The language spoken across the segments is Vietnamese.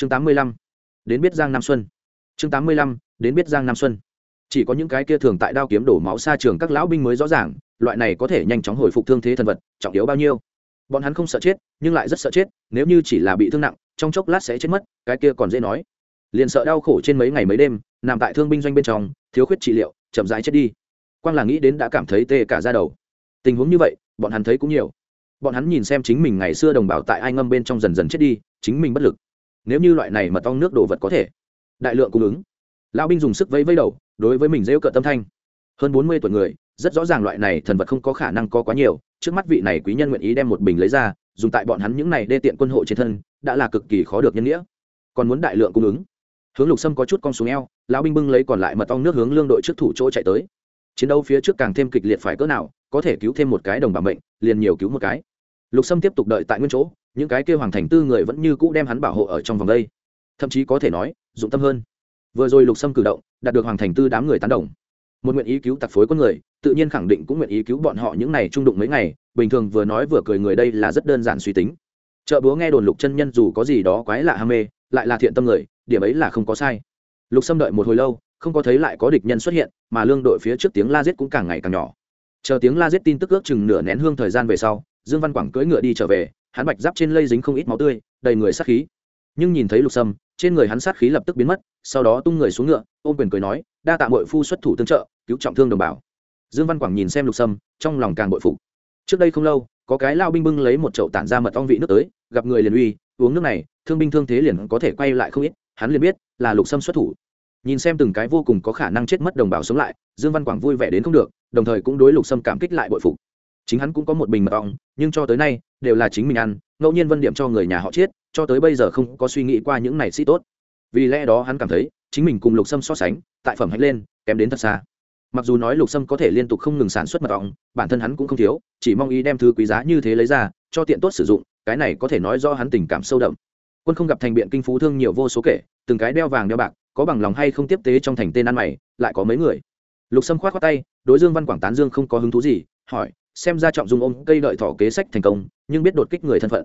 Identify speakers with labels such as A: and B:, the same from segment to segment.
A: chương tám mươi lăm, đến biết giang nam xuân. Chương tám mươi lăm, đến biết giang nam xuân. Chỉ có những cái kia thường tại đao kiếm đổ máu xa trường các lão binh mới rõ ràng, loại này có thể nhanh chóng hồi phục thương thế thần vật, trọng yếu bao nhiêu. Bọn hắn không sợ chết, nhưng lại rất sợ chết, nếu như chỉ là bị thương nặng, trong chốc lát sẽ chết mất, cái kia còn dễ nói. Liền sợ đau khổ trên mấy ngày mấy đêm, nằm tại thương binh doanh bên trong, thiếu khuyết trị liệu, chậm rãi chết đi. Quang là nghĩ đến đã cảm thấy tê cả ra đầu. Tình huống như vậy, bọn hắn thấy cũng nhiều. Bọn hắn nhìn xem chính mình ngày xưa đồng bào tại ai ngâm bên trong dần dần chết đi, chính mình bất lực nếu như loại này mà tong nước đồ vật có thể. Đại lượng cung ứng. Lão binh dùng sức vẫy vẫy đầu, đối với mình rêu cợt tâm thanh. Hơn bốn mươi tuổi người, rất rõ ràng loại này thần vật không có khả năng có quá nhiều, trước mắt vị này quý nhân nguyện ý đem một bình lấy ra, dùng tại bọn hắn những này đê tiện quân hộ trên thân, đã là cực kỳ khó được nhân nghĩa. Còn muốn đại lượng cung ứng. Hướng lục sâm có chút con xuống eo, lão binh bưng lấy còn lại mật ong nước hướng lương đội trước thủ chỗ chạy tới. Chiến đấu phía trước càng thêm kịch liệt phải cỡ nào, có thể cứu thêm một cái đồng bằng mệnh, liền nhiều cứu một cái. Lục sâm tiếp tục đợi tại nguyên chỗ những cái kêu hoàng thành tư người vẫn như cũ đem hắn bảo hộ ở trong vòng đây. Thậm chí có thể nói, dụng tâm hơn. Vừa rồi lục sâm cử động, đạt được hoàng thành tư đám người tán đồng. Một nguyện ý cứu tặc phối quân người, tự nhiên khẳng định cũng nguyện ý cứu bọn họ những này trung đụng mấy ngày, bình thường vừa nói vừa cười người đây là rất đơn giản suy tính. Chợ búa nghe đồn lục chân nhân dù có gì đó quái lạ ham mê, lại là thiện tâm người, điểm ấy là không có sai. Lục sâm đợi một hồi lâu, không có thấy lại có địch nhân xuất hiện, mà lương đội phía trước tiếng la giết cũng càng ngày càng nhỏ. Chờ tiếng la giết tin tức ước chừng nửa nén hương thời gian về sau, dương văn quảng cưỡi ngựa đi trở về hắn bạch giáp trên lây dính không ít máu tươi, đầy người sát khí. Nhưng nhìn thấy lục sâm, trên người hắn sát khí lập tức biến mất, sau đó tung người xuống ngựa, ôm quyền cười nói, đa tạ bội phu xuất thủ tương trợ, cứu trọng thương đồng bào. Dương văn quảng nhìn xem lục sâm, trong lòng càng bội phục. Trước đây không lâu, có cái lao binh bưng lấy một chậu tản ra mật ong vị nước tới, gặp người liền uy, uống nước này, thương binh thương thế liền có thể quay lại không ít. Hắn liền biết là lục sâm xuất thủ. Nhìn xem từng cái vô cùng có khả năng chết mất đồng bào sống lại, dương văn quảng vui vẻ đến không được, đồng thời cũng đối lục sâm cảm kích lại bội phục. Chính hắn cũng có một bình mật ong, nhưng cho tới nay đều là chính mình ăn, ngẫu nhiên vân điểm cho người nhà họ chết cho tới bây giờ không có suy nghĩ qua những này sĩ tốt. Vì lẽ đó hắn cảm thấy, chính mình cùng lục sâm so sánh, tại phẩm hạnh lên, kém đến thật xa. Mặc dù nói lục sâm có thể liên tục không ngừng sản xuất mật ong, bản thân hắn cũng không thiếu, chỉ mong ý đem thứ quý giá như thế lấy ra, cho tiện tốt sử dụng, cái này có thể nói do hắn tình cảm sâu đậm. Quân không gặp thành biện kinh phú thương nhiều vô số kể, từng cái đeo vàng đeo bạc, có bằng lòng hay không tiếp tế trong thành tên ăn mày, lại có mấy người. Lục sâm khoát khoát tay, đối dương văn quảng tán dương không có hứng thú gì, hỏi xem ra trọng dùng ôm cây đợi thỏ kế sách thành công, nhưng biết đột kích người thân phận.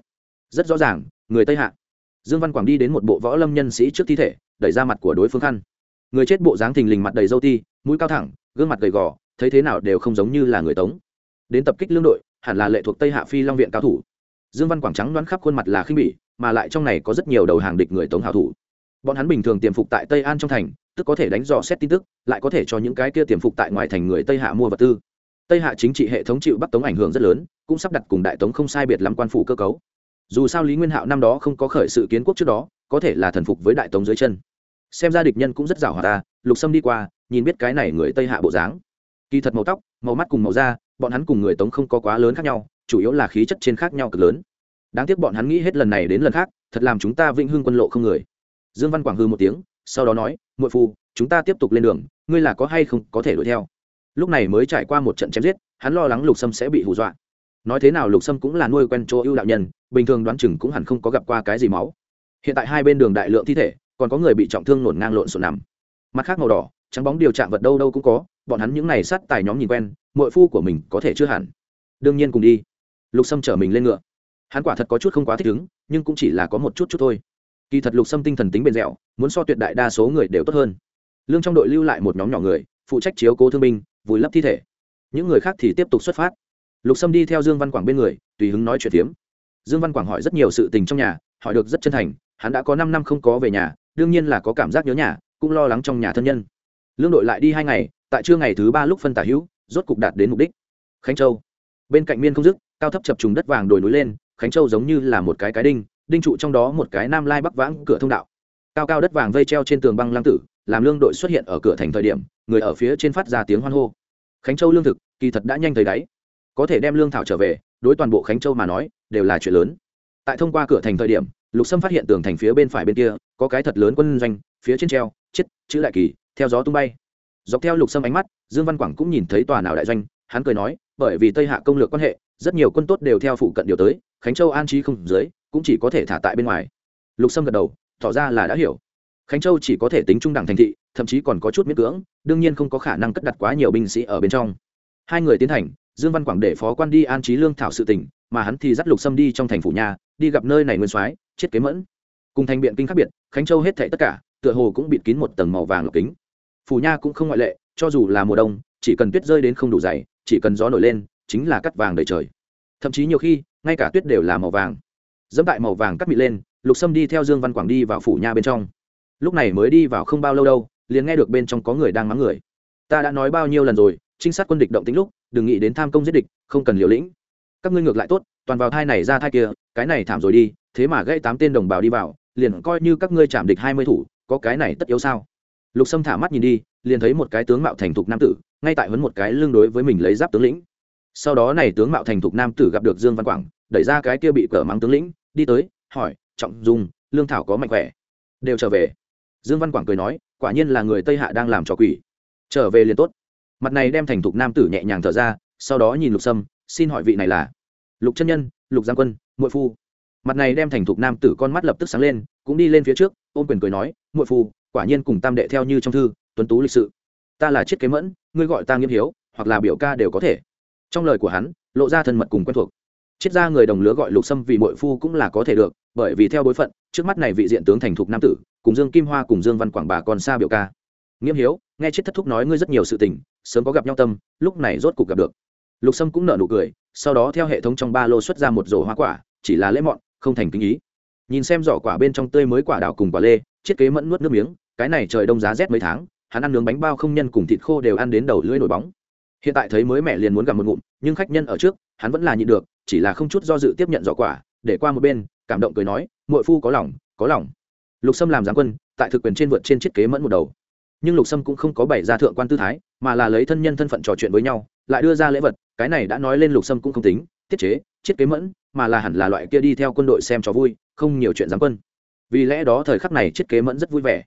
A: Rất rõ ràng, người tây hạ. Dương văn quảng đi đến một bộ võ lâm nhân sĩ trước thi thể, đẩy ra mặt của đối phương khăn. Người chết bộ dáng thình lình mặt đầy dâu ti, mũi cao thẳng, gương mặt gầy gò, thấy thế nào đều không giống như là người tống. Đến tập kích lương đội, hẳn là lệ thuộc tây hạ phi long viện cao thủ. Dương văn quảng trắng đoán khắp khuôn mặt là khinh bỉ, mà lại trong này có rất nhiều đầu hàng địch người tống hảo thủ. Bọn hắn bình thường tiềm phục tại tây an trong thành, tức có thể đánh dò xét tin tức, lại có thể cho những cái kia tiềm phục tại ngoài thành người tây hạ mua vật tư tây hạ chính trị hệ thống chịu bắc tống ảnh hưởng rất lớn, cũng sắp đặt cùng đại tống không sai biệt lắm quan phủ cơ cấu. Dù sao lý nguyên hạo năm đó không có khởi sự kiến quốc trước đó, có thể là thần phục với đại tống dưới chân. Xem ra địch nhân cũng rất giàu hòa ta, lục sâm đi qua, nhìn biết cái này người tây hạ bộ dáng. Kỳ thật màu tóc, màu mắt cùng màu da, bọn hắn cùng người tống không có quá lớn khác nhau, chủ yếu là khí chất trên khác nhau cực lớn. Đáng tiếc bọn hắn nghĩ hết lần này đến lần khác, thật làm chúng ta vĩnh hưng quân lộ không người. Dương văn quảng hư một tiếng, sau đó nói, muội phu, chúng ta tiếp tục lên đường, ngươi là có hay không có thể đuổi theo? Lúc này mới trải qua một trận chém giết, hắn lo lắng lục sâm sẽ bị hù dọa. Nói thế nào lục sâm cũng là nuôi quen chỗ ưu đạo nhân, bình thường đoán chừng cũng hẳn không có gặp qua cái gì máu. Hiện tại hai bên đường đại lượng thi thể, còn có người bị trọng thương nổn ngang lộn xộn nằm. Mặt khác màu đỏ, trắng bóng điều chạm vật đâu đâu cũng có, bọn hắn những này sát tài nhóm nhìn quen mội phu của mình có thể chưa hẳn. Đương nhiên cùng đi. Lục sâm chở mình lên ngựa. Hắn quả thật có chút không quá thích ứng, nhưng cũng chỉ là có một chút chút thôi. Kỳ thật lục sâm tinh thần tính bền dẻo, muốn so tuyệt đại đa số người đều tốt hơn. Lương trong đội lưu lại một nhóm nhỏ người, phụ trách chiếu cố thương binh vùi lấp thi thể. Những người khác thì tiếp tục xuất phát. Lục sâm đi theo dương văn quảng bên người, tùy hứng nói chuyện phiếm. Dương văn quảng hỏi rất nhiều sự tình trong nhà, hỏi được rất chân thành, hắn đã có năm năm không có về nhà, đương nhiên là có cảm giác nhớ nhà, cũng lo lắng trong nhà thân nhân. Lương đội lại đi hai ngày, tại trưa ngày thứ ba lúc phân tả hữu, rốt cục đạt đến mục đích. Khánh châu. Bên cạnh miên không dứt, cao thấp chập trùng đất vàng đồi núi lên, khánh châu giống như là một cái cái đinh đinh trụ trong đó một cái nam lai bắc vãng cửa thông đạo. Cao cao đất vàng vây treo trên tường băng lăng tử làm lương đội xuất hiện ở cửa thành thời điểm, người ở phía trên phát ra tiếng hoan hô. Khánh châu lương thực, kỳ thật đã nhanh tới đáy. Có thể đem lương thảo trở về, đối toàn bộ khánh châu mà nói, đều là chuyện lớn. Tại thông qua cửa thành thời điểm, lục sâm phát hiện tường thành phía bên phải bên kia, có cái thật lớn quân doanh, phía trên treo, chết, chữ đại kỳ, theo gió tung bay. Dọc theo lục sâm ánh mắt, dương văn quảng cũng nhìn thấy tòa nào đại doanh, hắn cười nói, bởi vì tây hạ công lược quan hệ, rất nhiều quân tốt đều theo phụ cận điều tới, khánh châu an trí không dưới, cũng chỉ có thể thả tại bên ngoài. Lục sâm gật đầu, tỏ ra là đã hiểu khánh châu chỉ có thể tính trung đẳng thành thị, thậm chí còn có chút miễn cưỡng, đương nhiên không có khả năng cất đặt quá nhiều binh sĩ ở bên trong. Hai người tiến hành, dương văn quảng để phó quan đi an trí lương thảo sự tỉnh mà hắn thì dắt lục sâm đi trong thành phủ nhà, đi gặp nơi này nguyên soái chết kế mẫn. Cùng thành biện kinh khác biệt, khánh châu hết thảy tất cả, tựa hồ cũng bịt kín một tầng màu vàng lọc kính. Phủ nha cũng không ngoại lệ, cho dù là mùa đông, chỉ cần tuyết rơi đến không đủ dày, chỉ cần gió nổi lên, chính là cắt vàng đầy trời. Thậm chí nhiều khi, ngay cả tuyết đều là màu vàng. Dẫm tại màu vàng cắt mịn lên, lục sâm đi theo dương văn quảng đi vào phủ nha bên trong lúc này mới đi vào không bao lâu đâu, liền nghe được bên trong có người đang mắng người. Ta đã nói bao nhiêu lần rồi, trinh sát quân địch động tính lúc, đừng nghĩ đến tham công giết địch, không cần liều lĩnh. Các ngươi ngược lại tốt, toàn vào thai này ra thai kia, cái này thảm rồi đi, thế mà gây tám tên đồng bào đi vào, liền coi như các ngươi chạm địch hai mươi thủ, có cái này tất yếu sao? Lục sâm thả mắt nhìn đi, liền thấy một cái tướng mạo thành thục nam tử, ngay tại huấn một cái lương đối với mình lấy giáp tướng lĩnh. Sau đó này tướng mạo thành thục nam tử gặp được dương văn quảng, đẩy ra cái kia bị cờ mắng tướng lĩnh, đi tới, hỏi, trọng dùng lương thảo có mạnh khỏe? Đều trở về dương văn quảng cười nói, quả nhiên là người tây hạ đang làm trò quỷ. Trở về liền tốt. Mặt này đem thành thục nam tử nhẹ nhàng thở ra, sau đó nhìn lục sâm, xin hỏi vị này là? Lục chân nhân, lục giang quân, muội phu. Mặt này đem thành thục nam tử con mắt lập tức sáng lên, cũng đi lên phía trước, ôm quyền cười nói, muội phu, quả nhiên cùng tam đệ theo như trong thư, tuấn tú lịch sự. Ta là chiết kế mẫn, ngươi gọi ta nghiêm hiếu, hoặc là biểu ca đều có thể. Trong lời của hắn, lộ ra thân mật cùng quen thuộc. Triết gia người đồng lứa gọi lục sâm vì muội phu cũng là có thể được, bởi vì theo bối phận, trước mắt này vị diện tướng thành thục nam tử cùng dương kim hoa cùng dương văn quảng bà còn xa biểu ca. Nghiêm hiếu, nghe chết thất thúc nói ngươi rất nhiều sự tình, sớm có gặp nhau tâm, lúc này rốt cuộc gặp được. Lục sâm cũng nở nụ cười, sau đó theo hệ thống trong ba lô xuất ra một rổ hoa quả, chỉ là lễ mọn, không thành kinh ý. Nhìn xem giỏ quả bên trong tươi mới quả đào cùng quả lê, chiết kế mẫn nuốt nước miếng, cái này trời đông giá rét mấy tháng, hắn ăn nướng bánh bao không nhân cùng thịt khô đều ăn đến đầu lưỡi nổi bóng. Hiện tại thấy mới mẹ liền muốn gặp một ngụm, nhưng khách nhân ở trước, hắn vẫn là nhịn được, chỉ là không chút do dự tiếp nhận giỏ quả, để qua một bên, cảm động cười nói, muội phu có lòng có lòng lục sâm làm giáng quân, tại thực quyền trên vượt trên chiết kế mẫn một đầu. Nhưng lục sâm cũng không có bày ra thượng quan tư thái, mà là lấy thân nhân thân phận trò chuyện với nhau, lại đưa ra lễ vật, cái này đã nói lên lục sâm cũng không tính tiết chế chiết kế mẫn, mà là hẳn là loại kia đi theo quân đội xem trò vui, không nhiều chuyện giáng quân. Vì lẽ đó thời khắc này chiết kế mẫn rất vui vẻ.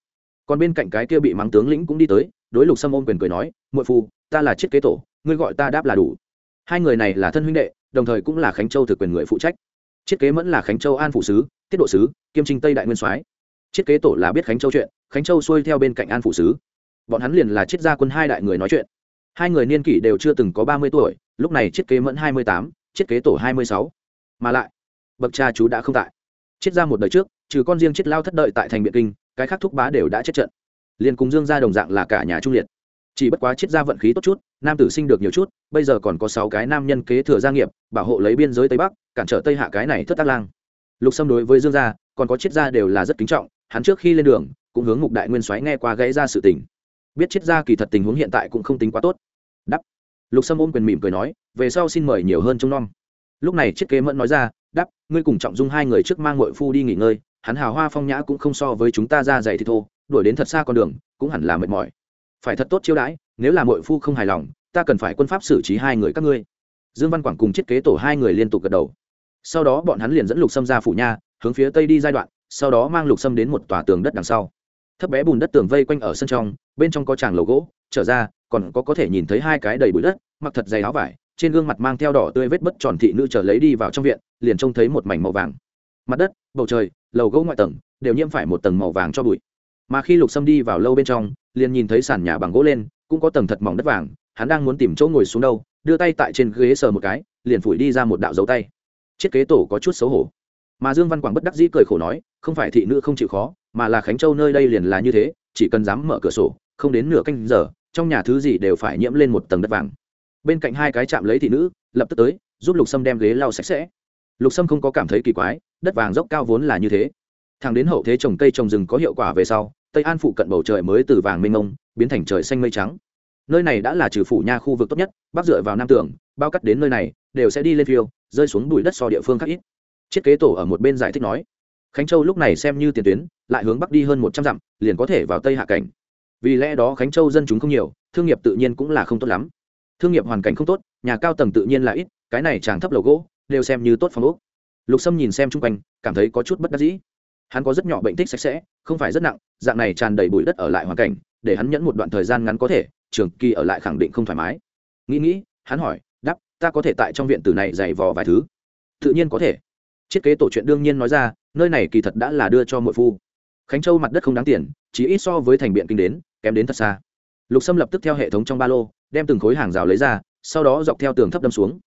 A: Còn bên cạnh cái kia bị mắng tướng lĩnh cũng đi tới, đối lục sâm ôm quyền cười nói, muội phu, ta là chiết kế tổ, ngươi gọi ta đáp là đủ. Hai người này là thân huynh đệ, đồng thời cũng là khánh châu thực quyền người phụ trách. Chiết kế mẫn là khánh châu an phụ sứ, tiết độ sứ, kiêm trinh tây đại nguyên soái chiết kế tổ là biết khánh châu chuyện, khánh châu xuôi theo bên cạnh an phụ sứ. Bọn hắn liền là chiết gia quân hai đại người nói chuyện. Hai người niên kỷ đều chưa từng có ba mươi tuổi, lúc này chiết kế mẫn hai mươi tám, chiết kế tổ hai mươi sáu. Mà lại, bậc cha chú đã không tại. Chiết ra một đời trước, trừ con riêng chiết lao thất đợi tại thành biện kinh, cái khác thúc bá đều đã chết trận. Liền cùng dương gia đồng dạng là cả nhà trung liệt. Chỉ bất quá chiết ra vận khí tốt chút, nam tử sinh được nhiều chút, bây giờ còn có sáu cái nam nhân kế thừa gia nghiệp, bảo hộ lấy biên giới tây bắc, cản trở tây hạ cái này thất tác lang. Lục xâm đối với dương gia, còn có chiết gia đều là rất kính trọng hắn trước khi lên đường, cũng hướng mục đại nguyên soái nghe qua gãy ra sự tình. Biết Triết gia kỳ thật tình huống hiện tại cũng không tính quá tốt. Đắp. Lục sâm ôm quyền mỉm cười nói, về sau xin mời nhiều hơn trông nom. Lúc này chiết kế mẫn nói ra, đắp, ngươi cùng trọng dung hai người trước mang ngội phu đi nghỉ ngơi, hắn hào hoa phong nhã cũng không so với chúng ta ra dày thì thô, đuổi đến thật xa con đường, cũng hẳn là mệt mỏi. Phải thật tốt chiêu đãi, nếu là ngội phu không hài lòng, ta cần phải quân pháp xử trí hai người các ngươi. Dương văn quảng cùng chiết kế tổ hai người liên tục gật đầu. Sau đó bọn hắn liền dẫn lục sâm ra phủ nha, hướng phía tây đi giai đoạn sau đó mang lục sâm đến một tòa tường đất đằng sau. Thấp bé bùn đất tường vây quanh ở sân trong, bên trong có tràng lầu gỗ, trở ra, còn có có thể nhìn thấy hai cái đầy bụi đất, mặc thật dày áo vải, trên gương mặt mang theo đỏ tươi vết bất tròn thị nữ trở lấy đi vào trong viện, liền trông thấy một mảnh màu vàng. Mặt đất, bầu trời, lầu gỗ ngoại tầng, đều nhiễm phải một tầng màu vàng cho bụi. Mà khi lục sâm đi vào lâu bên trong, liền nhìn thấy sàn nhà bằng gỗ lên, cũng có tầng thật mỏng đất vàng, hắn đang muốn tìm chỗ ngồi xuống đâu, đưa tay tại trên ghế sờ một cái, liền phủi đi ra một đạo dấu tay. Chiếc kế tổ có chút xấu hổ mà dương văn quảng bất đắc dĩ cười khổ nói, không phải thị nữ không chịu khó, mà là khánh châu nơi đây liền là như thế, chỉ cần dám mở cửa sổ, không đến nửa canh giờ, trong nhà thứ gì đều phải nhiễm lên một tầng đất vàng. Bên cạnh hai cái chạm lấy thị nữ, lập tức tới, giúp lục sâm đem ghế lau sạch sẽ. Lục sâm không có cảm thấy kỳ quái, đất vàng dốc cao vốn là như thế. Thằng đến hậu thế trồng cây trồng rừng có hiệu quả về sau, tây an phụ cận bầu trời mới từ vàng mênh mông, biến thành trời xanh mây trắng. Nơi này đã là trừ phủ nha khu vực tốt nhất, bắc dựa vào nam tường, bao cắt đến nơi này, đều sẽ đi lên phiêu, rơi xuống bụi đất so địa phương khác ít chiết kế tổ ở một bên giải thích nói, khánh châu lúc này xem như tiền tuyến, lại hướng bắc đi hơn một trăm dặm, liền có thể vào tây hạ cảnh. Vì lẽ đó khánh châu dân chúng không nhiều, thương nghiệp tự nhiên cũng là không tốt lắm. Thương nghiệp hoàn cảnh không tốt, nhà cao tầng tự nhiên là ít, cái này chàng thấp lầu gỗ, đều xem như tốt phong úc lục sâm nhìn xem chung quanh, cảm thấy có chút bất đắc dĩ. Hắn có rất nhỏ bệnh tích sạch sẽ, không phải rất nặng, dạng này tràn đầy bụi đất ở lại hoàn cảnh, để hắn nhẫn một đoạn thời gian ngắn có thể, trường kỳ ở lại khẳng định không thoải mái. Nghĩ nghĩ, hắn hỏi đắp ta có thể tại trong viện tử này giày vò vài thứ? Tự nhiên có thể chiết kế tổ chuyện đương nhiên nói ra nơi này kỳ thật đã là đưa cho mỗi phu. Khánh châu mặt đất không đáng tiền chỉ ít so với thành biện kinh đến kém đến thật xa. Lục sâm lập tức theo hệ thống trong ba lô đem từng khối hàng rào lấy ra sau đó dọc theo tường thấp đâm xuống.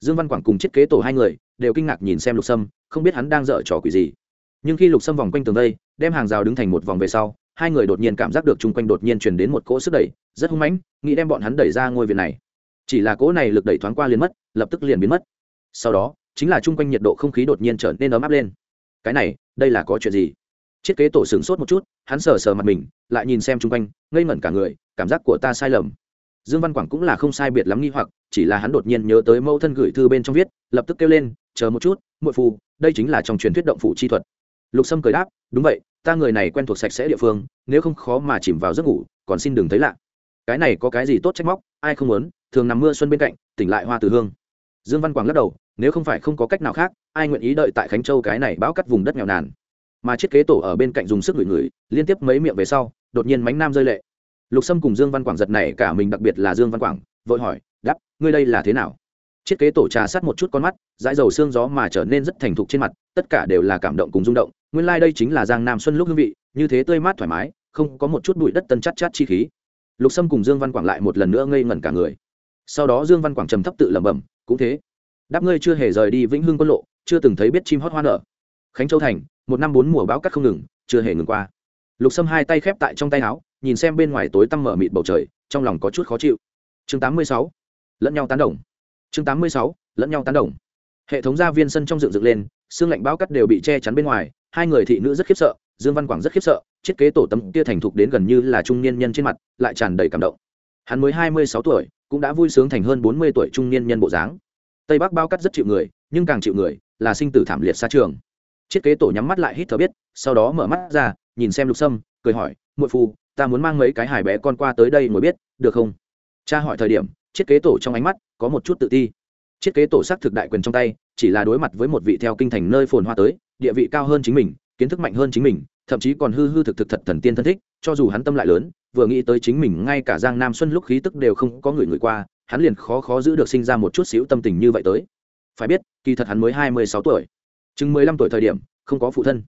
A: Dương văn quảng cùng chiết kế tổ hai người đều kinh ngạc nhìn xem lục sâm không biết hắn đang dở trò quỷ gì. Nhưng khi lục Sâm vòng quanh tường đây, đem hàng rào đứng thành một vòng về sau hai người đột nhiên cảm giác được chung quanh đột nhiên chuyển đến một cỗ sức đẩy rất hung mãnh nghĩ đem bọn hắn đẩy ra ngôi viện này. Chỉ là cỗ này lực đẩy thoáng qua liền mất lập tức liền biến mất. Sau đó chính là chung quanh nhiệt độ không khí đột nhiên trở nên ấm áp lên. Cái này, đây là có chuyện gì? Thiết kế tổ sửng sốt một chút, hắn sờ sờ mặt mình, lại nhìn xem chung quanh, ngây ngẩn cả người, cảm giác của ta sai lầm. Dương văn quảng cũng là không sai biệt lắm nghi hoặc, chỉ là hắn đột nhiên nhớ tới mẫu thân gửi thư bên trong viết, lập tức kêu lên, chờ một chút, muội phù đây chính là trong truyền thuyết động phủ chi thuật. Lục sâm cười đáp, đúng vậy, ta người này quen thuộc sạch sẽ địa phương, nếu không khó mà chìm vào giấc ngủ, còn xin đừng thấy lạ. Cái này có cái gì tốt trách móc, ai không muốn, thường nằm mưa xuân bên cạnh, tỉnh lại hoa từ hương dương văn quảng lắc đầu, nếu không phải không có cách nào khác, ai nguyện ý đợi tại khánh châu cái này bão cắt vùng đất nghèo nàn? Mà chiếc kế tổ ở bên cạnh dùng sức ngửi ngửi, liên tiếp mấy miệng về sau, đột nhiên mánh nam rơi lệ. Lục sâm cùng dương văn quảng giật này cả mình, đặc biệt là dương văn quảng, vội hỏi đắp ngươi đây là thế nào? Chiếc kế tổ trà sát một chút con mắt, dãi dầu xương gió mà trở nên rất thành thục trên mặt, tất cả đều là cảm động cùng rung động. Nguyên lai、like、đây chính là giang nam xuân lúc hương vị, như thế tươi mát thoải mái, không có một chút bụi đất tân chát chát chi khí. Lục sâm cùng dương văn quảng lại một lần nữa ngây ngẩn cả người. Sau đó dương văn quảng trầm thấp tự lẩm bẩm cũng thế. Đáp ngươi chưa hề rời đi vĩnh hưng quân lộ, chưa từng thấy biết chim hót hoa nở. Khánh châu thành, một năm bốn mùa bão cắt không ngừng, chưa hề ngừng qua. Lục sâm hai tay khép tại trong tay áo, nhìn xem bên ngoài tối tăm mở mịt bầu trời, trong lòng có chút khó chịu. Chương 86. lẫn nhau tán đồng. Chương 86. lẫn nhau tán đồng. Hệ thống gia viên sân trong dựng dựng lên, xương lạnh bão cắt đều bị che chắn bên ngoài, hai người thị nữ rất khiếp sợ, dương văn quảng rất khiếp sợ chiết kế tổ tấm kia thành thục đến gần như là trung niên nhân trên mặt, lại tràn đầy cảm động. Hắn mới hai mươi sáu tuổi cũng đã vui sướng thành hơn bốn mươi tuổi trung niên nhân bộ dáng. Tây bắc bao cắt rất chịu người, nhưng càng chịu người là sinh tử thảm liệt xa trường. Triết kế tổ nhắm mắt lại hít thở biết, sau đó mở mắt ra, nhìn xem lục sâm, cười hỏi, muội phu, ta muốn mang mấy cái hài bé con qua tới đây ngồi biết, được không? Cha hỏi thời điểm Triết kế tổ trong ánh mắt có một chút tự ti. Triết kế tổ sắc thực đại quyền trong tay, chỉ là đối mặt với một vị theo kinh thành nơi phồn hoa tới, địa vị cao hơn chính mình, kiến thức mạnh hơn chính mình, thậm chí còn hư hư thực thực thật thần tiên thân thích, cho dù hắn tâm lại lớn vừa nghĩ tới chính mình ngay cả giang nam xuân lúc khí tức đều không có người người qua, hắn liền khó khó giữ được sinh ra một chút xíu tâm tình như vậy tới. Phải biết, kỳ thật hắn mới hai mươi sáu tuổi. Chừng mười lăm tuổi thời điểm, không có phụ thân.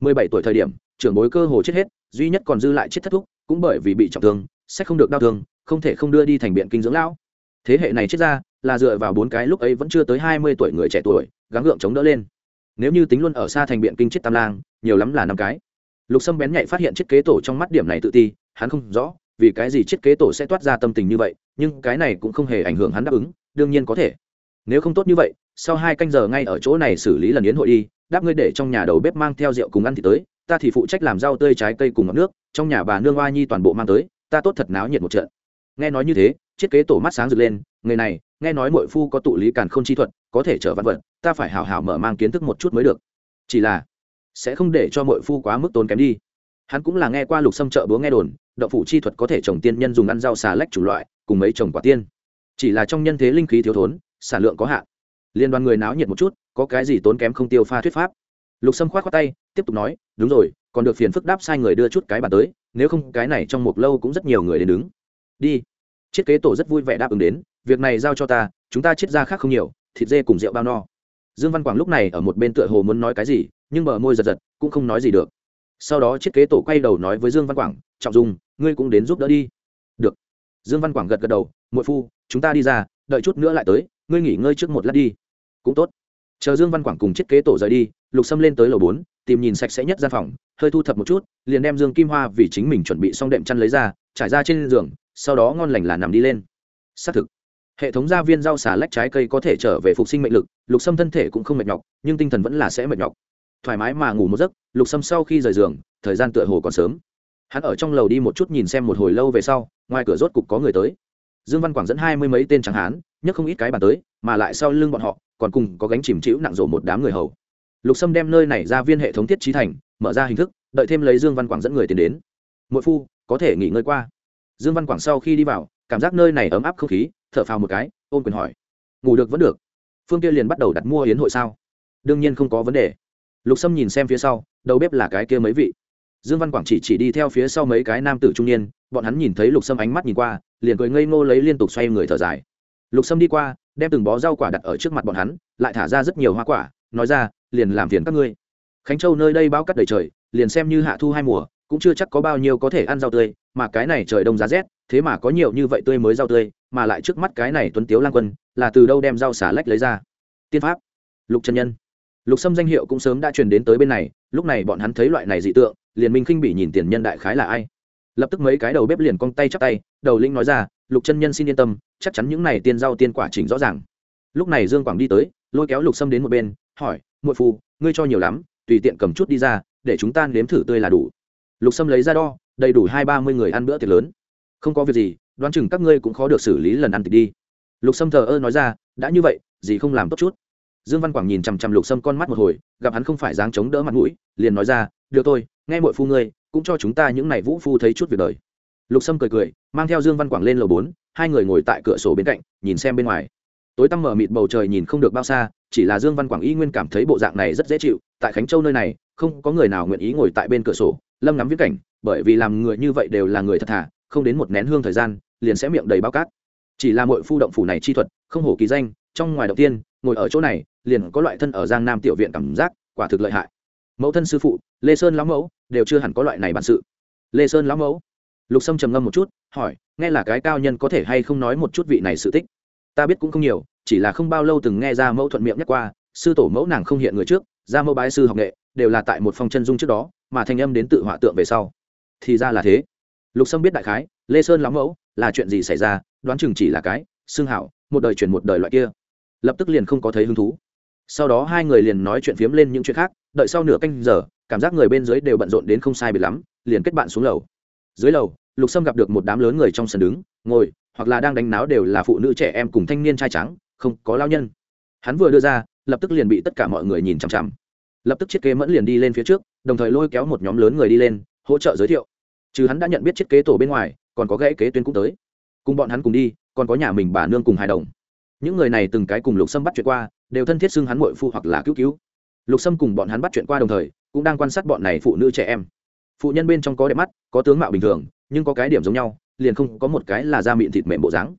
A: mười bảy tuổi thời điểm, trưởng bối cơ hồ chết hết, duy nhất còn dư lại chết thất thúc, cũng bởi vì bị trọng thương, sẽ không được đau thương, không thể không đưa đi thành biện kinh dưỡng lão. Thế hệ này chết ra, là dựa vào bốn cái lúc ấy vẫn chưa tới hai mươi tuổi người trẻ tuổi, gắng gượng chống đỡ lên. Nếu như tính luôn ở xa thành biện kinh chết tam lang, nhiều lắm là năm cái. Lục sâm bén nhạy phát hiện chiếc kế tổ trong mắt điểm này tự ti hắn không rõ, vì cái gì chiết kế tổ sẽ toát ra tâm tình như vậy, nhưng cái này cũng không hề ảnh hưởng hắn đáp ứng, đương nhiên có thể. Nếu không tốt như vậy, sau hai canh giờ ngay ở chỗ này xử lý lần yến hội đi, đáp ngươi để trong nhà đầu bếp mang theo rượu cùng ăn thì tới, ta thì phụ trách làm rau tươi trái cây cùng ngọc nước, trong nhà bà nương oa nhi toàn bộ mang tới, ta tốt thật náo nhiệt một trận. Nghe nói như thế chiết kế tổ mắt sáng rực lên, người này, nghe nói mội phu có tụ lý càn không chi thuật, có thể trở văn vật, ta phải hào hào mở mang kiến thức một chút mới được. Chỉ là, sẽ không để cho mội phu quá mức tốn kém đi hắn cũng là nghe qua lục xâm chợ búa nghe đồn đậu phủ chi thuật có thể trồng tiên nhân dùng ăn rau xà lách chủ loại, cùng mấy trồng quả tiên. Chỉ là trong nhân thế linh khí thiếu thốn sản lượng có hạn. Liên đoàn người náo nhiệt một chút, có cái gì tốn kém không tiêu pha thuyết pháp. Lục sâm khoát khoát tay, tiếp tục nói, đúng rồi, còn được phiền phức đáp sai người đưa chút cái bàn tới, nếu không cái này trong một lâu cũng rất nhiều người đến đứng. Đi. Thiết kế tổ rất vui vẻ đáp ứng đến, việc này giao cho ta, chúng ta chiết ra khác không nhiều, thịt dê cùng rượu bao no. Dương văn quảng lúc này ở một bên tựa hồ muốn nói cái gì, nhưng bờ môi giật giật, cũng không nói gì được sau đó chiếc kế tổ quay đầu nói với dương văn quảng, trọng dung, ngươi cũng đến giúp đỡ đi. Được. Dương văn quảng gật gật đầu, muội phu, chúng ta đi ra, đợi chút nữa lại tới, ngươi nghỉ ngơi trước một lát đi. Cũng tốt. Chờ dương văn quảng cùng chiếc kế tổ rời đi, lục xâm lên tới lầu bốn, tìm nhìn sạch sẽ nhất gian phòng, hơi thu thập một chút, liền đem dương kim hoa vì chính mình chuẩn bị xong đệm chăn lấy ra, trải ra trên giường, sau đó ngon lành là nằm đi lên. Xác thực, hệ thống gia viên rau xà lách trái cây có thể trở về phục sinh mệnh lực, lục xâm thân thể cũng không mệt nhọc, nhưng tinh thần vẫn là sẽ mệt nhọc thoải mái mà ngủ một giấc, lục sâm sau khi rời giường, thời gian tựa hồ còn sớm. Hắn ở trong lầu đi một chút nhìn xem một hồi lâu về sau, ngoài cửa rốt cục có người tới. Dương văn quảng dẫn hai mươi mấy tên tráng hán, nhấc không ít cái bàn tới, mà lại sau lưng bọn họ, còn cùng có gánh chìm chịu nặng rộ một đám người hầu. Lục sâm đem nơi này ra viên hệ thống thiết trí thành, mở ra hình thức, đợi thêm lấy dương văn quảng dẫn người tiến đến. Mỗi phu, có thể nghỉ ngơi qua. Dương văn quảng sau khi đi vào, cảm giác nơi này ấm áp không khí, thở phào một cái ôm quyền hỏi. Ngủ được vẫn được. Phương kia liền bắt đầu đặt mua hiến hội sao? Đương nhiên không có vấn đề lục sâm nhìn xem phía sau, đầu bếp là cái kia mấy vị. Dương văn quảng chỉ chỉ đi theo phía sau mấy cái nam tử trung niên, bọn hắn nhìn thấy lục sâm ánh mắt nhìn qua, liền cười ngây ngô lấy liên tục xoay người thở dài. Lục sâm đi qua, đem từng bó rau quả đặt ở trước mặt bọn hắn, lại thả ra rất nhiều hoa quả, nói ra, liền làm phiền các ngươi. Khánh châu nơi đây bao cắt đầy trời, liền xem như hạ thu hai mùa, cũng chưa chắc có bao nhiêu có thể ăn rau tươi, mà cái này trời đông giá rét, thế mà có nhiều như vậy tươi mới rau tươi, mà lại trước mắt cái này tuấn tiếu lang quân, là từ đâu đem rau xả lách lấy ra? Tiên pháp. Lục trần nhân lục sâm danh hiệu cũng sớm đã truyền đến tới bên này, lúc này bọn hắn thấy loại này dị tượng, liền minh khinh bị nhìn tiền nhân đại khái là ai. Lập tức mấy cái đầu bếp liền cong tay chắp tay, đầu linh nói ra, lục chân nhân xin yên tâm, chắc chắn những này tiên rau tiên quả chỉnh rõ ràng. Lúc này dương quảng đi tới, lôi kéo lục sâm đến một bên, hỏi, muội phu, ngươi cho nhiều lắm, tùy tiện cầm chút đi ra, để chúng ta nếm thử tươi là đủ. Lục sâm lấy ra đo, đầy đủ hai ba mươi người ăn bữa tiệc lớn. Không có việc gì, đoán chừng các ngươi cũng khó được xử lý lần ăn tiệc đi. Lục sâm thờ ơ nói ra, đã như vậy gì không làm tốt chút dương văn quảng nhìn chằm chằm lục sâm con mắt một hồi, gặp hắn không phải dáng chống đỡ mặt mũi, liền nói ra, được tôi nghe mọi phu ngươi, cũng cho chúng ta những n à y vũ phu thấy chút việc đời. Lục sâm cười cười, mang theo dương văn quảng lên lầu bốn, hai người ngồi tại cửa sổ bên cạnh, nhìn xem bên ngoài. Tối tăm mở mịt bầu trời nhìn không được bao xa, chỉ là dương văn quảng y nguyên cảm thấy bộ dạng này rất dễ chịu, tại khánh châu nơi này, không có người nào nguyện ý ngồi tại bên cửa sổ, lâm ngắm viễn cảnh, bởi vì làm người như vậy đều là người thật thà, không đến một nén hương thời gian, liền sẽ miệng đầy bao cát. Chỉ là mọi phu động phủ này chi thuật, không hổ kỳ danh, trong ngoài động tiên ngồi ở chỗ này, liền có loại thân ở giang nam tiểu viện cảm giác, quả thực lợi hại. Mẫu thân sư phụ, lê sơn lão mẫu, đều chưa hẳn có loại này bản sự. Lê sơn lão mẫu? Lục sâm trầm ngâm một chút, hỏi, nghe là cái cao nhân có thể hay không nói một chút vị này sự tích? Ta biết cũng không nhiều, chỉ là không bao lâu từng nghe ra mẫu thuận miệng nhắc qua, sư tổ mẫu nàng không hiện người trước, ra mẫu bái sư học nghệ, đều là tại một phòng chân dung trước đó, mà thanh âm đến tự họa tượng về sau. Thì ra là thế. Lục sâm biết đại khái, lê sơn lão mẫu, là chuyện gì xảy ra, đoán chừng chỉ là cái xương hảo, một đời chuyển một đời loại kia lập tức liền không có thấy hứng thú. Sau đó hai người liền nói chuyện phiếm lên những chuyện khác, đợi sau nửa canh giờ, cảm giác người bên dưới đều bận rộn đến không sai biệt lắm, liền kết bạn xuống lầu. Dưới lầu, lục sâm gặp được một đám lớn người trong sân đứng, ngồi, hoặc là đang đánh náo đều là phụ nữ trẻ em cùng thanh niên trai trắng, không có lao nhân. Hắn vừa đưa ra, lập tức liền bị tất cả mọi người nhìn chằm chằm. Lập tức chiếc kế mẫn liền đi lên phía trước, đồng thời lôi kéo một nhóm lớn người đi lên, hỗ trợ giới thiệu. Chứ hắn đã nhận biết chiếc kế tổ bên ngoài, còn có gãy kế tuyến cũng tới. Cùng bọn hắn cùng đi, còn có nhà mình bà nương cùng hài đồng những người này từng cái cùng lục sâm bắt chuyện qua, đều thân thiết xưng hắn mội phu hoặc là cứu cứu. Lục sâm cùng bọn hắn bắt chuyện qua đồng thời, cũng đang quan sát bọn này phụ nữ trẻ em. Phụ nhân bên trong có đẹp mắt, có tướng mạo bình thường, nhưng có cái điểm giống nhau, liền không có một cái là da mịn thịt mềm bộ dáng.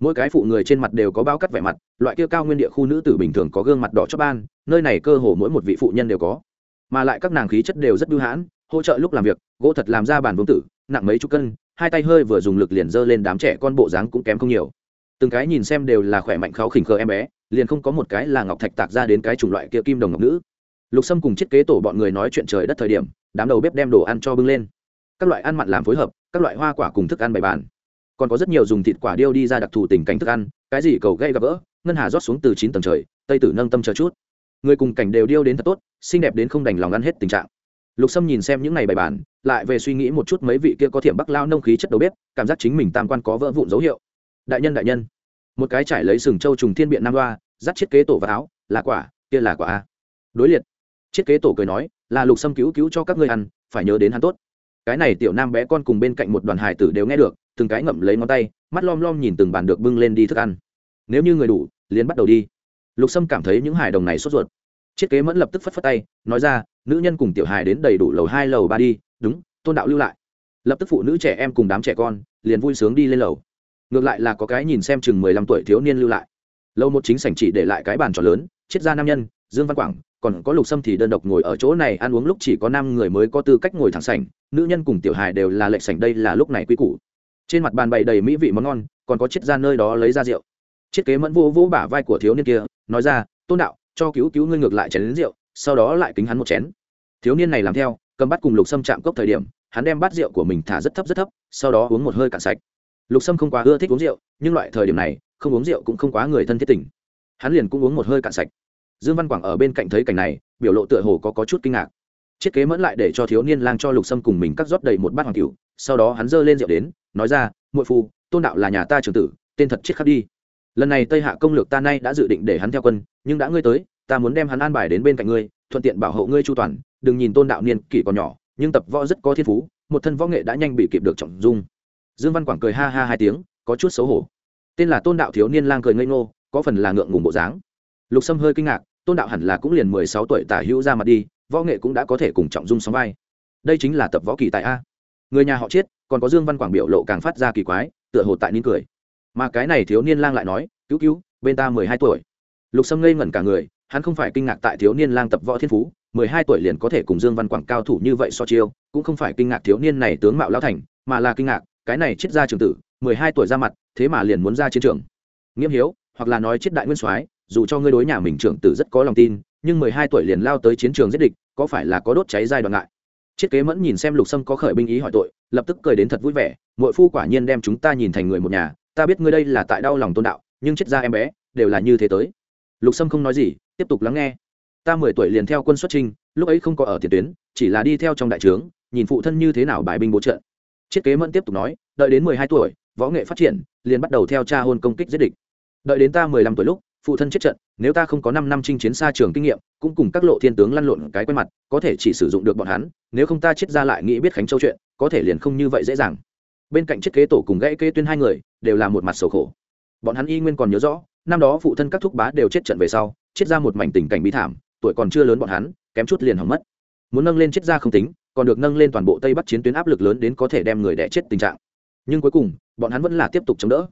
A: Mỗi cái phụ người trên mặt đều có bao cắt vẻ mặt, loại kia cao nguyên địa khu nữ tử bình thường có gương mặt đỏ chóp ban, nơi này cơ hồ mỗi một vị phụ nhân đều có. Mà lại các nàng khí chất đều rất bưu hãn, hỗ trợ lúc làm việc, gỗ thật làm ra bàn vương tử, nặng mấy chục cân, hai tay hơi vừa dùng lực liền dơ lên đám trẻ con bộ dáng cũng kém không nhiều từng cái nhìn xem đều là khỏe mạnh kháo khỉnh khờ em bé, liền không có một cái là ngọc thạch tạc ra đến cái chủng loại kia kim đồng ngọc nữ. Lục sâm cùng thiết kế tổ bọn người nói chuyện trời đất thời điểm, đám đầu bếp đem đồ ăn cho bưng lên. Các loại ăn mặn làm phối hợp, các loại hoa quả cùng thức ăn bày bàn. Còn có rất nhiều dùng thịt quả điêu đi ra đặc thù tình cảnh thức ăn, cái gì cầu gây gặp vỡ ngân hà rót xuống từ chín tầng trời, tây tử nâng tâm chờ chút. Người cùng cảnh đều điêu đến thật tốt, xinh đẹp đến không đành lòng ăn hết tình trạng. Lục sâm nhìn xem những ngày bày bàn, lại về suy nghĩ một chút mấy vị kia có thiểm bắc lao nông khí chất đầu bếp, cảm giác chính mình tam quan có vỡ vụn dấu hiệu. Đại nhân đại nhân một cái trải lấy sừng châu trùng thiên biện nam đoa, dắt chiếc kế tổ vào áo, là quả, kia là quả a. Đối liệt. Chiếc kế tổ cười nói, là lục sâm cứu cứu cho các ngươi ăn, phải nhớ đến hắn tốt. Cái này tiểu nam bé con cùng bên cạnh một đoàn hải tử đều nghe được, từng cái ngậm lấy ngón tay, mắt lom lom nhìn từng bàn được bưng lên đi thức ăn. Nếu như người đủ, liền bắt đầu đi. Lục sâm cảm thấy những hải đồng này sốt ruột. Chiếc kế mẫn lập tức phất phất tay, nói ra, nữ nhân cùng tiểu hài đến đầy đủ lầu hai, lầu ba đi, đúng, tôn đạo lưu lại. Lập tức phụ nữ trẻ em cùng đám trẻ con, liền vui sướng đi lên lầu ngược lại là có cái nhìn xem chừng mười lăm tuổi thiếu niên lưu lại. Lâu một chính sảnh chỉ để lại cái bàn trò lớn triết gia nam nhân, dương văn quảng, còn có lục sâm thì đơn độc ngồi ở chỗ này ăn uống lúc chỉ có năm người mới có tư cách ngồi thẳng sảnh, nữ nhân cùng tiểu hài đều là lệch sảnh đây là lúc này quy củ. Trên mặt bàn bày đầy mỹ vị món ngon, còn có chiết ra nơi đó lấy ra rượu. Chiết kế mẫn vô vô bả vai của thiếu niên kia, nói ra, tôn đạo, cho cứu cứu ngươi ngược lại chén đến rượu, sau đó lại kính hắn một chén. Thiếu niên này làm theo, cầm bắt cùng lục sâm chạm cốc thời điểm, hắn đem bát rượu của mình thả rất thấp rất thấp, sau đó uống một hơi cạn sạch lục sâm không quá ưa thích uống rượu nhưng loại thời điểm này không uống rượu cũng không quá người thân thiết tình. Hắn liền cũng uống một hơi cạn sạch. Dương văn quảng ở bên cạnh thấy cảnh này biểu lộ tựa hồ có, có chút kinh ngạc. Chiết kế mẫn lại để cho thiếu niên lang cho lục sâm cùng mình cắt rót đầy một bát hoàng cựu sau đó hắn giơ lên rượu đến nói ra muội phu tôn đạo là nhà ta trường tử tên thật chiết khắc đi. Lần này tây hạ công lược ta nay đã dự định để hắn theo quân nhưng đã ngươi tới ta muốn đem hắn an bài đến bên cạnh ngươi thuận tiện bảo hộ ngươi chu toàn. Đừng nhìn tôn đạo niên kỷ còn nhỏ nhưng tập võ rất có thiên phú một thân võ nghệ đã nhanh bị kịp được trọng dung dương văn quảng cười ha ha hai tiếng, có chút xấu hổ. Tên là tôn đạo thiếu niên lang cười ngây ngô, có phần là ngượng ngùng bộ dáng. Lục sâm hơi kinh ngạc, tôn đạo hẳn là cũng liền mười sáu tuổi tả hữu ra mặt đi, võ nghệ cũng đã có thể cùng trọng dung sóng vai. Đây chính là tập võ kỳ tại a. Người nhà họ chết còn có dương văn quảng biểu lộ càng phát ra kỳ quái, tựa hồ tại nín cười. Mà cái này thiếu niên lang lại nói, cứu cứu, bên ta mười hai tuổi. Lục sâm ngây ngẩn cả người, hắn không phải kinh ngạc tại thiếu niên lang tập võ thiên phú, mười hai tuổi liền có thể cùng dương văn quảng cao thủ như vậy so chiêu, cũng không phải kinh ngạc thiếu niên này tướng mạo lão thành, mà là kinh ngạc cái này chết ra trường tử, mười hai tuổi ra mặt, thế mà liền muốn ra chiến trường. Nghiêm hiếu, hoặc là nói chết đại nguyên soái, dù cho ngươi đối nhà mình trưởng tử rất có lòng tin, nhưng mười hai tuổi liền lao tới chiến trường giết địch, có phải là có đốt cháy giai đoạn ngại? Chiết kế mẫn nhìn xem lục sâm có khởi binh ý hỏi tội, lập tức cười đến thật vui vẻ mỗi phu quả nhiên đem chúng ta nhìn thành người một nhà, ta biết ngươi đây là tại đau lòng tôn đạo, nhưng chết ra em bé, đều là như thế tới. Lục sâm không nói gì, tiếp tục lắng nghe. Ta mười tuổi liền theo quân xuất trinh lúc ấy không có ở tiền tuyến, chỉ là đi theo trong đại trướng, nhìn phụ thân như thế nào bài binh bố trận chiết kế mẫn tiếp tục nói, đợi đến mười hai tuổi, võ nghệ phát triển, liền bắt đầu theo cha hôn công kích giết địch. Đợi đến ta mười lăm tuổi lúc, phụ thân chết trận, nếu ta không có năm năm chinh chiến xa trường kinh nghiệm, cũng cùng các lộ thiên tướng lăn lộn cái quen mặt, có thể chỉ sử dụng được bọn hắn, nếu không ta chết ra lại nghĩ biết khánh châu chuyện, có thể liền không như vậy dễ dàng. Bên cạnh chiếc kế tổ cùng gãy kế tuyên hai người, đều là một mặt sầu khổ. Bọn hắn y nguyên còn nhớ rõ, năm đó phụ thân các thúc bá đều chết trận về sau, chết ra một mảnh tình cảnh bí thảm, tuổi còn chưa lớn bọn hắn, kém chút liền hỏng mất. Muốn nâng lên chết ra không tính còn được nâng lên toàn bộ tây bắc chiến tuyến áp lực lớn đến có thể đem người đẻ chết tình trạng. Nhưng cuối cùng, bọn hắn vẫn là tiếp tục chống đỡ.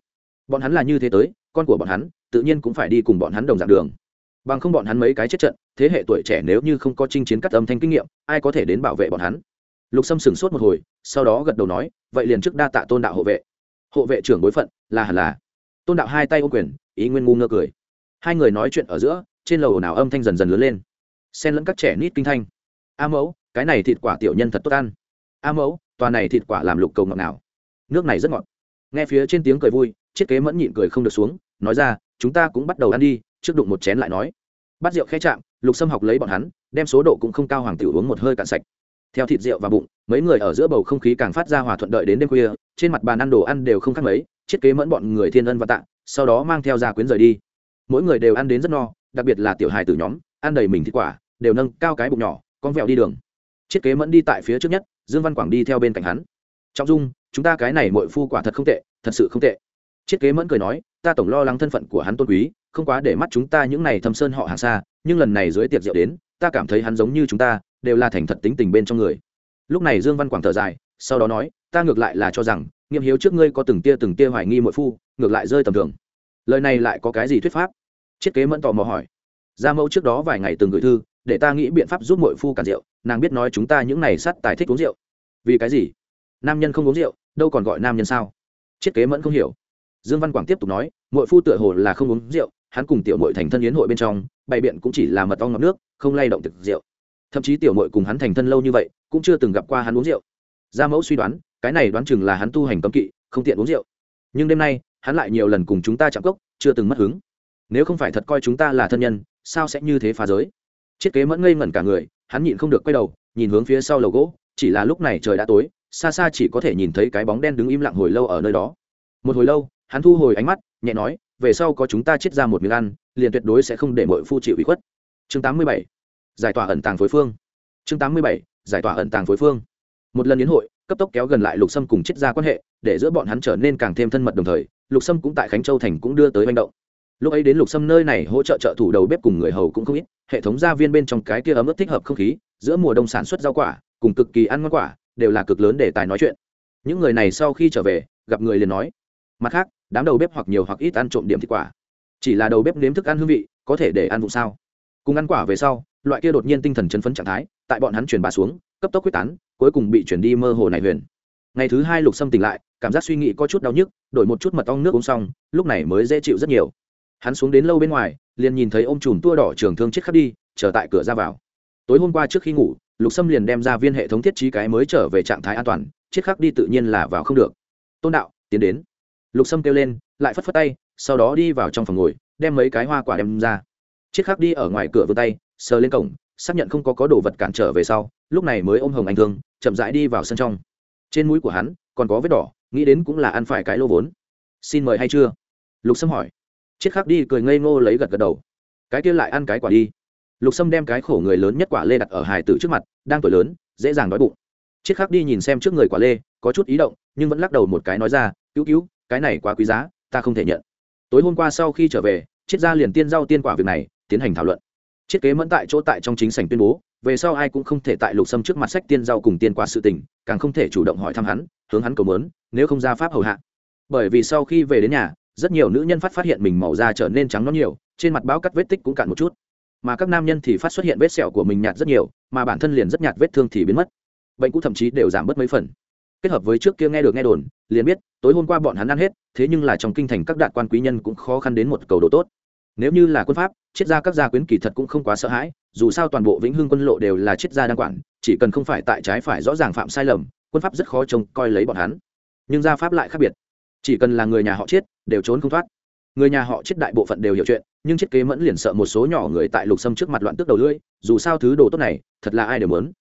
A: Bọn hắn là như thế tới, con của bọn hắn tự nhiên cũng phải đi cùng bọn hắn đồng dạng đường. Bằng không bọn hắn mấy cái chết trận, thế hệ tuổi trẻ nếu như không có chinh chiến cắt âm thanh kinh nghiệm, ai có thể đến bảo vệ bọn hắn? Lục sâm sửng sốt một hồi, sau đó gật đầu nói, vậy liền trước đa tạ tôn đạo hộ vệ. Hộ vệ trưởng bối phận, là hẳn là. Tôn đạo hai tay ô quyền, ý nguyên ngu ngơ cười. Hai người nói chuyện ở giữa, trên lầu nào âm thanh dần dần lớn lên. Xen lẫn các trẻ nít kinh thanh. A mẫu cái này thịt quả tiểu nhân thật tốt ăn. A mẫu, tòa này thịt quả làm lục cầu ngọt nào? Nước này rất ngọt. Nghe phía trên tiếng cười vui, chiết kế mẫn nhịn cười không được xuống, nói ra, chúng ta cũng bắt đầu ăn đi, trước đụng một chén lại nói. Bắt rượu khẽ chạm, lục sâm học lấy bọn hắn, đem số độ cũng không cao hoàng tiểu uống một hơi cạn sạch. Theo thịt rượu và bụng, mấy người ở giữa bầu không khí càng phát ra hòa thuận đợi đến đêm khuya, trên mặt bàn ăn đồ ăn đều không khác mấy, chiết kế mẫn bọn người thiên ân và tạ, sau đó mang theo gia quyến rời đi. Mỗi người đều ăn đến rất no, đặc biệt là tiểu hài tử nhóm, ăn đầy mình thịt quả, đều nâng cao cái bụng nhỏ, con vẹo đi đường chiết kế mẫn đi tại phía trước nhất, dương văn quảng đi theo bên cạnh hắn. Trọng dung, chúng ta cái này mội phu quả thật không tệ, thật sự không tệ. Chiết kế mẫn cười nói, ta tổng lo lắng thân phận của hắn tôn quý, không quá để mắt chúng ta những này thâm sơn họ hàng xa, nhưng lần này dưới tiệc rượu đến, ta cảm thấy hắn giống như chúng ta, đều là thành thật tính tình bên trong người. Lúc này dương văn quảng thở dài, sau đó nói, ta ngược lại là cho rằng, nghiêm hiếu trước ngươi có từng tia từng tia hoài nghi mội phu, ngược lại rơi tầm thường. Lời này lại có cái gì thuyết pháp? Chiết kế mẫn tò mò hỏi. Gia mẫu trước đó vài ngày từng gửi thư để ta nghĩ biện pháp giúp mội phu cản rượu, nàng biết nói chúng ta những này sắt tài thích uống rượu. Vì cái gì? Nam nhân không uống rượu, đâu còn gọi nam nhân sao? Chiết kế mẫn không hiểu. Dương văn quảng tiếp tục nói, mội phu tựa hồ là không uống rượu, hắn cùng tiểu mội thành thân yến hội bên trong, bày biện cũng chỉ là mật ong ngọc nước, không lay động thực rượu. Thậm chí tiểu mội cùng hắn thành thân lâu như vậy, cũng chưa từng gặp qua hắn uống rượu. Gia mẫu suy đoán, cái này đoán chừng là hắn tu hành cấm kỵ, không tiện uống rượu. Nhưng đêm nay, hắn lại nhiều lần cùng chúng ta chạm cốc, chưa từng mất hứng. Nếu không phải thật coi chúng ta là thân nhân, sao sẽ như thế phá giới? Chiết kế mẫn ngây ngẩn cả người, hắn nhịn không được quay đầu, nhìn hướng phía sau lầu gỗ, chỉ là lúc này trời đã tối, xa xa chỉ có thể nhìn thấy cái bóng đen đứng im lặng hồi lâu ở nơi đó một hồi lâu, hắn thu hồi ánh mắt, nhẹ nói, về sau có chúng ta chết ra một miếng ăn, liền tuyệt đối sẽ không để mọi phu chịu ủy khuất chương 87. giải tỏa ẩn tàng phối phương chương 87. giải tỏa ẩn tàng phối phương một lần yến hội, cấp tốc kéo gần lại lục sâm cùng chết ra quan hệ, để giữa bọn hắn trở nên càng thêm thân mật đồng thời, lục sâm cũng tại khánh châu thành cũng đưa tới manh động lúc ấy đến lục sâm nơi này hỗ trợ trợ thủ đầu bếp cùng người hầu cũng không ít, hệ thống gia viên bên trong cái kia ấm ức thích hợp không khí, giữa mùa đông sản xuất rau quả, cùng cực kỳ ăn ngon quả, đều là cực lớn để tài nói chuyện. Những người này sau khi trở về, gặp người liền nói, mặt khác, đám đầu bếp hoặc nhiều hoặc ít ăn trộm điểm thịt quả. Chỉ là đầu bếp nếm thức ăn hương vị, có thể để ăn vụ sao? Cùng ăn quả về sau, loại kia đột nhiên tinh thần chấn phấn trạng thái, tại bọn hắn truyền bà xuống, cấp tốc quyết tán, cuối cùng bị chuyển đi mơ hồ này huyền. Ngày thứ hai lục sâm tỉnh lại, cảm giác suy nghĩ có chút đau nhức, đổi một chút mật ong nước uống xong, lúc này mới dễ chịu rất nhiều hắn xuống đến lâu bên ngoài, liền nhìn thấy ô m chùm tua đỏ trường thương chết khắp đi, chờ tại cửa ra vào. Tối hôm qua trước khi ngủ, lục sâm liền đem ra viên hệ thống thiết trí cái mới trở về trạng thái an toàn, chết khắc đi tự nhiên là vào không được. Tôn đạo, tiến đến. Lục sâm kêu lên, lại phất phất tay, sau đó đi vào trong phòng ngồi, đem mấy cái hoa quả đem ra. Chiếc khắc đi ở ngoài cửa vươn tay, sờ lên cổng, xác nhận không có có đồ vật cản trở về sau, lúc này mới ôm hồng anh thương, chậm rãi đi vào sân trong. Trên mũi của hắn còn có vết đỏ, nghĩ đến cũng là ăn phải cái lô vốn. Xin mời hay chưa? Lục sâm hỏi. Chiết khắc đi cười ngây ngô lấy gật gật đầu. Cái kia lại ăn cái quả đi. Lục sâm đem cái khổ người lớn nhất quả lê đặt ở hải tử trước mặt, đang tuổi lớn, dễ dàng đói bụng. Chiết khắc đi nhìn xem trước người quả lê, có chút ý động, nhưng vẫn lắc đầu một cái nói ra, cứu cứu, cái này quá quý giá, ta không thể nhận. Tối hôm qua sau khi trở về Chiết gia liền tiên giao tiên quả việc này, tiến hành thảo luận. Chiết kế mẫn tại chỗ tại trong chính sảnh tuyên bố, về sau ai cũng không thể tại lục sâm trước mặt sách tiên giao cùng tiên quả sự tình, càng không thể chủ động hỏi thăm hắn, hướng hắn cầu mớn, nếu không ra pháp hầu hạ. Bởi vì sau khi về đến nhà rất nhiều nữ nhân phát phát hiện mình màu da trở nên trắng nó nhiều, trên mặt báo cắt vết tích cũng cạn một chút. Mà các nam nhân thì phát xuất hiện vết sẹo của mình nhạt rất nhiều, mà bản thân liền rất nhạt vết thương thì biến mất. Bệnh cũ thậm chí đều giảm bớt mấy phần. Kết hợp với trước kia nghe được nghe đồn, liền biết tối hôm qua bọn hắn ăn hết, thế nhưng là trong kinh thành các đạt quan quý nhân cũng khó khăn đến một cầu độ tốt. Nếu như là quân pháp, triết gia các gia quyến kỳ thật cũng không quá sợ hãi, dù sao toàn bộ vĩnh hưng quân lộ đều là triết gia đang quản, chỉ cần không phải tại trái phải rõ ràng phạm sai lầm, quân pháp rất khó trông coi lấy bọn hắn. Nhưng gia pháp lại khác biệt chỉ cần là người nhà họ chết, đều trốn không thoát. Người nhà họ chết đại bộ phận đều hiểu chuyện, nhưng chết kế mẫn liền sợ một số nhỏ người tại lục sâm trước mặt loạn tức đầu lưỡi, dù sao thứ đồ tốt này, thật là ai đều muốn.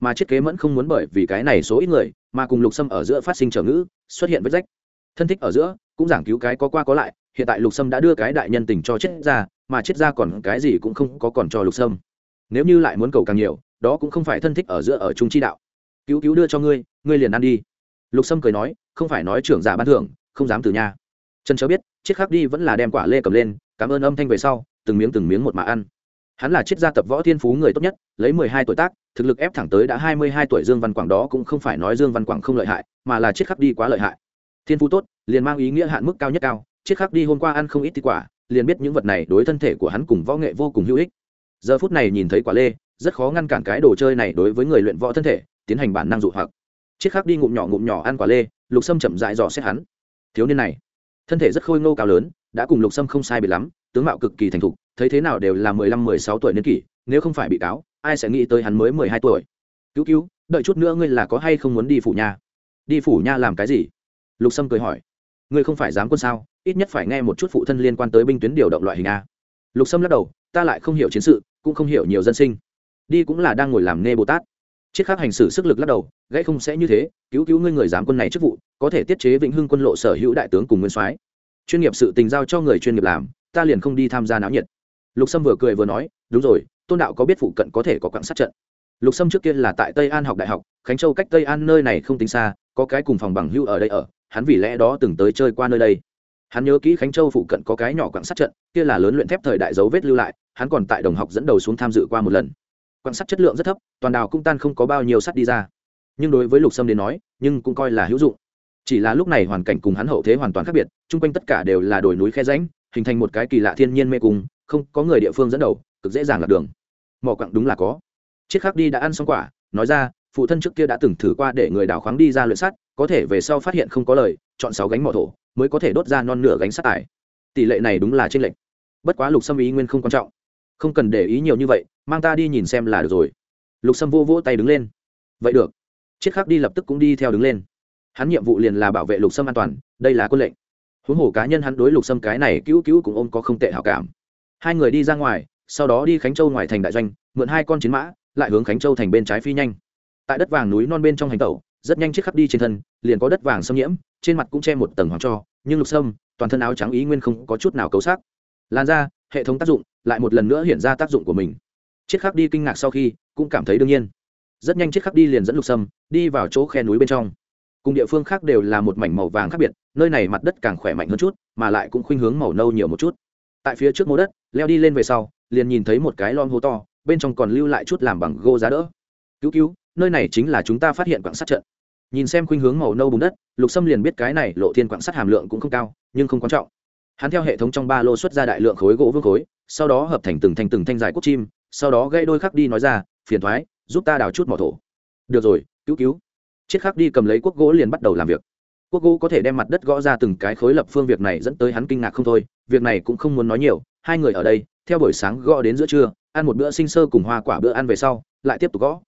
A: Mà chết kế mẫn không muốn bởi vì cái này số ít người, mà cùng lục sâm ở giữa phát sinh trở ngữ, xuất hiện vết rách. Thân thích ở giữa, cũng giảng cứu cái có qua có lại, hiện tại lục sâm đã đưa cái đại nhân tình cho chết ra, mà chết ra còn cái gì cũng không có còn cho lục sâm. Nếu như lại muốn cầu càng nhiều, đó cũng không phải thân thích ở giữa ở trung chi đạo. Cứu cứu đưa cho ngươi ngươi liền ăn đi. Lục sâm cười nói, không phải nói trưởng giả ban thưởng không dám từ nhà trần chớ biết, chiếc khác đi vẫn là đem quả lê cầm lên, cảm ơn âm thanh về sau, từng miếng từng miếng một mà ăn. Hắn là triết gia tập võ thiên phú người tốt nhất, lấy mười hai tuổi tác, thực lực ép thẳng tới đã hai mươi hai tuổi dương văn quảng đó cũng không phải nói dương văn quảng không lợi hại, mà là chiếc khắc đi quá lợi hại. Thiên phú tốt, liền mang ý nghĩa hạn mức cao nhất cao, chiếc khắc đi hôm qua ăn không ít thịt quả, liền biết những vật này đối thân thể của hắn cùng võ nghệ vô cùng hữu ích. Giờ phút này nhìn thấy quả lê, rất khó ngăn cản cái đồ chơi này đối với người luyện võ thân thể, tiến hành bản năng dụ hoặc. Chiếc khắc đi ngụm nhỏ ngụm nhỏ ăn quả lê, lục sâm chậm dại dò xét hắn thiếu niên này, thân thể rất khôi ngô cao lớn, đã cùng lục sâm không sai biệt lắm, tướng mạo cực kỳ thành thục, thấy thế nào đều là mười lăm, mười sáu tuổi niên kỷ, nếu không phải bị cáo, ai sẽ nghĩ tới hắn mới mười hai tuổi. Cứu cứu, đợi chút nữa ngươi là có hay không muốn đi phủ nha? Đi phủ nha làm cái gì? Lục sâm cười hỏi. Ngươi không phải dám quân sao, ít nhất phải nghe một chút phụ thân liên quan tới binh tuyến điều động loại hình a. Lục sâm lắc đầu, ta lại không hiểu chiến sự, cũng không hiểu nhiều dân sinh. Đi cũng là đang ngồi làm nê bồ tát chiết khắc hành xử sức lực lắc đầu, gãy không sẽ như thế, cứu cứu ngươi người giám quân này chức vụ, có thể tiết chế vĩnh hưng quân lộ sở hữu đại tướng cùng nguyên soái. Chuyên nghiệp sự tình giao cho người chuyên nghiệp làm, ta liền không đi tham gia náo nhiệt. Lục sâm vừa cười vừa nói, đúng rồi, tôn đạo có biết phụ cận có thể có quãng sát trận. Lục sâm trước kia là tại tây an học đại học, khánh châu cách tây an nơi này không tính xa, có cái cùng phòng bằng hưu ở đây ở, hắn vì lẽ đó từng tới chơi qua nơi đây. Hắn nhớ kỹ khánh châu phụ cận có cái nhỏ quãng sát trận, kia là lớn luyện thép thời đại dấu vết lưu lại, hắn còn tại đồng học dẫn đầu xuống tham dự qua một lần quan sắt chất lượng rất thấp, toàn đào cũng tan không có bao nhiêu sắt đi ra. Nhưng đối với lục sâm đến nói, nhưng cũng coi là hữu dụng. Chỉ là lúc này hoàn cảnh cùng hắn hậu thế hoàn toàn khác biệt, chung quanh tất cả đều là đồi núi khe ránh hình thành một cái kỳ lạ thiên nhiên mê cung, không có người địa phương dẫn đầu, cực dễ dàng lạc đường. Mỏ quặng đúng là có. Chiếc khác đi đã ăn xong quả, nói ra, phụ thân trước kia đã từng thử qua để người đào khoáng đi ra luyện sắt, có thể về sau phát hiện không có lời, chọn sáu gánh mỏ thổ, mới có thể đốt ra non nửa gánh sắt tải. Tỷ lệ này đúng là trên lệnh bất quá lục sâm ý nguyên không quan trọng không cần để ý nhiều như vậy, mang ta đi nhìn xem là được rồi. Lục sâm vô vỗ tay đứng lên. Vậy được. Chiếc khác đi lập tức cũng đi theo đứng lên. Hắn nhiệm vụ liền là bảo vệ lục sâm an toàn, đây là quân lệnh. Huống hồ cá nhân hắn đối lục sâm cái này cứu cứu cũng ôm có không tệ hảo cảm. Hai người đi ra ngoài, sau đó đi khánh châu ngoài thành đại doanh, mượn hai con chiến mã, lại hướng khánh châu thành bên trái phi nhanh. Tại đất vàng núi non bên trong hành tẩu, rất nhanh chiếc khắp đi trên thân, liền có đất vàng xâm nhiễm, trên mặt cũng che một tầng hoàng cho, nhưng lục sâm, toàn thân áo trắng ý nguyên không có chút nào cấu sắc. Lan ra hệ thống tác dụng lại một lần nữa hiện ra tác dụng của mình. Chiếc khắc đi kinh ngạc sau khi cũng cảm thấy đương nhiên. Rất nhanh chiếc khắc đi liền dẫn lục sâm đi vào chỗ khe núi bên trong. Cùng địa phương khác đều là một mảnh màu vàng khác biệt, nơi này mặt đất càng khỏe mạnh hơn chút, mà lại cũng khuynh hướng màu nâu nhiều một chút. Tại phía trước mố đất, leo đi lên về sau, liền nhìn thấy một cái lon hố to, bên trong còn lưu lại chút làm bằng gô giá đỡ. Cứu cứu, nơi này chính là chúng ta phát hiện quảng sắt trận. Nhìn xem khuynh hướng màu nâu bùn đất, lục sâm liền biết cái này lộ thiên quảng sắt hàm lượng cũng không cao, nhưng không quan trọng hắn theo hệ thống trong ba lô xuất ra đại lượng khối gỗ vương khối, sau đó hợp thành từng thành từng thanh dài cốt chim, sau đó gây đôi khắc đi nói ra, phiền thoái, giúp ta đào chút mỏ thổ. Được rồi, cứu cứu. Chiếc khắc đi cầm lấy cuốc gỗ liền bắt đầu làm việc. Cuốc gỗ có thể đem mặt đất gõ ra từng cái khối lập phương việc này dẫn tới hắn kinh ngạc không thôi, việc này cũng không muốn nói nhiều, hai người ở đây, theo buổi sáng gõ đến giữa trưa, ăn một bữa sinh sơ cùng hoa quả bữa ăn về sau, lại tiếp tục gõ.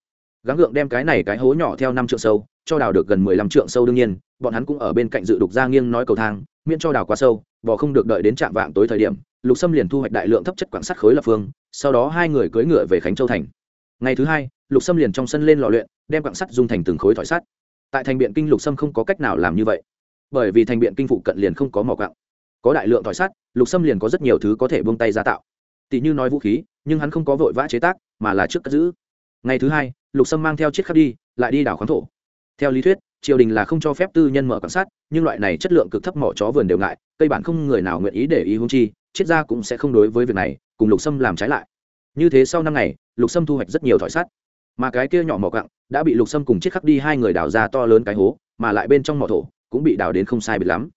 A: Gắng gượng đem cái này cái hố nhỏ theo năm trượng sâu, cho đào được gần mười lăm trượng sâu đương nhiên, bọn hắn cũng ở bên cạnh dự đục ra nghiêng nói cầu thang miễn cho đào quá sâu, bò không được đợi đến trạm vạng tối thời điểm, lục sâm liền thu hoạch đại lượng thấp chất quảng sắt khối lập phương, sau đó hai người cưỡi ngựa về khánh châu thành. Ngày thứ hai, lục sâm liền trong sân lên lò luyện, đem quảng sắt dung thành từng khối thỏi sắt. Tại thành biện kinh, lục sâm không có cách nào làm như vậy. Bởi vì thành biện kinh phụ cận liền không có mỏ quặng. Có đại lượng thỏi sắt, lục sâm liền có rất nhiều thứ có thể buông tay ra tạo. Tỷ như nói vũ khí, nhưng hắn không có vội vã chế tác, mà là trước cất giữ. Ngày thứ hai, lục sâm mang theo chiếc khắc đi, lại đi đảo khoáng thổ. Theo lý thuyết, triều đình là không cho phép tư nhân mở quan sát nhưng loại này chất lượng cực thấp mỏ chó vườn đều ngại, cây bản không người nào nguyện ý để ý hung chi, triết gia cũng sẽ không đối với việc này, cùng lục sâm làm trái lại. Như thế sau năm ngày, lục sâm thu hoạch rất nhiều thỏi sắt. Mà cái kia nhỏ mỏ cặng đã bị lục sâm cùng chiếc khắc đi hai người đào ra to lớn cái hố, mà lại bên trong mỏ thổ cũng bị đào đến không sai biệt lắm.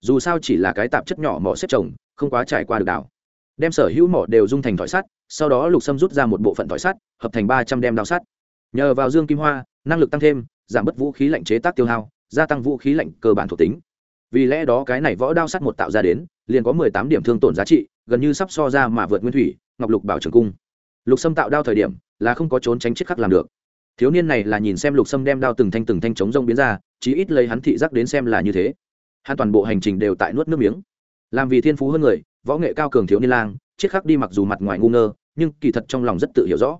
A: Dù sao chỉ là cái tạp chất nhỏ mỏ xếp trồng, không quá trải qua được đào. Đem sở hữu mỏ đều dung thành thỏi sắt, sau đó lục sâm rút ra một bộ phận thỏi sắt, hợp thành ba trăm đem đao sắt. Nhờ vào dương kim hoa, năng lực tăng thêm, giảm bớt vũ khí lạnh chế tác tiêu hao gia tăng vũ khí lạnh cơ bản thuộc tính. Vì lẽ đó cái này võ đao sắt một tạo ra đến, liền có mười tám điểm thương tổn giá trị, gần như sắp so ra mà vượt nguyên thủy, ngọc lục bảo trường cung. Lục sâm tạo đao thời điểm, là không có trốn tránh chiếc khắc làm được. Thiếu niên này là nhìn xem lục sâm đem đao từng thanh từng thanh chống rông biến ra, chí ít lấy hắn thị giác đến xem là như thế. Hắn toàn bộ hành trình đều tại nuốt nước miếng. Làm vì thiên phú hơn người, võ nghệ cao cường thiếu niên lang, chiếc khắc đi mặc dù mặt ngoài ngu ngơ, nhưng kỳ thật trong lòng rất tự hiểu rõ.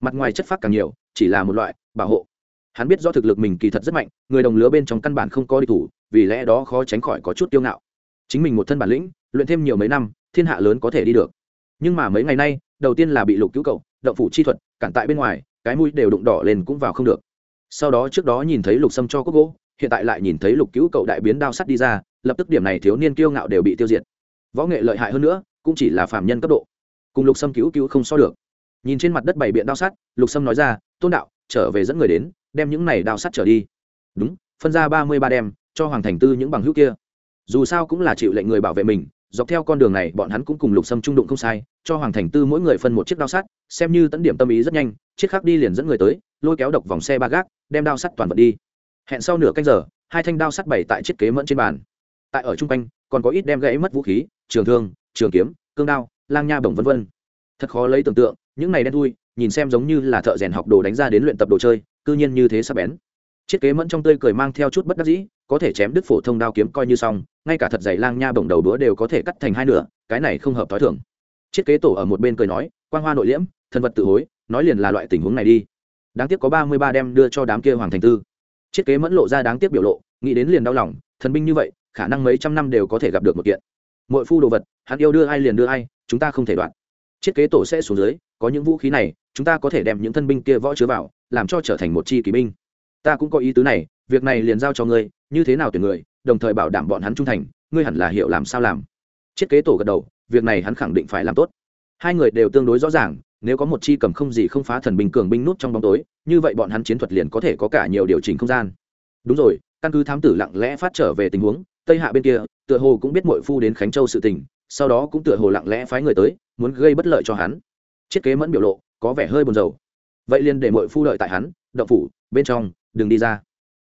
A: Mặt ngoài chất phác càng nhiều, chỉ là một loại bảo hộ hắn biết rõ thực lực mình kỳ thật rất mạnh, người đồng lứa bên trong căn bản không có đi thủ, vì lẽ đó khó tránh khỏi có chút kiêu ngạo. Chính mình một thân bản lĩnh, luyện thêm nhiều mấy năm, thiên hạ lớn có thể đi được. Nhưng mà mấy ngày nay, đầu tiên là bị lục cứu cậu, động phủ chi thuật, cản tại bên ngoài, cái mũi đều đụng đỏ lên cũng vào không được. Sau đó trước đó nhìn thấy lục sâm cho cốc gỗ, hiện tại lại nhìn thấy lục cứu cậu đại biến đao sắt đi ra, lập tức điểm này thiếu niên kiêu ngạo đều bị tiêu diệt. Võ nghệ lợi hại hơn nữa, cũng chỉ là phạm nhân cấp độ. Cùng lục sâm cứu cứu không so được. Nhìn trên mặt đất bảy biện đao sắt, lục sâm nói ra, tôn đạo trở về dẫn người đến, đem những này đao sắt trở đi. Đúng, phân ra ba mươi ba đem, cho hoàng thành tư những bằng hữu kia. Dù sao cũng là chịu lệnh người bảo vệ mình, dọc theo con đường này bọn hắn cũng cùng lục sâm trung đụng không sai, cho hoàng thành tư mỗi người phân một chiếc đao sắt, xem như tấn điểm tâm ý rất nhanh, chiếc khác đi liền dẫn người tới, lôi kéo độc vòng xe ba gác, đem đao sắt toàn vật đi. Hẹn sau nửa canh giờ, hai thanh đao sắt bày tại chiếc kế mẫn trên bàn. Tại ở chung quanh, còn có ít đem gãy mất vũ khí, trường thương, trường kiếm, cương đao, lang nha bổng vân vân. Thật khó lấy tưởng tượng, những này đen thui nhìn xem giống như là thợ rèn học đồ đánh ra đến luyện tập đồ chơi, cư nhiên như thế sắp bén. Chiếc kế mẫn trong tươi cười mang theo chút bất đắc dĩ, có thể chém đứt phổ thông đao kiếm coi như xong, ngay cả thật dày lang nha bổng đầu đũa đều có thể cắt thành hai nửa, cái này không hợp t h o i thưởng chiếc kế tổ ở một bên cười nói quan hoa nội liễm, thân vật tự hối, nói liền là loại tình huống này đi. Đáng tiếc có ba mươi ba đem đưa cho đám kia hoàng thành tư. Chiếc kế mẫn lộ ra đáng tiếc biểu lộ, nghĩ đến liền đau lòng, thần binh như vậy, khả năng mấy trăm năm đều có thể gặp được một kiện. Mỗi phu đồ vật, hắn yêu đưa ai liền đưa ai, chúng ta không thể đoạn chiếc kế tổ sẽ xuống dưới, có những vũ khí này chúng ta có thể đem những thân binh kia võ chứa vào, làm cho trở thành một chi kỳ binh. Ta cũng có ý tứ này, việc này liền giao cho ngươi, như thế nào tuyển người, đồng thời bảo đảm bọn hắn trung thành, ngươi hẳn là hiểu làm sao làm. Chiết kế tổ gật đầu, việc này hắn khẳng định phải làm tốt. Hai người đều tương đối rõ ràng, nếu có một chi cầm không gì không phá thần binh cường binh nút trong bóng tối, như vậy bọn hắn chiến thuật liền có thể có cả nhiều điều chỉnh không gian. Đúng rồi, căn cứ thám tử lặng lẽ phát trở về tình huống, tây hạ bên kia, tựa hồ cũng biết mội phu đến khánh châu sự tình, sau đó cũng tựa hồ lặng lẽ phái người tới, muốn gây bất lợi cho hắn. Chiết kế mẫn biểu lộ có vẻ hơi buồn rầu. Vậy liền để mội phu lợi tại hắn, động phủ, bên trong, đừng đi ra.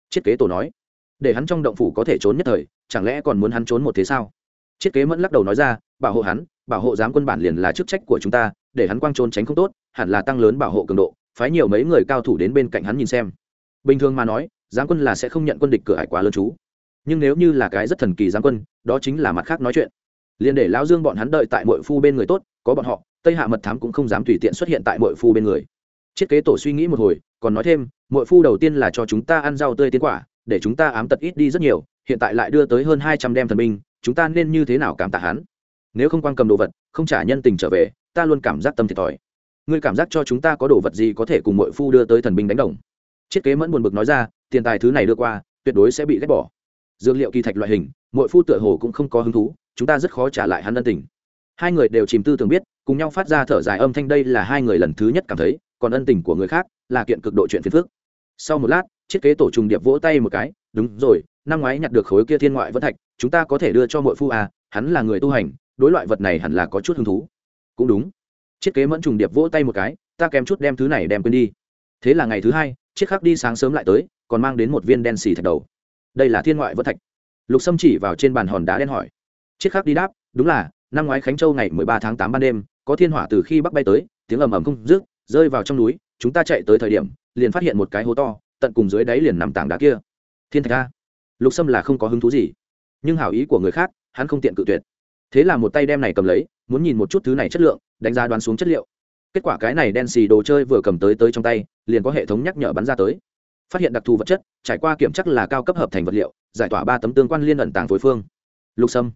A: Chiết kế tổ nói. Để hắn trong động phủ có thể trốn nhất thời, chẳng lẽ còn muốn hắn trốn một thế sao? Chiết kế mẫn lắc đầu nói ra, bảo hộ hắn, bảo hộ giám quân bản liền là chức trách của chúng ta, để hắn quang trốn tránh không tốt, hẳn là tăng lớn bảo hộ cường độ, phái nhiều mấy người cao thủ đến bên cạnh hắn nhìn xem. Bình thường mà nói, giám quân là sẽ không nhận quân địch cửa hải quá lớn chú. Nhưng nếu như là cái rất thần kỳ giám quân, đó chính là mặt khác nói chuyện. Liền để lão dương bọn hắn đợi tại mội phu bên người tốt, có bọn họ tây hạ mật thám cũng không dám tùy tiện xuất hiện tại mội phu bên người. Chiết kế tổ suy nghĩ một hồi, còn nói thêm, mội phu đầu tiên là cho chúng ta ăn rau tươi tiến quả, để chúng ta ám tật ít đi rất nhiều, hiện tại lại đưa tới hơn hai trăm đem thần binh, chúng ta nên như thế nào cảm tạ hắn? Nếu không quan cầm đồ vật, không trả nhân tình trở về, ta luôn cảm giác tâm thiệt thòi. Ngươi cảm giác cho chúng ta có đồ vật gì có thể cùng mội phu đưa tới thần binh đánh đồng? Chiết kế mẫn buồn bực nói ra, tiền tài thứ này đưa qua, tuyệt đối sẽ bị ghét bỏ. Dược liệu kỳ thạch loại hình, mội phu tựa hồ cũng không có hứng thú, chúng ta rất khó trả lại hắn ân tình. Hai người đều chìm tư tưởng biết cùng nhau phát ra thở dài âm thanh, đây là hai người lần thứ nhất cảm thấy, còn ân tình của người khác là kiện cực độ chuyện phiền phức. Sau một lát, chiếc kế tổ trùng điệp vỗ tay một cái, đúng rồi, năm ngoái nhặt được khối kia thiên ngoại vân thạch, chúng ta có thể đưa cho mội phu à hắn là người tu hành, đối loại vật này hẳn là có chút hứng thú. Cũng đúng. Chiếc kế mẫn trùng điệp vỗ tay một cái, ta kém chút đem thứ này đem quên đi. Thế là ngày thứ hai, chiếc khắc đi sáng sớm lại tới, còn mang đến một viên đen xì thạch đầu. Đây là thiên ngoại vân thạch. Lục sâm chỉ vào trên bàn hòn đá đen hỏi. Chiếc khắc đi đáp, đúng là, năm ngoái khánh châu ngày mười ba tháng tám ban đêm có thiên hỏa từ khi bắc bay tới, tiếng ầm ầm không rước rơi vào trong núi, chúng ta chạy tới thời điểm, liền phát hiện một cái hố to, tận cùng dưới đáy liền nằm tảng đá kia. Thiên thạch a. Lục sâm là không có hứng thú gì. Nhưng hảo ý của người khác, hắn không tiện cự tuyệt. Thế là một tay đem này cầm lấy, muốn nhìn một chút thứ này chất lượng, đánh giá đoán xuống chất liệu. Kết quả cái này đen xì đồ chơi vừa cầm tới tới trong tay, liền có hệ thống nhắc nhở bắn ra tới. Phát hiện đặc thù vật chất, trải qua kiểm chắc là cao cấp hợp thành vật liệu, giải tỏa ba tấm tương quan liên ẩn tàng phối phương. Lục sâm,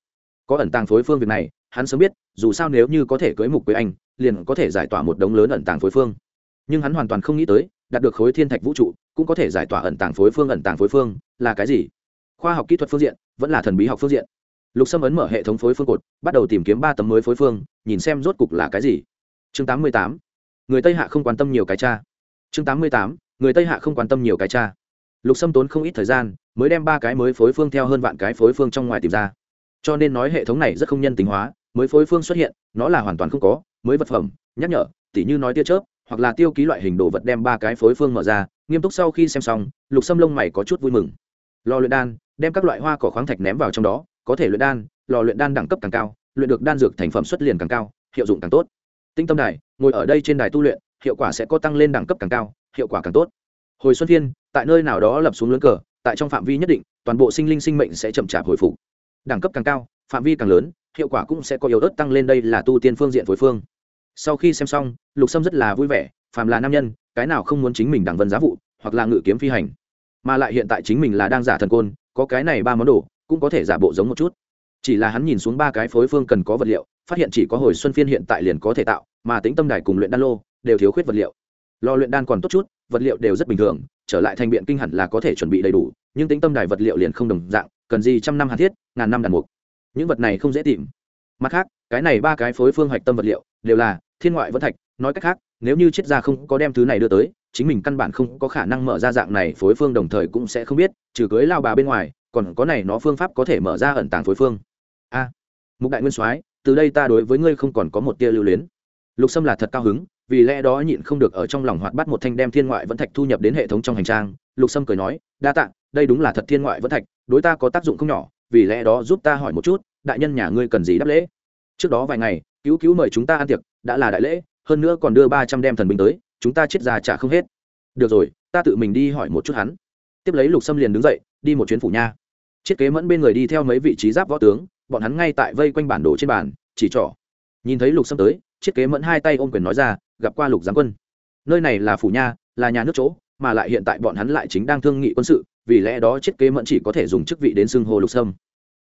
A: có ẩn tàng phối phương việc này hắn sớm biết, dù sao nếu như có thể cưới mục với anh, liền có thể giải tỏa một đống lớn ẩn tàng phối phương. Nhưng hắn hoàn toàn không nghĩ tới, đạt được khối thiên thạch vũ trụ, cũng có thể giải tỏa ẩn tàng phối phương ẩn tàng phối phương, là cái gì? Khoa học kỹ thuật phương diện, vẫn là thần bí học phương diện. Lục sâm ấn mở hệ thống phối phương cột, bắt đầu tìm kiếm ba tấm mới phối phương, nhìn xem rốt cục là cái gì. Chương tám mươi tám. Người tây hạ không quan tâm nhiều cái cha. Chương tám mươi tám. Người tây hạ không quan tâm nhiều cái cha. Lục sâm tốn không ít thời gian, mới đem ba cái mới phối phương theo hơn vạn cái phối phương trong ngoài tìm ra. Cho nên nói hệ thống này rất không nhân tính hóa mới phối phương xuất hiện, nó là hoàn toàn không có, mới vật phẩm, nhắc nhở, tỉ như nói tia chớp, hoặc là tiêu ký loại hình đồ vật đem ba cái phối phương mở ra, nghiêm túc sau khi xem xong, lục sâm lông mày có chút vui mừng. Lò luyện đan, đem các loại hoa cỏ khoáng thạch ném vào trong đó, có thể luyện đan, lò luyện đan đẳng cấp càng cao, luyện được đan dược thành phẩm xuất liền càng cao, hiệu dụng càng tốt. Tinh tâm đài, ngồi ở đây trên đài tu luyện, hiệu quả sẽ có tăng lên đẳng cấp càng cao, hiệu quả càng tốt. Hồi xuân thiên tại nơi nào đó lập xuống lớn cờ, tại trong phạm vi nhất định, toàn bộ sinh linh sinh mệnh sẽ chậm chạp hồi phục. Đẳng cấp càng cao, phạm vi càng lớn hiệu quả cũng sẽ có yếu ớt tăng lên đây là tu tiên phương diện phối phương. Sau khi xem xong, lục sâm rất là vui vẻ, phàm là nam nhân, cái nào không muốn chính mình đằng vân giá vụ, hoặc là ngự kiếm phi hành. Mà lại hiện tại chính mình là đang giả thần côn, có cái này ba món đồ, cũng có thể giả bộ giống một chút. Chỉ là hắn nhìn xuống ba cái phối phương cần có vật liệu, phát hiện chỉ có hồi xuân phiên hiện tại liền có thể tạo, mà tính tâm đài cùng luyện đan lô đều thiếu khuyết vật liệu. Lò luyện đan còn tốt chút, vật liệu đều rất bình thường, trở lại thành biện kinh hẳn là có thể chuẩn bị đầy đủ, nhưng tính tâm đài vật liệu liền không đồng dạng, cần gì trăm năm hàn thiết, ngàn năm đàn mục những vật này không dễ tìm. Mặt khác, cái này ba cái phối phương hoạch tâm vật liệu, đều là thiên ngoại vẫn thạch, nói cách khác, nếu như triết gia không có đem thứ này đưa tới, chính mình căn bản không có khả năng mở ra dạng này phối phương đồng thời cũng sẽ không biết, trừ cưới lao bà bên ngoài, còn có này nó phương pháp có thể mở ra ẩn tàng phối phương. A, mục đại nguyên soái, từ đây ta đối với ngươi không còn có một tia lưu luyến. Lục sâm là thật cao hứng, vì lẽ đó nhịn không được ở trong lòng hoạt bắt một thanh đem thiên ngoại vẫn thạch thu nhập đến hệ thống trong hành trang. Lục sâm cười nói, đa tạ, đây đúng là thật thiên ngoại vẫn thạch, đối ta có tác dụng không nhỏ vì lẽ đó giúp ta hỏi một chút, đại nhân nhà ngươi cần gì đáp lễ? Trước đó vài ngày, cứu cứu mời chúng ta ăn tiệc, đã là đại lễ, hơn nữa còn đưa ba trăm đem thần binh tới, chúng ta chết ra trả không hết. Được rồi, ta tự mình đi hỏi một chút hắn. Tiếp lấy lục sâm liền đứng dậy, đi một chuyến phủ nha. Chiết kế mẫn bên người đi theo mấy vị trí giáp võ tướng, bọn hắn ngay tại vây quanh bản đồ trên bàn, chỉ trỏ. Nhìn thấy lục sâm tới chiết kế mẫn hai tay ôm quyền nói ra, gặp qua lục giáng quân. Nơi này là phủ nha, là nhà nước chỗ, mà lại hiện tại bọn hắn lại chính đang thương nghị quân sự vì lẽ đó thiết kế mẫn chỉ có thể dùng chức vị đến xưng hồ lục sâm.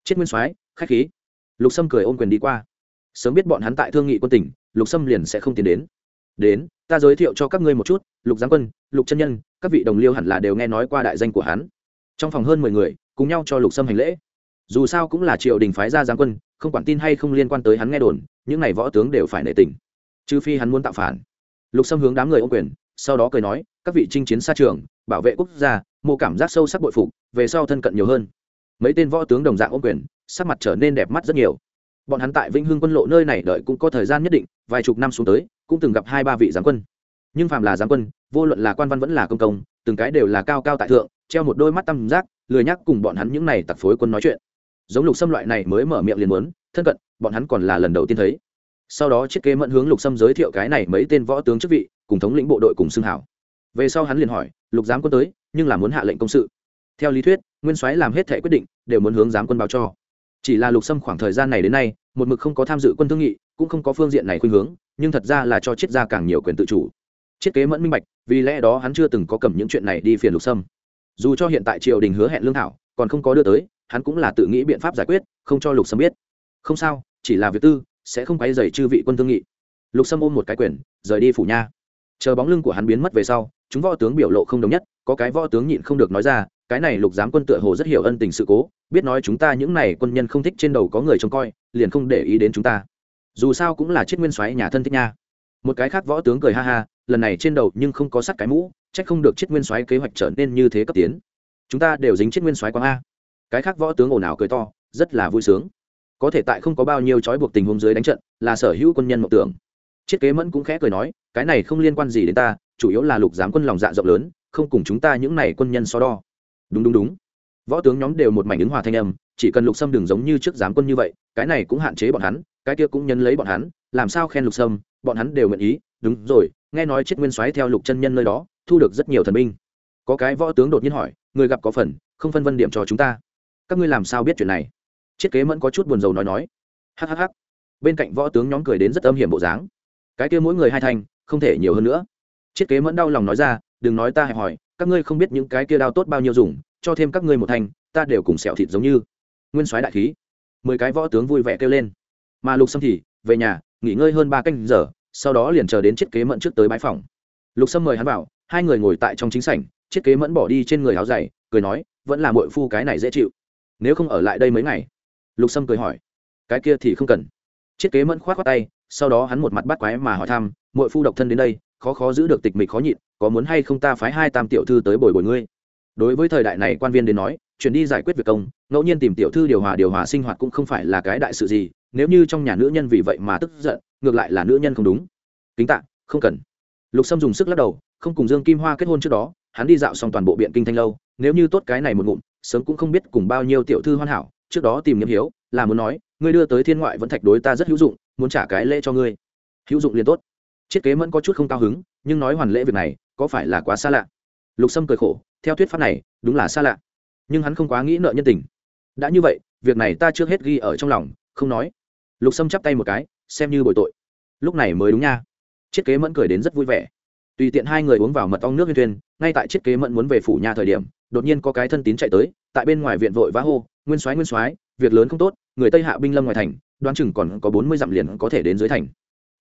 A: Chiết nguyên soái, khách khí. Lục sâm cười ôm quyền đi qua. Sớm biết bọn hắn tại thương nghị quân tỉnh, lục sâm liền sẽ không tiến đến. Đến, ta giới thiệu cho các ngươi một chút, lục giáng quân, lục chân nhân, các vị đồng liêu hẳn là đều nghe nói qua đại danh của hắn. Trong phòng hơn mười người, cùng nhau cho lục sâm hành lễ. Dù sao cũng là triều đình phái ra giáng quân, không quản tin hay không liên quan tới hắn nghe đồn, những n à y võ tướng đều phải nể tình. Trừ phi hắn muốn tạo phản. Lục sâm hướng đám người ô quyền, sau đó cười nói, các vị chinh chiến xa trường, bảo vệ quốc gia mô cảm giác sâu sắc bội phục, về sau thân cận nhiều hơn. Mấy tên võ tướng đồng dạng ôm quyền, sắc mặt trở nên đẹp mắt rất nhiều. Bọn hắn tại vĩnh hưng quân lộ nơi này đợi cũng có thời gian nhất định, vài chục năm xuống tới, cũng từng gặp hai ba vị giám quân. Nhưng phàm là giám quân, vô luận là quan văn vẫn là công công, từng cái đều là cao cao tại thượng, treo một đôi mắt tăm giác, lười nhắc cùng bọn hắn những này tặc phối quân nói chuyện. Giống lục xâm loại này mới mở miệng liền muốn, thân cận, bọn hắn còn là lần đầu tiên thấy. Sau đó chiếc kế mẫn hướng lục xâm giới thiệu cái này mấy tên võ tướng chức vị, cùng thống lĩnh bộ đội cùng xưng hảo. Về sau hắn liền hỏi, lục giám quân tới nhưng là muốn hạ lệnh công sự. Theo lý thuyết, nguyên soái làm hết thể quyết định, đều muốn hướng giám quân báo cho. Chỉ là lục xâm khoảng thời gian này đến nay, một mực không có tham dự quân thương nghị, cũng không có phương diện này khuynh hướng, nhưng thật ra là cho triết gia càng nhiều quyền tự chủ. Chiết kế mẫn minh bạch, vì lẽ đó hắn chưa từng có cầm những chuyện này đi phiền lục sâm. Dù cho hiện tại triều đình hứa hẹn lương thảo, còn không có đưa tới, hắn cũng là tự nghĩ biện pháp giải quyết, không cho lục sâm biết. Không sao, chỉ là việc tư, sẽ không quay dày chư vị quân thương nghị. Lục sâm ôm một cái quyền, rời đi phủ nha. Chờ bóng lưng của hắn biến mất về sau chúng võ tướng biểu lộ không đồng nhất, có cái võ tướng nhịn không được nói ra, cái này lục giám quân tựa hồ rất hiểu ân tình sự cố, biết nói chúng ta những này quân nhân không thích trên đầu có người trông coi, liền không để ý đến chúng ta. Dù sao cũng là chiết nguyên soái nhà thân thích nha. Một cái khác võ tướng cười ha ha, lần này trên đầu nhưng không có sắt cái mũ trách không được chiết nguyên soái kế hoạch trở nên như thế cấp tiến. Chúng ta đều dính chiết nguyên soái quang a cái khác võ tướng ồn ào cười to, rất là vui sướng. Có thể tại không có bao nhiêu trói buộc tình huống dưới đánh trận, là sở hữu quân nhân mộng tưởng. Chiết kế mẫn cũng khẽ cười nói, cái này không liên quan gì đến ta chủ yếu là lục giám quân lòng dạ rộng lớn, không cùng chúng ta những này quân nhân so đo. Đúng đúng đúng. Võ tướng nhóm đều một mảnh ứng hòa thanh âm, chỉ cần lục sâm đừng giống như trước giám quân như vậy, cái này cũng hạn chế bọn hắn, cái kia cũng nhấn lấy bọn hắn, làm sao khen lục sâm, bọn hắn đều nguyện ý. Đúng rồi, nghe nói chết nguyên soái theo lục chân nhân nơi đó, thu được rất nhiều thần binh. Có cái võ tướng đột nhiên hỏi, người gặp có phần, không phân vân điểm cho chúng ta. Các ngươi làm sao biết chuyện này? Chiết kế mẫn có chút buồn rầu nói nói. Hhh bên cạnh võ tướng nhóm cười đến rất âm hiểm bộ dáng. Cái kia mỗi người hai thành, không thể nhiều hơn nữa chiết kế mẫn đau lòng nói ra, đừng nói ta hẹp hỏi các ngươi không biết những cái kia đao tốt bao nhiêu dùng, cho thêm các ngươi một thành, ta đều cùng sẹo thịt giống như. Nguyên soái đại khí. Mười cái võ tướng vui vẻ kêu lên. Mà lục sâm thì về nhà, nghỉ ngơi hơn ba canh giờ, sau đó liền chờ đến Chiết kế mẫn trước tới bãi phòng. Lục sâm mời hắn vào, hai người ngồi tại trong chính sảnh, Chiết kế mẫn bỏ đi trên người áo dày cười nói, vẫn là mội phu cái này dễ chịu. Nếu không ở lại đây mấy ngày. Lục sâm cười hỏi, cái kia thì không cần. Chiết kế mẫn k h o á t khoác tay, sau đó hắn một mặt bắt quái mà hỏi thăm mội phu độc thân đến đây khó khó giữ được tịch mịch khó nhịn, có muốn hay không ta phái hai tam tiểu thư tới bồi bồi ngươi? Đối với thời đại này quan viên đến nói chuyển đi giải quyết việc công, ngẫu nhiên tìm tiểu thư điều hòa điều hòa sinh hoạt cũng không phải là cái đại sự gì, nếu như trong nhà nữ nhân vì vậy mà tức giận, ngược lại là nữ nhân không đúng. Kính tạ, không cần. Lục sâm dùng sức lắc đầu, không cùng dương kim hoa kết hôn trước đó, hắn đi dạo xong toàn bộ biện kinh thanh lâu, nếu như tốt cái này một ngụm, sớm cũng không biết cùng bao nhiêu tiểu thư hoàn hảo, trước đó tìm nhậm hiếu, là muốn nói, ngươi đưa tới thiên ngoại vẫn thạch đối ta rất hữu dụng, muốn trả cái lễ cho ngươi. Hữu dụng liền tốt chiết kế mẫn có chút không cao hứng, nhưng nói hoàn lễ việc này, có phải là quá xa lạ? Lục sâm cười khổ, theo thuyết pháp này, đúng là xa lạ. Nhưng hắn không quá nghĩ nợ nhân tình. Đã như vậy, việc này ta trước hết ghi ở trong lòng, không nói. Lục sâm chắp tay một cái, xem như bồi tội. Lúc này mới đúng nha. Chiết kế mẫn cười đến rất vui vẻ. Tùy tiện hai người uống vào mật ong nước huyên thuyền. ngay tại chiết kế mẫn muốn về phủ nhà thời điểm, đột nhiên có cái thân tín chạy tới, tại bên ngoài viện vội vã hô, nguyên soái nguyên soái, việc lớn không tốt, người tây hạ binh lâm ngoài thành, đoán chừng còn có bốn mươi dặm liền có thể đến dưới thành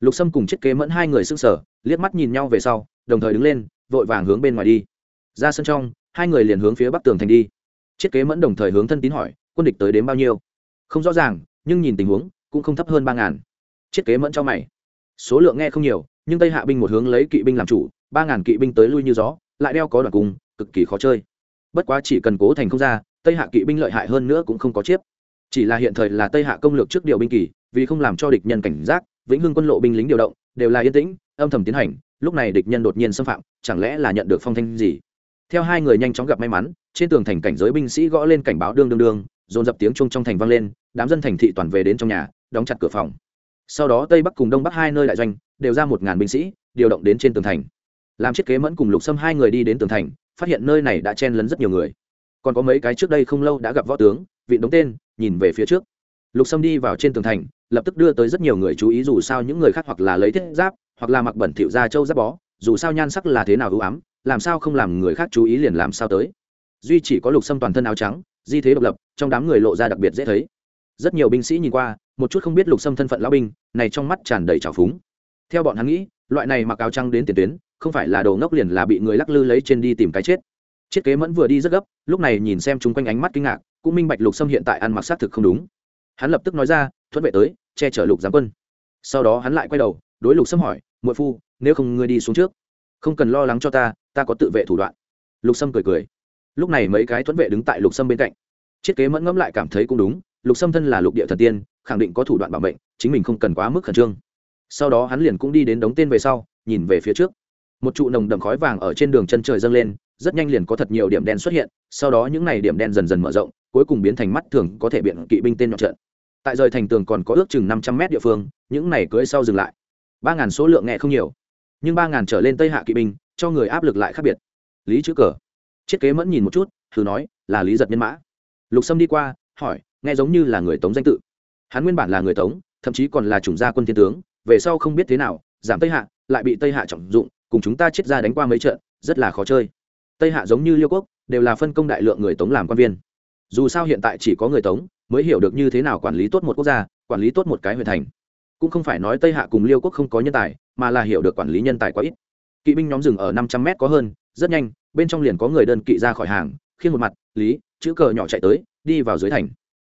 A: lục sâm cùng chiếc kế mẫn hai người s ư n g sở liếc mắt nhìn nhau về sau, đồng thời đứng lên, vội vàng hướng bên ngoài đi. Ra sân trong, hai người liền hướng phía bắc tường thành đi. Chiếc kế mẫn đồng thời hướng thân tín hỏi, quân địch tới đến bao nhiêu? Không rõ ràng, nhưng nhìn tình huống, cũng không thấp hơn ba ngàn. Chiếc kế mẫn cho mày. Số lượng nghe không nhiều, nhưng tây hạ binh một hướng lấy kỵ binh làm chủ, ba ngàn kỵ binh tới lui như gió, lại đeo có đoàn cung, cực kỳ khó chơi. Bất quá chỉ cần cố thành không ra, tây hạ kỵ binh lợi hại hơn nữa cũng không có chiếp. Chỉ là hiện thời là tây hạ công lược trước điều binh kỳ, vì không làm cho địch nhân cảnh giác vĩnh hưng quân lộ binh lính điều động, đều là yên tĩnh, âm thầm tiến hành, lúc này địch nhân đột nhiên xâm phạm, chẳng lẽ là nhận được phong thanh gì? Theo hai người nhanh chóng gặp may mắn, trên tường thành cảnh giới binh sĩ gõ lên cảnh báo đương đương đương, dồn dập tiếng chung trong thành vang lên, đám dân thành thị toàn về đến trong nhà, đóng chặt cửa phòng. Sau đó tây bắc cùng đông bắc hai nơi đại doanh, đều ra một ngàn binh sĩ, điều động đến trên tường thành. Làm thiết kế mẫn cùng lục xâm hai người đi đến tường thành, phát hiện nơi này đã chen lấn rất nhiều người. Còn có mấy cái trước đây không lâu đã gặp võ tướng, vị đống tên, nhìn về phía trước. Lục sâm đi vào trên tường thành lập tức đưa tới rất nhiều người chú ý dù sao những người khác hoặc là lấy thiết giáp, hoặc là mặc bẩn thiệu da châu giáp bó, dù sao nhan sắc là thế nào ưu ám, làm sao không làm người khác chú ý liền làm sao tới. Duy chỉ có lục sâm toàn thân áo trắng, di thế độc lập, trong đám người lộ ra đặc biệt dễ thấy. Rất nhiều binh sĩ nhìn qua, một chút không biết lục sâm thân phận lão binh, này trong mắt tràn đầy trào phúng. Theo bọn hắn nghĩ, loại này mặc áo trắng đến tiền tuyến, không phải là đồ ngốc liền là bị người lắc lư lấy trên đi tìm cái chết. Chiết kế mẫn vừa đi rất gấp, lúc này nhìn xem chúng quanh ánh mắt kinh ngạc, cũng minh bạch lục sâm hiện tại ăn mặc xác thực không đúng. Hắn lập tức nói ra, thuận vệ tới che chở lục giám quân. Sau đó hắn lại quay đầu, đối lục sâm hỏi, muội phu, nếu không ngươi đi xuống trước, không cần lo lắng cho ta ta có tự vệ thủ đoạn. Lục sâm cười cười. Lúc này mấy cái thuẫn vệ đứng tại lục sâm bên cạnh. Chiết kế mẫn ngẫm lại cảm thấy cũng đúng, lục sâm thân là lục địa thần tiên, khẳng định có thủ đoạn bảo mệnh, chính mình không cần quá mức khẩn trương. Sau đó hắn liền cũng đi đến đống tên về sau, nhìn về phía trước. Một trụ nồng đậm khói vàng ở trên đường chân trời dâng lên, rất nhanh liền có thật nhiều điểm đen xuất hiện, sau đó những n à y điểm đen dần dần mở rộng, cuối cùng biến thành mắt thường có thể biện kỵ binh tên nhọn trận tại rời thành tường còn có ước chừng năm trăm mét địa phương, những này cưới sau dừng lại. Ba ngàn số lượng nghe không nhiều, nhưng ba ngàn trở lên tây hạ kỵ binh, cho người áp lực lại khác biệt. Lý chữ cờ thiết kế mẫn nhìn một chút, thử nói, là lý giật nhân mã. Lục sâm đi qua, hỏi, nghe giống như là người tống danh tự. Hắn nguyên bản là người tống, thậm chí còn là chủng gia quân thiên tướng, về sau không biết thế nào, giảm tây hạ, lại bị tây hạ trọng dụng, cùng chúng ta chết ra đánh qua mấy trận, rất là khó chơi. Tây hạ giống như liêu quốc, đều là phân công đại lượng người tống làm quan viên dù sao hiện tại chỉ có người tống mới hiểu được như thế nào quản lý tốt một quốc gia, quản lý tốt một cái huyện thành. Cũng không phải nói tây hạ cùng liêu quốc không có nhân tài, mà là hiểu được quản lý nhân tài quá ít. Kỵ binh nhóm rừng ở năm trăm mét có hơn, rất nhanh, bên trong liền có người đơn kỵ ra khỏi hàng khiên một mặt, lý, chữ cờ nhỏ chạy tới, đi vào dưới thành.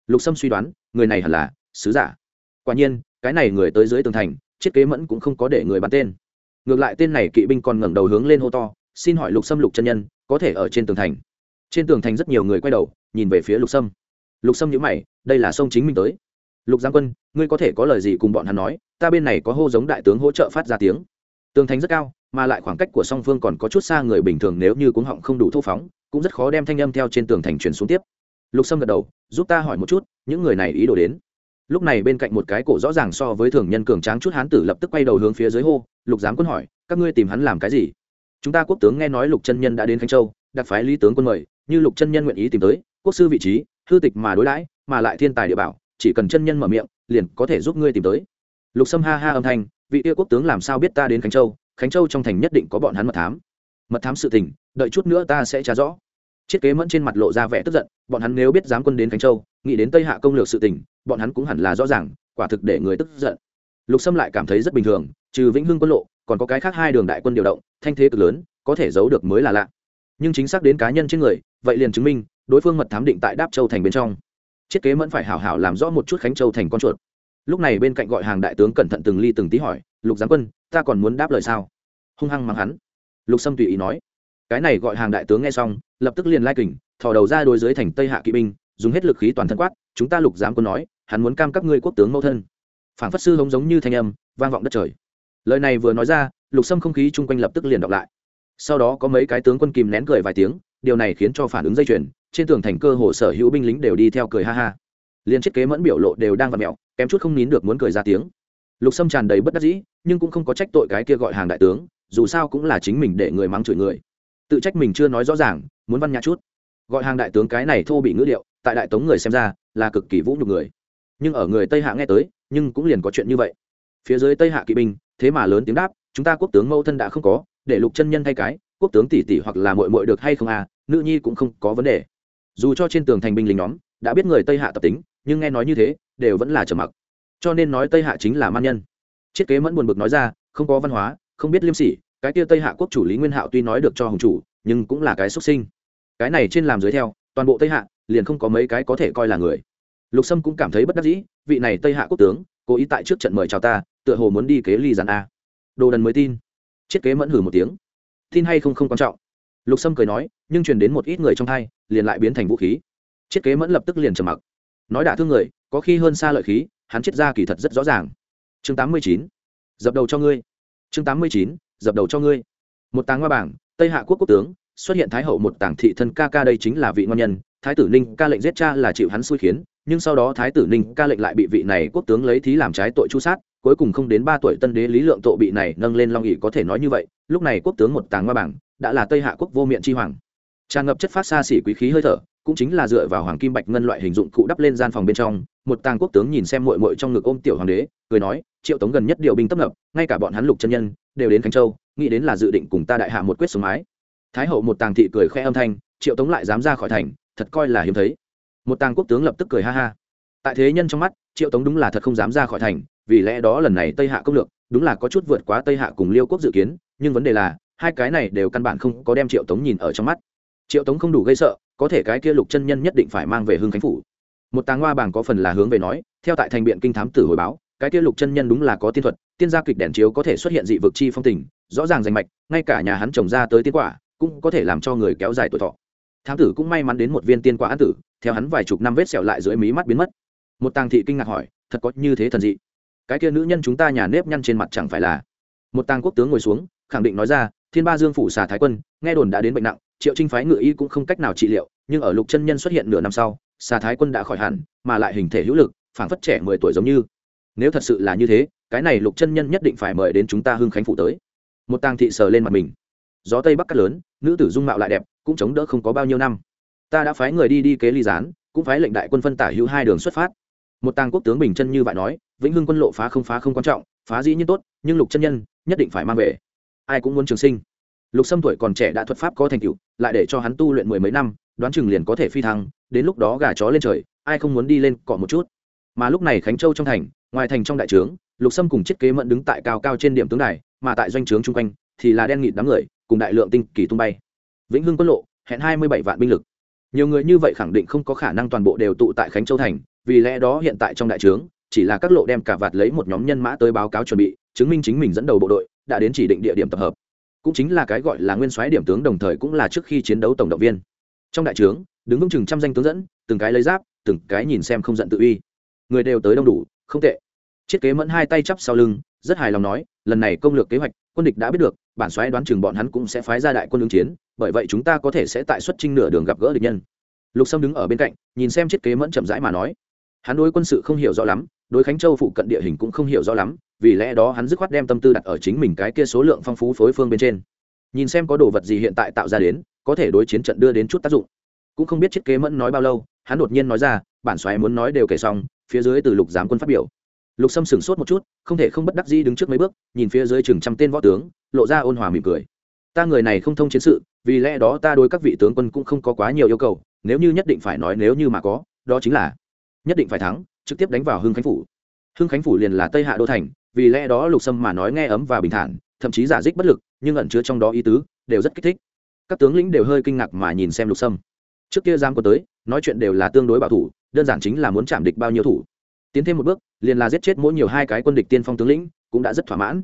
A: Lục sâm suy đoán, người này hẳn là sứ giả. Quả nhiên, cái này người tới dưới tường thành thiết kế mẫn cũng không có để người bắn tên. Ngược lại tên này kỵ binh còn ngẩng đầu hướng lên hô to, xin hỏi lục sâm lục chân nhân, có thể ở trên tường thành? Trên tường thành rất nhiều người quay đầu, nhìn về phía lục sâm. Lục sâm nhữ mày, đây là sông chính mình tới. Lục giang quân, ngươi có thể có lời gì cùng bọn hắn nói, ta bên này có hô giống đại tướng hỗ trợ phát ra tiếng. Tường thành rất cao, mà lại khoảng cách của song phương còn có chút xa người bình thường nếu như cuống họng không đủ thô phóng, cũng rất khó đem thanh âm theo trên tường thành truyền xuống tiếp. Lục sâm gật đầu, giúp ta hỏi một chút, những người này ý đồ đến. Lúc này bên cạnh một cái cổ rõ ràng so với thường nhân cường tráng chút hán tử lập tức quay đầu hướng phía dưới hô, lục giám quân hỏi, các ngươi tìm hắn làm cái gì? Chúng ta quốc tướng nghe nói lục chân nhân đã đến khánh châu đặc phái lý tướng quân mời, như lục chân nhân nguyện ý tìm tới, quốc sư vị trí hư tịch mà đối đãi, mà lại thiên tài địa bảo, chỉ cần chân nhân mở miệng, liền có thể giúp ngươi tìm tới. Lục sâm ha ha âm thanh, vị tiêu quốc tướng làm sao biết ta đến khánh châu khánh châu trong thành nhất định có bọn hắn mật thám. Mật thám sự tình, đợi chút nữa ta sẽ trả rõ. Chiết kế mẫn trên mặt lộ ra vẻ tức giận, bọn hắn nếu biết dám quân đến khánh châu, nghĩ đến tây hạ công lược sự tình, bọn hắn cũng hẳn là rõ ràng, quả thực để người tức giận. Lục sâm lại cảm thấy rất bình thường, trừ vĩnh hưng quân lộ, còn có cái khác hai đường đại quân điều động, thanh thế cực lớn, có thể giấu được mới là lạ nhưng chính xác đến cá nhân trên người, vậy liền chứng minh, đối phương mật thám định tại đáp châu thành bên trong. Thiết kế mẫn phải hảo hảo làm rõ một chút khánh châu thành con chuột. Lúc này bên cạnh gọi hàng đại tướng cẩn thận từng ly từng tí hỏi, lục giáng quân, ta còn muốn đáp lời sao? Hung hăng mắng hắn. Lục sâm tùy ý nói, cái này gọi hàng đại tướng nghe xong, lập tức liền lai kình, thò đầu ra đôi dưới thành tây hạ kỵ binh, dùng hết lực khí toàn thân quát, chúng ta lục giám quân nói, hắn muốn cam các ngươi quốc tướng mẫu thân. Phản phất sư hống giống như thanh âm, vang vọng đất trời. Lời này vừa nói ra, lục sâm không khí chung quanh lập tức liền đọc lại sau đó có mấy cái tướng quân kìm nén cười vài tiếng, điều này khiến cho phản ứng dây chuyền, trên tường thành cơ hồ sở hữu binh lính đều đi theo cười ha ha. Liên thiết kế mẫn biểu lộ đều đang vặt mẹo kém chút không nín được muốn cười ra tiếng. Lục sâm tràn đầy bất đắc dĩ, nhưng cũng không có trách tội cái kia gọi hàng đại tướng, dù sao cũng là chính mình để người mắng chửi người. Tự trách mình chưa nói rõ ràng, muốn văn nhã chút. Gọi hàng đại tướng cái này thô bị ngữ điệu, tại đại tống người xem ra, là cực kỳ vũ nhục người. Nhưng ở người tây hạ nghe tới, nhưng cũng liền có chuyện như vậy. Phía dưới tây hạ kỵ binh, thế mà lớn tiếng đáp, chúng ta quốc tướng mẫu thân đã không có để lục chân nhân thay cái, quốc tướng tỷ tỷ hoặc là mội mội được hay không à nữ nhi cũng không có vấn đề. Dù cho trên tường thành binh lính nhóm đã biết người tây hạ tập tính, nhưng nghe nói như thế, đều vẫn là trầm mặc. Cho nên nói tây hạ chính là man nhân. Chiết kế mẫn buồn bực nói ra, không có văn hóa, không biết liêm sỉ, cái kia tây hạ quốc chủ lý nguyên hạo tuy nói được cho hùng chủ, nhưng cũng là cái xuất sinh. Cái này trên làm dưới theo, toàn bộ tây hạ liền không có mấy cái có thể coi là người. Lục sâm cũng cảm thấy bất đắc dĩ, vị này tây hạ quốc tướng, cố ý tại trước trận mời chào ta, tựa hồ muốn đi kế ly giàn a. Đồ đần mới tin. Chiết kế mẫn hử một tiếng. Tin hay không không quan trọng. Lục sâm cười nói, nhưng truyền đến một ít người trong thai, liền lại biến thành vũ khí. Chiết kế mẫn lập tức liền trầm mặc. Nói đả thương người, có khi hơn xa lợi khí, hắn chết ra kỳ thật rất rõ ràng. Chương tám mươi chín, dập đầu cho ngươi. Chương tám mươi chín, dập đầu cho ngươi. Một tàng hoa bảng, tây hạ quốc quốc tướng, xuất hiện thái hậu một tàng thị thân ca ca đây chính là vị ngon nhân, thái tử ninh ca lệnh giết cha là chịu hắn xui khiến, nhưng sau đó thái tử ninh ca lệnh lại bị vị này quốc tướng lấy thí làm trái tội chu sát cuối cùng không đến ba tuổi tân đế lý lượng tội bị này nâng lên long ỉ có thể nói như vậy, lúc này quốc tướng một tàng hoa bảng, đã là tây hạ quốc vô miệng chi hoàng. Tràn ngập chất phát xa xỉ quý khí hơi thở, cũng chính là dựa vào hoàng kim bạch ngân loại hình dụng cụ đắp lên gian phòng bên trong, một tàng quốc tướng nhìn xem mội mội trong ngực ôm tiểu hoàng đế, cười nói, triệu tống gần nhất điều binh tấp nập, ngay cả bọn hắn lục chân nhân, đều đến khánh châu, nghĩ đến là dự định cùng ta đại hạ một quyết sống mái thái hậu một tàng thị cười khẽ âm thanh, triệu tống lại dám ra khỏi thành, thật coi là hiếm thấy. Một tàng quốc tướng lập tức cười ha ha tại thế nhân trong mắt, triệu tống đúng là thật không dám ra khỏi thành, vì lẽ đó lần này tây hạ công lược, đúng là có chút vượt quá tây hạ cùng liêu quốc dự kiến, nhưng vấn đề là, hai cái này đều căn bản không có đem triệu tống nhìn ở trong mắt. Triệu tống không đủ gây sợ, có thể cái kia lục chân nhân nhất định phải mang về hương khánh phủ. Một tàng hoa bảng có phần là hướng về nói, theo tại thành biện kinh thám tử hồi báo, cái kia lục chân nhân đúng là có tiên thuật, tiên gia kịch đèn chiếu có thể xuất hiện dị vực chi phong tình, rõ ràng rành mạch, ngay cả nhà hắn trồng ra tới tiên quả, cũng có thể làm cho người kéo dài tuổi thọ. Thám tử cũng may mắn đến một viên tiên quả án tử, theo hắn vài chục năm vết sẹo lại dưới mí mắt biến mất một tàng thị kinh ngạc hỏi, thật có như thế thần dị? Cái kia nữ nhân chúng ta nhà nếp nhăn trên mặt chẳng phải là? Một tàng quốc tướng ngồi xuống, khẳng định nói ra, thiên ba dương phủ xà thái quân, nghe đồn đã đến bệnh nặng, triệu trinh phái ngự y cũng không cách nào trị liệu, nhưng ở lục chân nhân xuất hiện nửa năm sau, xà thái quân đã khỏi hẳn, mà lại hình thể hữu lực, phảng phất trẻ mười tuổi giống như. Nếu thật sự là như thế, cái này lục chân nhân nhất định phải mời đến chúng ta hưng khánh phủ tới. Một tàng thị sờ lên mặt mình. Gió tây bắc cắt lớn, nữ tử dung mạo lại đẹp, cũng chống đỡ không có bao nhiêu năm. Ta đã phái người đi đi kế ly gián, cũng phái lệnh đại quân phân tả hữu hai đường xuất phát một tàng quốc tướng bình chân như vậy nói, vĩnh hưng quân lộ phá không phá không quan trọng, phá dĩ nhiên tốt, nhưng lục chân nhân nhất định phải mang về. Ai cũng muốn trường sinh. Lục sâm tuổi còn trẻ đã thuật pháp có thành tựu, lại để cho hắn tu luyện mười mấy năm, đoán chừng liền có thể phi thăng, đến lúc đó gà chó lên trời, ai không muốn đi lên cọ một chút. Mà lúc này khánh châu trong thành, ngoài thành trong đại trướng, lục sâm cùng chiết kế mẫn đứng tại cao cao trên điểm tướng đài, mà tại doanh trướng chung quanh thì là đen nghịt đám người, cùng đại lượng tinh kỳ tung bay. Vĩnh hưng quân lộ, hẹn hai mươi bảy vạn binh lực. Nhiều người như vậy khẳng định không có khả năng toàn bộ đều tụ tại khánh châu thành vì lẽ đó hiện tại trong đại trướng, chỉ là các lộ đem cả vạt lấy một nhóm nhân mã tới báo cáo chuẩn bị, chứng minh chính mình dẫn đầu bộ đội, đã đến chỉ định địa điểm tập hợp. Cũng chính là cái gọi là nguyên soái điểm tướng đồng thời cũng là trước khi chiến đấu tổng động viên. Trong đại trướng, đứng vững chừng trăm danh tướng dẫn, từng cái lấy giáp, từng cái nhìn xem không giận tự uy. Người đều tới đông đủ, không tệ. Chiết kế mẫn hai tay chắp sau lưng, rất hài lòng nói, lần này công lược kế hoạch, quân địch đã biết được, bản xoáy đoán chừng bọn hắn cũng sẽ phái ra đại quân ứng chiến, bởi vậy chúng ta có thể sẽ tại xuất trinh nửa đường gặp gỡ địch nhân. Lục sâm đứng ở bên cạnh, nhìn xem chiết kế mẫn chậm rãi mà nói hắn đối quân sự không hiểu rõ lắm, đối khánh châu phụ cận địa hình cũng không hiểu rõ lắm, vì lẽ đó hắn dứt khoát đem tâm tư đặt ở chính mình cái kia số lượng phong phú phối phương bên trên. Nhìn xem có đồ vật gì hiện tại tạo ra đến, có thể đối chiến trận đưa đến chút tác dụng. Cũng không biết chiếc kế mẫn nói bao lâu, hắn đột nhiên nói ra, bản xoáy muốn nói đều kể xong, phía dưới từ lục giám quân phát biểu. Lục sâm sửng sốt một chút, không thể không bất đắc dĩ đứng trước mấy bước, nhìn phía dưới chừng trăm tên võ tướng, lộ ra ôn hòa mỉm cười. Ta người này không thông chiến sự, vì lẽ đó ta đối các vị tướng quân cũng không có quá nhiều yêu cầu, nếu như nhất định phải nói nếu như mà có, đó chính là nhất định phải thắng, trực tiếp đánh vào hưng khánh phủ. Hưng khánh phủ liền là tây hạ đô thành, vì lẽ đó lục sâm mà nói nghe ấm và bình thản, thậm chí giả dích bất lực, nhưng ẩn chứa trong đó ý tứ, đều rất kích thích. Các tướng lĩnh đều hơi kinh ngạc mà nhìn xem lục sâm. Trước kia giam có tới, nói chuyện đều là tương đối bảo thủ, đơn giản chính là muốn chạm địch bao nhiêu thủ. Tiến thêm một bước, liền là giết chết mỗi nhiều hai cái quân địch tiên phong tướng lĩnh, cũng đã rất thỏa mãn.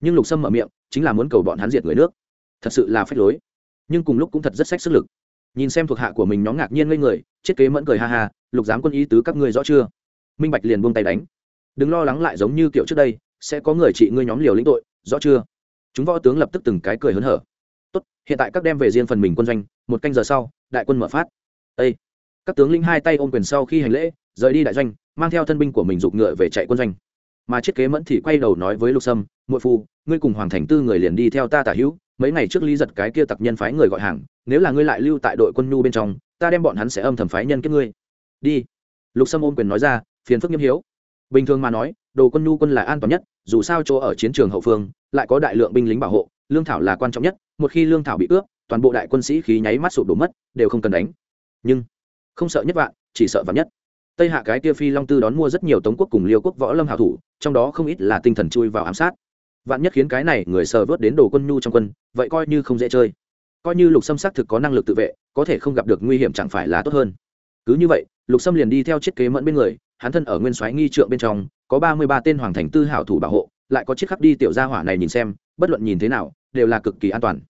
A: Nhưng lục sâm mở miệng, chính là muốn cầu bọn hắn diệt người nước. Thật sự là phách lối. Nhưng cùng lúc cũng thật rất sách sức lực nhìn xem thuộc hạ của mình nhóm ngạc nhiên ngây người chiết kế mẫn cười ha ha, lục giám quân ý tứ các ngươi rõ chưa? Minh bạch liền buông tay đánh. Đừng lo lắng lại giống như kiểu trước đây, sẽ có người trị ngươi nhóm liều lĩnh tội, rõ chưa? Chúng võ tướng lập tức từng cái cười hớn hở. Tốt, hiện tại các đem về riêng phần mình quân doanh, một canh giờ sau, đại quân mở phát. Ê! các tướng lĩnh hai tay ôm quyền sau khi hành lễ, rời đi đại doanh, mang theo thân binh của mình giục ngựa về chạy quân doanh. Mà chiết kế mẫn thì quay đầu nói với lục sâm, muội phu, ngươi cùng hoàng thành tư người liền đi theo ta tả hữu mấy ngày trước lý giật cái kia tặc nhân phái người gọi hàng, nếu là ngươi lại lưu tại đội quân nhu bên trong, ta đem bọn hắn sẽ âm thầm phái nhân kết ngươi. Đi. Lục sâm ôm quyền nói ra, phiền phức nghiêm hiếu. Bình thường mà nói, đồ quân nhu quân là an toàn nhất, dù sao chỗ ở chiến trường hậu phương, lại có đại lượng binh lính bảo hộ, lương thảo là quan trọng nhất, một khi lương thảo bị ướp, toàn bộ đại quân sĩ khí nháy mắt sụp đổ mất, đều không cần đánh. Nhưng, không sợ nhất vạn, chỉ sợ vạn nhất. Tây hạ cái kia phi long tư đón mua rất nhiều tống quốc cùng liêu quốc võ lâm hảo thủ, trong đó không ít là tinh thần chui vào ám sát vạn nhất khiến cái này người sờ vớt đến đồ quân nhu trong quân, vậy coi như không dễ chơi. Coi như lục sâm xác thực có năng lực tự vệ, có thể không gặp được nguy hiểm chẳng phải là tốt hơn. Cứ như vậy, lục sâm liền đi theo chiếc kế mẫn bên người, hắn thân ở nguyên soái nghi trượng bên trong, có ba mươi ba tên hoàng thành tư hảo thủ bảo hộ, lại có chiếc khắc đi tiểu gia hỏa này nhìn xem, bất luận nhìn thế nào, đều là cực kỳ an toàn.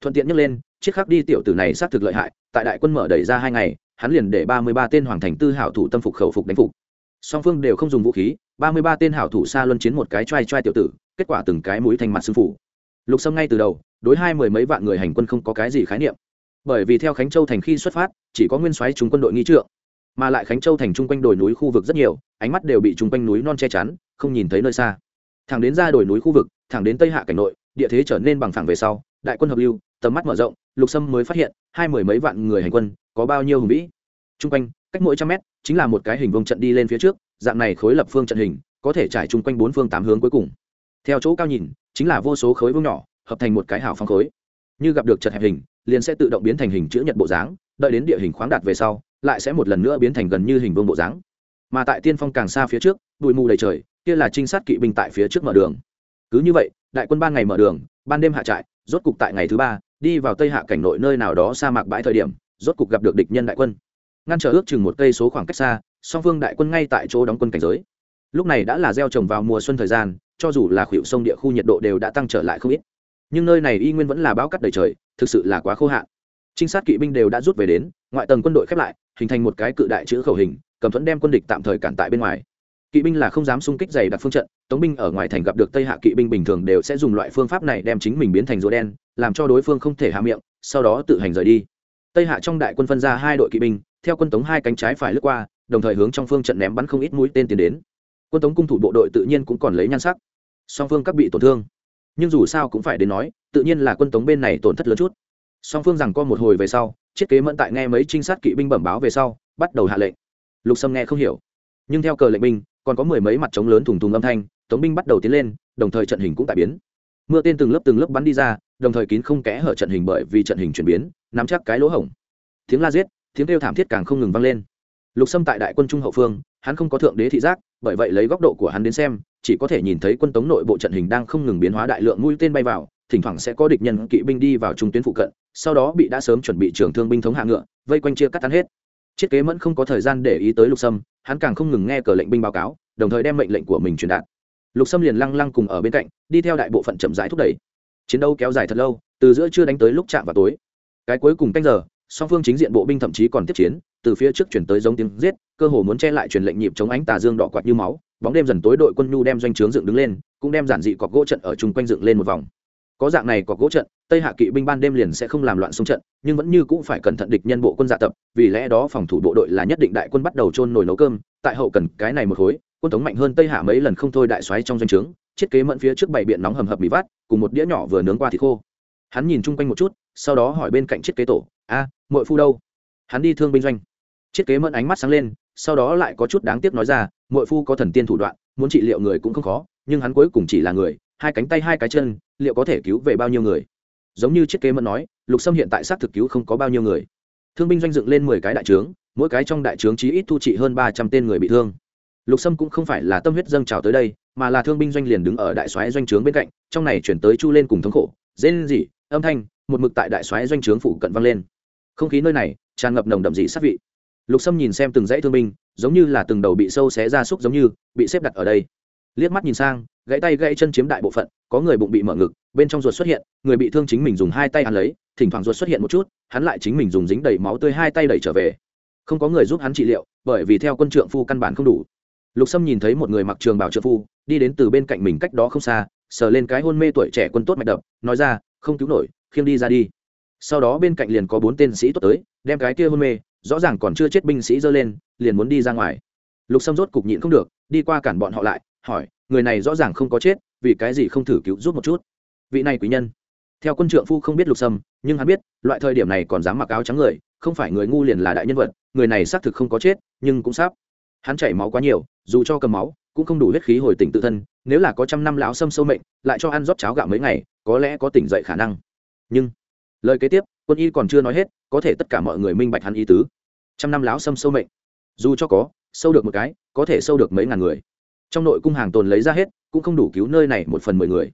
A: Thuận tiện nhắc lên, chiếc khắc đi tiểu tử này xác thực lợi hại, tại đại quân mở đẩy ra hai ngày, hắn liền để ba mươi ba tên hoàng thành tư hảo thủ tâm phục khẩu phục đánh phục. Song phương đều không dùng vũ khí, ba mươi ba tên hảo thủ xa luân chiến một cái t r a i t r a i tiểu tử kết quả từng cái mũi thành mặt sư phủ. Lục sâm ngay từ đầu, đối hai mười mấy vạn người hành quân không có cái gì khái niệm. Bởi vì theo khánh châu thành khi xuất phát, chỉ có nguyên soái chúng quân đội nghi trượng, mà lại khánh châu thành chung quanh đồi núi khu vực rất nhiều, ánh mắt đều bị chung quanh núi non che chắn, không nhìn thấy nơi xa. Thẳng đến ra đồi núi khu vực, thẳng đến tây hạ cảnh nội, địa thế trở nên bằng phẳng về sau, đại quân hợp lưu, tầm mắt mở rộng, lục sâm mới phát hiện, hai mười mấy vạn người hành quân có bao nhiêu hùng vĩ. Chung quanh, cách mỗi trăm mét, chính là một cái hình vông trận đi lên phía trước, dạng này khối lập phương trận hình, có thể trải chung quanh bốn phương tám hướng cuối cùng theo chỗ cao nhìn, chính là vô số khối vương nhỏ, hợp thành một cái hào phong khối. Như gặp được chật hẹp hình, liền sẽ tự động biến thành hình chữ nhật bộ dáng, đợi đến địa hình khoáng đạt về sau, lại sẽ một lần nữa biến thành gần như hình vương bộ dáng. Mà tại tiên phong càng xa phía trước, bụi mù đầy trời, kia là trinh sát kỵ binh tại phía trước mở đường. Cứ như vậy, đại quân ban ngày mở đường, ban đêm hạ trại, rốt cục tại ngày thứ ba, đi vào tây hạ cảnh nội nơi nào đó sa mạc bãi thời điểm, rốt cục gặp được địch nhân đại quân. Ngăn trở ước chừng một cây số khoảng cách xa, song phương đại quân ngay tại chỗ đóng quân cảnh giới. Lúc này đã là gieo trồng vào mùa xuân thời gian cho dù là khuỷu sông địa khu nhiệt độ đều đã tăng trở lại không ít. Nhưng nơi này y nguyên vẫn là bão cắt đầy trời, thực sự là quá khô hạn. Trinh sát kỵ binh đều đã rút về đến, ngoại tầng quân đội khép lại, hình thành một cái cự đại chữ khẩu hình, cầm thuẫn đem quân địch tạm thời cản tại bên ngoài. Kỵ binh là không dám xung kích dày đặc phương trận, tống binh ở ngoài thành gặp được tây hạ kỵ binh bình thường đều sẽ dùng loại phương pháp này đem chính mình biến thành rùa đen, làm cho đối phương không thể hạ miệng, sau đó tự hành rời đi. Tây hạ trong đại quân phân ra hai đội kỵ binh, theo quân tống hai cánh trái phải lướt qua, đồng thời hướng trong phương trận ném bắn không ít mũi tên tiến đến. Quân tống cung thủ bộ đội tự nhiên cũng còn lấy nhan sắc song phương các bị tổn thương. Nhưng dù sao cũng phải đến nói, tự nhiên là quân tống bên này tổn thất lớn chút. Song phương rằng co một hồi về sau chiết kế mẫn tại nghe mấy trinh sát kỵ binh bẩm báo về sau, bắt đầu hạ lệnh. Lục sâm nghe không hiểu. Nhưng theo cờ lệnh binh, còn có mười mấy mặt trống lớn thùng thùng âm thanh, tống binh bắt đầu tiến lên, đồng thời trận hình cũng tại biến. Mưa tên từng lớp từng lớp bắn đi ra, đồng thời kín không kẽ hở trận hình bởi vì trận hình chuyển biến, nắm chắc cái lỗ hổng. Tiếng la giết, tiếng kêu thảm thiết càng không ngừng vang lên. Lục sâm tại đại quân trung hậu phương, hắn không có thượng đế thị giác, bởi vậy lấy góc độ của hắn đến xem chỉ có thể nhìn thấy quân tống nội bộ trận hình đang không ngừng biến hóa đại lượng mũi tên bay vào, thỉnh thoảng sẽ có địch nhân kỵ binh đi vào trung tuyến phụ cận, sau đó bị đã sớm chuẩn bị trưởng thương binh thống hạ ngựa, vây quanh chia cắt tan hết. Chiết kế mẫn không có thời gian để ý tới lục sâm, hắn càng không ngừng nghe cờ lệnh binh báo cáo, đồng thời đem mệnh lệnh của mình truyền đạt. Lục sâm liền lăng lăng cùng ở bên cạnh, đi theo đại bộ phận chậm rãi thúc đẩy. Chiến đấu kéo dài thật lâu, từ giữa trưa đánh tới lúc chạm vào tối. Cái cuối cùng canh giờ, song phương chính diện bộ binh thậm chí còn tiếp chiến, từ phía trước chuyển tới giống tiếng giết, cơ hồ muốn che lại truyền lệnh nhịp chống ánh tà dương đỏ quạt như máu bóng đêm dần tối đội quân nhu đem doanh trướng dựng đứng lên cũng đem giản dị cọc gỗ trận ở chung quanh dựng lên một vòng. Có dạng này cọc gỗ trận tây hạ kỵ binh ban đêm liền sẽ không làm loạn xung trận nhưng vẫn như cũng phải cẩn thận địch nhân bộ quân dạ tập vì lẽ đó phòng thủ bộ đội là nhất định đại quân bắt đầu trôn nồi nấu cơm tại hậu cần cái này một khối quân thống mạnh hơn tây hạ mấy lần không thôi đại xoáy trong doanh trướng chiết kế mẫn phía trước bảy biện nóng hầm hập bị vát cùng một đĩa nhỏ vừa nướng qua thịt khô. Hắn nhìn chung quanh một chút sau đó hỏi bên cạnh chiết kế tổ a à, mội phu đâu? Hắn đi thương binh doanh. Chiết kế mẫn ánh mắt sáng lên sau đó lại có chút đáng tiếc nói ra mội phu có thần tiên thủ đoạn, muốn trị liệu người cũng không khó, nhưng hắn cuối cùng chỉ là người, hai cánh tay, hai cái chân, liệu có thể cứu về bao nhiêu người? Giống như chiếc kế mẫn nói, lục sâm hiện tại xác thực cứu không có bao nhiêu người. Thương binh doanh dựng lên mười cái đại trướng, mỗi cái trong đại trướng chí ít thu trị hơn ba trăm tên người bị thương. Lục sâm cũng không phải là tâm huyết dâng trào tới đây, mà là thương binh doanh liền đứng ở đại soái doanh trướng bên cạnh, trong này chuyển tới chu lên cùng thống khổ dên dị âm thanh, một mực tại đại soái doanh trướng phủ cận vang lên. Không khí nơi này tràn ngập nồng đậm dị sát vị lục sâm nhìn xem từng dãy thương binh, giống như là từng đầu bị sâu xé ra súc giống như, bị xếp đặt ở đây. Liếc mắt nhìn sang, gãy tay gãy chân chiếm đại bộ phận, có người bụng bị mở ngực, bên trong ruột xuất hiện, người bị thương chính mình dùng hai tay ăn lấy, thỉnh thoảng ruột xuất hiện một chút, hắn lại chính mình dùng dính đầy máu tươi hai tay đẩy trở về. Không có người giúp hắn trị liệu, bởi vì theo quân trượng phu căn bản không đủ. Lục sâm nhìn thấy một người mặc trường bảo trợ phu, đi đến từ bên cạnh mình cách đó không xa, sờ lên cái hôn mê tuổi trẻ quân tốt mạch đập, nói ra, không cứu nổi, khiêng đi ra đi. Sau đó bên cạnh liền có bốn tên sĩ tốt tới, đem cái kia hôn mê rõ ràng còn chưa chết binh sĩ giơ lên, liền muốn đi ra ngoài. Lục sâm rốt cục nhịn không được, đi qua cản bọn họ lại, hỏi, người này rõ ràng không có chết, vì cái gì không thử cứu giúp một chút? Vị này quý nhân. Theo quân trượng phu không biết lục sâm, nhưng hắn biết, loại thời điểm này còn dám mặc áo trắng người, không phải người ngu liền là đại nhân vật, người này xác thực không có chết, nhưng cũng sắp. Hắn chảy máu quá nhiều, dù cho cầm máu, cũng không đủ huyết khí hồi tỉnh tự thân, nếu là có trăm năm lão sâm sâu mệnh, lại cho ăn rót cháo gạo mấy ngày, có lẽ có tỉnh dậy khả năng. Nhưng, lời kế tiếp, quân y còn chưa nói hết có thể tất cả mọi người minh bạch hắn ý tứ. Trăm năm lão sâm sâu mệnh. Dù cho có, sâu được một cái, có thể sâu được mấy ngàn người. Trong nội cung hàng tồn lấy ra hết, cũng không đủ cứu nơi này một phần mười người.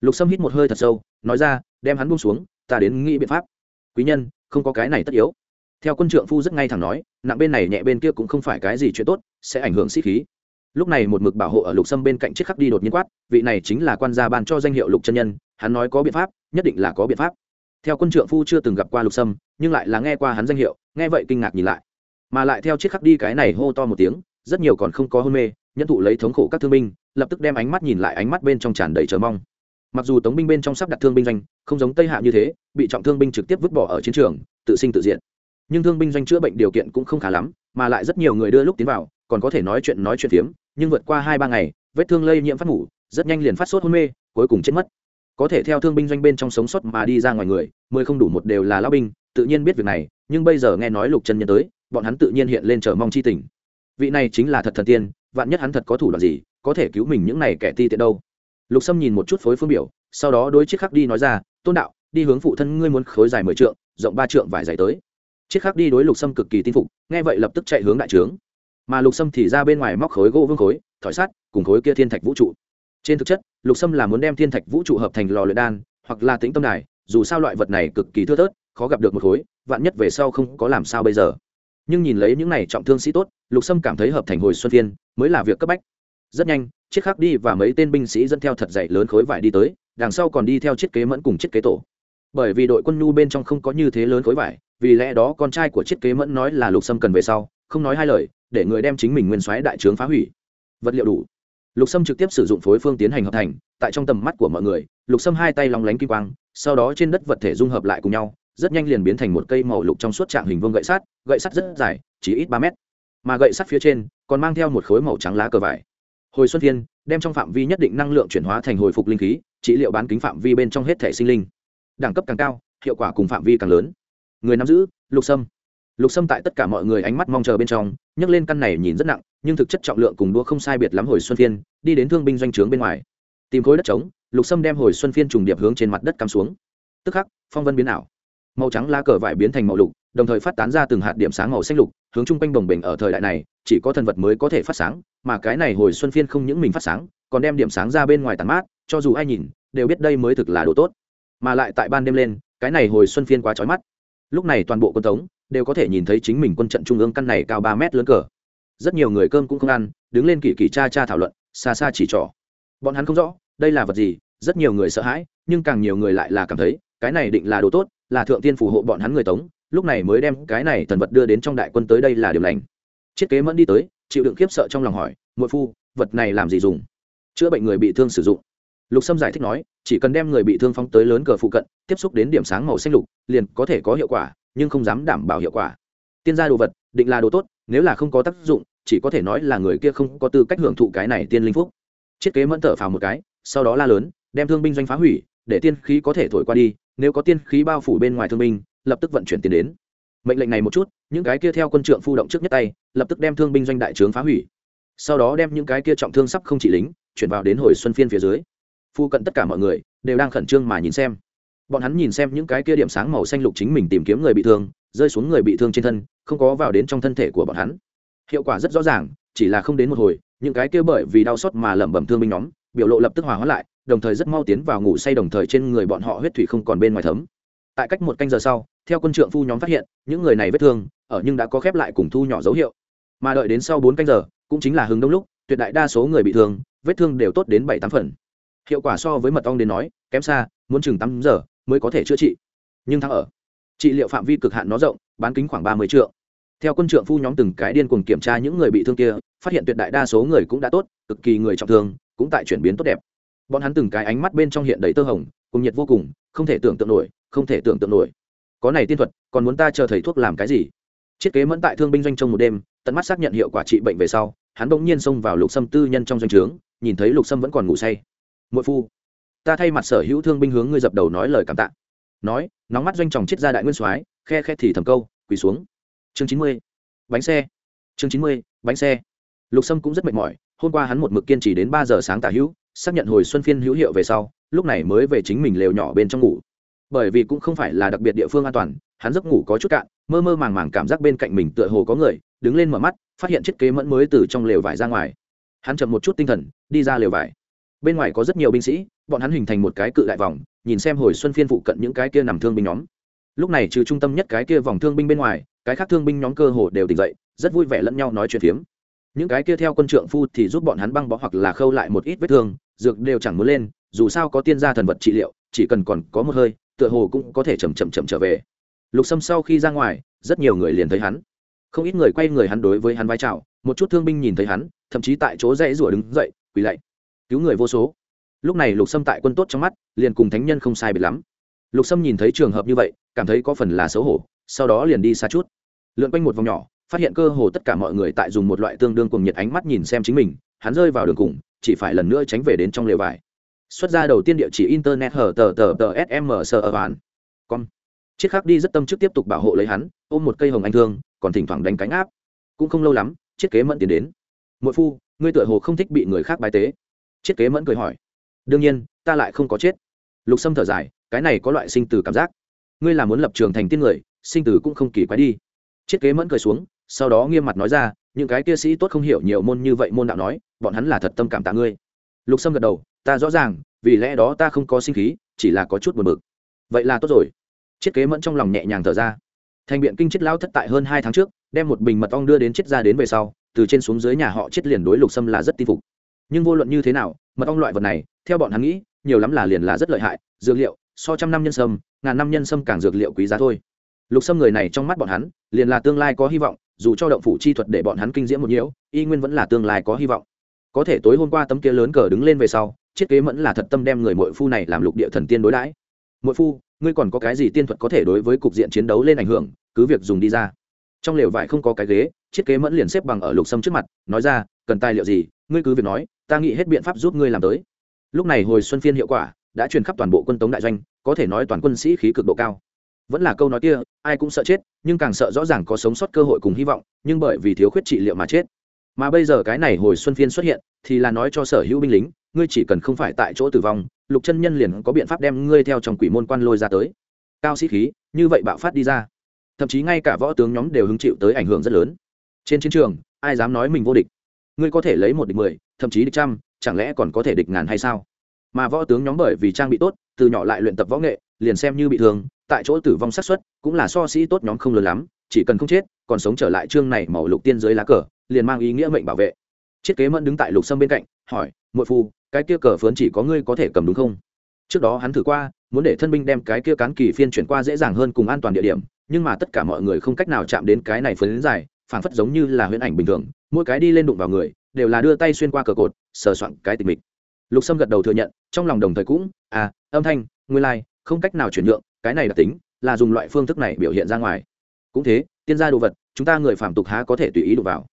A: Lục sâm hít một hơi thật sâu, nói ra, đem hắn buông xuống, ta đến nghĩ biện pháp. Quý nhân, không có cái này tất yếu. Theo quân trượng phu rất ngay thẳng nói, nặng bên này nhẹ bên kia cũng không phải cái gì chuyện tốt, sẽ ảnh hưởng sĩ khí. Lúc này một mực bảo hộ ở lục sâm bên cạnh chiếc khắc đi đột nhiên quát, vị này chính là quan gia ban cho danh hiệu lục chân nhân, hắn nói có biện pháp, nhất định là có biện pháp theo quân trượng phu chưa từng gặp qua lục sâm, nhưng lại là nghe qua hắn danh hiệu, nghe vậy kinh ngạc nhìn lại. Mà lại theo chiếc khắc đi cái này hô to một tiếng, rất nhiều còn không có hôn mê nhân thụ lấy thống khổ các thương binh, lập tức đem ánh mắt nhìn lại ánh mắt bên trong tràn đầy chờ mong. Mặc dù tống binh bên trong sắp đặt thương binh doanh, không giống tây hạ như thế, bị trọng thương binh trực tiếp vứt bỏ ở chiến trường, tự sinh tự diện nhưng thương binh doanh chữa bệnh điều kiện cũng không khá lắm, mà lại rất nhiều người đưa lúc tiến vào, còn có thể nói chuyện nói chuyện phiếm, nhưng vượt qua hai ba ngày, vết thương lây nhiễm phát ngủ, rất nhanh liền phát sốt hôn mê, cuối cùng chết mất có thể theo thương binh doanh bên trong sống sót mà đi ra ngoài người, mười không đủ một đều là lao binh, tự nhiên biết việc này, nhưng bây giờ nghe nói lục chân nhân tới, bọn hắn tự nhiên hiện lên chờ mong chi tình. Vị này chính là thật thần tiên, vạn nhất hắn thật có thủ đoạn gì, có thể cứu mình những này kẻ ti tiện đâu. Lục sâm nhìn một chút phối phương biểu, sau đó đôi chiếc khắc đi nói ra, tôn đạo, đi hướng phụ thân ngươi muốn khối dài mười trượng, rộng ba trượng vải dày tới. Chiếc khắc đi đối lục sâm cực kỳ tin phục, nghe vậy lập tức chạy hướng đại trướng. Mà lục sâm thì ra bên ngoài móc khối gỗ vương khối, thỏi sát cùng khối kia thiên thạch vũ trụ trên thực chất, lục sâm là muốn đem thiên thạch vũ trụ hợp thành lò luyện đan, hoặc là tĩnh tâm đài, dù sao loại vật này cực kỳ thưa thớt, khó gặp được một khối, vạn nhất về sau không có làm sao bây giờ. Nhưng nhìn lấy những này trọng thương sĩ tốt, lục sâm cảm thấy hợp thành hồi xuân phiên, mới là việc cấp bách. Rất nhanh, chiếc khắc đi và mấy tên binh sĩ dẫn theo thật dậy lớn khối vải đi tới, đằng sau còn đi theo chiếc kế mẫn cùng chiếc kế tổ. Bởi vì đội quân nhu bên trong không có như thế lớn khối vải, vì lẽ đó con trai của chiếc kế mẫn nói là lục sâm cần về sau, không nói hai lời, để người đem chính mình nguyên soái đại trướng phá hủy. Vật liệu đủ lục sâm trực tiếp sử dụng phối phương tiến hành hợp thành, tại trong tầm mắt của mọi người, lục sâm hai tay lóng lánh kim quang, sau đó trên đất vật thể dung hợp lại cùng nhau, rất nhanh liền biến thành một cây màu lục trong suốt trạng hình vương gậy sắt gậy sắt rất dài, chỉ ít ba mét. Mà gậy sắt phía trên còn mang theo một khối màu trắng lá cờ vải. Hồi xuân thiên đem trong phạm vi nhất định năng lượng chuyển hóa thành hồi phục linh khí, trị liệu bán kính phạm vi bên trong hết thể sinh linh. Đẳng cấp càng cao, hiệu quả cùng phạm vi càng lớn. Người nắm giữ, lục sâm. Lục sâm tại tất cả mọi người ánh mắt mong chờ bên trong, nhấc lên căn này nhìn rất nặng nhưng thực chất trọng lượng cùng đua không sai biệt lắm hồi xuân phiên, đi đến thương binh doanh trướng bên ngoài. Tìm khối đất trống, lục sâm đem hồi xuân phiên trùng điệp hướng trên mặt đất cắm xuống. Tức khắc, phong vân biến ảo. Màu trắng lá cờ vải biến thành màu lục, đồng thời phát tán ra từng hạt điểm sáng màu xanh lục, hướng chung quanh đồng bình ở thời đại này, chỉ có thần vật mới có thể phát sáng, mà cái này hồi xuân phiên không những mình phát sáng, còn đem điểm sáng ra bên ngoài tàn mát, cho dù ai nhìn, đều biết đây mới thực là đồ tốt. Mà lại tại ban đêm lên, cái này hồi xuân phiên quá trói mắt. Lúc này toàn bộ quân tống, đều có thể nhìn thấy chính mình quân trận trung ương căn này cao ba mét lớn cờ rất nhiều người cơm cũng không ăn, đứng lên kỳ kỳ cha cha thảo luận, xa xa chỉ trỏ. Bọn hắn không rõ, đây là vật gì, rất nhiều người sợ hãi, nhưng càng nhiều người lại là cảm thấy, cái này định là đồ tốt, là thượng tiên phù hộ bọn hắn người tống, lúc này mới đem cái này thần vật đưa đến trong đại quân tới đây là điều lành. Chiết kế mẫn đi tới, chịu đựng khiếp sợ trong lòng hỏi, muội phu, vật này làm gì dùng? Chữa bệnh người bị thương sử dụng. Lục sâm giải thích nói, chỉ cần đem người bị thương phóng tới lớn cờ phụ cận, tiếp xúc đến điểm sáng màu xanh lục, liền có thể có hiệu quả, nhưng không dám đảm bảo hiệu quả. Tiên gia đồ vật, định là đồ tốt, nếu là không có tác dụng chỉ có thể nói là người kia không có tư cách hưởng thụ cái này tiên linh phúc. Chiết kế mẫn thở phào một cái, sau đó la lớn, đem thương binh doanh phá hủy, để tiên khí có thể thổi qua đi, nếu có tiên khí bao phủ bên ngoài thương binh, lập tức vận chuyển tiền đến. Mệnh lệnh này một chút, những cái kia theo quân trượng phu động trước nhất tay, lập tức đem thương binh doanh đại trướng phá hủy. Sau đó đem những cái kia trọng thương sắp không chỉ lính, chuyển vào đến hồi xuân phiên phía dưới. Phu cận tất cả mọi người, đều đang khẩn trương mà nhìn xem. Bọn hắn nhìn xem những cái kia điểm sáng màu xanh lục chính mình tìm kiếm người bị thương, rơi xuống người bị thương trên thân, không có vào đến trong thân thể của bọn hắn hiệu quả rất rõ ràng, chỉ là không đến một hồi, những cái kia bởi vì đau xót mà lẩm bẩm thương binh nhóm, biểu lộ lập tức hòa hóa lại, đồng thời rất mau tiến vào ngủ say đồng thời trên người bọn họ huyết thủy không còn bên ngoài thấm. Tại cách một canh giờ sau, theo quân trượng phu nhóm phát hiện, những người này vết thương, ở nhưng đã có khép lại cùng thu nhỏ dấu hiệu. Mà đợi đến sau bốn canh giờ, cũng chính là hứng đông lúc, tuyệt đại đa số người bị thương, vết thương đều tốt đến bảy tám phần. Hiệu quả so với mật ong đến nói, kém xa, muốn chừng tám giờ mới có thể chữa trị. Nhưng thắng ở, trị liệu phạm vi cực hạn nó rộng, bán kính khoảng ba mươi triệu theo quân trượng phu nhóm từng cái điên cuồng kiểm tra những người bị thương kia, phát hiện tuyệt đại đa số người cũng đã tốt, cực kỳ người trọng thương, cũng tại chuyển biến tốt đẹp. Bọn hắn từng cái ánh mắt bên trong hiện đầy tơ hồng cùng nhiệt vô cùng, không thể tưởng tượng nổi, không thể tưởng tượng nổi. Có này tiên thuật, còn muốn ta chờ thầy thuốc làm cái gì? Chiết kế mẫn tại thương binh doanh trong một đêm, tận mắt xác nhận hiệu quả trị bệnh về sau, hắn bỗng nhiên xông vào lục sâm tư nhân trong doanh trướng, nhìn thấy lục sâm vẫn còn ngủ say. Mỗi phu, ta thay mặt sở hữu thương binh hướng ngươi dập đầu nói lời cảm tạ. Nói, nóng mắt doanh tròng chết ra đại nguyên soái, khe khe thì thầm câu, quỳ xuống chương chín mươi, bánh xe. Chương chín mươi, bánh xe. Lục sâm cũng rất mệt mỏi, hôm qua hắn một mực kiên trì đến ba giờ sáng tả hữu, xác nhận hồi xuân phiên hữu hiệu về sau, lúc này mới về chính mình lều nhỏ bên trong ngủ. Bởi vì cũng không phải là đặc biệt địa phương an toàn, hắn giấc ngủ có chút cạn, mơ mơ màng màng cảm giác bên cạnh mình tựa hồ có người, đứng lên mở mắt, phát hiện chiếc kế mẫn mới từ trong lều vải ra ngoài. Hắn chậm một chút tinh thần, đi ra lều vải. Bên ngoài có rất nhiều binh sĩ, bọn hắn hình thành một cái cự đại vòng, nhìn xem hồi xuân phiên phụ cận những cái kia nằm thương binh nhóm. Lúc này trừ trung tâm nhất cái kia vòng thương binh bên ngoài cái khác thương binh nhóm cơ hồ đều tỉnh dậy, rất vui vẻ lẫn nhau nói chuyện phiếm. Những cái kia theo quân trượng phu thì giúp bọn hắn băng bó hoặc là khâu lại một ít vết thương, dược đều chẳng muốn lên, dù sao có tiên gia thần vật trị liệu, chỉ cần còn có một hơi, tựa hồ cũng có thể chậm chậm chậm trở về. Lục sâm sau khi ra ngoài, rất nhiều người liền thấy hắn. Không ít người quay người hắn đối với hắn vai trào, một chút thương binh nhìn thấy hắn, thậm chí tại chỗ dãy rủa đứng dậy, quỳ lạy. Cứu người vô số. Lúc này lục sâm tại quân tốt trong mắt, liền cùng thánh nhân không sai biệt lắm. Lục sâm nhìn thấy trường hợp như vậy, cảm thấy có phần là xấu hổ sau đó liền đi xa chút. Lượn quanh một vòng nhỏ, phát hiện cơ hồ tất cả mọi người tại dùng một loại tương đương cùng nhiệt ánh mắt nhìn xem chính mình, hắn rơi vào đường cùng, chỉ phải lần nữa tránh về đến trong lều vải. Xuất ra đầu tiên địa chỉ internet hở tờ tờ tờ sm sờ ở bàn con chiếc khác đi rất tâm trước tiếp tục bảo hộ lấy hắn, ôm một cây hồng anh thương, còn thỉnh thoảng đánh cánh áp. Cũng không lâu lắm, chiếc kế mẫn tiến đến. Mỗi phu, ngươi tựa hồ không thích bị người khác bài tế. Chiếc kế mẫn cười hỏi. Đương nhiên, ta lại không có chết. Lục sâm thở dài, cái này có loại sinh từ cảm giác. Ngươi là muốn lập trường thành tiên người sinh tử cũng không kỳ quái đi. Triết kế mẫn cười xuống, sau đó nghiêm mặt nói ra, những cái kia sĩ tốt không hiểu nhiều môn như vậy môn đạo nói, bọn hắn là thật tâm cảm tạ ngươi. Lục sâm gật đầu, ta rõ ràng, vì lẽ đó ta không có sinh khí, chỉ là có chút buồn bực. Vậy là tốt rồi. Triết kế mẫn trong lòng nhẹ nhàng thở ra. Thành biện kinh chết lao thất tại hơn hai tháng trước, đem một bình mật ong đưa đến chết ra đến về sau, từ trên xuống dưới nhà họ chết liền đối lục sâm là rất tin phục. Nhưng vô luận như thế nào, mật ong loại vật này, theo bọn hắn nghĩ, nhiều lắm là liền là rất lợi hại, dược liệu, so trăm năm nhân sâm, ngàn năm nhân sâm càng dược liệu quý giá thôi lục sâm người này trong mắt bọn hắn, liền là tương lai có hy vọng, dù cho động phủ chi thuật để bọn hắn kinh diễm một nhiễu, y nguyên vẫn là tương lai có hy vọng. Có thể tối hôm qua tấm kia lớn cờ đứng lên về sau chiết kế mẫn là thật tâm đem người mội phu này làm lục địa thần tiên đối đãi. Mội phu, ngươi còn có cái gì tiên thuật có thể đối với cục diện chiến đấu lên ảnh hưởng, cứ việc dùng đi ra. Trong lều vải không có cái ghế chiết kế mẫn liền xếp bằng ở lục sâm trước mặt, nói ra, cần tài liệu gì, ngươi cứ việc nói, ta nghĩ hết biện pháp giúp ngươi làm tới. Lúc này hồi xuân phiên hiệu quả đã truyền khắp toàn bộ quân tống đại doanh, có thể nói toàn quân sĩ khí cực độ cao vẫn là câu nói kia, ai cũng sợ chết, nhưng càng sợ rõ ràng có sống sót cơ hội cùng hy vọng, nhưng bởi vì thiếu khuyết trị liệu mà chết. Mà bây giờ cái này hồi xuân phiên xuất hiện, thì là nói cho sở hữu binh lính, ngươi chỉ cần không phải tại chỗ tử vong, lục chân nhân liền có biện pháp đem ngươi theo trong quỷ môn quan lôi ra tới. Cao sĩ khí, như vậy bạo phát đi ra. Thậm chí ngay cả võ tướng nhóm đều hứng chịu tới ảnh hưởng rất lớn. Trên chiến trường, ai dám nói mình vô địch? Ngươi có thể lấy một địch mười, thậm chí địch trăm, chẳng lẽ còn có thể địch ngàn hay sao? Mà võ tướng nhóm bởi vì trang bị tốt, từ nhỏ lại luyện tập võ nghệ, liền xem như bị thương tại chỗ tử vong sát suất cũng là so sĩ tốt nhóm không lớn lắm chỉ cần không chết còn sống trở lại chương này màu lục tiên dưới lá cờ liền mang ý nghĩa mệnh bảo vệ. Chiết kế mẫn đứng tại lục sâm bên cạnh hỏi muội phu cái kia cờ phớn chỉ có ngươi có thể cầm đúng không? Trước đó hắn thử qua muốn để thân binh đem cái kia cán kỳ phiên chuyển qua dễ dàng hơn cùng an toàn địa điểm nhưng mà tất cả mọi người không cách nào chạm đến cái này phấn dài phảng phất giống như là huyễn ảnh bình thường mỗi cái đi lên đụng vào người đều là đưa tay xuyên qua cờ cột sờ soạn cái tình mịch. Lục sâm gật đầu thừa nhận trong lòng đồng thời cũng à âm thanh nguyên lai、like, không cách nào chuyển nhượng cái này đặc tính là dùng loại phương thức này biểu hiện ra ngoài. Cũng thế, tiên gia đồ vật, chúng ta người phạm tục há có thể tùy ý đụng vào.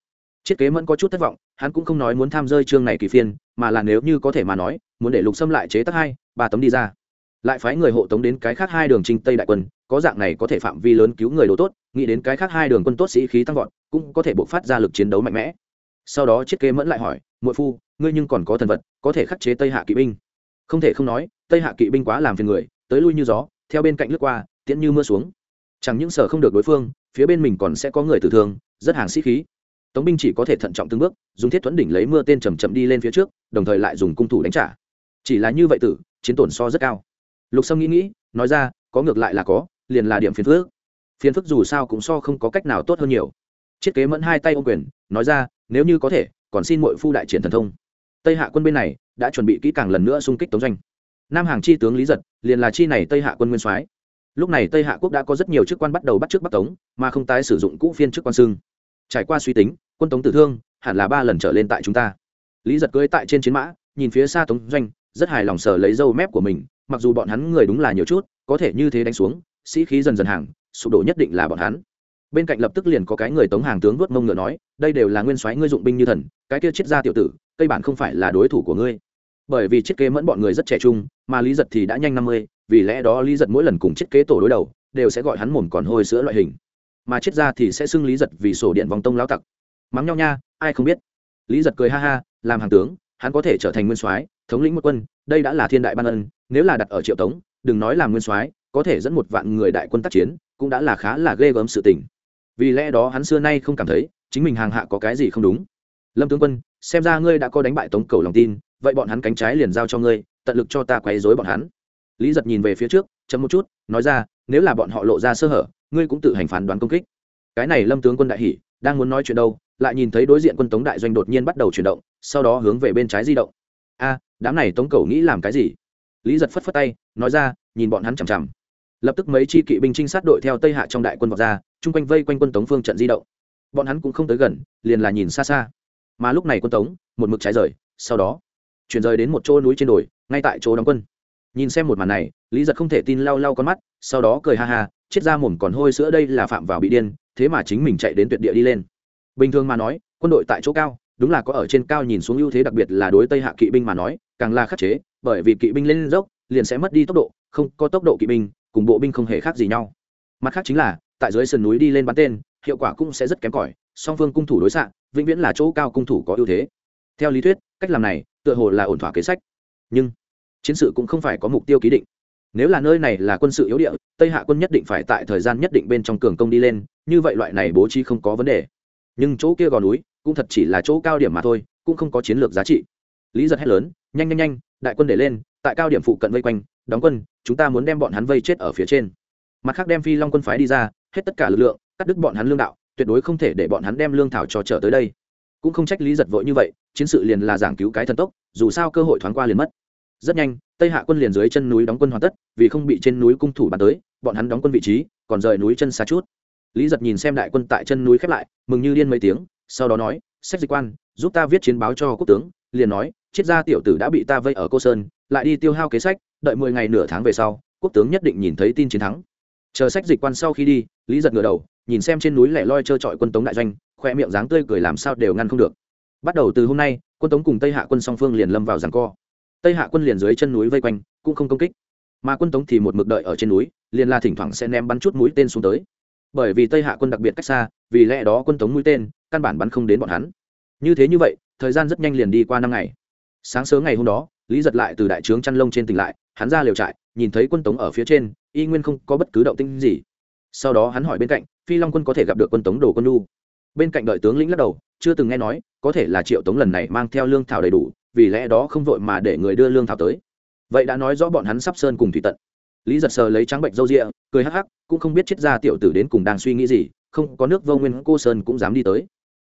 A: Chiết kế mẫn có chút thất vọng, hắn cũng không nói muốn tham rơi chương này kỳ phiên, mà là nếu như có thể mà nói, muốn để lục xâm lại chế tác hai, ba tấm đi ra. Lại phái người hộ tống đến cái khác hai đường trinh tây đại quân, có dạng này có thể phạm vi lớn cứu người đồ tốt, nghĩ đến cái khác hai đường quân tốt sĩ khí tăng vọt, cũng có thể bộc phát ra lực chiến đấu mạnh mẽ. Sau đó chiết kế mẫn lại hỏi, muội phu, ngươi nhưng còn có thần vật, có thể khắc chế tây hạ kỵ binh? Không thể không nói, tây hạ kỵ binh quá làm phiền người, tới lui như gió theo bên cạnh lướt qua, tiễn như mưa xuống. Chẳng những sở không được đối phương, phía bên mình còn sẽ có người tử thương, rất hàng sĩ khí. Tống binh chỉ có thể thận trọng từng bước, dùng thiết thuẫn đỉnh lấy mưa tên chầm chậm đi lên phía trước, đồng thời lại dùng cung thủ đánh trả. Chỉ là như vậy tử, chiến tổn so rất cao. Lục sâm nghĩ nghĩ, nói ra, có ngược lại là có, liền là điểm phiền phước phiền phức dù sao cũng so không có cách nào tốt hơn nhiều. Thiết kế mẫn hai tay ô quyền, nói ra, nếu như có thể, còn xin mọi phu đại triển thần thông. Tây hạ quân bên này, đã chuẩn bị kỹ càng lần nữa xung kích tống doanh nam hàng chi tướng lý giật liền là chi này tây hạ quân nguyên soái. Lúc này tây hạ quốc đã có rất nhiều chức quan bắt đầu bắt trước bắc tống, mà không tái sử dụng cũ phiên chức quan xưng. Trải qua suy tính, quân tống tử thương, hẳn là ba lần trở lên tại chúng ta. Lý giật cưới tại trên chiến mã, nhìn phía xa tống doanh, rất hài lòng sờ lấy dâu mép của mình, mặc dù bọn hắn người đúng là nhiều chút, có thể như thế đánh xuống, sĩ khí dần dần hàng, sụp đổ nhất định là bọn hắn. Bên cạnh lập tức liền có cái người tống hàng tướng vuốt mông ngựa nói, đây đều là nguyên soái ngươi dụng binh như thần, cái kia chết ra tiểu tử, cây bản không phải là đối thủ của ngươi bởi vì chiết kế mẫn bọn người rất trẻ trung, mà lý giật thì đã nhanh năm mươi, vì lẽ đó lý giật mỗi lần cùng chiết kế tổ đối đầu, đều sẽ gọi hắn mồm còn hôi sữa loại hình. Mà chết ra thì sẽ xưng lý giật vì sổ điện vòng tông lao tặc. Mắng nhau nha, ai không biết. Lý giật cười ha ha, làm hàng tướng, hắn có thể trở thành nguyên soái, thống lĩnh một quân, đây đã là thiên đại ban ân, nếu là đặt ở triệu tống, đừng nói làm nguyên soái, có thể dẫn một vạn người đại quân tác chiến, cũng đã là khá là ghê gớm sự tình. Vì lẽ đó hắn xưa nay không cảm thấy, chính mình hàng hạ có cái gì không đúng. Lâm tướng quân, xem ra ngươi đã có đánh bại tống cầu lòng tin vậy bọn hắn cánh trái liền giao cho ngươi, tận lực cho ta quấy dối bọn hắn. Lý giật nhìn về phía trước chấm một chút, nói ra, nếu là bọn họ lộ ra sơ hở, ngươi cũng tự hành phán đoán công kích. Cái này lâm tướng quân đại hỷ đang muốn nói chuyện đâu, lại nhìn thấy đối diện quân tống đại doanh đột nhiên bắt đầu chuyển động, sau đó hướng về bên trái di động. A à, đám này tống cầu nghĩ làm cái gì? Lý giật phất phất tay, nói ra, nhìn bọn hắn chằm chằm. Lập tức mấy chi kỵ binh trinh sát đội theo tây hạ trong đại quân vọt ra, chung quanh vây quanh quân tống phương trận di động. Bọn hắn cũng không tới gần, liền là nhìn xa xa. Mà lúc này quân tống, một mực trái rời, sau đó chuyển rời đến một chỗ núi trên đồi, ngay tại chỗ đóng quân. Nhìn xem một màn này, lý giật không thể tin lau lau con mắt, sau đó cười ha ha, chết ra mồm còn hôi sữa đây là phạm vào bị điên, thế mà chính mình chạy đến tuyệt địa đi lên. Bình thường mà nói, quân đội tại chỗ cao, đúng là có ở trên cao nhìn xuống ưu thế đặc biệt là đối tây hạ kỵ binh mà nói, càng là khắc chế, bởi vì kỵ binh lên dốc, liền sẽ mất đi tốc độ, không có tốc độ kỵ binh, cùng bộ binh không hề khác gì nhau. Mặt khác chính là, tại dưới sườn núi đi lên bắn tên, hiệu quả cũng sẽ rất kém cỏi, song phương cung thủ đối xạ, vĩnh viễn là chỗ cao cung thủ có ưu thế. Theo lý thuyết, cách làm này tựa hồ là ổn thỏa kế sách. Nhưng, chiến sự cũng không phải có mục tiêu ký định. Nếu là nơi này là quân sự yếu địa, tây hạ quân nhất định phải tại thời gian nhất định bên trong cường công đi lên, như vậy loại này bố trí không có vấn đề. Nhưng chỗ kia gò núi cũng thật chỉ là chỗ cao điểm mà thôi, cũng không có chiến lược giá trị. Lý giật hét lớn, nhanh nhanh nhanh, đại quân để lên, tại cao điểm phụ cận vây quanh, đóng quân, chúng ta muốn đem bọn hắn vây chết ở phía trên. Mặt khác đem phi long quân phái đi ra, hết tất cả lực lượng, cắt đứt bọn hắn lương đạo, tuyệt đối không thể để bọn hắn đem lương thảo cho trở tới đây cũng không trách lý giật vội như vậy, chiến sự liền là giảng cứu cái thần tốc, dù sao cơ hội thoáng qua liền mất. Rất nhanh, tây hạ quân liền dưới chân núi đóng quân hoàn tất, vì không bị trên núi cung thủ bắn tới, bọn hắn đóng quân vị trí, còn rời núi chân xa chút. Lý giật nhìn xem đại quân tại chân núi khép lại, mừng như điên mấy tiếng, sau đó nói, sách dịch quan, giúp ta viết chiến báo cho quốc tướng. Liền nói, triết gia tiểu tử đã bị ta vây ở cô sơn, lại đi tiêu hao kế sách, đợi mười ngày nửa tháng về sau, quốc tướng nhất định nhìn thấy tin chiến thắng. Chờ sách dịch quan sau khi đi, lý giật ngửa đầu, nhìn xem trên núi lẻ loi trơ trọi quân tống đại doanh khoe miệng dáng tươi cười làm sao đều ngăn không được. Bắt đầu từ hôm nay, quân tống cùng tây hạ quân song phương liền lâm vào giảng co. Tây hạ quân liền dưới chân núi vây quanh, cũng không công kích. Mà quân tống thì một mực đợi ở trên núi, liền là thỉnh thoảng sẽ ném bắn chút mũi tên xuống tới. Bởi vì tây hạ quân đặc biệt cách xa, vì lẽ đó quân tống mũi tên, căn bản bắn không đến bọn hắn. Như thế như vậy, thời gian rất nhanh liền đi qua năm ngày. Sáng sớm ngày hôm đó, lý giật lại từ đại trướng chăn lông trên tỉnh lại, hắn ra liều trại, nhìn thấy quân tống ở phía trên, y nguyên không có bất cứ động tinh gì. Sau đó hắn hỏi bên cạnh, phi long quân có thể gặp được quân tống đồ quân lu bên cạnh đợi tướng lĩnh lắc đầu, chưa từng nghe nói, có thể là triệu tống lần này mang theo lương thảo đầy đủ, vì lẽ đó không vội mà để người đưa lương thảo tới. Vậy đã nói rõ bọn hắn sắp sơn cùng thủy tận. Lý giật sờ lấy trắng bệnh râu rịa cười hắc hắc, cũng không biết chết ra tiểu tử đến cùng đang suy nghĩ gì, không, có nước vô nguyên cô sơn cũng dám đi tới.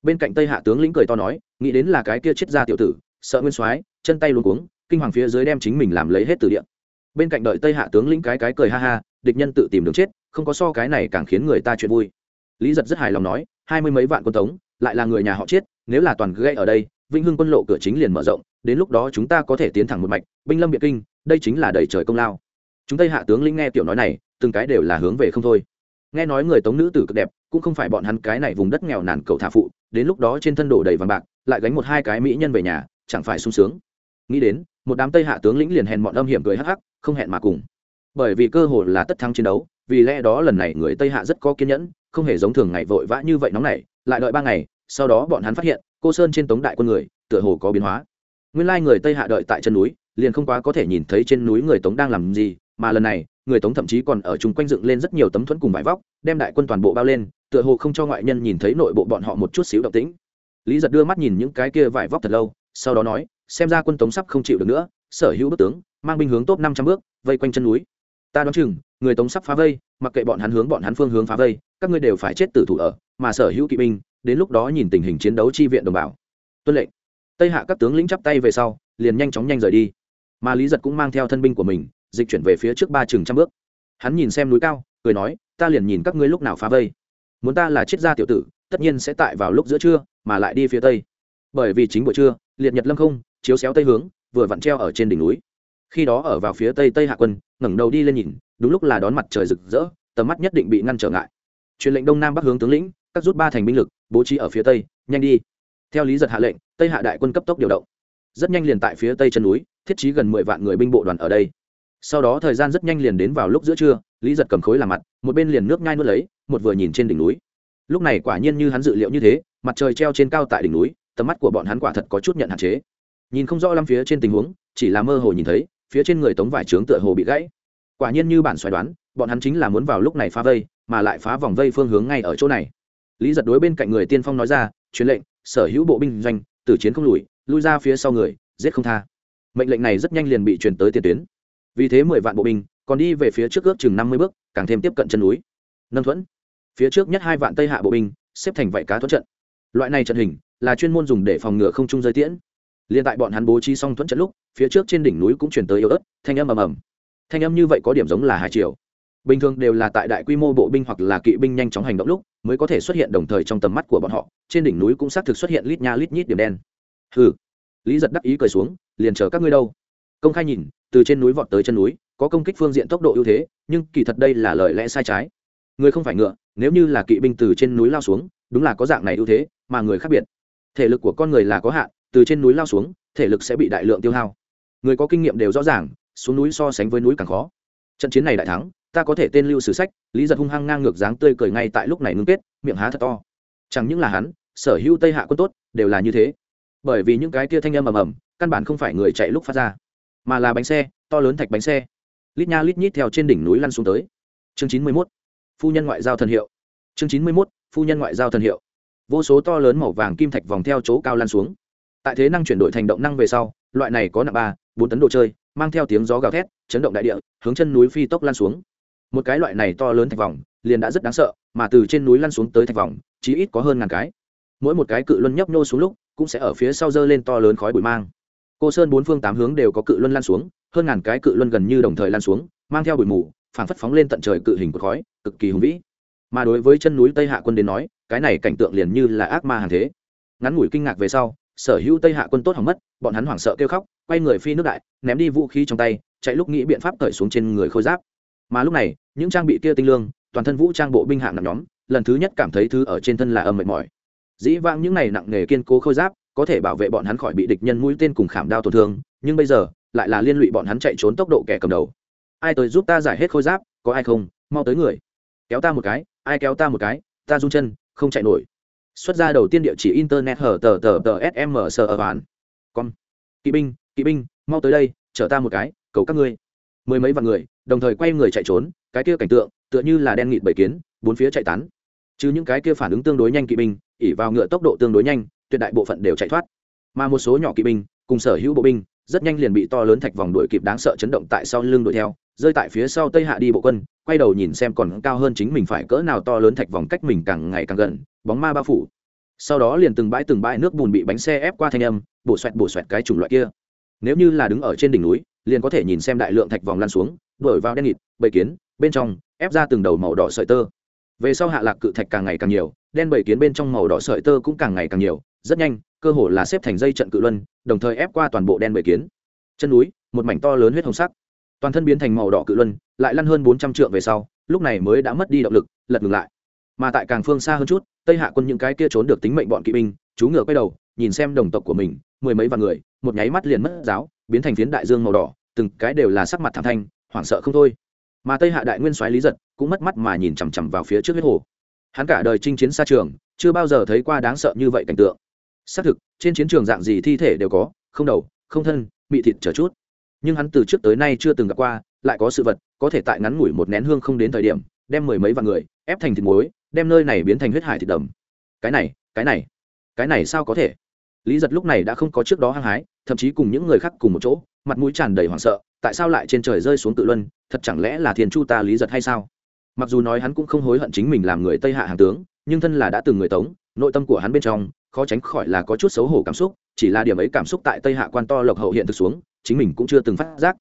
A: Bên cạnh tây hạ tướng lĩnh cười to nói, nghĩ đến là cái kia chết ra tiểu tử, sợ nguyên soái, chân tay luôn cuống, kinh hoàng phía dưới đem chính mình làm lấy hết từ điện bên cạnh đợi tây hạ tướng lĩnh cái cái cười ha ha, địch nhân tự tìm đường chết, không có so cái này càng khiến người ta chuyện vui. Lý giật rất hài lòng nói hai mươi mấy vạn quân tống, lại là người nhà họ chết nếu là toàn gây ở đây, vĩnh hưng quân lộ cửa chính liền mở rộng, đến lúc đó chúng ta có thể tiến thẳng một mạch, binh lâm biệt kinh, đây chính là đầy trời công lao. Chúng tây hạ tướng lĩnh nghe tiểu nói này, từng cái đều là hướng về không thôi. Nghe nói người tống nữ tử cực đẹp, cũng không phải bọn hắn cái này vùng đất nghèo nàn cầu thả phụ, đến lúc đó trên thân đổ đầy vàng bạc, lại gánh một hai cái mỹ nhân về nhà, chẳng phải sung sướng. Nghĩ đến, một đám tây hạ tướng lĩnh liền hèn bọn âm hiểm cười hắc hắc, không hẹn mà cùng. Bởi vì cơ hội là tất thắng chiến đấu, vì lẽ đó lần này người tây hạ rất có kiên nhẫn không hề giống thường ngày vội vã như vậy nóng này lại đợi ba ngày, sau đó bọn hắn phát hiện, cô sơn trên tống đại quân người, tựa hồ có biến hóa. Nguyên lai người tây hạ đợi tại chân núi, liền không quá có thể nhìn thấy trên núi người tống đang làm gì, mà lần này, người tống thậm chí còn ở chung quanh dựng lên rất nhiều tấm thuẫn cùng vải vóc, đem đại quân toàn bộ bao lên, tựa hồ không cho ngoại nhân nhìn thấy nội bộ bọn họ một chút xíu động tĩnh. Lý giật đưa mắt nhìn những cái kia vải vóc thật lâu, sau đó nói, xem ra quân tống sắp không chịu được nữa, sở hữu bức tướng, mang binh hướng top năm trăm bước, vây quanh chân núi. Ta đoán chừng, người tống sắp phá vây mặc kệ bọn hắn hướng bọn hắn phương hướng phá vây, các ngươi đều phải chết tử thủ ở, mà sở hữu kỵ binh, đến lúc đó nhìn tình hình chiến đấu chi viện đồng bào. Tuân lệnh. Tây hạ các tướng lĩnh chắp tay về sau, liền nhanh chóng nhanh rời đi. Mà lý giật cũng mang theo thân binh của mình, dịch chuyển về phía trước ba chừng trăm bước. Hắn nhìn xem núi cao, cười nói, ta liền nhìn các ngươi lúc nào phá vây. Muốn ta là triết gia tiểu tử, tất nhiên sẽ tại vào lúc giữa trưa, mà lại đi phía tây. Bởi vì chính buổi trưa, liệt nhật lâm không, chiếu xéo tây hướng, vừa vặn treo ở trên đỉnh núi. Khi đó ở vào phía tây tây hạ quân, ngẩng đầu đi lên nhìn đúng lúc là đón mặt trời rực rỡ, tầm mắt nhất định bị ngăn trở ngại. Truyền lệnh đông nam bắc hướng tướng lĩnh, các rút ba thành binh lực, bố trí ở phía tây, nhanh đi. Theo lý giật hạ lệnh, tây hạ đại quân cấp tốc điều động. Rất nhanh liền tại phía tây chân núi, thiết trí gần mười vạn người binh bộ đoàn ở đây. Sau đó thời gian rất nhanh liền đến vào lúc giữa trưa, lý giật cầm khối làm mặt, một bên liền nước ngay nuốt lấy, một vừa nhìn trên đỉnh núi. Lúc này quả nhiên như hắn dự liệu như thế, mặt trời treo trên cao tại đỉnh núi, tầm mắt của bọn hắn quả thật có chút nhận hạn chế. Nhìn không rõ lắm phía trên tình huống, chỉ là mơ hồ nhìn thấy, phía trên người tống vải trướng tựa hồ bị gãy quả nhiên như bản xoài đoán, bọn hắn chính là muốn vào lúc này phá vây, mà lại phá vòng vây phương hướng ngay ở chỗ này. Lý giật đối bên cạnh người tiên phong nói ra, truyền lệnh, sở hữu bộ binh doanh, tử chiến không lùi, lui ra phía sau người, giết không tha. Mệnh lệnh này rất nhanh liền bị truyền tới tiền tuyến. Vì thế mười vạn bộ binh, còn đi về phía trước ước chừng năm mươi bước, càng thêm tiếp cận chân núi. Nâng thuẫn, phía trước nhất hai vạn tây hạ bộ binh, xếp thành vạy cá thuẫn trận. Loại này trận hình, là chuyên môn dùng để phòng ngừa không trung rơi tiễn. Liền tại bọn hắn bố trí xong thuẫn trận lúc, phía trước trên đỉnh núi cũng chuyển tới yếu ớt, thanh âm ầm ầm thanh âm như vậy có điểm giống là hải triều. Bình thường đều là tại đại quy mô bộ binh hoặc là kỵ binh nhanh chóng hành động lúc mới có thể xuất hiện đồng thời trong tầm mắt của bọn họ, trên đỉnh núi cũng xác thực xuất hiện lít nha lít nhít điểm đen. Hừ. Lý giật đắc ý cười xuống, liền chờ các ngươi đâu. Công khai nhìn, từ trên núi vọt tới chân núi, có công kích phương diện tốc độ ưu thế, nhưng kỳ thật đây là lời lẽ sai trái. Người không phải ngựa, nếu như là kỵ binh từ trên núi lao xuống, đúng là có dạng này ưu thế, mà người khác biệt. Thể lực của con người là có hạn, từ trên núi lao xuống, thể lực sẽ bị đại lượng tiêu hao. Người có kinh nghiệm đều rõ ràng xuống núi so sánh với núi càng khó. Trận chiến này đại thắng, ta có thể tên lưu sử sách, lý giật hung hăng ngang ngược dáng tươi cười ngay tại lúc này ngưng kết, miệng há thật to. Chẳng những là hắn, sở hữu tây hạ quân tốt đều là như thế. Bởi vì những cái kia thanh âm ầm ầm, căn bản không phải người chạy lúc phát ra, mà là bánh xe, to lớn thạch bánh xe. Lít nha lít nhít theo trên đỉnh núi lăn xuống tới. Chương chín mươi mốt, phu nhân ngoại giao thần hiệu. Chương chín mươi mốt, phu nhân ngoại giao thần hiệu. Vô số to lớn màu vàng kim thạch vòng theo chỗ cao lăn xuống. Tại thế năng chuyển đổi thành động năng về sau, loại này có nặng ba, bốn tấn đồ chơi mang theo tiếng gió gào thét, chấn động đại địa, hướng chân núi phi tốc lan xuống. Một cái loại này to lớn thạch vòng, liền đã rất đáng sợ, mà từ trên núi lăn xuống tới thạch vòng chỉ ít có hơn ngàn cái. Mỗi một cái cự luân nhấp nhô xuống lúc, cũng sẽ ở phía sau dơ lên to lớn khói bụi mang. Cô sơn bốn phương tám hướng đều có cự luân lan xuống, hơn ngàn cái cự luân gần như đồng thời lan xuống, mang theo bụi mù, phảng phất phóng lên tận trời cự hình của khói, cực kỳ hùng vĩ. Mà đối với chân núi tây hạ quân đến nói, cái này cảnh tượng liền như là ác ma hàng thế. Ngắn ngủi kinh ngạc về sau sở hữu tây hạ quân tốt hỏng mất, bọn hắn hoảng sợ kêu khóc, quay người phi nước đại, ném đi vũ khí trong tay, chạy lúc nghĩ biện pháp cởi xuống trên người khôi giáp. Mà lúc này, những trang bị kia tinh lương, toàn thân vũ trang bộ binh hạng nằm nhóm, lần thứ nhất cảm thấy thứ ở trên thân là âm mệt mỏi. Dĩ vãng những này nặng nghề kiên cố khôi giáp, có thể bảo vệ bọn hắn khỏi bị địch nhân mũi tên cùng khảm đao tổn thương, nhưng bây giờ, lại là liên lụy bọn hắn chạy trốn tốc độ kẻ cầm đầu. Ai tới giúp ta giải hết khôi giáp, có ai không? Mau tới người. Kéo ta một cái, ai kéo ta một cái, ta run chân, không chạy nổi xuất ra đầu tiên địa chỉ internet hở tờ tờ tờ sm sờ ở bản con kỵ binh kỵ binh, mau tới đây, chở ta một cái, cầu các ngươi. Mười mấy vạn người, đồng thời quay người chạy trốn, cái kia cảnh tượng, tựa như là đen nghịt bảy kiến, bốn phía chạy tán. Chứ những cái kia phản ứng tương đối nhanh kỵ binh, ỉ vào ngựa tốc độ tương đối nhanh, tuyệt đại bộ phận đều chạy thoát. Mà một số nhỏ kỵ binh, cùng sở hữu bộ binh, rất nhanh liền bị to lớn thạch vòng đuổi kịp đáng sợ chấn động tại sau lưng đuổi theo, rơi tại phía sau tây hạ đi bộ quân, quay đầu nhìn xem còn cao hơn chính mình phải cỡ nào to lớn thạch vòng cách mình càng ngày càng gần bóng ma bao phủ. Sau đó liền từng bãi từng bãi nước bùn bị bánh xe ép qua thanh âm, bổ xoẹt bổ xoẹt cái chủng loại kia. Nếu như là đứng ở trên đỉnh núi, liền có thể nhìn xem đại lượng thạch vòng lan xuống, đuổi vào đen nghịt, bầy kiến, bên trong, ép ra từng đầu màu đỏ sợi tơ. Về sau hạ lạc cự thạch càng ngày càng nhiều, đen bầy kiến bên trong màu đỏ sợi tơ cũng càng ngày càng nhiều, rất nhanh, cơ hồ là xếp thành dây trận cự luân, đồng thời ép qua toàn bộ đen bầy kiến. Chân núi, một mảnh to lớn huyết hồng sắc. Toàn thân biến thành màu đỏ cự luân, lại lăn hơn bốn trăm trượng về sau, lúc này mới đã mất đi động lực, lật ngừng lại mà tại càng phương xa hơn chút, tây hạ quân những cái kia trốn được tính mệnh bọn kỵ binh, chú ngựa quay đầu, nhìn xem đồng tộc của mình, mười mấy vạn người, một nháy mắt liền mất giáo, biến thành phiến đại dương màu đỏ, từng cái đều là sắc mặt thảm thanh, hoảng sợ không thôi. Mà tây hạ đại nguyên soái lý giật cũng mất mắt mà nhìn chằm chằm vào phía trước huyết hồ. Hắn cả đời chinh chiến xa trường, chưa bao giờ thấy qua đáng sợ như vậy cảnh tượng. Xác thực, trên chiến trường dạng gì thi thể đều có, không đầu, không thân bị thịt trở chút. Nhưng hắn từ trước tới nay chưa từng gặp qua, lại có sự vật, có thể tại ngắn ngủi một nén hương không đến thời điểm, đem mười mấy vạn người, ép thành thịt muối đem nơi này biến thành huyết hải thịt đầm. Cái này cái này cái này sao có thể? Lý giật lúc này đã không có trước đó hăng hái, thậm chí cùng những người khác cùng một chỗ, mặt mũi tràn đầy hoảng sợ, tại sao lại trên trời rơi xuống tự luân, thật chẳng lẽ là thiên chu ta lý giật hay sao? Mặc dù nói hắn cũng không hối hận chính mình làm người tây hạ hàng tướng, nhưng thân là đã từng người tống, nội tâm của hắn bên trong, khó tránh khỏi là có chút xấu hổ cảm xúc, chỉ là điểm ấy cảm xúc tại tây hạ quan to lộc hậu hiện thực xuống, chính mình cũng chưa từng phát giác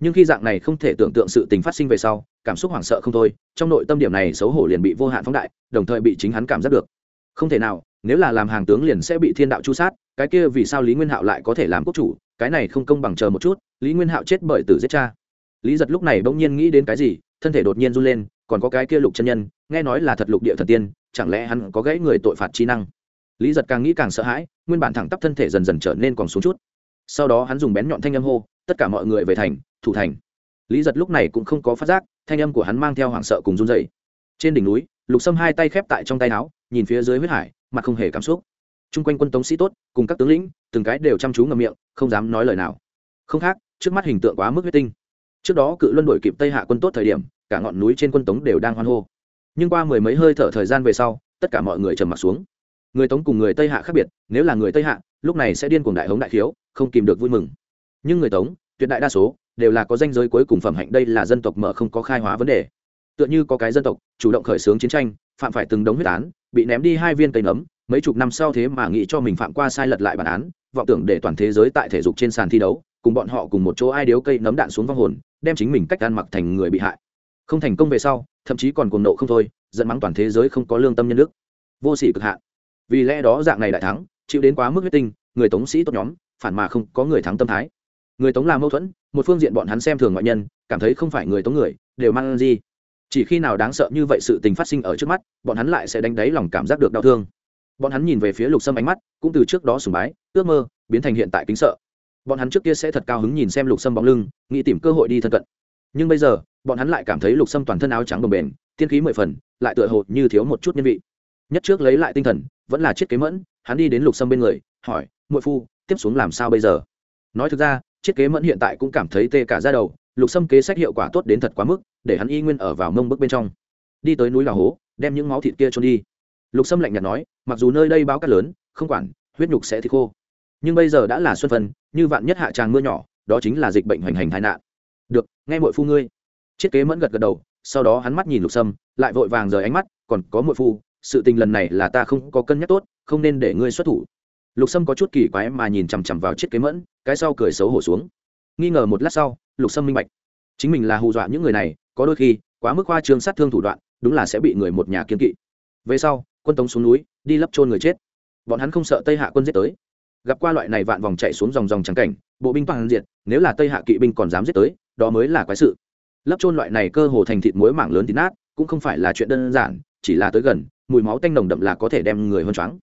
A: nhưng khi dạng này không thể tưởng tượng sự tình phát sinh về sau, cảm xúc hoảng sợ không thôi, trong nội tâm điểm này xấu hổ liền bị vô hạn phóng đại, đồng thời bị chính hắn cảm giác được. Không thể nào, nếu là làm hàng tướng liền sẽ bị thiên đạo chu sát, cái kia vì sao lý nguyên hạo lại có thể làm quốc chủ, cái này không công bằng chờ một chút, lý nguyên hạo chết bởi tử giết cha. Lý giật lúc này bỗng nhiên nghĩ đến cái gì, thân thể đột nhiên run lên, còn có cái kia lục chân nhân, nghe nói là thật lục địa thần tiên, chẳng lẽ hắn có gãy người tội phạt trí năng? Lý giật càng nghĩ càng sợ hãi, nguyên bản thẳng tắp thân thể dần dần trở nên còn xuống chút. Sau đó hắn dùng bén nhọn thanh âm hô, tất cả mọi người về thành thủ thành. Lý giật lúc này cũng không có phát giác, thanh âm của hắn mang theo hoảng sợ cùng run dày trên đỉnh núi, lục sâm hai tay khép tại trong tay áo, nhìn phía dưới huyết hải, mặt không hề cảm xúc. T r u n g quanh quân tống sĩ tốt, cùng các tướng lĩnh, từng cái đều chăm chú ngầm miệng, không dám nói lời nào. Không khác, trước mắt hình tượng quá mức huyết tinh. Trước đó cự luân đổi kịp tây hạ quân tốt thời điểm, cả ngọn núi trên quân tống đều đang hoan hô. Nhưng qua mười mấy hơi thở thời gian về sau, tất cả mọi người trầm m ặ t xuống. Người tống cùng người tây hạ khác biệt, nếu là người tây hạ, lúc này sẽ điên cuồng đại hống đại khiếu, không kìm được vui mừng. Nhưng người tống tuyệt đại đa số đều là có danh giới cuối cùng phẩm hạnh đây là dân tộc mở không có khai hóa vấn đề. Tựa như có cái dân tộc chủ động khởi xướng chiến tranh, phạm phải từng đống huyết án, bị ném đi hai viên cây nấm, mấy chục năm sau thế mà nghĩ cho mình phạm qua sai lật lại bản án, vọng tưởng để toàn thế giới tại thể dục trên sàn thi đấu, cùng bọn họ cùng một chỗ ai điếu cây nấm đạn xuống vong hồn, đem chính mình cách ăn mặc thành người bị hại. Không thành công về sau, thậm chí còn cuồng nộ không thôi dẫn mắng toàn thế giới không có lương tâm nhân đức. Vô sỉ cực hạn. Vì lẽ đó dạng này đại thắng, chịu đến quá mức huyết tinh, người tống sĩ tốt nhóm, phản mà không có người thắng tâm thái người tống là mâu thuẫn, một phương diện bọn hắn xem thường ngoại nhân, cảm thấy không phải người tống người, đều mang gì. Chỉ khi nào đáng sợ như vậy sự tình phát sinh ở trước mắt, bọn hắn lại sẽ đánh đáy lòng cảm giác được đau thương. Bọn hắn nhìn về phía lục sâm ánh mắt, cũng từ trước đó sùng bái, ước mơ, biến thành hiện tại kính sợ. Bọn hắn trước kia sẽ thật cao hứng nhìn xem lục sâm bóng lưng, nghĩ tìm cơ hội đi thân cận. Nhưng bây giờ, bọn hắn lại cảm thấy lục sâm toàn thân áo trắng đồng bền tiên khí mười phần, lại tựa hồ như thiếu một chút nhân vị. Nhất trước lấy lại tinh thần, vẫn là chiếc kế mẫn, hắn đi đến lục sâm bên người, hỏi, muội phu, tiếp xuống làm sao bây giờ? Nói thực ra chiết kế mẫn hiện tại cũng cảm thấy tê cả ra đầu, lục sâm kế sách hiệu quả tốt đến thật quá mức, để hắn y nguyên ở vào mông bức bên trong. Đi tới núi là hố, đem những máu thịt kia trôn đi. Lục sâm lạnh nhạt nói, mặc dù nơi đây báo cát lớn, không quản, huyết nhục sẽ thì khô. Nhưng bây giờ đã là xuân phân như vạn nhất hạ tràng mưa nhỏ, đó chính là dịch bệnh hoành hành tai nạn. Được, nghe mội phu ngươi. Chiết kế mẫn gật gật đầu, sau đó hắn mắt nhìn lục sâm, lại vội vàng rời ánh mắt, còn có mội phu, sự tình lần này là ta không có cân nhắc tốt, không nên để ngươi xuất thủ lục sâm có chút kỳ quái mà nhìn chằm chằm vào chiếc kế mẫn, cái sau cười xấu hổ xuống. Nghi ngờ một lát sau, lục sâm minh bạch. Chính mình là hù dọa những người này, có đôi khi, quá mức khoa trương sát thương thủ đoạn, đúng là sẽ bị người một nhà kiên kỵ. Về sau, quân tống xuống núi, đi lấp trôn người chết. Bọn hắn không sợ tây hạ quân giết tới. Gặp qua loại này vạn vòng chạy xuống dòng dòng trắng cảnh, bộ binh toàn diệt, nếu là tây hạ kỵ binh còn dám giết tới, đó mới là quái sự. Lấp trôn loại này cơ hồ thành thịt muối mảng lớn thì nát, cũng không phải là chuyện đơn giản, chỉ là tới gần, mùi máu tanh nồng đậm là có thể đem người hơn choáng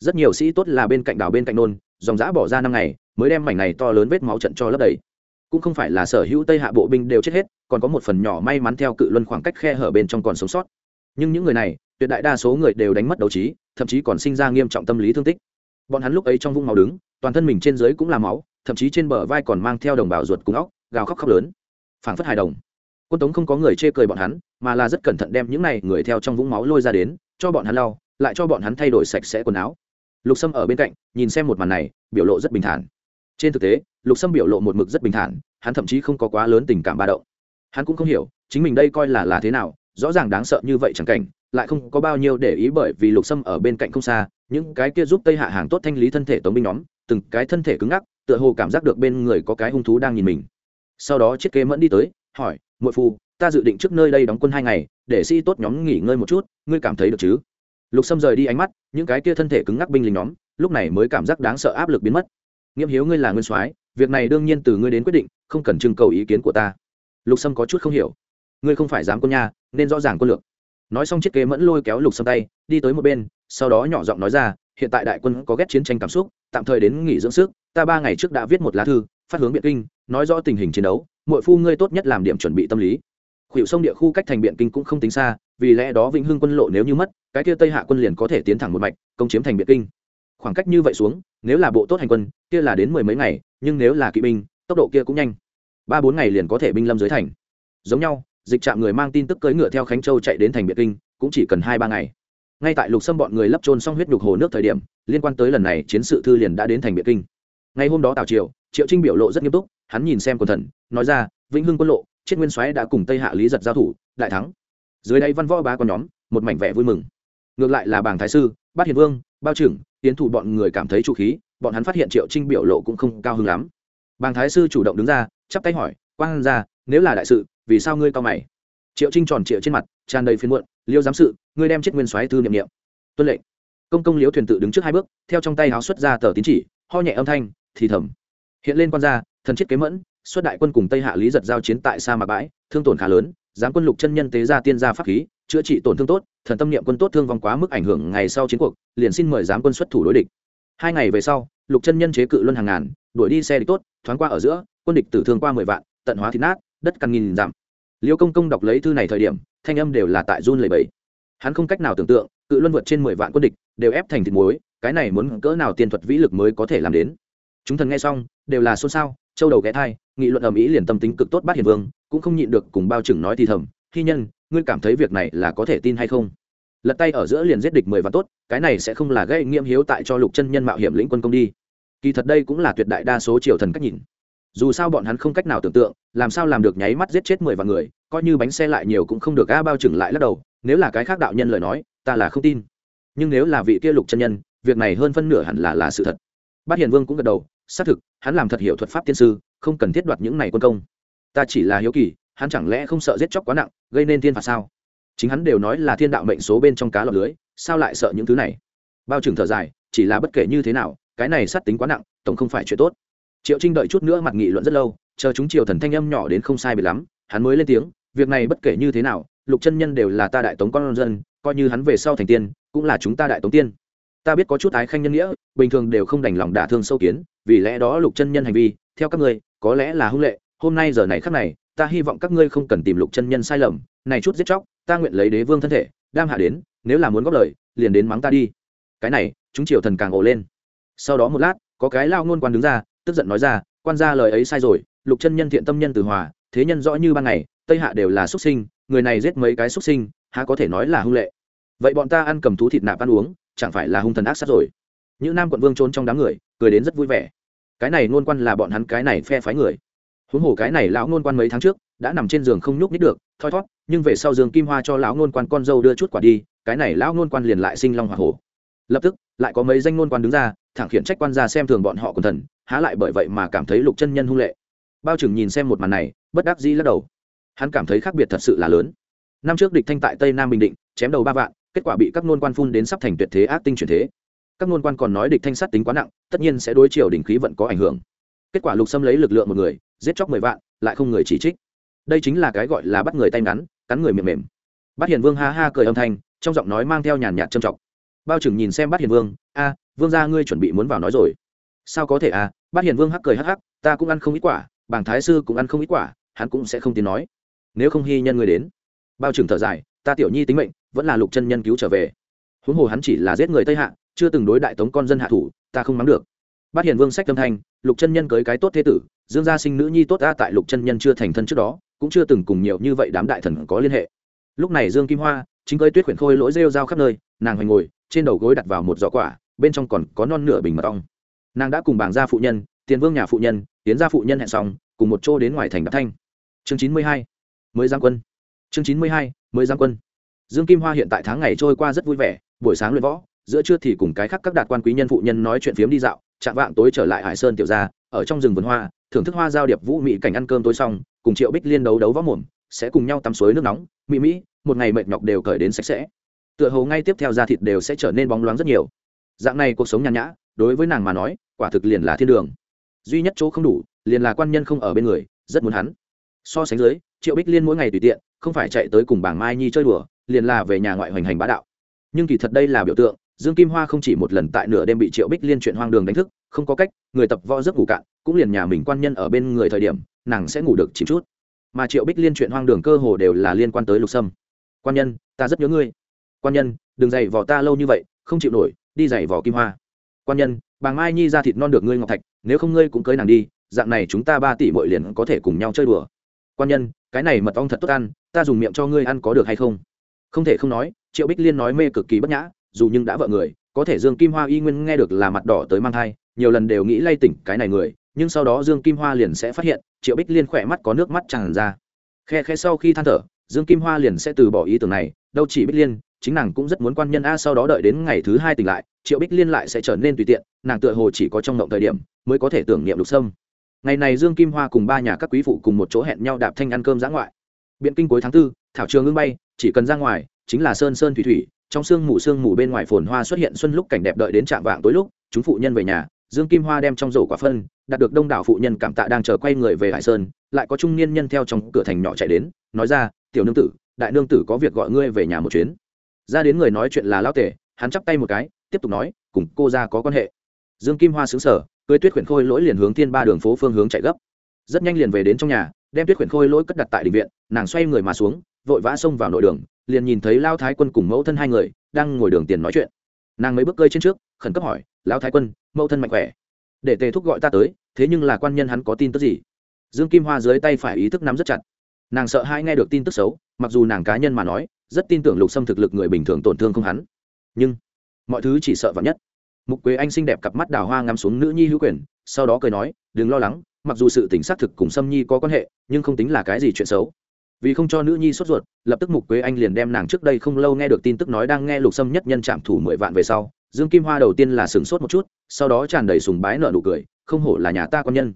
A: rất nhiều sĩ tốt là bên cạnh đảo bên cạnh nôn, dòng giã bỏ ra năm ngày, mới đem mảnh này to lớn vết máu trận cho lấp đầy. Cũng không phải là sở hữu tây hạ bộ binh đều chết hết, còn có một phần nhỏ may mắn theo cự luân khoảng cách khe hở bên trong còn sống sót. Nhưng những người này, tuyệt đại đa số người đều đánh mất đấu trí, thậm chí còn sinh ra nghiêm trọng tâm lý thương tích. Bọn hắn lúc ấy trong vũng máu đứng, toàn thân mình trên dưới cũng là máu, thậm chí trên bờ vai còn mang theo đồng bào ruột cùng óc, gào khóc khóc lớn. Phảng phất hài đồng. Quân tống không có người chê cười bọn hắn, mà là rất cẩn thận đem những này người theo trong vũng máu lôi ra đến, cho bọn hắn lau, lại cho bọn hắn thay đổi sạch sẽ quần áo lục sâm ở bên cạnh, nhìn xem một màn này, biểu lộ rất bình thản. Trên thực tế, lục sâm biểu lộ một mực rất bình thản, hắn thậm chí không có quá lớn tình cảm ba động. Hắn cũng không hiểu, chính mình đây coi là là thế nào, rõ ràng đáng sợ như vậy chẳng cảnh, lại không có bao nhiêu để ý bởi vì lục sâm ở bên cạnh không xa, những cái kia giúp tây hạ hàng tốt thanh lý thân thể tống binh nhóm, từng cái thân thể cứng ngắc, tựa hồ cảm giác được bên người có cái hung thú đang nhìn mình. Sau đó chiếc kế mẫn đi tới, hỏi, muội phu, ta dự định trước nơi đây đóng quân hai ngày, để sĩ tốt nhóm nghỉ ngơi một chút, ngươi cảm thấy được chứ? Lục sâm rời đi ánh mắt, những cái kia thân thể cứng ngắc binh lính nhóm, lúc này mới cảm giác đáng sợ áp lực biến mất. Nghiêm hiếu ngươi là nguyên soái, việc này đương nhiên từ ngươi đến quyết định, không cần trưng cầu ý kiến của ta. Lục sâm có chút không hiểu. Ngươi không phải dám quân nha, nên rõ ràng quân lược. Nói xong chiếc kế mẫn lôi kéo lục sâm tay, đi tới một bên, sau đó nhỏ giọng nói ra, hiện tại đại quân có ghét chiến tranh cảm xúc, tạm thời đến nghỉ dưỡng sức, ta ba ngày trước đã viết một lá thư, phát hướng biện kinh, nói rõ tình hình chiến đấu mọi phu ngươi tốt nhất làm điểm chuẩn bị tâm lý khuỷu sông địa khu cách thành biện kinh cũng không tính xa, vì lẽ đó vĩnh hưng quân lộ nếu như mất, cái kia tây hạ quân liền có thể tiến thẳng một mạch, công chiếm thành biện kinh. Khoảng cách như vậy xuống, nếu là bộ tốt hành quân, kia là đến mười mấy ngày, nhưng nếu là kỵ binh, tốc độ kia cũng nhanh. Ba bốn ngày liền có thể binh lâm dưới thành. Giống nhau, dịch trạm người mang tin tức cưỡi ngựa theo khánh châu chạy đến thành biện kinh, cũng chỉ cần hai ba ngày. Ngay tại lục sâm bọn người lấp trôn xong huyết nhục hồ nước thời điểm, liên quan tới lần này chiến sự thư liền đã đến thành biện kinh. Ngày hôm đó tào triều, triệu trinh biểu lộ rất nghiêm túc, hắn nhìn xem quần thần, nói ra, vĩnh hưng quân lộ chết nguyên soái đã cùng tây hạ lý giật giao thủ, đại thắng. Dưới đây văn võ ba con nhóm, một mảnh vẻ vui mừng. Ngược lại là bàng thái sư, bát hiền vương, bao trưởng tiến thủ bọn người cảm thấy trụ khí, bọn hắn phát hiện triệu trinh biểu lộ cũng không cao hứng lắm. Bàng thái sư chủ động đứng ra, chắp tay hỏi, quang ra nếu là đại sự, vì sao ngươi cao mày? Triệu trinh tròn triệu trên mặt, tràn đầy phiên muộn, liêu giám sự, ngươi đem chết nguyên soái thư niệm niệm. Tuân lệnh. Công công liếu thuyền tự đứng trước hai bước, theo trong tay háo xuất ra tờ tín chỉ, ho nhẹ âm thanh, thì thầm. Hiện lên quan gia, thần chết kế mẫn xuất đại quân cùng tây hạ lý giật giao chiến tại sa mạc bãi, thương tổn khá lớn giáng quân lục chân nhân tế ra tiên gia pháp khí, chữa trị tổn thương tốt, thần tâm niệm quân tốt thương vong quá mức ảnh hưởng ngày sau chiến cuộc, liền xin mời giáng quân xuất thủ đối địch. Hai ngày về sau, lục chân nhân chế cự luân hàng ngàn, đuổi đi xe địch tốt, thoáng qua ở giữa, quân địch tử thương qua mười vạn, tận hóa thịt nát, đất căn nghìn giảm. liêu công công đọc lấy thư này thời điểm, thanh âm đều là tại run lầy bẫy hắn không cách nào tưởng tượng, cự luân vượt trên mười vạn quân địch đều ép thành thịt muối, cái này muốn cỡ nào tiên thuật vĩ lực mới có thể làm đến? Chúng thần nghe xong, đều là xôn xao châu đầu ghé thai, nghị luận ầm ĩ liền tâm tính cực tốt bát hiền vương, cũng không nhịn được cùng bao chừng nói thì thầm khi nhân, ngươi cảm thấy việc này là có thể tin hay không? Lật tay ở giữa liền giết địch mười vạn tốt, cái này sẽ không là gây nghiêm hiếu tại cho lục chân nhân mạo hiểm lĩnh quân công đi. Kỳ thật đây cũng là tuyệt đại đa số triều thần cách nhìn. Dù sao bọn hắn không cách nào tưởng tượng, làm sao làm được nháy mắt giết chết mười vạn người, coi như bánh xe lại nhiều cũng không được a bao chừng lại lắc đầu, nếu là cái khác đạo nhân lời nói, ta là không tin. Nhưng nếu là vị kia lục chân nhân, việc này hơn phân nửa hẳn là là sự thật. Bát hiền vương cũng gật đầu xác thực, hắn làm thật hiểu thuật pháp tiên sư, không cần thiết đoạt những này quân công. Ta chỉ là hiếu kỳ, hắn chẳng lẽ không sợ giết chóc quá nặng, gây nên thiên phạt sao? Chính hắn đều nói là thiên đạo mệnh số bên trong cá lọc lưới, sao lại sợ những thứ này? Bao trừng thở dài, chỉ là bất kể như thế nào, cái này sát tính quá nặng, tổng không phải chuyện tốt. Triệu trinh đợi chút nữa mặt nghị luận rất lâu, chờ chúng triều thần thanh âm nhỏ đến không sai bị lắm, hắn mới lên tiếng, việc này bất kể như thế nào, lục chân nhân đều là ta đại tống con dân, coi như hắn về sau thành tiên, cũng là chúng ta đại tống tiên. Ta biết có chút ái khanh nhân nghĩa, bình thường đều không đành lòng đả thương sâu kiến vì lẽ đó lục chân nhân hành vi, theo các ngươi, có lẽ là hung lệ, hôm nay giờ này khắc này, ta hy vọng các ngươi không cần tìm lục chân nhân sai lầm, này chút giết chóc, ta nguyện lấy đế vương thân thể, đam hạ đến, nếu là muốn góp lời, liền đến mắng ta đi. Cái này, chúng triều thần càng ồ lên. Sau đó một lát, có cái lao ngôn quan đứng ra, tức giận nói ra, quan gia lời ấy sai rồi, lục chân nhân thiện tâm nhân từ hòa, thế nhân rõ như ban ngày, tây hạ đều là xuất sinh, người này giết mấy cái xuất sinh, há có thể nói là hung lệ. Vậy bọn ta ăn cầm thú thịt nạp ăn uống, chẳng phải là hung thần ác sát rồi. Những nam quận vương trốn trong đám người, cười đến rất vui vẻ cái này ngôn quan là bọn hắn cái này phe phái người. Huống hồ cái này lão ngôn quan mấy tháng trước, đã nằm trên giường không nhúc nhích được, thoi thót, nhưng về sau giường kim hoa cho lão ngôn quan con dâu đưa chút quả đi, cái này lão ngôn quan liền lại sinh long hoa hổ. Lập tức, lại có mấy danh ngôn quan đứng ra, thẳng khiển trách quan ra xem thường bọn họ quần thần, há lại bởi vậy mà cảm thấy lục chân nhân hung lệ. Bao trừng nhìn xem một màn này, bất đắc dĩ lắc đầu. Hắn cảm thấy khác biệt thật sự là lớn. Năm trước địch thanh tại tây nam bình định, chém đầu ba vạn, kết quả bị các ngôn quan phun đến sắp thành tuyệt thế ác tinh chuyển thế các ngôn quan còn nói địch thanh sát tính quá nặng, tất nhiên sẽ đối chiều đỉnh khí vận có ảnh hưởng. Kết quả lục xâm lấy lực lượng một người, giết chóc mười vạn, lại không người chỉ trích. Đây chính là cái gọi là bắt người tay ngắn, cắn người miệng mềm. Bát hiền vương ha ha cười âm thanh, trong giọng nói mang theo nhàn nhạt trầm trọng. Bao trừng nhìn xem bát hiền vương, a, vương gia ngươi chuẩn bị muốn vào nói rồi. Sao có thể a? Bát hiền vương hắc cười hắc hắc, ta cũng ăn không ít quả, bảng thái sư cũng ăn không ít quả, hắn cũng sẽ không tiến nói. Nếu không hy nhân ngươi đến. Bao trừng thở dài, ta tiểu nhi tính mệnh, vẫn là lục chân nhân cứu trở về. Huống hồ hắn chỉ là giết người tây hạ chưa từng đối đại tống con dân hạ thủ, ta không mắng được. Bát hiền vương sách tâm thanh, lục chân nhân cưới cái tốt thế tử, dương gia sinh nữ nhi tốt ta tại lục chân nhân chưa thành thân trước đó, cũng chưa từng cùng nhiều như vậy đám đại thần có liên hệ. Lúc này dương kim hoa, chính cưới tuyết khuyển khôi lỗi rêu rao khắp nơi, nàng hoành ngồi, trên đầu gối đặt vào một giỏ quả, bên trong còn có non nửa bình mật ong. Nàng đã cùng bảng gia phụ nhân, tiền vương nhà phụ nhân, tiến gia phụ nhân hẹn xong, cùng một chỗ đến ngoài thành đạp thanh. Chương chín mươi hai, mới giang quân. Chương chín mươi hai, mới giang quân. Dương kim hoa hiện tại tháng ngày trôi qua rất vui vẻ, buổi sáng luyện võ giữa trưa thì cùng cái khác các đạt quan quý nhân phụ nhân nói chuyện phiếm đi dạo, chạm vạng tối trở lại hải sơn tiểu gia, ở trong rừng vườn hoa, thưởng thức hoa giao điệp vũ mỹ cảnh ăn cơm tối xong, cùng triệu bích liên đấu đấu võ mồm, sẽ cùng nhau tắm suối nước nóng mỹ mỹ một ngày mệt nhọc đều cởi đến sạch sẽ. Tựa hồ ngay tiếp theo da thịt đều sẽ trở nên bóng loáng rất nhiều. Dạng này cuộc sống nhàn nhã, đối với nàng mà nói, quả thực liền là thiên đường. Duy nhất chỗ không đủ, liền là quan nhân không ở bên người, rất muốn hắn. So sánh dưới, triệu bích liên mỗi ngày tùy tiện, không phải chạy tới cùng bảng mai nhi chơi đùa, liền là về nhà ngoại hoành hành bá đạo. Nhưng kỳ thật đây là biểu tượng dương kim hoa không chỉ một lần tại nửa đêm bị triệu bích liên chuyện hoang đường đánh thức, không có cách, người tập võ giấc ngủ cạn, cũng liền nhà mình quan nhân ở bên người thời điểm, nàng sẽ ngủ được chỉ chút. Mà triệu bích liên chuyện hoang đường cơ hồ đều là liên quan tới lục sâm. Quan nhân, ta rất nhớ ngươi. Quan nhân, đừng dày vò ta lâu như vậy, không chịu nổi, đi dày vò kim hoa. Quan nhân, bà mai nhi ra thịt non được ngươi ngọc thạch, nếu không ngươi cũng cưới nàng đi, dạng này chúng ta ba tỷ bội liền có thể cùng nhau chơi đùa. Quan nhân, cái này mật ong thật tốt ăn, ta dùng miệng cho ngươi ăn có được hay không? Không thể không nói, triệu bích liên nói mê cực kỳ bất nhã dù nhưng đã vợ người, có thể dương kim hoa y nguyên nghe được là mặt đỏ tới mang thai, nhiều lần đều nghĩ lay tỉnh cái này người, nhưng sau đó dương kim hoa liền sẽ phát hiện, triệu bích liên khỏe mắt có nước mắt tràn ra. Khe khe sau khi than thở, dương kim hoa liền sẽ từ bỏ ý tưởng này, đâu chỉ bích liên, chính nàng cũng rất muốn quan nhân a sau đó đợi đến ngày thứ hai tỉnh lại, triệu bích liên lại sẽ trở nên tùy tiện, nàng tựa hồ chỉ có trong ngộng thời điểm, mới có thể tưởng niệm lục sâm. Ngày này dương kim hoa cùng ba nhà các quý phụ cùng một chỗ hẹn nhau đạp thanh ăn cơm giã ngoại. Biện kinh cuối tháng tư, thảo trường ngưng bay, chỉ cần ra ngoài, chính là sơn sơn thủy thủy trong sương mù sương mù bên ngoài phồn hoa xuất hiện xuân lúc cảnh đẹp đợi đến trạm vạng tối lúc, chúng phụ nhân về nhà, dương kim hoa đem trong rổ quả phân đạt được đông đảo phụ nhân cảm tạ đang chờ quay người về hải sơn, lại có trung niên nhân theo trong cửa thành nhỏ chạy đến, nói ra, tiểu nương tử, đại nương tử có việc gọi ngươi về nhà một chuyến. Ra đến người nói chuyện là lao tể, hắn chắp tay một cái, tiếp tục nói, cùng cô ra có quan hệ. Dương kim hoa xứng sở cưới tuyết khuyển khôi lỗi liền hướng thiên ba đường phố phương hướng chạy gấp. Rất nhanh liền về đến trong nhà, đem tuyết khuyển khôi lỗi cất đặt tại định viện, nàng xoay người mà xuống, vội vã xông vào nội đường liền nhìn thấy lao thái quân cùng mẫu thân hai người đang ngồi đường tiền nói chuyện. Nàng mấy bước cơi trên trước, khẩn cấp hỏi lão thái quân, mẫu thân mạnh khỏe? Để tề thúc gọi ta tới, thế nhưng là quan nhân hắn có tin tức gì? Dương kim hoa dưới tay phải ý thức nắm rất chặt. Nàng sợ hai nghe được tin tức xấu, mặc dù nàng cá nhân mà nói, rất tin tưởng lục xâm thực lực người bình thường tổn thương không hắn. Nhưng, mọi thứ chỉ sợ vắn nhất. Mục quế anh xinh đẹp cặp mắt đào hoa ngắm xuống nữ nhi hữu quyền, sau đó cười nói, đừng lo lắng, mặc dù sự tỉnh xác thực cùng sâm nhi có quan hệ, nhưng không tính là cái gì chuyện xấu vì không cho nữ nhi sốt ruột, lập tức mục quế anh liền đem nàng trước đây không lâu nghe được tin tức nói đang nghe lục sâm nhất nhân trạm thủ mười vạn về sau, dương kim hoa đầu tiên là sửng sốt một chút, sau đó tràn đầy sùng bái nợ nụ cười, không hổ là nhà ta con nhân.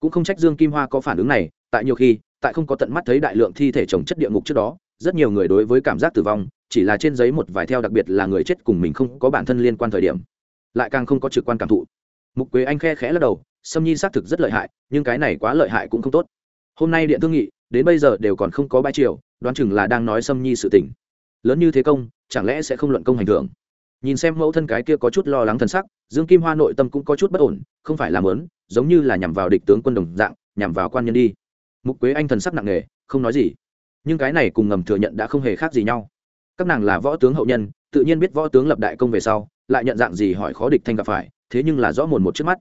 A: Cũng không trách dương kim hoa có phản ứng này, tại nhiều khi, tại không có tận mắt thấy đại lượng thi thể trồng chất địa ngục trước đó, rất nhiều người đối với cảm giác tử vong, chỉ là trên giấy một vài theo đặc biệt là người chết cùng mình không có bản thân liên quan thời điểm, lại càng không có trực quan cảm thụ. Mục quế anh khe khẽ lắc đầu, sâm nhi xác thực rất lợi hại, nhưng cái này quá lợi hại cũng không tốt. Hôm nay điện thương nghị đến bây giờ đều còn không có bãi triều, đoán chừng là đang nói xâm nhi sự tình. Lớn như thế công, chẳng lẽ sẽ không luận công hành thưởng? Nhìn xem mẫu thân cái kia có chút lo lắng thân sắc, dương kim hoa nội tâm cũng có chút bất ổn, không phải làm lớn giống như là nhằm vào địch tướng quân đồng dạng, nhằm vào quan nhân đi. Mục quế anh thần sắc nặng nề, không nói gì. Nhưng cái này cùng ngầm thừa nhận đã không hề khác gì nhau. Các nàng là võ tướng hậu nhân, tự nhiên biết võ tướng lập đại công về sau, lại nhận dạng gì hỏi khó địch thanh gặp phải, thế nhưng là rõ mồn một trước mắt.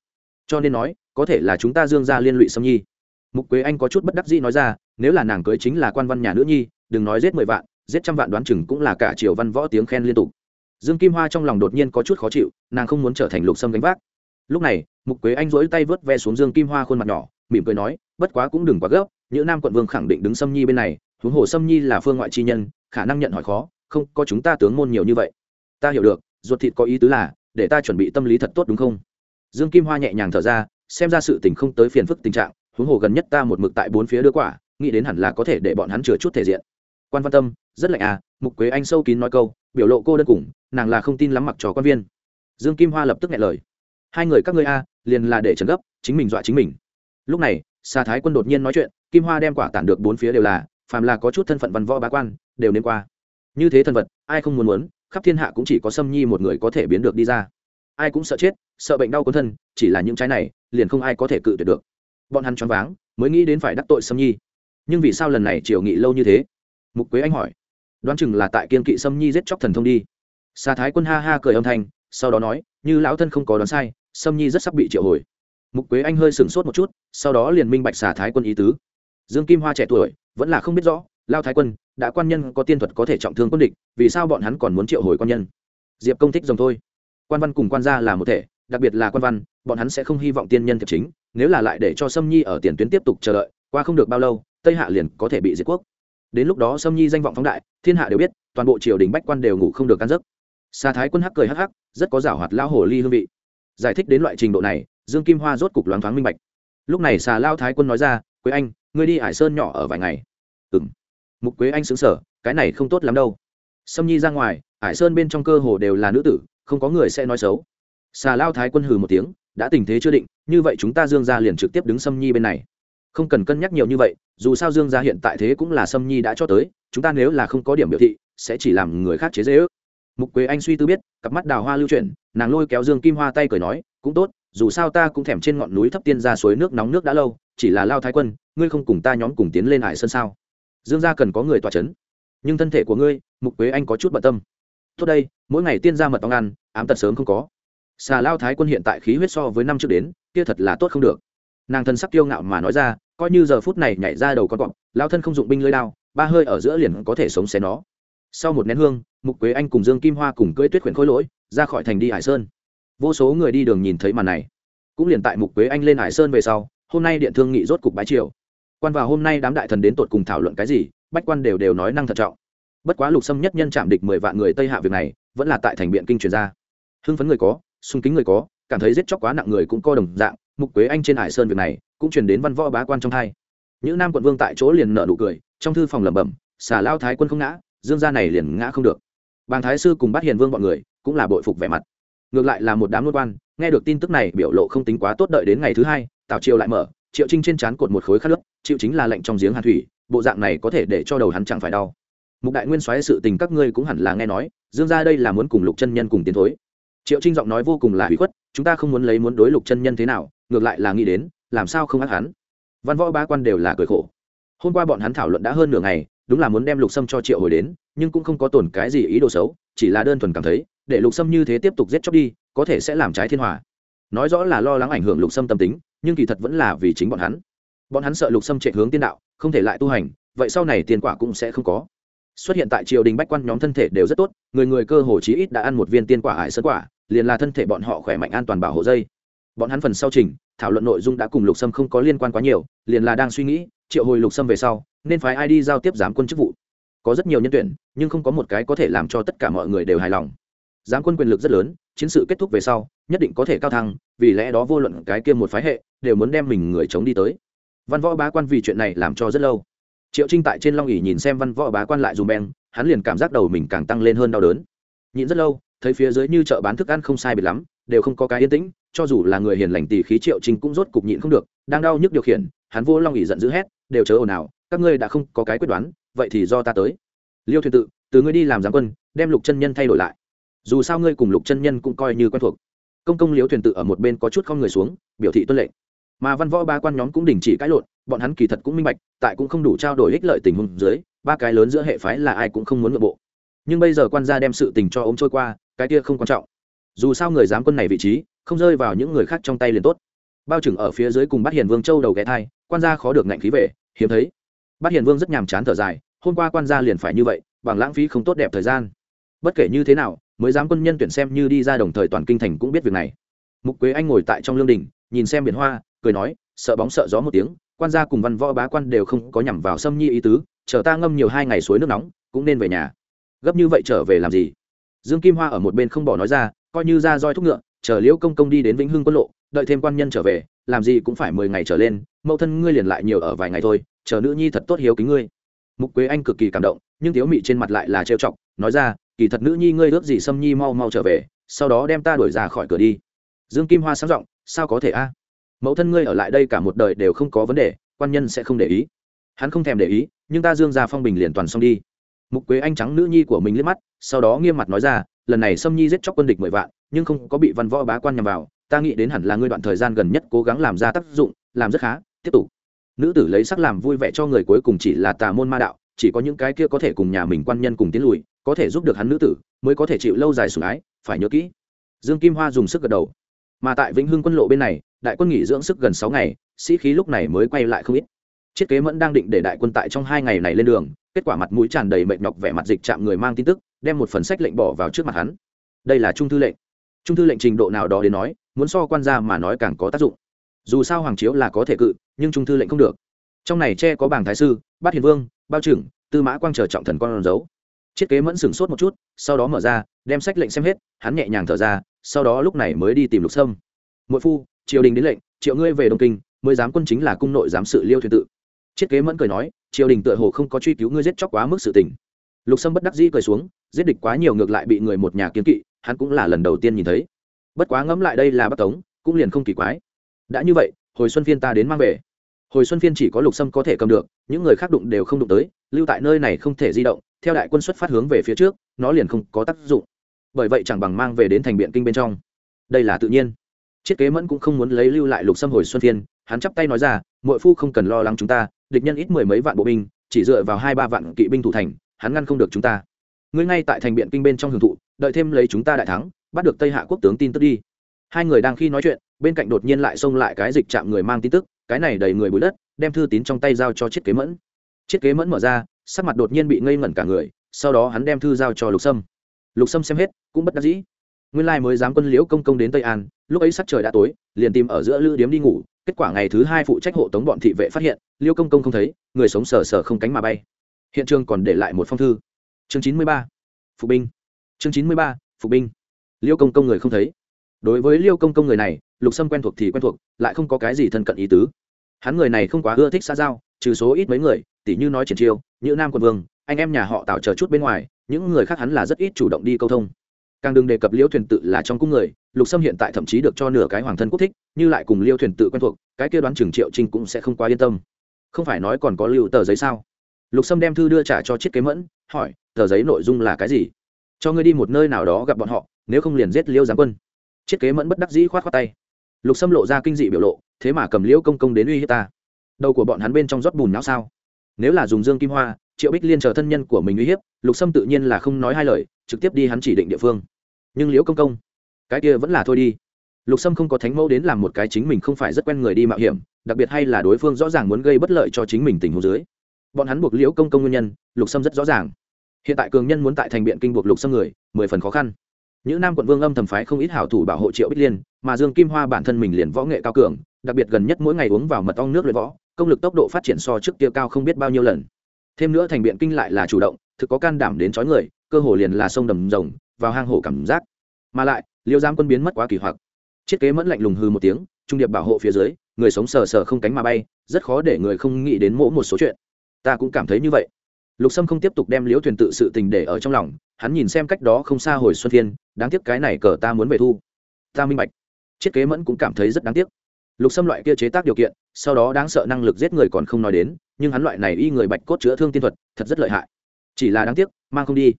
A: Cho nên nói, có thể là chúng ta dương ra liên lụy sâm nhi mục quế anh có chút bất đắc dĩ nói ra, nếu là nàng cưới chính là quan văn nhà nữ nhi, đừng nói giết mười vạn, giết trăm vạn đoán chừng cũng là cả triều văn võ tiếng khen liên tục. Dương kim hoa trong lòng đột nhiên có chút khó chịu, nàng không muốn trở thành lục sâm gánh vác. Lúc này, mục quế anh rỗi tay vớt ve xuống dương kim hoa khuôn mặt nhỏ, mỉm cười nói, bất quá cũng đừng quá gấp, những nam quận vương khẳng định đứng sâm nhi bên này, huống hồ sâm nhi là phương ngoại chi nhân, khả năng nhận hỏi khó, không, có chúng ta tướng môn nhiều như vậy. Ta hiểu được, ruột thịt có ý tứ là, để ta chuẩn bị tâm lý thật tốt đúng không? Dương kim hoa nhẹ nhàng thở ra, xem ra sự tình không tới phiền phức tình trạng huống hồ gần nhất ta một mực tại bốn phía đưa quả, nghĩ đến hẳn là có thể để bọn hắn chừa chút thể diện. Quan văn tâm, rất lạnh à mục quế anh sâu kín nói câu, biểu lộ cô đơn cùng, nàng là không tin lắm mặc trò quan viên. Dương kim hoa lập tức nghe lời. Hai người các ngươi a, liền là để trần gấp, chính mình dọa chính mình. Lúc này xa thái quân đột nhiên nói chuyện, kim hoa đem quả tản được bốn phía đều là, phàm là có chút thân phận văn võ bá quan, đều nên qua. Như thế thân vật, ai không muốn muốn, khắp thiên hạ cũng chỉ có sâm nhi một người có thể biến được đi ra. Ai cũng sợ chết, sợ bệnh đau cuốn thân, chỉ là những trái này, liền không ai có thể cự tuyệt được bọn hắn choáng váng, mới nghĩ đến phải đắc tội sâm nhi. Nhưng vì sao lần này triều nghị lâu như thế? Mục quế anh hỏi. Đoán chừng là tại kiên kỵ sâm nhi giết chóc thần thông đi. Xa thái quân ha ha cười âm thanh, sau đó nói, như lão thân không có đoán sai, sâm nhi rất sắp bị triệu hồi. Mục quế anh hơi sửng sốt một chút, sau đó liền minh bạch xà thái quân ý tứ. Dương kim hoa trẻ tuổi, vẫn là không biết rõ lao thái quân, đã quan nhân có tiên thuật có thể trọng thương quân địch, vì sao bọn hắn còn muốn triệu hồi quan nhân? Diệp công thích rồng thôi. Quan văn cùng quan gia là một thể, đặc biệt là quan văn, bọn hắn sẽ không hy vọng tiên nhân thiệp chính nếu là lại để cho sâm nhi ở tiền tuyến tiếp tục chờ đợi, qua không được bao lâu, tây hạ liền có thể bị diệt quốc. Đến lúc đó sâm nhi danh vọng phóng đại, thiên hạ đều biết, toàn bộ triều đình bách quan đều ngủ không được căn giấc. Xa thái quân hắc cười hắc hắc, rất có giảo hoạt lao hồ ly hương vị. Giải thích đến loại trình độ này, dương kim hoa rốt cục loáng thoáng minh bạch. Lúc này xà lao thái quân nói ra, quế anh, ngươi đi hải sơn nhỏ ở vài ngày. Ừng mục quế anh xứng sở cái này không tốt lắm đâu. Sâm nhi ra ngoài, hải sơn bên trong cơ hồ đều là nữ tử, không có người sẽ nói xấu. Xà lao thái quân hừ một tiếng, đã tình thế chưa định như vậy chúng ta dương gia liền trực tiếp đứng sâm nhi bên này. Không cần cân nhắc nhiều như vậy, dù sao dương gia hiện tại thế cũng là sâm nhi đã cho tới, chúng ta nếu là không có điểm biểu thị, sẽ chỉ làm người khác chế dễ ước. Mục quế anh suy tư biết, cặp mắt đào hoa lưu chuyển, nàng lôi kéo dương kim hoa tay cười nói, cũng tốt, dù sao ta cũng thèm trên ngọn núi thấp tiên ra suối nước nóng nước đã lâu, chỉ là lao thái quân, ngươi không cùng ta nhóm cùng tiến lên hải sơn sao? Dương gia cần có người tỏa c h ấ n nhưng thân thể của ngươi, mục quế anh có chút bận tâm. Tốt đây, mỗi ngày tiên ra mật ong ăn, ám tật sớm không có xà lao thái quân hiện tại khí huyết so với năm trước đến, kia thật là tốt không được. Nàng thân sắc kiêu ngạo mà nói ra, coi như giờ phút này nhảy ra đầu con cọp lao thân không dụng binh lưới đao, ba hơi ở giữa liền có thể sống xé nó. Sau một nén hương, mục quế anh cùng dương kim hoa cùng cưỡi tuyết khuyển khôi lỗi, ra khỏi thành đi hải sơn. Vô số người đi đường nhìn thấy màn này. Cũng liền tại mục quế anh lên hải sơn về sau, hôm nay điện thương nghị rốt cục bái triều. Quan vào hôm nay đám đại thần đến tột cùng thảo luận cái gì, bách quan đều đều nói năng thận trọng. Bất quá lục xâm nhất nhân chạm địch mười vạn người tây hạ việc này, vẫn là tại thành biện kinh truyền ra. Hưng phấn người có sung kính người có, cảm thấy giết chóc quá nặng người cũng co đồng dạng, mục quế anh trên hải sơn việc này cũng truyền đến văn võ bá quan trong hai. Những nam quận vương tại chỗ liền nợ nụ cười, trong thư phòng lẩm bẩm xả lao thái quân không ngã, dương gia này liền ngã không được. Bàng thái sư cùng bắt hiền vương bọn người cũng là bội phục vẻ mặt. Ngược lại là một đám luân quan, nghe được tin tức này biểu lộ không tính quá tốt đợi đến ngày thứ hai, tào triều lại mở, triệu trinh trên trán cột một khối khát nước chịu chính là lệnh trong giếng hàn thủy, bộ dạng này có thể để cho đầu hắn chẳng phải đau. Mục đại nguyên soái sự tình các ngươi cũng hẳn là nghe nói, dương gia đây là muốn cùng lục chân nhân cùng tiến thối triệu trinh giọng nói vô cùng là hủy khuất, chúng ta không muốn lấy muốn đối lục chân nhân thế nào, ngược lại là nghĩ đến, làm sao không ác hắn. Văn võ ba quan đều là cười khổ. Hôm qua bọn hắn thảo luận đã hơn nửa ngày, đúng là muốn đem lục sâm cho triệu hồi đến, nhưng cũng không có tổn cái gì ý đồ xấu, chỉ là đơn thuần cảm thấy, để lục sâm như thế tiếp tục giết chóc đi, có thể sẽ làm trái thiên hòa. Nói rõ là lo lắng ảnh hưởng lục sâm tâm tính, nhưng kỳ thật vẫn là vì chính bọn hắn. Bọn hắn sợ lục sâm chạy hướng tiên đạo, không thể lại tu hành, vậy sau này tiền quả cũng sẽ không có xuất hiện tại triều đình bách quan nhóm thân thể đều rất tốt, người người cơ hồ chí ít đã ăn một viên tiên quả hải sơn quả, liền là thân thể bọn họ khỏe mạnh an toàn bảo hộ dây. Bọn hắn phần sau trình, thảo luận nội dung đã cùng lục sâm không có liên quan quá nhiều, liền là đang suy nghĩ, triệu hồi lục sâm về sau, nên phái ai đi giao tiếp giám quân chức vụ. Có rất nhiều nhân tuyển, nhưng không có một cái có thể làm cho tất cả mọi người đều hài lòng. Giám quân quyền lực rất lớn, chiến sự kết thúc về sau, nhất định có thể cao thăng, vì lẽ đó vô luận cái kia một phái hệ, đều muốn đem mình người chống đi tới. Văn võ bá quan vì chuyện này làm cho rất lâu triệu trinh tại trên long ỉ nhìn xem văn võ bá quan lại dùm beng, hắn liền cảm giác đầu mình càng tăng lên hơn đau đớn. Nhịn rất lâu, thấy phía dưới như chợ bán thức ăn không sai biệt lắm, đều không có cái yên tĩnh, cho dù là người hiền lành tỷ khí triệu trinh cũng rốt cục nhịn không được, đang đau nhức điều khiển, hắn vô long ỉ giận dữ hét, đều chớ ồn ào, các ngươi đã không có cái quyết đoán, vậy thì do ta tới. Liêu thuyền tự, từ ngươi đi làm giám quân, đem lục chân nhân thay đổi lại. Dù sao ngươi cùng lục chân nhân cũng coi như quen thuộc. Công công liêu thuyền tự ở một bên có chút không người xuống, biểu thị tuân lệnh mà văn võ ba quan nhóm cũng đình chỉ cãi lộn, bọn hắn kỳ thật cũng minh bạch, tại cũng không đủ trao đổi ích lợi tình huống dưới, ba cái lớn giữa hệ phái là ai cũng không muốn nội bộ. Nhưng bây giờ quan gia đem sự tình cho ống trôi qua, cái kia không quan trọng. Dù sao người giám quân này vị trí, không rơi vào những người khác trong tay liền tốt. Bao trừng ở phía dưới cùng bắt hiền vương châu đầu ghé thai, quan gia khó được ngạnh khí về, hiếm thấy. Bắt hiền vương rất nhàm chán thở dài, hôm qua quan gia liền phải như vậy, bằng lãng phí không tốt đẹp thời gian. Bất kể như thế nào, mới dám quân nhân tuyển xem như đi ra đồng thời toàn kinh thành cũng biết việc này. Mục quế anh ngồi tại trong lương đình nhìn xem biển hoa, cười nói, sợ bóng sợ gió một tiếng, quan gia cùng văn võ bá quan đều không có nhằm vào xâm nhi ý tứ, chờ ta ngâm nhiều hai ngày suối nước nóng, cũng nên về nhà. Gấp như vậy trở về làm gì? Dương kim hoa ở một bên không bỏ nói ra, coi như ra roi thúc ngựa, chờ liễu công công đi đến vĩnh hưng quân lộ, đợi thêm quan nhân trở về, làm gì cũng phải mười ngày trở lên, mẫu thân ngươi liền lại nhiều ở vài ngày thôi, chờ nữ nhi thật tốt hiếu kính ngươi. Mục quế anh cực kỳ cảm động, nhưng thiếu mị trên mặt lại là trêu chọc, nói ra, kỳ thật nữ nhi ngươi ước gì xâm nhi mau mau trở về, sau đó đem ta đuổi ra khỏi cửa đi. Dương kim hoa sáng giọng sao có thể a? Mẫu thân ngươi ở lại đây cả một đời đều không có vấn đề, quan nhân sẽ không để ý. Hắn không thèm để ý, nhưng ta dương ra phong bình liền toàn xong đi. Mục quế anh trắng nữ nhi của mình liếc mắt, sau đó nghiêm mặt nói ra, lần này sâm nhi giết chóc quân địch mười vạn, nhưng không có bị văn võ bá quan nhằm vào, ta nghĩ đến hẳn là ngươi đoạn thời gian gần nhất cố gắng làm ra tác dụng, làm rất khá, tiếp tục. Nữ tử lấy sắc làm vui vẻ cho người cuối cùng chỉ là tà môn ma đạo, chỉ có những cái kia có thể cùng nhà mình quan nhân cùng tiến lùi, có thể giúp được hắn nữ tử, mới có thể chịu lâu dài sủng ái, phải nhớ kỹ. Dương kim hoa dùng sức gật đầu mà tại vĩnh hưng quân lộ bên này, đại quân nghỉ dưỡng sức gần sáu ngày, sĩ khí lúc này mới quay lại không ít. Chiết kế mẫn đang định để đại quân tại trong hai ngày này lên đường, kết quả mặt mũi tràn đầy mệt nhọc vẻ mặt dịch chạm người mang tin tức, đem một phần sách lệnh bỏ vào trước mặt hắn. Đây là trung thư lệnh. Trung thư lệnh trình độ nào đó đến nói, muốn so quan gia mà nói càng có tác dụng. Dù sao hoàng chiếu là có thể cự, nhưng trung thư lệnh không được. Trong này che có bảng thái sư, bát hiền vương, bao trưởng, tư mã quang chờ trọng thần con dấu chiết kế mẫn sửng sốt một chút, sau đó mở ra, đem sách lệnh xem hết, hắn nhẹ nhàng thở ra, sau đó lúc này mới đi tìm lục sâm. Mỗi phu, triều đình đến lệnh, triệu ngươi về đông kinh, mới dám quân chính là cung nội giám sự liêu thuyền tự. Chiết kế mẫn cười nói, triều đình tựa hồ không có truy cứu ngươi giết chóc quá mức sự tình. Lục sâm bất đắc dĩ cười xuống, giết địch quá nhiều ngược lại bị người một nhà kiến kỵ, hắn cũng là lần đầu tiên nhìn thấy. Bất quá ngẫm lại đây là bắc tống, cũng liền không kỳ quái. Đã như vậy, hồi xuân phiên ta đến mang về. Hồi xuân phiên chỉ có lục sâm có thể cầm được, những người khác đụng đều không đụng tới, lưu tại nơi này không thể di động theo đại quân xuất phát hướng về phía trước, nó liền không có tác dụng. Bởi vậy chẳng bằng mang về đến thành biện kinh bên trong. Đây là tự nhiên. Chiết kế mẫn cũng không muốn lấy lưu lại lục sâm hồi xuân thiên. hắn chắp tay nói ra mỗi phu không cần lo lắng chúng ta, địch nhân ít mười mấy vạn bộ binh, chỉ dựa vào hai ba vạn kỵ binh thủ thành, hắn ngăn không được chúng ta. Ngươi ngay tại thành biện kinh bên trong hưởng thụ, đợi thêm lấy chúng ta đại thắng, bắt được tây hạ quốc tướng tin tức đi. Hai người đang khi nói chuyện, bên cạnh đột nhiên lại xông lại cái dịch chạm người mang tin tức, cái này đầy người bụi đất, đem thư tín trong tay giao cho chiết kế mẫn chiết kế mẫn mở ra, sắc mặt đột nhiên bị ngây ngẩn cả người, sau đó hắn đem thư giao cho lục sâm. Lục sâm xem hết, cũng bất đắc dĩ. Nguyên lai mới dám quân liễu công công đến tây an, lúc ấy sắc trời đã tối, liền tìm ở giữa lữ điếm đi ngủ, kết quả ngày thứ hai phụ trách hộ tống bọn thị vệ phát hiện liêu công công không thấy, người sống sờ sờ không cánh mà bay. Hiện trường còn để lại một phong thư. Chương chín mươi ba phụ binh. Chương chín mươi ba phụ binh. Liêu công công người không thấy. Đối với liêu công công người này, lục sâm quen thuộc thì quen thuộc, lại không có cái gì thân cận ý tứ hắn người này không quá ưa thích xã giao, trừ số ít mấy người, tỉ như nói triển chiêu, như nam quân vương, anh em nhà họ tạo chờ chút bên ngoài, những người khác hắn là rất ít chủ động đi câu thông. Càng đừng đề cập liêu thuyền tự là trong cung người, lục sâm hiện tại thậm chí được cho nửa cái hoàng thân quốc thích, như lại cùng liêu thuyền tự quen thuộc, cái kia đoán trường triệu trinh cũng sẽ không quá yên tâm. Không phải nói còn có lưu tờ giấy sao? Lục sâm đem thư đưa trả cho chiếc kế mẫn, hỏi, tờ giấy nội dung là cái gì? Cho ngươi đi một nơi nào đó gặp bọn họ, nếu không liền giết liêu giáng quân. Chiếc kế mẫn bất đắc dĩ khoát khoát tay. Lục sâm lộ ra kinh dị biểu lộ thế mà cầm liễu công công đến uy hiếp ta. Đầu của bọn hắn bên trong rót bùn não sao? Nếu là dùng dương kim hoa, triệu bích liên chờ thân nhân của mình uy hiếp, lục sâm tự nhiên là không nói hai lời, trực tiếp đi hắn chỉ định địa phương. Nhưng liễu công công, cái kia vẫn là thôi đi. Lục sâm không có thánh mẫu đến làm một cái chính mình không phải rất quen người đi mạo hiểm, đặc biệt hay là đối phương rõ ràng muốn gây bất lợi cho chính mình tình huống dưới. Bọn hắn buộc liễu công công nguyên nhân, lục sâm rất rõ ràng. Hiện tại cường nhân muốn tại thành biện kinh buộc lục sâm người, mười phần khó khăn. Những nam quận vương âm thầm phái không ít hảo thủ bảo hộ triệu bích liên, mà dương kim hoa bản thân mình liền võ nghệ cao cường đặc biệt gần nhất mỗi ngày uống vào mật ong nước luyện võ, công lực tốc độ phát triển so trước kia cao không biết bao nhiêu lần. Thêm nữa thành biện kinh lại là chủ động, thực có can đảm đến chói người, cơ hồ liền là sông đầm rồng, vào hang hổ cảm giác. Mà lại, liêu giam quân biến mất quá kỳ hoặc. Chiết kế mẫn lạnh lùng hư một tiếng, trung điệp bảo hộ phía dưới, người sống sờ sờ không cánh mà bay, rất khó để người không nghĩ đến mỗi một số chuyện. Ta cũng cảm thấy như vậy. Lục sâm không tiếp tục đem liễu thuyền tự sự tình để ở trong lòng, hắn nhìn xem cách đó không xa hồi xuân thiên, đáng tiếc cái này cờ ta muốn về thu. Ta minh bạch. Chiết kế mẫn cũng cảm thấy rất đáng tiếc lục xâm loại kia chế tác điều kiện, sau đó đáng sợ năng lực giết người còn không nói đến, nhưng hắn loại này y người bạch cốt chữa thương tiên thuật, thật rất lợi hại. Chỉ là đáng tiếc, mang không đi.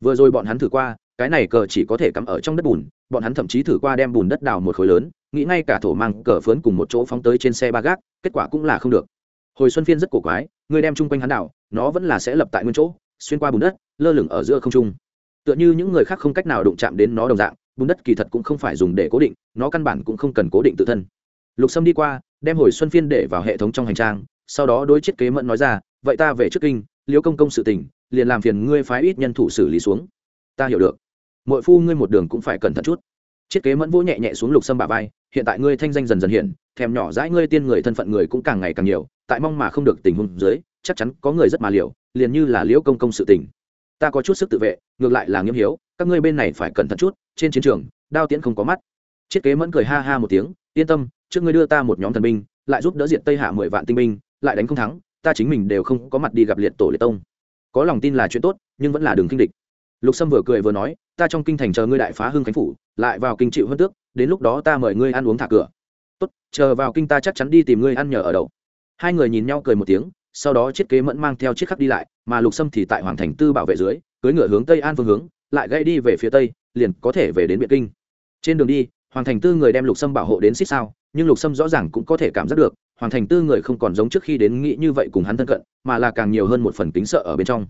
A: Vừa rồi bọn hắn thử qua, cái này cờ chỉ có thể cắm ở trong đất bùn, bọn hắn thậm chí thử qua đem bùn đất đào một khối lớn, nghĩ ngay cả thổ mang cờ phớn cùng một chỗ phóng tới trên xe ba gác, kết quả cũng là không được. Hồi xuân phiên rất cổ quái, người đem chung quanh hắn đảo nó vẫn là sẽ lập tại nguyên chỗ, xuyên qua bùn đất, lơ lửng ở giữa không trung. Tựa như những người khác không cách nào đụng chạm đến nó đồng dạng, bùn đất kỳ thật cũng không phải dùng để cố định, nó căn bản cũng không cần cố định tự thân lục sâm đi qua, đem hồi xuân phiên để vào hệ thống trong hành trang, sau đó đối chiết kế mẫn nói ra, vậy ta về trước kinh, liễu công công sự tình, liền làm phiền ngươi phái ít nhân thủ xử lý xuống. Ta hiểu được. Mỗi phu ngươi một đường cũng phải cẩn thận chút. Chiết kế mẫn vỗ nhẹ nhẹ xuống lục sâm bà vai, hiện tại ngươi thanh danh dần dần hiện, thèm nhỏ dãi ngươi tiên người thân phận người cũng càng ngày càng nhiều, tại mong mà không được tình huống dưới, chắc chắn có người rất mà liều, liền như là liễu công công sự tình. Ta có chút sức tự vệ, ngược lại là nghiêm hiếu, các ngươi bên này phải cẩn thận chút, trên chiến trường, đao tiễn không có mắt. Chiết kế mẫn cười ha ha một tiếng, yên tâm trước ngươi đưa ta một nhóm thần binh, lại giúp đỡ diện tây hạ mười vạn tinh binh, lại đánh không thắng, ta chính mình đều không có mặt đi gặp liệt tổ liệt tông. Có lòng tin là chuyện tốt, nhưng vẫn là đường kinh địch. Lục sâm vừa cười vừa nói, ta trong kinh thành chờ ngươi đại phá hưng khánh phủ, lại vào kinh chịu hơn tước, đến lúc đó ta mời ngươi ăn uống thả cửa. Tốt, chờ vào kinh ta chắc chắn đi tìm ngươi ăn nhờ ở đậu. Hai người nhìn nhau cười một tiếng, sau đó chiếc kế mẫn mang theo chiếc khắc đi lại, mà lục sâm thì tại hoàng thành tư bảo vệ dưới cưới ngựa hướng tây an phương hướng, lại gây đi về phía tây, liền có thể về đến biện kinh. Trên đường đi, hoàng thành tư người đem lục sâm bảo hộ đến xích sao nhưng lục sâm rõ ràng cũng có thể cảm giác được, hoàng thành tư người không còn giống trước khi đến nghĩ như vậy cùng hắn thân cận, mà là càng nhiều hơn một phần kính sợ ở bên trong.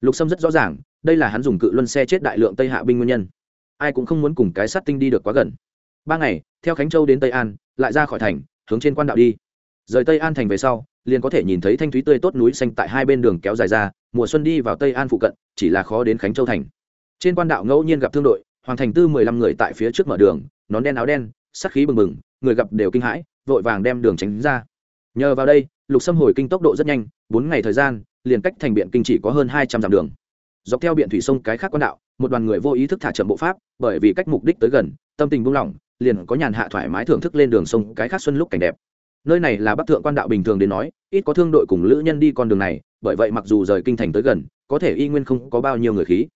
A: Lục sâm rất rõ ràng, đây là hắn dùng cự luân xe chết đại lượng tây hạ binh nguyên nhân. Ai cũng không muốn cùng cái sát tinh đi được quá gần. Ba ngày, theo khánh châu đến tây an, lại ra khỏi thành, hướng trên quan đạo đi. Rời tây an thành về sau, liền có thể nhìn thấy thanh thúy tươi tốt núi xanh tại hai bên đường kéo dài ra, mùa xuân đi vào tây an phụ cận, chỉ là khó đến khánh châu thành. Trên quan đạo ngẫu nhiên gặp thương đội, hoàng thành tư mười lăm người tại phía trước mở đường, nón đen áo đen, sắc khí bừng bừng người gặp đều kinh hãi, vội vàng đem đường tránh ra. Nhờ vào đây, lục xâm hồi kinh tốc độ rất nhanh, bốn ngày thời gian, liền cách thành biện kinh chỉ có hơn hai trăm dặm đường. Dọc theo biện thủy sông cái khác quan đạo, một đoàn người vô ý thức thả chậm bộ pháp, bởi vì cách mục đích tới gần, tâm tình buông lỏng, liền có nhàn hạ thoải mái thưởng thức lên đường sông cái khác xuân lúc cảnh đẹp. Nơi này là bắc thượng quan đạo bình thường đến nói, ít có thương đội cùng lữ nhân đi con đường này, bởi vậy mặc dù rời kinh thành tới gần, có thể y nguyên không có bao nhiêu người khí.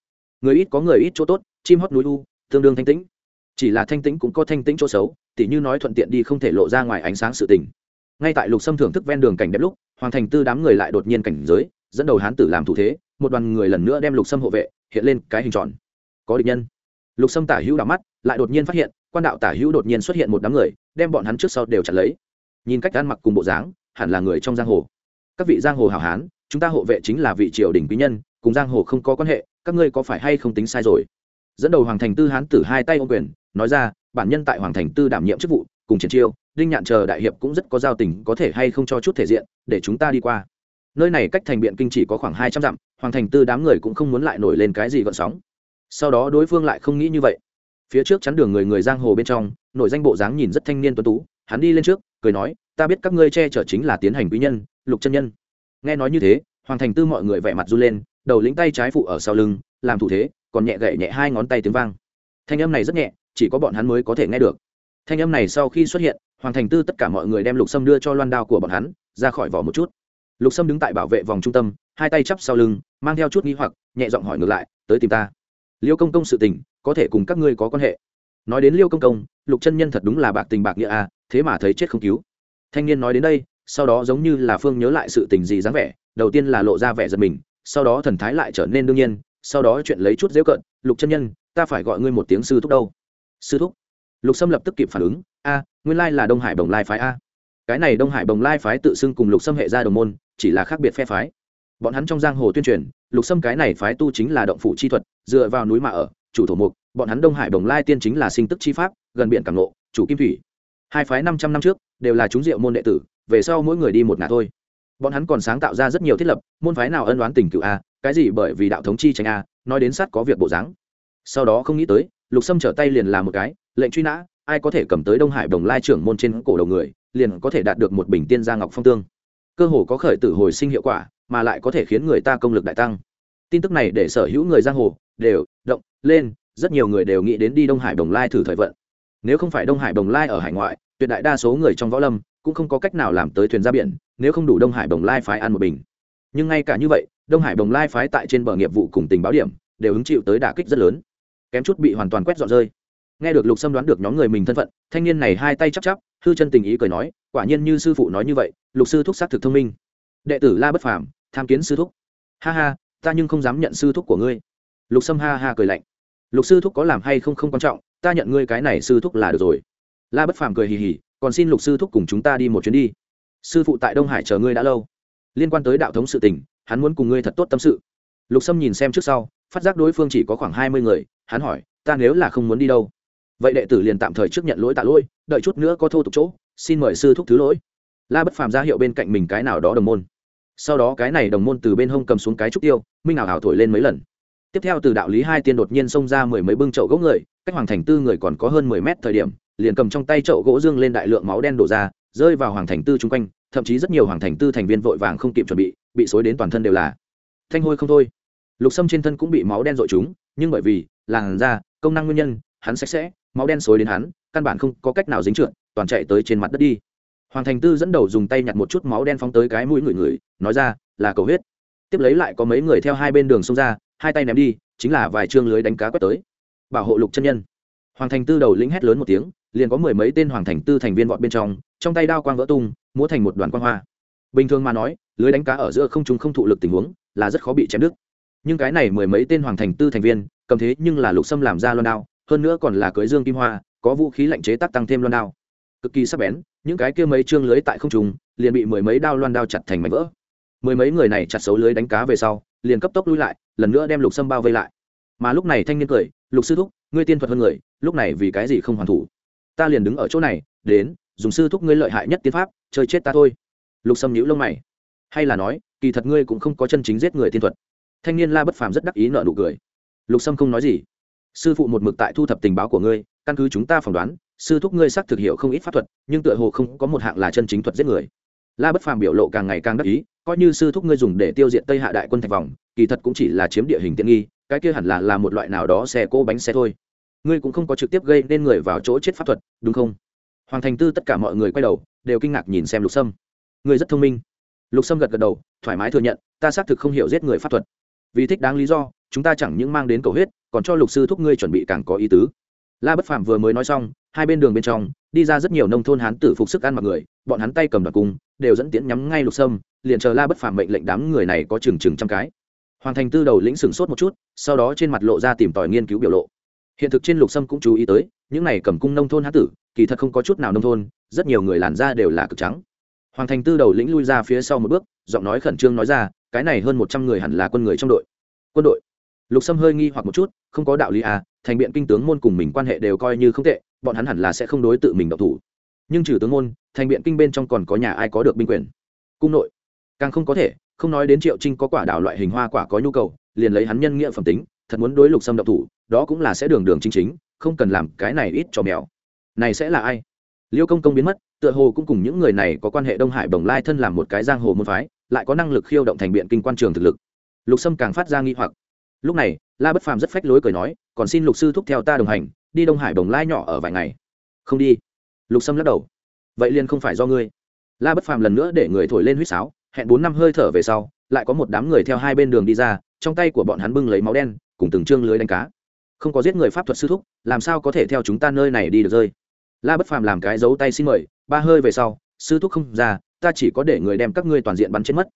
A: Người ít có người ít chỗ tốt, chim hót núi u, tương đương thanh tĩnh. Chỉ là thanh tĩnh cũng có thanh tĩnh chỗ xấu tỉ như nói thuận tiện đi không thể lộ ra ngoài ánh sáng sự tình. Ngay tại lục sâm thưởng thức ven đường cảnh đẹp lúc, hoàng thành tư đám người lại đột nhiên cảnh giới, dẫn đầu hán tử làm thủ thế, một đoàn người lần nữa đem lục sâm hộ vệ, hiện lên cái hình tròn. Có địch nhân. Lục sâm tả hữu đảo mắt, lại đột nhiên phát hiện, quan đạo tả hữu đột nhiên xuất hiện một đám người, đem bọn hắn trước sau đều chặt lấy. Nhìn cách ăn mặc cùng bộ dáng, hẳn là người trong giang hồ. Các vị giang hồ hảo hán, chúng ta hộ vệ chính là vị triều đình quý nhân, cùng giang hồ không có quan hệ, các ngươi có phải hay không tính sai rồi? Dẫn đầu hoàng thành tư hán tử hai tay ô quyền nói ra, bản nhân tại hoàng thành tư đảm nhiệm chức vụ, cùng triển chiêu, đinh nhạn chờ đại hiệp cũng rất có giao tình, có thể hay không cho chút thể diện, để chúng ta đi qua. Nơi này cách thành biện kinh chỉ có khoảng hai trăm dặm, hoàng thành tư đám người cũng không muốn lại nổi lên cái gì gợn sóng. Sau đó đối phương lại không nghĩ như vậy. Phía trước chắn đường người người giang hồ bên trong, nội danh bộ dáng nhìn rất thanh niên tuấn tú, hắn đi lên trước, cười nói, ta biết các ngươi che chở chính là tiến hành quý nhân, lục chân nhân. Nghe nói như thế, hoàng thành tư mọi người vẻ mặt run lên, đầu lĩnh tay trái phụ ở sau lưng, làm thủ thế, còn nhẹ gậy nhẹ hai ngón tay tiếng vang. Thanh âm này rất nhẹ chỉ có bọn hắn mới có thể nghe được. Thanh âm này sau khi xuất hiện, hoàng thành tư tất cả mọi người đem lục sâm đưa cho loan đao của bọn hắn, ra khỏi vỏ một chút. Lục sâm đứng tại bảo vệ vòng trung tâm, hai tay chắp sau lưng, mang theo chút nghi hoặc, nhẹ giọng hỏi ngược lại, tới tìm ta? Liêu công công sự tình, có thể cùng các ngươi có quan hệ. Nói đến liêu công công, lục chân nhân thật đúng là bạc tình bạc nghĩa à thế mà thấy chết không cứu. Thanh niên nói đến đây, sau đó giống như là phương nhớ lại sự tình gì dáng vẻ, đầu tiên là lộ ra vẻ giật mình, sau đó thần thái lại trở nên đương nhiên, sau đó chuyện lấy chút dễu cận lục chân nhân, ta phải gọi ngươi một tiếng sư thúc đâu sư thúc. Lục sâm lập tức kịp phản ứng, a, nguyên lai là đông hải bồng lai phái a. Cái này đông hải bồng lai phái tự xưng cùng lục sâm hệ gia đồng môn, chỉ là khác biệt phe phái. Bọn hắn trong giang hồ tuyên truyền, lục sâm cái này phái tu chính là động phủ chi thuật, dựa vào núi mà ở, chủ thổ mục, bọn hắn đông hải bồng lai tiên chính là sinh tức chi pháp, gần biển cảng lộ chủ kim thủy. Hai phái năm trăm năm trước, đều là chúng diệu môn đệ tử, về sau mỗi người đi một ngả thôi. Bọn hắn còn sáng tạo ra rất nhiều thiết lập, môn phái nào ân đoán tình cựu a, cái gì bởi vì đạo thống chi tranh a, nói đến sát có việc bộ dáng. Sau đó không nghĩ tới lục sâm trở tay liền làm một cái, lệnh truy nã, ai có thể cầm tới đông hải đồng lai trưởng môn trên cổ đầu người, liền có thể đạt được một bình tiên gia ngọc phong tương. Cơ hồ có khởi tử hồi sinh hiệu quả, mà lại có thể khiến người ta công lực đại tăng. Tin tức này để sở hữu người giang hồ đều động lên, rất nhiều người đều nghĩ đến đi đông hải đồng lai thử thời vận. Nếu không phải đông hải đồng lai ở hải ngoại, tuyệt đại đa số người trong võ lâm cũng không có cách nào làm tới thuyền ra biển, nếu không đủ đông hải đồng lai phái ăn một bình. Nhưng ngay cả như vậy, đông hải đồng lai phái tại trên bờ nghiệp vụ cùng tình báo điểm, đều hứng chịu tới đả kích rất lớn kém chút bị hoàn toàn quét dọn rơi. Nghe được lục sâm đoán được nhóm người mình thân phận, thanh niên này hai tay chắp chắp, hư chân tình ý cười nói, quả nhiên như sư phụ nói như vậy, lục sư thúc xác thực thông minh. Đệ tử la bất phàm, tham kiến sư thúc. Ha ha, ta nhưng không dám nhận sư thúc của ngươi. Lục sâm ha ha cười lạnh. Lục sư thúc có làm hay không không quan trọng, ta nhận ngươi cái này sư thúc là được rồi. La bất phàm cười hì hì, còn xin lục sư thúc cùng chúng ta đi một chuyến đi. Sư phụ tại đông hải chờ ngươi đã lâu. Liên quan tới đạo thống sự tình, hắn muốn cùng ngươi thật tốt tâm sự. Lục sâm nhìn xem trước sau phát giác đối phương chỉ có khoảng hai mươi người, hắn hỏi, ta nếu là không muốn đi đâu? Vậy đệ tử liền tạm thời trước nhận lỗi tạ lỗi, đợi chút nữa có thô tục chỗ, xin mời sư thúc thứ lỗi. La bất phàm ra hiệu bên cạnh mình cái nào đó đồng môn. Sau đó cái này đồng môn từ bên hông cầm xuống cái trúc tiêu, minh ảo ảo thổi lên mấy lần. Tiếp theo từ đạo lý hai tiên đột nhiên xông ra mười mấy bưng chậu gỗ người, cách hoàng thành tư người còn có hơn mười mét thời điểm, liền cầm trong tay chậu gỗ dương lên đại lượng máu đen đổ ra, rơi vào hoàng thành tư chung quanh, thậm chí rất nhiều hoàng thành tư thành viên vội vàng không kịp chuẩn bị bị xối đến toàn thân đều là. Thanh hôi không thôi lục sâm trên thân cũng bị máu đen dội chúng, nhưng bởi vì làn da, công năng nguyên nhân, hắn sạch sẽ, máu đen xối đến hắn, căn bản không có cách nào dính trượt, toàn chạy tới trên mặt đất đi. Hoàng thành tư dẫn đầu dùng tay nhặt một chút máu đen phóng tới cái mũi người người, nói ra, là cầu huyết. Tiếp lấy lại có mấy người theo hai bên đường xông ra, hai tay ném đi, chính là vài chương lưới đánh cá quét tới. Bảo hộ lục chân nhân. Hoàng thành tư đầu lĩnh hét lớn một tiếng, liền có mười mấy tên hoàng thành tư thành viên vọt bên trong trong tay đao quang vỡ tung, múa thành một đoàn quang hoa. Bình thường mà nói, lưới đánh cá ở giữa không chúng không thụ lực tình huống, là rất khó bị chém đứt nhưng cái này mười mấy tên hoàng thành tư thành viên, cầm thế nhưng là lục sâm làm ra loan đao, hơn nữa còn là cưới dương kim hoa, có vũ khí lạnh chế tác tăng thêm loan đao. Cực kỳ sắc bén, những cái kia mấy chương lưới tại không trùng liền bị mười mấy đao loan đao chặt thành mảnh vỡ. Mười mấy người này chặt xấu lưới đánh cá về sau, liền cấp tốc lui lại, lần nữa đem lục sâm bao vây lại. Mà lúc này thanh niên cười, lục sư thúc, ngươi tiên thuật hơn người, lúc này vì cái gì không hoàn thủ? Ta liền đứng ở chỗ này, đến, dùng sư thúc ngươi lợi hại nhất tiên pháp, chơi chết ta thôi. Lục sâm nhíu lông mày. Hay là nói, kỳ thật ngươi cũng không có chân chính giết người tiên thuật thanh niên la bất phàm rất đắc ý nợ nụ cười. Lục sâm không nói gì. Sư phụ một mực tại thu thập tình báo của ngươi, căn cứ chúng ta phỏng đoán, sư thúc ngươi xác thực hiệu không ít pháp thuật, nhưng tựa hồ không có một hạng là chân chính thuật giết người. La bất phàm biểu lộ càng ngày càng đắc ý, coi như sư thúc ngươi dùng để tiêu diệt tây hạ đại quân thạch vòng, kỳ thật cũng chỉ là chiếm địa hình tiện nghi, cái kia hẳn là là một loại nào đó xe cỗ bánh xe thôi. Ngươi cũng không có trực tiếp gây nên người vào chỗ chết pháp thuật, đúng không? Hoàng thành tư tất cả mọi người quay đầu, đều kinh ngạc nhìn xem lục sâm. Ngươi rất thông minh. Lục sâm gật gật đầu, thoải mái thừa nhận, ta xác thực không hiểu giết người pháp thuật vì thích đáng lý do, chúng ta chẳng những mang đến cầu huyết, còn cho lục sư thúc ngươi chuẩn bị càng có ý tứ. La bất phàm vừa mới nói xong, hai bên đường bên trong, đi ra rất nhiều nông thôn hán tử phục sức ăn mặc người, bọn hắn tay cầm đoạt cung, đều dẫn tiễn nhắm ngay lục sâm, liền chờ la bất phàm mệnh lệnh đám người này có chừng chừng trăm cái. Hoàng thành tư đầu lĩnh sửng sốt một chút, sau đó trên mặt lộ ra tìm tòi nghiên cứu biểu lộ. Hiện thực trên lục sâm cũng chú ý tới, những này cầm cung nông thôn hán tử, kỳ thật không có chút nào nông thôn, rất nhiều người làn da đều là cực trắng. Hoàng thành tư đầu lĩnh lui ra phía sau một bước, giọng nói khẩn trương nói ra cái này hơn một trăm người hẳn là quân người trong đội. Quân đội. Lục sâm hơi nghi hoặc một chút, không có đạo lý à thành biện kinh tướng môn cùng mình quan hệ đều coi như không tệ, bọn hắn hẳn là sẽ không đối tự mình độc thủ. Nhưng trừ tướng môn, thành biện kinh bên trong còn có nhà ai có được binh quyền? Cung nội. Càng không có thể, không nói đến triệu trinh có quả đảo loại hình hoa quả có nhu cầu, liền lấy hắn nhân nghĩa phẩm tính, thật muốn đối lục sâm độc thủ, đó cũng là sẽ đường đường chính chính, không cần làm cái này ít cho mèo. Này sẽ là ai? Liêu công công biến mất, tựa hồ cũng cùng những người này có quan hệ đông hải bồng lai thân làm một cái giang hồ môn phái lại có năng lực khiêu động thành biện kinh quan trường thực lực. Lục sâm càng phát ra nghi hoặc. Lúc này, la bất phàm rất phách lối cười nói, còn xin lục sư thúc theo ta đồng hành, đi đông hải bồng lai nhỏ ở vài ngày. Không đi. Lục sâm lắc đầu. Vậy liền không phải do ngươi. La bất phàm lần nữa để người thổi lên huýt sáo, hẹn bốn năm hơi thở về sau, lại có một đám người theo hai bên đường đi ra, trong tay của bọn hắn bưng lấy máu đen, cùng từng chương lưới đánh cá. Không có giết người pháp thuật sư thúc, làm sao có thể theo chúng ta nơi này đi được rơi? La bất phàm làm cái dấu tay xin mời, ba hơi về sau, sư thúc không ra ta chỉ có để người đem các ngươi toàn diện bắn chết mất.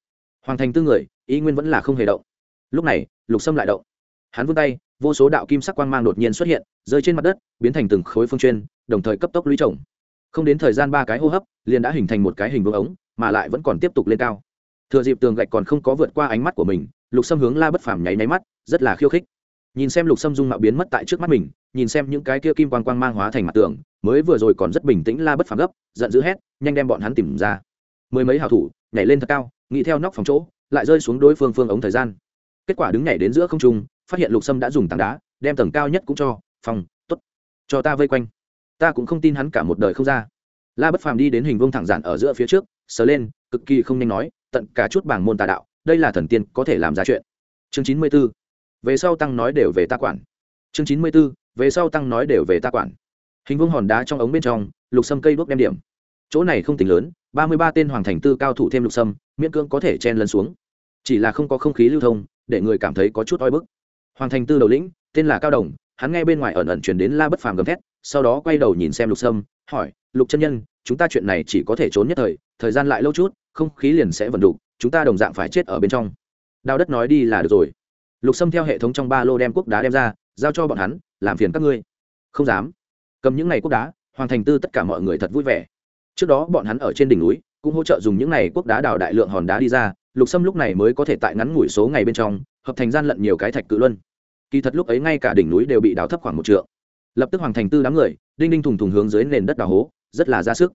A: Hoàng thành tư người, ý nguyên vẫn là không hề động. Lúc này, lục sâm lại động. Hắn vươn tay, vô số đạo kim sắc quang mang đột nhiên xuất hiện, rơi trên mặt đất, biến thành từng khối phương chuyên, đồng thời cấp tốc lũy trồng. Không đến thời gian ba cái hô hấp, liền đã hình thành một cái hình vương ống, mà lại vẫn còn tiếp tục lên cao. Thừa dịp tường gạch còn không có vượt qua ánh mắt của mình, lục sâm hướng la bất phàm nháy nháy mắt, rất là khiêu khích. Nhìn xem lục sâm dung mạo biến mất tại trước mắt mình, nhìn xem những cái kia kim quang quang mang hóa thành mặt tường, mới vừa rồi còn rất bình tĩnh la bất phàm gấp, giận dữ hét, nhanh đem bọn hắn tìm ra mười mấy hào thủ, nhảy lên thật cao, nghĩ theo nóc phòng chỗ, lại rơi xuống đối phương phương ống thời gian. Kết quả đứng nhảy đến giữa không trung, phát hiện lục sâm đã dùng tảng đá, đem tầng cao nhất cũng cho phòng t ố t cho ta vây quanh. Ta cũng không tin hắn cả một đời không ra. La bất phàm đi đến hình vông thẳng giản ở giữa phía trước, sờ lên, cực kỳ không nhanh nói, tận cả chút bảng môn tà đạo, đây là thần tiên có thể làm ra chuyện. Chương chín mươi b ố về sau tăng nói đều về ta quản. Chương chín mươi b ố về sau tăng nói đều về ta quản. Hình vông hòn đá trong ống bên trong, lục sâm cây đuốc đem điểm chỗ này không tính lớn, ba mươi ba tên hoàng thành tư cao thủ thêm lục sâm, miễn cưỡng có thể chen lấn xuống. Chỉ là không có không khí lưu thông, để người cảm thấy có chút oi bức. Hoàng thành tư đầu lĩnh, tên là cao đồng, hắn nghe bên ngoài ẩn ẩn chuyển đến la bất phàm gầm thét, sau đó quay đầu nhìn xem lục sâm, hỏi, lục chân nhân, chúng ta chuyện này chỉ có thể trốn nhất thời thời gian lại lâu chút, không khí liền sẽ vận đục, chúng ta đồng dạng phải chết ở bên trong. Đào đất nói đi là được rồi. Lục sâm theo hệ thống trong ba lô đem quốc đá đem ra, giao cho bọn hắn, làm phiền các ngươi. Không dám. Cầm những ngày quốc đá, hoàng thành tư tất cả mọi người thật vui vẻ trước đó bọn hắn ở trên đỉnh núi, cũng hỗ trợ dùng những ngày quốc đá đào đại lượng hòn đá đi ra, lục sâm lúc này mới có thể tại ngắn ngủi số ngày bên trong, hợp thành gian lận nhiều cái thạch cự luân. Kỳ thật lúc ấy ngay cả đỉnh núi đều bị đào thấp khoảng một trượng. Lập tức hoàng thành tư đám người, đinh đinh thùng thùng hướng dưới nền đất đào hố, rất là ra sức.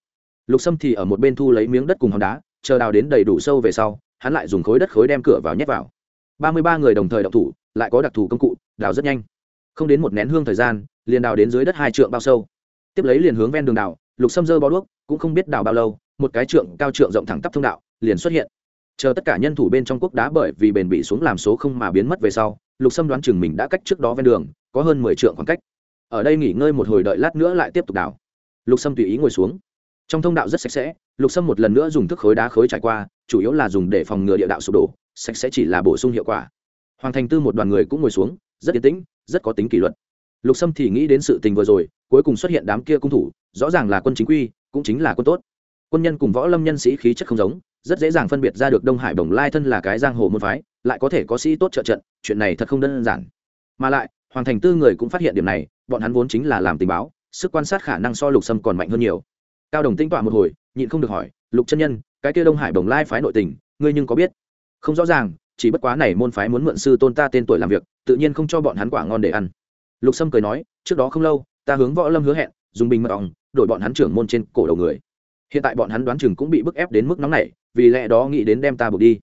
A: Lục sâm thì ở một bên thu lấy miếng đất cùng hòn đá, chờ đào đến đầy đủ sâu về sau, hắn lại dùng khối đất khối đem cửa vào nhét vào. Ba mươi ba người đồng thời đậu thủ, lại có đặc thù công cụ, đào rất nhanh. Không đến một nén hương thời gian, liền đào đến dưới đất hai trượng bao sâu. Tiếp lấy liền hướng ven đường đào lục sâm dơ bó đuốc, cũng không biết đào bao lâu, một cái trượng cao trượng rộng thẳng tắp thông đạo, liền xuất hiện. Chờ tất cả nhân thủ bên trong quốc đá bởi vì bền bị xuống làm số không mà biến mất về sau, lục sâm đoán chừng mình đã cách trước đó ven đường, có hơn mười trượng khoảng cách. Ở đây nghỉ ngơi một hồi đợi lát nữa lại tiếp tục đào. Lục sâm tùy ý ngồi xuống. Trong thông đạo rất sạch sẽ, lục sâm một lần nữa dùng thức khối đá khối trải qua, chủ yếu là dùng để phòng ngừa địa đạo sụp đổ, sạch sẽ chỉ là bổ sung hiệu quả. Hoàng thành tư một đoàn người cũng ngồi xuống, rất yên tĩnh, rất có tính kỷ luật. Lục sâm thì nghĩ đến sự tình vừa rồi cuối cùng xuất hiện đám kia cung thủ, rõ ràng là quân chính quy, cũng chính là quân tốt. Quân nhân cùng võ lâm nhân sĩ khí chất không giống, rất dễ dàng phân biệt ra được đông hải bồng lai thân là cái giang hồ môn phái, lại có thể có sĩ tốt trợ trận, chuyện này thật không đơn giản. Mà lại, hoàng thành tư người cũng phát hiện điểm này, bọn hắn vốn chính là làm tình báo, sức quan sát khả năng so lục sâm còn mạnh hơn nhiều. Cao đồng tinh tọa một hồi, nhịn không được hỏi, lục chân nhân, cái kia đông hải bồng lai phái nội tình, ngươi nhưng có biết? Không rõ ràng, chỉ bất quá này môn phái muốn mượn sư tôn ta tên tuổi làm việc, tự nhiên không cho bọn hắn quả ngon để ăn. Lục sâm cười nói, trước đó không lâu ta hướng võ lâm hứa hẹn, dùng bình mật ong, đổi bọn hắn trưởng môn trên cổ đầu người. Hiện tại bọn hắn đoán chừng cũng bị bức ép đến mức nóng này vì lẽ đó nghĩ đến đem ta buộc đi.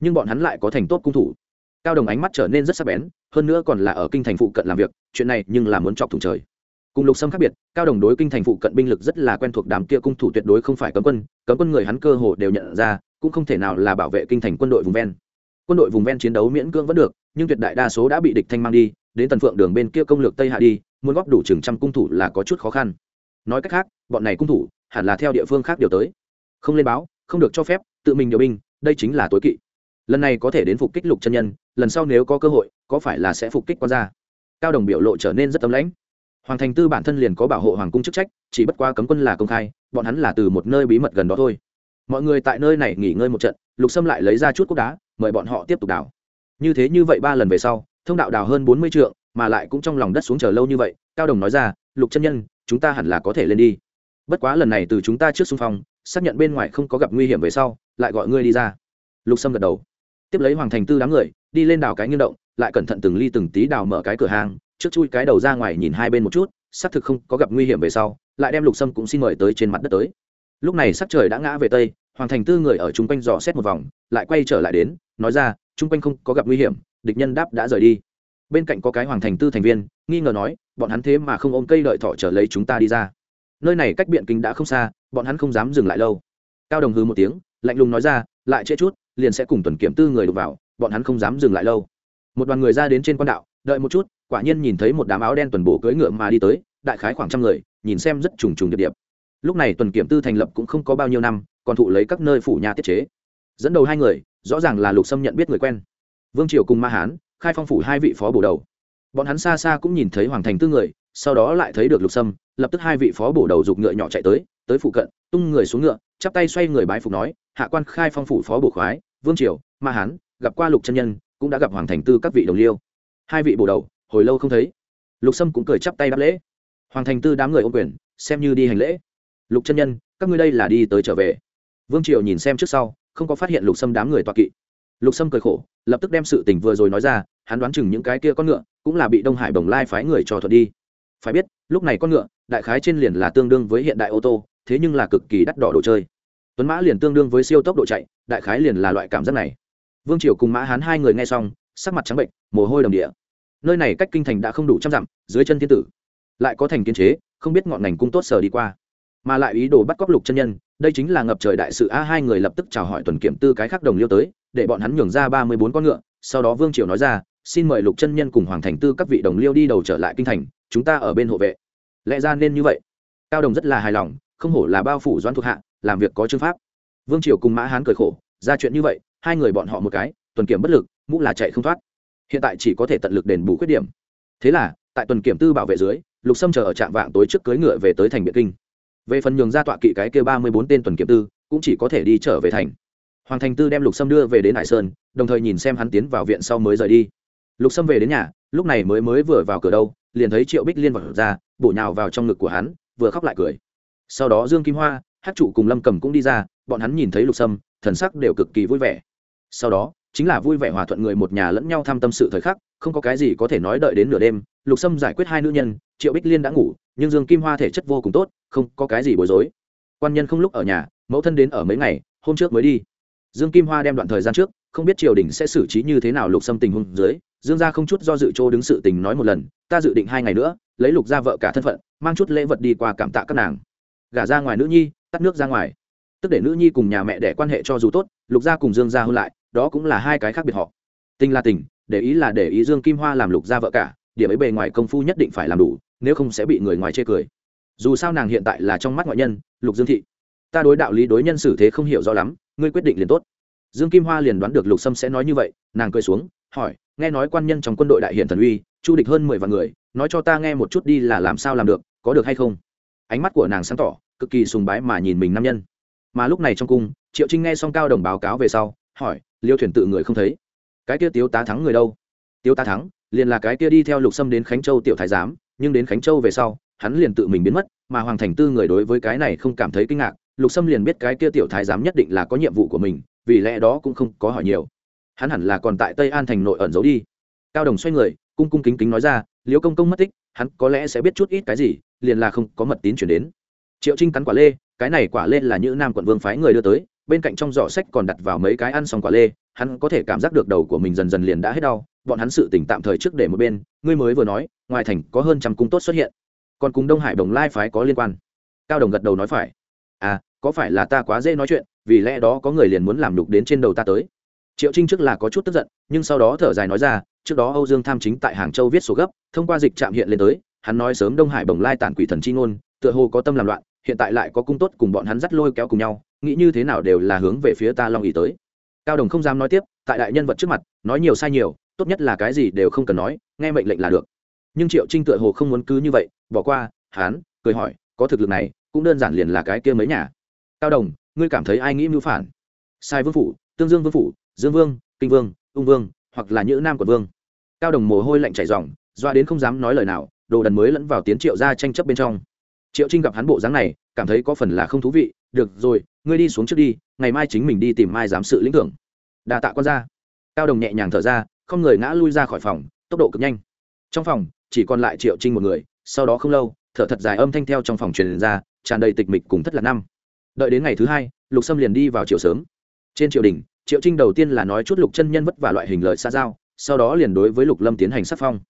A: Nhưng bọn hắn lại có thành tốt cung thủ. Cao đồng ánh mắt trở nên rất sắc bén, hơn nữa còn là ở kinh thành phụ cận làm việc, chuyện này nhưng là muốn chọc thủng trời. Cùng lục sâm khác biệt, cao đồng đối kinh thành phụ cận binh lực rất là quen thuộc đám kia cung thủ tuyệt đối không phải cấm quân cấm quân người hắn cơ hồ đều nhận ra, cũng không thể nào là bảo vệ kinh thành quân đội vùng ven. Quân đội vùng ven chiến đấu miễn cưỡng vẫn được, nhưng tuyệt đại đa số đã bị địch thanh mang đi đến tần phượng đường bên kia công lược tây hạ đi, muốn góp đủ chừng trăm cung thủ là có chút khó khăn. Nói cách khác, bọn này cung thủ hẳn là theo địa phương khác điều tới. Không lên báo, không được cho phép, tự mình điều binh, đây chính là tối kỵ. Lần này có thể đến phục kích lục chân nhân, lần sau nếu có cơ hội, có phải là sẽ phục kích quan gia? Cao đồng biểu lộ trở nên rất tấm lãnh. Hoàng thành tư bản thân liền có bảo hộ hoàng cung chức trách, chỉ bất qua cấm quân là công khai, bọn hắn là từ một nơi bí mật gần đó thôi. Mọi người tại nơi này nghỉ ngơi một trận, lục sâm lại lấy ra chút cốc đá, mời bọn họ tiếp tục đào như thế như vậy ba lần về sau thông đạo đào hơn bốn mươi trượng, mà lại cũng trong lòng đất xuống chờ lâu như vậy, cao đồng nói ra, lục chân nhân, chúng ta hẳn là có thể lên đi. Bất quá lần này từ chúng ta trước xung phong, xác nhận bên ngoài không có gặp nguy hiểm về sau, lại gọi ngươi đi ra. Lục sâm gật đầu. Tiếp lấy hoàng thành tư đám người, đi lên đào cái nghiêng động, lại cẩn thận từng ly từng tí đào mở cái cửa hàng, trước chui cái đầu ra ngoài nhìn hai bên một chút, xác thực không có gặp nguy hiểm về sau, lại đem lục sâm cũng xin mời tới trên mặt đất tới. Lúc này sắc trời đã ngã về tây, hoàng thành tư người ở chung quanh dò xét một vòng, lại quay trở lại đến, nói ra, chung quanh không có gặp nguy hiểm địch nhân đáp đã rời đi. Bên cạnh có cái hoàng thành tư thành viên, nghi ngờ nói, bọn hắn thế mà không ôm cây đợi thọ trở lấy chúng ta đi ra. Nơi này cách biện kinh đã không xa, bọn hắn không dám dừng lại lâu. Cao đồng hư một tiếng, lạnh lùng nói ra, lại trễ chút, liền sẽ cùng tuần kiểm tư người đục vào, bọn hắn không dám dừng lại lâu. Một đoàn người ra đến trên quan đạo, đợi một chút, quả nhiên nhìn thấy một đám áo đen tuần bổ cưỡi ngựa mà đi tới, đại khái khoảng trăm người, nhìn xem rất trùng trùng điệp điệp. Lúc này tuần kiểm tư thành lập cũng không có bao nhiêu năm, còn thụ lấy các nơi phủ nhà tiết chế. Dẫn đầu hai người, rõ ràng là lục sâm nhận biết người quen vương triều cùng ma hán, khai phong phủ hai vị phó bổ đầu. Bọn hắn xa xa cũng nhìn thấy hoàng thành tư người, sau đó lại thấy được lục sâm, lập tức hai vị phó bổ đầu giục ngựa nhỏ chạy tới tới phụ cận, tung người xuống ngựa, chắp tay xoay người bái phục nói, hạ quan khai phong phủ phó bổ khoái, vương triều, ma hán, gặp qua lục chân nhân, cũng đã gặp hoàng thành tư các vị đồng liêu. Hai vị bổ đầu, hồi lâu không thấy. Lục sâm cũng cười chắp tay đáp lễ. Hoàng thành tư đám người ô quyền, xem như đi hành lễ. Lục chân nhân, các ngươi đây là đi tới trở về. Vương triều nhìn xem trước sau, không có phát hiện lục sâm đám người toạ kỵ lục sâm cười khổ, lập tức đem sự tình vừa rồi nói ra, hắn đoán chừng những cái kia con ngựa cũng là bị đông hải bồng lai phái người cho thuật đi. Phải biết, lúc này con ngựa, đại khái trên liền là tương đương với hiện đại ô tô, thế nhưng là cực kỳ đắt đỏ đồ chơi. Tuấn mã liền tương đương với siêu tốc độ chạy, đại khái liền là loại cảm giác này. Vương triều cùng mã hán hai người nghe xong, sắc mặt trắng bệnh, mồ hôi đồng địa nơi này cách kinh thành đã không đủ trăm dặm, dưới chân thiên tử. Lại có thành kiến chế, không biết ngọn ngành cung tốt sở đi qua mà lại ý đồ bắt cóc lục chân nhân, đây chính là ngập trời đại sự. A, hai người lập tức chào hỏi tuần kiểm tư cái khác đồng liêu tới, để bọn hắn nhường ra ba mươi bốn con ngựa. Sau đó vương triều nói ra, xin mời lục chân nhân cùng hoàng thành tư các vị đồng liêu đi đầu trở lại kinh thành, chúng ta ở bên hộ vệ. Lẽ ra nên như vậy. Cao đồng rất là hài lòng, không hổ là bao phủ doãn thuộc hạ, làm việc có chương pháp. Vương triều cùng mã hán cười khổ, ra chuyện như vậy, hai người bọn họ một cái, tuần kiểm bất lực, mũ là chạy không thoát. Hiện tại chỉ có thể tận lực đền bù khuyết điểm. Thế là, tại tuần kiểm tư bảo vệ dưới, lục sâm chờ ở trạm vạng tối trước cưới ngựa về tới thành biệt kinh về phần nhường ra tọa kỵ cái kia ba mươi bốn tên tuần kiểm tư, cũng chỉ có thể đi trở về thành. Hoàng thành tư đem lục sâm đưa về đến hải sơn, đồng thời nhìn xem hắn tiến vào viện sau mới rời đi. Lục sâm về đến nhà, lúc này mới mới vừa vào cửa đâu, liền thấy triệu bích liên vật ra, bổ nhào vào trong ngực của hắn, vừa khóc lại cười. Sau đó dương kim hoa hát trụ cùng lâm cầm cũng đi ra, bọn hắn nhìn thấy lục sâm, thần sắc đều cực kỳ vui vẻ. Sau đó, chính là vui vẻ hòa thuận người một nhà lẫn nhau thăm tâm sự thời khắc, không có cái gì có thể nói đợi đến nửa đêm, lục sâm giải quyết hai nữ nhân, triệu bích liên đã ngủ nhưng dương kim hoa thể chất vô cùng tốt, không có cái gì bối rối. Quan nhân không lúc ở nhà, mẫu thân đến ở mấy ngày, hôm trước mới đi. Dương kim hoa đem đoạn thời gian trước, không biết triều đình sẽ xử trí như thế nào lục xâm tình hôn dưới, dương gia không chút do dự chỗ đứng sự tình nói một lần, ta dự định hai ngày nữa, lấy lục gia vợ cả thân phận, mang chút lễ vật đi qua cảm tạ các nàng. Gả ra ngoài nữ nhi, tắt nước ra ngoài. Tức để nữ nhi cùng nhà mẹ để quan hệ cho dù tốt, lục gia cùng dương gia hôn lại, đó cũng là hai cái khác biệt họ. Tình là tình, để ý là để ý dương kim hoa làm lục gia vợ cả, điểm ấy bề ngoài công phu nhất định phải làm đủ nếu không sẽ bị người ngoài chê cười. Dù sao nàng hiện tại là trong mắt ngoại nhân, lục dương thị. Ta đối đạo lý đối nhân xử thế không hiểu rõ lắm, ngươi quyết định liền tốt. Dương kim hoa liền đoán được lục sâm sẽ nói như vậy, nàng cười xuống, hỏi, nghe nói quan nhân trong quân đội đại hiển thần uy, chu địch hơn mười vạn người, nói cho ta nghe một chút đi là làm sao làm được, có được hay không? Ánh mắt của nàng sáng tỏ, cực kỳ sùng bái mà nhìn mình nam nhân. Mà lúc này trong cung, triệu trinh nghe xong cao đồng báo cáo về sau, hỏi, liêu thuyền tự người không thấy? Cái kia tiếu tá thắng người đâu? Tiếu tá thắng, liền là cái kia đi theo lục sâm đến khánh châu tiểu thái giám nhưng đến khánh châu về sau, hắn liền tự mình biến mất, mà hoàng thành tư người đối với cái này không cảm thấy kinh ngạc, lục sâm liền biết cái kia tiểu thái giám nhất định là có nhiệm vụ của mình, vì lẽ đó cũng không có hỏi nhiều. Hắn hẳn là còn tại tây an thành nội ẩn giấu đi. Cao đồng xoay người, cung cung kính kính nói ra, liễu công công mất tích, hắn có lẽ sẽ biết chút ít cái gì, liền là không có mật tín chuyển đến. Triệu trinh cắn quả lê, cái này quả lê là những nam quận vương phái người đưa tới, bên cạnh trong giỏ sách còn đặt vào mấy cái ăn xong quả lê, hắn có thể cảm giác được đầu của mình dần dần liền đã hết đau bọn hắn sự tỉnh tạm thời trước để một bên, ngươi mới vừa nói, ngoài thành có hơn trăm cung tốt xuất hiện. Còn cùng đông hải đồng lai phái có liên quan. Cao đồng gật đầu nói phải. À có phải là ta quá dễ nói chuyện, vì lẽ đó có người liền muốn làm đục đến trên đầu ta tới. Triệu trinh trước là có chút tức giận, nhưng sau đó thở dài nói ra, trước đó âu dương tham chính tại hàng châu viết số gấp, thông qua dịch trạm hiện lên tới, hắn nói sớm đông hải bồng lai tản quỷ thần chi ngôn, tựa hồ có tâm làm loạn, hiện tại lại có cung tốt cùng bọn hắn dắt lôi kéo cùng nhau, nghĩ như thế nào đều là hướng về phía ta long ý tới. Cao đồng không dám nói tiếp, tại đại nhân vật trước mặt, nói nhiều sai nhiều tốt nhất là cái gì đều không cần nói, nghe mệnh lệnh là được. Nhưng triệu trinh tựa hồ không muốn cứ như vậy, bỏ qua, hán, cười hỏi, có thực lực này, cũng đơn giản liền là cái kia mấy nhà. Cao đồng, ngươi cảm thấy ai nghĩ mưu phản? Sai vương phủ, tương dương vương phủ, dương vương, kinh vương, ung vương, hoặc là nhữ nam của vương. Cao đồng mồ hôi lạnh chảy dòng doa đến không dám nói lời nào, đồ đần mới lẫn vào tiến triệu ra tranh chấp bên trong. Triệu trinh gặp hắn bộ dáng này, cảm thấy có phần là không thú vị, được rồi, ngươi đi xuống trước đi, ngày mai chính mình đi tìm mai giám sự lĩnh thưởng. Đà tạ con ra cao đồng nhẹ nhàng thở ra không người ngã lui ra khỏi phòng, tốc độ cực nhanh. Trong phòng, chỉ còn lại triệu trinh một người, sau đó không lâu, thở thật dài âm thanh theo trong phòng truyền ra, tràn đầy tịch mịch cùng thất lạc năm. Đợi đến ngày thứ hai, lục sâm liền đi vào chiều sớm. Trên triều đình, triệu trinh đầu tiên là nói chút lục chân nhân vất vả loại hình lợi xa giao, sau đó liền đối với lục lâm tiến hành sắc phong.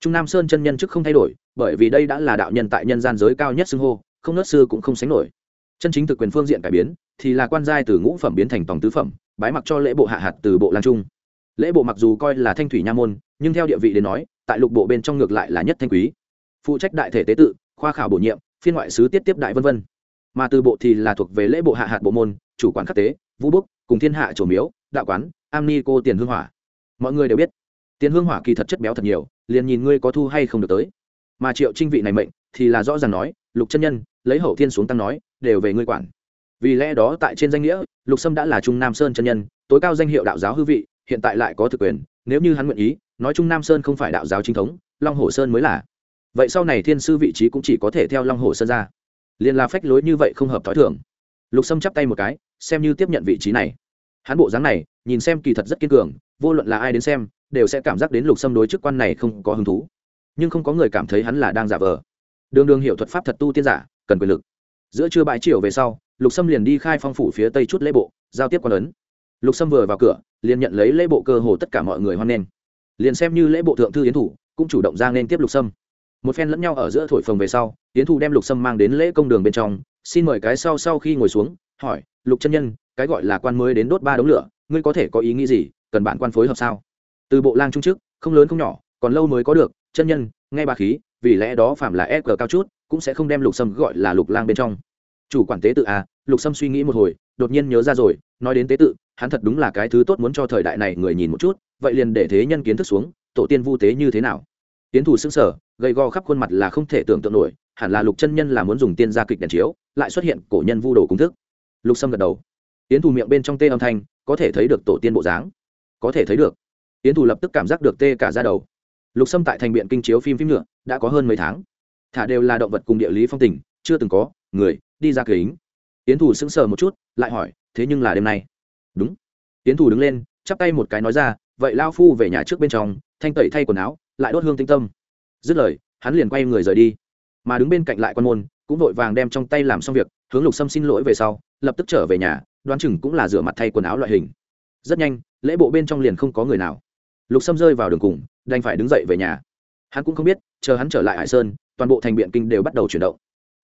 A: Trung nam sơn chân nhân chức không thay đổi, bởi vì đây đã là đạo nhân tại nhân gian giới cao nhất xưng hô, không nớt sư cũng không sánh nổi. Chân chính thực quyền phương diện cải biến, thì là quan giai từ ngũ phẩm biến thành tòng tứ phẩm, bái mặc cho lễ bộ hạ hạt từ bộ lan trung lễ bộ mặc dù coi là thanh thủy nha môn, nhưng theo địa vị đến nói, tại lục bộ bên trong ngược lại là nhất thanh quý. Phụ trách đại thể tế tự, khoa khảo bổ nhiệm, phiên ngoại sứ tiết tiếp đại vân vân. Mà từ bộ thì là thuộc về lễ bộ hạ hạt bộ môn, chủ quản khắc tế, vũ búc cùng thiên hạ trổ miếu, đạo quán, am ni cô tiền hương hỏa. Mọi người đều biết, tiền hương hỏa kỳ thật chất béo thật nhiều, liền nhìn ngươi có thu hay không được tới. Mà triệu trinh vị này mệnh, thì là rõ ràng nói, lục chân nhân, lấy hậu thiên xuống tăng nói, đều về ngươi quản. Vì lẽ đó tại trên danh nghĩa, lục sâm đã là trung nam sơn chân nhân, tối cao danh hiệu đạo giáo hư vị hiện tại lại có thực quyền, nếu như hắn nguyện ý, nói chung nam sơn không phải đạo giáo chính thống, long hồ sơn mới là. Vậy sau này thiên sư vị trí cũng chỉ có thể theo long hồ sơn ra. Liền là phách lối như vậy không hợp t h ó i thưởng lục sâm chắp tay một cái, xem như tiếp nhận vị trí này. Hắn bộ dáng này, nhìn xem kỳ thật rất kiên cường, vô luận là ai đến xem, đều sẽ cảm giác đến lục sâm đối chức quan này không có hứng thú. Nhưng không có người cảm thấy hắn là đang giả vờ. Đường đường hiểu thuật pháp thật tu tiên giả, cần quyền lực. Giữa trưa bãi chiều về sau, lục sâm liền đi khai phong phủ phía tây chút lễ bộ, giao tiếp quan ấn lục sâm vừa vào cửa, liền nhận lấy lễ bộ cơ hồ tất cả mọi người hoan nghênh. Liền xem như lễ bộ thượng thư yến thủ, cũng chủ động ra nên tiếp lục sâm. Một phen lẫn nhau ở giữa thổi phồng về sau, yến thủ đem lục sâm mang đến lễ công đường bên trong, xin mời cái sau sau khi ngồi xuống, hỏi, lục chân nhân, cái gọi là quan mới đến đốt ba đống lửa, ngươi có thể có ý nghĩ gì, cần bạn quan phối hợp sao? Từ bộ lang trung chức, không lớn không nhỏ, còn lâu mới có được, chân nhân, nghe ba khí, vì lẽ đó phạm là e cờ cao chút, cũng sẽ không đem lục sâm gọi là lục lang bên trong. Chủ quản tế tự à? Lục sâm suy nghĩ một hồi, đột nhiên nhớ ra rồi, nói đến tế tự hắn thật đúng là cái thứ tốt muốn cho thời đại này người nhìn một chút, vậy liền để thế nhân kiến thức xuống, tổ tiên vu tế như thế nào? Tiến thủ xưng sở gầy gò khắp khuôn mặt là không thể tưởng tượng nổi, hẳn là lục chân nhân là muốn dùng tiên gia kịch đèn chiếu, lại xuất hiện cổ nhân vu đồ công thức. Lục sâm gật đầu. Tiến thủ miệng bên trong tê âm thanh, có thể thấy được tổ tiên bộ dáng. Có thể thấy được. Tiến thủ lập tức cảm giác được tê cả ra đầu. Lục sâm tại thành biện kinh chiếu phim phim nhựa đã có hơn mấy tháng. Thả đều là động vật cùng địa lý phong tình, chưa từng có, người, đi ra kính. Tiến thủ sững sờ một chút, lại hỏi, thế nhưng là đêm nay? Đúng. Tiến thủ đứng lên, chắp tay một cái nói ra, vậy lao phu về nhà trước bên trong, thanh tẩy thay quần áo, lại đốt hương tinh tâm. Dứt lời, hắn liền quay người rời đi. Mà đứng bên cạnh lại quan môn, cũng vội vàng đem trong tay làm xong việc, hướng lục sâm xin lỗi về sau, lập tức trở về nhà, đoán chừng cũng là rửa mặt thay quần áo loại hình. Rất nhanh, lễ bộ bên trong liền không có người nào. Lục sâm rơi vào đường cùng, đành phải đứng dậy về nhà. Hắn cũng không biết, chờ hắn trở lại hải sơn, toàn bộ thành biện kinh đều bắt đầu chuyển động.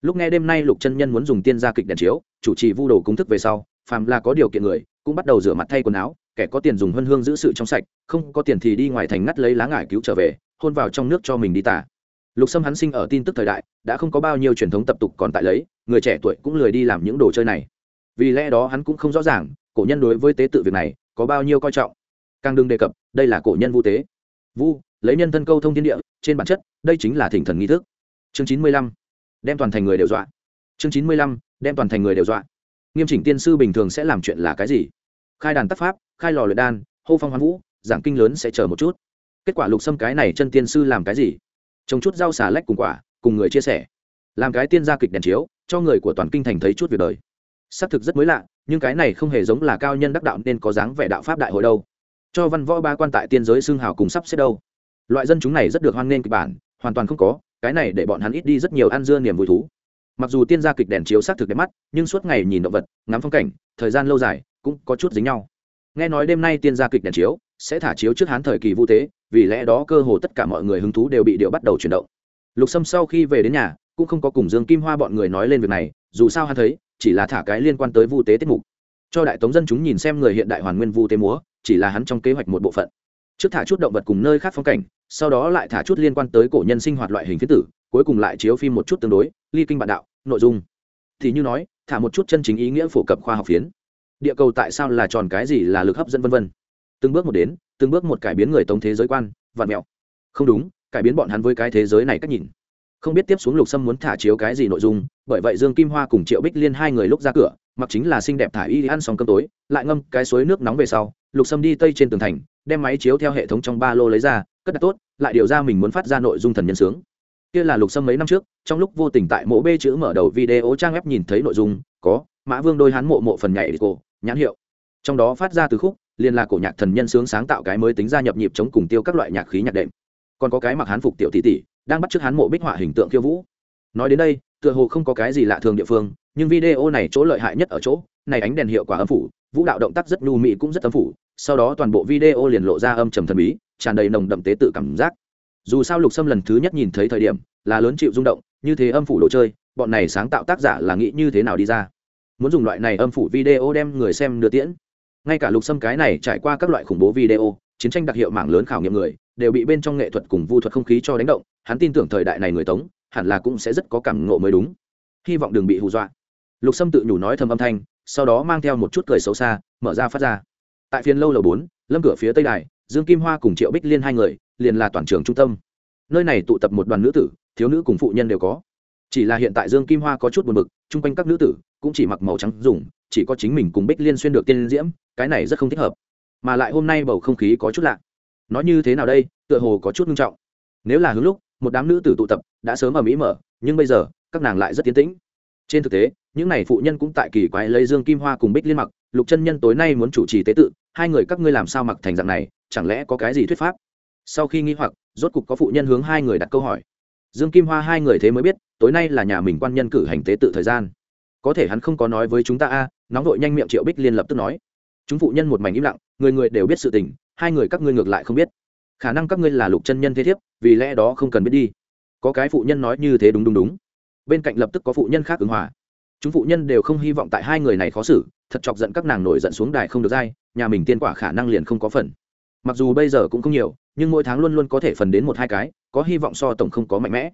A: Lúc nghe đêm nay lục chân nhân muốn dùng tiên gia kịch đèn chiếu, chủ trì vu đồ công thức về sau, phàm là có điều kiện người cũng bắt đầu rửa mặt thay quần áo, kẻ có tiền dùng huân hương giữ sự trong sạch, không có tiền thì đi ngoài thành ngắt lấy lá ngải cứu trở về, hôn vào trong nước cho mình đi tả. Lục sâm hắn sinh ở tin tức thời đại, đã không có bao nhiêu truyền thống tập tục còn tại lấy, người trẻ tuổi cũng lười đi làm những đồ chơi này. Vì lẽ đó hắn cũng không rõ ràng, cổ nhân đối với tế tự việc này có bao nhiêu coi trọng. Càng đừng đề cập, đây là cổ nhân vu tế. Vu, lấy nhân thân câu thông thiên địa, trên bản chất, đây chính là thỉnh thần nghi thức. Chương chín mươi lăm, đem toàn thành người đều dọa. Chương chín mươi lăm, đem toàn thành người đều dọa nghiêm chỉnh tiên sư bình thường sẽ làm chuyện là cái gì? Khai đàn tác pháp, khai lò luyện đan, hô phong hoán vũ, giảng kinh lớn sẽ chờ một chút. Kết quả lục xâm cái này chân tiên sư làm cái gì? Trồng chút rau xà lách cùng quả, cùng người chia sẻ. Làm cái tiên gia kịch đèn chiếu, cho người của toàn kinh thành thấy chút việc đời. Xác thực rất mới lạ, nhưng cái này không hề giống là cao nhân đắc đạo nên có dáng vẻ đạo pháp đại hội đâu. Cho văn võ ba quan tại tiên giới xương hào cùng sắp xếp đâu. Loại dân chúng này rất được hoan nghênh kịch bản, hoàn toàn không có, cái này để bọn hắn ít đi rất nhiều ăn dưa niềm vui thú mặc dù tiên gia kịch đèn chiếu xác thực đẹp mắt, nhưng suốt ngày nhìn động vật, ngắm phong cảnh, thời gian lâu dài, cũng có chút dính nhau. Nghe nói đêm nay tiên gia kịch đèn chiếu, sẽ thả chiếu trước hán thời kỳ vũ tế, vì lẽ đó cơ hồ tất cả mọi người hứng thú đều bị điệu bắt đầu chuyển động. Lục sâm sau khi về đến nhà, cũng không có cùng dương kim hoa bọn người nói lên việc này, dù sao hắn thấy, chỉ là thả cái liên quan tới vu tế tiết mục. Cho đại tống dân chúng nhìn xem người hiện đại hoàn nguyên vu tế múa, chỉ là hắn trong kế hoạch một bộ phận. Trước thả chút động vật cùng nơi khác phong cảnh, sau đó lại thả chút liên quan tới cổ nhân sinh hoạt loại hình phiến tử, cuối cùng lại chiếu phim một chút tương đối ly kinh bạn đạo, nội dung. Thì như nói, thả một chút chân chính ý nghĩa phổ cập khoa học phiến. Địa cầu tại sao là tròn cái gì là lực hấp dẫn vân vân. Từng bước một đến, từng bước một cải biến người tống thế giới quan, vạn mẹo. Không đúng, cải biến bọn hắn với cái thế giới này cách nhìn. Không biết tiếp xuống lục sâm muốn thả chiếu cái gì nội dung, bởi vậy dương kim hoa cùng triệu bích liên hai người lúc ra cửa, mặc chính là xinh đẹp thả y ăn xong cơm tối, lại ngâm cái suối nước nóng về sau, lục sâm đi tây trên tường thành, đem máy chiếu theo hệ thống trong ba lô lấy ra, cất đặt tốt, lại điều ra mình muốn phát ra nội dung thần nhân sướng kia là lục sâm mấy năm trước, trong lúc vô tình tại mộ b chữ mở đầu video trang web nhìn thấy nội dung, có, mã vương đôi hán mộ mộ phần nhảy cổ, nhãn hiệu. Trong đó phát ra từ khúc, liền là cổ nhạc thần nhân sướng sáng tạo cái mới tính ra nhập nhịp chống cùng tiêu các loại nhạc khí nhạc đệm. Còn có cái mặc hán phục tiểu tỷ tỷ, đang bắt chước hán mộ bích họa hình tượng khiêu vũ. Nói đến đây, tựa hồ không có cái gì lạ thường địa phương, nhưng video này chỗ lợi hại nhất ở chỗ, này ánh đèn hiệu quả âm phủ, vũ đạo động tác rất nhu mỹ cũng rất âm phủ, sau đó toàn bộ video liền lộ ra âm trầm thần bí, tràn đầy nồng đậm tế tự cảm giác dù sao lục sâm lần thứ nhất nhìn thấy thời điểm là lớn chịu rung động, như thế âm phủ đồ chơi, bọn này sáng tạo tác giả là nghĩ như thế nào đi ra. Muốn dùng loại này âm phủ video đem người xem đưa tiễn. Ngay cả lục sâm cái này trải qua các loại khủng bố video, chiến tranh đặc hiệu mạng lớn khảo nghiệm người, đều bị bên trong nghệ thuật cùng vu thuật không khí cho đánh động, hắn tin tưởng thời đại này người tống, hẳn là cũng sẽ rất có cảm ngộ mới đúng. Hy vọng đừng bị hù dọa. Lục sâm tự nhủ nói thầm âm thanh, sau đó mang theo một chút cười xấu xa, mở ra phát ra. Tại phiên lâu lầu bốn, lâm cửa phía tây đài, dương kim hoa cùng triệu bích liên hai người liền là toàn trường trung tâm. Nơi này tụ tập một đoàn nữ tử, thiếu nữ cùng phụ nhân đều có. Chỉ là hiện tại dương kim hoa có chút buồn bực, chung quanh các nữ tử cũng chỉ mặc màu trắng dùng, chỉ có chính mình cùng bích liên xuyên được tiên diễm, cái này rất không thích hợp. Mà lại hôm nay bầu không khí có chút lạ. Nói như thế nào đây, tựa hồ có chút nghiêm trọng. Nếu là hướng lúc, một đám nữ tử tụ tập đã sớm ở mỹ mở, nhưng bây giờ, các nàng lại rất tiến tĩnh. Trên thực tế, những n à y phụ nhân cũng tại kỳ quái lấy dương kim hoa cùng bích liên mặc, lục chân nhân tối nay muốn chủ trì tế tự, hai người các ngươi làm sao mặc thành dạng này, chẳng lẽ có cái gì thuyết pháp? Sau khi nghi hoặc, rốt cục có phụ nhân hướng hai người đặt câu hỏi. Dương kim hoa hai người thế mới biết, tối nay là nhà mình quan nhân cử hành tế tự thời gian. Có thể hắn không có nói với chúng ta a, nóng vội nhanh miệng triệu bích liên lập tức nói. Chúng phụ nhân một mảnh im lặng, người người đều biết sự tình, hai người các ngươi ngược lại không biết. Khả năng các ngươi là lục chân nhân thế thiếp, vì lẽ đó không cần biết đi. Có cái phụ nhân nói như thế đúng đúng đúng. Bên cạnh lập tức có phụ nhân khác ứng hòa. Chúng phụ nhân đều không hy vọng tại hai người này khó xử, thật chọc giận các nàng nổi giận xuống đài không được dai, nhà mình tiên quả khả năng liền không có phần mặc dù bây giờ cũng không nhiều, nhưng mỗi tháng luôn luôn có thể phần đến một hai cái, có hy vọng so tổng không có mạnh mẽ.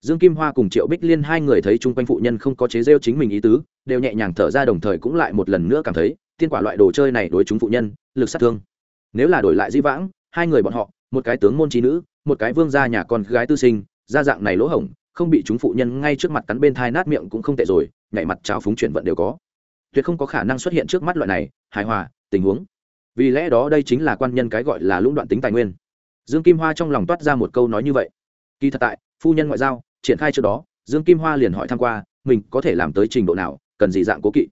A: Dương kim hoa cùng triệu bích liên hai người thấy chung quanh phụ nhân không có chế rêu chính mình ý tứ, đều nhẹ nhàng thở ra đồng thời cũng lại một lần nữa cảm thấy, tiên quả loại đồ chơi này đối chúng phụ nhân, lực sát thương. Nếu là đổi lại di vãng, hai người bọn họ, một cái tướng môn trí nữ, một cái vương gia nhà con gái tư sinh gia dạng này lỗ hổng, không bị chúng phụ nhân ngay trước mặt cắn bên thai nát miệng cũng không tệ rồi, nhảy mặt trào phúng chuyển vận đều có. Tuyệt không có khả năng xuất hiện trước mắt loại này, hài hòa, tình huống vì lẽ đó đây chính là quan nhân cái gọi là lũng đoạn tính tài nguyên. Dương kim hoa trong lòng toát ra một câu nói như vậy. Kỳ thật tại, phu nhân ngoại giao, triển khai trước đó, dương kim hoa liền hỏi tham q u a mình có thể làm tới trình độ nào, cần gì dạng cố kỵ.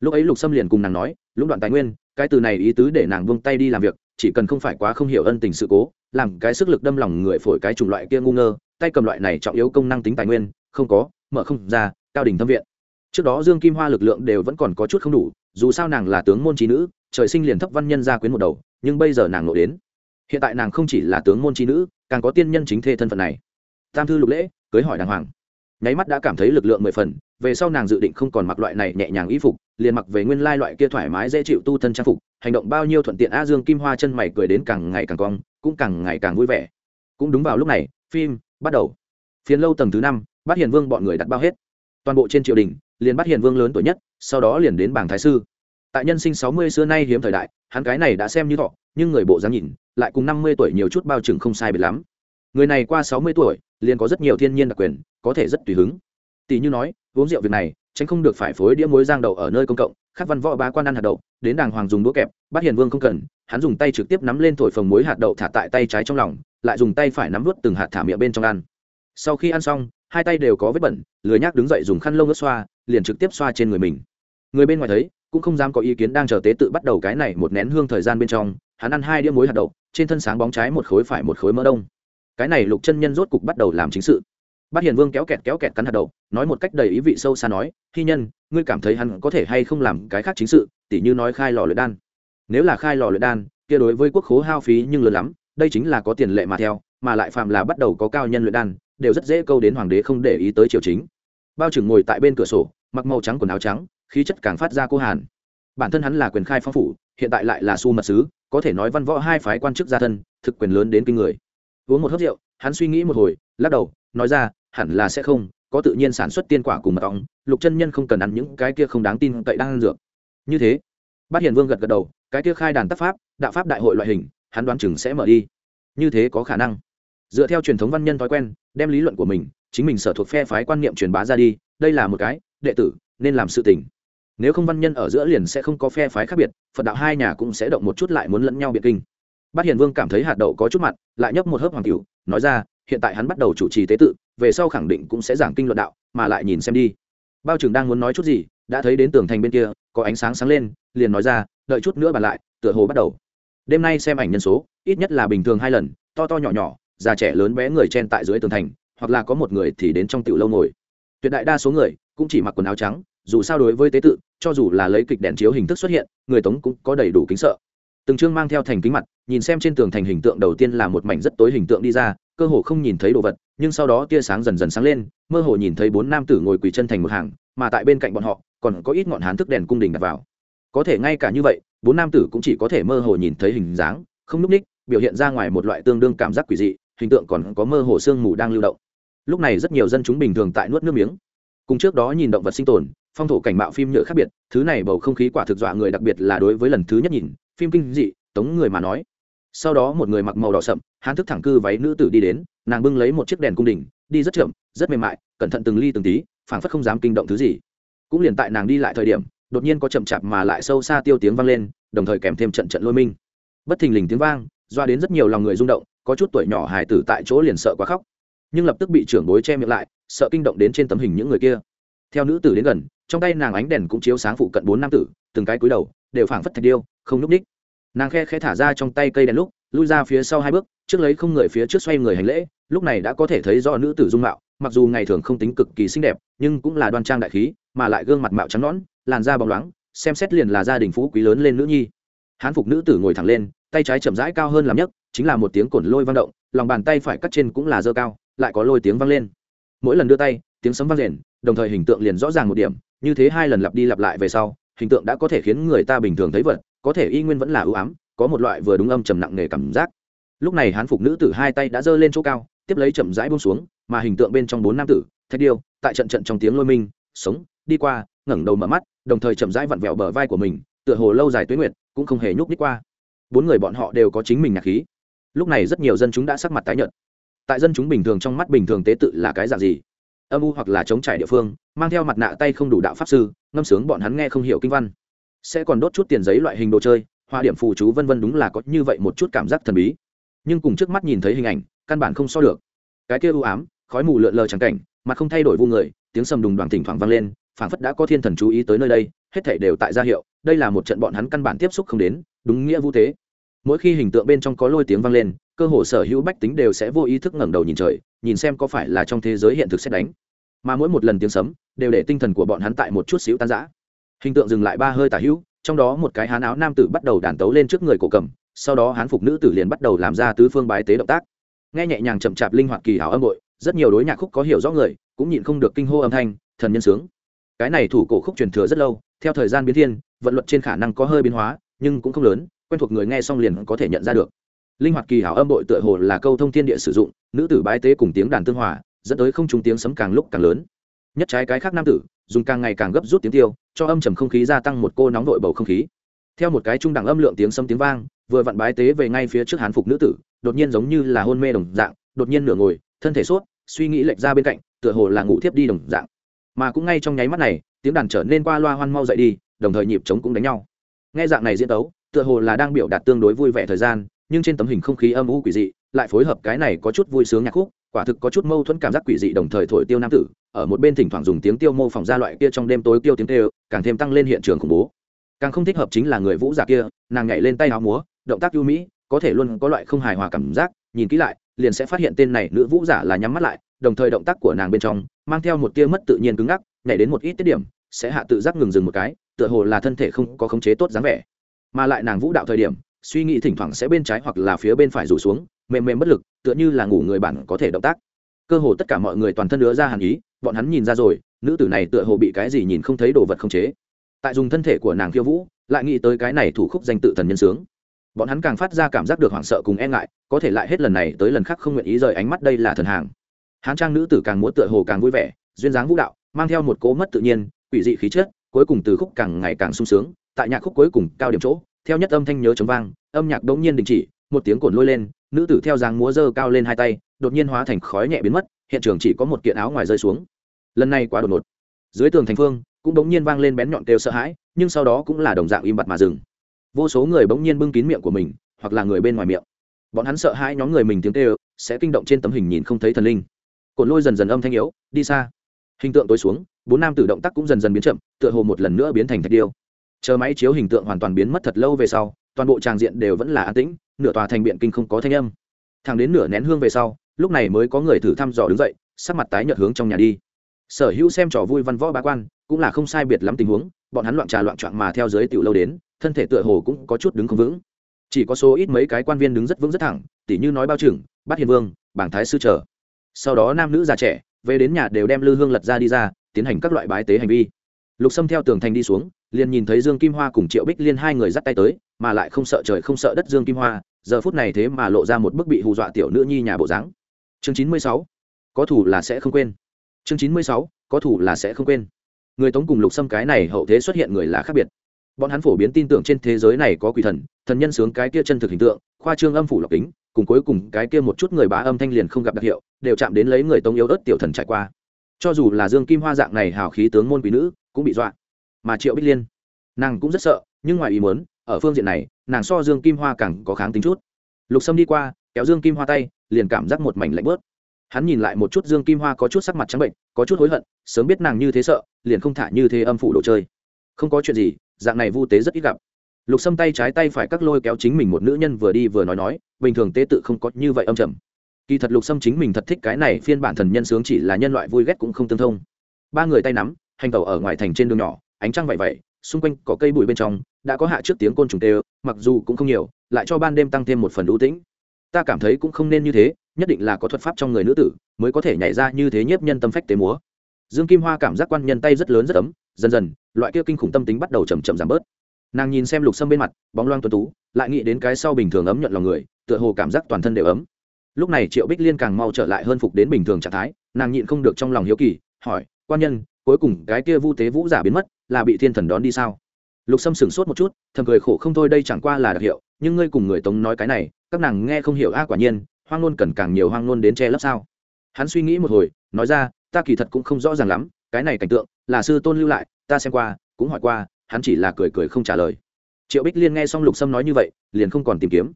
A: Lúc ấy lục sâm liền cùng nàng nói, lũng đoạn tài nguyên, cái từ này ý tứ để nàng vung tay đi làm việc, chỉ cần không phải quá không hiểu ân tình sự cố, làm cái sức lực đâm lòng người phổi cái chủng loại kia ngu ngơ, tay cầm loại này trọng yếu công năng tính tài nguyên, không có, mở không ra, cao đỉnh thâm viện. Trước đó dương kim hoa lực lượng đều vẫn còn có chút không đủ, dù sao nàng là tướng môn trí nữ trời sinh liền thấp văn nhân gia quyến một đầu, nhưng bây giờ nàng nội đến. Hiện tại nàng không chỉ là tướng môn trí nữ, càng có tiên nhân chính thê thân phận này. Tam thư lục lễ, cưới hỏi đàng hoàng. Nháy mắt đã cảm thấy lực lượng mười phần, về sau nàng dự định không còn mặc loại này nhẹ nhàng y phục, liền mặc về nguyên lai loại kia thoải mái dễ chịu tu thân trang phục, hành động bao nhiêu thuận tiện a dương kim hoa chân mày cười đến càng ngày càng cong, cũng càng ngày càng vui vẻ. Cũng đúng vào lúc này, phim bắt đầu. Phiến lâu tầng thứ năm bắt hiền vương bọn người đặt bao hết. Toàn bộ trên triều đình, liền bắt hiền vương lớn tuổi nhất, sau đó liền đến bảng thái sư tại nhân sinh sáu mươi xưa nay hiếm thời đại, hắn cái này đã xem như thọ, nhưng người bộ dáng nhìn, lại cùng năm mươi tuổi nhiều chút bao trừng không sai biệt lắm. Người này qua sáu mươi tuổi, liền có rất nhiều thiên nhiên đặc quyền, có thể rất tùy hứng. Tỷ như nói, uống rượu việc này, tránh không được phải phối đĩa muối giang đậu ở nơi công cộng khác văn võ bá quan ăn hạt đậu, đến đàng hoàng dùng đũa kẹp, bát hiền vương không cần, hắn dùng tay trực tiếp nắm lên thổi phồng muối hạt đậu thả tại tay trái trong lòng, lại dùng tay phải nắm vớt từng hạt thả miệng bên trong ăn. Sau khi ăn xong, hai tay đều có vết bẩn, lười nhác đứng dậy dùng khăn lông ướt xoa, liền trực tiếp xoa trên người mình. Người bên ngoài thấy cũng không dám có ý kiến đang chờ tế tự bắt đầu cái này một nén hương thời gian bên trong, hắn ăn hai đĩa muối hạt đậu, trên thân sáng bóng trái một khối phải một khối mỡ đông. Cái này lục chân nhân rốt cục bắt đầu làm chính sự. Bát hiền vương kéo kẹt kéo kẹt cắn hạt đậu, nói một cách đầy ý vị sâu xa nói thi nhân, ngươi cảm thấy hắn có thể hay không làm cái khác chính sự? Tỉ như nói khai lò luyện đan. Nếu là khai lò luyện đan, kia đối với quốc khố hao phí nhưng lớn lắm, đây chính là có tiền lệ mà theo, mà lại phạm là bắt đầu có cao nhân luyện đan, đều rất dễ câu đến hoàng đế không để ý tới triều chính. Bao trưởng ngồi tại bên cửa sổ, mặc màu trắng quần áo trắng khí chất càng phát ra cô hàn. Bản thân hắn là quyền khai phong phủ, hiện tại lại là su mật sứ, có thể nói văn võ hai phái quan chức gia thân, thực quyền lớn đến kinh người. Uống một hớp rượu, hắn suy nghĩ một hồi, lắc đầu, nói ra, hẳn là sẽ không, có tự nhiên sản xuất tiên quả cùng mật ong, lục chân nhân không cần ăn những cái kia không đáng tin cậy đang ăn dược. Như thế, bát hiền vương gật gật đầu, cái kia khai đàn tác pháp, đạo pháp đại hội loại hình, hắn đoán chừng sẽ mở đi. Như thế có khả năng. Dựa theo truyền thống văn nhân thói quen, đem lý luận của mình, chính mình sở thuộc phe phái quan niệm truyền bá ra đi, đây là một cái, đệ tử, nên làm sự tình nếu không văn nhân ở giữa liền sẽ không có phe phái khác biệt, phật đạo hai nhà cũng sẽ động một chút lại muốn lẫn nhau biệt kinh. Bát hiền vương cảm thấy hạt đậu có chút mặt lại nhấp một hớp hoàng cửu, nói ra, hiện tại hắn bắt đầu chủ trì tế tự, về sau khẳng định cũng sẽ giảng kinh luận đạo, mà lại nhìn xem đi. Bao trưởng đang muốn nói chút gì, đã thấy đến tường thành bên kia, có ánh sáng sáng lên, liền nói ra, đợi chút nữa bàn lại, tựa hồ bắt đầu. Đêm nay xem ảnh nhân số, ít nhất là bình thường hai lần, to to nhỏ nhỏ, già trẻ lớn bé người chen tại dưới tường thành, hoặc là có một người thì đến trong tiểu lâu ngồi. Tuyệt đại đa số người cũng chỉ mặc quần áo trắng dù sao đối với tế tự, cho dù là lấy kịch đèn chiếu hình thức xuất hiện, người tống cũng có đầy đủ kính sợ. Từng chương mang theo thành kính mặt, nhìn xem trên tường thành hình tượng đầu tiên là một mảnh rất tối hình tượng đi ra, cơ hồ không nhìn thấy đồ vật, nhưng sau đó tia sáng dần dần sáng lên, mơ hồ nhìn thấy bốn nam tử ngồi quỳ chân thành một hàng, mà tại bên cạnh bọn họ, còn có ít ngọn hán thức đèn cung đình đặt vào. Có thể ngay cả như vậy, bốn nam tử cũng chỉ có thể mơ hồ nhìn thấy hình dáng, không núp ních, biểu hiện ra ngoài một loại tương đương cảm giác quỷ dị, hình tượng còn có mơ hồ sương mù đang lưu động. Lúc này rất nhiều dân chúng bình thường tại nuốt nước miếng. Cùng trước đó nhìn động vật sinh tồn phong thổ cảnh mạo phim nhựa khác biệt, thứ này bầu không khí quả thực dọa người đặc biệt là đối với lần thứ nhất nhìn, phim kinh dị, tống người mà nói. Sau đó một người mặc màu đỏ sậm, hán thức thẳng cư váy nữ tử đi đến, nàng bưng lấy một chiếc đèn cung đình, đi rất chậm, rất mềm mại, cẩn thận từng ly từng tí, phảng phất không dám kinh động thứ gì. Cũng liền tại nàng đi lại thời điểm, đột nhiên có chậm chạp mà lại sâu xa tiêu tiếng vang lên, đồng thời kèm thêm trận trận lôi minh. Bất thình lình tiếng vang, doa đến rất nhiều lòng người rung động, có chút tuổi nhỏ hài tử tại chỗ liền sợ quá khóc. Nhưng lập tức bị trưởng bối che miệng lại, sợ kinh động đến trên tấm hình những người kia. Theo nữ tử đến gần trong tay nàng ánh đèn cũng chiếu sáng phụ cận bốn nam tử, từng cái cúi đầu, đều phảng phất thạch điêu, không núp ních. Nàng khe khẽ thả ra trong tay cây đèn lúc, lui ra phía sau hai bước, trước lấy không người phía trước xoay người hành lễ, lúc này đã có thể thấy do nữ tử dung mạo, mặc dù ngày thường không tính cực kỳ xinh đẹp, nhưng cũng là đoan trang đại khí, mà lại gương mặt mạo trắng nõn, làn da bóng loáng, xem xét liền là gia đình phú quý lớn lên nữ nhi. Hán phục nữ tử ngồi thẳng lên, tay trái chậm rãi cao hơn làm nhất chính là một tiếng cổn lôi vang động, lòng bàn tay phải cắt trên cũng là dơ cao, lại có lôi tiếng vang lên. Mỗi lần đưa tay, tiếng sấm vang rền, đồng thời hình tượng liền rõ ràng một điểm như thế hai lần lặp đi lặp lại về sau, hình tượng đã có thể khiến người ta bình thường thấy vật, có thể y nguyên vẫn là ưu ám, có một loại vừa đúng âm trầm nặng nề cảm giác. Lúc này hán phục nữ tử hai tay đã giơ lên chỗ cao, tiếp lấy chậm rãi buông xuống, mà hình tượng bên trong bốn nam tử, thạch điêu, tại trận trận trong tiếng lôi minh, sống, đi qua, ngẩng đầu mở mắt, đồng thời chậm rãi vặn vẹo bờ vai của mình, tựa hồ lâu dài tuyến nguyệt, cũng không hề nhúc nhích qua. Bốn người bọn họ đều có chính mình nhạc khí. Lúc này rất nhiều dân chúng đã sắc mặt tái nhợt. Tại dân chúng bình thường trong mắt bình thường tế tự là cái dạng gì? Âm u hoặc là chống trải địa phương, mang theo mặt nạ tay không đủ đạo pháp sư, ngâm sướng bọn hắn nghe không hiểu kinh văn. Sẽ còn đốt chút tiền giấy loại hình đồ chơi, hoa điểm phù chú vân vân đúng là có như vậy một chút cảm giác thần bí. Nhưng cùng trước mắt nhìn thấy hình ảnh, căn bản không so được. Cái kia u ám, khói mù lượn lờ trắng cảnh mà không thay đổi vu người, tiếng sầm đùng đoàn thỉnh thoảng vang lên, phảng phất đã có thiên thần chú ý tới nơi đây, hết thảy đều tại gia hiệu, đây là một trận bọn hắn căn bản tiếp xúc không đến, đúng nghĩa vu thế mỗi khi hình tượng bên trong có lôi tiếng vang lên, cơ hồ sở hữu bách tính đều sẽ vô ý thức ngẩng đầu nhìn trời, nhìn xem có phải là trong thế giới hiện thực xét đánh. Mà mỗi một lần tiếng sấm đều để tinh thần của bọn hắn tại một chút xíu tan rã. Hình tượng dừng lại ba hơi tả hữu, trong đó một cái hán áo nam tử bắt đầu đàn tấu lên trước người cổ cầm, sau đó hán phục nữ tử liền bắt đầu làm ra tứ phương bái tế động tác. Nghe nhẹ nhàng chậm chạp linh hoạt kỳ hảo âm bội, rất nhiều đối nhạc khúc có hiểu rõ người, cũng nhịn không được kinh hô âm thanh, thần nhân sướng. Cái này thủ cổ khúc truyền thừa rất lâu, theo thời gian biến thiên, vận luật trên khả năng có hơi biến hóa, nhưng cũng không lớn quen thuộc người nghe xong liền có thể nhận ra được. Linh hoạt kỳ hảo âm bội tựa hồ là câu thông thiên địa sử dụng, nữ tử bái tế cùng tiếng đàn tương hòa, dẫn tới không trùng tiếng sấm càng lúc càng lớn. Nhất trái cái khác nam tử, dùng càng ngày càng gấp rút tiếng tiêu, cho âm trầm không khí gia tăng một cô nóng đội bầu không khí. Theo một cái trung đẳng âm lượng tiếng sấm tiếng vang, vừa vặn bái tế về ngay phía trước hán phục nữ tử, đột nhiên giống như là hôn mê đồng dạng, đột nhiên nửa ngồi, thân thể sốt, suy nghĩ lệch ra bên cạnh, tựa hồ là ngủ thiếp đi đồng dạng. Mà cũng ngay trong nháy mắt này, tiếng đàn trở nên qua loa hoan mau dậy đi, đồng thời nhịp trống cũng đánh nhau. Nghe dạng này diễn tấu tựa hồ là đang biểu đạt tương đối vui vẻ thời gian, nhưng trên tấm hình không khí âm u quỷ dị, lại phối hợp cái này có chút vui sướng nhạc khúc, quả thực có chút mâu thuẫn cảm giác quỷ dị đồng thời thổi tiêu nam tử, ở một bên thỉnh thoảng dùng tiếng tiêu mô phỏng ra loại kia trong đêm tối tiêu tiếng tiêu càng thêm tăng lên hiện trường khủng bố. Càng không thích hợp chính là người vũ giả kia, nàng nhảy lên tay áo múa, động tác ưu mỹ, có thể luôn có loại không hài hòa cảm giác, nhìn kỹ lại, liền sẽ phát hiện tên này nữ vũ giả là nhắm mắt lại, đồng thời động tác của nàng bên trong, mang theo một tia mất tự nhiên cứng ngắc, nhảy đến một ít tiết điểm, sẽ hạ tự giác ngừng dừng một cái, tựa hồ là thân thể không có khống chế tốt dáng vẻ mà lại nàng vũ đạo thời điểm, suy nghĩ thỉnh thoảng sẽ bên trái hoặc là phía bên phải rủ xuống, mềm mềm bất lực, tựa như là ngủ người bản có thể động tác. Cơ hồ tất cả mọi người toàn thân nữa ra hàn ý, bọn hắn nhìn ra rồi, nữ tử này tựa hồ bị cái gì nhìn không thấy đồ vật không chế. Tại dùng thân thể của nàng khiêu vũ, lại nghĩ tới cái này thủ khúc danh tự thần nhân sướng. Bọn hắn càng phát ra cảm giác được hoảng sợ cùng e ngại, có thể lại hết lần này tới lần khác không nguyện ý rời ánh mắt đây là thần hàng. Hán trang nữ tử càng muốn tựa hồ càng vui vẻ, duyên dáng vũ đạo, mang theo một cố mất tự nhiên, quỷ dị khí chất, cuối cùng từ khúc càng ngày càng sung sướng, tại nhạc khúc cuối cùng cao điểm chỗ theo nhất âm thanh nhớ chống vang, âm nhạc đống nhiên đình chỉ, một tiếng cồn lôi lên, nữ tử theo dáng múa dơ cao lên hai tay, đột nhiên hóa thành khói nhẹ biến mất, hiện trường chỉ có một kiện áo ngoài rơi xuống. Lần này quá đột ngột. Dưới tường thành phương, cũng đống nhiên vang lên bén nhọn kêu sợ hãi, nhưng sau đó cũng là đồng dạng im bặt mà dừng. Vô số người bỗng nhiên bưng kín miệng của mình, hoặc là người bên ngoài miệng. Bọn hắn sợ hai nhóm người mình tiếng kêu, sẽ kinh động trên tấm hình nhìn không thấy thần linh. Cồn lôi dần dần âm thanh yếu, đi xa. Hình tượng tối xuống, bốn nam tử động tác cũng dần dần biến chậm, tựa hồ một lần nữa biến thành thạch điêu chờ máy chiếu hình tượng hoàn toàn biến mất thật lâu về sau, toàn bộ tràng diện đều vẫn là an tĩnh, nửa tòa thành biện kinh không có thanh âm. Thẳng đến nửa nén hương về sau, lúc này mới có người thử thăm dò đứng dậy, sắc mặt tái nhợt hướng trong nhà đi. Sở hữu xem trò vui văn võ bá quan, cũng là không sai biệt lắm tình huống, bọn hắn loạn trà loạn trọn mà theo dưới tiểu lâu đến, thân thể tựa hồ cũng có chút đứng không vững. Chỉ có số ít mấy cái quan viên đứng rất vững rất thẳng, tỉ như nói bao trưởng, bát hiền vương, bảng thái sư trở. Sau đó nam nữ già trẻ, về đến nhà đều đem lư hương lật ra đi ra, tiến hành các loại bái tế hành vi. Lục sâm theo tường thành đi xuống liền nhìn thấy dương kim hoa cùng triệu bích liên hai người dắt tay tới, mà lại không sợ trời không sợ đất dương kim hoa, giờ phút này thế mà lộ ra một bức bị hù dọa tiểu nữ nhi nhà bộ dáng. Chương chín mươi sáu, có thủ là sẽ không quên. Chương chín mươi sáu, có thủ là sẽ không quên. Người tống cùng lục sâm cái này hậu thế xuất hiện người là khác biệt. Bọn hắn phổ biến tin tưởng trên thế giới này có quỷ thần thần nhân sướng cái kia chân thực hình tượng, khoa trương âm phủ lọc kính, cùng cuối cùng cái kia một chút người bá âm thanh liền không gặp đặc hiệu, đều chạm đến lấy người tống yếu ớt tiểu thần trải qua. Cho dù là dương kim hoa dạng này hào khí tướng môn quý nữ, cũng bị dọa mà triệu bích liên. Nàng cũng rất sợ, nhưng ngoài ý muốn, ở phương diện này, nàng so dương kim hoa càng có kháng tính chút. Lục sâm đi qua, kéo dương kim hoa tay, liền cảm giác một mảnh lạnh bớt. Hắn nhìn lại một chút dương kim hoa có chút sắc mặt trắng bệnh, có chút hối hận, sớm biết nàng như thế sợ, liền không thả như thế âm phủ đồ chơi. Không có chuyện gì, dạng này vu tế rất ít gặp. Lục sâm tay trái tay phải các lôi kéo chính mình một nữ nhân vừa đi vừa nói nói, bình thường tế tự không có như vậy âm trầm. Kỳ thật lục sâm chính mình thật thích cái này phiên bản thần nhân sướng chỉ là nhân loại vui ghét cũng không tương thông. Ba người tay nắm, hành tẩu ở ngoài thành trên đường nhỏ ánh trăng vậy vậy xung quanh có cây bụi bên trong đã có hạ trước tiếng côn trùng tê mặc dù cũng không nhiều, lại cho ban đêm tăng thêm một phần ưu tĩnh. Ta cảm thấy cũng không nên như thế, nhất định là có thuật pháp trong người nữ tử mới có thể nhảy ra như thế nhiếp nhân tâm phách tế múa. Dương kim hoa cảm giác quan nhân tay rất lớn rất ấm, dần dần, loại kia kinh khủng tâm tính bắt đầu chầm chậm giảm bớt. Nàng nhìn xem lục sâm bên mặt, bóng loang tuấn tú, lại nghĩ đến cái sau bình thường ấm nhận lòng người, tựa hồ cảm giác toàn thân đều ấm. Lúc này triệu bích liên càng mau trở lại hơn phục đến bình thường trạng thái, nàng nhịn không được trong lòng hiếu kỳ, hỏi, quan nhân, cuối cùng cái kia vu tế vũ giả biến mất là bị thiên thần đón đi sao? Lục sâm sửng sốt một chút, thầm cười khổ không thôi, đây chẳng qua là đặc hiệu, nhưng ngươi cùng người tống nói cái này, các nàng nghe không hiểu a, quả nhiên, hoang nôn cần càng nhiều hoang nôn đến che lấp sao? Hắn suy nghĩ một hồi, nói ra, ta kỳ thật cũng không rõ ràng lắm, cái này cảnh tượng, là sư tôn lưu lại, ta xem qua, cũng hỏi qua, hắn chỉ là cười cười không trả lời. Triệu bích liên nghe xong lục sâm nói như vậy, liền không còn tìm kiếm.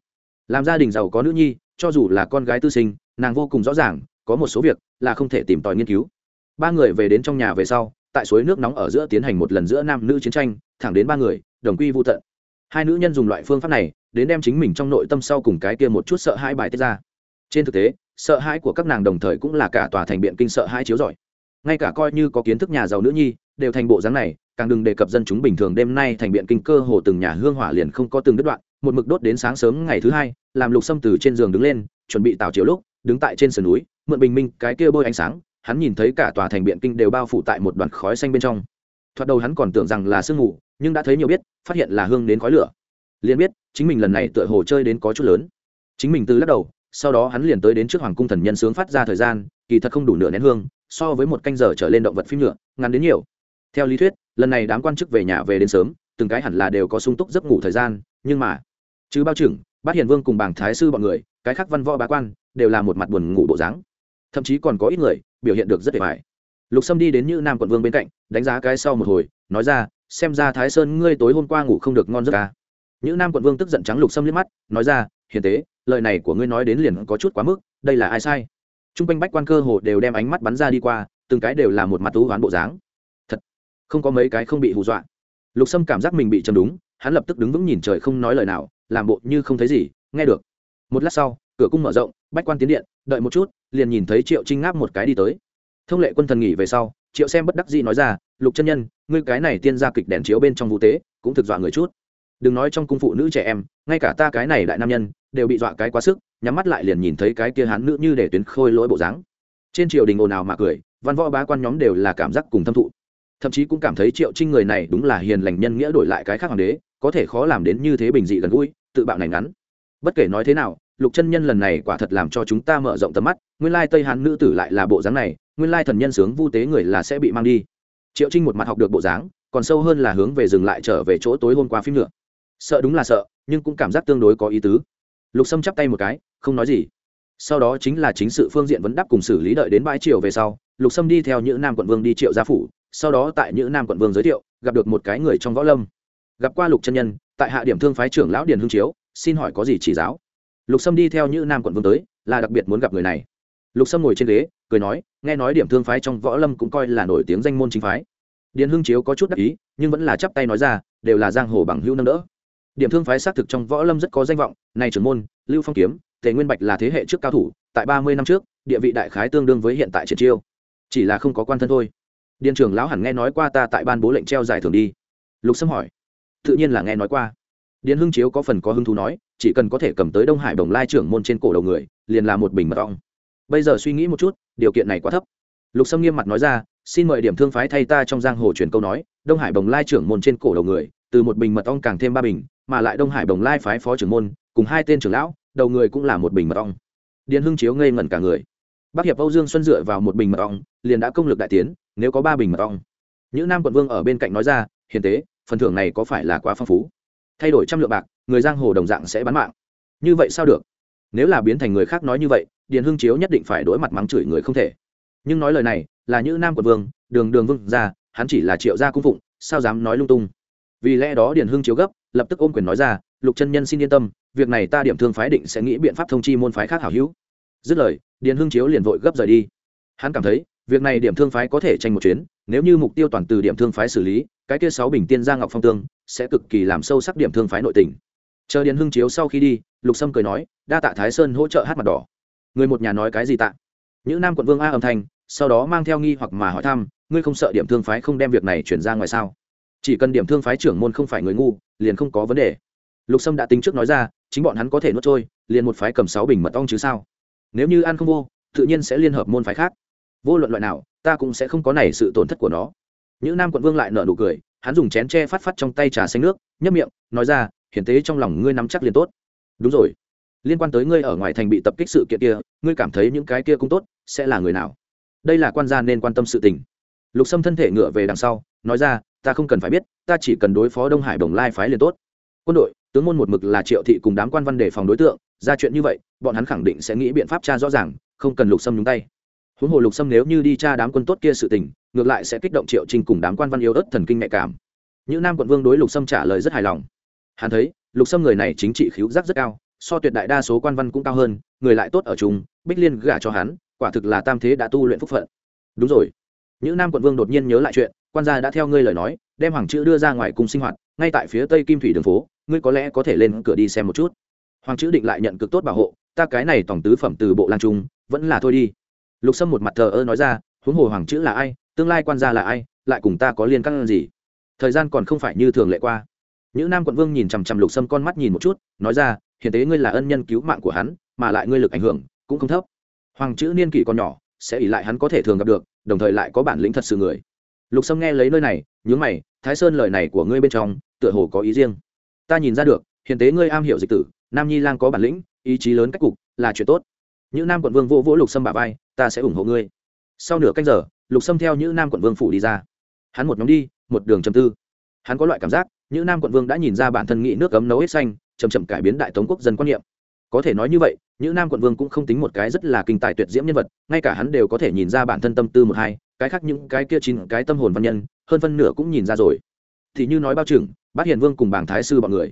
A: Làm gia đình giàu có nữ nhi, cho dù là con gái tư sinh, nàng vô cùng rõ ràng, có một số việc là không thể tìm tòi nghiên cứu. Ba người về đến trong nhà về sau tại suối nước nóng ở giữa tiến hành một lần giữa nam nữ chiến tranh, thẳng đến ba người, đồng quy vô tận. Hai nữ nhân dùng loại phương pháp này, đến đem chính mình trong nội tâm sau cùng cái kia một chút sợ hãi bài tiết ra. Trên thực tế, sợ hãi của các nàng đồng thời cũng là cả tòa thành biện kinh sợ hãi chiếu giỏi ngay cả coi như có kiến thức nhà giàu nữ nhi, đều thành bộ dáng này, càng đừng đề cập dân chúng bình thường đêm nay thành biện kinh cơ hồ từng nhà hương hỏa liền không có từng đứt đoạn, một mực đốt đến sáng sớm ngày thứ hai, làm lục xâm từ trên giường đứng lên, chuẩn bị tào chiều lúc, đứng tại trên sườn núi, mượn bình minh cái kia bôi ánh sáng hắn nhìn thấy cả tòa thành biện kinh đều bao phủ tại một đoàn khói xanh bên trong. Thoạt đầu hắn còn tưởng rằng là sương mù, nhưng đã thấy nhiều biết, phát hiện là hương đến khói lửa. Liền biết, chính mình lần này tựa hồ chơi đến có chút lớn. Chính mình từ lắc đầu, sau đó hắn liền tới đến trước hoàng cung thần nhân sướng phát ra thời gian, kỳ thật không đủ nửa nén hương, so với một canh giờ trở lên động vật phim nhựa, ngắn đến nhiều. Theo lý thuyết, lần này đám quan chức về nhà về đến sớm, từng cái hẳn là đều có sung túc giấc ngủ thời gian, nhưng mà chứ bao trưởng, bát hiền vương cùng bảng thái sư bọn người, cái khác văn võ bá quan, đều là một mặt buồn ngủ bộ dáng. Thậm chí còn có ít người biểu hiện được rất đẹp bài. Lục sâm đi đến như nam quận vương bên cạnh, đánh giá cái sau một hồi, nói ra, xem ra thái sơn ngươi tối hôm qua ngủ không được ngon giấc à? ca những nam quận vương tức giận trắng lục sâm liếc mắt, nói ra, hiền tế, lời này của ngươi nói đến liền có chút quá mức, đây là ai sai? T r u n g quanh bách quan cơ hồ đều đem ánh mắt bắn ra đi qua, từng cái đều là một mặt thú hoán bộ dáng. Thật, không có mấy cái không bị hù dọa. Lục sâm cảm giác mình bị chầm đúng, hắn lập tức đứng vững nhìn trời không nói lời nào, làm bộ như không thấy gì, nghe được. Một lát sau, cửa cung mở rộng, bách quan tiến điện, đợi một chút liền nhìn thấy triệu trinh ngáp một cái đi tới thông lệ quân thần nghỉ về sau triệu xem bất đắc dĩ nói ra lục chân nhân ngươi cái này tiên gia kịch đèn chiếu bên trong vũ tế cũng thực dọa người chút đừng nói trong cung phụ nữ trẻ em ngay cả ta cái này đại nam nhân đều bị dọa cái quá sức nhắm mắt lại liền nhìn thấy cái kia hán nữ như để tuyến khôi lỗi bộ dáng trên triều đình ồn ào mà cười văn võ bá quan nhóm đều là cảm giác cùng thâm thụ thậm chí cũng cảm thấy triệu trinh người này đúng là hiền lành nhân nghĩa đổi lại cái khác hoàng đế có thể khó làm đến như thế bình dị gần gũi tự bạo này ngắn bất kể nói thế nào lục chân nhân lần này quả thật làm cho chúng ta mở rộng tầm mắt, nguyên lai tây hán nữ tử lại là bộ dáng này, nguyên lai thần nhân sướng vu tế người là sẽ bị mang đi. Triệu trinh một mặt học được bộ dáng, còn sâu hơn là hướng về dừng lại trở về chỗ tối hôm qua phim nữa. Sợ đúng là sợ, nhưng cũng cảm giác tương đối có ý tứ. Lục sâm chắp tay một cái, không nói gì. Sau đó chính là chính sự phương diện vấn đáp cùng xử lý đợi đến bãi triều về sau, lục sâm đi theo những nam quận vương đi triệu gia phủ, sau đó tại những nam quận vương giới thiệu, gặp được một cái người trong võ lâm. Gặp qua lục chân nhân, tại hạ điểm thương phái trưởng lão điền hương chiếu, xin hỏi có gì chỉ giáo? Lục sâm đi theo như nam quận vương tới, là đặc biệt muốn gặp người này. Lục sâm ngồi trên ghế, cười nói, nghe nói điểm thương phái trong võ lâm cũng coi là nổi tiếng danh môn chính phái. Điền hưng chiếu có chút đắc ý, nhưng vẫn là chắp tay nói ra, đều là giang hồ bằng hữu nâng đỡ. Điểm thương phái xác thực trong võ lâm rất có danh vọng này trưởng môn, lưu phong kiếm, tề nguyên bạch là thế hệ trước cao thủ, tại ba mươi năm trước, địa vị đại khái tương đương với hiện tại triển chiêu. Chỉ là không có quan thân thôi. Điền trưởng lão hẳn nghe nói qua ta tại ban bố lệnh treo giải thưởng đi. Lục sâm hỏi, tự nhiên là nghe nói qua. Điền hưng chiếu có phần có hứng thú nói, chỉ cần có thể cầm tới đông hải đồng lai trưởng môn trên cổ đầu người, liền là một bình mật ong. Bây giờ suy nghĩ một chút, điều kiện này quá thấp. Lục sâm nghiêm mặt nói ra, xin mời điểm thương phái thay ta trong giang hồ truyền câu nói, đông hải đồng lai trưởng môn trên cổ đầu người, từ một bình mật ong càng thêm ba bình, mà lại đông hải đồng lai phái phó trưởng môn, cùng hai tên trưởng lão, đầu người cũng là một bình mật ong. Điền hưng chiếu ngây ngẩn cả người. Bắc hiệp âu dương xuân dựa vào một bình mật ong, liền đã công lực đại tiến, nếu có ba bình mật ong. Những nam quận vương ở bên cạnh nói ra, hiền tế, phần thưởng này có phải là quá phong phú? Thay đổi trăm lượng bạc, người giang hồ đồng dạng sẽ bán mạng. Như vậy sao được? Nếu là biến thành người khác nói như vậy, điền hưng chiếu nhất định phải đối mặt mắng chửi người không thể. Nhưng nói lời này, là như nam quận vương, đường đường vương ra, hắn chỉ là triệu gia cung phụng, sao dám nói lung tung? Vì lẽ đó điền hưng chiếu gấp, lập tức ôm quyền nói ra, lục chân nhân xin yên tâm, việc này ta điểm thương phái định sẽ nghĩ biện pháp thông chi môn phái khác hảo hữu. Dứt lời, điền hưng chiếu liền vội gấp rời đi. Hắn cảm thấy, việc này điểm thương phái có thể tranh một chuyến, nếu như mục tiêu toàn từ điểm thương phái xử lý, cái kia sáu bình tiên gia ngọc phong tương sẽ cực kỳ làm sâu sắc điểm thương phái nội tình. Chờ điền hưng chiếu sau khi đi, lục sâm cười nói, đa tạ thái sơn hỗ trợ hát mặt đỏ. Người một nhà nói cái gì tạ? Những nam quận vương a âm thanh, sau đó mang theo nghi hoặc mà hỏi thăm, ngươi không sợ điểm thương phái không đem việc này chuyển ra ngoài sao? Chỉ cần điểm thương phái trưởng môn không phải người ngu, liền không có vấn đề. Lục sâm đã tính trước nói ra, chính bọn hắn có thể nuốt trôi, liền một phái cầm sáu bình mật ong chứ sao? Nếu như ăn không vô, tự nhiên sẽ liên hợp môn phái khác. Vô luận loại nào, ta cũng sẽ không có này sự tổn thất của nó. Những nam quận vương lại nở nụ cười hắn dùng chén tre phát phát trong tay trà xanh nước, nhấp miệng, nói ra, hiển tế trong lòng ngươi nắm chắc liền tốt. Đúng rồi. Liên quan tới ngươi ở ngoài thành bị tập kích sự kiện kia, ngươi cảm thấy những cái kia cũng tốt, sẽ là người nào? Đây là quan gia nên quan tâm sự tình. Lục sâm thân thể ngựa về đằng sau, nói ra, ta không cần phải biết, ta chỉ cần đối phó đông hải đồng lai phái liền tốt. Quân đội, tướng môn một mực là triệu thị cùng đám quan văn đề phòng đối tượng, ra chuyện như vậy, bọn hắn khẳng định sẽ nghĩ biện pháp tra rõ ràng, không cần lục sâm nhúng tay huống hồ lục sâm nếu như đi tra đám quân tốt kia sự tình, ngược lại sẽ kích động triệu trinh cùng đám quan văn yêu ớt thần kinh nhạy cảm. Những nam quận vương đối lục sâm trả lời rất hài lòng. Hắn thấy, lục sâm người này chính trị khiếu giác rất cao, so tuyệt đại đa số quan văn cũng cao hơn, người lại tốt ở chúng bích liên gả cho hắn, quả thực là tam thế đã tu luyện phúc phận. Đúng rồi. Những nam quận vương đột nhiên nhớ lại chuyện, quan gia đã theo ngươi lời nói, đem hoàng chữ đưa ra ngoài cùng sinh hoạt, ngay tại phía tây kim thủy đường phố, ngươi có lẽ có thể lên cửa đi xem một chút. Hoàng chữ định lại nhận cực tốt bảo hộ, ta cái này tổng tứ phẩm từ bộ lan trung, vẫn là thôi đi lục sâm một mặt thờ ơ nói ra, huống hồ hoàng chữ là ai, tương lai quan gia là ai, lại cùng ta có liên căn gì? Thời gian còn không phải như thường lệ qua. Những nam quận vương nhìn chằm chằm lục sâm con mắt nhìn một chút, nói ra hiện tế ngươi là ân nhân cứu mạng của hắn, mà lại ngươi lực ảnh hưởng cũng không thấp. Hoàng chữ niên kỷ còn nhỏ, sẽ ỉ lại hắn có thể thường gặp được, đồng thời lại có bản lĩnh thật sự người. Lục sâm nghe lấy nơi này, nhướng mày, thái sơn lời này của ngươi bên trong, tựa hồ có ý riêng. Ta nhìn ra được hiện tế ngươi am hiểu dịch tử, nam nhi lang có bản lĩnh, ý chí lớn cách cục, là chuyện tốt những nam quận vương vỗ vỗ lục sâm bà vai, ta sẽ ủng hộ ngươi. Sau nửa canh giờ, lục sâm theo những nam quận vương phủ đi ra. Hắn một nhóm đi, một đường chầm tư. Hắn có loại cảm giác những nam quận vương đã nhìn ra bản thân nghị nước cấm nấu hết xanh chầm chậm cải biến đại tống quốc dân quan niệm. Có thể nói như vậy những nam quận vương cũng không tính một cái rất là kinh tài tuyệt diễm nhân vật, ngay cả hắn đều có thể nhìn ra bản thân tâm tư một hai, cái khác những cái kia chín cái tâm hồn văn nhân, hơn phân nửa cũng nhìn ra rồi. Thì như nói bao trưởng, bát hiền vương cùng bảng thái sư bọn người.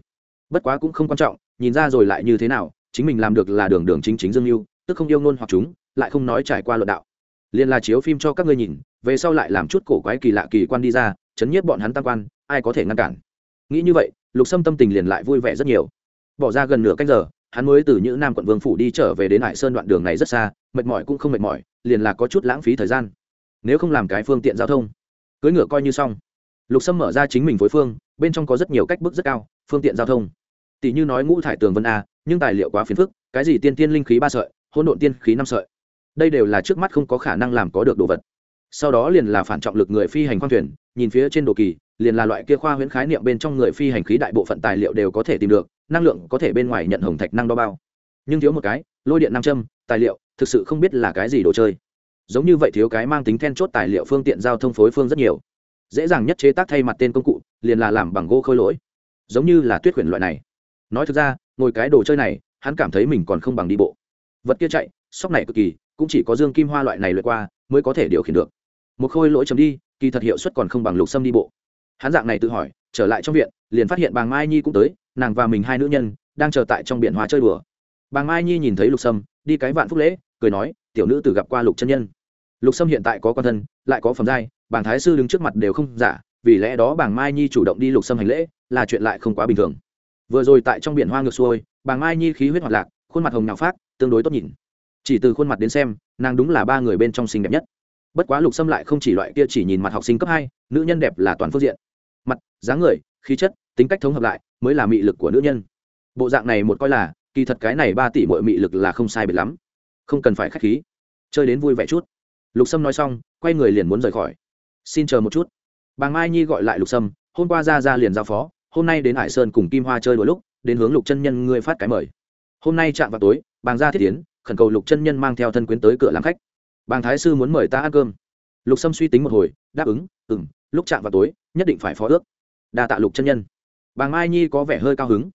A: Bất quá cũng không quan trọng, nhìn ra rồi lại như thế nào, chính mình làm được là đường đường chính chính dương mưu tức không yêu ngôn hoặc chúng, lại không nói trải qua luận đạo. Liền là chiếu phim cho các ngươi nhìn, về sau lại làm chút cổ quái kỳ lạ kỳ quan đi ra, chấn nhiếp bọn hắn tam quan, ai có thể ngăn cản? Nghĩ như vậy, lục sâm tâm tình liền lại vui vẻ rất nhiều. Bỏ ra gần nửa canh giờ, hắn mới từ những nam quận vương phủ đi trở về đến hải sơn đoạn đường này rất xa, mệt mỏi cũng không mệt mỏi, liền là có chút lãng phí thời gian. Nếu không làm cái phương tiện giao thông, cưỡi ngựa coi như xong. Lục sâm mở ra chính mình phối phương, bên trong có rất nhiều cách bước rất cao, phương tiện giao thông. Tỷ như nói ngũ thải tường vân a, nhưng tài liệu quá phiền phức, cái gì tiên tiên linh khí ba sợi hỗn độn tiên khí năm sợi. Đây đều là trước mắt không có khả năng làm có được đồ vật. Sau đó liền là phản trọng lực người phi hành khoang thuyền, nhìn phía trên đồ kỳ, liền là loại kia khoa huyễn khái niệm bên trong người phi hành khí đại bộ phận tài liệu đều có thể tìm được, năng lượng có thể bên ngoài nhận hồng thạch năng đo bao. Nhưng thiếu một cái, lôi điện nam châm, tài liệu, thực sự không biết là cái gì đồ chơi. Giống như vậy thiếu cái mang tính then chốt tài liệu phương tiện giao thông phối phương rất nhiều. Dễ dàng nhất chế tác thay mặt tên công cụ, liền là làm bằng gỗ khôi lỗi. Giống như là tuyết khuyển loại này. Nói thực ra, ngồi cái đồ chơi này, hắn cảm thấy mình còn không bằng đi bộ vật kia chạy, sóc này cực kỳ, cũng chỉ có dương kim hoa loại này lượt qua, mới có thể điều khiển được. Một khôi lỗi chấm đi, kỳ thật hiệu suất còn không bằng lục sâm đi bộ. Hắn dạng này tự hỏi, trở lại trong viện, liền phát hiện bàng mai nhi cũng tới, nàng và mình hai nữ nhân, đang chờ tại trong biển hoa chơi đùa. Bàng mai nhi nhìn thấy lục sâm, đi cái vạn phúc lễ, cười nói, tiểu nữ từ gặp qua lục chân nhân. Lục sâm hiện tại có con thân, lại có phẩm giai, bàng thái sư đứng trước mặt đều không giả, vì lẽ đó bàng mai nhi chủ động đi lục sâm hành lễ, là chuyện lại không quá bình thường. Vừa rồi tại trong biển hoa ngược xuôi, bàng mai nhi khí huyết hoạt lạc khuôn mặt hồng nhào phát tương đối tốt nhìn. Chỉ từ khuôn mặt đến xem, nàng đúng là ba người bên trong xinh đẹp nhất. Bất quá lục sâm lại không chỉ loại kia chỉ nhìn mặt học sinh cấp hai, nữ nhân đẹp là toàn phương diện. Mặt, dáng người, khí chất, tính cách thống hợp lại, mới là mị lực của nữ nhân. Bộ dạng này một coi là, kỳ thật cái này ba tỷ mọi mị lực là không sai biệt lắm. Không cần phải k h á c h khí. Chơi đến vui vẻ chút. Lục sâm nói xong, quay người liền muốn rời khỏi. Xin chờ một chút. Bà mai nhi gọi lại lục sâm, hôm qua ra ra liền giao phó, hôm nay đến hải sơn cùng kim hoa chơi đôi lúc, đến hướng lục chân nhân ngươi phát cái mời hôm nay chạm vào tối, bàng gia thiết tiến, khẩn cầu lục chân nhân mang theo thân quyến tới cửa làm khách. Bàng thái sư muốn mời ta ăn cơm. Lục sâm suy tính một hồi, đáp ứng ừ m lúc chạm vào tối, nhất định phải phó ước. Đa tạ lục chân nhân. Bàng mai nhi có vẻ hơi cao hứng.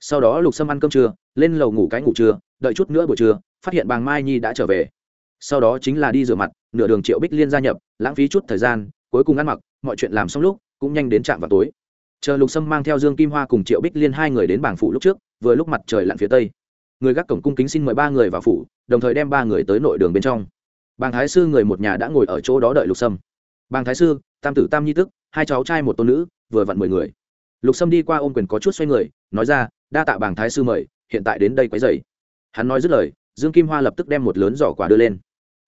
A: Sau đó lục sâm ăn cơm trưa, lên lầu ngủ cái ngủ trưa, đợi chút nữa buổi trưa, phát hiện bàng mai nhi đã trở về. Sau đó chính là đi rửa mặt, nửa đường triệu bích liên gia nhập, lãng phí chút thời gian, cuối cùng ăn mặc, mọi chuyện làm xong lúc, cũng nhanh đến trạm vào tối. Chờ lục sâm mang theo dương kim hoa cùng triệu bích liên hai người đến bảng phủ lúc trước, vừa lúc mặt trời lặn phía tây người gác cổng cung kính xin mời ba người vào phủ, đồng thời đem ba người tới nội đường bên trong. Bàng thái sư người một nhà đã ngồi ở chỗ đó đợi lục sâm. Bàng thái sư, tam tử tam nhi tức, hai cháu trai một tôn nữ, vừa vặn mười người. Lục sâm đi qua ôm quyền có chút xoay người, nói ra, đa tạ bàng thái sư mời, hiện tại đến đây quấy dày hắn nói dứt lời, dương kim hoa lập tức đem một lớn giỏ quả đưa lên.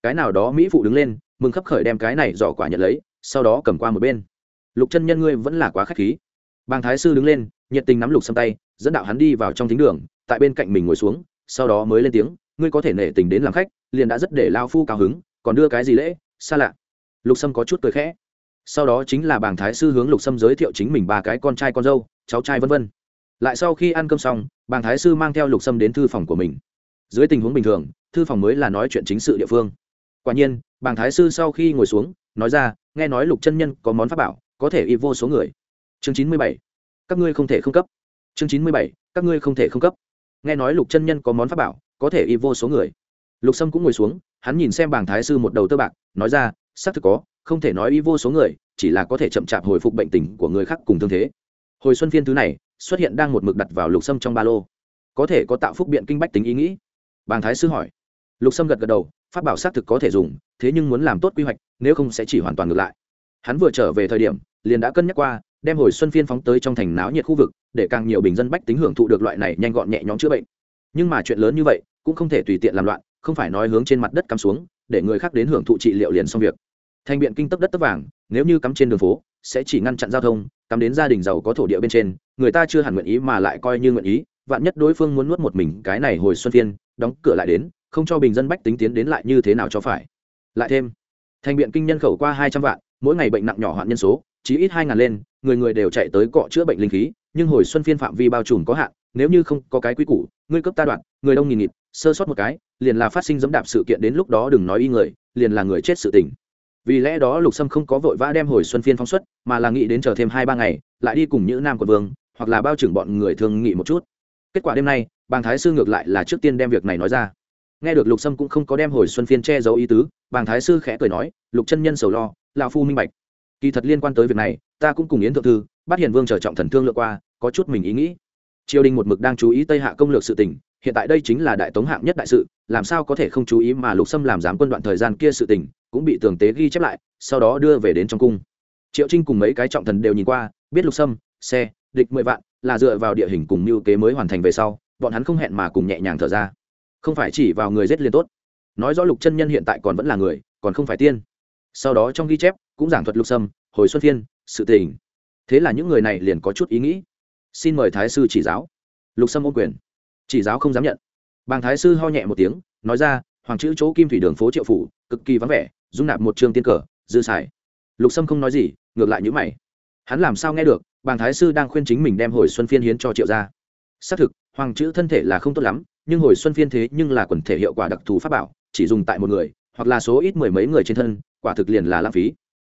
A: Cái nào đó mỹ phụ đứng lên, mừng khấp khởi đem cái này giỏ quả nhận lấy, sau đó cầm qua một bên. Lục chân nhân ngươi vẫn là quá k h á c h khí. Bàng thái sư đứng lên, nhiệt tình nắm lục Sâm tay, dẫn đạo hắn đi vào trong thính đường tại bên cạnh mình ngồi xuống, sau đó mới lên tiếng, ngươi có thể nể tình đến làm khách, liền đã rất để lao phu cao hứng, còn đưa cái gì lễ, xa lạ. Lục sâm có chút cười khẽ. Sau đó chính là bàng thái sư hướng lục sâm giới thiệu chính mình ba cái con trai con dâu, cháu trai v v lại sau khi ăn cơm xong, bàng thái sư mang theo lục sâm đến thư phòng của mình. Dưới tình huống bình thường, thư phòng mới là nói chuyện chính sự địa phương. Quả nhiên, bàng thái sư sau khi ngồi xuống, nói ra, nghe nói lục chân nhân có món pháp bảo, có thể y vô số người. Chương chín mươi bảy. Các ngươi không thể không cấp. Chương chín mươi bảy. Các ngươi không thể không cấp nghe nói lục chân nhân có món pháp bảo, có thể y vô số người. Lục sâm cũng ngồi xuống, hắn nhìn xem bàng thái sư một đầu tơ bạc, nói ra, xác thực có, không thể nói y vô số người, chỉ là có thể chậm chạp hồi phục bệnh tình của người khác cùng thương thế. Hồi xuân phiên thứ này, xuất hiện đang một mực đặt vào lục sâm trong ba lô. Có thể có tạo phúc biện kinh bách tính ý nghĩ? Bàng thái sư hỏi. Lục sâm gật gật đầu, pháp bảo xác thực có thể dùng, thế nhưng muốn làm tốt quy hoạch, nếu không sẽ chỉ hoàn toàn ngược lại. Hắn vừa trở về thời điểm, liền đã cân nhắc qua đem hồi xuân phiên phóng tới trong thành náo nhiệt khu vực, để càng nhiều bình dân bách tính hưởng thụ được loại này nhanh gọn nhẹ nhõm chữa bệnh. Nhưng mà chuyện lớn như vậy, cũng không thể tùy tiện làm loạn, không phải nói hướng trên mặt đất cắm xuống, để người khác đến hưởng thụ trị liệu liền xong việc. Thành biện kinh tấp đất tấp vàng, nếu như cắm trên đường phố, sẽ chỉ ngăn chặn giao thông, cắm đến gia đình giàu có thổ địa bên trên, người ta chưa hẳn nguyện ý mà lại coi như nguyện ý, vạn nhất đối phương muốn nuốt một mình cái này hồi xuân phiên, đóng cửa lại đến, không cho bình dân bách tính tiến đến lại như thế nào cho phải. Lại thêm, thành biện kinh nhân khẩu qua hai trăm vạn, mỗi ngày bệnh nặng nhỏ hoạn nhân số chí ít hai ngàn lên, người người đều chạy tới cọ chữa bệnh linh khí, nhưng hồi xuân phiên phạm vi bao trùm có hạn, nếu như không có cái quy củ, ngươi cấp ta đoạn, người đông nghìn nghịt, sơ sót một cái, liền là phát sinh dẫm đạp sự kiện đến lúc đó đừng nói y người, liền là người chết sự tình. Vì lẽ đó lục sâm không có vội vã đem hồi xuân phiên phóng xuất, mà là nghĩ đến chờ thêm hai ba ngày, lại đi cùng những nam quận vương, hoặc là bao trưởng bọn người thường nghị một chút. Kết quả đêm nay, bàng thái sư ngược lại là trước tiên đem việc này nói ra. Nghe được lục sâm cũng không có đem hồi xuân phiên che giấu ý tứ, bàng thái sư khẽ cười nói, lục chân nhân sầu lo, lão phu minh bạch kỳ thật liên quan tới việc này, ta cũng cùng yến thượng thư bắt hiền vương trở trọng thần thương lượng qua, có chút mình ý nghĩ. Triều đình một mực đang chú ý tây hạ công lược sự tình, hiện tại đây chính là đại tống hạng nhất đại sự, làm sao có thể không chú ý mà lục sâm làm giám quân đoạn thời gian kia sự tình, cũng bị tường tế ghi chép lại, sau đó đưa về đến trong cung. Triệu trinh cùng mấy cái trọng thần đều nhìn qua, biết lục sâm, xe, địch mười vạn, là dựa vào địa hình cùng mưu kế mới hoàn thành về sau, bọn hắn không hẹn mà cùng nhẹ nhàng thở ra. Không phải chỉ vào người giết liên tốt. Nói rõ lục chân nhân hiện tại còn vẫn là người, còn không phải tiên. Sau đó trong ghi chép cũng giảng thuật lục sâm, hồi xuân phiên sự tình. Thế là những người này liền có chút ý nghĩ. Xin mời thái sư chỉ giáo. Lục sâm ôm quyền. Chỉ giáo không dám nhận. Bàng thái sư ho nhẹ một tiếng, nói ra, hoàng chữ chỗ kim thủy đường phố triệu phủ, cực kỳ vắng vẻ, dung nạp một trường tiên cờ, dư xài. Lục sâm không nói gì, ngược lại nhữ mày. Hắn làm sao nghe được, bàng thái sư đang khuyên chính mình đem hồi xuân phiên hiến cho triệu gia. Xác thực, hoàng chữ thân thể là không tốt lắm, nhưng hồi xuân phiên thế nhưng là quần thể hiệu quả đặc thù pháp bảo, chỉ dùng tại một người, hoặc là số ít mười mấy người trên thân, quả thực liền là lãng phí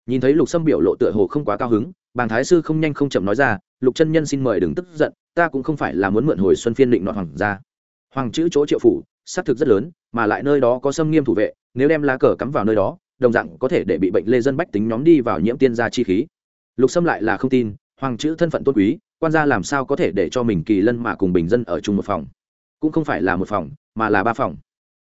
A: nhìn thấy lục sâm biểu lộ tựa hồ không quá cao hứng, bàng thái sư không nhanh không chậm nói ra, lục chân nhân xin mời đừng tức giận, ta cũng không phải là muốn mượn hồi xuân phiên định nọ hoàng gia. Hoàng chữ chỗ triệu phủ, xác thực rất lớn, mà lại nơi đó có xâm nghiêm thủ vệ, nếu đem lá cờ cắm vào nơi đó, đồng dạng có thể để bị bệnh lê dân bách tính nhóm đi vào nhiễm tiên gia chi khí. Lục sâm lại là không tin, hoàng chữ thân phận tôn quý, quan gia làm sao có thể để cho mình kỳ lân mà cùng bình dân ở chung một phòng? Cũng không phải là một phòng, mà là ba phòng.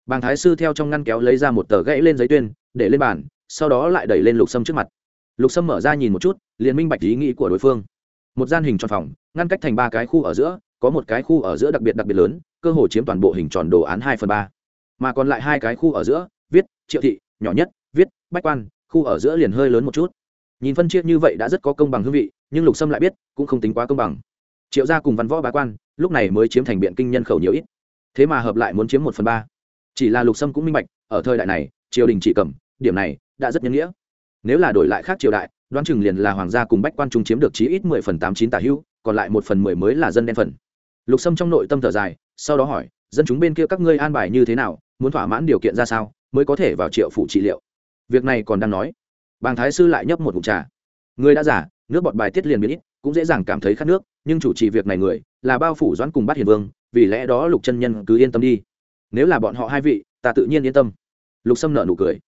A: Bàng thái sư theo trong ngăn kéo lấy ra một tờ gãy lên giấy tuyên, để lên bàn sau đó lại đẩy lên lục sâm trước mặt. Lục sâm mở ra nhìn một chút, liền minh bạch ý nghĩ của đối phương. Một gian hình tròn phòng, ngăn cách thành ba cái khu ở giữa, có một cái khu ở giữa đặc biệt đặc biệt lớn, cơ hồ chiếm toàn bộ hình tròn đồ án hai phần ba. Mà còn lại hai cái khu ở giữa, viết, triệu thị, nhỏ nhất, viết, bách quan, khu ở giữa liền hơi lớn một chút. Nhìn phân chia như vậy đã rất có công bằng hương vị, nhưng lục sâm lại biết, cũng không tính quá công bằng. Triệu gia cùng văn võ bá quan, lúc này mới chiếm thành biện kinh nhân khẩu nhiều ít. Thế mà hợp lại muốn chiếm một phần ba. Chỉ là lục sâm cũng minh bạch, ở thời đại này, triều đình chỉ cầm, điểm này đã rất nhân nghĩa. Nếu là đổi lại khác triều đại, đoán chừng liền là hoàng gia cùng bách quan trung chiếm được chí ít mười phần tám chín tả hữu còn lại một phần mười mới là dân đen phần. Lục sâm trong nội tâm thở dài, sau đó hỏi, dân chúng bên kia các ngươi an bài như thế nào, muốn thỏa mãn điều kiện ra sao, mới có thể vào triệu phủ trị liệu? Việc này còn đang nói, bàng thái sư lại nhấp một mụn trà. Người đã giả, nước bọt bài tiết liền biến ít, cũng dễ dàng cảm thấy khát nước, nhưng chủ trì việc này người, là bao phủ doãn cùng bắt hiền vương, vì lẽ đó lục chân nhân cứ yên tâm đi. Nếu là bọn họ hai vị, ta tự nhiên yên tâm. Lục sâm nợ nụ cười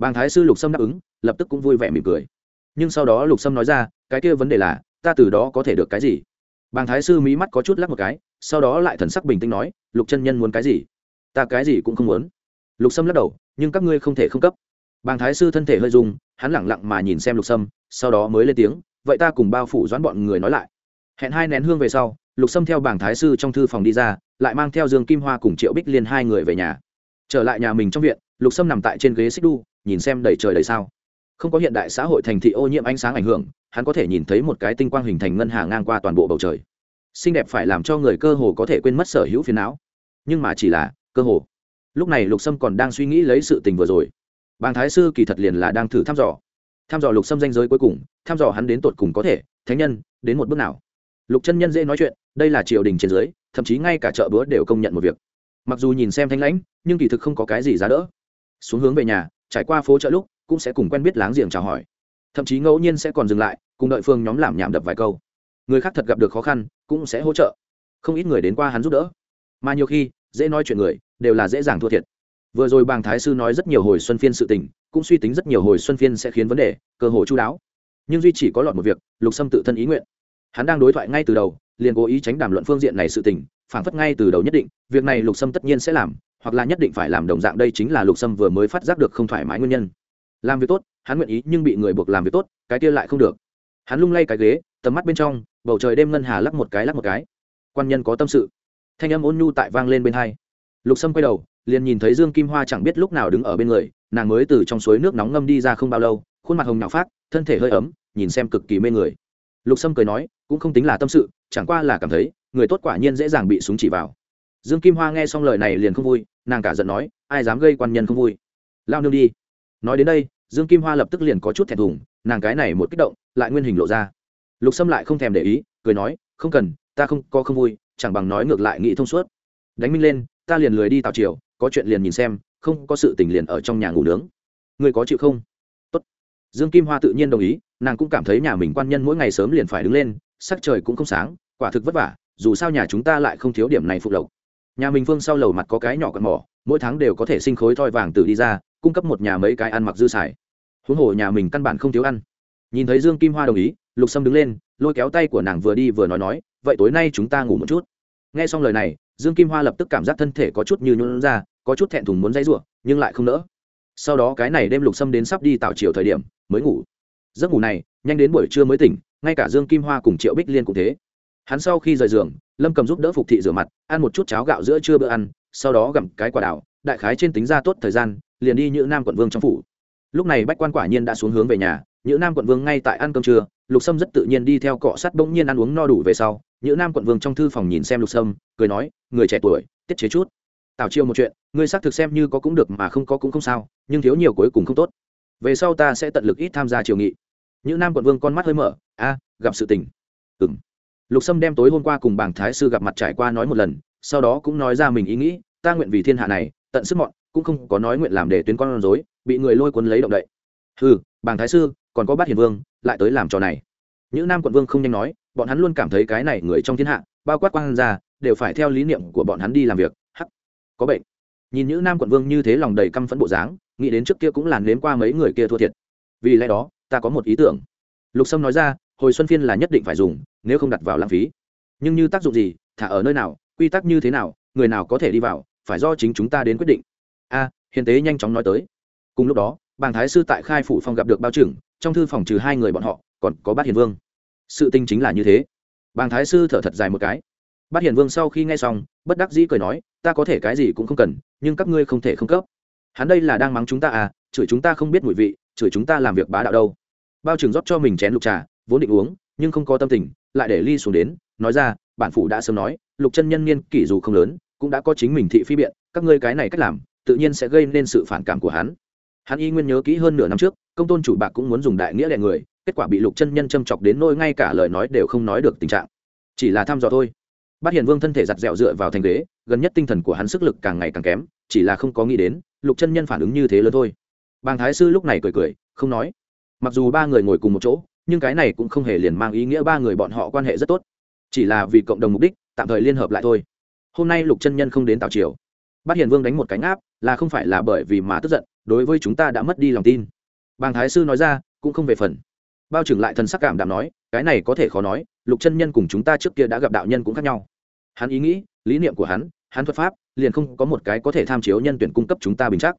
A: bàng thái sư lục sâm đáp ứng, lập tức cũng vui vẻ mỉm cười. Nhưng sau đó lục sâm nói ra, cái kia vấn đề là, ta từ đó có thể được cái gì? Bàng thái sư mí mắt có chút lắc một cái, sau đó lại thần sắc bình tĩnh nói, lục chân nhân muốn cái gì? Ta cái gì cũng không muốn. Lục sâm lắc đầu, nhưng các ngươi không thể không cấp. Bàng thái sư thân thể hơi dùng hắn lẳng lặng mà nhìn xem lục sâm, sau đó mới lên tiếng, vậy ta cùng bao phủ doãn bọn người nói lại. Hẹn hai nén hương về sau, lục sâm theo bảng thái sư trong thư phòng đi ra, lại mang theo dương kim hoa cùng triệu bích liên hai người về nhà. Trở lại nhà mình trong viện, lục sâm nằm tại trên ghế xích đu nhìn xem đầy trời đầy sao. Không có hiện đại xã hội thành thị ô nhiễm ánh sáng ảnh hưởng, hắn có thể nhìn thấy một cái tinh quang hình thành ngân hà ngang qua toàn bộ bầu trời. Xinh đẹp phải làm cho người cơ hồ có thể quên mất sở hữu phiền não. Nhưng mà chỉ là cơ hồ. Lúc này lục sâm còn đang suy nghĩ lấy sự tình vừa rồi. Bàng thái sư kỳ thật liền là đang thử thăm dò. Thăm dò lục sâm danh giới cuối cùng, thăm dò hắn đến tột cùng có thể, thánh nhân, đến một bước nào. Lục chân nhân dễ nói chuyện, đây là triều đình trên dưới, thậm chí ngay cả chợ bữa đều công nhận một việc. Mặc dù nhìn xem thanh lãnh, nhưng kỳ thực không có cái gì giá đỡ. Xuống hướng về nhà trải qua phố chợ lúc, cũng sẽ cùng quen biết láng giềng chào hỏi. Thậm chí ngẫu nhiên sẽ còn dừng lại, cùng đợi phương nhóm làm nhảm đập vài câu. Người khác thật gặp được khó khăn, cũng sẽ hỗ trợ. Không ít người đến qua hắn giúp đỡ. Mà nhiều khi, dễ nói chuyện người, đều là dễ dàng thua thiệt. Vừa rồi bàng thái sư nói rất nhiều hồi xuân phiên sự tình, cũng suy tính rất nhiều hồi xuân phiên sẽ khiến vấn đề, cơ hội chú đáo. Nhưng duy chỉ có lọt một việc, lục sâm tự thân ý nguyện. Hắn đang đối thoại ngay từ đầu, liền cố ý tránh đàm luận phương diện này sự tình, phản phất ngay từ đầu nhất định, việc này lục sâm tất nhiên sẽ làm hoặc là nhất định phải làm đồng dạng đây chính là lục sâm vừa mới phát giác được không thoải mái nguyên nhân. Làm việc tốt, hắn nguyện ý nhưng bị người buộc làm việc tốt, cái kia lại không được. Hắn lung lay cái ghế, tầm mắt bên trong, bầu trời đêm ngân hà lắc một cái lắc một cái. Quan nhân có tâm sự. Thanh âm ôn nhu tại vang lên bên hai. Lục sâm quay đầu, liền nhìn thấy dương kim hoa chẳng biết lúc nào đứng ở bên người, nàng mới từ trong suối nước nóng ngâm đi ra không bao lâu, khuôn mặt hồng nhạo phát, thân thể hơi ấm, nhìn xem cực kỳ mê người. Lục sâm cười nói, cũng không tính là tâm sự, chẳng qua là cảm thấy, người tốt quả nhiên dễ dàng bị súng chỉ vào dương kim hoa nghe xong lời này liền không vui, nàng cả giận nói, ai dám gây quan nhân không vui? Lao nương đi. Nói đến đây, dương kim hoa lập tức liền có chút thẹn thùng, nàng cái này một kích động, lại nguyên hình lộ ra. Lục sâm lại không thèm để ý, cười nói, không cần, ta không có không vui, chẳng bằng nói ngược lại nghĩ thông suốt. Đánh minh lên, ta liền lười đi tạo chiều có chuyện liền nhìn xem, không có sự tình liền ở trong nhà ngủ nướng. Người có chịu không? Tốt. dương kim hoa tự nhiên đồng ý, nàng cũng cảm thấy nhà mình quan nhân mỗi ngày sớm liền phải đứng lên, sắc trời cũng không sáng, quả thực vất vả, dù sao nhà chúng ta lại không thiếu điểm này phụ lộc nhà mình phương sau lầu mặt có cái nhỏ cận mỏ, mỗi tháng đều có thể sinh khối thoi vàng từ đi ra, cung cấp một nhà mấy cái ăn mặc dư xài. Huống hồ nhà mình căn bản không thiếu ăn. Nhìn thấy dương kim hoa đồng ý, lục sâm đứng lên, lôi kéo tay của nàng vừa đi vừa nói nói, vậy tối nay chúng ta ngủ một chút. Nghe xong lời này, dương kim hoa lập tức cảm giác thân thể có chút như nhuận ra, có chút thẹn thùng muốn dãy ruộng, nhưng lại không nỡ. Sau đó cái này đêm lục sâm đến sắp đi tạo chiều thời điểm, mới ngủ. Giấc ngủ này, nhanh đến buổi trưa mới tỉnh, ngay cả dương kim hoa cùng triệu bích liên cũng thế. Hắn sau khi rời giường lâm cầm giúp đỡ phục thị rửa mặt, ăn một chút cháo gạo giữa trưa bữa ăn, sau đó gặm cái quả đào, đại khái trên tính ra tốt thời gian, liền đi như nam quận vương trong phủ. Lúc này bách quan quả nhiên đã xuống hướng về nhà như nam quận vương ngay tại ăn cơm trưa, lục sâm rất tự nhiên đi theo cọ sắt bỗng nhiên ăn uống no đủ về sau như nam quận vương trong thư phòng nhìn xem lục sâm, cười nói, người trẻ tuổi, tiết chế chút. Tào chiêu một chuyện, ngươi xác thực xem như có cũng được mà không có cũng không sao, nhưng thiếu nhiều cuối cùng không tốt. Về sau ta sẽ tận lực ít tham gia triều nghị. Như nam quận vương con mắt hơi mở, a, gặp sự tình. Ừng lục sâm đem tối hôm qua cùng bảng thái sư gặp mặt trải qua nói một lần, sau đó cũng nói ra mình ý nghĩ, ta nguyện vì thiên hạ này, tận sức mọn, cũng không có nói nguyện làm để tuyến con rối, bị người lôi cuốn lấy động đậy. Ừ bảng thái sư, còn có bát hiền vương, lại tới làm trò này. Những nam quận vương không nhanh nói, bọn hắn luôn cảm thấy cái này người trong thiên hạ, bao quát quan ra đều phải theo lý niệm của bọn hắn đi làm việc. Hắc, có bệnh. Nhìn những nam quận vương như thế lòng đầy căm phẫn bộ dáng, nghĩ đến trước kia cũng làn nếm qua mấy người kia thua thiệt. Vì lẽ đó, ta có một ý tưởng. Lục sâm nói ra, hồi xuân phiên là nhất định phải dùng nếu không đặt vào lãng phí. Nhưng như tác dụng gì, thả ở nơi nào, quy tắc như thế nào, người nào có thể đi vào, phải do chính chúng ta đến quyết định. A, hiền tế nhanh chóng nói tới. Cùng lúc đó, bàng thái sư tại khai phủ phong gặp được bao trưởng, trong thư phòng trừ hai người bọn họ, còn có bát hiền vương. Sự tinh chính là như thế. Bàng thái sư thở thật dài một cái. Bát hiền vương sau khi nghe xong, bất đắc dĩ cười nói, ta có thể cái gì cũng không cần, nhưng các ngươi không thể không cấp. Hắn đây là đang mắng chúng ta à chửi chúng ta không biết mùi vị, chửi chúng ta làm việc bá đạo đâu. Bao trưởng rót cho mình chén lục trà, vốn định uống, nhưng không có tâm tình lại để ly xuống đến, nói ra, bản phủ đã sớm nói, lục chân nhân niên kỷ dù không lớn, cũng đã có chính mình thị phi biện, các ngươi cái này cách làm, tự nhiên sẽ gây nên sự phản cảm của hắn. Hắn y nguyên nhớ kỹ hơn nửa năm trước, công tôn chủ bạc cũng muốn dùng đại nghĩa đè người, kết quả bị lục chân nhân châm chọc đến nôi ngay cả lời nói đều không nói được tình trạng. Chỉ là thăm dò thôi. Bát hiền vương thân thể giặt dẹo dựa vào thành ghế, gần nhất tinh thần của hắn sức lực càng ngày càng kém, chỉ là không có nghĩ đến, lục chân nhân phản ứng như thế lớn thôi. Bàng thái sư lúc này cười cười, không nói. Mặc dù ba người ngồi cùng một chỗ nhưng cái này cũng không hề liền mang ý nghĩa ba người bọn họ quan hệ rất tốt. Chỉ là vì cộng đồng mục đích, tạm thời liên hợp lại thôi. Hôm nay lục chân nhân không đến tào triều. Bát hiền vương đánh một cánh áp, là không phải là bởi vì mà tức giận, đối với chúng ta đã mất đi lòng tin. Bàng thái sư nói ra, cũng không về phần. Bao trưởng lại thần sắc cảm đảm nói, cái này có thể khó nói, lục chân nhân cùng chúng ta trước kia đã gặp đạo nhân cũng khác nhau. Hắn ý nghĩ, lý niệm của hắn hắn thuật pháp, liền không có một cái có thể tham chiếu nhân tuyển cung cấp chúng ta bình chắc.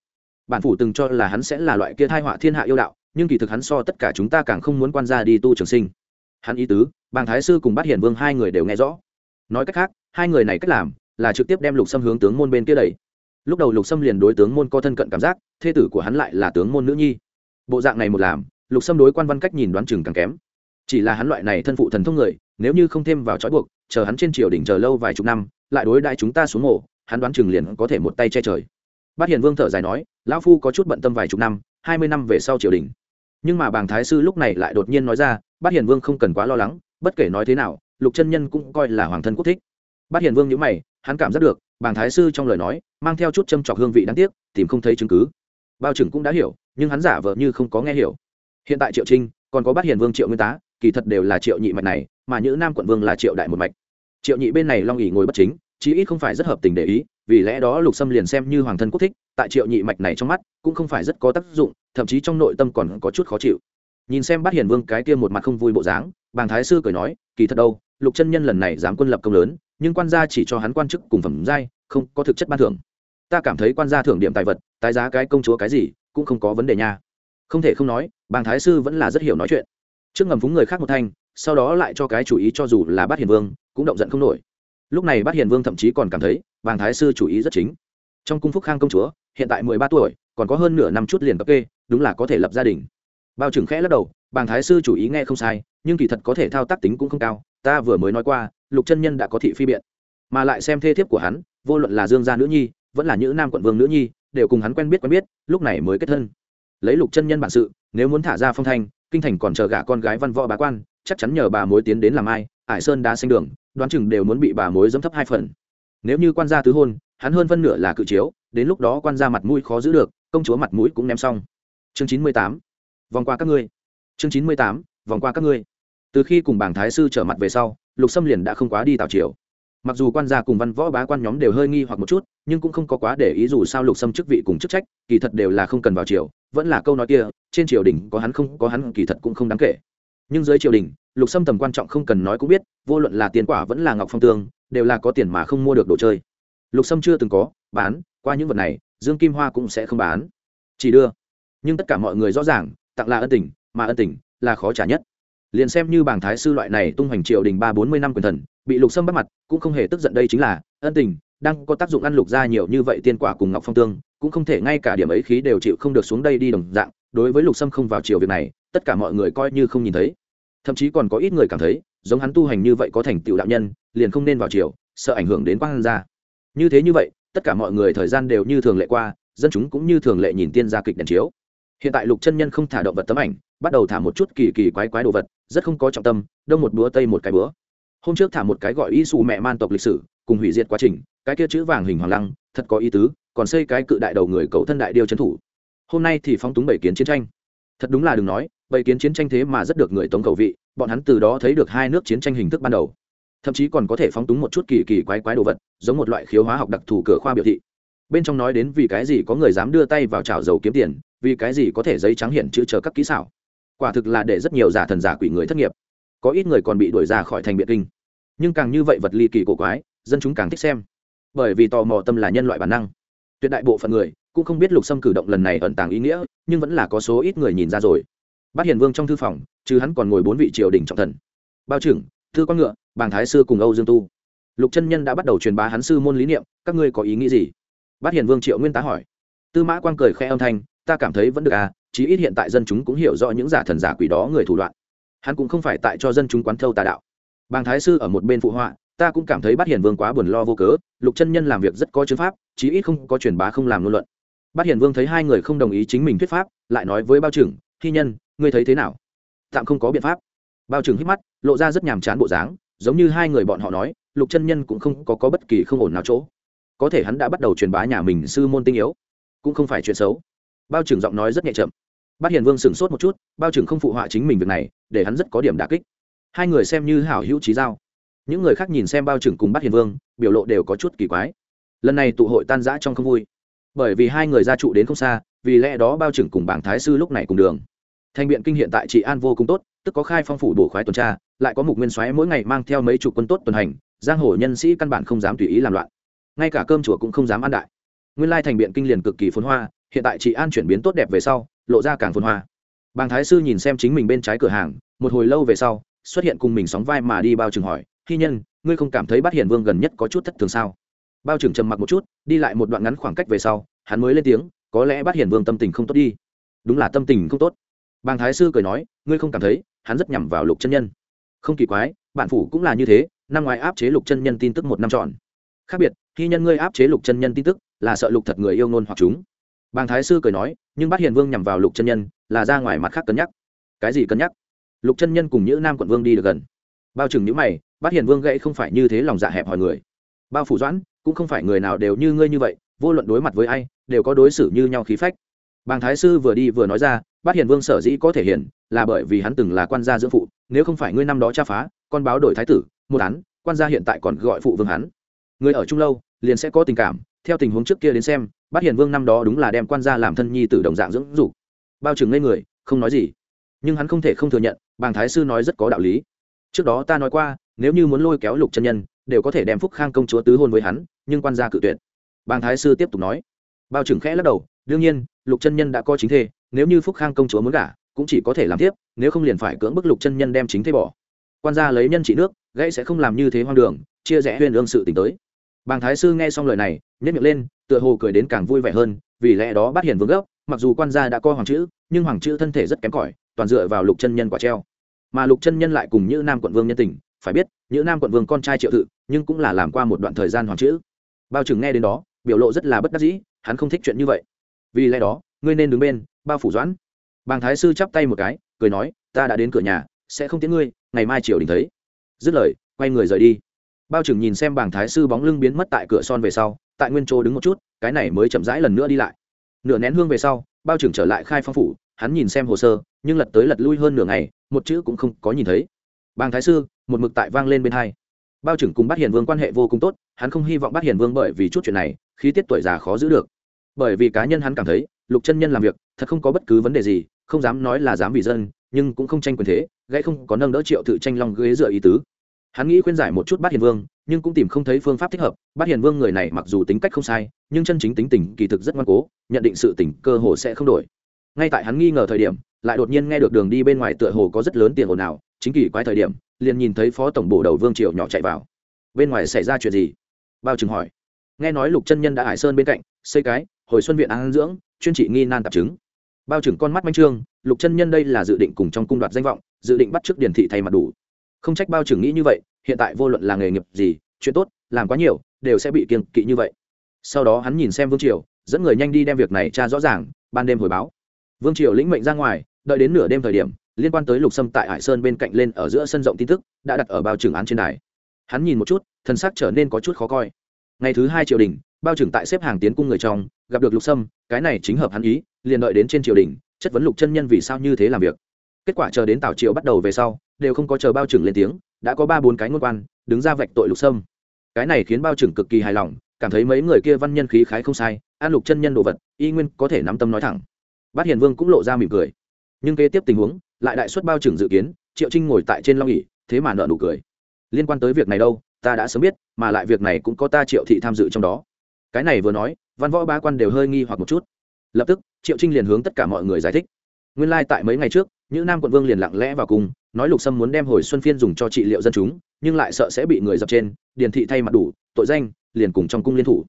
A: Bản phủ từng cho là hắn sẽ là loại kia thai họa thiên hạ yêu đạo nhưng kỳ thực hắn so tất cả chúng ta càng không muốn quan gia đi tu trường sinh. Hắn ý tứ, bàng thái sư cùng bát hiển vương hai người đều nghe rõ. Nói cách khác, hai người này cách làm là trực tiếp đem lục sâm hướng tướng môn bên kia đẩy. Lúc đầu lục sâm liền đối tướng môn có thân cận cảm giác, thê tử của hắn lại là tướng môn nữ nhi. Bộ dạng này một làm, lục sâm đối quan văn cách nhìn đoán chừng càng kém. Chỉ là hắn loại này thân phụ thần thông người, nếu như không thêm vào trói buộc, chờ hắn trên triều đỉnh chờ lâu vài chục năm, lại đối đại chúng ta xuống mổ hắn đoán chừng liền có thể một tay che trời. Bát hiền vương thở dài nói, lão phu có chút bận tâm vài chục năm, hai mươi năm về sau triều đình nhưng mà bàng thái sư lúc này lại đột nhiên nói ra, bát hiền vương không cần quá lo lắng, bất kể nói thế nào, lục chân nhân cũng coi là hoàng thân quốc thích. Bát hiền vương nhữ mày, hắn cảm giác được, bàng thái sư trong lời nói, mang theo chút châm trọc hương vị đáng tiếc, tìm không thấy chứng cứ. Bao trưởng cũng đã hiểu, nhưng hắn giả vờ như không có nghe hiểu. Hiện tại triệu trinh, còn có bát hiền vương triệu nguyên tá, kỳ thật đều là triệu nhị mạch này, mà nhữ nam quận vương là triệu đại một mạch. Triệu nhị bên này long ỉ ngồi bất chính, chí ít không phải rất hợp tình để ý vì lẽ đó lục sâm liền xem như hoàng thân quốc thích, tại triệu nhị mạch này trong mắt, cũng không phải rất có tác dụng, thậm chí trong nội tâm còn có chút khó chịu. Nhìn xem bát hiền vương cái kia một mặt không vui bộ dáng, bàng thái sư cười nói, kỳ thật đâu, lục chân nhân lần này dám quân lập công lớn, nhưng quan gia chỉ cho hắn quan chức cùng phẩm giai, không có thực chất ban thưởng. Ta cảm thấy quan gia thưởng điểm tài vật, tái giá cái công chúa cái gì, cũng không có vấn đề nha. Không thể không nói, bàng thái sư vẫn là rất hiểu nói chuyện. Trước ngầm phúng người khác một thanh, sau đó lại cho cái chủ ý cho dù là bát hiền vương, cũng động giận không nổi. Lúc này bát hiền vương thậm chí còn cảm thấy bàng thái sư chủ ý rất chính. Trong cung phúc khang công chúa, hiện tại mười ba tuổi, còn có hơn nửa năm chút liền cấp kê, đúng là có thể lập gia đình. Bao trừng khẽ lắc đầu, bàng thái sư chủ ý nghe không sai, nhưng kỳ thật có thể thao tác tính cũng không cao, ta vừa mới nói qua, lục chân nhân đã có thị phi biện. Mà lại xem thê thiếp của hắn, vô luận là dương gia nữ nhi, vẫn là nữ nam quận vương nữ nhi, đều cùng hắn quen biết quen biết, lúc này mới kết thân. Lấy lục chân nhân bản sự, nếu muốn thả ra phong thanh, kinh thành còn chờ gả con gái văn võ bá quan, chắc chắn nhờ bà mối tiến đến làm ai ải sơn đá xanh đường, đoán chừng đều muốn bị bà mối dẫm thấp hai phần nếu như quan gia tứ hôn, hắn hơn phân nửa là cự chiếu, đến lúc đó quan gia mặt mũi khó giữ được, công chúa mặt mũi cũng ném xong. Chương chín mươi tám. Vòng qua các ngươi. Chương chín mươi tám, vòng qua các ngươi. Từ khi cùng bảng thái sư trở mặt về sau, lục xâm liền đã không quá đi tào triều. Mặc dù quan gia cùng văn võ bá quan nhóm đều hơi nghi hoặc một chút, nhưng cũng không có quá để ý dù sao lục xâm chức vị cùng chức trách, kỳ thật đều là không cần vào triều, vẫn là câu nói kia, trên triều đình có hắn không, có hắn kỳ thật cũng không đáng kể. Nhưng dưới triều đình, lục xâm tầm quan trọng không cần nói cũng biết, vô luận là tiền quả vẫn là ngọc phong tương đều là có tiền mà không mua được đồ chơi. Lục sâm chưa từng có, bán, qua những vật này, dương kim hoa cũng sẽ không bán. Chỉ đưa. Nhưng tất cả mọi người rõ ràng, tặng là ân tình, mà ân tình là khó trả nhất. Liền xem như bảng thái sư loại này tung hoành triều đình ba bốn mươi năm quyền thần, bị lục sâm bắt mặt, cũng không hề tức giận đây chính là, ân tình đang có tác dụng ăn lục ra nhiều như vậy tiên quả cùng ngọc phong tương, cũng không thể ngay cả điểm ấy khí đều chịu không được xuống đây đi đồng dạng. Đối với lục sâm không vào triều việc này, tất cả mọi người coi như không nhìn thấy. Thậm chí còn có ít người cảm thấy giống hắn tu hành như vậy có thành tựu đạo nhân, liền không nên vào triều, sợ ảnh hưởng đến quang gia. Như thế như vậy, tất cả mọi người thời gian đều như thường lệ qua, dân chúng cũng như thường lệ nhìn tiên gia kịch đèn chiếu. Hiện tại lục chân nhân không thả động vật tấm ảnh, bắt đầu thả một chút kỳ kỳ quái quái đồ vật, rất không có trọng tâm, đông một búa, tây một cái búa. Hôm trước thả một cái gọi y xù mẹ man tộc lịch sử, cùng hủy diệt quá trình, cái kia chữ vàng hình hoàng lăng, thật có ý tứ, còn xây cái cự đại đầu người cậu thân đại điêu trấn thủ. Hôm nay thì phóng túng bảy kiến chiến tranh. Thật đúng là đừng nói, bảy kiến chiến tranh thế mà rất được người tống cầu vị bọn hắn từ đó thấy được hai nước chiến tranh hình thức ban đầu. Thậm chí còn có thể phóng túng một chút kỳ kỳ quái quái đồ vật, giống một loại khiếu hóa học đặc thù cửa khoa biểu thị. Bên trong nói đến vì cái gì có người dám đưa tay vào chảo dầu kiếm tiền, vì cái gì có thể giấy trắng hiện chữ chờ các kỹ xảo. Quả thực là để rất nhiều giả thần giả quỷ người thất nghiệp. Có ít người còn bị đuổi ra khỏi thành biệt kinh. Nhưng càng như vậy vật ly kỳ cổ quái, dân chúng càng thích xem. Bởi vì tò mò tâm là nhân loại bản năng. Tuyệt đại bộ phận người cũng không biết lục sâm cử động lần này ẩn tàng ý nghĩa, nhưng vẫn là có số ít người nhìn ra rồi bát hiền vương trong thư phòng chứ hắn còn ngồi bốn vị triều đình trọng thần. Bao trưởng, thư quang ngựa, bàng thái sư cùng âu dương tu. Lục chân nhân đã bắt đầu truyền bá hắn sư môn lý niệm, các ngươi có ý nghĩ gì? Bát hiền vương triệu nguyên tá hỏi. Tư mã quang cười khẽ âm thanh, ta cảm thấy vẫn được à chí ít hiện tại dân chúng cũng hiểu rõ những giả thần giả quỷ đó người thủ đoạn. Hắn cũng không phải tại cho dân chúng quán thâu tà đạo. Bàng thái sư ở một bên phụ họa, ta cũng cảm thấy bát hiền vương quá buồn lo vô cớ, lục chân nhân làm việc rất có chữ pháp, chí ít không có truyền bá không làm ngôn luận. Bát hiền vương thấy hai người không đồng ý chính mình thuyết pháp, lại nói với bao trưởng, thi nhân ngươi thấy thế nào? Tạm không có biện pháp. Bao trưởng hít mắt lộ ra rất nhàm chán bộ dáng giống như hai người bọn họ nói lục chân nhân cũng không có, có bất kỳ không ổn nào chỗ. Có thể hắn đã bắt đầu truyền bá nhà mình sư môn tinh yếu cũng không phải chuyện xấu. Bao trưởng giọng nói rất nhẹ chậm. Bát hiền vương sửng sốt một chút bao trưởng không phụ họa chính mình việc này để hắn rất có điểm đà kích. Hai người xem như hảo hữu trí giao. Những người khác nhìn xem bao trưởng cùng bát hiền vương biểu lộ đều có chút kỳ quái. Lần này tụ hội tan rã trong không vui. Bởi vì hai người gia trụ đến không xa vì lẽ đó bao trưởng cùng bảng thái sư lúc này cùng đường thành biện kinh hiện tại trị an vô cùng tốt, tức có khai phong phủ bổ khoái tuần tra, lại có mục nguyên soái mỗi ngày mang theo mấy chục quân tốt tuần hành, giang hồ nhân sĩ căn bản không dám tùy ý làm loạn. Ngay cả cơm chùa cũng không dám ăn đại. Nguyên lai thành biện kinh liền cực kỳ phồn hoa, hiện tại chị an chuyển biến tốt đẹp về sau, lộ ra càng phồn hoa. Bàng thái sư nhìn xem chính mình bên trái cửa hàng, một hồi lâu về sau, xuất hiện cùng mình sóng vai mà đi bao trừng hỏi khi nhân, ngươi không cảm thấy bắt hiền vương gần nhất có chút thất thường sao? Bao trừng trầm mặc một chút, đi lại một đoạn ngắn khoảng cách về sau, hắn mới lên tiếng, có lẽ bắt hiền vương tâm tình không tốt đi. Đúng là tâm tình không tốt bàng thái sư cười nói, ngươi không cảm thấy, hắn rất nhằm vào lục chân nhân. Không kỳ quái bạn phủ cũng là như thế, năm ngoái áp chế lục chân nhân tin tức một năm trọn. Khác biệt, khi nhân ngươi áp chế lục chân nhân tin tức, là sợ lục thật người yêu ngôn hoặc chúng. Bàng thái sư cười nói, nhưng bát hiền vương nhằm vào lục chân nhân, là ra ngoài mặt khác cân nhắc. Cái gì cân nhắc? Lục chân nhân cùng nhữ nam quận vương đi được gần. Bao trừng nhữ mày, bát hiền vương gãy không phải như thế lòng dạ hẹp hòi người. Bao phủ doãn, cũng không phải người nào đều như ngươi như vậy, vô luận đối mặt với ai, đều có đối xử như nhau khí phách bàng thái sư vừa đi vừa nói ra, bát hiền vương sở dĩ có thể hiển, là bởi vì hắn từng là quan gia dưỡng phụ, nếu không phải ngươi năm đó tra phá, con báo đổi thái tử, một án, quan gia hiện tại còn gọi phụ vương hắn. Người ở chung lâu, liền sẽ có tình cảm, theo tình huống trước kia đến xem, bát hiền vương năm đó đúng là đem quan gia làm thân nhi tử đồng dạng dưỡng dục. Bao trừng ngây người, không nói gì. Nhưng hắn không thể không thừa nhận, bàng thái sư nói rất có đạo lý. Trước đó ta nói qua, nếu như muốn lôi kéo lục chân nhân, đều có thể đem phúc khang công chúa tứ hôn với hắn, nhưng quan gia cự tuyệt. Bàng thái sư tiếp tục nói. Bao trừng khẽ lắc đầu, đương nhiên lục chân nhân đã có chính thê, nếu như phúc khang công chúa muốn gả, cũng chỉ có thể làm tiếp, nếu không liền phải cưỡng bức lục chân nhân đem chính thê bỏ. Quan gia lấy nhân trị nước, gãy sẽ không làm như thế hoang đường, chia rẽ huyền ương sự tỉnh tới. Bàng thái sư nghe xong lời này nhất miệng lên, tựa hồ cười đến càng vui vẻ hơn, vì lẽ đó bắt hiền vương gốc mặc dù quan gia đã coi hoàng chữ, nhưng hoàng chữ thân thể rất kém cỏi, toàn dựa vào lục chân nhân quả treo. Mà lục chân nhân lại cùng như nam quận vương nhân tình, phải biết như nam quận vương con trai triệu tự nhưng cũng là làm qua một đoạn thời gian hoàng chữ. Bao trừng nghe đến đó, biểu lộ rất là bất đắc dĩ, hắn không thích chuyện như vậy vì lẽ đó, ngươi nên đứng bên, bao phủ doãn. Bàng thái sư chắp tay một cái, cười nói, ta đã đến cửa nhà, sẽ không tiến ngươi, ngày mai triều đình thấy. Dứt lời, quay người rời đi. Bao trừng nhìn xem bàng thái sư bóng lưng biến mất tại cửa son về sau, tại nguyên chỗ đứng một chút, cái này mới chậm rãi lần nữa đi lại. Nửa nén hương về sau, bao trừng trở lại khai phong phủ, hắn nhìn xem hồ sơ, nhưng lật tới lật lui hơn nửa ngày, một chữ cũng không có nhìn thấy. Bàng thái sư, một mực tại vang lên bên hai. Bao trừng cùng bát hiền vương quan hệ vô cùng tốt, hắn không hy vọng bát hiền vương bởi vì chút chuyện này khi tiết tuổi già khó giữ được bởi vì cá nhân hắn cảm thấy, lục chân nhân làm việc, thật không có bất cứ vấn đề gì, không dám nói là dám vì dân, nhưng cũng không tranh quyền thế, gãy không có nâng đỡ triệu tự tranh long ghế dựa ý tứ. Hắn nghĩ khuyên giải một chút bát hiền vương, nhưng cũng tìm không thấy phương pháp thích hợp. Bát hiền vương người này mặc dù tính cách không sai, nhưng chân chính tính tình kỳ thực rất ngoan cố, nhận định sự tỉnh cơ hồ sẽ không đổi. Ngay tại hắn nghi ngờ thời điểm, lại đột nhiên nghe được đường đi bên ngoài tựa hồ có rất lớn tiền ồn ào, chính kỳ quái thời điểm, liền nhìn thấy phó tổng bổ đầu vương triều nhỏ chạy vào. Bên ngoài xảy ra chuyện gì? Bao trừng hỏi. Nghe nói lục chân nhân đã hải sơn bên cạnh, xây cái hồi xuân viện an dưỡng, chuyên trị nghi nan tạp chứng. Bao trưởng con mắt manh trương, lục chân nhân đây là dự định cùng trong cung đoạt danh vọng, dự định bắt t r ư ớ c điển thị thay mặt đủ. Không trách bao trưởng nghĩ như vậy, hiện tại vô luận là nghề nghiệp gì, chuyện tốt, làm quá nhiều, đều sẽ bị kiêng kỵ như vậy. Sau đó hắn nhìn xem vương triều, dẫn người nhanh đi đem việc này tra rõ ràng, ban đêm hồi báo. Vương triều lĩnh mệnh ra ngoài, đợi đến nửa đêm thời điểm, liên quan tới lục sâm tại hải sơn bên cạnh lên ở giữa sân rộng tin tức, đã đặt ở bao trưởng án trên đài. Hắn nhìn một chút thân xác trở nên có chút khó coi. Ngày thứ hai triều đình, bao trưởng tại xếp hàng tiến cung người trong gặp được lục sâm, cái này chính hợp hắn ý, liền đợi đến trên triều đình, chất vấn lục chân nhân vì sao như thế làm việc. Kết quả chờ đến tào triều bắt đầu về sau, đều không có chờ bao trưởng lên tiếng, đã có ba bốn cái ngôn quan, đứng ra vạch tội lục sâm. Cái này khiến bao trưởng cực kỳ hài lòng, cảm thấy mấy người kia văn nhân khí khái không sai an lục chân nhân đồ vật, y nguyên có thể nắm tâm nói thẳng. Bát hiền vương cũng lộ ra mỉm cười. Nhưng kế tiếp tình huống, lại đại xuất bao trưởng dự kiến, triệu trinh ngồi tại trên long ỉ thế mà nợ nụ cười. Liên quan tới việc này đâu, ta đã sớm biết, mà lại việc này cũng có ta triệu thị tham dự trong đó. Cái này vừa nói văn võ ba quan đều hơi nghi hoặc một chút. Lập tức, triệu trinh liền hướng tất cả mọi người giải thích. Nguyên lai、like、tại mấy ngày trước những nam quận vương liền lặng lẽ vào cùng nói lục sâm muốn đem hồi xuân phiên dùng cho trị liệu dân chúng, nhưng lại sợ sẽ bị người dập trên, điền thị thay mặt đủ, tội danh, liền cùng trong cung liên thủ.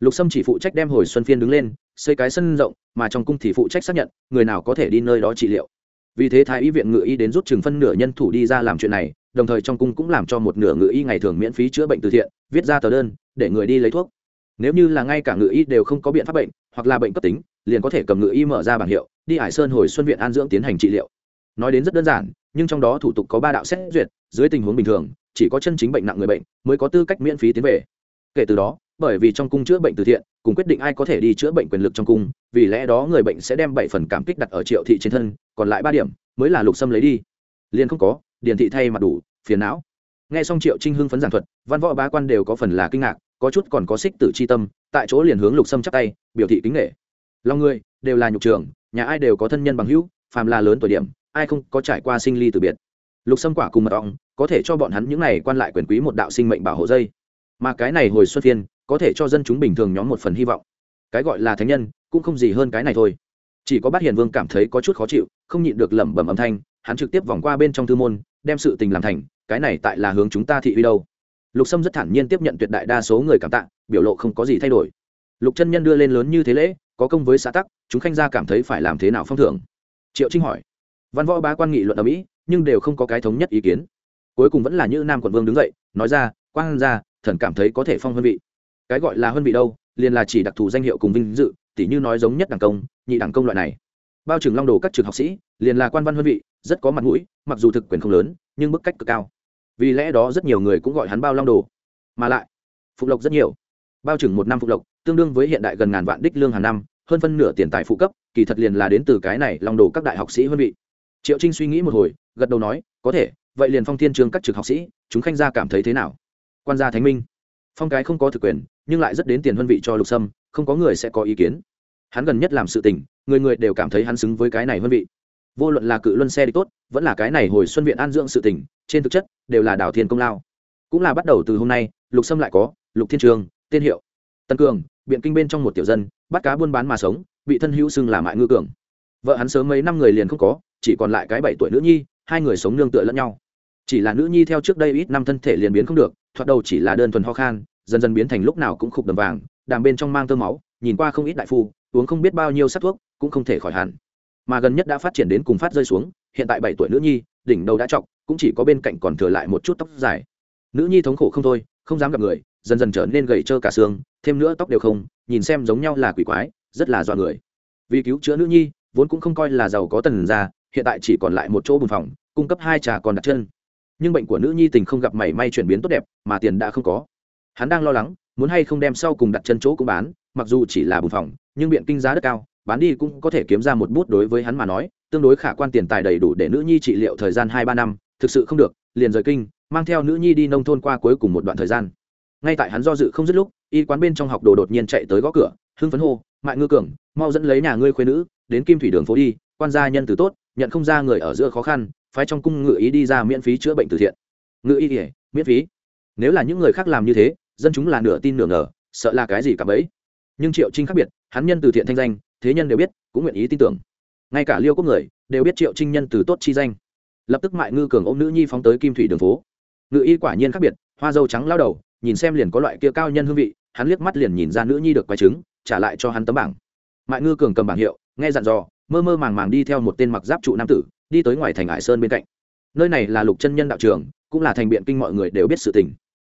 A: Lục sâm chỉ phụ trách đem hồi xuân phiên đứng lên, xây cái sân rộng, mà trong cung thì phụ trách xác nhận, người nào có thể đi nơi đó trị liệu. Vì thế thái y viện ngự y đến rút chừng phân nửa nhân thủ đi ra làm chuyện này, đồng thời trong cung cũng làm cho một nửa ngự y ngày thường miễn phí chữa bệnh từ thiện, viết ra tờ đơn, để người đi lấy thuốc nếu như là ngay cả ngự y đều không có biện pháp bệnh, hoặc là bệnh cấp tính, liền có thể cầm ngự y mở ra bảng hiệu, đi hải sơn hồi xuân viện an dưỡng tiến hành trị liệu. Nói đến rất đơn giản, nhưng trong đó thủ tục có ba đạo xét duyệt, dưới tình huống bình thường, chỉ có chân chính bệnh nặng người bệnh mới có tư cách miễn phí tiến về. Kể từ đó, bởi vì trong cung chữa bệnh từ thiện, cùng quyết định ai có thể đi chữa bệnh quyền lực trong cung, vì lẽ đó người bệnh sẽ đem bảy phần cảm kích đặt ở triệu thị trên thân, còn lại ba điểm mới là lục xâm lấy đi. Liền không có, điền thị thay mặt đủ, phiền não. Nghe xong triệu trinh hưng phấn giảng thuật, văn võ bá quan đều có phần là kinh ngạc có chút còn có xích tử c h i tâm, tại chỗ liền hướng lục sâm chắp tay, biểu thị kính nghệ lòng người đều là nhục trường nhà ai đều có thân nhân bằng hữu, phàm là lớn tuổi điểm, ai không có trải qua sinh ly từ biệt. Lục sâm quả cùng mật ong, có thể cho bọn hắn những này quan lại quyền quý một đạo sinh mệnh bảo hộ dây. Mà cái này hồi xuân phiên, có thể cho dân chúng bình thường nhóm một phần hy vọng. Cái gọi là thánh nhân, cũng không gì hơn cái này thôi. Chỉ có bát hiền vương cảm thấy có chút khó chịu, không nhịn được lẩm bẩm âm thanh, hắn trực tiếp vòng qua bên trong thư môn, đem sự tình làm thành, cái này tại là hướng chúng ta thị uy đâu lục sâm rất thản nhiên tiếp nhận tuyệt đại đa số người cảm tạ, biểu lộ không có gì thay đổi. Lục chân nhân đưa lên lớn như thế lễ, có công với xã tắc, chúng khanh gia cảm thấy phải làm thế nào phong thưởng. Triệu trinh hỏi, văn võ bá quan nghị luận ở mỹ, nhưng đều không có cái thống nhất ý kiến. Cuối cùng vẫn là như nam quận vương đứng dậy, nói ra quan ra thần cảm thấy có thể phong huân vị. Cái gọi là huân vị đâu, liền là chỉ đặc thù danh hiệu cùng vinh dự, tỉ như nói giống nhất đảng công, nhị đảng công loại này. Bao trừng long đồ các trường học sĩ, liền là quan văn huân vị, rất có mặt mũi, mặc dù thực quyền không lớn, nhưng bức cách cực cao vì lẽ đó rất nhiều người cũng gọi hắn bao long đồ. Mà lại, phục lộc rất nhiều. Bao trừng một năm phục lộc, tương đương với hiện đại gần ngàn vạn đích lương hàng năm, hơn phân nửa tiền tài phụ cấp, kỳ thật liền là đến từ cái này long đồ các đại học sĩ huân vị. Triệu trinh suy nghĩ một hồi, gật đầu nói, có thể, vậy liền phong thiên trường các trực học sĩ, chúng khanh gia cảm thấy thế nào? Quan gia thánh minh. Phong cái không có thực quyền, nhưng lại rất đến tiền huân vị cho lục sâm, không có người sẽ có ý kiến. Hắn gần nhất làm sự tình, người người đều cảm thấy hắn xứng với cái này huân vị vô luận là cự luân xe đi tốt, vẫn là cái này hồi xuân viện an dưỡng sự tình, trên thực chất, đều là đào thiên công lao. Cũng là bắt đầu từ hôm nay, lục sâm lại có, lục thiên trường tên hiệu. Tân cường, biện kinh bên trong một tiểu dân, bắt cá buôn bán mà sống, bị thân hữu xưng là mại ngư cường. Vợ hắn sớm mấy năm người liền không có, chỉ còn lại cái bảy tuổi nữ nhi, hai người sống nương tựa lẫn nhau. Chỉ là nữ nhi theo trước đây ít năm thân thể liền biến không được, thoạt đầu chỉ là đơn thuần ho khan, dần dần biến thành lúc nào cũng khục đầm vàng, đàm bên trong mang tơ máu, nhìn qua không ít đại phu, uống không biết bao nhiêu sắc thuốc, cũng không thể khỏi hẳn mà gần nhất đã phát triển đến cùng phát rơi xuống, hiện tại bảy tuổi nữ nhi, đỉnh đầu đã trọc, cũng chỉ có bên cạnh còn thừa lại một chút tóc dài. Nữ nhi thống khổ không thôi, không dám gặp người, dần dần trở nên gầy trơ cả xương, thêm nữa tóc đều không, nhìn xem giống nhau là quỷ quái, rất là dọa người. Vì cứu chữa nữ nhi, vốn cũng không coi là giàu có tần ra hiện tại chỉ còn lại một chỗ bùn phòng, cung cấp hai trà còn đặt chân. Nhưng bệnh của nữ nhi tình không gặp mảy may chuyển biến tốt đẹp, mà tiền đã không có. Hắn đang lo lắng, muốn hay không đem sau cùng đặt chân chỗ cũng bán, mặc dù chỉ là bùn phòng, nhưng biện kinh giá đất cao bán đi cũng có thể kiếm ra một bút đối với hắn mà nói, tương đối khả quan tiền tài đầy đủ để nữ nhi trị liệu thời gian hai ba năm, thực sự không được, liền rời kinh, mang theo nữ nhi đi nông thôn qua cuối cùng một đoạn thời gian. Ngay tại hắn do dự không dứt lúc, y quán bên trong học đồ đột nhiên chạy tới gõ cửa, hưng phấn hô, mại ngư cường, mau dẫn lấy nhà ngươi khuyên nữ, đến kim thủy đường phố đi, quan gia nhân từ tốt, nhận không ra người ở giữa khó khăn, phái trong cung ngự ý đi ra miễn phí chữa bệnh từ thiện. Ngự ý ỉa miễn phí? Nếu là những người khác làm như thế, dân chúng là nửa tin nửa ngờ, sợ là cái gì cả bấy? Nhưng triệu trinh khác biệt, hắn nhân từ thiện thanh danh thế nhân đều biết, cũng nguyện ý tin tưởng. Ngay cả liêu quốc người, đều biết triệu trinh nhân từ tốt chi danh. Lập tức mại ngư cường ôm nữ nhi phóng tới kim thủy đường phố. Ngự y quả nhiên khác biệt, hoa dâu trắng lao đầu, nhìn xem liền có loại kia cao nhân hương vị, hắn liếc mắt liền nhìn ra nữ nhi được quái chứng trả lại cho hắn tấm bảng. Mại ngư cường cầm bảng hiệu, nghe dặn dò, mơ mơ màng màng đi theo một tên mặc giáp trụ nam tử, đi tới ngoài thành hải sơn bên cạnh. Nơi này là lục chân nhân đạo trường, cũng là thành biện kinh mọi người đều biết sự tình.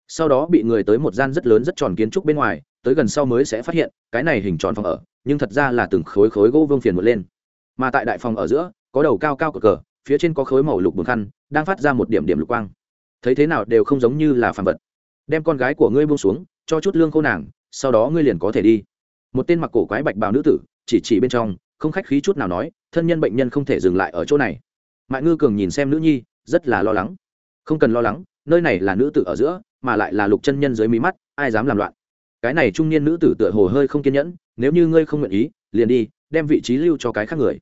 A: Sau đó bị người tới một gian rất lớn rất tròn kiến trúc bên ngoài, tới gần sau mới sẽ phát hiện, cái này hình tròn phòng ở nhưng thật ra là từng khối khối gỗ vương phiền một lên. Mà tại đại phòng ở giữa, có đầu cao cao cờ cờ, phía trên có khối màu lục bùn khăn, đang phát ra một điểm điểm lục quang. Thấy thế nào đều không giống như là phản vật. Đem con gái của ngươi buông xuống, cho chút lương khô nàng, sau đó ngươi liền có thể đi. Một tên mặc cổ quái bạch bào nữ tử, chỉ chỉ bên trong, không khách khí chút nào nói, thân nhân bệnh nhân không thể dừng lại ở chỗ này. Mại ngư cường nhìn xem nữ nhi, rất là lo lắng. Không cần lo lắng, nơi này là nữ tử ở giữa, mà lại là lục chân nhân dưới mí mắt, ai dám làm loạn? Cái này trung niên nữ tử tựa hồ hơi không kiên nhẫn, nếu như ngươi không nguyện ý, liền đi, đem vị trí lưu cho cái khác người.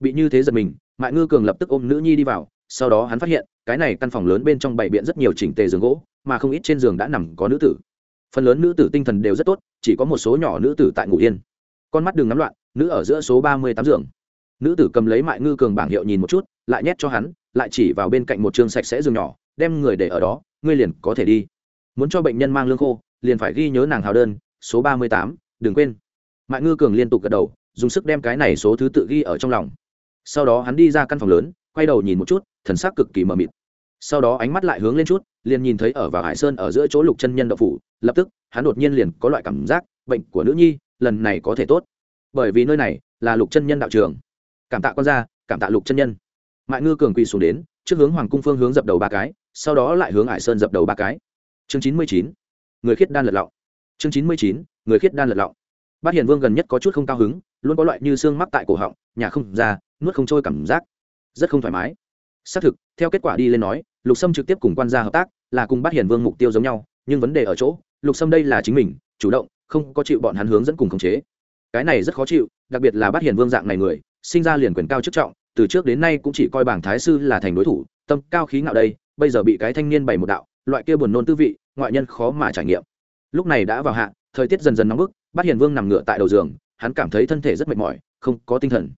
A: Bị như thế giật mình, mại ngư cường lập tức ôm nữ nhi đi vào, sau đó hắn phát hiện, cái này căn phòng lớn bên trong bảy biện rất nhiều chỉnh tề giường gỗ, mà không ít trên giường đã nằm có nữ tử. Phần lớn nữ tử tinh thần đều rất tốt, chỉ có một số nhỏ nữ tử tại ngủ yên. Con mắt đừng ngắm loạn, nữ ở giữa số ba mươi tám giường. Nữ tử cầm lấy mại ngư cường bảng hiệu nhìn một chút, lại nhét cho hắn, lại chỉ vào bên cạnh một trường sạch sẽ giường nhỏ, đem người để ở đó, ngươi liền có thể đi. Muốn cho bệnh nhân mang lương khô liền phải ghi nhớ nàng hào đơn, số ba mươi tám, đừng quên. Mại ngư cường liên tục gật đầu, dùng sức đem cái này số thứ tự ghi ở trong lòng. Sau đó hắn đi ra căn phòng lớn, quay đầu nhìn một chút, thần sắc cực kỳ mờ mịt. Sau đó ánh mắt lại hướng lên chút, liền nhìn thấy ở vào hải sơn ở giữa chỗ lục chân nhân đậu phủ, lập tức, hắn đột nhiên liền có loại cảm giác, bệnh của nữ nhi, lần này có thể tốt. Bởi vì nơi này là lục chân nhân đạo trường. Cảm tạ con ra cảm tạ lục chân nhân. Mại ngư cường quỳ xuống đến, trước hướng hoàng cung phương hướng dập đầu ba cái, sau đó lại hướng hải sơn dập đầu ba cái. Chương chín mươi chín người khiết đan lật lọng. Chương chín mươi chín, người khiết đan lật lọng. Bát hiền vương gần nhất có chút không cao hứng, luôn có loại như xương mắc tại cổ họng, nhà không ra, nuốt không trôi cảm giác. Rất không thoải mái. Xác thực, theo kết quả đi lên nói, lục sâm trực tiếp cùng quan gia hợp tác, là cùng bát hiền vương mục tiêu giống nhau, nhưng vấn đề ở chỗ, lục sâm đây là chính mình, chủ động, không có chịu bọn hắn hướng dẫn cùng khống chế. Cái này rất khó chịu, đặc biệt là bát hiền vương dạng này người, sinh ra liền quyền cao chức trọng, từ trước đến nay cũng chỉ coi bảng thái sư là thành đối thủ, tâm cao khí ngạo đây, bây giờ bị cái thanh niên bày một đạo, loại kia buồn nôn tư vị ngoại nhân khó mà trải nghiệm. Lúc này đã vào hạ, thời tiết dần dần nóng bức, bát hiền vương nằm ngựa tại đầu giường, hắn cảm thấy thân thể rất mệt mỏi, không có tinh thần.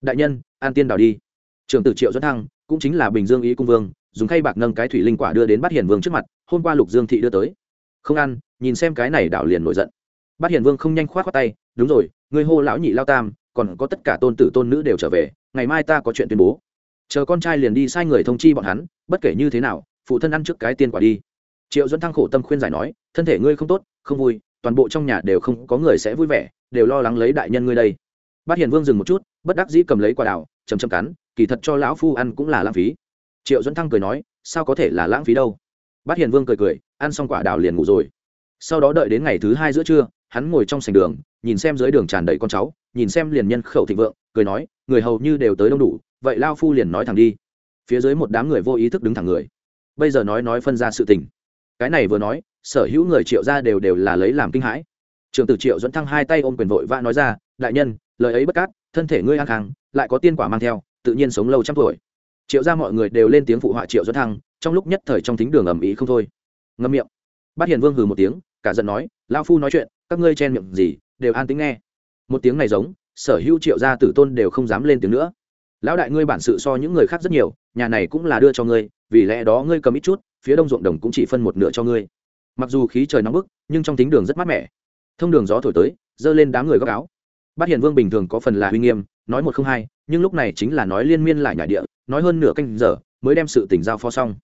A: Đại nhân, an tiên đào đi. Trưởng tử triệu dẫn thăng cũng chính là bình dương ý cung vương, dùng khay bạc nâng cái thủy linh quả đưa đến bát hiền vương trước mặt, hôm qua lục dương thị đưa tới. Không ăn, nhìn xem cái này đảo liền nổi giận. Bát hiền vương không nhanh khoát khoát tay, đúng rồi người hô lão nhị lao tam, còn có tất cả tôn tử tôn nữ đều trở về, ngày mai ta có chuyện tuyên bố. Chờ con trai liền đi sai người thông chi bọn hắn, bất kể như thế nào, phụ thân ăn trước cái tiên quả đi triệu dẫn thăng khổ tâm khuyên giải nói, thân thể ngươi không tốt, không vui, toàn bộ trong nhà đều không có người sẽ vui vẻ, đều lo lắng lấy đại nhân ngươi đây. Bát hiền vương dừng một chút, bất đắc dĩ cầm lấy quả đào chầm chầm cắn, kỳ thật cho lão phu ăn cũng là lãng phí. Triệu dẫn thăng cười nói, sao có thể là lãng phí đâu? Bát hiền vương cười cười, ăn xong quả đào liền ngủ rồi. Sau đó đợi đến ngày thứ hai giữa trưa, hắn ngồi trong sành đường, nhìn xem dưới đường tràn đầy con cháu, nhìn xem liền nhân khẩu thịnh vượng, cười nói, người hầu như đều tới đông đủ, vậy lao phu liền nói thẳng đi. Phía dưới một đám người vô ý thức đứng thẳng người. Bây giờ nói nói phân ra sự tình cái này vừa nói, sở hữu người triệu ra đều đều là lấy làm kinh hãi. Trường tử triệu dẫn thăng hai tay ôm quyền vội vã nói ra, đại nhân, lời ấy bất cát, thân thể ngươi an khang, lại có tiên quả mang theo, tự nhiên sống lâu trăm tuổi. Triệu ra mọi người đều lên tiếng phụ họa triệu dẫn thăng, trong lúc nhất thời trong thính đường ầm ĩ không thôi. Ngâm miệng. Bát hiền vương hừ một tiếng, cả giận nói lao phu nói chuyện, các ngươi chen miệng gì, đều an tính nghe. Một tiếng này giống, sở hữu triệu gia tử tôn đều không dám lên tiếng nữa. Lão đại ngươi bản sự so những người khác rất nhiều, nhà này cũng là đưa cho ngươi, vì lẽ đó ngươi cầm ít chút phía đông ruộng đồng cũng chỉ phân một nửa cho ngươi. Mặc dù khí trời nóng bức, nhưng trong tính đường rất mát mẻ. Thông đường gió thổi tới, dơ lên đám người góc áo. Bát hiền vương bình thường có phần là huy nghiêm, nói một không hai, nhưng lúc này chính là nói liên miên lại nhải địa, nói hơn nửa canh giờ, mới đem sự tỉnh giao phó xong.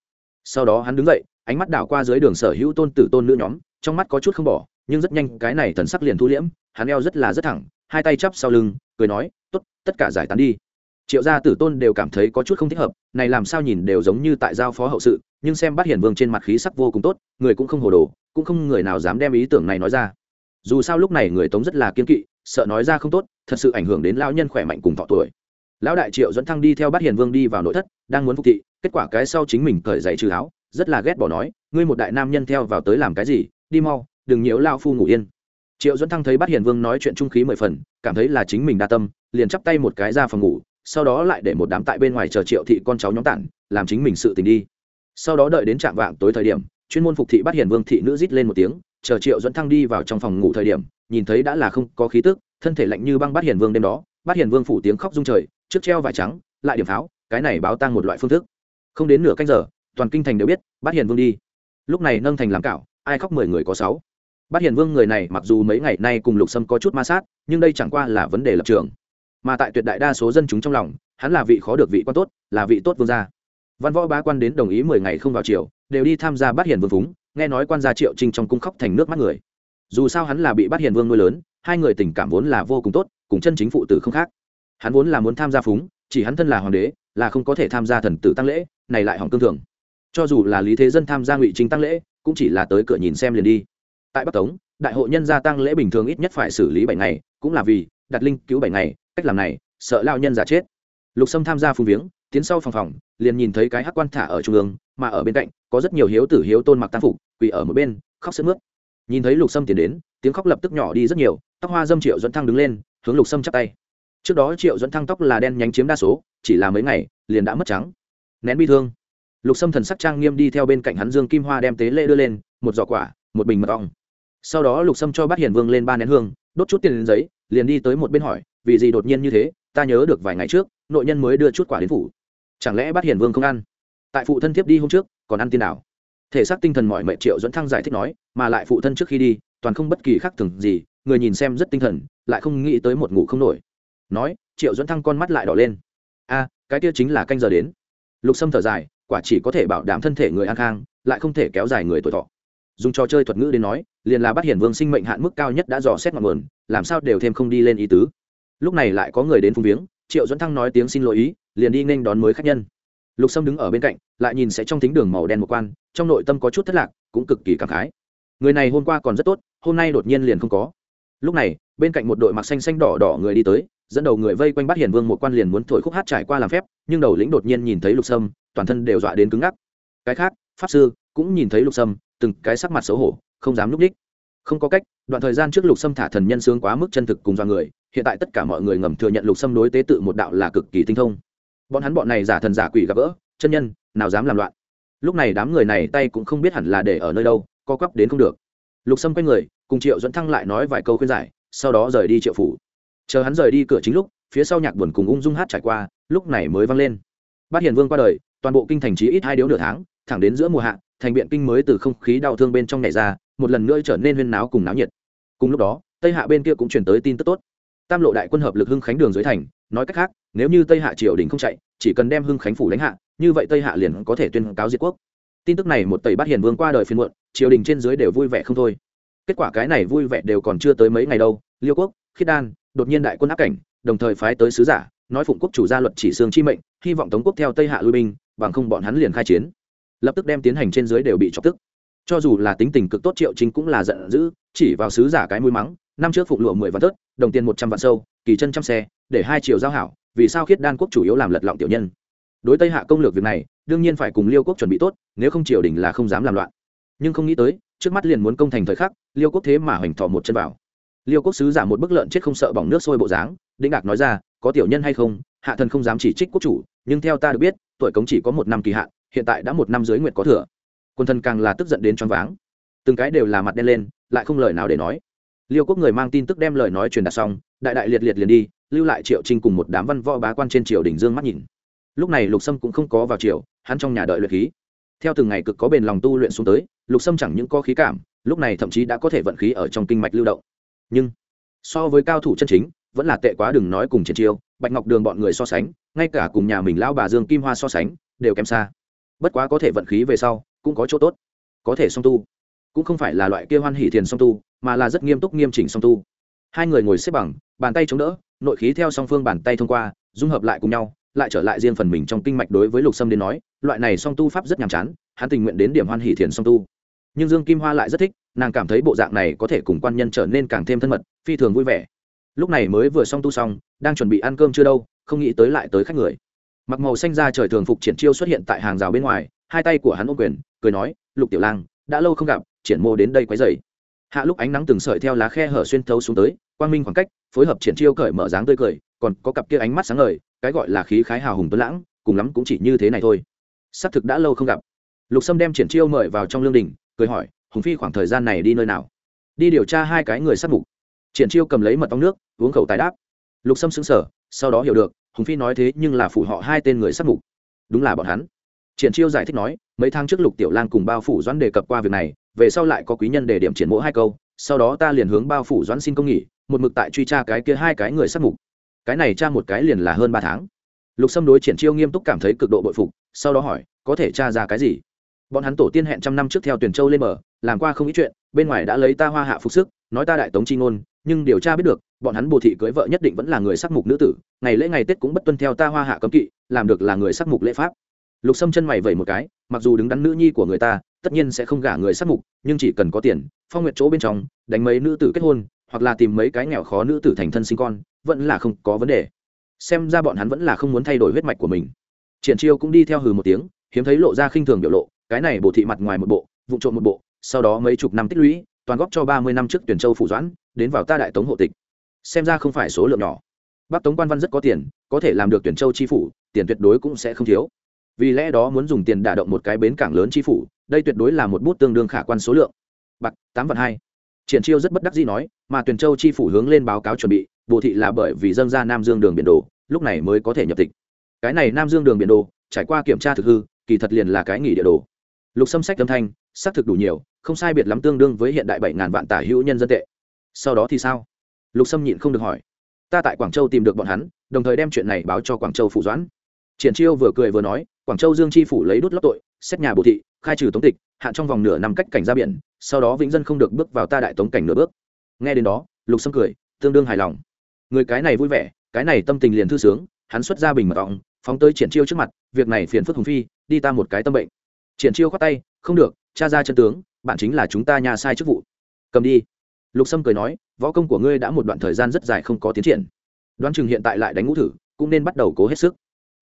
A: Sau đó hắn đứng dậy, ánh mắt đảo qua dưới đường sở hữu tôn tử tôn nữ nhóm, trong mắt có chút không bỏ, nhưng rất nhanh cái này thần sắc liền thu liễm, hắn eo rất là rất thẳng, hai tay chắp sau lưng, cười nói, tốt, tất cả giải tán đi. Triệu gia tử tôn đều cảm thấy có chút không thích hợp, này làm sao nhìn đều giống như tại giao phó hậu sự nhưng xem bát hiển vương trên mặt khí sắc vô cùng tốt, người cũng không hồ đồ, cũng không người nào dám đem ý tưởng này nói ra. Dù sao lúc này người tống rất là kiên kỵ, sợ nói ra không tốt, thật sự ảnh hưởng đến lão nhân khỏe mạnh cùng thọ tuổi. Lão đại triệu dẫn thăng đi theo bát hiền vương đi vào nội thất, đang muốn phục thị, kết quả cái sau chính mình cởi dậy trừ áo, rất là ghét bỏ nói, ngươi một đại nam nhân theo vào tới làm cái gì, đi mau, đừng nhiễu lao phu ngủ yên. Triệu dẫn thăng thấy bát hiền vương nói chuyện trung khí mười phần, cảm thấy là chính mình đa tâm, liền chắp tay một cái ra phòng ngủ, sau đó lại để một đám tại bên ngoài chờ triệu thị con cháu nhóm tản, làm chính mình sự tình đi sau đó đợi đến trạm vạng tối thời điểm, chuyên môn phục thị bắt hiền vương thị nữ rít lên một tiếng, chờ triệu dẫn thăng đi vào trong phòng ngủ thời điểm, nhìn thấy đã là không có khí tức, thân thể lạnh như băng bắt hiền vương đêm đó bắt hiền vương phủ tiếng khóc rung trời, trước treo vải trắng, lại điểm pháo, cái này báo tăng một loại phương thức. Không đến nửa canh giờ, toàn kinh thành đều biết bắt hiền vương đi. Lúc này nâng thành làm cạo, ai khóc mười người có sáu. Bắt hiền vương người này mặc dù mấy ngày nay cùng lục sâm có chút ma sát, nhưng đây chẳng qua là vấn đề lập trường. Mà tại tuyệt đại đa số dân chúng trong lòng, hắn là vị khó được vị quan tốt, là vị tốt vương gia văn võ bá quan đến đồng ý mười ngày không vào triều, đều đi tham gia bắt hiền vương phúng, nghe nói quan gia triệu trinh trong cung khóc thành nước mắt người. Dù sao hắn là bị bắt hiền vương nuôi lớn, hai người tình cảm vốn là vô cùng tốt, cùng chân chính phụ tử không khác. Hắn vốn là muốn tham gia phúng, chỉ hắn thân là hoàng đế, là không có thể tham gia thần tử tăng lễ, này lại hỏng cương thường. Cho dù là lý thế dân tham gia ngụy trinh tăng lễ, cũng chỉ là tới cửa nhìn xem liền đi. Tại bắc tống, đại hội nhân gia tăng lễ bình thường ít nhất phải xử lý bảy ngày, cũng là vì đặt linh cứu bảy ngày, cách làm này, sợ lao nhân giả chết. Lục sâm tham gia phung viếng tiến sau phòng phòng, liền nhìn thấy cái hắc quan thả ở trung ương, mà ở bên cạnh, có rất nhiều hiếu tử hiếu tôn mặc tang phục, quỳ ở một bên, khóc sức mướt. Nhìn thấy lục sâm tiến đến, tiếng khóc lập tức nhỏ đi rất nhiều, tóc hoa dâm triệu dẫn thăng đứng lên, hướng lục sâm chắp tay. Trước đó triệu dẫn thăng tóc là đen nhánh chiếm đa số, chỉ là mấy ngày, liền đã mất trắng. Nén bi thương. Lục sâm thần sắc trang nghiêm đi theo bên cạnh hắn dương kim hoa đem tế lễ đưa lên, một giỏ quả, một bình mật ong. Sau đó lục sâm cho bát hiền vương lên ba nén hương, đốt chút tiền đến giấy, liền đi tới một bên hỏi, vì gì đột nhiên như thế? Ta nhớ được vài ngày trước, nội nhân mới đưa chút quả đến phủ chẳng lẽ bát hiền vương không ăn? Tại phụ thân thiếp đi hôm trước, còn ăn tiên đảo. Thể xác tinh thần mọi mệnh triệu dẫn thăng giải thích nói, mà lại phụ thân trước khi đi, toàn không bất kỳ khác thường gì, người nhìn xem rất tinh thần, lại không nghĩ tới một ngủ không nổi. Nói, triệu dẫn thăng con mắt lại đỏ lên. A, cái kia chính là canh giờ đến. Lục sâm thở dài, quả chỉ có thể bảo đảm thân thể người an khang, lại không thể kéo dài người tuổi thọ. Dùng trò chơi thuật ngữ đến nói, liền là bắt hiển vương sinh mệnh hạn mức cao nhất đã dò xét ngọn nguồn, làm sao đều thêm không đi lên ý tứ. Lúc này lại có người đến phung viếng, triệu dẫn thăng nói tiếng xin lỗi ý liền đi nên đón mới khách nhân. Lục sâm đứng ở bên cạnh, lại nhìn sẽ trong thính đường màu đen một quan, trong nội tâm có chút thất lạc, cũng cực kỳ cảm khái. Người này hôm qua còn rất tốt, hôm nay đột nhiên liền không có. Lúc này, bên cạnh một đội mặc xanh xanh đỏ đỏ người đi tới, dẫn đầu người vây quanh bắt hiền vương một quan liền muốn thổi khúc hát trải qua làm phép, nhưng đầu lĩnh đột nhiên nhìn thấy lục sâm, toàn thân đều dọa đến cứng ngắc. Cái khác, pháp sư cũng nhìn thấy lục sâm, từng cái sắc mặt xấu hổ, không dám núp đích. Không có cách, đoạn thời gian trước lục sâm thả thần nhân sướng quá mức chân thực cùng do người, hiện tại tất cả mọi người ngầm thừa nhận lục sâm đối tế tự một đạo là cực kỳ tinh thông bọn hắn bọn này giả thần giả quỷ gặp gỡ, chân nhân, nào dám làm loạn. Lúc này đám người này tay cũng không biết hẳn là để ở nơi đâu, co quắp đến không được. Lục sâm quay người, cùng triệu dẫn thăng lại nói vài câu khuyên giải, sau đó rời đi triệu phủ. Chờ hắn rời đi cửa chính lúc, phía sau nhạc buồn cùng ung dung hát trải qua, lúc này mới vang lên. Bát hiền vương qua đời, toàn bộ kinh thành trí ít hai điếu nửa tháng, thẳng đến giữa mùa hạ, thành biện kinh mới từ không khí đau thương bên trong nhảy ra, một lần nữa trở nên huyên náo cùng náo nhiệt. Cùng lúc đó, tây hạ bên kia cũng truyền tới tin tức tốt. Tam lộ đại quân hợp lực hưng khánh đường dưới thành nói cách khác, nếu như tây hạ triều đình không chạy, chỉ cần đem hưng khánh phủ đánh hạ, như vậy tây hạ liền có thể tuyên cáo diệt quốc. Tin tức này một tẩy bát hiền vương qua đời phiên muộn, triều đình trên dưới đều vui vẻ không thôi. Kết quả cái này vui vẻ đều còn chưa tới mấy ngày đâu, liêu quốc, khiết đan, đột nhiên đại quân áp cảnh, đồng thời phái tới sứ giả, nói phụng quốc chủ gia luật chỉ xương chi mệnh, hy vọng tống quốc theo tây hạ lui binh, bằng không bọn hắn liền khai chiến. Lập tức đem tiến hành trên dưới đều bị chọc tức. Cho dù là tính tình cực tốt triệu chính cũng là giận dữ, chỉ vào sứ giả cái mũi mắng, năm trước phụng lụa mười vạn tớt đồng tiền một trăm vạn sâu, kỳ chân trăm xe để hai triệu giao hảo, vì sao khiết đan quốc chủ yếu làm lật lọng tiểu nhân? Đối tây hạ công lược việc này, đương nhiên phải cùng liêu quốc chuẩn bị tốt, nếu không triều đình là không dám làm loạn. Nhưng không nghĩ tới, trước mắt liền muốn công thành thời khắc, liêu quốc thế mà hoành thọ một chân vào. Liêu quốc sứ giả một bức lợn chết không sợ bỏng nước sôi bộ dáng, đĩnh đạc nói ra, có tiểu nhân hay không? Hạ thần không dám chỉ trích quốc chủ, nhưng theo ta được biết, tuổi cống chỉ có một năm kỳ hạn, hiện tại đã một năm dưới nguyệt có thừa. Quân thần càng là tức giận đến choáng váng. Từng cái đều là mặt đen lên, lại không lời nào để nói liêu quốc người mang tin tức đem lời nói truyền đạt xong, đại đại liệt liệt liền đi, lưu lại triệu trinh cùng một đám văn võ bá quan trên triều đình dương mắt nhìn. Lúc này lục sâm cũng không có vào triều, hắn trong nhà đợi luyện khí. Theo từng ngày cực có bền lòng tu luyện xuống tới, lục sâm chẳng những có khí cảm, lúc này thậm chí đã có thể vận khí ở trong kinh mạch lưu động. Nhưng, so với cao thủ chân chính, vẫn là tệ quá đừng nói cùng triển chiêu, bạch ngọc đường bọn người so sánh, ngay cả cùng nhà mình lão bà dương kim hoa so sánh, đều kém xa. Bất quá có thể vận khí về sau, cũng có chỗ tốt, có thể song tu cũng không phải là loại kia hoan hỷ thiền song tu, mà là rất nghiêm túc nghiêm chỉnh song tu. Hai người ngồi xếp bằng, bàn tay chống đỡ, nội khí theo song phương bàn tay thông qua, dung hợp lại cùng nhau, lại trở lại riêng phần mình trong kinh mạch đối với lục sâm đến nói, loại này song tu pháp rất nhàm chán, hắn tình nguyện đến điểm hoan hỷ thiền song tu. Nhưng dương kim hoa lại rất thích, nàng cảm thấy bộ dạng này có thể cùng quan nhân trở nên càng thêm thân mật, phi thường vui vẻ. Lúc này mới vừa xong tu xong, đang chuẩn bị ăn cơm chưa đâu, không nghĩ tới lại tới khách người. Mặc màu xanh ra trời thường phục triển chiêu xuất hiện tại hàng rào bên ngoài, hai tay của hắn ô quyền, cười nói, lục tiểu lang, đã lâu không gặp triển mô đến đây quấy dày hạ lúc ánh nắng từng sợi theo lá khe hở xuyên thấu xuống tới, quang minh khoảng cách, phối hợp triển chiêu cởi mở dáng tươi cười, còn có cặp kia ánh mắt sáng ngời, cái gọi là khí khái hào hùng tuấn lãng, cùng lắm cũng chỉ như thế này thôi. Xác thực đã lâu không gặp. Lục sâm đem triển chiêu mời vào trong lương đình, cười hỏi, hùng phi, khoảng thời gian này đi nơi nào? Đi điều tra hai cái người sát mục. Triển chiêu cầm lấy mật ong nước, uống khẩu tài đáp. Lục sâm xứng sở sau đó hiểu được, hùng phi nói thế nhưng là phủ họ hai tên người sát mục. Đúng là bọn hắn triển chiêu giải thích nói, mấy tháng trước lục tiểu lang cùng bao phủ doãn đề cập qua việc này, về sau lại có quý nhân để điểm triển mỗ hai câu, sau đó ta liền hướng bao phủ doãn xin công nghỉ, một mực tại truy tra cái kia hai cái người sát mục. Cái này tra một cái liền là hơn ba tháng. Lục sâm đối triển chiêu nghiêm túc cảm thấy cực độ bội phục, sau đó hỏi, có thể tra ra cái gì? Bọn hắn tổ tiên hẹn trăm năm trước theo tuyển châu lên mở làm qua không ít chuyện, bên ngoài đã lấy ta hoa hạ phục sức, nói ta đại tống chi ngôn, nhưng điều tra biết được, bọn hắn bồ thị cưới vợ nhất định vẫn là người sắc mục nữ tử, ngày lễ ngày tết cũng bất tuân theo ta hoa hạ cấm kỵ, làm được là người sắc mục lễ pháp lục sâm chân mày vẩy một cái, mặc dù đứng đắn nữ nhi của người ta, tất nhiên sẽ không gả người sát mục, nhưng chỉ cần có tiền, phong nguyệt chỗ bên trong, đánh mấy nữ tử kết hôn, hoặc là tìm mấy cái nghèo khó nữ tử thành thân sinh con, vẫn là không có vấn đề. Xem ra bọn hắn vẫn là không muốn thay đổi huyết mạch của mình. Triển chiêu cũng đi theo hừ một tiếng, hiếm thấy lộ ra khinh thường biểu lộ, cái này bổ thị mặt ngoài một bộ vụ trộm một bộ, sau đó mấy chục năm tích lũy, toàn góp cho ba mươi năm trước tuyển châu phủ doãn, đến vào ta đại tống hộ tịch. Xem ra không phải số lượng nhỏ. Bắc tống quan văn rất có tiền, có thể làm được tuyển châu chi phủ, tiền tuyệt đối cũng sẽ không thiếu vì lẽ đó muốn dùng tiền đả động một cái bến cảng lớn chi phủ, đây tuyệt đối là một bút tương đương khả quan số lượng. Bạc, tám vạn hai. Triển chiêu rất bất đắc dĩ nói, mà tuyển châu chi phủ hướng lên báo cáo chuẩn bị bộ thị là bởi vì dâng ra nam dương đường biển đồ, lúc này mới có thể nhập tịch. Cái này nam dương đường biển đồ, trải qua kiểm tra thực hư, kỳ thật liền là cái nghỉ địa đồ. Lục xâm sách âm thanh, xác thực đủ nhiều, không sai biệt lắm tương đương với hiện đại bảy ngàn vạn tả hữu nhân dân tệ. Sau đó thì sao? Lục sâm nhịn không được hỏi. Ta tại quảng châu tìm được bọn hắn, đồng thời đem chuyện này báo cho quảng châu phủ doãn. Triển chiêu vừa cười vừa nói quảng châu dương chi phủ lấy đốt lót tội, xét nhà bồ thị, khai trừ tống tịch, hạn trong vòng nửa năm cách cảnh ra biển, sau đó vĩnh dân không được bước vào ta đại tống cảnh nửa bước. Nghe đến đó, lục sâm cười, tương đương hài lòng. Người cái này vui vẻ, cái này tâm tình liền thư sướng, hắn xuất ra bình mật ong phóng tới triển chiêu trước mặt, việc này phiền phức hùng phi, đi ta một cái tâm bệnh. Triển chiêu khoát tay, không được, cha ra chân tướng, bạn chính là chúng ta nhà sai chức vụ. Cầm đi. Lục sâm cười nói, võ công của ngươi đã một đoạn thời gian rất dài không có tiến triển. Đoán chừng hiện tại lại đánh ngũ thử, cũng nên bắt đầu cố hết sức.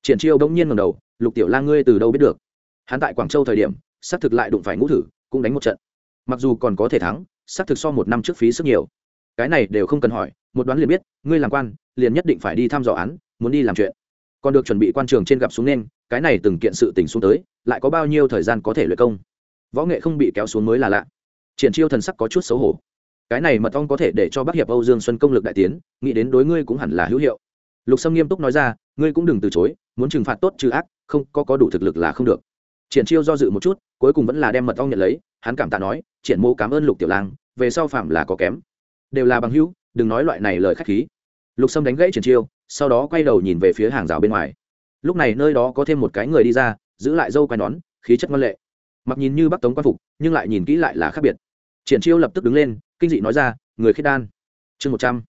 A: Triển chiêu bỗng nhiên ngầm đầu lục tiểu la ngươi từ đâu biết được? Hắn tại quảng châu thời điểm, xác thực lại đụng phải ngũ thử, cũng đánh một trận. Mặc dù còn có thể thắng, xác thực so một năm trước phí sức nhiều. Cái này đều không cần hỏi, một đoán liền biết, ngươi làm quan, liền nhất định phải đi thăm dò án, muốn đi làm chuyện. Còn được chuẩn bị quan trường trên gặp xuống nên, cái này từng kiện sự tình xuống tới, lại có bao nhiêu thời gian có thể luyện công? Võ nghệ không bị kéo xuống mới là lạ. Triển chiêu thần sắc có chút xấu hổ. Cái này mật ong có thể để cho bắc hiệp âu dương xuân công lực đại tiến, nghĩ đến đối ngươi cũng hẳn là hữu hiệu. Lục sâm nghiêm túc nói ra, ngươi cũng đừng từ chối, muốn trừng phạt tốt trừ ác không có có đủ thực lực là không được. Triển chiêu do dự một chút, cuối cùng vẫn là đem mật ong nhận lấy, hắn cảm tạ nói, triển mô cảm ơn lục tiểu lang, về sau phạm là có kém. Đều là bằng hữu, đừng nói loại này lời khách khí. Lục sâm đánh gãy triển chiêu, sau đó quay đầu nhìn về phía hàng rào bên ngoài. Lúc này nơi đó có thêm một cái người đi ra, giữ lại dâu quai nón, khí chất ngân lệ. Mặc nhìn như bắc tống quan phục, nhưng lại nhìn kỹ lại là khác biệt. Triển chiêu lập tức đứng lên, kinh dị nói ra, người khiết đan. Chương một trăm.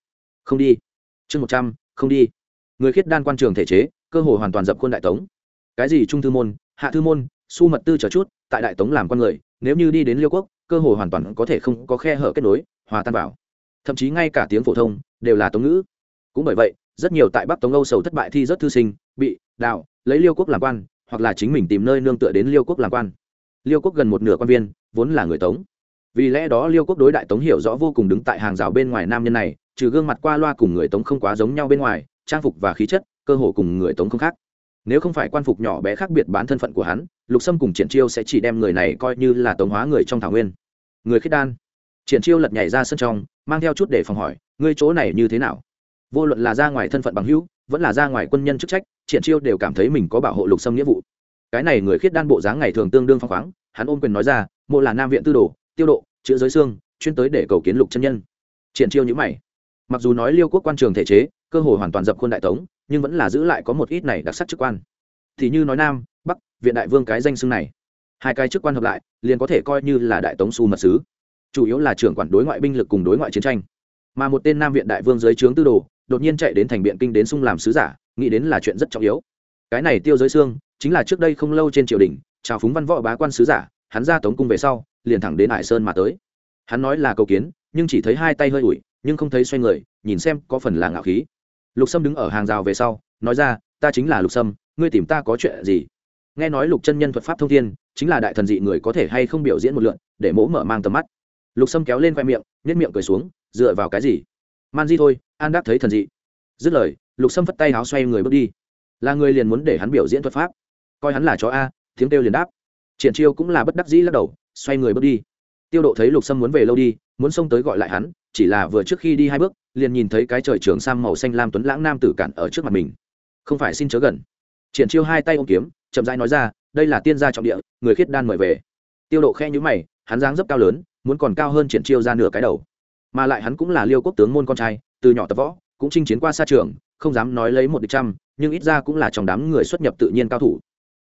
A: Không đi. Chương một trăm, không đi. Người khiết đan quan trường thể chế, cơ hội hoàn toàn dập khuôn đại tống cái gì trung thư môn, hạ thư môn, su mật tư chờ chút, tại đại tống làm con người, nếu như đi đến liêu quốc, cơ hội hoàn toàn có thể không có khe hở kết nối, hòa tan vào. Thậm chí ngay cả tiếng phổ thông đều là tống ngữ. Cũng bởi vậy, rất nhiều tại bắc tống âu sầu thất bại thi rất thư sinh, bị đạo lấy liêu quốc làm quan, hoặc là chính mình tìm nơi nương tựa đến liêu quốc làm quan. Liêu quốc gần một nửa quan viên vốn là người tống. Vì lẽ đó liêu quốc đối đại tống hiểu rõ vô cùng đứng tại hàng rào bên ngoài nam nhân này, trừ gương mặt qua loa cùng người tống không quá giống nhau bên ngoài, trang phục và khí chất, cơ hồ cùng người tống không khác nếu không phải quan phục nhỏ bé khác biệt bán thân phận của hắn, lục sâm cùng triển chiêu sẽ chỉ đem người này coi như là tống hóa người trong thảo nguyên. Người khiết đan. Triển chiêu lật nhảy ra sân trong, mang theo chút để phòng hỏi, ngươi chỗ này như thế nào? Vô luận là ra ngoài thân phận bằng hữu, vẫn là ra ngoài quân nhân chức trách, triển chiêu đều cảm thấy mình có bảo hộ lục sâm nghĩa vụ. Cái này người khiết đan bộ dáng ngày thường tương đương phong khoáng, hắn ôm quyền nói ra, mộ là nam viện tư đồ, tiêu độ chữa giới xương, chuyên tới để cầu kiến lục chân nhân. Triển chiêu nhữ mày. Mặc dù nói liêu quốc quan trường thể chế, cơ hội hoàn toàn dập khuôn đại tống nhưng vẫn là giữ lại có một ít này đặc sắc chức quan. Thì như nói nam, bắc, viện đại vương cái danh xưng này. Hai cái chức quan hợp lại, liền có thể coi như là đại tống su mật sứ. Chủ yếu là trưởng quản đối ngoại binh lực cùng đối ngoại chiến tranh. Mà một tên nam viện đại vương dưới trướng tư đồ, đột nhiên chạy đến thành biện kinh đến sung làm sứ giả, nghĩ đến là chuyện rất trọng yếu. Cái này tiêu giới xương chính là trước đây không lâu trên triều đình, chào phúng văn võ bá quan sứ giả, hắn ra tống cung về sau, liền thẳng đến hải sơn mà tới. Hắn nói là cầu kiến, nhưng chỉ thấy hai tay hơi ủi, nhưng không thấy xoay người, nhìn xem có phần là ngạo khí lục sâm đứng ở hàng rào về sau, nói ra, ta chính là lục sâm, ngươi tìm ta có chuyện gì? Nghe nói lục chân nhân thuật pháp thông thiên, chính là đại thần dị người có thể hay không biểu diễn một lượn, để mỗ mở mang tầm mắt. Lục sâm kéo lên khoe miệng nhét miệng cười xuống, dựa vào cái gì? Man di thôi, an đáp thấy thần dị. Dứt lời, lục sâm phất tay áo xoay người bước đi. Là người liền muốn để hắn biểu diễn thuật pháp. Coi hắn là chó a, tiếng kêu liền đáp. Triển chiêu cũng là bất đắc dĩ lắc đầu, xoay người bước đi. Tiêu độ thấy lục sâm muốn về lâu đi, muốn xông tới gọi lại hắn, chỉ là vừa trước khi đi hai bước liền nhìn thấy cái trời trường sang màu xanh lam tuấn lãng nam tử cản ở trước mặt mình. Không phải xin chớ gần. Triển chiêu hai tay ôm kiếm, chậm rãi nói ra, đây là tiên gia trọng địa, người khiết đan mời về. Tiêu độ khe nhữ mày, hắn dáng dấp cao lớn, muốn còn cao hơn triển chiêu ra nửa cái đầu. Mà lại hắn cũng là liêu quốc tướng môn con trai, từ nhỏ tập võ, cũng chinh chiến qua xa trường, không dám nói lấy một địch trăm, nhưng ít ra cũng là trong đám người xuất nhập tự nhiên cao thủ.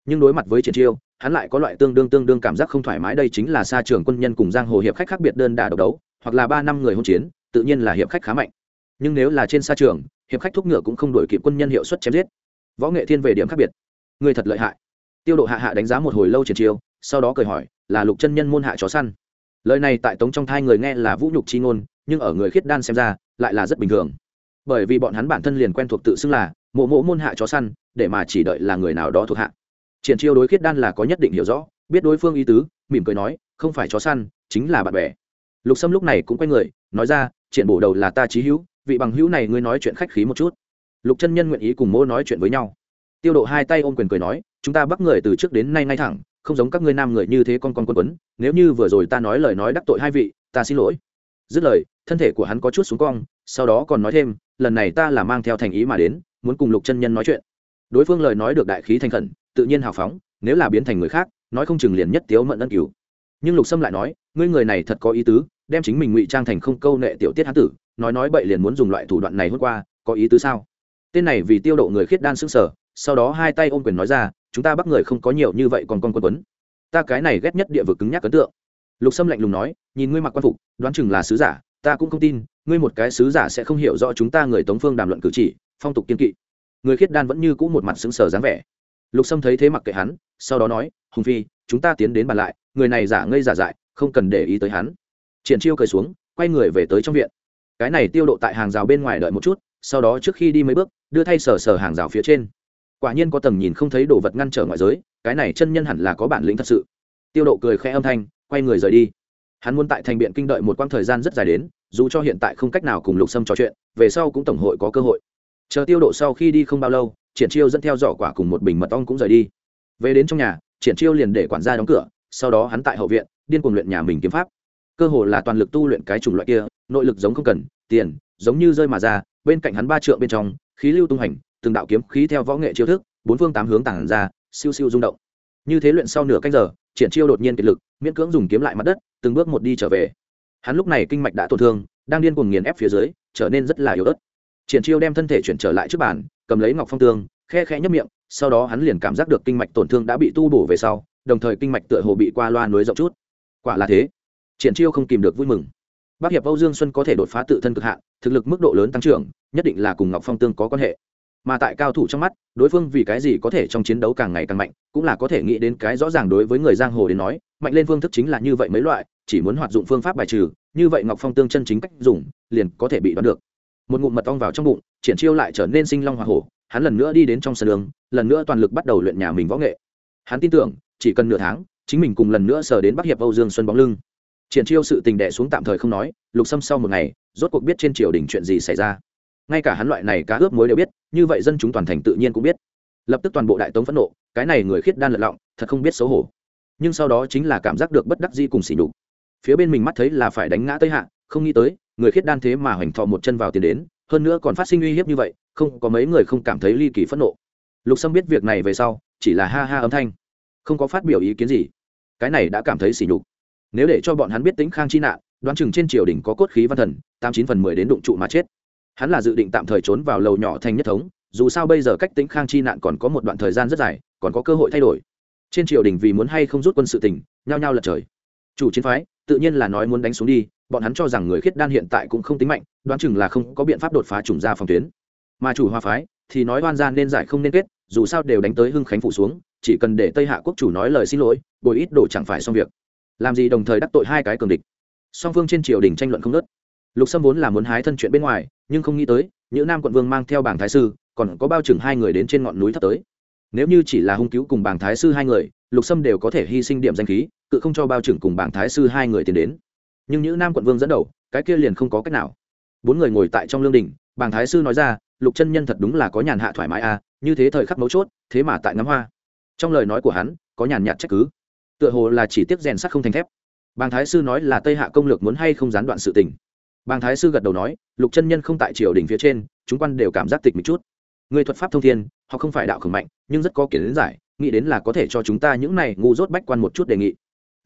A: Nhưng đối mặt với triển chiêu, hắn lại có loại tương đương tương đương cảm giác không thoải mái, đây chính là xa trường quân nhân cùng giang hồ hiệp khách khác biệt đơn đà độc đấu, hoặc là ba năm người hôn chiến, tự nhiên là hiệp khách khá mạnh nhưng nếu là trên xa trường, hiệp khách thúc ngựa cũng không đổi kịp quân nhân hiệu suất chém giết. Võ nghệ thiên về điểm khác biệt. Người thật lợi hại. Tiêu độ hạ hạ đánh giá một hồi lâu triển chiêu, sau đó cười hỏi, là lục chân nhân môn hạ chó săn? Lời này tại tống trong thai người nghe là vũ nhục chi ngôn, nhưng ở người khiết đan xem ra, lại là rất bình thường. Bởi vì bọn hắn bản thân liền quen thuộc tự xưng là mộ mộ môn hạ chó săn, để mà chỉ đợi là người nào đó thuộc hạ. Triển chiêu đối khiết đan là có nhất định hiểu rõ, biết đối phương ý tứ, mỉm cười nói, không phải chó săn, chính là bạn bè. Lục sâm lúc này cũng quay người, nói ra, triển bổ đầu là ta trí hữu vị bằng hữu này ngươi nói chuyện khách khí một chút. Lục chân nhân nguyện ý cùng mô nói chuyện với nhau. Tiêu độ hai tay ôm quyền cười nói, chúng ta bắt người từ trước đến nay ngay thẳng, không giống các ngươi nam người như thế con con quân quấn, nếu như vừa rồi ta nói lời nói đắc tội hai vị, ta xin lỗi. Dứt lời, thân thể của hắn có chút xuống cong, sau đó còn nói thêm, lần này ta là mang theo thành ý mà đến, muốn cùng lục chân nhân nói chuyện. Đối phương lời nói được đại khí thành khẩn, tự nhiên hào phóng, nếu là biến thành người khác, nói không chừng liền nhất tiếu mận ân cứu nhưng lục sâm lại nói, ngươi người này thật có ý tứ, đem chính mình ngụy trang thành không câu nệ tiểu tiết hán tử nói nói bậy liền muốn dùng loại thủ đoạn này hôm qua có ý tứ sao? Tên này vì tiêu độ người khiết đan xương sở sau đó hai tay ôm quyền nói ra chúng ta bắt người không có nhiều như vậy còn con quân tuấn, ta cái này ghét nhất địa vực cứng nhắc ấn tượng. Lục sâm lạnh lùng nói nhìn ngươi mặc quan phục đoán chừng là sứ giả ta cũng không tin ngươi một cái sứ giả sẽ không hiểu rõ chúng ta người tống phương đàm luận cử chỉ phong tục kiên kỵ. Người khiết đan vẫn như cũ một mặt xứng sở dáng vẻ. Lục sâm thấy thế mặc kệ hắn sau đó nói hùng phi chúng ta tiến đến bàn lại người này giả ngây giả dại không cần để ý tới hắn. Triển chiêu cười xuống quay người về tới trong viện cái này tiêu độ tại hàng rào bên ngoài đợi một chút, sau đó trước khi đi mấy bước, đưa thay sờ sờ hàng rào phía trên. Quả nhiên có tầm nhìn không thấy đồ vật ngăn trở ngoại giới, cái này chân nhân hẳn là có bản lĩnh thật sự. Tiêu độ cười khẽ âm thanh, quay người rời đi. Hắn muốn tại thành biện kinh đợi một quãng thời gian rất dài đến, dù cho hiện tại không cách nào cùng lục sâm trò chuyện, về sau cũng tổng hội có cơ hội. Chờ tiêu độ sau khi đi không bao lâu, triển chiêu dẫn theo giỏ quả cùng một bình mật ong cũng rời đi. Về đến trong nhà, triển chiêu liền để quản gia đóng cửa, sau đó hắn tại hậu viện, điên cuồng luyện nhà mình kiếm pháp cơ hồ là toàn lực tu luyện cái chủng loại kia, nội lực giống không cần, tiền, giống như rơi mà ra, bên cạnh hắn ba trượng bên trong, khí lưu tung hành, từng đạo kiếm khí theo võ nghệ chiêu thức, bốn phương tám hướng tản ra, siêu siêu rung động. Như thế luyện sau nửa canh giờ, triển chiêu đột nhiên kiệt lực, miễn cưỡng dùng kiếm lại mặt đất, từng bước một đi trở về. Hắn lúc này kinh mạch đã tổn thương, đang điên cuồng nghiền ép phía dưới, trở nên rất là yếu ớt. Triển chiêu đem thân thể chuyển trở lại trước bàn, cầm lấy ngọc phong tương, khe khẽ nhấp miệng, sau đó hắn liền cảm giác được kinh mạch tổn thương đã bị tu bổ về sau, đồng thời kinh mạch tựa hồ bị qua loa núi rộng chút. Quả là thế triển chiêu không kìm được vui mừng. Bác hiệp âu dương xuân có thể đột phá tự thân cực hạn, thực lực mức độ lớn tăng trưởng, nhất định là cùng ngọc phong tương có quan hệ. Mà tại cao thủ trong mắt, đối phương vì cái gì có thể trong chiến đấu càng ngày càng mạnh, cũng là có thể nghĩ đến cái rõ ràng đối với người giang hồ đến nói, mạnh lên phương thức chính là như vậy mấy loại, chỉ muốn hoạt dụng phương pháp bài trừ, như vậy ngọc phong tương chân chính cách dùng, liền có thể bị đoán được. Một ngụm mật ong vào trong bụng, triển chiêu lại trở nên sinh long hoa hổ, hắn lần nữa đi đến trong sân đường, lần nữa toàn lực bắt đầu luyện nhà mình võ nghệ. Hắn tin tưởng, chỉ cần nửa tháng, chính mình cùng lần nữa sờ đến bắc hiệp âu dương xuân bóng lưng triển chiêu sự tình đệ xuống tạm thời không nói, lục xâm sau một ngày, rốt cuộc biết trên triều đình chuyện gì xảy ra. Ngay cả hắn loại này cá ướp muối đều biết, như vậy dân chúng toàn thành tự nhiên cũng biết. Lập tức toàn bộ đại tống phẫn nộ, cái này người khiết đan lật lọng, thật không biết xấu hổ. Nhưng sau đó chính là cảm giác được bất đắc di cùng xỉ nhục. Phía bên mình mắt thấy là phải đánh ngã tới hạ, không nghĩ tới, người khiết đan thế mà hoành thọ một chân vào tiền đến, hơn nữa còn phát sinh uy hiếp như vậy, không có mấy người không cảm thấy ly kỳ phẫn nộ. Lục sâm biết việc này về sau, chỉ là ha ha âm thanh, không có phát biểu ý kiến gì. Cái này đã cảm thấy sỉ nhục nếu để cho bọn hắn biết tính khang chi nạn, đoán chừng trên triều đình có cốt khí văn thần, tám chín phần mười đến đụng trụ mà chết. Hắn là dự định tạm thời trốn vào lầu nhỏ thành nhất thống, dù sao bây giờ cách tính khang chi nạn còn có một đoạn thời gian rất dài, còn có cơ hội thay đổi. Trên triều đình vì muốn hay không rút quân sự tỉnh, nhao nhao lật trời. Chủ chiến phái, tự nhiên là nói muốn đánh xuống đi, bọn hắn cho rằng người khiết đan hiện tại cũng không tính mạnh, đoán chừng là không có biện pháp đột phá trùng ra phòng tuyến. Mà chủ hoa phái, thì nói oan gian nên giải không nên kết, dù sao đều đánh tới hưng khánh phủ xuống, chỉ cần để tây hạ quốc chủ nói lời xin lỗi, bồi ít đồ chẳng phải xong việc làm gì đồng thời đắc tội hai cái cường địch? Song phương trên triều đình tranh luận không nớt lục sâm vốn là muốn hái thân chuyện bên ngoài, nhưng không nghĩ tới, những nam quận vương mang theo bảng thái sư, còn có bao chừng hai người đến trên ngọn núi thấp tới. Nếu như chỉ là hung cứu cùng bảng thái sư hai người, lục sâm đều có thể hy sinh điểm danh khí, cự không cho bao trưởng cùng bảng thái sư hai người tiến đến. Nhưng những nam quận vương dẫn đầu, cái kia liền không có cách nào. Bốn người ngồi tại trong lương đình, bảng thái sư nói ra, lục chân nhân thật đúng là có nhàn hạ thoải mái à như thế thời khắc mấu chốt, thế mà tại ngắm hoa. Trong lời nói của hắn, có nhàn nhạt trách cứ tựa hồ là chỉ tiếp rèn sắt không thành thép. Bàng thái sư nói là tây hạ công lược muốn hay không gián đoạn sự tình. Bàng thái sư gật đầu nói, lục chân nhân không tại triều đình phía trên, chúng quan đều cảm giác tịch một chút. Người thuật pháp thông thiên, họ không phải đạo khẩn mạnh, nhưng rất có kiến giải, nghĩ đến là có thể cho chúng ta những này ngu dốt bách quan một chút đề nghị.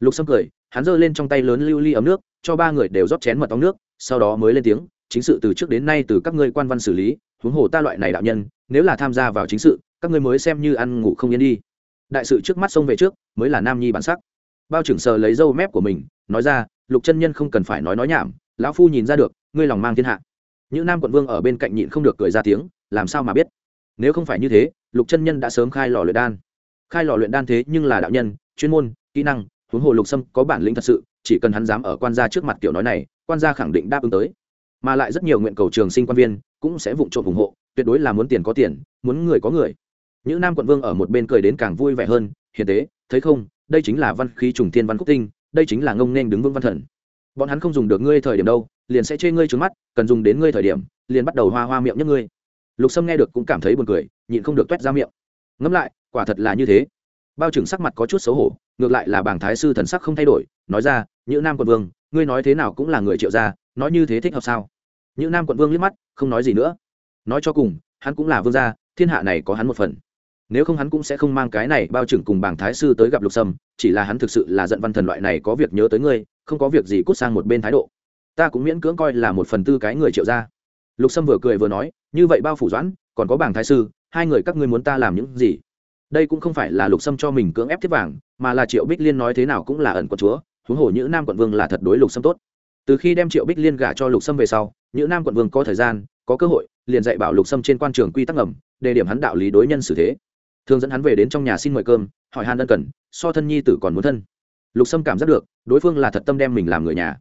A: Lục sâm cười, hắn giơ lên trong tay lớn lưu ly ấm nước, cho ba người đều rót chén mật ong nước, sau đó mới lên tiếng, chính sự từ trước đến nay từ các ngươi quan văn xử lý, huống hồ ta loại này đạo nhân, nếu là tham gia vào chính sự, các ngươi mới xem như ăn ngủ không yên đi. Đại sự trước mắt xông về trước mới là nam nhi bản sắc. Bao trưởng sờ lấy dâu mép của mình, nói ra, lục chân nhân không cần phải nói nói nhảm, lão phu nhìn ra được, ngươi lòng mang thiên hạ. Những nam quận vương ở bên cạnh nhịn không được cười ra tiếng, làm sao mà biết? Nếu không phải như thế, lục chân nhân đã sớm khai lò luyện đan. Khai lò luyện đan thế nhưng là đạo nhân, chuyên môn, kỹ năng, huống hồ lục sâm có bản lĩnh thật sự, chỉ cần hắn dám ở quan gia trước mặt kiểu nói này, quan gia khẳng định đáp ứng tới. Mà lại rất nhiều nguyện cầu trường sinh quan viên cũng sẽ vụng trộm ủng hộ, tuyệt đối là muốn tiền có tiền, muốn người có người. Những nam quận vương ở một bên cười đến càng vui vẻ hơn, hiền tế thấy không, đây chính là văn khí trùng thiên văn quốc tinh, đây chính là ngông nên đứng vững văn thần. Bọn hắn không dùng được ngươi thời điểm đâu, liền sẽ chê ngươi trướng mắt, cần dùng đến ngươi thời điểm, liền bắt đầu hoa hoa miệng nhất ngươi. Lục sâm nghe được cũng cảm thấy buồn cười, nhịn không được t ra miệng. Ngẫm lại, quả thật là như thế. Bao trưởng sắc mặt có chút xấu hổ, ngược lại là bảng thái sư thần sắc không thay đổi, nói ra như nam quận vương, ngươi nói thế nào cũng là người triệu gia, nói như thế thích hợp sao? Như nam quận vương liếc mắt, không nói gì nữa. Nói cho cùng, hắn cũng là vương gia, thiên hạ này có hắn một phần nếu không hắn cũng sẽ không mang cái này bao trưởng cùng bảng thái sư tới gặp lục sâm, chỉ là hắn thực sự là giận văn thần loại này có việc nhớ tới ngươi, không có việc gì cút sang một bên thái độ. Ta cũng miễn cưỡng coi là một phần tư cái người triệu gia. Lục sâm vừa cười vừa nói, như vậy bao phủ doãn, còn có bảng thái sư, hai người các ngươi muốn ta làm những gì? Đây cũng không phải là lục sâm cho mình cưỡng ép thiết vàng, mà là triệu bích liên nói thế nào cũng là ẩn quận chúa, huống hồ nhữ nam quận vương là thật đối lục sâm tốt. Từ khi đem triệu bích liên gả cho lục sâm về sau, nhữ nam quận vương có thời gian, có cơ hội, liền dạy bảo lục sâm trên quan trường quy tắc ngầm đề điểm hắn đạo lý đối nhân xử thế thường dẫn hắn về đến trong nhà xin mời cơm, hỏi han ân cần, so thân nhi tử còn muốn thân. Lục sâm cảm giác được, đối phương là thật tâm đem mình làm người nhà.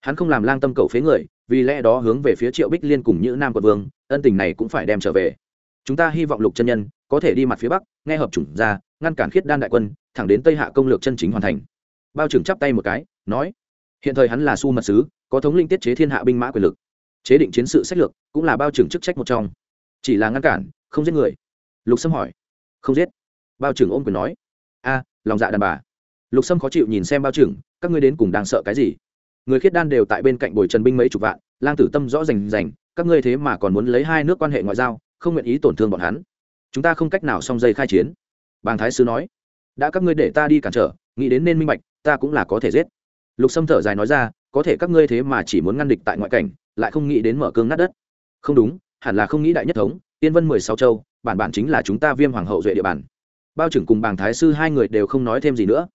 A: Hắn không làm lang tâm cầu phế người, vì lẽ đó hướng về phía triệu bích liên cùng như nam quận vương, ân tình này cũng phải đem trở về. Chúng ta hy vọng lục chân nhân, có thể đi mặt phía bắc, nghe hợp chủng ra, ngăn cản khiết đan đại quân, thẳng đến tây hạ công lược chân chính hoàn thành. Bao trưởng chắp tay một cái, nói, hiện thời hắn là su mật sứ, có thống linh tiết chế thiên hạ binh mã quyền lực. Chế định chiến sự sách lược, cũng là bao trưởng chức trách một trong. Chỉ là ngăn cản, không giết người. Lục sâm hỏi không giết. Bao trưởng ôm quyền nói, a, lòng dạ đàn bà. Lục sâm khó chịu nhìn xem bao trưởng, các ngươi đến cùng đang sợ cái gì? Người khiết đan đều tại bên cạnh bồi trần binh mấy chục vạn, lang tử tâm rõ rành rành, các ngươi thế mà còn muốn lấy hai nước quan hệ ngoại giao, không nguyện ý tổn thương bọn hắn. Chúng ta không cách nào song dây khai chiến. Bàng thái sư nói, đã các ngươi để ta đi cản trở, nghĩ đến nên minh bạch, ta cũng là có thể giết. Lục sâm thở dài nói ra, có thể các ngươi thế mà chỉ muốn ngăn địch tại ngoại cảnh, lại không nghĩ đến mở cương nát đất. Không đúng, hẳn là không nghĩ đại nhất thống tiên vân mười sáu châu bản bản chính là chúng ta viêm hoàng hậu duệ địa bàn. Bao trưởng cùng bàng thái sư hai người đều không nói thêm gì nữa.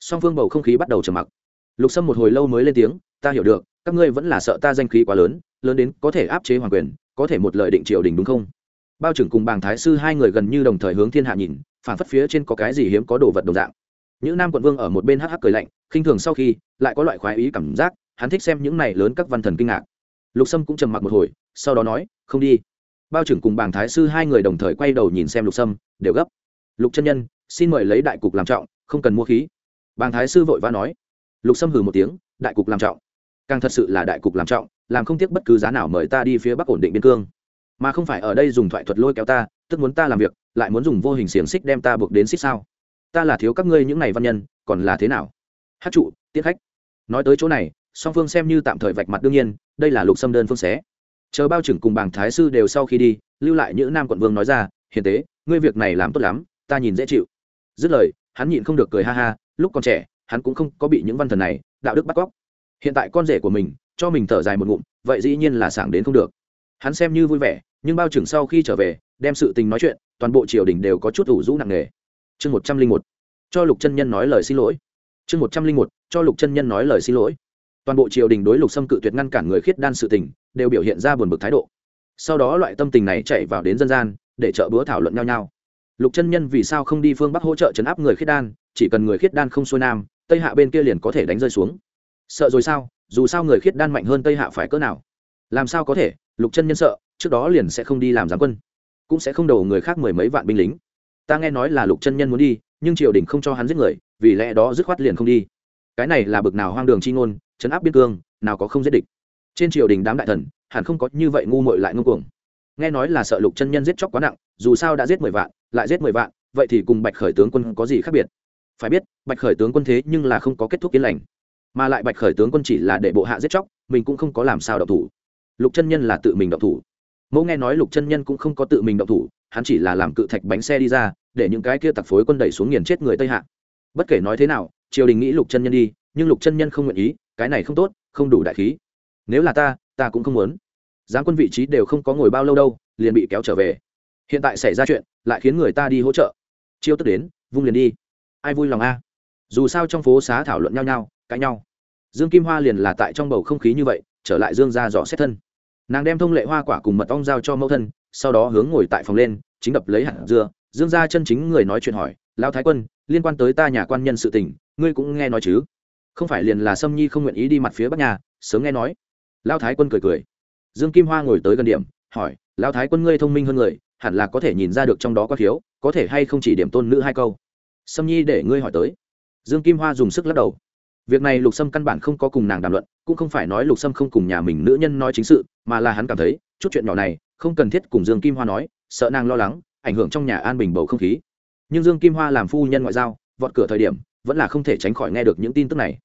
A: Song phương bầu không khí bắt đầu trầm mặc. Lục sâm một hồi lâu mới lên tiếng, ta hiểu được, các ngươi vẫn là sợ ta danh khí quá lớn lớn đến có thể áp chế hoàng quyền, có thể một lời định triều đình đúng không? Bao trưởng cùng bàng thái sư hai người gần như đồng thời hướng thiên hạ nhìn, phản phất phía trên có cái gì hiếm có đồ vật đồng dạng. Những nam quận vương ở một bên hắc hắc cười lạnh, khinh thường sau khi, lại có loại khoái ý cảm giác, hắn thích xem những này lớn các văn thần kinh ngạc. Lục sâm cũng trầm mặc một hồi, sau đó nói, không đi bao trưởng cùng bàng thái sư hai người đồng thời quay đầu nhìn xem lục sâm, đều gấp. Lục chân nhân, xin mời lấy đại cục làm trọng, không cần mua khí. Bàng thái sư vội vã nói. Lục sâm hừ một tiếng, đại cục làm trọng. Càng thật sự là đại cục làm trọng, làm không tiếc bất cứ giá nào mời ta đi phía bắc ổn định biên cương. Mà không phải ở đây dùng thoại thuật lôi kéo ta, tức muốn ta làm việc, lại muốn dùng vô hình xiềng xích đem ta buộc đến xích sao? Ta là thiếu các ngươi những ngày văn nhân, còn là thế nào? Hát trụ tiết khách. Nói tới chỗ này, song phương xem như tạm thời vạch mặt đương nhiên, đây là lục xâm đơn phương xé chờ bao trưởng cùng bàng thái sư đều sau khi đi, lưu lại những nam quận vương nói ra, hiền tế, ngươi việc này làm tốt lắm, ta nhìn dễ chịu. Dứt lời, hắn nhịn không được cười ha ha, lúc còn trẻ, hắn cũng không có bị những văn thần này, đạo đức bắt cóc. Hiện tại con rể của mình, cho mình thở dài một ngụm, vậy dĩ nhiên là sảng đến không được. Hắn xem như vui vẻ, nhưng bao trưởng sau khi trở về, đem sự tình nói chuyện, toàn bộ triều đình đều có chút ủ rũ nặng nề. Chương một trăm linh một, cho lục chân nhân nói lời xin lỗi. Chương một trăm linh một, cho lục chân nhân nói lời xin lỗi toàn bộ triều đình đối lục xâm cự tuyệt ngăn cản người khiết đan sự tình, đều biểu hiện ra buồn bực thái độ. Sau đó loại tâm tình này chạy vào đến dân gian, để trợ búa thảo luận nhau nhau. Lục chân nhân vì sao không đi phương bắc hỗ trợ chấn áp người khiết đan, chỉ cần người khiết đan không xuôi nam, tây hạ bên kia liền có thể đánh rơi xuống. Sợ rồi sao? Dù sao người khiết đan mạnh hơn tây hạ phải cỡ nào? Làm sao có thể? Lục chân nhân sợ, trước đó liền sẽ không đi làm giám quân, cũng sẽ không đầu người khác mười mấy vạn binh lính. Ta nghe nói là lục chân nhân muốn đi, nhưng triều đình không cho hắn giết người, vì lẽ đó dứt khoát liền không đi. Cái này là bực nào hoang đường chi ngôn chấn áp biên cương, nào có không giết địch. Trên triều đình đám đại thần, hẳn không có như vậy ngu muội lại ngông cuồng. Nghe nói là sợ lục chân nhân giết chóc quá nặng, dù sao đã giết mười vạn, lại giết mười vạn, vậy thì cùng bạch khởi tướng quân có gì khác biệt? Phải biết, bạch khởi tướng quân thế nhưng là không có kết thúc yên lành. Mà lại bạch khởi tướng quân chỉ là để bộ hạ giết chóc, mình cũng không có làm sao độc thủ. Lục chân nhân là tự mình độc thủ. Mẫu nghe nói lục chân nhân cũng không có tự mình độc thủ, hắn chỉ là làm cự thạch bánh xe đi ra, để những cái kia tặc phối quân đẩy xuống nghiền chết người tây hạ. Bất kể nói thế nào, triều đình nghĩ lục chân nhân đi nhưng lục chân nhân không nguyện ý, cái này không tốt, không đủ đại khí. Nếu là ta ta cũng không muốn. Giáng quân vị trí đều không có ngồi bao lâu đâu, liền bị kéo trở về. Hiện tại xảy ra chuyện, lại khiến người ta đi hỗ trợ. Chiêu tức đến, vung liền đi. Ai vui lòng a? Dù sao trong phố xá thảo luận nhau nhau, cãi nhau. Dương kim hoa liền là tại trong bầu không khí như vậy, trở lại dương ra dò xét thân. Nàng đem thông lệ hoa quả cùng mật ong giao cho mẫu thân, sau đó hướng ngồi tại phòng lên, chính đập lấy hạt dưa. Dương ra chân chính người nói chuyện hỏi lao thái quân, liên quan tới ta nhà quan nhân sự tình, ngươi cũng nghe nói chứ? Không phải liền là sâm nhi không nguyện ý đi mặt phía bắc nhà, sớm nghe nói. Lao thái quân cười cười. Dương kim hoa ngồi tới gần điểm, hỏi lao thái quân ngươi thông minh hơn người, hẳn là có thể nhìn ra được trong đó có thiếu, có thể hay không chỉ điểm tôn nữ hai câu? Sâm nhi để ngươi hỏi tới. Dương kim hoa dùng sức lắc đầu. Việc này lục sâm căn bản không có cùng nàng đàm luận, cũng không phải nói lục sâm không cùng nhà mình nữ nhân nói chính sự, mà là hắn cảm thấy, chút chuyện nhỏ này, không cần thiết cùng dương kim hoa nói, sợ nàng lo lắng, ảnh hưởng trong nhà an bình bầu không khí. Nhưng dương kim hoa làm phu nhân ngoại giao, vọt cửa thời điểm, vẫn là không thể tránh khỏi nghe được những tin tức này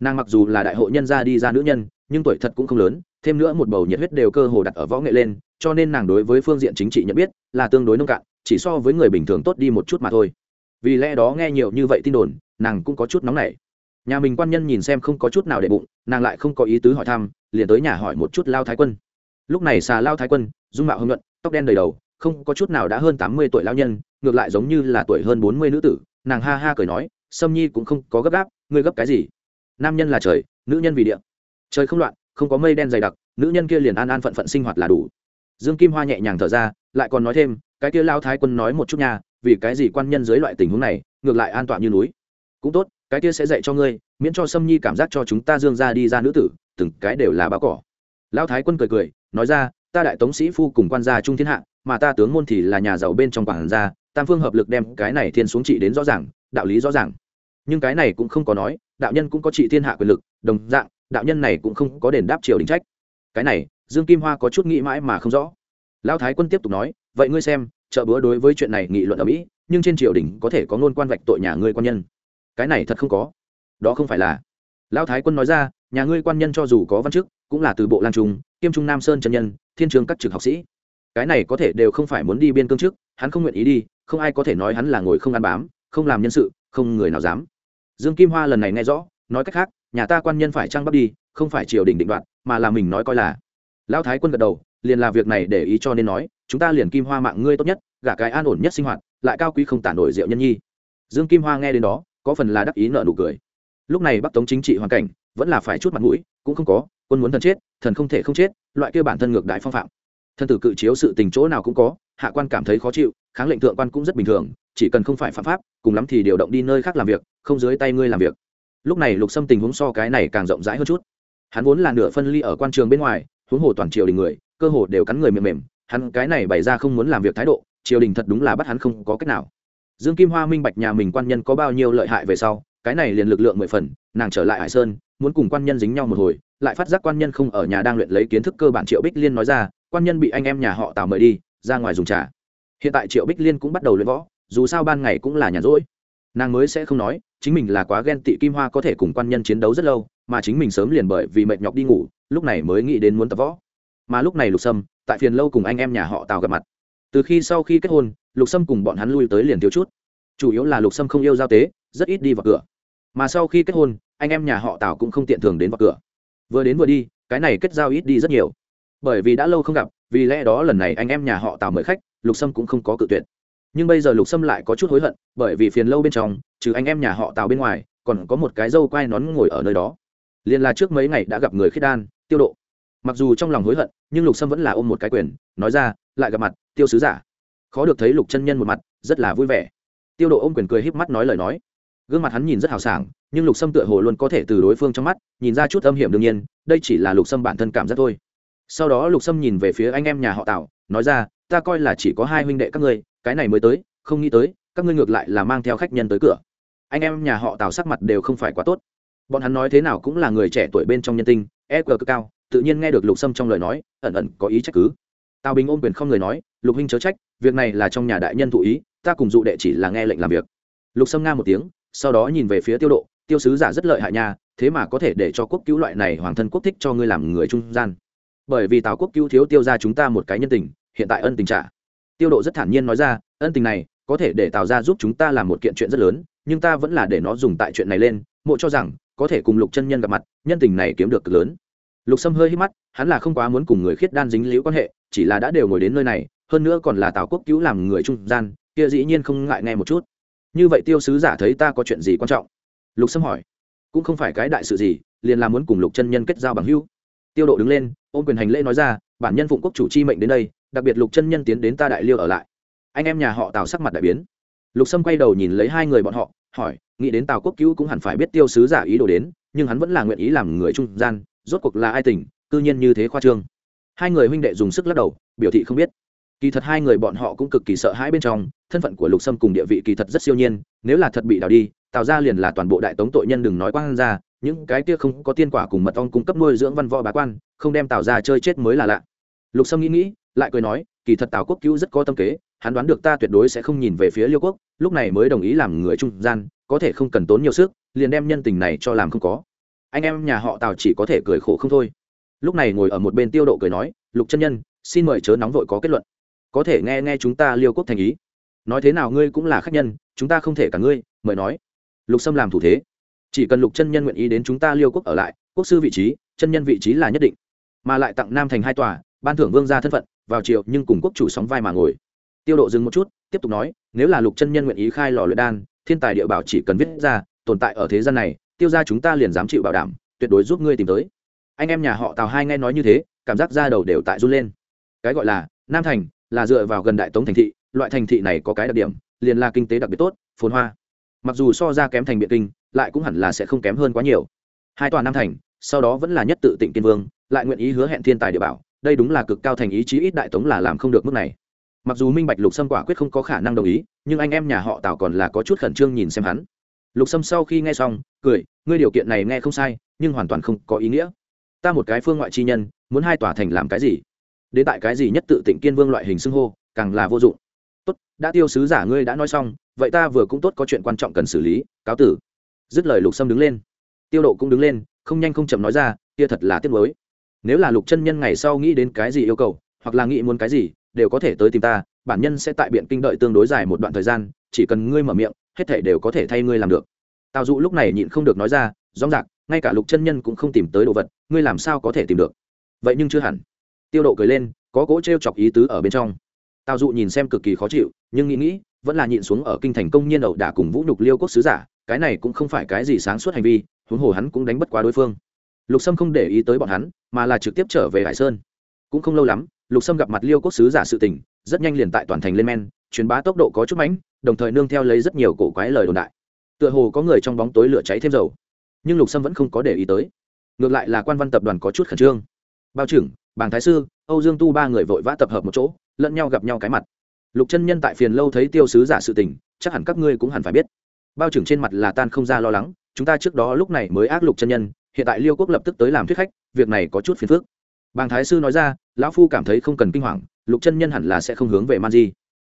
A: nàng mặc dù là đại hội nhân gia đi ra nữ nhân, nhưng tuổi thật cũng không lớn, thêm nữa một bầu nhiệt huyết đều cơ hồ đặt ở võ nghệ lên, cho nên nàng đối với phương diện chính trị nhận biết là tương đối nông cạn, chỉ so với người bình thường tốt đi một chút mà thôi. Vì lẽ đó nghe nhiều như vậy tin đồn, nàng cũng có chút nóng nảy. Nhà mình quan nhân nhìn xem không có chút nào để bụng, nàng lại không có ý tứ hỏi thăm, liền tới nhà hỏi một chút lao thái quân. Lúc này xà lao thái quân, dung mạo hưng nhuận, tóc đen đầy đầu, không có chút nào đã hơn tám mươi tuổi lao nhân, ngược lại giống như là tuổi hơn bốn mươi nữ tử, nàng ha ha cười nói, sâm nhi cũng không có gấp gáp, ngươi gấp cái gì? Nam nhân là trời, nữ nhân vì địa. Trời không loạn, không có mây đen dày đặc, nữ nhân kia liền an an phận phận sinh hoạt là đủ. Dương kim hoa nhẹ nhàng thở ra, lại còn nói thêm, cái kia lao thái quân nói một chút nha, vì cái gì quan nhân dưới loại tình huống này, ngược lại an toàn như núi. Cũng tốt, cái kia sẽ dạy cho ngươi, miễn cho sâm nhi cảm giác cho chúng ta dương ra đi ra nữ tử, từng cái đều là báo cỏ. Lão thái quân cười cười, nói ra, ta đại tống sĩ phu cùng quan gia trung thiên hạ, mà ta tướng môn thì là nhà giàu bên trong quảng gia, tam phương hợp lực đem cái này thiên xuống trị đến rõ ràng, đạo lý rõ ràng. Nhưng cái này cũng không có nói đạo nhân cũng có trị thiên hạ quyền lực, đồng dạng, đạo nhân này cũng không có đền đáp triều đình trách. Cái này, dương kim hoa có chút nghĩ mãi mà không rõ. Lão thái quân tiếp tục nói, vậy ngươi xem chợ búa đối với chuyện này nghị luận ở mỹ, nhưng trên triều đình có thể có ngôn quan vạch tội nhà ngươi quan nhân. Cái này thật không có. Đó không phải là. Lão thái quân nói ra, nhà ngươi quan nhân cho dù có văn chức, cũng là từ bộ lan trung, kiêm trung nam sơn trần nhân, thiên trường các trực học sĩ. Cái này có thể đều không phải muốn đi biên cương trước, hắn không nguyện ý đi, không ai có thể nói hắn là ngồi không ăn bám, không làm nhân sự, không người nào dám dương kim hoa lần này nghe rõ, nói cách khác, nhà ta quan nhân phải trang bắt đi, không phải triều đình định đoạt, mà là mình nói coi là. Lão thái quân gật đầu, liền là việc này để ý cho nên nói, chúng ta liền kim hoa mạng ngươi tốt nhất, gả cái an ổn nhất sinh hoạt, lại cao quý không tản nổi rượu nhân nhi. Dương kim hoa nghe đến đó, có phần là đắc ý nợ nụ cười. Lúc này bắc tống chính trị hoàn cảnh, vẫn là phải chút mặt mũi, cũng không có, quân muốn thần chết, thần không thể không chết, loại kia bản thân ngược đại phong phạm. Thân tử cự chiếu sự tình chỗ nào cũng có hạ quan cảm thấy khó chịu, kháng lệnh thượng quan cũng rất bình thường, chỉ cần không phải phạm pháp, cùng lắm thì điều động đi nơi khác làm việc, không dưới tay ngươi làm việc. Lúc này lục xâm tình huống so cái này càng rộng rãi hơn chút. Hắn vốn là nửa phân ly ở quan trường bên ngoài, huống hồ toàn triều đình người, cơ hồ đều cắn người mềm mềm, hắn cái này bày ra không muốn làm việc thái độ, triều đình thật đúng là bắt hắn không có cách nào. Dương kim hoa minh bạch nhà mình quan nhân có bao nhiêu lợi hại về sau, cái này liền lực lượng mười phần, nàng trở lại hải sơn, muốn cùng quan nhân dính nhau một hồi, lại phát giác quan nhân không ở nhà đang luyện lấy kiến thức cơ bản triệu bích liên nói ra, quan nhân bị anh em nhà họ tào mời đi ra ngoài dùng trà. Hiện tại triệu bích liên cũng bắt đầu luyện võ, dù sao ban ngày cũng là nhàn rỗi. Nàng mới sẽ không nói, chính mình là quá ghen tị kim hoa có thể cùng quan nhân chiến đấu rất lâu, mà chính mình sớm liền bởi vì mệt nhọc đi ngủ, lúc này mới nghĩ đến muốn tập võ. Mà lúc này lục sâm, tại phiền lâu cùng anh em nhà họ tào gặp mặt. Từ khi sau khi kết hôn, lục sâm cùng bọn hắn lui tới liền thiếu chút. Chủ yếu là lục sâm không yêu giao tế, rất ít đi vào cửa. Mà sau khi kết hôn, anh em nhà họ tào cũng không tiện thường đến vào cửa. Vừa đến vừa đi, cái này kết giao ít đi rất nhiều bởi vì đã lâu không gặp, vì lẽ đó lần này anh em nhà họ tào mời khách, lục sâm cũng không có cự tuyệt. Nhưng bây giờ lục sâm lại có chút hối hận, bởi vì phiền lâu bên trong, trừ anh em nhà họ tào bên ngoài, còn có một cái dâu quai nón ngồi ở nơi đó. Liền là trước mấy ngày đã gặp người khiết đan, tiêu độ. Mặc dù trong lòng hối hận, nhưng lục sâm vẫn là ôm một cái quyền, nói ra, lại gặp mặt, tiêu sứ giả. Khó được thấy lục chân nhân một mặt, rất là vui vẻ. Tiêu độ ôm quyền cười híp mắt nói lời nói. Gương mặt hắn nhìn rất hào sảng, nhưng lục sâm tựa hồ luôn có thể từ đối phương trong mắt, nhìn ra chút âm hiểm đương nhiên, đây chỉ là lục sâm bản thân cảm giác thôi sau đó lục sâm nhìn về phía anh em nhà họ tào, nói ra, ta coi là chỉ có hai huynh đệ các ngươi, cái này mới tới, không nghĩ tới, các ngươi ngược lại là mang theo khách nhân tới cửa. Anh em nhà họ tào sắc mặt đều không phải quá tốt. Bọn hắn nói thế nào cũng là người trẻ tuổi bên trong nhân tinh e cực cao, tự nhiên nghe được lục sâm trong lời nói, ẩn ẩn có ý trách cứ. Tào bình ôm quyền không người nói, lục huynh chớ trách, việc này là trong nhà đại nhân thụ ý, ta cùng dụ đệ chỉ là nghe lệnh làm việc. Lục sâm nga một tiếng, sau đó nhìn về phía tiêu độ, tiêu sứ giả rất lợi hại nha, thế mà có thể để cho quốc cứu loại này hoàng thân quốc thích cho ngươi làm người trung gian bởi vì tào quốc cứu thiếu tiêu ra chúng ta một cái nhân tình, hiện tại ân tình trả. Tiêu độ rất thản nhiên nói ra, ân tình này có thể để tào ra giúp chúng ta làm một kiện chuyện rất lớn, nhưng ta vẫn là để nó dùng tại chuyện này lên, mộ cho rằng, có thể cùng lục chân nhân gặp mặt, nhân tình này kiếm được cực lớn. Lục sâm hơi hít mắt, hắn là không quá muốn cùng người khiết đan dính liễu quan hệ, chỉ là đã đều ngồi đến nơi này, hơn nữa còn là tào quốc cứu làm người trung gian, kia dĩ nhiên không ngại nghe một chút. Như vậy tiêu sứ giả thấy ta có chuyện gì quan trọng? Lục sâm hỏi. Cũng không phải cái đại sự gì, liền là muốn cùng lục chân nhân kết giao bằng hữu tiêu độ đứng lên, ôm quyền hành lễ nói ra, bản nhân phụng quốc chủ chi mệnh đến đây, đặc biệt lục chân nhân tiến đến ta đại liêu ở lại. Anh em nhà họ tào sắc mặt đại biến. Lục sâm quay đầu nhìn lấy hai người bọn họ, hỏi, nghĩ đến tào quốc cứu cũng hẳn phải biết tiêu sứ giả ý đồ đến, nhưng hắn vẫn là nguyện ý làm người trung gian, rốt cuộc là ai tỉnh, cư nhiên như thế khoa trương. Hai người huynh đệ dùng sức lắc đầu, biểu thị không biết. Kỳ thật hai người bọn họ cũng cực kỳ sợ hãi bên trong, thân phận của lục sâm cùng địa vị kỳ thật rất siêu nhiên, nếu là thật bị đào đi tạo ra liền là toàn bộ đại tống tội nhân đừng nói quang ra, những cái kia không có tiên quả cùng mật ong cung cấp nuôi dưỡng văn võ bá quan, không đem tạo ra chơi chết mới là lạ. Lục sâm nghĩ nghĩ, lại cười nói, kỳ thật tào quốc cứu rất có tâm kế, hắn đoán được ta tuyệt đối sẽ không nhìn về phía liêu quốc, lúc này mới đồng ý làm người trung gian, có thể không cần tốn nhiều sức, liền đem nhân tình này cho làm không có. Anh em nhà họ tào chỉ có thể cười khổ không thôi. Lúc này ngồi ở một bên tiêu độ cười nói, lục chân nhân, xin mời chớ nóng vội có kết luận. Có thể nghe nghe chúng ta liêu quốc thành ý. Nói thế nào ngươi cũng là khách nhân, chúng ta không thể cả ngươi, mời nói lục sâm làm thủ thế. Chỉ cần lục chân nhân nguyện ý đến chúng ta liêu quốc ở lại, quốc sư vị trí, chân nhân vị trí là nhất định. Mà lại tặng nam thành hai tòa, ban thưởng vương gia thân phận, vào triệu nhưng cùng quốc chủ sóng vai mà ngồi. Tiêu độ dừng một chút, tiếp tục nói, nếu là lục chân nhân nguyện ý khai lò luyện đan, thiên tài địa bảo chỉ cần viết ra, tồn tại ở thế gian này, tiêu ra chúng ta liền dám chịu bảo đảm, tuyệt đối giúp ngươi tìm tới. Anh em nhà họ tào hai nghe nói như thế, cảm giác ra đầu đều tại run lên. Cái gọi là, nam thành là dựa vào gần đại tống thành thị, loại thành thị này có cái đặc điểm, liền là kinh tế đặc biệt tốt, phồn hoa mặc dù so ra kém thành biện kinh, lại cũng hẳn là sẽ không kém hơn quá nhiều. Hai tòa nam thành, sau đó vẫn là nhất tự tịnh kiên vương, lại nguyện ý hứa hẹn thiên tài địa bảo, đây đúng là cực cao thành ý chí ít đại tống là làm không được mức này. Mặc dù minh bạch lục sâm quả quyết không có khả năng đồng ý, nhưng anh em nhà họ tào còn là có chút khẩn trương nhìn xem hắn. Lục sâm sau khi nghe xong, cười, ngươi điều kiện này nghe không sai, nhưng hoàn toàn không có ý nghĩa. Ta một cái phương ngoại chi nhân, muốn hai tòa thành làm cái gì? Đến tại cái gì nhất tự tịnh kiên vương loại hình xưng hô, càng là vô dụng. Tốt, đã tiêu sứ giả ngươi đã nói xong vậy ta vừa cũng tốt có chuyện quan trọng cần xử lý, cáo tử. Dứt lời lục sâm đứng lên. Tiêu độ cũng đứng lên, không nhanh không chậm nói ra, kia thật là tiếc mới nếu là lục chân nhân ngày sau nghĩ đến cái gì yêu cầu, hoặc là nghĩ muốn cái gì, đều có thể tới tìm ta, bản nhân sẽ tại biện kinh đợi tương đối dài một đoạn thời gian, chỉ cần ngươi mở miệng, hết thể đều có thể thay ngươi làm được. Tào dụ lúc này nhịn không được nói ra rõ ràng ngay cả lục chân nhân cũng không tìm tới đồ vật, ngươi làm sao có thể tìm được? Vậy nhưng chưa hẳn. Tiêu độ cười lên, có cỗ t r e o chọc ý tứ ở bên trong. Tào dụ nhìn xem cực kỳ khó chịu, nhưng nghĩ nghĩ vẫn là nhịn xuống ở kinh thành công nhiên ẩu đả cùng vũ nhục liêu quốc sứ giả, cái này cũng không phải cái gì sáng suốt hành vi, huống hồ hắn cũng đánh bất quá đối phương. Lục sâm không để ý tới bọn hắn, mà là trực tiếp trở về hải sơn. Cũng không lâu lắm, lục sâm gặp mặt liêu quốc sứ giả sự tình, rất nhanh liền tại toàn thành lên men, truyền bá tốc độ có chút mánh đồng thời nương theo lấy rất nhiều cổ quái lời đồn đại. Tựa hồ có người trong bóng tối lửa cháy thêm dầu, nhưng lục sâm vẫn không có để ý tới. Ngược lại là quan văn tập đoàn có chút khẩn trương. Bao trưởng, bàng thái sư, âu dương tu ba người vội vã tập hợp một chỗ, lẫn nhau gặp nhau cái mặt lục chân nhân tại phiền lâu thấy tiêu sứ giả sự tình, chắc hẳn các ngươi cũng hẳn phải biết. Bao trưởng trên mặt là tan không ra lo lắng, chúng ta trước đó lúc này mới ác lục chân nhân, hiện tại liêu quốc lập tức tới làm thuyết khách, việc này có chút phiền phức. Bàng thái sư nói ra, lão phu cảm thấy không cần kinh hoàng, lục chân nhân hẳn là sẽ không hướng về man di.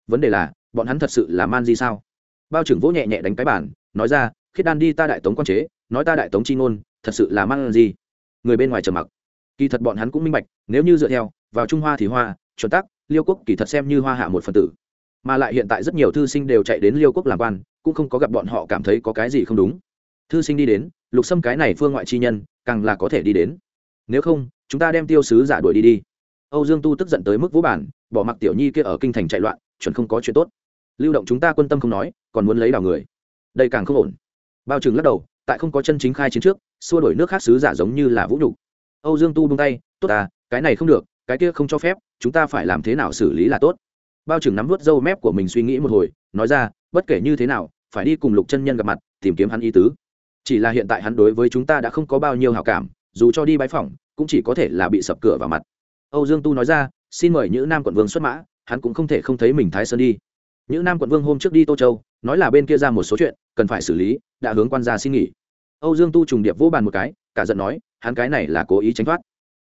A: Vấn đề là, bọn hắn thật sự là man di sao? Bao trưởng vỗ nhẹ nhẹ đánh cái bản nói ra, khiết đan đi ta đại tống quan chế, nói ta đại tống chi ngôn, thật sự là man di. Người bên ngoài trầm mặc. Kỳ thật bọn hắn cũng minh bạch, nếu như dựa theo, vào trung hoa thì hoa chuẩn tắc, liêu quốc kỳ thật xem như hoa hạ một phần tử. Mà lại hiện tại rất nhiều thư sinh đều chạy đến liêu quốc làm quan, cũng không có gặp bọn họ cảm thấy có cái gì không đúng. Thư sinh đi đến, lục xâm cái này phương ngoại chi nhân, càng là có thể đi đến. Nếu không, chúng ta đem tiêu sứ giả đuổi đi đi. Âu dương tu tức giận tới mức vũ bản, bỏ mặc tiểu nhi kia ở kinh thành chạy loạn, chuẩn không có chuyện tốt. Lưu động chúng ta quân tâm không nói, còn muốn lấy đào người. Đây càng không ổn. Bao trừng lắc đầu, tại không có chân chính khai chiến trước, xua đổi nước khác sứ giả giống như là vũ nhục. Âu dương tu bung tay, tốt à cái này không được, cái kia không cho phép chúng ta phải làm thế nào xử lý là tốt? Bao trừng nắm vớt râu mép của mình suy nghĩ một hồi, nói ra, bất kể như thế nào, phải đi cùng lục chân nhân gặp mặt, tìm kiếm hắn ý tứ. Chỉ là hiện tại hắn đối với chúng ta đã không có bao nhiêu hào cảm, dù cho đi bãi phỏng, cũng chỉ có thể là bị sập cửa vào mặt. Âu dương tu nói ra, xin mời những nam quận vương xuất mã, hắn cũng không thể không thấy mình thái sơn đi. Những nam quận vương hôm trước đi tô châu, nói là bên kia ra một số chuyện, cần phải xử lý, đã hướng quan gia xin nghỉ. Âu dương tu trùng điệp vỗ bàn một cái, cả giận nói, hắn cái này là cố ý tránh thoát.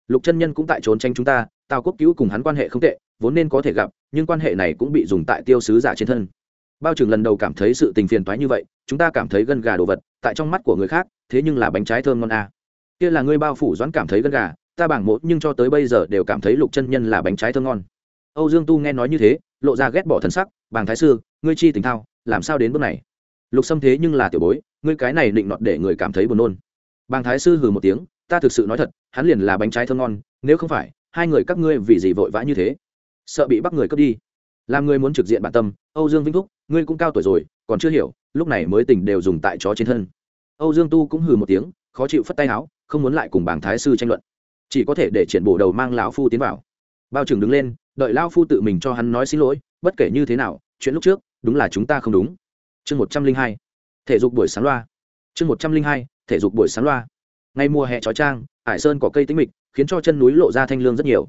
A: Lục chân nhân cũng tại trốn tranh chúng ta tào quốc cứu cùng hắn quan hệ không tệ, vốn nên có thể gặp, nhưng quan hệ này cũng bị dùng tại tiêu sứ giả trên thân. Bao trưởng lần đầu cảm thấy sự tình phiền toái như vậy, chúng ta cảm thấy gân gà đồ vật, tại trong mắt của người khác, thế nhưng là bánh trái thơm ngon a à. kia là ngươi bao phủ doãn cảm thấy gân gà, ta bảng một nhưng cho tới bây giờ đều cảm thấy lục chân nhân là bánh trái thơm ngon. Âu dương tu nghe nói như thế, lộ ra ghét bỏ thần sắc, bàng thái sư, ngươi chi tình thao, làm sao đến bước này? Lục xâm thế nhưng là tiểu bối, ngươi cái này định nọt để người cảm thấy buồn nôn. Bàng thái sư hừ một tiếng, ta thực sự nói thật, hắn liền là bánh trái thơm ngon, nếu không phải hai người các ngươi vì gì vội vã như thế? Sợ bị bắt người cướp đi. Làm người muốn trực diện bản tâm, âu dương vĩnh thúc, ngươi cũng cao tuổi rồi, còn chưa hiểu, lúc này mới tình đều dùng tại chó trên thân. Âu dương tu cũng hừ một tiếng, khó chịu phất tay áo, không muốn lại cùng bảng thái sư tranh luận. Chỉ có thể để triển bổ đầu mang lão phu tiến vào. Bao trưởng đứng lên, đợi lão phu tự mình cho hắn nói xin lỗi, bất kể như thế nào, chuyện lúc trước, đúng là chúng ta không đúng. Chương một trăm linh hai, thể dục buổi sáng loa. Chương một trăm linh hai, thể dục buổi sáng loa ngay mùa hè trói trang hải sơn có cây tĩnh mịch, khiến cho chân núi lộ ra thanh lương rất nhiều.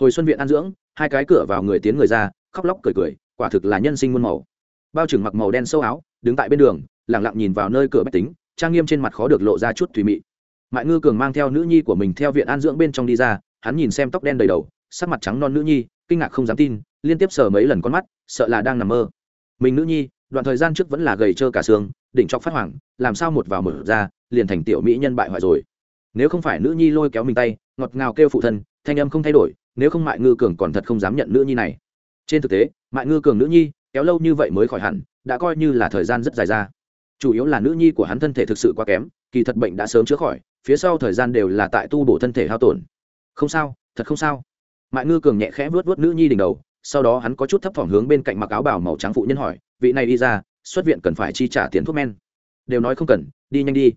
A: Hồi xuân viện an dưỡng, hai cái cửa vào người tiến người ra, khóc lóc cười cười, quả thực là nhân sinh muôn màu. Bao trưởng mặc màu đen sâu áo, đứng tại bên đường lẳng lặng nhìn vào nơi cửa bách tính, trang nghiêm trên mặt khó được lộ ra chút thùy mị. Mại ngư cường mang theo nữ nhi của mình theo viện an dưỡng bên trong đi ra, hắn nhìn xem tóc đen đầy đầu, sắc mặt trắng non nữ nhi, kinh ngạc không dám tin, liên tiếp sờ mấy lần con mắt, sợ là đang nằm mơ. Mình nữ nhi, đoạn thời gian trước vẫn là gầy trơ cả xương đỉnh chọc phát hoàng, làm sao một vào mở ra liền thành tiểu mỹ nhân bại hoại rồi. Nếu không phải nữ nhi lôi kéo mình tay ngọt ngào kêu phụ thân thanh âm không thay đổi nếu không mại ngư cường còn thật không dám nhận nữ nhi này. Trên thực tế mại ngư cường nữ nhi kéo lâu như vậy mới khỏi hẳn đã coi như là thời gian rất dài ra. Chủ yếu là nữ nhi của hắn thân thể thực sự quá kém kỳ thật bệnh đã sớm chữa khỏi phía sau thời gian đều là tại tu bổ thân thể hao tổn. Không sao thật không sao. Mại ngư cường nhẹ khẽ vớt vớt nữ nhi đỉnh đầu sau đó hắn có chút thấp thỏm hướng bên cạnh mặc áo bảo màu trắng phụ nhân hỏi vị này đi ra xuất viện cần phải chi trả tiền thuốc men. Đều nói không cần, đi nhanh đi.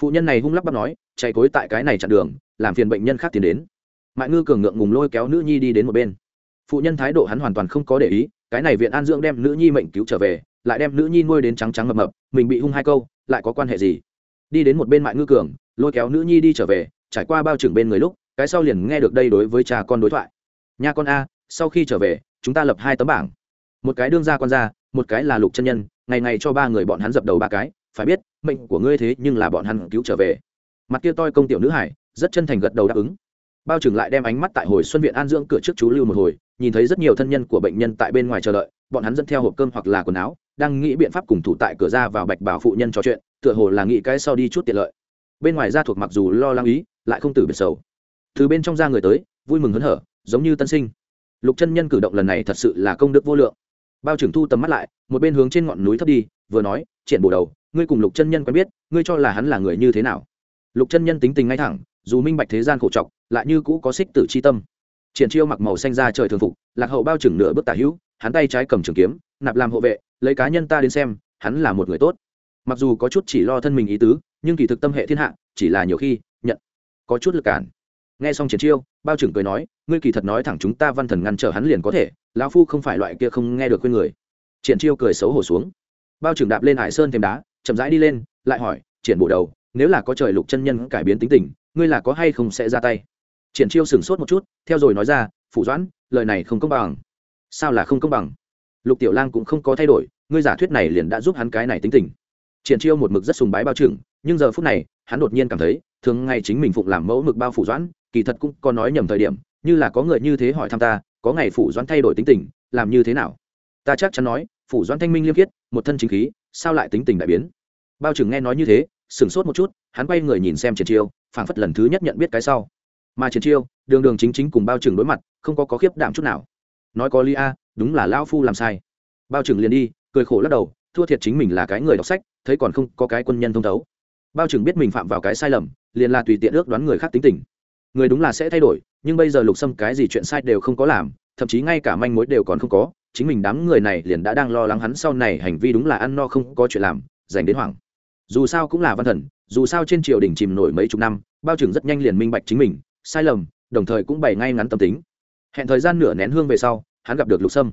A: Phụ nhân này hung lắp bắp nói, chạy cối tại cái này chặn đường, làm phiền bệnh nhân khác tiến đến. Mại ngư cường ngượng ngùng lôi kéo nữ nhi đi đến một bên. Phụ nhân thái độ hắn hoàn toàn không có để ý, cái này viện an dưỡng đem nữ nhi mệnh cứu trở về, lại đem nữ nhi nuôi đến trắng trắng mập mập, mình bị hung hai câu, lại có quan hệ gì? Đi đến một bên mại ngư cường, lôi kéo nữ nhi đi trở về, trải qua bao trưởng bên người lúc, cái sau liền nghe được đây đối với cha con đối thoại. Nha con a, sau khi trở về, chúng ta lập hai tấm bảng một cái đương gia con gia, một cái là lục chân nhân ngày ngày cho ba người bọn hắn dập đầu ba cái phải biết mệnh của ngươi thế nhưng là bọn hắn cứu trở về. Mặt kia toi công tiểu nữ hải rất chân thành gật đầu đáp ứng. Bao trưởng lại đem ánh mắt tại hồi xuân viện an dưỡng cửa trước chú lưu một hồi nhìn thấy rất nhiều thân nhân của bệnh nhân tại bên ngoài chờ đợi bọn hắn dẫn theo hộp cơm hoặc là quần áo đang nghĩ biện pháp cùng thủ tại cửa ra vào bạch bảo phụ nhân trò chuyện tựa hồ là nghĩ cái sau đi chút tiện lợi. Bên ngoài ra thuộc mặc dù lo lắng ý lại không tử biệt sầu. Từ bên trong ra người tới vui mừng hớn hở giống như tân sinh. Lục chân nhân cử động lần này thật sự là công đức vô lượng bao trưởng thu tầm mắt lại, một bên hướng trên ngọn núi thấp đi, vừa nói, triển bổ đầu, ngươi cùng lục chân nhân quen biết, ngươi cho là hắn là người như thế nào? Lục chân nhân tính tình ngay thẳng, dù minh bạch thế gian khổ trọc, lại như cũ có xích tử c h i tâm. Triển chiêu mặc màu xanh ra trời thường phục, lạc hậu bao trừng nửa bước tả hữu, hắn tay trái cầm trường kiếm, nạp làm hộ vệ, lấy cá nhân ta đến xem, hắn là một người tốt. Mặc dù có chút chỉ lo thân mình ý tứ, nhưng kỳ thực tâm hệ thiên hạ, chỉ là nhiều khi nhận có chút lực cản nghe xong triển chiêu, bao trưởng cười nói, ngươi kỳ thật nói thẳng chúng ta văn thần ngăn trở hắn liền có thể, lão phu không phải loại kia không nghe được khuyên người. Triển chiêu cười xấu hổ xuống. Bao trưởng đạp lên hải sơn thêm đá, chậm rãi đi lên, lại hỏi, triển bộ đầu, nếu là có trời lục chân nhân cải biến tính tình, ngươi là có hay không sẽ ra tay? Triển chiêu sửng sốt một chút, theo rồi nói ra, phủ doãn, lời này không công bằng. Sao là không công bằng? Lục tiểu lang cũng không có thay đổi, ngươi giả thuyết này liền đã giúp hắn cái này tính tình. Triển chiêu một mực rất sùng bái bao trưởng, nhưng giờ phút này, hắn đột nhiên cảm thấy thường ngày chính mình phụng làm mẫu mực bao phủ doãn, kỳ thật cũng có nói nhầm thời điểm, như là có người như thế hỏi thăm ta, có ngày phủ doãn thay đổi tính tình, làm như thế nào? Ta chắc chắn nói, phủ doãn thanh minh liêm khiết, một thân chính khí, sao lại tính tình đại biến? Bao trưởng nghe nói như thế, sửng sốt một chút, hắn quay người nhìn xem triển chiêu, phảng phất lần thứ nhất nhận biết cái sau. Mà triển chiêu, đường đường chính chính cùng bao trưởng đối mặt, không có có khiếp đảm chút nào. Nói có lia đúng là lão phu làm sai. Bao trưởng liền đi, cười khổ lắc đầu, thua thiệt chính mình là cái người đọc sách, thấy còn không có cái quân nhân thông thấu bao trưởng biết mình phạm vào cái sai lầm, liền là tùy tiện ước đoán người khác tính tình. Người đúng là sẽ thay đổi, nhưng bây giờ lục sâm cái gì chuyện sai đều không có làm, thậm chí ngay cả manh mối đều còn không có, chính mình đám người này liền đã đang lo lắng hắn sau này hành vi đúng là ăn no không có chuyện làm dành đến hoảng. Dù sao cũng là văn thần, dù sao trên triều đình chìm nổi mấy chục năm, bao trưởng rất nhanh liền minh bạch chính mình, sai lầm, đồng thời cũng bày ngay ngắn tâm tính. Hẹn thời gian nửa nén hương về sau, hắn gặp được lục sâm.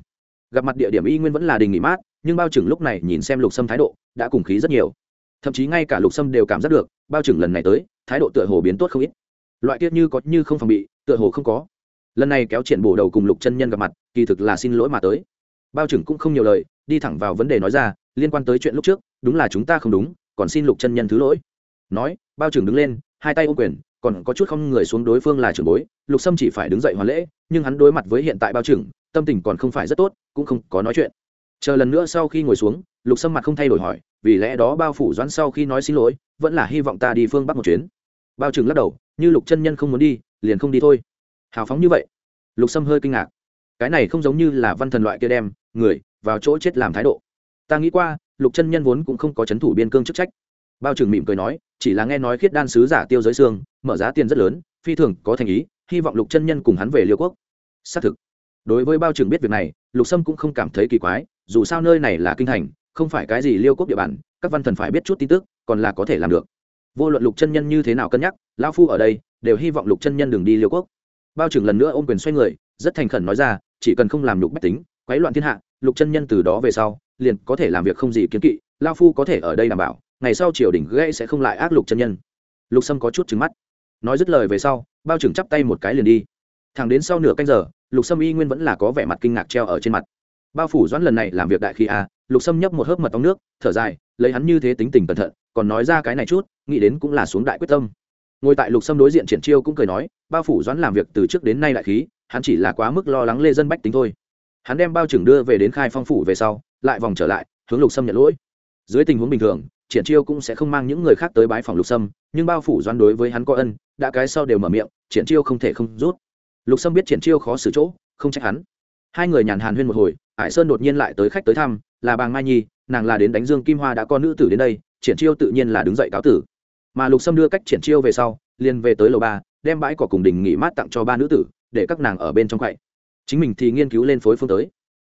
A: Gặp mặt địa điểm y nguyên vẫn là đình nghỉ mát, nhưng bao trưởng lúc này nhìn xem lục sâm thái độ, đã cùng khí rất nhiều thậm chí ngay cả lục sâm đều cảm giác được, bao trưởng lần này tới, thái độ tựa hồ biến tốt không ít. Loại tiết như có như không phòng bị, tựa hồ không có. Lần này kéo triển bổ đầu cùng lục chân nhân gặp mặt, kỳ thực là xin lỗi mà tới. Bao trưởng cũng không nhiều lời, đi thẳng vào vấn đề nói ra, liên quan tới chuyện lúc trước, đúng là chúng ta không đúng, còn xin lục chân nhân thứ lỗi. Nói, bao trưởng đứng lên, hai tay ô quyền, còn có chút không người xuống đối phương là trưởng bối, lục sâm chỉ phải đứng dậy hoàn lễ, nhưng hắn đối mặt với hiện tại bao trưởng tâm tình còn không phải rất tốt, cũng không có nói chuyện. Chờ lần nữa sau khi ngồi xuống, lục sâm mặt không thay đổi hỏi vì lẽ đó bao phủ doãn sau khi nói xin lỗi, vẫn là hy vọng ta đi phương bắc một chuyến. Bao trưởng lắc đầu, như lục chân nhân không muốn đi, liền không đi thôi. Hào phóng như vậy. Lục sâm hơi kinh ngạc. Cái này không giống như là văn thần loại kia đem người vào chỗ chết làm thái độ. Ta nghĩ qua, lục chân nhân vốn cũng không có c h ấ n thủ biên cương chức trách. Bao trưởng mỉm cười nói, chỉ là nghe nói khiết đan sứ giả tiêu giới xương, mở giá tiền rất lớn, phi thường có thành ý, hy vọng lục chân nhân cùng hắn về liêu quốc. Xác thực. Đối với bao trưởng biết việc này, lục sâm cũng không cảm thấy kỳ quái, dù sao nơi này là kinh thành không phải cái gì liêu quốc địa bàn, các văn thần phải biết chút tin tức, còn là có thể làm được. Vô luận lục chân nhân như thế nào cân nhắc lao phu ở đây, đều hy vọng lục chân nhân đừng đi liêu quốc. Bao trưởng lần nữa ôm quyền xoay người, rất thành khẩn nói ra, chỉ cần không làm lục bách tính, quấy loạn thiên hạ, lục chân nhân từ đó về sau, liền có thể làm việc không gì kiến kỵ lao phu có thể ở đây đảm bảo, ngày sau triều đình gây sẽ không lại ác lục chân nhân. Lục sâm có chút trứng mắt. Nói dứt lời về sau, bao trưởng chắp tay một cái liền đi. Thẳng đến sau nửa canh giờ, lục sâm y nguyên vẫn là có vẻ mặt kinh ngạc treo ở trên mặt bao phủ doãn lần này làm việc đại khi a à, lục sâm nhấp một hớp mật ong nước, thở dài, lấy hắn như thế tính tình cẩn thận, còn nói ra cái này chút, nghĩ đến cũng là xuống đại quyết tâm. Ngồi tại lục sâm đối diện triển chiêu cũng cười nói, bao phủ doãn làm việc từ trước đến nay đại khí, hắn chỉ là quá mức lo lắng lê dân bách tính thôi. Hắn đem bao trưởng đưa về đến khai phong phủ về sau, lại vòng trở lại, hướng lục sâm nhận lỗi. Dưới tình huống bình thường, triển chiêu cũng sẽ không mang những người khác tới bái phòng lục sâm, nhưng bao phủ doan đối với hắn có ân, đã cái sau đều mở miệng, triển chiêu không thể không rút. Lục sâm biết triển chiêu khó xử chỗ, không trách hắn hai người nhàn hàn huyên một hồi, hải sơn đột nhiên lại tới khách tới thăm, là bàng mai nhi, nàng là đến đánh dương kim hoa đã có nữ tử đến đây, triển chiêu tự nhiên là đứng dậy cáo tử. Mà lục sâm đưa cách triển chiêu về sau, liền về tới lầu ba, đem bãi cỏ cùng đình nghỉ mát tặng cho ba nữ tử, để các nàng ở bên trong quậy. Chính mình thì nghiên cứu lên phối phương tới.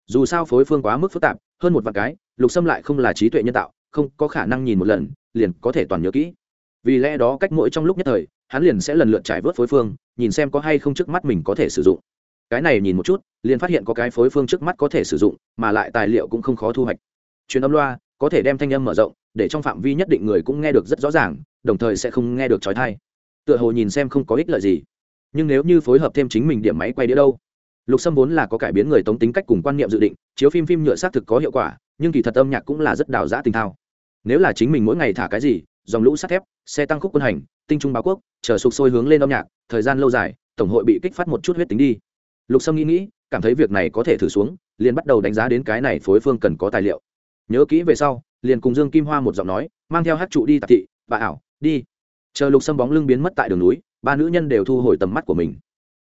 A: Dù sao phối phương quá mức phức tạp, hơn một vạn cái, lục sâm lại không là trí tuệ nhân tạo, không có khả năng nhìn một lần, liền có thể toàn nhớ kỹ. Vì lẽ đó cách mỗi trong lúc nhất thời, hắn liền sẽ lần lượt trải vớt phối phương, nhìn xem có hay không trước mắt mình có thể sử dụng cái này nhìn một chút, liền phát hiện có cái phối phương trước mắt có thể sử dụng, mà lại tài liệu cũng không khó thu hoạch. Truyền âm loa, có thể đem thanh âm mở rộng, để trong phạm vi nhất định người cũng nghe được rất rõ ràng, đồng thời sẽ không nghe được trói thai tựa hồ nhìn xem không có ích lợi gì. Nhưng nếu như phối hợp thêm chính mình điểm máy quay đĩa đâu? Lục sâm vốn là có cải biến người tống tính cách cùng quan niệm dự định, chiếu phim phim nhựa xác thực có hiệu quả, nhưng kỳ thật âm nhạc cũng là rất đào giã tình thao. Nếu là chính mình mỗi ngày thả cái gì, dòng lũ sắt thép, xe tăng khúc quân hành, tinh trung báo quốc, chờ sụp sôi hướng lên âm nhạc, thời gian lâu dài, tổng hội bị kích phát một chút huyết tính đi lục sâm nghĩ nghĩ, cảm thấy việc này có thể thử xuống, liền bắt đầu đánh giá đến cái này phối phương cần có tài liệu. Nhớ kỹ về sau, liền cùng dương kim hoa một giọng nói, mang theo hát trụ đi tạp thị, bà ảo, đi. Chờ lục Sâm bóng lưng biến mất tại đường núi, ba nữ nhân đều thu hồi tầm mắt của mình.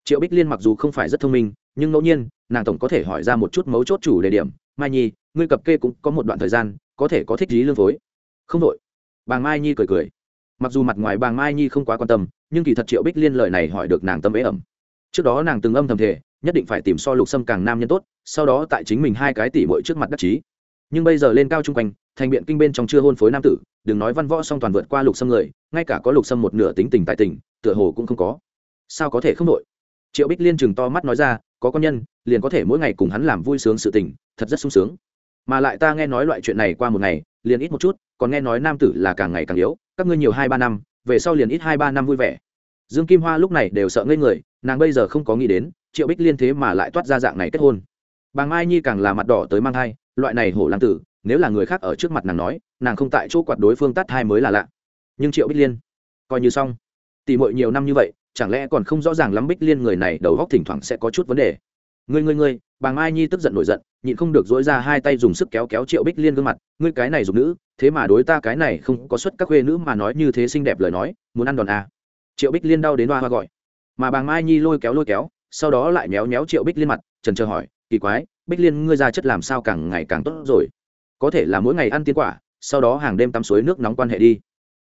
A: Triệu bích liên mặc dù không phải rất thông minh, nhưng ngẫu nhiên, nàng tổng có thể hỏi ra một chút mấu chốt chủ đề điểm. Mai nhi, ngươi cập kê cũng có một đoạn thời gian, có thể có thích lý lương phối. Không đội bàng mai nhi cười cười. Mặc dù mặt ngoài bàng mai nhi không quá quan tâm, nhưng kỳ thật triệu bích liên lời này hỏi được nàng tâm ế ẩm. Trước đó nàng từng âm thầm thể nhất định phải tìm so lục sâm càng nam nhân tốt, sau đó tại chính mình hai cái tỷ bội trước mặt đắc chí. Nhưng bây giờ lên cao chung quanh, thành biện kinh bên trong chưa hôn phối nam tử, đừng nói văn võ song toàn vượt qua lục sâm người, ngay cả có lục sâm một nửa tính tình tại tình tựa hồ cũng không có. Sao có thể không đội? Triệu bích liên chừng to mắt nói ra, có con nhân, liền có thể mỗi ngày cùng hắn làm vui sướng sự tình, thật rất sung sướng. Mà lại ta nghe nói loại chuyện này qua một ngày, liền ít một chút, còn nghe nói nam tử là càng ngày càng yếu, các ngươi nhiều hai ba năm, về sau liền ít hai ba năm vui vẻ. Dương kim hoa lúc này đều sợ ngây người, nàng bây giờ không có nghĩ đến triệu bích liên thế mà lại toát ra dạng này kết hôn bà mai nhi càng là mặt đỏ tới mang thai loại này hổ làm tử nếu là người khác ở trước mặt nàng nói nàng không tại chỗ quạt đối phương tắt hai mới là lạ nhưng triệu bích liên coi như xong tỉ mội nhiều năm như vậy chẳng lẽ còn không rõ ràng lắm bích liên người này đầu góc thỉnh thoảng sẽ có chút vấn đề ngươi ngươi ngươi bà mai nhi tức giận nổi giận nhịn không được dối ra hai tay dùng sức kéo kéo triệu bích liên gương mặt ngươi cái này dùng nữ thế mà đối ta cái này không có suất các khuê nữ mà nói như thế xinh đẹp lời nói muốn ăn đòn à. triệu bích liên đau đến hoa hoa gọi mà bà mai nhi lôi kéo lôi kéo sau đó lại méo méo triệu bích liên mặt, trần trờ hỏi, kỳ quái, bích liên, ngươi ra chất làm sao càng ngày càng tốt rồi? Có thể là mỗi ngày ăn tiên quả, sau đó hàng đêm tắm suối nước nóng quan hệ đi.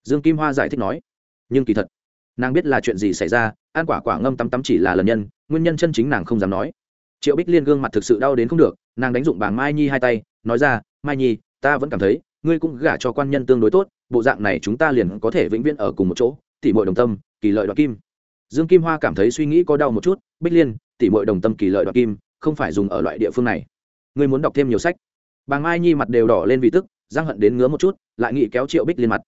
A: Dương kim hoa giải thích nói. Nhưng kỳ thật, nàng biết là chuyện gì xảy ra, ăn quả quả ngâm tắm tắm chỉ là lần nhân, nguyên nhân chân chính nàng không dám nói. Triệu bích liên gương mặt thực sự đau đến không được, nàng đánh dụng bảng mai nhi hai tay, nói ra, mai nhi, ta vẫn cảm thấy, ngươi cũng gả cho quan nhân tương đối tốt, bộ dạng này chúng ta liền có thể vĩnh viễn ở cùng một chỗ, tỉ mọi đồng tâm, kỳ lợi đoạt kim dương kim hoa cảm thấy suy nghĩ có đau một chút, bích liên, tỉ muội đồng tâm kỳ lợi đoạn kim, không phải dùng ở loại địa phương này. Ngươi muốn đọc thêm nhiều sách. Bàng mai nhi mặt đều đỏ lên vì tức giang hận đến ngứa một chút, lại nghĩ kéo triệu bích liên mặt.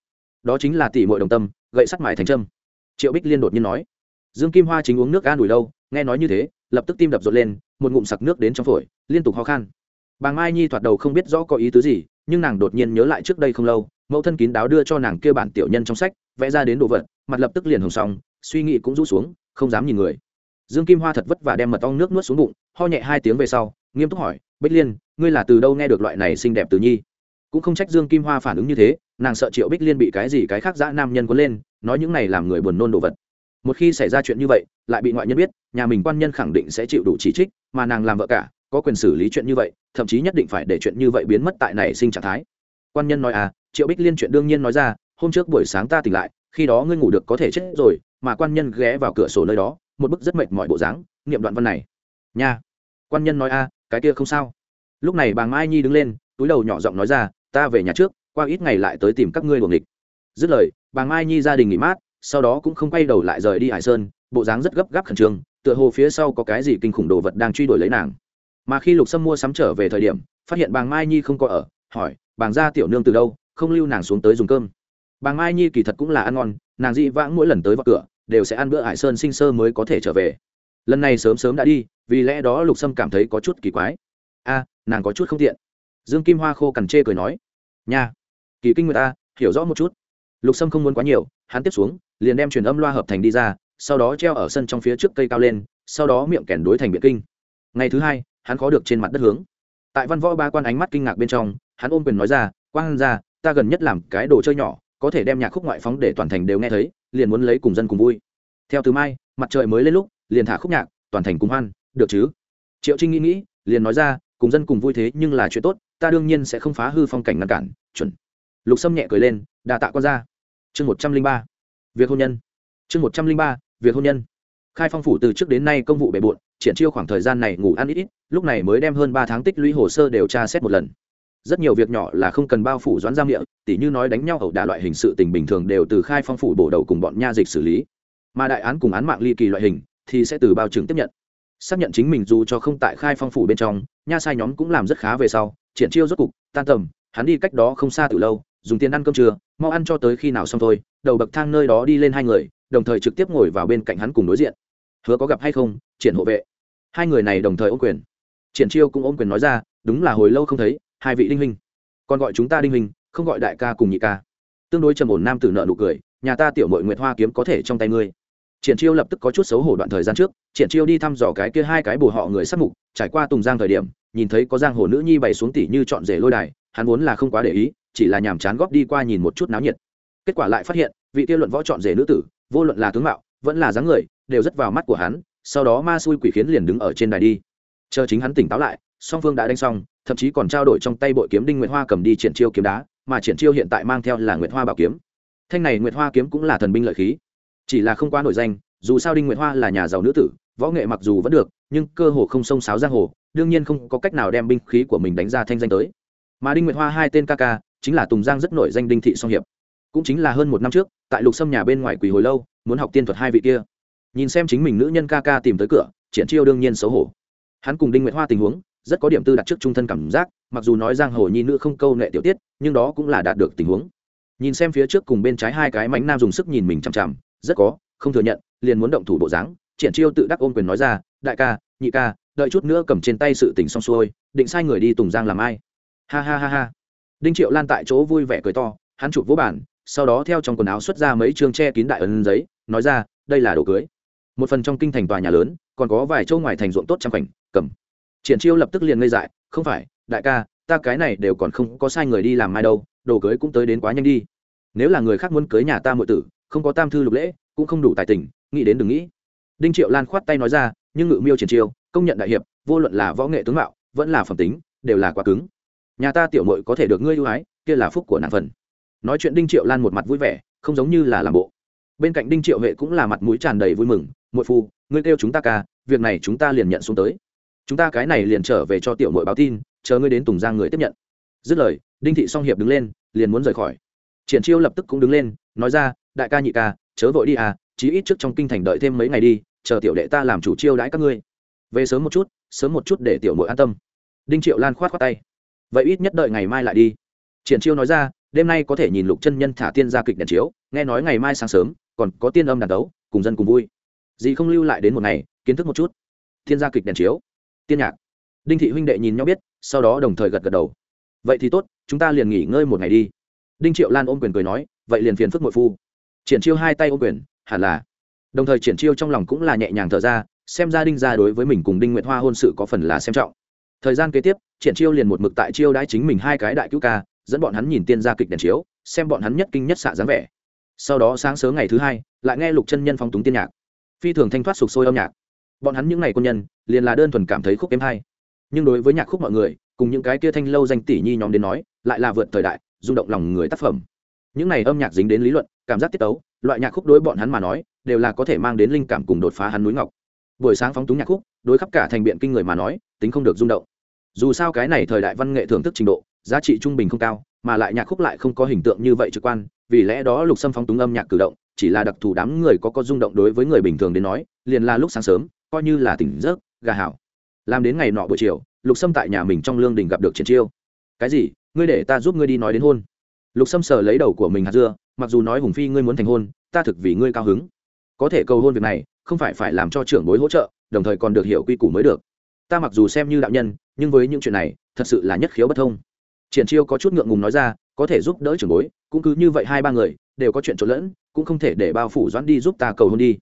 A: Đó chính là tỉ muội đồng tâm, gậy sắt mài thành trâm triệu bích liên đột nhiên nói. Dương kim hoa chính uống nước ga đuổi lâu, nghe nói như thế, lập tức tim đập rộn lên, một ngụm sặc nước đến trong phổi, liên tục ho khan. Bàng mai nhi thoạt đầu không biết rõ có ý tứ gì, nhưng nàng đột nhiên nhớ lại trước đây không lâu, mẫu thân kín đáo đưa cho nàng kia bản tiểu nhân trong sách, vẽ ra đến đồ vật, mặt lập tức liền hồng xong suy nghĩ cũng rũ xuống, không dám nhìn người. Dương kim hoa thật vất vả đem mật ong nước nuốt xuống bụng, ho nhẹ hai tiếng về sau, nghiêm túc hỏi, bích liên, ngươi là từ đâu nghe được loại này xinh đẹp từ nhi? Cũng không trách dương kim hoa phản ứng như thế, nàng sợ triệu bích liên bị cái gì cái khác dã nam nhân có lên, nói những này làm người buồn nôn đồ vật. Một khi xảy ra chuyện như vậy, lại bị ngoại nhân biết, nhà mình quan nhân khẳng định sẽ chịu đủ chỉ trích, mà nàng làm vợ cả, có quyền xử lý chuyện như vậy, thậm chí nhất định phải để chuyện như vậy biến mất tại này sinh trạng thái. Quan nhân nói à triệu bích liên chuyện đương nhiên nói ra, hôm trước buổi sáng ta tỉnh lại, khi đó ngươi ngủ được có thể chết rồi mà quan nhân ghé vào cửa sổ nơi đó, một bức rất mệt mỏi bộ dáng, niệm đoạn văn này. Nha, quan nhân nói a, cái kia không sao. Lúc này bà mai nhi đứng lên, túi đầu nhỏ giọng nói ra, ta về nhà trước, qua ít ngày lại tới tìm các ngươi luồng địch dứt lời, bà mai nhi gia đình nghỉ mát, sau đó cũng không quay đầu lại rời đi hải sơn, bộ dáng rất gấp gáp khẩn trương, tựa hồ phía sau có cái gì kinh khủng đồ vật đang truy đuổi lấy nàng. Mà khi lục sâm mua sắm trở về thời điểm, phát hiện bà mai nhi không có ở, hỏi, bàng gia tiểu nương từ đâu, không lưu nàng xuống tới dùng cơm? Bà mai nhi kỳ thật cũng là ăn ngon nàng dị vãng mỗi lần tới vào cửa, đều sẽ ăn bữa hải sơn sinh sơ mới có thể trở về. Lần này sớm sớm đã đi, vì lẽ đó lục sâm cảm thấy có chút kỳ quái. A, nàng có chút không tiện. Dương kim hoa khô cằn chê cười nói, nha, kỳ kinh người ta, hiểu rõ một chút. Lục sâm không muốn quá nhiều, hắn tiếp xuống, liền đem truyền âm loa hợp thành đi ra, sau đó treo ở sân trong phía trước cây cao lên, sau đó miệng kèn đối thành biện kinh. Ngày thứ hai, hắn khó được trên mặt đất hướng. Tại văn võ ba quan ánh mắt kinh ngạc bên trong, hắn ôm quyền nói ra, quang ra, ta gần nhất làm cái đồ chơi nhỏ có thể đem nhạc khúc ngoại phóng để toàn thành đều nghe thấy, liền muốn lấy cùng dân cùng vui. Theo từ mai, mặt trời mới lên lúc, liền thả khúc nhạc, toàn thành cùng hoan, được chứ? Triệu trinh nghĩ nghĩ, liền nói ra, cùng dân cùng vui thế nhưng là chuyện tốt, ta đương nhiên sẽ không phá hư phong cảnh ngăn cản, chuẩn. Lục sâm nhẹ cười lên đà tạ quan ra chương một trăm linh ba, việc hôn nhân. Chương một trăm linh ba, việc hôn nhân. Khai phong phủ từ trước đến nay công vụ bề bộn, triển chiêu khoảng thời gian này ngủ ăn ít ít, lúc này mới đem hơn ba tháng tích lũy hồ sơ đều tra xét một lần rất nhiều việc nhỏ là không cần bao phủ doãn giam miệng tỉ như nói đánh nhau ẩu đả loại hình sự tình bình thường đều từ khai phong phủ bổ đầu cùng bọn nha dịch xử lý. Mà đại án cùng án mạng ly kỳ loại hình thì sẽ từ bao trưởng tiếp nhận. Xác nhận chính mình dù cho không tại khai phong phủ bên trong, nha sai nhóm cũng làm rất khá về sau, triển chiêu rốt cục, tan tầm, hắn đi cách đó không xa từ lâu, dùng tiền ăn cơm trưa, mau ăn cho tới khi nào xong thôi, đầu bậc thang nơi đó đi lên hai người, đồng thời trực tiếp ngồi vào bên cạnh hắn cùng đối diện. Hứa có gặp hay không? Triển hộ vệ. Hai người này đồng thời ôm quyền. Triển chiêu cũng ôm quyền nói ra, đúng là hồi lâu không thấy hai vị đinh huynh. Còn gọi chúng ta đinh huynh, không gọi đại ca cùng nhị ca. Tương đối trầm ổn nam tử nợ nụ cười, nhà ta tiểu mội nguyệt hoa kiếm có thể trong tay ngươi. Triển chiêu lập tức có chút xấu hổ đoạn thời gian trước, triển chiêu đi thăm dò cái kia hai cái bù họ người sát mục, trải qua tùng giang thời điểm, nhìn thấy có giang hồ nữ nhi bày xuống tỉ như chọn rể lôi đài, hắn vốn là không quá để ý, chỉ là nhàm chán góp đi qua nhìn một chút náo nhiệt. Kết quả lại phát hiện, vị kia luận võ chọn rể nữ tử, vô luận là tướng mạo, vẫn là dáng người, đều rất vào mắt của hắn, sau đó ma xui quỷ khiến liền đứng ở trên đài đi. Chờ chính hắn tỉnh táo lại, song phương đã đánh xong thậm chí còn trao đổi trong tay bội kiếm đinh nguyệt hoa cầm đi triển chiêu kiếm đá, mà triển chiêu hiện tại mang theo là nguyệt hoa bảo kiếm. Thanh này nguyệt hoa kiếm cũng là thần binh lợi khí. Chỉ là không quá nổi danh, dù sao đinh nguyệt hoa là nhà giàu nữ tử, võ nghệ mặc dù vẫn được, nhưng cơ hồ không sông sáo giang hồ, đương nhiên không có cách nào đem binh khí của mình đánh ra thanh danh tới. Mà đinh nguyệt hoa hai tên ca ca, chính là tùng giang rất nổi danh đinh thị song hiệp. Cũng chính là hơn một năm trước, tại lục sâm nhà bên ngoài quỳ hồi lâu, muốn học tiên thuật hai vị kia. Nhìn xem chính mình nữ nhân ca ca tìm tới cửa, triển chiêu đương nhiên xấu hổ. Hắn cùng đinh nguyệt hoa tình huống rất có điểm tư đặt trước trung thân cảm giác, mặc dù nói giang hồ nhi nữ không câu nệ tiểu tiết, nhưng đó cũng là đạt được tình huống. Nhìn xem phía trước cùng bên trái hai cái mánh nam dùng sức nhìn mình chằm chằm, rất có, không thừa nhận, liền muốn động thủ bộ dáng, triển chiêu tự đắc ôm quyền nói ra, đại ca, nhị ca, đợi chút nữa cầm trên tay sự tình xong xuôi, định sai người đi tùng giang làm ai? Ha ha ha ha. Đinh triệu lan tại chỗ vui vẻ cười to, hắn chụp vỗ bản sau đó theo trong quần áo xuất ra mấy chương che kín đại ấn giấy, nói ra, đây là đồ cưới. Một phần trong kinh thành tòa nhà lớn, còn có vài châu ngoài thành ruộng tốt trăm khoảnh, cầm triển chiêu lập tức liền ngây dại, không phải, đại ca, ta cái này đều còn không có sai người đi làm mai đâu, đồ cưới cũng tới đến quá nhanh đi. Nếu là người khác muốn cưới nhà ta muội tử, không có tam thư lục lễ, cũng không đủ tài tình, nghĩ đến đừng nghĩ. Đinh triệu lan khoát tay nói ra, nhưng ngự miêu triển chiêu, công nhận đại hiệp, vô luận là võ nghệ tướng mạo, vẫn là phẩm tính, đều là quá cứng. Nhà ta tiểu muội có thể được ngươi ưu ái, kia là phúc của nàng phần. Nói chuyện đinh triệu lan một mặt vui vẻ, không giống như là làm bộ. Bên cạnh đinh triệu vệ cũng là mặt mũi tràn đầy vui mừng, muội phu, ngươi kêu chúng ta ca, việc này chúng ta liền nhận xuống tới chúng ta cái này liền trở về cho tiểu muội báo tin, chờ ngươi đến tùng giang người tiếp nhận. Dứt lời, đinh thị song hiệp đứng lên, liền muốn rời khỏi. Triển chiêu lập tức cũng đứng lên, nói ra, đại ca nhị ca, chớ vội đi à chí ít trước trong kinh thành đợi thêm mấy ngày đi, chờ tiểu đệ ta làm chủ chiêu đãi các ngươi. Về sớm một chút, sớm một chút để tiểu muội an tâm. Đinh triệu lan khoát khoát tay. Vậy ít nhất đợi ngày mai lại đi. Triển chiêu nói ra, đêm nay có thể nhìn lục chân nhân thả tiên ra kịch đèn chiếu, nghe nói ngày mai sáng sớm, còn có tiên âm đàn đấu, cùng dân cùng vui. Gì không lưu lại đến một ngày, kiến thức một chút. Thiên gia kịch đèn chiếu tiên nhạc. Đinh thị huynh đệ nhìn nhau biết, sau đó đồng thời gật gật đầu. Vậy thì tốt, chúng ta liền nghỉ ngơi một ngày đi. Đinh triệu lan ôm quyền cười nói, vậy liền phiền phức nội phu. Triển chiêu hai tay ôm quyền, hẳn là. Đồng thời triển chiêu trong lòng cũng là nhẹ nhàng thở ra, xem ra đinh ra đối với mình cùng đinh nguyệt hoa hôn sự có phần là xem trọng. Thời gian kế tiếp, triển chiêu liền một mực tại chiêu đãi chính mình hai cái đại cứu ca, dẫn bọn hắn nhìn tiên gia kịch đèn chiếu, xem bọn hắn nhất kinh nhất xạ dáng vẻ. Sau đó sáng sớm ngày thứ hai, lại nghe lục chân nhân phong túng tiên nhạc. Phi thường thanh thoát sục sôi âm nhạc bọn hắn những ngày quân nhân, liền là đơn thuần cảm thấy khúc êm hay. Nhưng đối với nhạc khúc mọi người, cùng những cái kia thanh lâu danh tỷ nhi nhóm đến nói, lại là vượt thời đại, rung động lòng người tác phẩm. Những này âm nhạc dính đến lý luận, cảm giác tiết tấu, loại nhạc khúc đối bọn hắn mà nói, đều là có thể mang đến linh cảm cùng đột phá hắn núi ngọc. Buổi sáng phóng túng nhạc khúc, đối khắp cả thành biện kinh người mà nói, tính không được rung động. Dù sao cái này thời đại văn nghệ thưởng thức trình độ, giá trị trung bình không cao, mà lại nhạc khúc lại không có hình tượng như vậy trực quan, vì lẽ đó lục sâm phóng túng âm nhạc cử động, chỉ là đặc thù đám người có có rung động đối với người bình thường đến nói, liền là lúc sáng sớm coi như là tỉnh giấc, gà hảo. Làm đến ngày nọ buổi chiều, lục sâm tại nhà mình trong lương đình gặp được triển chiêu. Cái gì? Ngươi để ta giúp ngươi đi nói đến hôn. Lục sâm sờ lấy đầu của mình hạt dưa, mặc dù nói hùng phi ngươi muốn thành hôn, ta thực vì ngươi cao hứng. Có thể cầu hôn việc này, không phải phải làm cho trưởng bối hỗ trợ, đồng thời còn được hiểu quy củ mới được. Ta mặc dù xem như đạo nhân, nhưng với những chuyện này, thật sự là nhất khiếu bất thông. Triển chiêu có chút ngượng ngùng nói ra, có thể giúp đỡ trưởng bối, cũng cứ như vậy hai ba người, đều có chuyện trộn lẫn, cũng không thể để bao phủ doãn đi giúp ta cầu hôn đi.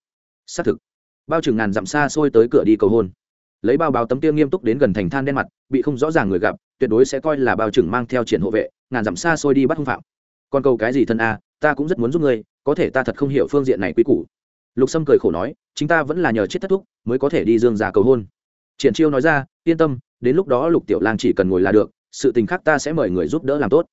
A: Xác thực bao chừng ngàn dặm xa xôi tới cửa đi cầu hôn. Lấy bao báo tấm tiêu nghiêm túc đến gần thành than đen mặt, bị không rõ ràng người gặp, tuyệt đối sẽ coi là bao chừng mang theo triển hộ vệ, ngàn dặm xa xôi đi bắt hung phạm. Còn cầu cái gì thân a, ta cũng rất muốn giúp ngươi, có thể ta thật không hiểu phương diện này quý củ. Lục sâm cười khổ nói, chính ta vẫn là nhờ chết thất thúc, mới có thể đi dương già cầu hôn. Triển chiêu nói ra, yên tâm, đến lúc đó lục tiểu lang chỉ cần ngồi là được, sự tình khác ta sẽ mời người giúp đỡ làm tốt.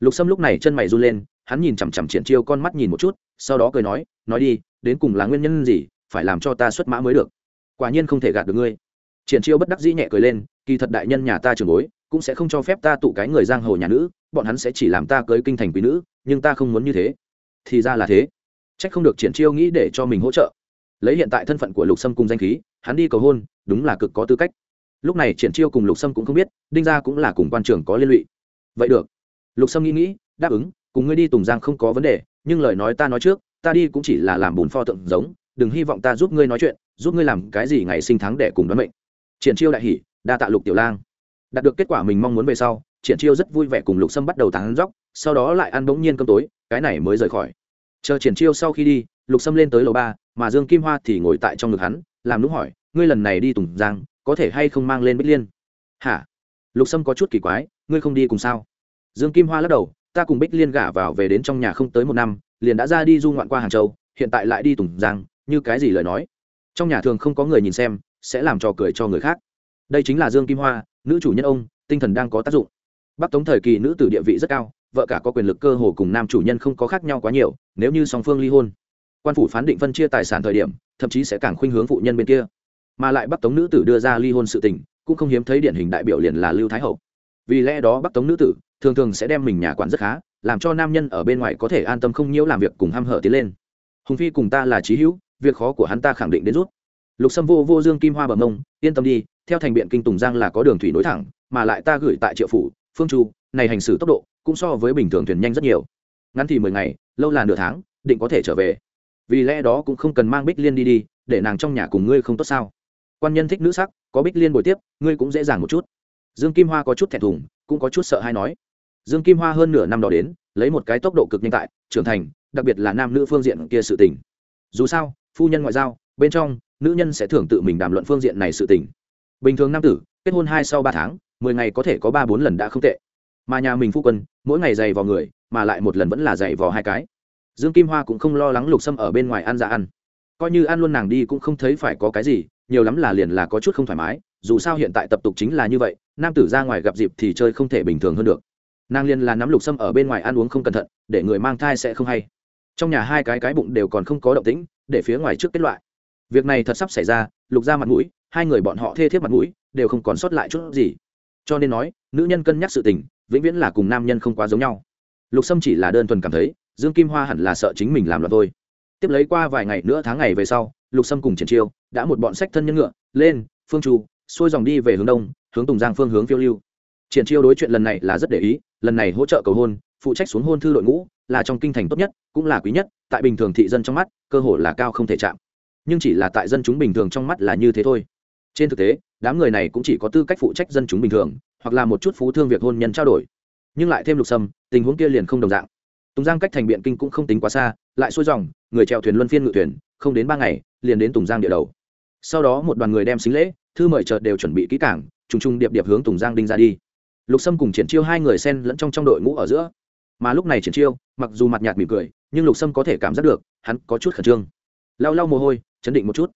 A: Lục sâm lúc này chân mày run lên, hắn nhìn chằm chằm triển chiêu con mắt nhìn một chút, sau đó cười nói nói đi, đến cùng là nguyên nhân gì phải làm cho ta xuất mã mới được. Quả nhiên không thể gạt được ngươi. Triển chiêu bất đắc dĩ nhẹ cười lên, kỳ thật đại nhân nhà ta trường bối, cũng sẽ không cho phép ta tụ cái người giang hồ nhà nữ, bọn hắn sẽ chỉ làm ta cưới kinh thành quý nữ, nhưng ta không muốn như thế. Thì ra là thế. Trách không được triển chiêu nghĩ để cho mình hỗ trợ. Lấy hiện tại thân phận của lục sâm cùng danh khí, hắn đi cầu hôn, đúng là cực có tư cách. Lúc này triển chiêu cùng lục sâm cũng không biết, đinh gia cũng là cùng quan trường có liên lụy. Vậy được. Lục sâm nghĩ nghĩ, đáp ứng, cùng ngươi đi tùng giang không có vấn đề, nhưng lời nói ta nói trước, ta đi cũng chỉ là làm bùn pho tượng giống đừng hy vọng ta giúp ngươi nói chuyện, giúp ngươi làm cái gì ngày sinh tháng để cùng đoán mệnh. Triển chiêu đại hỉ, đa tạ lục tiểu lang. Đạt được kết quả mình mong muốn về sau, triển chiêu rất vui vẻ cùng lục sâm bắt đầu tán dóc, sau đó lại ăn bỗng nhiên cơm tối, cái này mới rời khỏi. Chờ triển chiêu sau khi đi, lục sâm lên tới lầu ba, mà dương kim hoa thì ngồi tại trong ngực hắn, làm nũng hỏi, ngươi lần này đi tùng giang, có thể hay không mang lên bích liên? Hả? Lục sâm có chút kỳ quái, ngươi không đi cùng sao? Dương kim hoa lắc đầu, ta cùng bích liên gả vào về đến trong nhà không tới một năm, liền đã ra đi du ngoạn qua hàng châu, hiện tại lại đi tùng giang như cái gì lời nói. Trong nhà thường không có người nhìn xem, sẽ làm trò cười cho người khác. Đây chính là dương kim hoa, nữ chủ nhân ông, tinh thần đang có tác dụng. Bắc tống thời kỳ nữ tử địa vị rất cao, vợ cả có quyền lực cơ hồ cùng nam chủ nhân không có khác nhau quá nhiều, nếu như song phương ly hôn, quan phủ phán định phân chia tài sản thời điểm, thậm chí sẽ càng khuynh hướng phụ nhân bên kia. Mà lại bắc tống nữ tử đưa ra ly hôn sự tình, cũng không hiếm thấy điển hình đại biểu liền là lưu thái hậu. Vì lẽ đó bắc tống nữ tử, thường thường sẽ đem mình nhà quản rất khá, làm cho nam nhân ở bên ngoài có thể an tâm không nhiễu làm việc cùng h hở tiến lên. Hùng phi cùng ta là trí hữu việc khó của hắn ta khẳng định đến rút. Lục sâm vô vô dương kim hoa bờ mông, yên tâm đi, theo thành biện kinh tùng giang là có đường thủy nối thẳng, mà lại ta gửi tại triệu phủ, phương chu, này hành xử tốc độ, cũng so với bình thường thuyền nhanh rất nhiều. Ngắn thì mười ngày, lâu là nửa tháng, định có thể trở về. Vì lẽ đó cũng không cần mang bích liên đi đi, để nàng trong nhà cùng ngươi không tốt sao? Quan nhân thích nữ sắc, có bích liên bồi tiếp, ngươi cũng dễ dàng một chút. Dương kim hoa có chút thẹn thùng, cũng có chút sợ hay nói. Dương kim hoa hơn nửa năm đó đến, lấy một cái tốc độ cực nhanh tại, trưởng thành, đặc biệt là nam nữ phương diện kia sự tình. Dù sao phu nhân ngoại giao, bên trong, nữ nhân sẽ thường tự mình đàm luận phương diện này sự tình. Bình thường nam tử, kết hôn hai sau ba tháng, mười ngày có thể có ba bốn lần đã không tệ. Mà nhà mình phu quân, mỗi ngày dày vào người, mà lại một lần vẫn là dày vào hai cái. Dương kim hoa cũng không lo lắng lục sâm ở bên ngoài ăn ra ăn. Coi như ăn luôn nàng đi cũng không thấy phải có cái gì, nhiều lắm là liền là có chút không thoải mái, dù sao hiện tại tập tục chính là như vậy, nam tử ra ngoài gặp dịp thì chơi không thể bình thường hơn được. Nàng liền là nắm lục sâm ở bên ngoài ăn uống không cẩn thận, để người mang thai sẽ không hay. Trong nhà hai cái cái bụng đều còn không có động tĩnh để phía ngoài trước kết loại. Việc này thật sắp xảy ra, lục ra mặt mũi, hai người bọn họ thê thiếp mặt mũi, đều không còn sót lại chút gì. Cho nên nói, nữ nhân cân nhắc sự tình, vĩnh viễn là cùng nam nhân không quá giống nhau. Lục sâm chỉ là đơn thuần cảm thấy, dương kim hoa hẳn là sợ chính mình làm loạn thôi. Tiếp lấy qua vài ngày nữa tháng ngày về sau, lục sâm cùng triển chiêu đã một bọn sách thân nhân ngựa, lên, phương trù xuôi dòng đi về hướng đông, hướng tùng giang phương hướng phiêu lưu. Triển chiêu đối chuyện lần này là rất để ý, lần này hỗ trợ cầu hôn, phụ trách xuống hôn thư đội ngũ là trong kinh thành tốt nhất, cũng là quý nhất, tại bình thường thị dân trong mắt, cơ hội là cao không thể chạm. Nhưng chỉ là tại dân chúng bình thường trong mắt là như thế thôi. Trên thực tế, đám người này cũng chỉ có tư cách phụ trách dân chúng bình thường, hoặc là một chút phú thương việc hôn nhân trao đổi. Nhưng lại thêm lục sâm, tình huống kia liền không đồng dạng. Tùng giang cách thành biện kinh cũng không tính quá xa, lại xuôi dòng, người chèo thuyền luân phiên ngự thuyền, không đến ba ngày, liền đến tùng giang địa đầu. Sau đó một đoàn người đem xính lễ, thư mời chợt đều chuẩn bị kỹ cảng trùng trùng điệp điệp hướng tùng giang đinh ra đi. Lục sâm cùng triển chiêu hai người xen lẫn trong trong đội ngũ ở giữa mà lúc này triển chiêu, mặc dù mặt nhạt mỉm cười, nhưng lục sâm có thể cảm giác được, hắn có chút khẩn trương. Lau lau mồ hôi, chấn định một chút.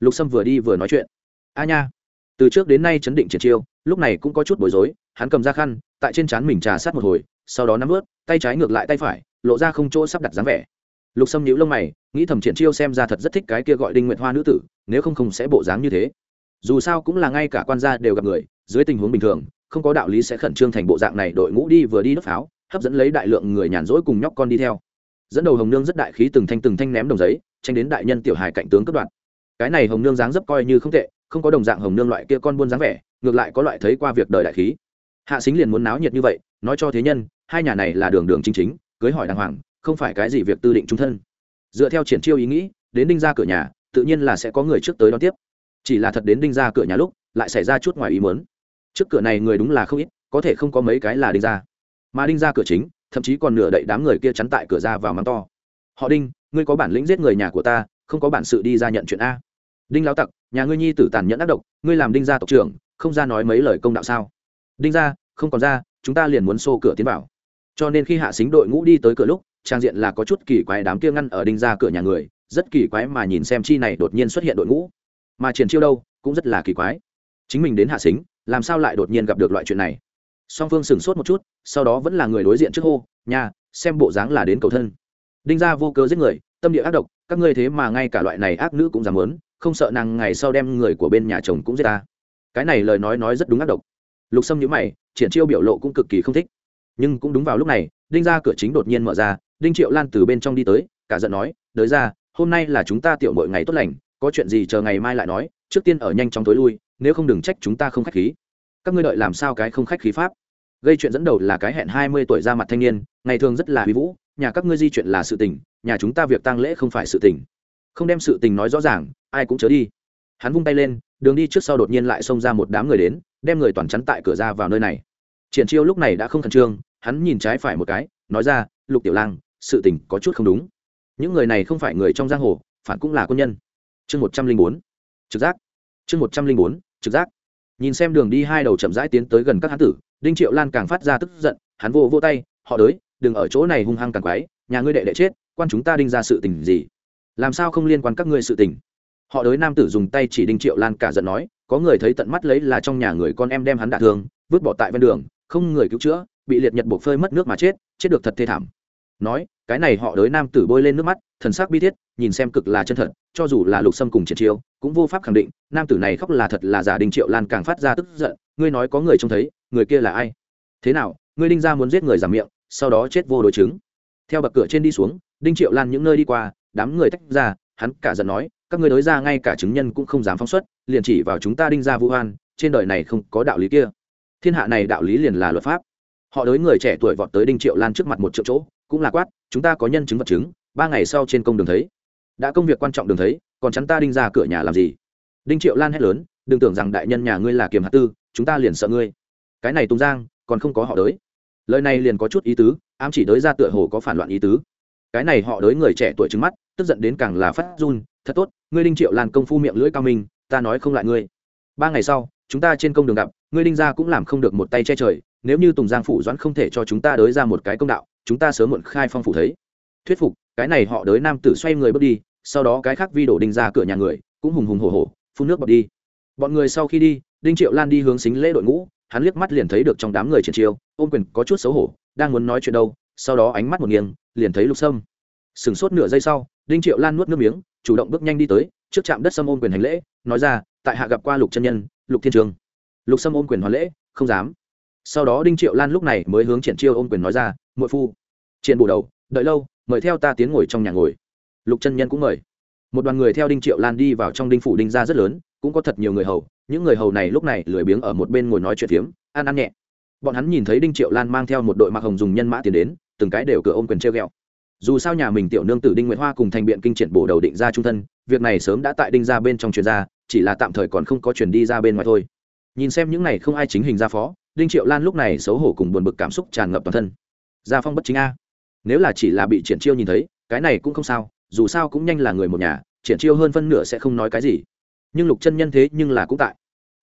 A: Lục sâm vừa đi vừa nói chuyện. A nha. Từ trước đến nay chấn định triển chiêu, lúc này cũng có chút bối rối, hắn cầm ra khăn, tại trên trán mình trà sát một hồi, sau đó nắm ướt tay trái ngược lại tay phải, lộ ra không chỗ sắp đặt dáng vẻ. Lục sâm nhíu lông mày, nghĩ thầm triển chiêu xem ra thật rất thích cái kia gọi đinh nguyện hoa nữ tử, nếu không không sẽ bộ dáng như thế. Dù sao cũng là ngay cả quan gia đều gặp người, dưới tình huống bình thường, không có đạo lý sẽ khẩn trương thành bộ dạng này, đội ngũ đi vừa đi đốt pháo hấp dẫn lấy đại lượng người nhàn rỗi cùng nhóc con đi theo. Dẫn đầu hồng nương rất đại khí từng thanh từng thanh ném đồng giấy, tranh đến đại nhân tiểu hài cạnh tướng cất đoạn cái này hồng nương dáng dấp coi như không tệ, không có đồng dạng hồng nương loại kia con buôn dáng vẻ, ngược lại có loại thấy qua việc đời đại khí. Hạ xính liền muốn náo nhiệt như vậy, nói cho thế nhân, hai nhà này là đường đường chính chính, cưới hỏi đàng hoàng, không phải cái gì việc tư định trung thân. Dựa theo triển chiêu ý nghĩ, đến đinh ra cửa nhà, tự nhiên là sẽ có người trước tới đón tiếp. Chỉ là thật đến đinh ra cửa nhà lúc, lại xảy ra chút ngoài ý muốn. Trước cửa này người đúng là không ít, có thể không có mấy cái là đinh ra mà đinh ra cửa chính, thậm chí còn nửa đậy đám người kia chắn tại cửa ra vào mắng to. Họ đinh, ngươi có bản lĩnh giết người nhà của ta, không có bản sự đi ra nhận chuyện a. Đinh lao tặc, nhà ngươi nhi tử tàn nhẫn ác độc, ngươi làm đinh gia tộc trưởng, không ra nói mấy lời công đạo sao? Đinh ra không còn ra, chúng ta liền muốn xô cửa tiến vào. Cho nên khi hạ xính đội ngũ đi tới cửa lúc, trang diện là có chút kỳ quái đám kia ngăn ở đinh ra cửa nhà người, rất kỳ quái mà nhìn xem chi này đột nhiên xuất hiện đội ngũ. Mà triển chiêu đâu, cũng rất là kỳ quái. Chính mình đến hạ xính, làm sao lại đột nhiên gặp được loại chuyện này? Song phương sửng sốt một chút, sau đó vẫn là người đối diện trước hô nhà xem bộ dáng là đến cầu thân. Đinh Gia vô cớ giết người, tâm địa ác độc, các ngươi thế mà ngay cả loại này ác nữ cũng dám muốn, không sợ nàng ngày sau đem người của bên nhà chồng cũng giết ta. Cái này lời nói nói rất đúng ác độc. Lục sâm nhữ mày, triển chiêu biểu lộ cũng cực kỳ không thích. Nhưng cũng đúng vào lúc này, đinh ra cửa chính đột nhiên mở ra, đinh triệu lan từ bên trong đi tới, cả giận nói, đới ra, hôm nay là chúng ta tiểu mọi ngày tốt lành, có chuyện gì chờ ngày mai lại nói, trước tiên ở nhanh chóng tối lui, nếu không đừng trách chúng ta không khách khí các ngươi đợi làm sao cái không khách khí pháp? Gây chuyện dẫn đầu là cái hẹn hai mươi tuổi ra mặt thanh niên, ngày thường rất là huy vũ, nhà các ngươi di chuyện là sự tình, nhà chúng ta việc tăng lễ không phải sự tình. Không đem sự tình nói rõ ràng, ai cũng chớ đi. Hắn vung tay lên, đường đi trước sau đột nhiên lại xông ra một đám người đến, đem người toàn chắn tại cửa ra vào nơi này. Triển chiêu lúc này đã không khẩn trương, hắn nhìn trái phải một cái, nói ra, lục tiểu lang, sự tình có chút không đúng. Những người này không phải người trong giang hồ, phản cũng là quân nhân. Chương một trăm linh bốn. Trực giác. Chương một trăm linh bốn. Trực giác nhìn xem đường đi hai đầu chậm rãi tiến tới gần các hán tử, đinh triệu lan càng phát ra tức giận, hắn vô vô tay, họ đới, đừng ở chỗ này hung hăng càng quái, nhà ngươi đệ đệ chết, quan chúng ta đinh ra sự tình gì? Làm sao không liên quan các ngươi sự tình? Họ đới nam tử dùng tay chỉ đinh triệu lan cả giận nói, có người thấy tận mắt lấy là trong nhà người con em đem hắn đả thương, vứt bỏ tại ven đường, không người cứu chữa, bị liệt nhật buộc phơi mất nước mà chết chết được thật thê thảm. Nói cái này họ đới nam tử bôi lên nước mắt, thần sắc bi thiết, nhìn xem cực là chân thật, cho dù là lục sâm cùng triển chiêu, cũng vô pháp khẳng định, nam tử này khóc là thật là giả đinh triệu lan càng phát ra tức giận, ngươi nói có người trông thấy, người kia là ai? Thế nào, ngươi đinh ra muốn giết người giảm miệng, sau đó chết vô đối chứng. Theo bậc cửa trên đi xuống, đinh triệu lan những nơi đi qua, đám người tách ra, hắn cả giận nói, các ngươi đối ra ngay cả chứng nhân cũng không dám phóng xuất, liền chỉ vào chúng ta đinh ra vũ hoan, trên đời này không có đạo lý kia. Thiên hạ này đạo lý liền là luật pháp. Họ đối người trẻ tuổi vọt tới đinh triệu lan trước mặt một triệu chỗ, cũng là quát chúng ta có nhân chứng vật chứng, ba ngày sau trên công đường thấy. Đã công việc quan trọng đường thấy, còn chắn ta đinh ra cửa nhà làm gì? Đinh triệu lan hét lớn, đừng tưởng rằng đại nhân nhà ngươi là kiềm hạt tư, chúng ta liền sợ ngươi. Cái này tùng giang, còn không có họ đới. Lời này liền có chút ý tứ, ám chỉ đới ra tựa hồ có phản loạn ý tứ. Cái này họ đới người trẻ tuổi trứng mắt, tức giận đến càng là phát run, thật tốt, ngươi đinh triệu lan công phu miệng lưỡi cao minh, ta nói không lại ngươi. Ba ngày sau, chúng ta trên công đường gặp, ngươi đinh ra cũng làm không được một tay che trời nếu như tùng giang phủ doãn không thể cho chúng ta đới ra một cái công đạo, chúng ta sớm muộn khai phong phủ thấy. Thuyết phục, cái này họ đới nam tử xoay người bước đi, sau đó cái khác vi đổ đinh ra cửa nhà người, cũng hùng hùng hổ hổ, phun nước bọt đi. Bọn người sau khi đi, đinh triệu lan đi hướng xính lễ đội ngũ, hắn liếc mắt liền thấy được trong đám người triển chiêu, ôm quyền có chút xấu hổ, đang muốn nói chuyện đâu, sau đó ánh mắt một nghiêng, liền thấy lục sâm. Sửng sốt nửa giây sau, đinh triệu lan nuốt nước miếng, chủ động bước nhanh đi tới, trước trạm đất sâm ôm quyền hành lễ, nói ra, tại hạ gặp qua lục chân nhân, lục thiên trường. Lục sâm ôm quyền hoàn lễ, không dám sau đó đinh triệu lan lúc này mới hướng triển chiêu ôm quyền nói ra, muội phu, triển bù đầu, đợi lâu, mời theo ta tiến ngồi trong nhà ngồi. Lục chân nhân cũng mời. Một đoàn người theo đinh triệu lan đi vào trong đinh phủ đinh ra rất lớn, cũng có thật nhiều người hầu, những người hầu này lúc này lười biếng ở một bên ngồi nói chuyện phiếm ăn ăn nhẹ. Bọn hắn nhìn thấy đinh triệu lan mang theo một đội mặc hồng dùng nhân mã tiền đến, từng cái đều cửa ôm quyền treo ghẹo dù sao nhà mình tiểu nương tử đinh nguyễn hoa cùng thành biện kinh triển bổ đầu định ra trung thân, việc này sớm đã tại đinh ra bên trong truyền ra, chỉ là tạm thời còn không có chuyển đi ra bên ngoài thôi. Nhìn xem những này không ai chính hình ra phó đinh triệu lan lúc này xấu hổ cùng buồn bực cảm xúc tràn ngập toàn thân. Gia phong bất chính a. Nếu là chỉ là bị triển chiêu nhìn thấy, cái này cũng không sao, dù sao cũng nhanh là người một nhà, triển chiêu hơn phân nửa sẽ không nói cái gì. Nhưng lục chân nhân thế nhưng là cũng tại.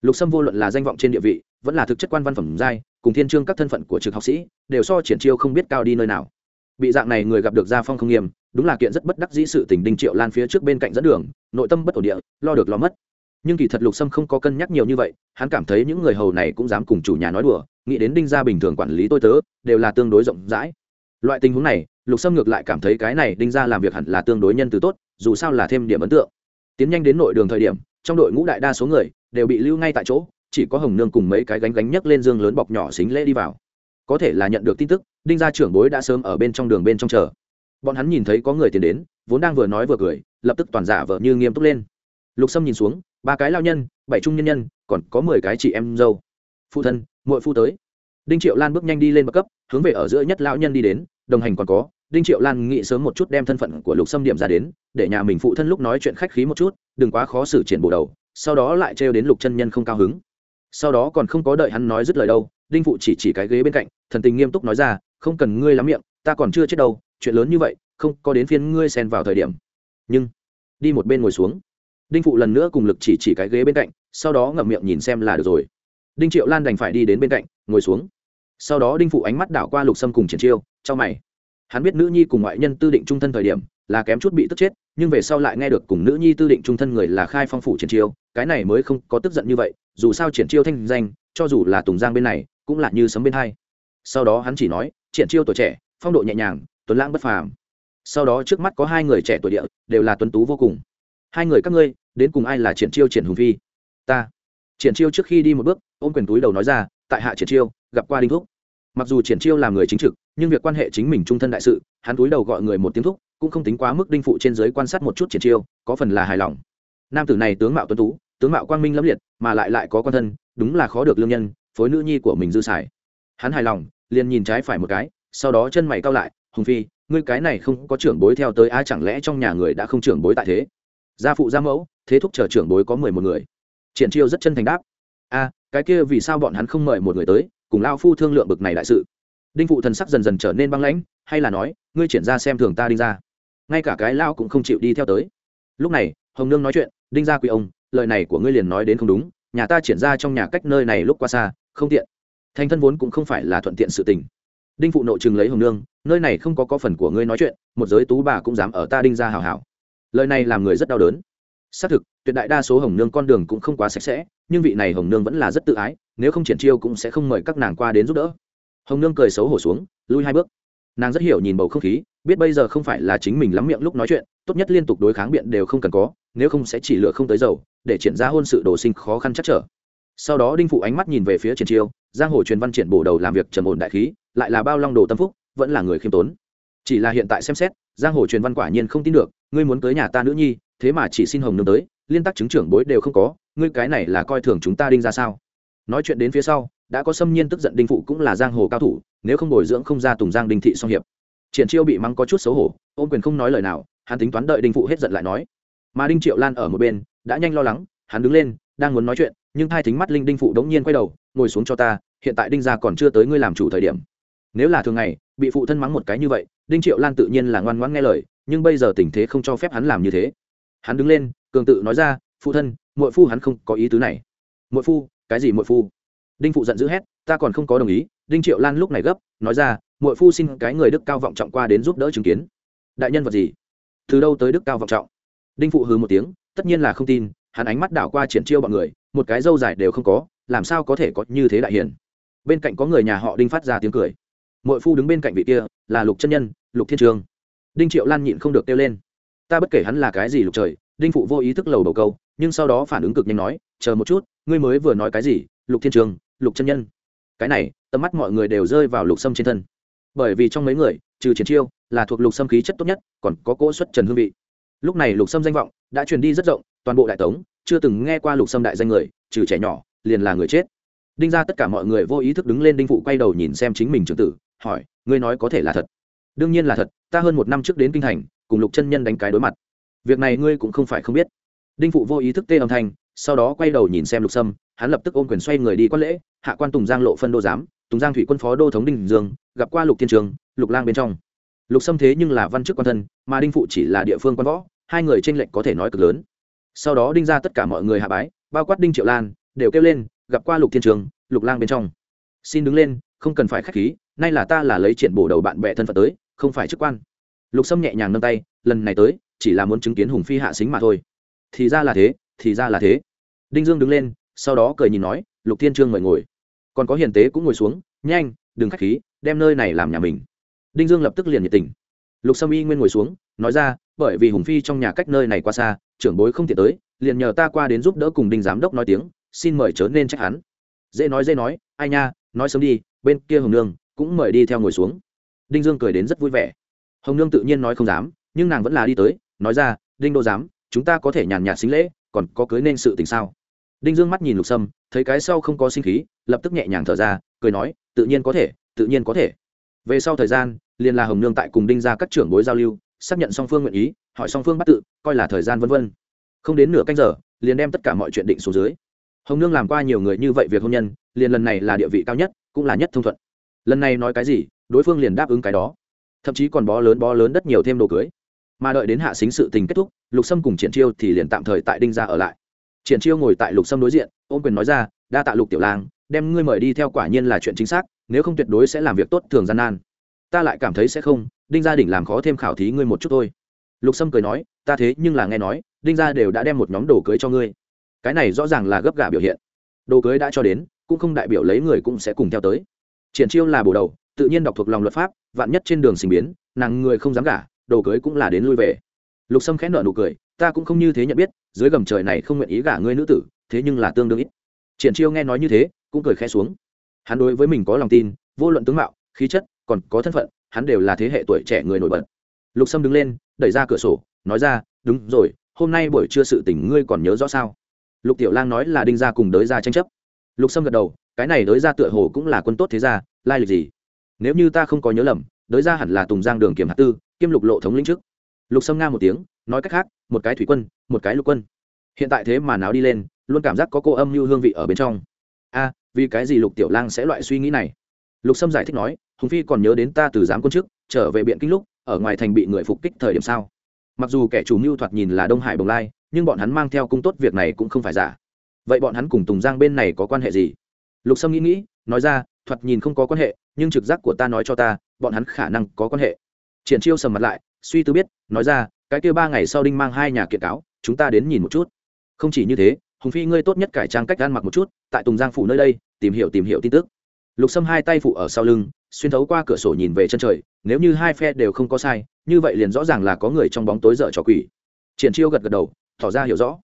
A: Lục sâm vô luận là danh vọng trên địa vị, vẫn là thực chất quan văn phẩm giai, cùng thiên trương các thân phận của trực học sĩ, đều so triển chiêu không biết cao đi nơi nào. Bị dạng này người gặp được gia phong không nghiêm, đúng là kiện rất bất đắc dĩ sự tình đinh triệu lan phía trước bên cạnh dẫn đường, nội tâm bất ổn địa, lo được lo mất nhưng kỳ thật lục sâm không có cân nhắc nhiều như vậy, hắn cảm thấy những người hầu này cũng dám cùng chủ nhà nói đùa, nghĩ đến đinh gia bình thường quản lý tôi tớ, đều là tương đối rộng rãi. Loại tình huống này, lục sâm ngược lại cảm thấy cái này đinh gia làm việc hẳn là tương đối nhân từ tốt, dù sao là thêm điểm ấn tượng. Tiến nhanh đến nội đường thời điểm, trong đội ngũ đại đa số người đều bị lưu ngay tại chỗ, chỉ có hồng nương cùng mấy cái gánh gánh nhấc lên dương lớn bọc nhỏ xính lễ đi vào. Có thể là nhận được tin tức, đinh gia trưởng bối đã sớm ở bên trong đường bên trong chờ. Bọn hắn nhìn thấy có người tiến đến, vốn đang vừa nói vừa cười, lập tức toàn giả vợ như nghiêm túc lên lục sâm nhìn xuống, ba cái lao nhân, bảy trung nhân nhân, còn có mười cái chị em dâu. Phụ thân, muội phu tới. Đinh triệu lan bước nhanh đi lên bậc cấp, hướng về ở giữa nhất lão nhân đi đến, đồng hành còn có, đinh triệu lan nghĩ sớm một chút đem thân phận của lục sâm điểm ra đến, để nhà mình phụ thân lúc nói chuyện khách khí một chút, đừng quá khó xử triển bộ đầu, sau đó lại trêu đến lục chân nhân không cao hứng. Sau đó còn không có đợi hắn nói dứt lời đâu, đinh phụ chỉ chỉ cái ghế bên cạnh, thần tình nghiêm túc nói ra, không cần ngươi lắm miệng, ta còn chưa chết đâu, chuyện lớn như vậy, không có đến phiên ngươi xen vào thời điểm. Nhưng, đi một bên ngồi xuống đinh phụ lần nữa cùng lực chỉ chỉ cái ghế bên cạnh, sau đó ngậm miệng nhìn xem là được rồi. Đinh triệu lan đành phải đi đến bên cạnh, ngồi xuống. Sau đó đinh phụ ánh mắt đảo qua lục sâm cùng triển chiêu cho mày. Hắn biết nữ nhi cùng ngoại nhân tư định trung thân thời điểm, là kém chút bị tức chết, nhưng về sau lại nghe được cùng nữ nhi tư định trung thân người là khai phong phủ triển chiêu, cái này mới không có tức giận như vậy, dù sao triển chiêu thanh danh, cho dù là tùng giang bên này, cũng là như sấm bên hai. Sau đó hắn chỉ nói, triển chiêu tuổi trẻ, phong độ nhẹ nhàng, tuấn lãng bất phàm. Sau đó trước mắt có hai người trẻ tuổi địa, đều là tuấn tú vô cùng hai người các ngươi, đến cùng ai là triển chiêu triển hùng phi? Ta. Triển chiêu trước khi đi một bước, ôm quyền túi đầu nói ra, tại hạ triển chiêu, gặp qua đinh thúc. Mặc dù triển chiêu là người chính trực, nhưng việc quan hệ chính mình trung thân đại sự, hắn túi đầu gọi người một tiếng thúc, cũng không tính quá mức đinh phụ trên giới quan sát một chút triển chiêu, có phần là hài lòng. Nam tử này tướng mạo tuấn tú, tướng mạo quang minh lẫm liệt, mà lại lại có quan thân, đúng là khó được lương nhân, phối nữ nhi của mình dư xài. Hắn hài lòng, liền nhìn trái phải một cái, sau đó chân mày cao lại, hùng phi, ngươi cái này không có trưởng bối theo tới ai chẳng lẽ trong nhà người đã không trưởng bối tại thế? Gia phụ gia mẫu, thế thúc chờ trưởng bối có mười một người. Triển chiêu rất chân thành đáp. A cái kia vì sao bọn hắn không mời một người tới, cùng lao phu thương lượng bực này đại sự? Đinh phụ thần sắc dần dần trở nên băng lãnh, hay là nói, ngươi triển ra xem thường ta đinh ra ngay cả cái lao cũng không chịu đi theo tới. Lúc này, hồng nương nói chuyện, đinh ra quý ông, lời này của ngươi liền nói đến không đúng, nhà ta triển ra trong nhà cách nơi này lúc qua xa, không tiện. Thành thân vốn cũng không phải là thuận tiện sự tình. Đinh phụ nội chừng lấy hồng nương, nơi này không có có phần của ngươi nói chuyện, một giới tú bà cũng dám ở ta đinh ra hào hảo lời này làm người rất đau đớn. Xác thực, tuyệt đại đa số hồng nương con đường cũng không quá sạch sẽ, nhưng vị này hồng nương vẫn là rất tự ái, nếu không triển chiêu cũng sẽ không mời các nàng qua đến giúp đỡ. Hồng nương cười xấu hổ xuống, lui hai bước. Nàng rất hiểu nhìn bầu không khí, biết bây giờ không phải là chính mình lắm miệng lúc nói chuyện, tốt nhất liên tục đối kháng biện đều không cần có, nếu không sẽ chỉ lựa không tới dầu, để triển ra hôn sự đồ sinh khó khăn chắc trở. Sau đó đinh phụ ánh mắt nhìn về phía triển chiêu, giang hồ truyền văn triển bổ đầu làm việc trầm ổn đại khí, lại là bao long đồ tâm phúc, vẫn là người khiêm tốn. Chỉ là hiện tại xem xét, giang hồ truyền văn quả nhiên không tin được ngươi muốn cưới nhà ta nữ nhi, thế mà chỉ xin hồng nương tới, liên tắc chứng trưởng bối đều không có, ngươi cái này là coi thường chúng ta đinh ra sao? Nói chuyện đến phía sau, đã có xâm nhiên tức giận đinh phụ cũng là giang hồ cao thủ, nếu không bồi dưỡng không ra tùng giang đinh thị song hiệp. Triển chiêu bị mắng có chút xấu hổ, ôm quyền không nói lời nào, hắn tính toán đợi đinh phụ hết giận lại nói. Mà đinh triệu lan ở một bên, đã nhanh lo lắng, hắn đứng lên, đang muốn nói chuyện, nhưng hai thính mắt linh đinh phụ đống nhiên quay đầu, ngồi xuống cho ta, hiện tại đinh gia còn chưa tới ngươi làm chủ thời điểm. Nếu là thường ngày, bị phụ thân mắng một cái như vậy đinh triệu lan tự nhiên là ngoan ngoãn nghe lời, nhưng bây giờ tình thế không cho phép hắn làm như thế. Hắn đứng lên, cường tự nói ra, phụ thân, muội phu hắn không có ý tứ này. Muội phu? Cái gì muội phu? Đinh phụ giận dữ hét, ta còn không có đồng ý. Đinh triệu lan lúc này gấp, nói ra, muội phu xin cái người đức cao vọng trọng qua đến giúp đỡ chứng kiến. Đại nhân vật gì? Từ đâu tới đức cao vọng trọng? Đinh phụ hừ một tiếng, tất nhiên là không tin, hắn ánh mắt đảo qua triển chiêu bọn người, một cái dâu dài đều không có, làm sao có thể có như thế đại hiển bên cạnh có người nhà họ đinh phát ra tiếng cười mội phu đứng bên cạnh vị kia, là lục chân nhân, lục thiên trường. Đinh triệu lan nhịn không được kêu lên. Ta bất kể hắn là cái gì lục trời, đinh phụ vô ý thức lầu đầu câu, nhưng sau đó phản ứng cực nhanh nói, chờ một chút, ngươi mới vừa nói cái gì, lục thiên trường, lục chân nhân? Cái này, tầm mắt mọi người đều rơi vào lục sâm trên thân. Bởi vì trong mấy người, trừ chiến chiêu, là thuộc lục sâm khí chất tốt nhất, còn có cỗ xuất trần hương vị. Lúc này lục sâm danh vọng đã truyền đi rất rộng, toàn bộ đại tống chưa từng nghe qua lục sâm đại danh người, trừ trẻ nhỏ, liền là người chết. Đinh ra tất cả mọi người vô ý thức đứng lên đinh phụ quay đầu nhìn xem chính mình trưởng tử hỏi, ngươi nói có thể là thật? Đương nhiên là thật, ta hơn một năm trước đến kinh thành, cùng lục chân nhân đánh cái đối mặt. Việc này ngươi cũng không phải không biết. Đinh phụ vô ý thức tê âm thanh, sau đó quay đầu nhìn xem lục sâm, hắn lập tức ôm quyền xoay người đi quan lễ, hạ quan tùng giang lộ phân đô giám, tùng giang thủy quân phó đô thống đinh dương, gặp qua lục thiên trường, lục lang bên trong. Lục sâm thế nhưng là văn chức quan thân, mà đinh phụ chỉ là địa phương quan võ, hai người tranh lệch có thể nói cực lớn. Sau đó đinh ra tất cả mọi người hạ bái, bao quát đinh triệu lan, đều kêu lên, gặp qua lục thiên trường, lục lang bên trong. Xin đứng lên, không cần phải k h á c h khí nay là ta là lấy triển bổ đầu bạn bè thân phận tới, không phải chức quan. Lục sâm nhẹ nhàng nâng tay, lần này tới, chỉ là muốn chứng kiến hùng phi hạ xính mà thôi. Thì ra là thế, thì ra là thế. Đinh dương đứng lên, sau đó cười nhìn nói, lục thiên trương mời ngồi. Còn có hiền tế cũng ngồi xuống, nhanh, đừng k h á c h khí, đem nơi này làm nhà mình. Đinh dương lập tức liền nhiệt tình. Lục sâm y nguyên ngồi xuống, nói ra, bởi vì hùng phi trong nhà cách nơi này qua xa, trưởng bối không tiện tới, liền nhờ ta qua đến giúp đỡ cùng đinh giám đốc nói tiếng, xin mời chớ nên trách hắn. Dễ nói dễ nói, ai nha, nói sớm đi, bên kia hồng nương cũng mời đi theo ngồi xuống. Đinh dương cười đến rất vui vẻ. Hồng nương tự nhiên nói không dám, nhưng nàng vẫn là đi tới, nói ra, đinh đô dám chúng ta có thể nhàn nhạt xính lễ, còn có cưới nên sự tình sao? Đinh dương mắt nhìn lục sâm, thấy cái sau không có sinh khí, lập tức nhẹ nhàng thở ra, cười nói, tự nhiên có thể, tự nhiên có thể. Về sau thời gian, liền là hồng nương tại cùng đinh ra các trưởng bối giao lưu, xác nhận song phương nguyện ý, hỏi song phương bắt tự, coi là thời gian vân vân. Không đến nửa canh giờ, liền đem tất cả mọi chuyện định số dưới. Hồng nương làm qua nhiều người như vậy việc hôn nhân, liền lần này là địa vị cao nhất, cũng là nhất thông thuận lần này nói cái gì, đối phương liền đáp ứng cái đó. Thậm chí còn bó lớn bó lớn đất nhiều thêm đồ cưới. Mà đợi đến hạ xính sự tình kết thúc, lục sâm cùng triển chiêu thì liền tạm thời tại đinh gia ở lại. Triển chiêu ngồi tại lục sâm đối diện, ôm quyền nói ra, đa tạ lục tiểu lang, đem ngươi mời đi theo quả nhiên là chuyện chính xác, nếu không tuyệt đối sẽ làm việc tốt thường gian nan. Ta lại cảm thấy sẽ không, đinh gia đỉnh làm khó thêm khảo thí ngươi một chút thôi. Lục sâm cười nói, ta thế nhưng là nghe nói, đinh gia đều đã đem một nhóm đồ cưới cho ngươi. Cái này rõ ràng là gấp gà biểu hiện. Đồ cưới đã cho đến, cũng không đại biểu lấy người cũng sẽ cùng theo tới triển chiêu là bổ đầu, tự nhiên đọc thuộc lòng luật pháp, vạn nhất trên đường sinh biến, nàng người không dám gả, đồ cưới cũng là đến lui về. Lục sâm khẽ nợ nụ cười, ta cũng không như thế nhận biết, dưới gầm trời này không nguyện ý gả ngươi nữ tử, thế nhưng là tương đương ít. Triển chiêu nghe nói như thế, cũng cười khẽ xuống. Hắn đối với mình có lòng tin, vô luận tướng mạo, khí chất, còn có thân phận, hắn đều là thế hệ tuổi trẻ người nổi bật. Lục sâm đứng lên, đẩy ra cửa sổ, nói ra, đúng rồi, hôm nay buổi trưa sự tình ngươi còn nhớ rõ sao? Lục tiểu lang nói là đinh gia cùng đới ra tranh chấp. Lục sâm gật đầu cái này đới ra tựa hồ cũng là quân tốt thế gia, lai lịch gì? Nếu như ta không có nhớ lầm, đới ra hẳn là tùng giang đường kiểm hạt tư, kiêm lục lộ thống lĩnh trước. Lục sâm nga một tiếng, nói cách khác, một cái thủy quân, một cái lục quân. Hiện tại thế mà náo đi lên, luôn cảm giác có cô âm như hương vị ở bên trong. A, vì cái gì lục tiểu lang sẽ loại suy nghĩ này? Lục sâm giải thích nói, hùng phi còn nhớ đến ta từ giám quân trước, trở về biện kinh lúc, ở ngoài thành bị người phục kích thời điểm sao? Mặc dù kẻ chủ mưu thoạt nhìn là đông hải bồng lai, nhưng bọn hắn mang theo cung tốt việc này cũng không phải giả. Vậy bọn hắn cùng tùng giang bên này có quan hệ gì? Lục sâm nghĩ nghĩ, nói ra, thoạt nhìn không có quan hệ, nhưng trực giác của ta nói cho ta, bọn hắn khả năng có quan hệ. Triển chiêu sầm mặt lại, suy tư biết, nói ra, cái kia ba ngày sau đinh mang hai nhà kiện cáo, chúng ta đến nhìn một chút. Không chỉ như thế, hùng phi ngươi tốt nhất cải trang cách ăn mặc một chút, tại tùng giang phủ nơi đây, tìm hiểu tìm hiểu tin tức. Lục sâm hai tay phụ ở sau lưng, xuyên thấu qua cửa sổ nhìn về chân trời, nếu như hai phe đều không có sai, như vậy liền rõ ràng là có người trong bóng tối dở trò quỷ. Triển chiêu gật gật đầu, tỏ ra hiểu rõ.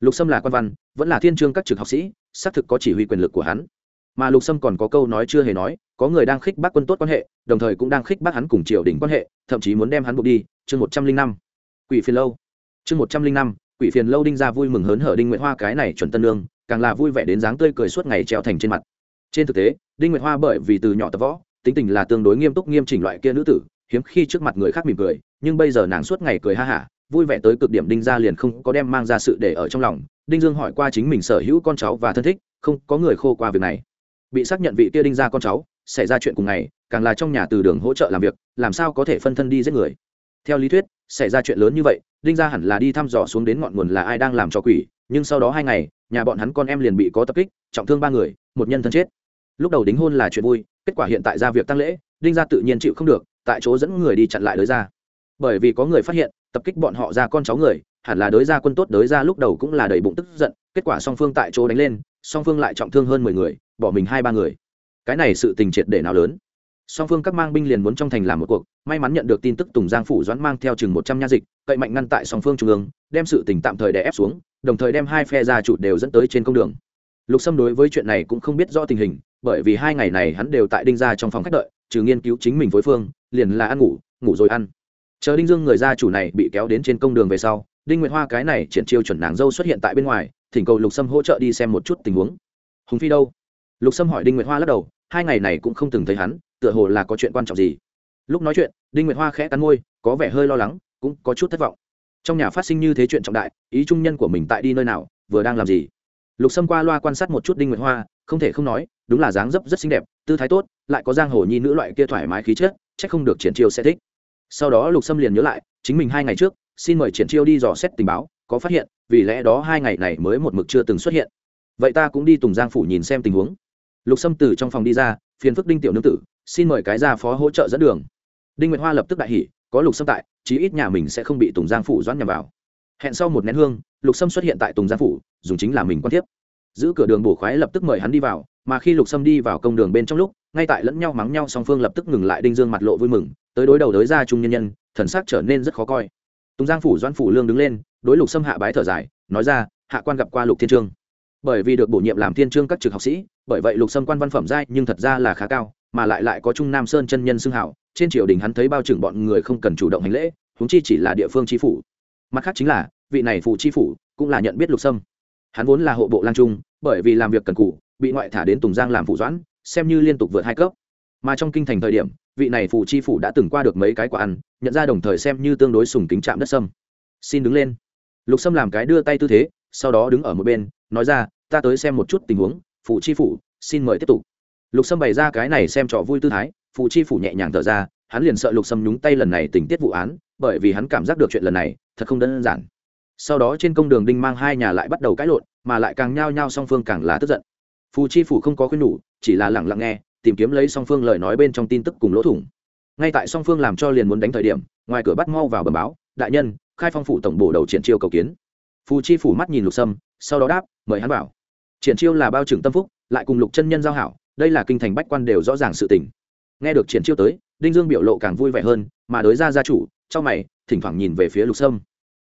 A: Lục sâm là quan văn, vẫn là thiên trương các trực học sĩ, xác thực có chỉ huy quyền lực của hắn mà lục sâm còn có câu nói chưa hề nói, có người đang khích bác quân tốt quan hệ, đồng thời cũng đang khích bác hắn cùng triều đình quan hệ, thậm chí muốn đem hắn buộc đi. Chương một trăm linh năm, quỷ phiền lâu. Chương một trăm linh năm, quỷ phiền lâu đinh ra vui mừng hớn hở đinh nguyễn hoa cái này chuẩn tân lương, càng là vui vẻ đến dáng tươi cười suốt ngày treo thành trên mặt. Trên thực tế, đinh nguyệt hoa bởi vì từ nhỏ tập võ, tính tình là tương đối nghiêm túc nghiêm chỉnh loại kia nữ tử, hiếm khi trước mặt người khác mỉm cười, nhưng bây giờ nàng suốt ngày cười ha hả, vui vẻ tới cực điểm đinh ra liền không có đem mang ra sự để ở trong lòng. Đinh dương hỏi qua chính mình sở hữu con cháu và thân thích, không có người khô qua việc này bị xác nhận vị kia đinh ra con cháu, xảy ra chuyện cùng ngày, càng là trong nhà từ đường hỗ trợ làm việc, làm sao có thể phân thân đi giết người. Theo lý thuyết, xảy ra chuyện lớn như vậy, đinh ra hẳn là đi thăm dò xuống đến ngọn nguồn là ai đang làm cho quỷ, nhưng sau đó hai ngày, nhà bọn hắn con em liền bị có tập kích, trọng thương ba người, một nhân thân chết. Lúc đầu đính hôn là chuyện vui, kết quả hiện tại ra việc tăng lễ, đinh ra tự nhiên chịu không được, tại chỗ dẫn người đi chặn lại đới ra. Bởi vì có người phát hiện, tập kích bọn họ ra con cháu người, hẳn là đới ra quân tốt, đới ra lúc đầu cũng là đầy bụng tức giận, kết quả song phương tại chỗ đánh lên, song phương lại trọng thương hơn mười người bỏ mình hai ba người. Cái này sự tình triệt để nào lớn. Song phương các mang binh liền muốn trong thành làm một cuộc, may mắn nhận được tin tức tùng giang phủ doãn mang theo chừng một trăm nha dịch, cậy mạnh ngăn tại song phương trung ương, đem sự tình tạm thời đè ép xuống, đồng thời đem hai phe gia chủ đều dẫn tới trên công đường. Lục sâm đối với chuyện này cũng không biết rõ tình hình, bởi vì hai ngày này hắn đều tại đinh gia trong phòng khách đợi, trừ nghiên cứu chính mình phối phương, liền là ăn ngủ ngủ rồi ăn. Chờ đinh dương người gia chủ này bị kéo đến trên công đường về sau, đinh nguyệt hoa cái này triển chiêu chuẩn nàng dâu xuất hiện tại bên ngoài, thỉnh cầu lục sâm hỗ trợ đi xem một chút tình huống. Hùng phi đâu? Lục sâm hỏi đinh nguyệt hoa lắc đầu, hai ngày này cũng không từng thấy hắn, tựa hồ là có chuyện quan trọng gì. Lúc nói chuyện, đinh nguyệt hoa khẽ cắn môi, có vẻ hơi lo lắng, cũng có chút thất vọng. Trong nhà phát sinh như thế chuyện trọng đại, ý trung nhân của mình tại đi nơi nào, vừa đang làm gì? Lục sâm qua loa quan sát một chút đinh nguyệt hoa, không thể không nói, đúng là dáng dấp rất xinh đẹp, tư thái tốt, lại có giang hồ nhi nữ loại kia thoải mái khí chất, chắc không được triển chiêu sẽ thích. Sau đó lục sâm liền nhớ lại, chính mình hai ngày trước, xin mời triển chiêu đi dò xét tình báo, có phát hiện, vì lẽ đó hai ngày này mới một mực chưa từng xuất hiện. Vậy ta cũng đi tùng giang phủ nhìn xem tình huống lục sâm từ trong phòng đi ra, phiền phức đinh tiểu nương tử, xin mời cái gia phó hỗ trợ dẫn đường. Đinh nguyệt hoa lập tức đại hỉ, có lục sâm tại, chí ít nhà mình sẽ không bị tùng giang phủ doãn nhằm vào. Hẹn sau một nén hương, lục sâm xuất hiện tại tùng giang phủ dùng chính là mình quan tiếp giữ cửa đường bổ khoái lập tức mời hắn đi vào, mà khi lục sâm đi vào công đường bên trong lúc, ngay tại lẫn nhau mắng nhau song phương lập tức ngừng lại đinh dương mặt lộ vui mừng, tới đối đầu đới ra trung nhân nhân, thần sắc trở nên rất khó coi. Tùng giang phủ doãn phủ lương đứng lên, đối lục sâm hạ bái thở dài, nói ra, hạ quan gặp qua lục thiên trương bởi vì được bổ nhiệm làm thiên trương các trực học sĩ, bởi vậy lục sâm quan văn phẩm giai nhưng thật ra là khá cao, mà lại lại có trung nam sơn chân nhân xưng hảo, trên triều đình hắn thấy bao trưởng bọn người không cần chủ động hành lễ húng chi chỉ là địa phương tri phủ. Mặt khác chính là, vị này phụ tri phủ cũng là nhận biết lục sâm. Hắn vốn là hộ bộ lang trung, bởi vì làm việc cần cụ bị ngoại thả đến tùng giang làm phụ doãn, xem như liên tục vượt hai cấp. Mà trong kinh thành thời điểm, vị này phụ tri phủ đã từng qua được mấy cái quả ăn, nhận ra đồng thời xem như tương đối sùng kính chạm đất sâm. Xin đứng lên. Lục sâm làm cái đưa tay tư thế, sau đó đứng ở một bên nói ra, ta tới xem một chút tình huống phụ chi phủ, xin mời tiếp tục. Lục sâm bày ra cái này xem trò vui tư thái phụ chi phủ nhẹ nhàng thở ra, hắn liền sợ lục sâm nhúng tay lần này tình tiết vụ án, bởi vì hắn cảm giác được chuyện lần này thật không đơn giản. Sau đó trên công đường đinh mang hai nhà lại bắt đầu cãi lộn, mà lại càng nhao nhao song phương càng là tức giận. Phù chi phủ không có khuyên nhủ, chỉ là lẳng lặng nghe, tìm kiếm lấy song phương lời nói bên trong tin tức cùng lỗ thủng. Ngay tại song phương làm cho liền muốn đánh thời điểm, ngoài cửa bắt mau vào bờ báo, đại nhân, khai phong phủ tổng bổ đầu triển chiêu cầu kiến phù chi phủ mắt nhìn lục sâm, sau đó đáp, mời hắn vào. triển chiêu là bao trưởng tâm phúc, lại cùng lục chân nhân giao hảo, đây là kinh thành bách quan đều rõ ràng sự tình. Nghe được triển chiêu tới, đinh dương biểu lộ càng vui vẻ hơn, mà đối ra gia chủ trong mày, thỉnh thoảng nhìn về phía lục sâm.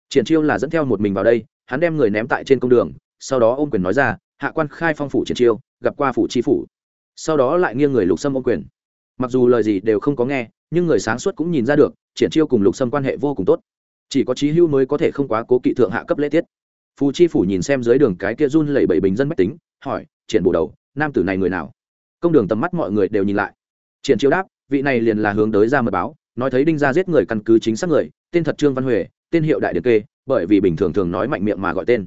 A: Triển chiêu là dẫn theo một mình vào đây, hắn đem người ném tại trên công đường, sau đó ôm quyền nói ra, hạ quan khai phong phủ triển chiêu, gặp qua phủ chi phủ. Sau đó lại nghiêng người lục sâm ôm quyền. Mặc dù lời gì đều không có nghe, nhưng người sáng suốt cũng nhìn ra được, triển chiêu cùng lục sâm quan hệ vô cùng tốt chỉ có trí hưu mới có thể không quá cố kỵ thượng hạ cấp lễ tiết. Phù chi phủ nhìn xem dưới đường cái kia run lẩy bẩy bình dân mách tính, hỏi, triển bộ đầu, nam tử này người nào? Công đường tầm mắt mọi người đều nhìn lại. Triển chiêu đáp, vị này liền là hướng tới ra mật báo, nói thấy đinh gia giết người căn cứ chính xác người, tên thật trương văn huệ, tên hiệu đại điện kê, bởi vì bình thường thường nói mạnh miệng mà gọi tên.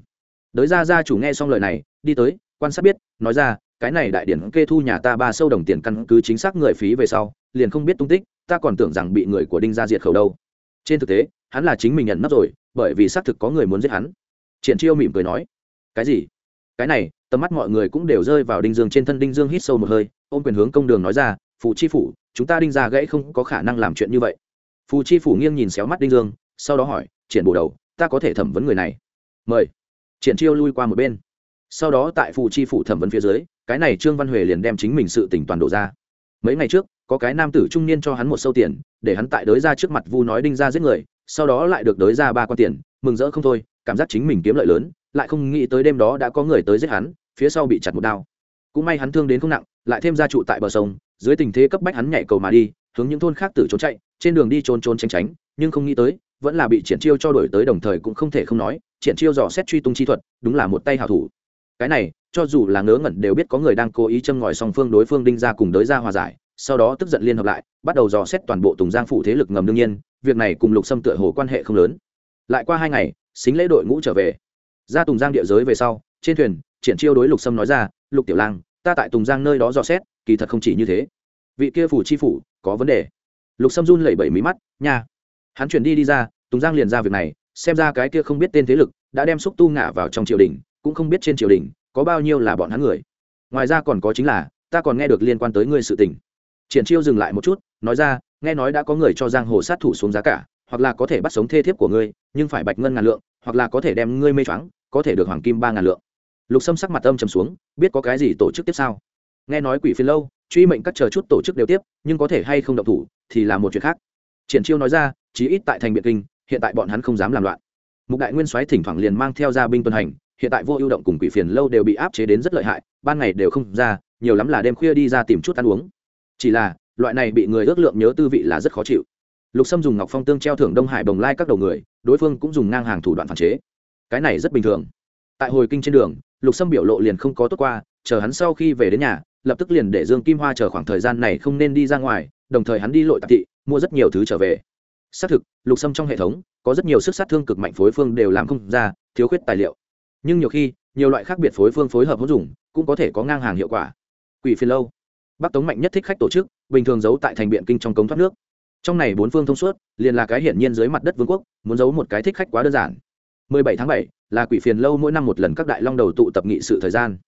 A: Đới ra gia chủ nghe xong lời này, đi tới, quan sát biết, nói ra, cái này đại điển kê thu nhà ta ba sâu đồng tiền căn cứ chính xác người phí về sau, liền không biết tung tích, ta còn tưởng rằng bị người của đinh gia diệt khẩu đâu. Trên thực tế hắn là chính mình nhận nấp rồi, bởi vì xác thực có người muốn giết hắn. Triển chiêu mỉm cười nói, cái gì? Cái này, tầm mắt mọi người cũng đều rơi vào đinh dương trên thân. Đinh dương hít sâu một hơi, ôm quyền hướng công đường nói ra phụ chi phủ, chúng ta đinh ra gãy không có khả năng làm chuyện như vậy. Phù chi phủ nghiêng nhìn xéo mắt đinh dương, sau đó hỏi, triển bổ đầu, ta có thể thẩm vấn người này? Mời. Triển chiêu lui qua một bên. Sau đó tại phù chi phủ thẩm vấn phía dưới, cái này trương văn huệ liền đem chính mình sự tỉnh toàn đổ ra. Mấy ngày trước, có cái nam tử trung niên cho hắn một sâu tiền, để hắn tại đới ra trước mặt vu nói đinh ra giết người sau đó lại được đới ra ba quan tiền, mừng rỡ không thôi, cảm giác chính mình kiếm lợi lớn, lại không nghĩ tới đêm đó đã có người tới giết hắn, phía sau bị chặt một đao. Cũng may hắn thương đến không nặng, lại thêm gia trụ tại bờ sông, dưới tình thế cấp bách hắn nhảy cầu mà đi, hướng những thôn khác tự trốn chạy, trên đường đi trốn trốn tránh tránh, nhưng không nghĩ tới, vẫn là bị triển chiêu cho đổi tới đồng thời cũng không thể không nói, triển chiêu dò xét truy tung chi thuật, đúng là một tay hảo thủ. Cái này, cho dù là ngớ ngẩn đều biết có người đang cố ý châm ngòi song phương đối phương đinh ra cùng đới ra hòa giải, sau đó tức giận liên hợp lại, bắt đầu dò xét toàn bộ tùng giang phủ thế lực ngầm đương nhiên việc này cùng lục sâm tựa hồ quan hệ không lớn. Lại qua hai ngày, xính lễ đội ngũ trở về. Ra tùng giang địa giới về sau, trên thuyền, triển chiêu đối lục sâm nói ra, lục tiểu lang, ta tại tùng giang nơi đó dò xét, kỳ thật không chỉ như thế. Vị kia phủ chi phủ, có vấn đề. Lục sâm run lẩy bẩy mí mắt, nha. Hắn chuyển đi đi ra, tùng giang liền ra việc này, xem ra cái kia không biết tên thế lực đã đem xúc tu ngả vào trong triều đình, cũng không biết trên triều đình có bao nhiêu là bọn hắn người. Ngoài ra còn có chính là, ta còn nghe được liên quan tới ngươi sự tình. Triển chiêu dừng lại một chút, nói ra nghe nói đã có người cho giang hồ sát thủ xuống giá cả, hoặc là có thể bắt sống thê thiếp của ngươi, nhưng phải bạch ngân ngàn lượng, hoặc là có thể đem ngươi mê choáng, có thể được hoàng kim ba ngàn lượng. Lục sâm sắc mặt âm trầm xuống, biết có cái gì tổ chức tiếp sao nghe nói quỷ phiên lâu, truy mệnh các chờ chút tổ chức đều tiếp, nhưng có thể hay không động thủ thì là một chuyện khác. Triển chiêu nói ra, chí ít tại thành biện kinh, hiện tại bọn hắn không dám làm loạn. Mục đại nguyên soái thỉnh thoảng liền mang theo gia binh tuần hành, hiện tại vô ưu động cùng quỷ phiền lâu đều bị áp chế đến rất lợi hại, ban ngày đều không ra, nhiều lắm là đêm khuya đi ra tìm chút ăn uống. Chỉ là loại này bị người ước lượng nhớ tư vị là rất khó chịu. Lục sâm dùng ngọc phong tương treo thưởng đông hải bồng lai các đầu người, đối phương cũng dùng ngang hàng thủ đoạn phản chế. Cái này rất bình thường. Tại hồi kinh trên đường, lục sâm biểu lộ liền không có tốt qua, chờ hắn sau khi về đến nhà, lập tức liền để dương kim hoa chờ khoảng thời gian này không nên đi ra ngoài, đồng thời hắn đi lội tạp thị, mua rất nhiều thứ trở về. Xác thực, lục sâm trong hệ thống, có rất nhiều sức sát thương cực mạnh phối phương đều làm không ra, thiếu khuyết tài liệu. Nhưng nhiều khi, nhiều loại khác biệt phối phương phối hợp hữu dụng, cũng có thể có ngang hàng hiệu quả. Quỷ phi lâu. Bắc tống mạnh nhất thích khách tổ chức bình thường giấu tại thành biện kinh trong cống thoát nước. Trong này bốn phương thông suốt, liền là cái hiển nhiên dưới mặt đất vương quốc, muốn giấu một cái thích khách quá đơn giản. 17 tháng 7 là quỷ phiền lâu mỗi năm một lần các đại long đầu tụ tập nghị sự thời gian.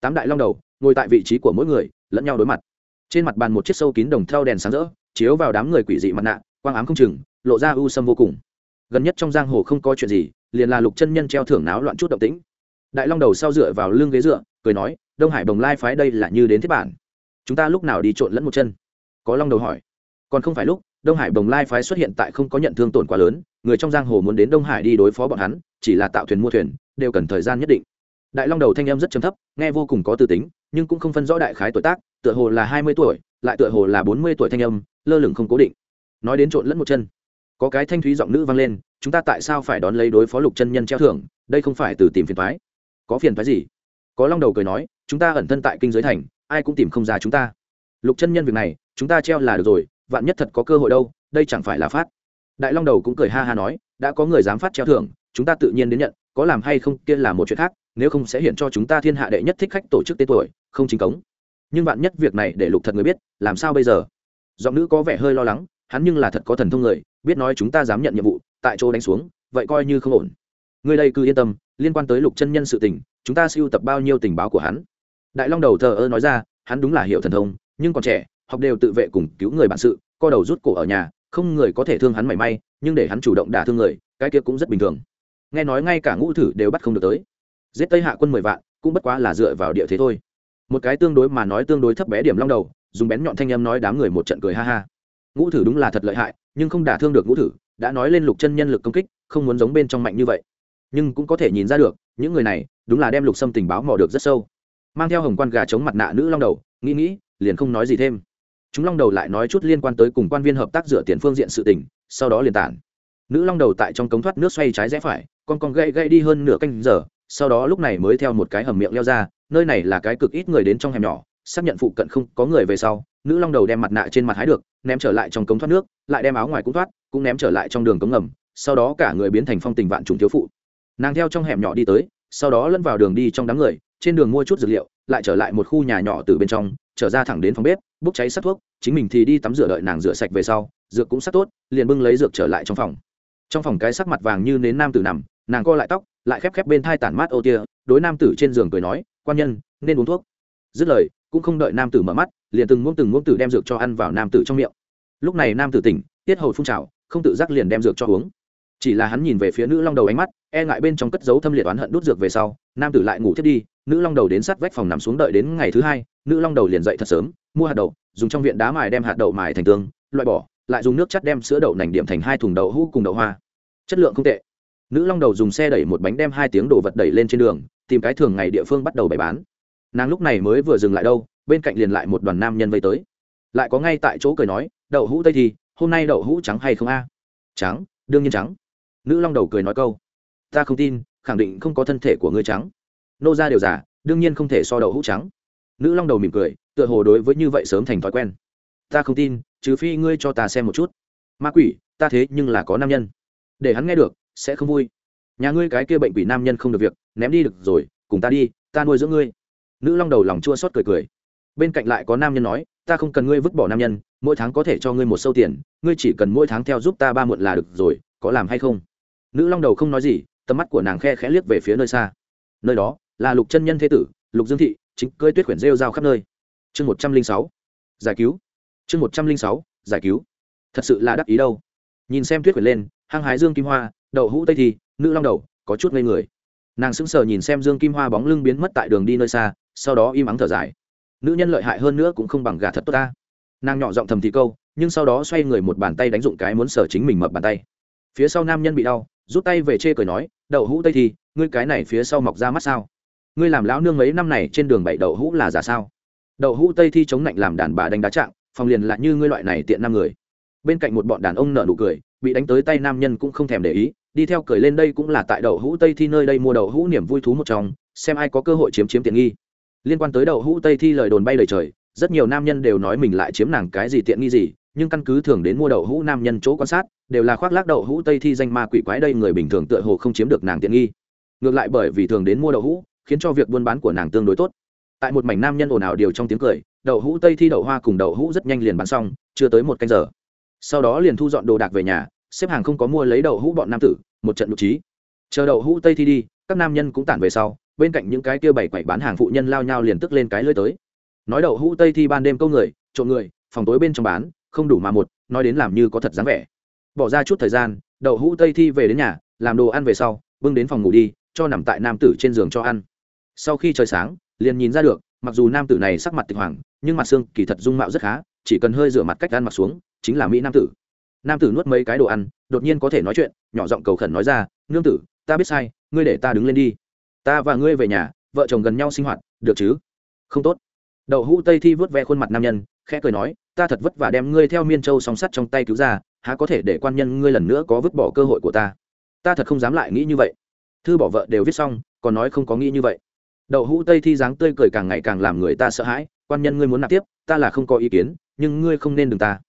A: Tám đại long đầu, ngồi tại vị trí của mỗi người, lẫn nhau đối mặt. Trên mặt bàn một chiếc sâu kín đồng theo đèn sáng rỡ, chiếu vào đám người quỷ dị mặt nạ, quang ám không chừng, lộ ra u sâm vô cùng. Gần nhất trong giang hồ không có chuyện gì, liền là lục chân nhân treo thưởng náo loạn chút động tĩnh. Đại long đầu sau dựa vào lưng ghế dựa, cười nói, đông hải bồng lai phái đây là như đến thiết bản. Chúng ta lúc nào đi trộn lẫn một chân? Có long đầu hỏi. Còn không phải lúc, đông hải bồng lai phái xuất hiện tại không có nhận thương tổn quá lớn, người trong giang hồ muốn đến đông hải đi đối phó bọn hắn, chỉ là tạo thuyền mua thuyền, đều cần thời gian nhất định. Đại long đầu thanh em rất chấm thấp, nghe vô cùng có tư tính, nhưng cũng không phân rõ đại khái tuổi tác, tựa hồ là hai mươi tuổi, lại tựa hồ là bốn mươi tuổi thanh âm, lơ lửng không cố định. Nói đến trộn lẫn một chân. Có cái thanh thúy giọng nữ vang lên, chúng ta tại sao phải đón lấy đối phó lục chân nhân treo thưởng? Đây không phải từ tìm phiền thoái có phiền thoái gì? Có long đầu cười nói, chúng ta ẩn thân tại kinh giới thành, ai cũng tìm không ra chúng ta. Lục chân nhân việc này chúng ta treo là được rồi, vạn nhất thật có cơ hội đâu, đây chẳng phải là phát. Đại long đầu cũng cười ha ha nói, đã có người dám phát treo thưởng, chúng ta tự nhiên đến nhận, có làm hay không kia là một chuyện khác, nếu không sẽ hiện cho chúng ta thiên hạ đệ nhất thích khách tổ chức tên tuổi, không chính cống. Nhưng vạn nhất việc này để lục thật người biết, làm sao bây giờ? Giọng nữ có vẻ hơi lo lắng, hắn nhưng là thật có thần thông người, biết nói chúng ta dám nhận nhiệm vụ, tại chỗ đánh xuống, vậy coi như không ổn. Người đây cứ yên tâm, liên quan tới lục chân nhân sự tình, chúng ta siêu tập bao nhiêu tình báo của hắn. Đại long đầu thờ ơ nói ra, hắn đúng là hiệu thần thông, nhưng còn trẻ học đều tự vệ cùng cứu người bản sự, co đầu rút cổ ở nhà, không người có thể thương hắn mảy may, nhưng để hắn chủ động đả thương người, cái kia cũng rất bình thường. Nghe nói ngay cả ngũ thử đều bắt không được tới. Giết tây hạ quân mười vạn, cũng bất quá là dựa vào địa thế thôi. Một cái tương đối mà nói tương đối thấp bé điểm long đầu, dùng bén nhọn thanh em nói đám người một trận cười ha ha. Ngũ thử đúng là thật lợi hại, nhưng không đả thương được ngũ thử, đã nói lên lục chân nhân lực công kích, không muốn giống bên trong mạnh như vậy. Nhưng cũng có thể nhìn ra được, những người này, đúng là đem lục xâm tình báo mò được rất sâu. Mang theo hồng quan gà chống mặt nạ nữ long đầu, nghĩ nghĩ, liền không nói gì thêm chúng long đầu lại nói chút liên quan tới cùng quan viên hợp tác dựa tiền phương diện sự tình, sau đó liền tản. Nữ long đầu tại trong cống thoát nước xoay trái rẽ phải, con con gậy gậy đi hơn nửa canh giờ, sau đó lúc này mới theo một cái hầm miệng leo ra, nơi này là cái cực ít người đến trong hẻm nhỏ, xác nhận phụ cận không có người về sau, nữ long đầu đem mặt nạ trên mặt hái được, ném trở lại trong cống thoát nước, lại đem áo ngoài cũng thoát, cũng ném trở lại trong đường cống ngầm, sau đó cả người biến thành phong tình vạn trùng thiếu phụ. Nàng theo trong hẻm nhỏ đi tới, sau đó lẫn vào đường đi trong đám người, trên đường mua chút dược liệu, lại trở lại một khu nhà nhỏ từ bên trong trở ra thẳng đến phòng bếp, bốc cháy sắt thuốc, chính mình thì đi tắm rửa đợi nàng rửa sạch về sau, dược cũng sắt tốt, liền bưng lấy dược trở lại trong phòng. Trong phòng cái sắc mặt vàng như nến nam tử nằm, nàng co lại tóc, lại khép khép bên thai tản mát ô tia, đối nam tử trên giường cười nói, quan nhân, nên uống thuốc. Dứt lời, cũng không đợi nam tử mở mắt, liền từng muỗng từng muỗng tử đem dược cho ăn vào nam tử trong miệng. Lúc này nam tử tỉnh, tiết hầu phun trào, không tự giác liền đem dược cho uống. Chỉ là hắn nhìn về phía nữ long đầu ánh mắt e ngại bên trong cất dấu thâm liệt oán hận đốt dược về sau, nam tử lại ngủ thiết đi, nữ long đầu đến sát vách phòng nằm xuống đợi đến ngày thứ hai nữ long đầu liền dậy thật sớm, mua hạt đậu, dùng trong viện đá mài đem hạt đậu mài thành tương, loại bỏ, lại dùng nước chắt đem sữa đậu nành điểm thành hai thùng đậu hũ cùng đậu hoa. Chất lượng không tệ. Nữ long đầu dùng xe đẩy một bánh đem hai tiếng đồ vật đẩy lên trên đường, tìm cái thường ngày địa phương bắt đầu bày bán. Nàng lúc này mới vừa dừng lại đâu, bên cạnh liền lại một đoàn nam nhân vây tới. Lại có ngay tại chỗ cười nói, đậu hũ tây thì, hôm nay đậu hũ trắng hay không a? Trắng, đương nhiên trắng. Nữ long đầu cười nói câu, ta không tin, khẳng định không có thân thể của ngươi trắng. Nô ra đều giả đương nhiên không thể so đậu hũ trắng nữ long đầu mỉm cười, tựa hồ đối với như vậy sớm thành thói quen. Ta không tin, trừ phi ngươi cho ta xem một chút. Ma quỷ, ta thế nhưng là có nam nhân. Để hắn nghe được, sẽ không vui. Nhà ngươi cái kia bệnh quỷ nam nhân không được việc, ném đi được rồi, cùng ta đi, ta nuôi dưỡng ngươi. Nữ long đầu lòng chua xót cười cười. Bên cạnh lại có nam nhân nói, ta không cần ngươi vứt bỏ nam nhân, mỗi tháng có thể cho ngươi một sâu tiền, ngươi chỉ cần mỗi tháng theo giúp ta ba muộn là được rồi, có làm hay không? Nữ long đầu không nói gì, tầm mắt của nàng khe khẽ liếc về phía nơi xa. Nơi đó là lục chân nhân thế tử, lục dương thị chính cơi tuyết quyển rêu rao khắp nơi. Chương một trăm linh sáu, giải cứu. Chương một trăm linh sáu, giải cứu. Thật sự là đắc ý đâu. Nhìn xem tuyết quyển lên, hăng hái dương kim hoa, đậu hũ tây thì, nữ long đầu, có chút ngây người. Nàng sững sờ nhìn xem dương kim hoa bóng lưng biến mất tại đường đi nơi xa, sau đó im ắng thở dài. Nữ nhân lợi hại hơn nữa cũng không bằng gà thật tốt ta. Nàng nhỏ giọng thầm thì câu, nhưng sau đó xoay người một bàn tay đánh dụng cái muốn sở chính mình mập bàn tay. Phía sau nam nhân bị đau, rút tay về chê cười nói, đậu hũ tây thì, ngươi cái này phía sau mọc ra mắt sao? Ngươi làm lão nương mấy năm này trên đường bảy đậu hũ là giả sao? Đậu hũ tây thi chống lạnh làm đàn bà đánh đá trạng, phòng liền lại như ngươi loại này tiện năm người. Bên cạnh một bọn đàn ông nở nụ cười, bị đánh tới tay nam nhân cũng không thèm để ý, đi theo cười lên đây cũng là tại đậu hũ tây thi nơi đây mua đậu hũ niềm vui thú một trong, xem ai có cơ hội chiếm chiếm tiện nghi. Liên quan tới đậu hũ tây thi lời đồn bay lời trời, rất nhiều nam nhân đều nói mình lại chiếm nàng cái gì tiện nghi gì, nhưng căn cứ thường đến mua đậu hũ nam nhân chỗ quan sát, đều là khoác lác đậu hũ tây thi danh ma quỷ quái đây người bình thường tựa hồ không chiếm được nàng tiện nghi. Ngược lại bởi vì thường đến mua đậu hũ khiến cho việc buôn bán của nàng tương đối tốt. Tại một mảnh nam nhân ồn ào điều trong tiếng cười, đậu hũ tây thi đậu hoa cùng đậu hũ rất nhanh liền bán xong, chưa tới một canh giờ. Sau đó liền thu dọn đồ đạc về nhà, xếp hàng không có mua lấy đậu hũ bọn nam tử, một trận nhục trí chờ đậu hũ tây thi đi, các nam nhân cũng tản về sau, bên cạnh những cái kia bảy quẩy bán hàng phụ nhân lao nhau liền tức lên cái lưới tới. Nói đậu hũ tây thi ban đêm câu người, trộm người, phòng tối bên trong bán, không đủ mà một, nói đến làm như có thật dáng vẻ. Bỏ ra chút thời gian, đậu hũ tây thi về đến nhà, làm đồ ăn về sau, bưng đến phòng ngủ đi, cho nằm tại nam tử trên giường cho ăn sau khi trời sáng, liền nhìn ra được, mặc dù nam tử này sắc mặt tịch hoàng, nhưng mặt xương kỳ thật dung mạo rất khá, chỉ cần hơi rửa mặt cách ăn mặc xuống, chính là mỹ nam tử. Nam tử nuốt mấy cái đồ ăn, đột nhiên có thể nói chuyện, nhỏ giọng cầu khẩn nói ra, nương tử, ta biết sai, ngươi để ta đứng lên đi. Ta và ngươi về nhà, vợ chồng gần nhau sinh hoạt, được chứ? Không tốt. Đậu hũ tây thi vớt ve khuôn mặt nam nhân, khẽ cười nói, ta thật vất vả đem ngươi theo miên châu song sắt trong tay cứu ra, há có thể để quan nhân ngươi lần nữa có vứt bỏ cơ hội của ta? Ta thật không dám lại nghĩ như vậy. Thư bỏ vợ đều viết xong, còn nói không có nghĩ như vậy đậu hũ tây thi dáng tươi cười càng ngày càng làm người ta sợ hãi, quan nhân ngươi muốn nạp tiếp, ta là không có ý kiến, nhưng ngươi không nên đừng ta.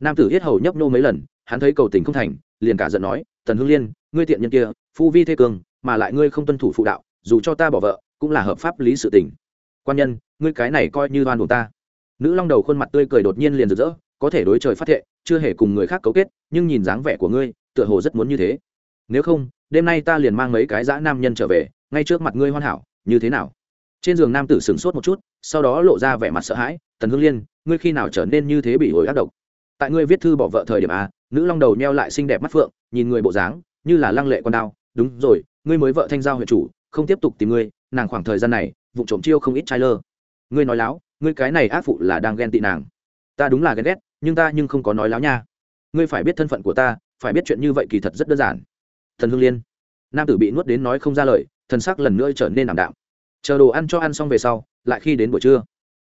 A: Nam tử hết hầu nhấp nô mấy lần, hắn thấy cầu tình không thành, liền cả giận nói, tần hương liên, ngươi tiện nhân kia, phu vi thế cường, mà lại ngươi không tuân thủ phụ đạo, dù cho ta bỏ vợ, cũng là hợp pháp lý sự tình. Quan nhân, ngươi cái này coi như đoan buồn ta. Nữ long đầu khuôn mặt tươi cười đột nhiên liền rực rỡ, có thể đối trời phát thệ, chưa hề cùng người khác cấu kết, nhưng nhìn dáng vẻ của ngươi, tựa hồ rất muốn như thế. Nếu không, đêm nay ta liền mang mấy cái dã nam nhân trở về, ngay trước mặt ngươi hoàn hảo như thế nào? Trên giường nam tử sửng sốt một chút, sau đó lộ ra vẻ mặt sợ hãi, tần hương liên, ngươi khi nào trở nên như thế bị ổi ác độc? Tại ngươi viết thư bỏ vợ thời điểm a nữ long đầu neo lại xinh đẹp mắt phượng, nhìn người bộ dáng, như là lăng lệ con đao. Đúng rồi, ngươi mới vợ thanh giao huyện chủ, không tiếp tục tìm ngươi, nàng khoảng thời gian này, vụ trộm chiêu không ít trai lơ ngươi nói láo, ngươi cái này ác phụ là đang ghen tị nàng. Ta đúng là ghen ghét, nhưng ta nhưng không có nói láo nha. Ngươi phải biết thân phận của ta, phải biết chuyện như vậy kỳ thật rất đơn giản. Thần hương liên, nam tử bị nuốt đến nói không ra lời thần sắc lần nữa trở nên ảm đạm. Chờ đồ ăn cho ăn xong về sau, lại khi đến buổi trưa,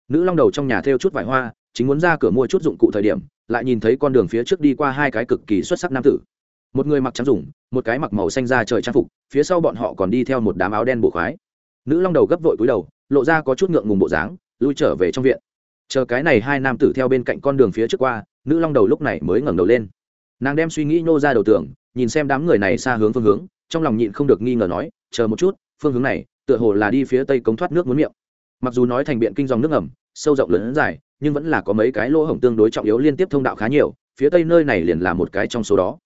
A: nữ long đầu trong nhà theo chút vải hoa, chính muốn ra cửa mua chút dụng cụ thời điểm, lại nhìn thấy con đường phía trước đi qua hai cái cực kỳ xuất sắc nam tử. Một người mặc trắng dùng, một cái mặc màu xanh ra trời trang phục, phía sau bọn họ còn đi theo một đám áo đen bổ khoái. Nữ long đầu gấp vội cúi đầu, lộ ra có chút ngượng ngùng bộ dáng, lui trở về trong viện. Chờ cái này hai nam tử theo bên cạnh con đường phía trước qua, nữ long đầu lúc này mới ngẩng đầu lên. Nàng đem suy nghĩ nô ra đầu tưởng, nhìn xem đám người này xa hướng phương hướng trong lòng nhịn không được nghi ngờ nói, chờ một chút, phương hướng này, tựa hồ là đi phía tây cống thoát nước muốn miệng. Mặc dù nói thành biện kinh dòng nước ẩm sâu rộng lớn dài, nhưng vẫn là có mấy cái lỗ hổng tương đối trọng yếu liên tiếp thông đạo khá nhiều, phía tây nơi này liền là một cái trong số đó.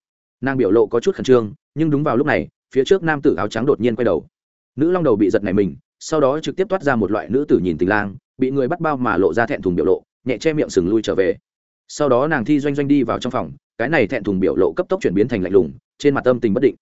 A: Nàng biểu lộ có chút khẩn trương, nhưng đúng vào lúc này, phía trước nam tử áo trắng đột nhiên quay đầu. Nữ long đầu bị giật này mình, sau đó trực tiếp toát ra một loại nữ tử nhìn tình lang, bị người bắt bao mà lộ ra thẹn thùng biểu lộ, nhẹ che miệng sừng lui trở về. Sau đó nàng thi doanh doanh đi vào trong phòng, cái này thẹn thùng biểu lộ cấp tốc chuyển biến thành lạnh lùng, trên mặt tâm tình bất định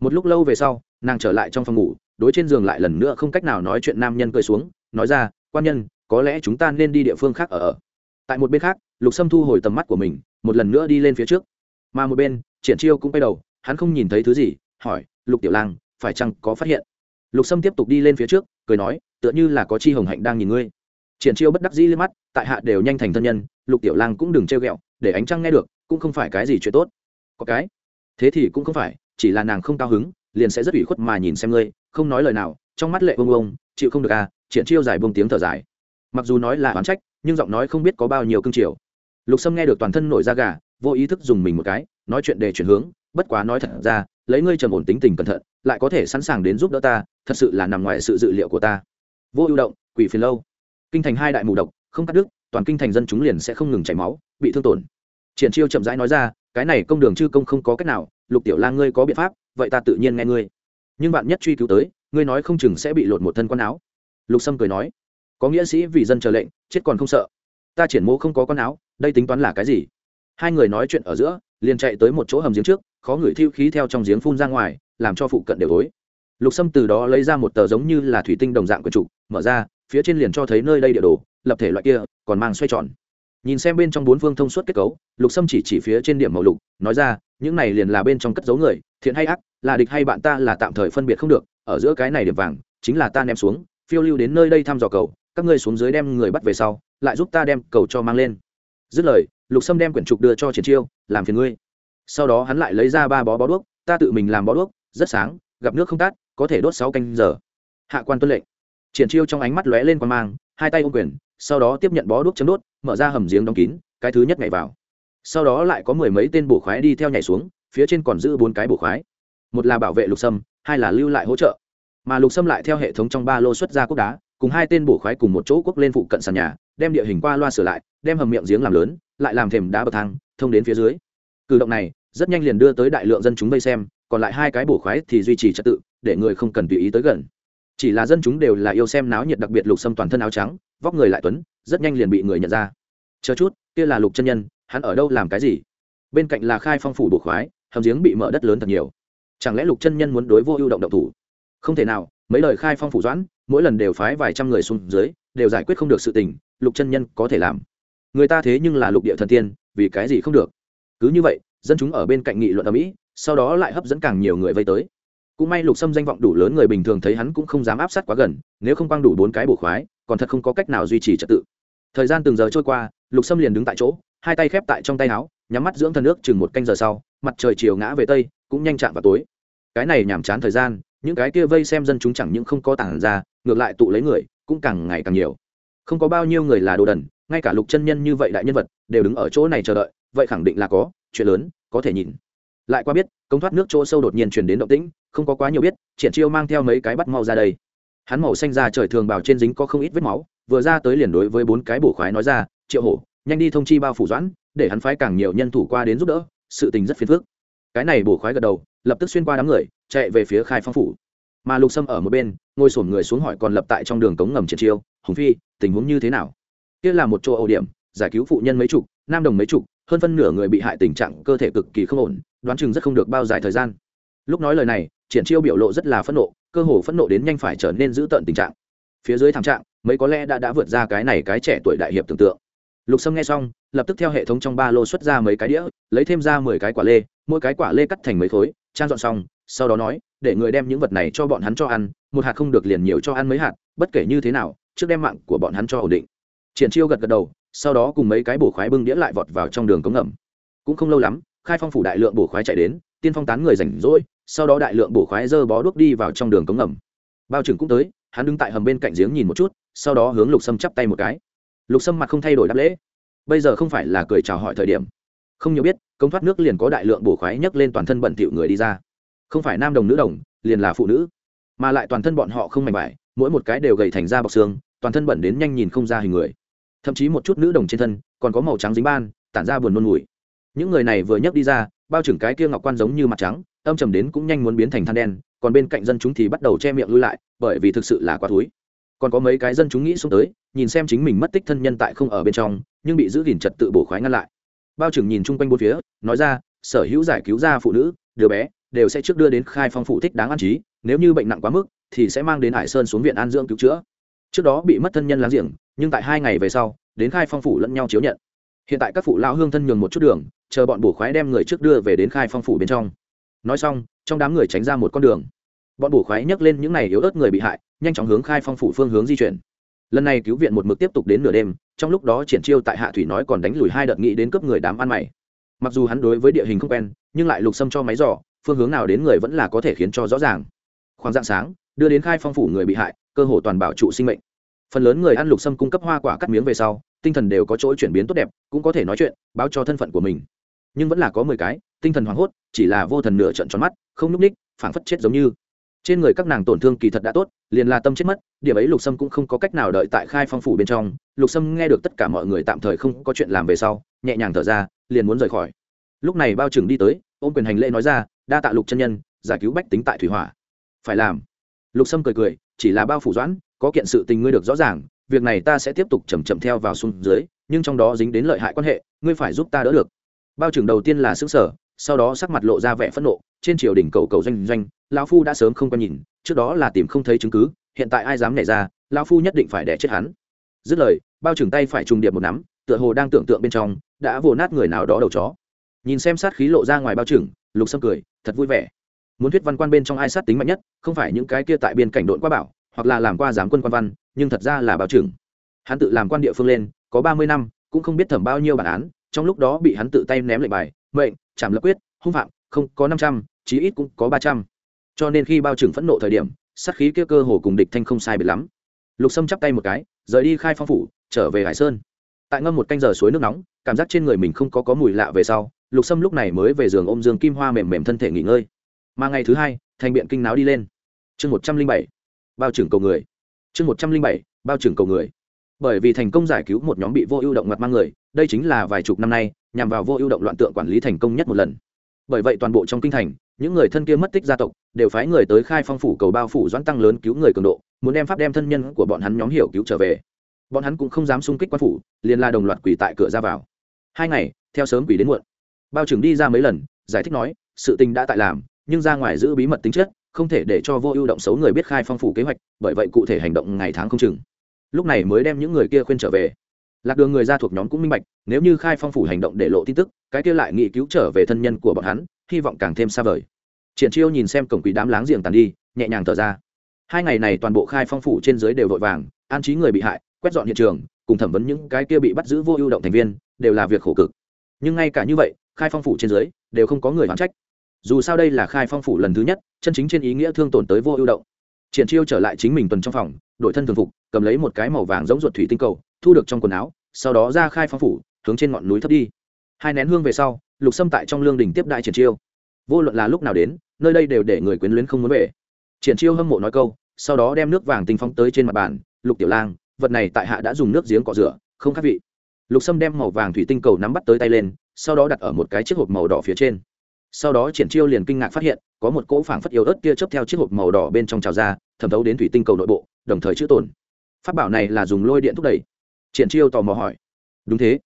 A: một lúc lâu về sau, nàng trở lại trong phòng ngủ, đối trên giường lại lần nữa không cách nào nói chuyện nam nhân cười xuống, nói ra, quan nhân, có lẽ chúng ta nên đi địa phương khác ở ở. Tại một bên khác, lục sâm thu hồi tầm mắt của mình, một lần nữa đi lên phía trước. Mà một bên, triển chiêu cũng quay đầu, hắn không nhìn thấy thứ gì, hỏi, lục tiểu lang, phải chăng có phát hiện? Lục sâm tiếp tục đi lên phía trước, cười nói, tựa như là có chi hồng hạnh đang nhìn ngươi. Triển chiêu bất đắc dĩ lên mắt, tại hạ đều nhanh thành thân nhân, lục tiểu lang cũng đừng trêu ghẹo, để ánh trăng nghe được, cũng không phải cái gì chuyện tốt. Có cái? Thế thì cũng không phải chỉ là nàng không cao hứng, liền sẽ rất ủy khuất mà nhìn xem ngươi, không nói lời nào, trong mắt lệ bông bông chịu không được à triển chiêu dài bông tiếng thở dài. Mặc dù nói là oán trách, nhưng giọng nói không biết có bao nhiêu cương triều. Lục sâm nghe được toàn thân nổi da gà, vô ý thức dùng mình một cái, nói chuyện để chuyển hướng, bất quá nói thật ra, lấy ngươi trầm ổn tính tình cẩn thận, lại có thể sẵn sàng đến giúp đỡ ta, thật sự là nằm ngoài sự dự liệu của ta. Vô ưu động, quỷ phiền lâu. Kinh thành hai đại mù độc, không cắt đứt, toàn kinh thành dân chúng liền sẽ không ngừng chảy máu, bị thương tổn. Triển chiêu chậm rãi nói ra, cái này công đường chư công không có cách nào lục tiểu lang ngươi có biện pháp, vậy ta tự nhiên nghe ngươi. Nhưng bạn nhất truy cứu tới, ngươi nói không chừng sẽ bị lột một thân quần áo. Lục sâm cười nói, có nghĩa sĩ vì dân chờ lệnh, chết còn không sợ. Ta triển mô không có con áo, đây tính toán là cái gì? Hai người nói chuyện ở giữa, liền chạy tới một chỗ hầm giếng trước, khó ngửi thiêu khí theo trong giếng phun ra ngoài, làm cho phụ cận đều tối. Lục sâm từ đó lấy ra một tờ giống như là thủy tinh đồng dạng quần trục, mở ra, phía trên liền cho thấy nơi đây địa đồ, lập thể loại kia, còn mang xoay tròn nhìn xem bên trong bốn phương thông suốt kết cấu, lục sâm chỉ chỉ phía trên điểm màu lục, nói ra, những này liền là bên trong cất dấu người, thiện hay ác, là địch hay bạn ta là tạm thời phân biệt không được, ở giữa cái này điểm vàng, chính là ta ném xuống, phiêu lưu đến nơi đây thăm dò cầu, các ngươi xuống dưới đem người bắt về sau, lại giúp ta đem cầu cho mang lên. Dứt lời, lục sâm đem quyển trục đưa cho triển chiêu, làm phiền ngươi. Sau đó hắn lại lấy ra ba bó bó đuốc, ta tự mình làm bó đuốc, rất sáng, gặp nước không tát, có thể đốt sáu canh giờ. Hạ quan tuân lệnh. Triển chiêu trong ánh mắt lóe lên quan mang hai tay ôm quyền, sau đó tiếp nhận bó đuốc chấm đốt, mở ra hầm giếng đóng kín, cái thứ nhất nhảy vào. Sau đó lại có mười mấy tên bổ khoái đi theo nhảy xuống, phía trên còn giữ bốn cái bổ khoái. Một là bảo vệ lục sâm, hai là lưu lại hỗ trợ. Mà lục sâm lại theo hệ thống trong ba lô xuất ra cốc đá, cùng hai tên bổ khoái cùng một chỗ quốc lên phụ cận sàn nhà, đem địa hình qua loa sửa lại, đem hầm miệng giếng làm lớn, lại làm thềm đá bậc thang, thông đến phía dưới. Cử động này, rất nhanh liền đưa tới đại lượng dân chúng vây xem, còn lại hai cái bổ khoái thì duy trì trật tự, để người không cần tùy ý tới gần chỉ là dân chúng đều là yêu xem náo nhiệt đặc biệt lục sâm toàn thân áo trắng, vóc người lại tuấn, rất nhanh liền bị người nhận ra. Chờ chút, kia là lục chân nhân, hắn ở đâu làm cái gì? Bên cạnh là khai phong phủ bộ khoái, hầm giếng bị mở đất lớn thật nhiều. Chẳng lẽ lục chân nhân muốn đối vô ưu động động thủ? Không thể nào, mấy lời khai phong phủ doãn, mỗi lần đều phái vài trăm người xuống dưới, đều giải quyết không được sự tình, lục chân nhân có thể làm. Người ta thế nhưng là lục địa thần tiên, vì cái gì không được? Cứ như vậy, dân chúng ở bên cạnh nghị luận ở mỹ, sau đó lại hấp dẫn càng nhiều người vây tới cũng may lục sâm danh vọng đủ lớn người bình thường thấy hắn cũng không dám áp sát quá gần, nếu không quang đủ bốn cái bổ khoái, còn thật không có cách nào duy trì trật tự. Thời gian từng giờ trôi qua, lục sâm liền đứng tại chỗ, hai tay khép tại trong tay áo, nhắm mắt dưỡng thần nước chừng một canh giờ sau, mặt trời chiều ngã về tây, cũng nhanh chạm vào tối. Cái này nhàm chán thời gian, những cái kia vây xem dân chúng chẳng những không có tảng ra, ngược lại tụ lấy người, cũng càng ngày càng nhiều. Không có bao nhiêu người là đồ đần, ngay cả lục chân nhân như vậy đại nhân vật, đều đứng ở chỗ này chờ đợi, vậy khẳng định là có, chuyện lớn, có thể nhìn lại qua biết công thoát nước chỗ sâu đột nhiên chuyển đến động tĩnh, không có quá nhiều biết, triển chiêu mang theo mấy cái bắt mau ra đây. Hắn màu xanh ra trời thường bảo trên dính có không ít vết máu, vừa ra tới liền đối với bốn cái bổ khoái nói ra, triệu hổ, nhanh đi thông chi bao phủ doãn, để hắn phái càng nhiều nhân thủ qua đến giúp đỡ, sự tình rất phiền phức. Cái này bổ khoái gật đầu, lập tức xuyên qua đám người, chạy về phía khai phong phủ. Mà lục sâm ở một bên, ngồi sổm người xuống hỏi còn lập tại trong đường cống ngầm triển chiêu, hùng phi, tình huống như thế nào? Kia là một chỗ ổ điểm, giải cứu phụ nhân mấy chục, nam đồng mấy chục, hơn phân nửa người bị hại tình trạng cơ thể cực kỳ không ổn đoán chừng rất không được bao dài thời gian. Lúc nói lời này, triển chiêu biểu lộ rất là phẫn nộ, cơ hồ phẫn nộ đến nhanh phải trở nên giữ tợn tình trạng. Phía dưới thảm trạng, mấy có lẽ đã đã vượt ra cái này cái trẻ tuổi đại hiệp tưởng tượng. Lục sâm nghe xong, lập tức theo hệ thống trong ba lô xuất ra mấy cái đĩa, lấy thêm ra mười cái quả lê, mỗi cái quả lê cắt thành mấy khối, trang dọn xong, sau đó nói, để người đem những vật này cho bọn hắn cho ăn, một hạt không được liền nhiều cho ăn mấy hạt, bất kể như thế nào, trước đem mạng của bọn hắn cho ổn định. Triển chiêu gật gật đầu, sau đó cùng mấy cái bổ khoái bưng đĩa lại vọt vào trong đường cống ngầm. Cũng không lâu lắm khai phong phủ đại lượng bổ khoái chạy đến, tiên phong tán người rảnh rỗi, sau đó đại lượng bổ khoái dơ bó đuốc đi vào trong đường cống ngầm. Bao trưởng cũng tới, hắn đứng tại hầm bên cạnh giếng nhìn một chút, sau đó hướng lục sâm chắp tay một cái. Lục sâm mặt không thay đổi đáp lễ. Bây giờ không phải là cười chào hỏi thời điểm. Không nhiều biết công thoát nước liền có đại lượng bổ khoái nhấc lên toàn thân bẩn thịu người đi ra. Không phải nam đồng nữ đồng, liền là phụ nữ. Mà lại toàn thân bọn họ không mảnh vải, mỗi một cái đều gầy thành da bọc xương, toàn thân bẩn đến nhanh nhìn không ra hình người. Thậm chí một chút nữ đồng trên thân, còn có màu trắng dính ban, tản ra buồn nôn mùi những người này vừa nhấc đi ra, bao trưởng cái kia ngọc quan giống như mặt trắng, âm trầm đến cũng nhanh muốn biến thành than đen, còn bên cạnh dân chúng thì bắt đầu che miệng lui lại, bởi vì thực sự là quá thúi. Còn có mấy cái dân chúng nghĩ xuống tới, nhìn xem chính mình mất tích thân nhân tại không ở bên trong, nhưng bị giữ gìn trật tự bổ khoái ngăn lại. Bao trưởng nhìn chung quanh bốn phía, nói ra, sở hữu giải cứu ra phụ nữ, đứa bé, đều sẽ trước đưa đến khai phong phụ thích đáng an trí, nếu như bệnh nặng quá mức, thì sẽ mang đến hải sơn xuống viện an dưỡng cứu chữa. Trước đó bị mất thân nhân láng giềng, nhưng tại hai ngày về sau, đến khai phong phủ lẫn nhau chiếu nhận. Hiện tại các phụ lão hương thân nhường một chút đường chờ bọn bổ khoái đem người trước đưa về đến khai phong phủ bên trong. Nói xong, trong đám người tránh ra một con đường. Bọn bổ khoái nhấc lên những này yếu ớt người bị hại, nhanh chóng hướng khai phong phủ phương hướng di chuyển. Lần này cứu viện một mực tiếp tục đến nửa đêm, trong lúc đó triển chiêu tại hạ thủy nói còn đánh lùi hai đợt nghĩ đến cướp người đám ăn mày. Mặc dù hắn đối với địa hình không quen, nhưng lại lục xâm cho máy dò, phương hướng nào đến người vẫn là có thể khiến cho rõ ràng. Khoảng dạng sáng, đưa đến khai phong phủ người bị hại, cơ hồ toàn bảo trụ sinh mệnh. Phần lớn người ăn lục xâm cung cấp hoa quả cắt miếng về sau, tinh thần đều có chỗ chuyển biến tốt đẹp, cũng có thể nói chuyện, báo cho thân phận của mình nhưng vẫn là có mười cái, tinh thần hoảng hốt, chỉ là vô thần nửa trận tròn mắt, không núp ních phảng phất chết giống như. Trên người các nàng tổn thương kỳ thật đã tốt, liền là tâm chết mất, điểm ấy lục sâm cũng không có cách nào đợi tại khai phong phủ bên trong. Lục sâm nghe được tất cả mọi người tạm thời không có chuyện làm về sau, nhẹ nhàng thở ra, liền muốn rời khỏi. Lúc này bao trừng đi tới, ôm quyền hành lễ nói ra, đa tạ lục chân nhân, giải cứu bách tính tại thủy hỏa. Phải làm. Lục sâm cười cười, chỉ là bao phủ doãn, có kiện sự tình ngươi được rõ ràng, việc này ta sẽ tiếp tục chầm chậm theo vào xuống dưới, nhưng trong đó dính đến lợi hại quan hệ, ngươi phải giúp ta đỡ được bao trưởng đầu tiên là xứng sở sau đó sắc mặt lộ ra vẻ phẫn nộ, trên triều đình cầu cầu doanh doanh, lão phu đã sớm không có nhìn, trước đó là tìm không thấy chứng cứ, hiện tại ai dám nảy ra, lão phu nhất định phải đẻ chết hắn. Dứt lời, bao trưởng tay phải trùng điệp một nắm, tựa hồ đang tưởng tượng bên trong, đã vồ nát người nào đó đầu chó. Nhìn xem sát khí lộ ra ngoài bao trưởng, lục sâm cười, thật vui vẻ. Muốn thuyết văn quan bên trong ai sát tính mạnh nhất, không phải những cái kia tại biên cảnh đội qua bảo, hoặc là làm qua giám quân quan văn, nhưng thật ra là bao trưởng. Hắn tự làm quan địa phương lên, có ba mươi năm, cũng không biết thẩm bao nhiêu bản án trong lúc đó bị hắn tự tay ném lệnh bài, mệnh chạm lập quyết, hung phạm, không có năm trăm, chí ít cũng có ba trăm. Cho nên khi bao trưởng phẫn nộ thời điểm, sát khí kia cơ hồ cùng địch thanh không sai biệt lắm. Lục sâm chắp tay một cái, rời đi khai phong phủ, trở về hải sơn. Tại ngâm một canh giờ suối nước nóng, cảm giác trên người mình không có có mùi lạ về sau, lục sâm lúc này mới về giường ôm giường kim hoa mềm mềm thân thể nghỉ ngơi. Mà ngày thứ hai, thành biện kinh náo đi lên. Chương một trăm linh bảy, bao trưởng cầu người. Chương một trăm linh bảy, bao trưởng cầu người bởi vì thành công giải cứu một nhóm bị vô ưu động mặt mang người, đây chính là vài chục năm nay, nhằm vào vô ưu động loạn tượng quản lý thành công nhất một lần. Bởi vậy toàn bộ trong kinh thành, những người thân kia mất tích gia tộc, đều phái người tới khai phong phủ cầu bao phủ doãn tăng lớn cứu người cường độ, muốn đem pháp đem thân nhân của bọn hắn nhóm hiểu cứu trở về. Bọn hắn cũng không dám xung kích quan phủ, liền la đồng loạt quỷ tại cửa ra vào. Hai ngày, theo sớm quỷ đến muộn. Bao trưởng đi ra mấy lần, giải thích nói, sự tình đã tại làm, nhưng ra ngoài giữ bí mật tính chất, không thể để cho vô ưu động xấu người biết khai phong phủ kế hoạch, bởi vậy cụ thể hành động ngày tháng không chừng lúc này mới đem những người kia khuyên trở về. Lạc đường người ra thuộc nhóm cũng minh bạch, nếu như khai phong phủ hành động để lộ tin tức, cái kia lại nghị cứu trở về thân nhân của bọn hắn, hy vọng càng thêm xa vời. Triển chiêu nhìn xem cổng quỷ đám láng giềng tàn đi, nhẹ nhàng thở ra. Hai ngày này toàn bộ khai phong phủ trên dưới đều vội vàng, an trí người bị hại, quét dọn hiện trường, cùng thẩm vấn những cái kia bị bắt giữ vô ưu động thành viên, đều là việc khổ cực. Nhưng ngay cả như vậy, khai phong phủ trên dưới đều không có người hoán trách. Dù sao đây là khai phong phủ lần thứ nhất, chân chính trên ý nghĩa thương tổn tới vô ưu động. Triển chiêu trở lại chính mình tuần trong phòng đội thân thường phục, cầm lấy một cái màu vàng giống ruột thủy tinh cầu, thu được trong quần áo, sau đó ra khai phong phủ, hướng trên ngọn núi thấp đi. Hai nén hương về sau, lục xâm tại trong lương đình tiếp đại triển chiêu. Vô luận là lúc nào đến, nơi đây đều để người quyến luyến không muốn về. Triển chiêu hâm mộ nói câu, sau đó đem nước vàng tinh phong tới trên mặt bàn, lục tiểu lang, vật này tại hạ đã dùng nước giếng cọ rửa, không khác vị. Lục sâm đem màu vàng thủy tinh cầu nắm bắt tới tay lên, sau đó đặt ở một cái chiếc hộp màu đỏ phía trên. Sau đó triển chiêu liền kinh ngạc phát hiện, có một cỗ phảng phất yếu ớt tia chớp theo chiếc hộp màu đỏ bên trong trào ra thẩm thấu đến thủy tinh cầu nội bộ, đồng thời chữ tồn. Phát bảo này là dùng lôi điện thúc đẩy. Triển chiêu tò mò hỏi. Đúng thế.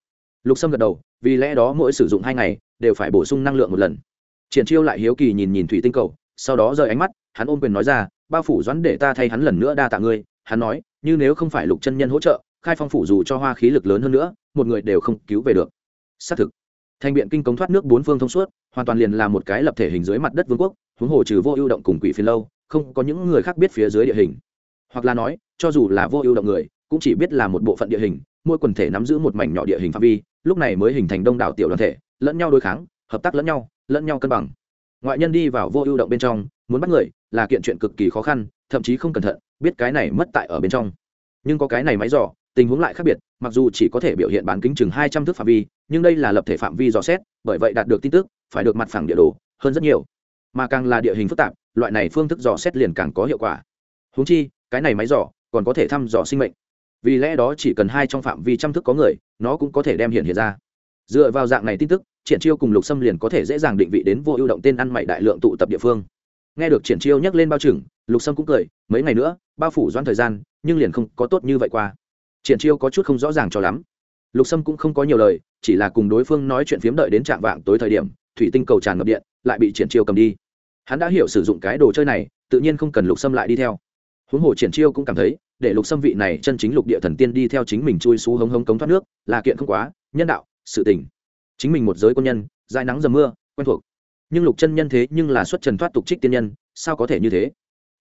A: Lục sâm gật đầu, vì lẽ đó mỗi sử dụng hai ngày, đều phải bổ sung năng lượng một lần. Triển chiêu lại hiếu kỳ nhìn nhìn thủy tinh cầu, sau đó rời ánh mắt, hắn ôm quyền nói ra, bao phủ doãn để ta thay hắn lần nữa đa tạ ngươi. Hắn nói, như nếu không phải lục chân nhân hỗ trợ, khai phong phủ dù cho hoa khí lực lớn hơn nữa, một người đều không cứu về được. Xác thực. Thành biện kinh cống thoát nước bốn phương thông suốt, hoàn toàn liền là một cái lập thể hình dưới mặt đất vương quốc, huống hồ trừ vô ưu động cùng quỷ phiên lâu không có những người khác biết phía dưới địa hình. Hoặc là nói, cho dù là vô ưu động người, cũng chỉ biết là một bộ phận địa hình, mỗi quần thể nắm giữ một mảnh nhỏ địa hình phạm vi, lúc này mới hình thành đông đảo tiểu đoàn thể, lẫn nhau đối kháng, hợp tác lẫn nhau lẫn nhau cân bằng. Ngoại nhân đi vào vô ưu động bên trong, muốn bắt người, là kiện chuyện cực kỳ khó khăn, thậm chí không cẩn thận, biết cái này mất tại ở bên trong. Nhưng có cái này máy dò, tình huống lại khác biệt, mặc dù chỉ có thể biểu hiện bán kính chừng hai trăm thước phạm vi, nhưng đây là lập thể phạm vi dò xét, bởi vậy đạt được tin tức, phải được mặt phẳng địa đồ, hơn rất nhiều. Mà càng là địa hình phức tạp loại này phương thức dò xét liền càng có hiệu quả. Húng chi, cái này máy dò còn có thể thăm dò sinh mệnh. Vì lẽ đó chỉ cần hai trong phạm vi trăm thức có người, nó cũng có thể đem hiện hiện ra. Dựa vào dạng này tin tức, triển chiêu cùng lục xâm liền có thể dễ dàng định vị đến vô ưu động tên ăn mày đại lượng tụ tập địa phương. Nghe được triển chiêu nhắc lên bao trưởng, lục sâm cũng cười, mấy ngày nữa, bao phủ doãn thời gian, nhưng liền không có tốt như vậy qua. Triển chiêu có chút không rõ ràng cho lắm. Lục sâm cũng không có nhiều lời, chỉ là cùng đối phương nói chuyện phiếm đợi đến trạng vạng tối thời điểm, thủy tinh cầu tràn ngập điện, lại bị triển chiêu cầm đi hắn đã hiểu sử dụng cái đồ chơi này, tự nhiên không cần lục sâm lại đi theo. Huống hồ triển chiêu cũng cảm thấy, để lục sâm vị này chân chính lục địa thần tiên đi theo chính mình chui xú hống hống cống thoát nước, là kiện không quá, nhân đạo, sự tình. Chính mình một giới quân nhân, dài nắng dầm mưa, quen thuộc. Nhưng lục chân nhân thế nhưng là xuất trần thoát tục trích tiên nhân, sao có thể như thế?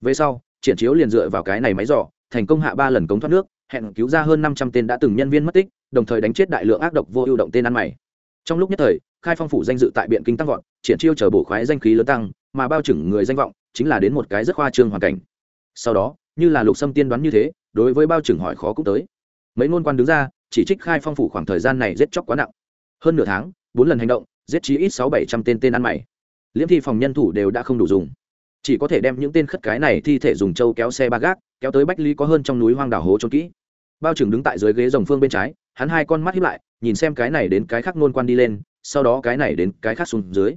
A: Về sau, triển chiếu liền dựa vào cái này máy dò, thành công hạ ba lần cống thoát nước, hẹn cứu ra hơn năm trăm tên đã từng nhân viên mất tích, đồng thời đánh chết đại lượng ác độc vô ưu động tên ăn mày. Trong lúc nhất thời, khai phong phủ danh dự tại biện kinh tăng vọt, triển chiêu chờ bổ khoái danh khí lớn tăng mà bao trừng người danh vọng chính là đến một cái rất khoa trương hoàn cảnh. Sau đó, như là lục sâm tiên đoán như thế, đối với bao trừng hỏi khó cũng tới. Mấy ngôn quan đứng ra, chỉ trích khai phong phủ khoảng thời gian này giết chóc quá nặng. Hơn nửa tháng, bốn lần hành động, giết chí ít sáu bảy trăm tên tên ăn mày. Liễm thi phòng nhân thủ đều đã không đủ dùng. Chỉ có thể đem những tên khất cái này thi thể dùng trâu kéo xe ba gác, kéo tới bách lý có hơn trong núi hoang đảo hố trốn kỹ. Bao trừng đứng tại dưới ghế rồng phương bên trái, hắn hai con mắt hiếp lại, nhìn xem cái này đến cái khác nôn quan đi lên, sau đó cái này đến cái khác xuống dưới.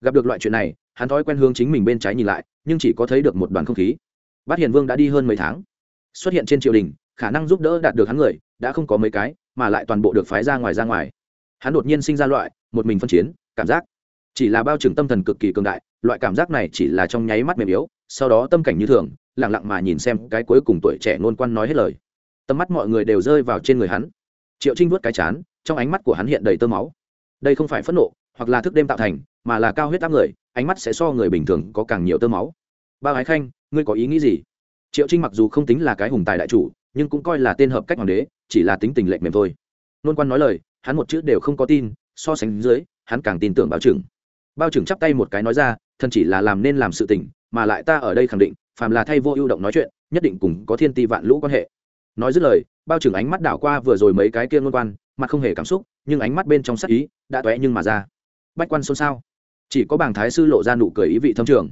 A: Gặp được loại chuyện này hắn thói quen hướng chính mình bên trái nhìn lại, nhưng chỉ có thấy được một đoàn không khí. Bát hiền vương đã đi hơn mấy tháng, xuất hiện trên triều đình, khả năng giúp đỡ đạt được hắn người, đã không có mấy cái, mà lại toàn bộ được phái ra ngoài ra ngoài. Hắn đột nhiên sinh ra loại, một mình phân chiến, cảm giác chỉ là bao trừng tâm thần cực kỳ cường đại, loại cảm giác này chỉ là trong nháy mắt mềm yếu, sau đó tâm cảnh như thường lẳng lặng mà nhìn xem cái cuối cùng tuổi trẻ ngôn quan nói hết lời. Tầm mắt mọi người đều rơi vào trên người hắn. Triệu trinh vuốt cái chán, trong ánh mắt của hắn hiện đầy tơ máu. Đây không phải phẫn nộ, hoặc là thức đêm tạo thành, mà là cao huyết áp người ánh mắt sẽ so người bình thường có càng nhiều tơ máu. Bao ái khanh, ngươi có ý nghĩ gì? Triệu trinh mặc dù không tính là cái hùng tài đại chủ, nhưng cũng coi là tên hợp cách hoàng đế, chỉ là tính tình lệnh mềm thôi. Nôn quan nói lời, hắn một chữ đều không có tin, so sánh dưới, hắn càng tin tưởng bao trừng bao trừng chắp tay một cái nói ra thân chỉ là làm nên làm sự tình, mà lại ta ở đây khẳng định, phàm là thay vô ưu động nói chuyện, nhất định cùng có thiên ti vạn lũ quan hệ. Nói dứt lời, bao trừng ánh mắt đảo qua vừa rồi mấy cái kia ngôn quan, mặt không hề cảm xúc, nhưng ánh mắt bên trong sắc ý đã toé nhưng mà ra. Bách quan xôn xao chỉ có bảng thái sư lộ ra nụ cười ý vị thâm trường.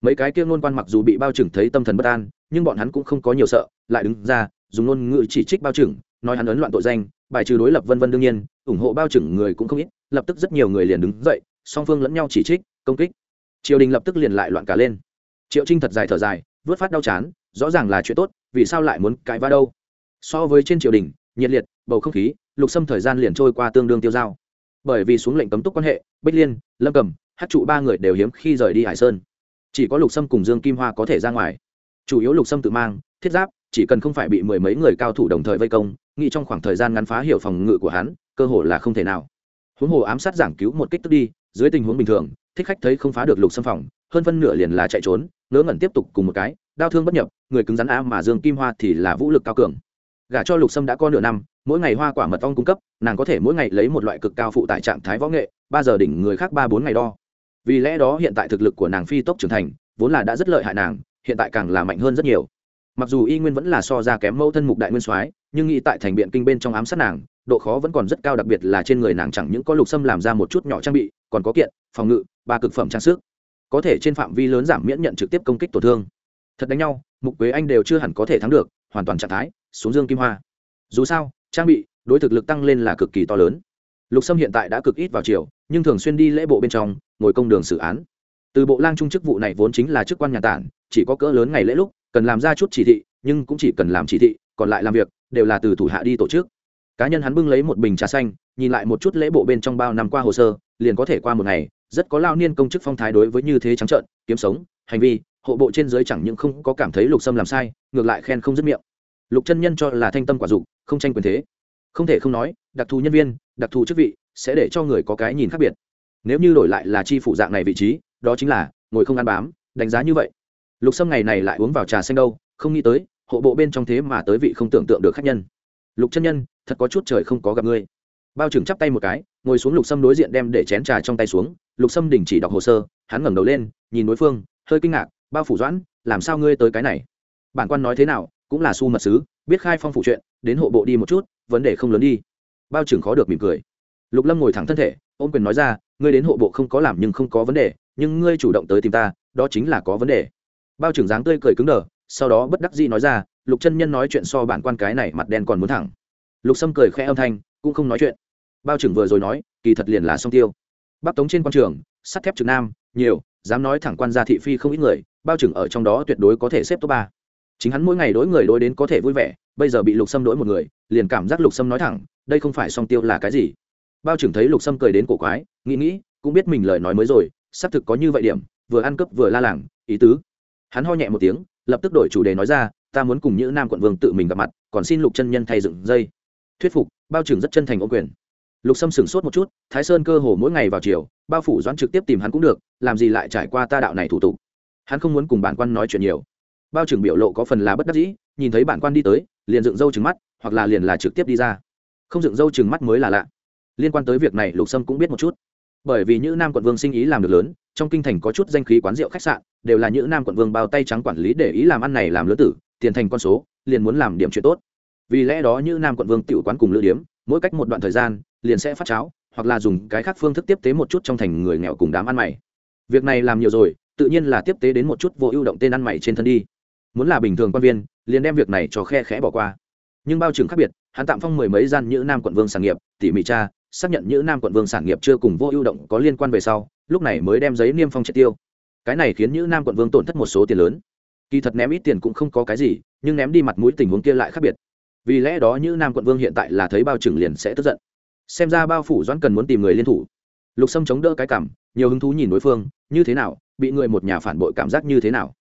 A: Mấy cái kia ngôn quan mặc dù bị bao trừng thấy tâm thần bất an, nhưng bọn hắn cũng không có nhiều sợ, lại đứng ra, dùng ngôn ngữ chỉ trích bao trừng nói hắn ấn loạn tội danh, bài trừ đối lập vân vân đương nhiên, ủng hộ bao trừng người cũng không ít, lập tức rất nhiều người liền đứng dậy, song phương lẫn nhau chỉ trích, công kích. Triều đình lập tức liền lại loạn cả lên. Triệu trinh thật dài thở dài, vớt phát đau chán, rõ ràng là chuyện tốt, vì sao lại muốn cãi va đâu? So với trên triều đình, nhiệt liệt, bầu không khí, lục xâm thời gian liền trôi qua tương đương tiêu dao. Bởi vì xuống lệnh cấm túc quan hệ, bích liên, lâm cầm hát trụ ba người đều hiếm khi rời đi hải sơn. Chỉ có lục sâm cùng dương kim hoa có thể ra ngoài. Chủ yếu lục sâm tự mang, thiết giáp, chỉ cần không phải bị mười mấy người cao thủ đồng thời vây công, nghĩ trong khoảng thời gian ngắn phá hiểu phòng ngự của hắn, cơ hội là không thể nào. Huống hồ ám sát giảng cứu một kích tức đi, dưới tình huống bình thường, thích khách thấy không phá được lục xâm phòng, hơn phân nửa liền là chạy trốn, ngớ ngẩn tiếp tục cùng một cái, đau thương bất nhập, người cứng rắn á mà dương kim hoa thì là vũ lực cao cường. Gả cho lục sâm đã có nửa năm, mỗi ngày hoa quả mật ong cung cấp, nàng có thể mỗi ngày lấy một loại cực cao phụ tại trạng thái võ nghệ, ba giờ đỉnh người khác ba bốn ngày đo vì lẽ đó hiện tại thực lực của nàng phi tốc trưởng thành, vốn là đã rất lợi hại nàng, hiện tại càng là mạnh hơn rất nhiều. Mặc dù y nguyên vẫn là so ra kém mẫu thân mục đại nguyên soái, nhưng nghĩ tại thành biện kinh bên trong ám sát nàng, độ khó vẫn còn rất cao, đặc biệt là trên người nàng chẳng những có lục xâm làm ra một chút nhỏ trang bị, còn có kiện, phòng ngự, ba cực phẩm trang sức. Có thể trên phạm vi lớn giảm miễn nhận trực tiếp công kích tổn thương. Thật đánh nhau, mục quế anh đều chưa hẳn có thể thắng được, hoàn toàn trạng thái, xuống dương kim hoa. Dù sao, trang bị, đối thực lực tăng lên là cực kỳ to lớn lục sâm hiện tại đã cực ít vào chiều nhưng thường xuyên đi lễ bộ bên trong, ngồi công đường xử án. Từ bộ lang trung chức vụ này vốn chính là chức quan nhà tản, chỉ có cỡ lớn ngày lễ lúc, cần làm ra chút chỉ thị, nhưng cũng chỉ cần làm chỉ thị, còn lại làm việc, đều là từ thủ hạ đi tổ chức. Cá nhân hắn bưng lấy một bình trà xanh, nhìn lại một chút lễ bộ bên trong bao năm qua hồ sơ, liền có thể qua một ngày, rất có lao niên công chức phong thái đối với như thế trắng trợn, kiếm sống, hành vi, hộ bộ trên dưới chẳng những không có cảm thấy lục sâm làm sai, ngược lại khen không dứt miệng. Lục chân nhân cho là thanh tâm quả dục, không tranh quyền thế. Không thể không nói đặc thù nhân viên, đặc thù chức vị, sẽ để cho người có cái nhìn khác biệt. Nếu như đổi lại là chi phủ dạng này vị trí, đó chính là ngồi không ăn bám, đánh giá như vậy. Lục sâm ngày này lại uống vào trà xanh đâu, không nghĩ tới, hộ bộ bên trong thế mà tới vị không tưởng tượng được khách nhân. Lục chân nhân, thật có chút trời không có gặp ngươi. Bao trưởng chắp tay một cái, ngồi xuống lục sâm đối diện đem để chén trà trong tay xuống. Lục sâm đình chỉ đọc hồ sơ, hắn ngẩng đầu lên, nhìn đối phương, hơi kinh ngạc, bao phủ doãn, làm sao ngươi tới cái này? Bản quan nói thế nào, cũng là su mật sứ, biết khai phong phủ chuyện, đến hộ bộ đi một chút, vấn đề không lớn đi bao trưởng khó được mỉm cười. Lục lâm ngồi thẳng thân thể, ôm quyền nói ra, ngươi đến hộ bộ không có làm nhưng không có vấn đề, nhưng ngươi chủ động tới tìm ta, đó chính là có vấn đề. Bao trưởng dáng tươi cười cứng đờ, sau đó bất đắc dĩ nói ra, lục chân nhân nói chuyện so bản quan cái này mặt đen còn muốn thẳng. Lục sâm cười khẽ âm thanh, cũng không nói chuyện. Bao trưởng vừa rồi nói, kỳ thật liền là song tiêu. Bắc tống trên quan trường, sắt thép trực nam, nhiều, dám nói thẳng quan gia thị phi không ít người, bao trưởng ở trong đó tuyệt đối có thể xếp top ba. Chính hắn mỗi ngày đối người đối đến có thể vui vẻ, bây giờ bị lục sâm đối một người, liền cảm giác lục sâm nói thẳng đây không phải song tiêu là cái gì? Bao trưởng thấy lục sâm cười đến cổ quái, nghĩ nghĩ, cũng biết mình lời nói mới rồi, xác thực có như vậy điểm, vừa ăn cướp vừa la làng, ý tứ. Hắn ho nhẹ một tiếng, lập tức đổi chủ đề nói ra, ta muốn cùng những nam quận vương tự mình gặp mặt, còn xin lục chân nhân thay dựng dây. Thuyết phục, bao trưởng rất chân thành ô quyền. Lục sâm sửng sốt một chút, thái sơn cơ hồ mỗi ngày vào chiều bao phủ doãn trực tiếp tìm hắn cũng được, làm gì lại trải qua ta đạo này thủ tục? Hắn không muốn cùng bản quan nói chuyện nhiều. Bao trưởng biểu lộ có phần là bất đắc dĩ, nhìn thấy bản quan đi tới, liền dựng râu trừng mắt, hoặc là liền là trực tiếp đi ra không dựng râu chừng mắt mới là lạ. Liên quan tới việc này, lục sâm cũng biết một chút. Bởi vì những nam quận vương sinh ý làm được lớn, trong kinh thành có chút danh khí quán rượu khách sạn, đều là những nam quận vương bao tay trắng quản lý để ý làm ăn này làm lứa tử, tiền thành con số, liền muốn làm điểm chuyện tốt. Vì lẽ đó những nam quận vương tiểu quán cùng lữ điếm, mỗi cách một đoạn thời gian, liền sẽ phát cháo, hoặc là dùng cái khác phương thức tiếp tế một chút trong thành người nghèo cùng đám ăn mày. Việc này làm nhiều rồi, tự nhiên là tiếp tế đến một chút vô ưu động tên ăn mày trên thân đi. Muốn là bình thường quan viên, liền đem việc này cho khe khẽ bỏ qua nhưng bao trưởng khác biệt, hắn tạm phong mười mấy gian như nam quận vương sản nghiệp, tỉ mỉ cha xác nhận như nam quận vương sản nghiệp chưa cùng vô ưu động có liên quan về sau, lúc này mới đem giấy niêm phong triệt tiêu. Cái này khiến như nam quận vương tổn thất một số tiền lớn. Kỳ thật ném ít tiền cũng không có cái gì, nhưng ném đi mặt mũi tình huống kia lại khác biệt. Vì lẽ đó như nam quận vương hiện tại là thấy bao trưởng liền sẽ tức giận. Xem ra bao phủ doãn cần muốn tìm người liên thủ. Lục sâm chống đỡ cái cảm, nhiều hứng thú nhìn đối phương, như thế nào, bị người một nhà phản bội cảm giác như thế nào.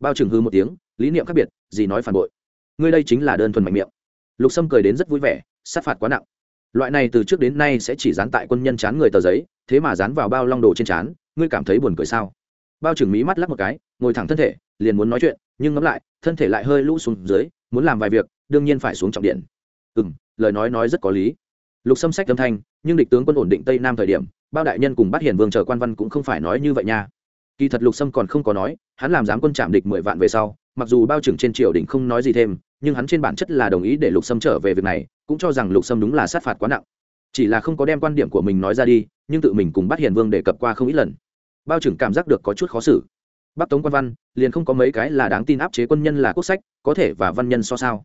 A: Bao trưởng hư một tiếng, lý niệm khác biệt, gì nói phản bội. Ngươi đây chính là đơn thuần mạnh miệng lục sâm cười đến rất vui vẻ, sát phạt quá nặng. Loại này từ trước đến nay sẽ chỉ dán tại quân nhân chán người tờ giấy, thế mà dán vào bao long đồ trên chán, ngươi cảm thấy buồn cười sao? Bao trưởng mỹ mắt lắc một cái, ngồi thẳng thân thể, liền muốn nói chuyện, nhưng ngẫm lại, thân thể lại hơi lũ xuống dưới, muốn làm vài việc, đương nhiên phải xuống trọng điện. Ừ m lời nói nói rất có lý. Lục xâm sách âm thanh, nhưng địch tướng quân ổn định tây nam thời điểm, bao đại nhân cùng bắt hiền vương chờ quan văn cũng không phải nói như vậy nha. Kỳ thật lục sâm còn không có nói, hắn làm giám quân chạm địch mười vạn về sau, mặc dù bao trưởng trên triều đình không nói gì thêm nhưng hắn trên bản chất là đồng ý để lục sâm trở về việc này, cũng cho rằng lục sâm đúng là sát phạt quá nặng. Chỉ là không có đem quan điểm của mình nói ra đi, nhưng tự mình cùng bắt hiền vương đề cập qua không ít lần. Bao trưởng cảm giác được có chút khó xử. Bắc tống quan văn, liền không có mấy cái là đáng tin áp chế quân nhân là quốc sách, có thể và văn nhân so sao?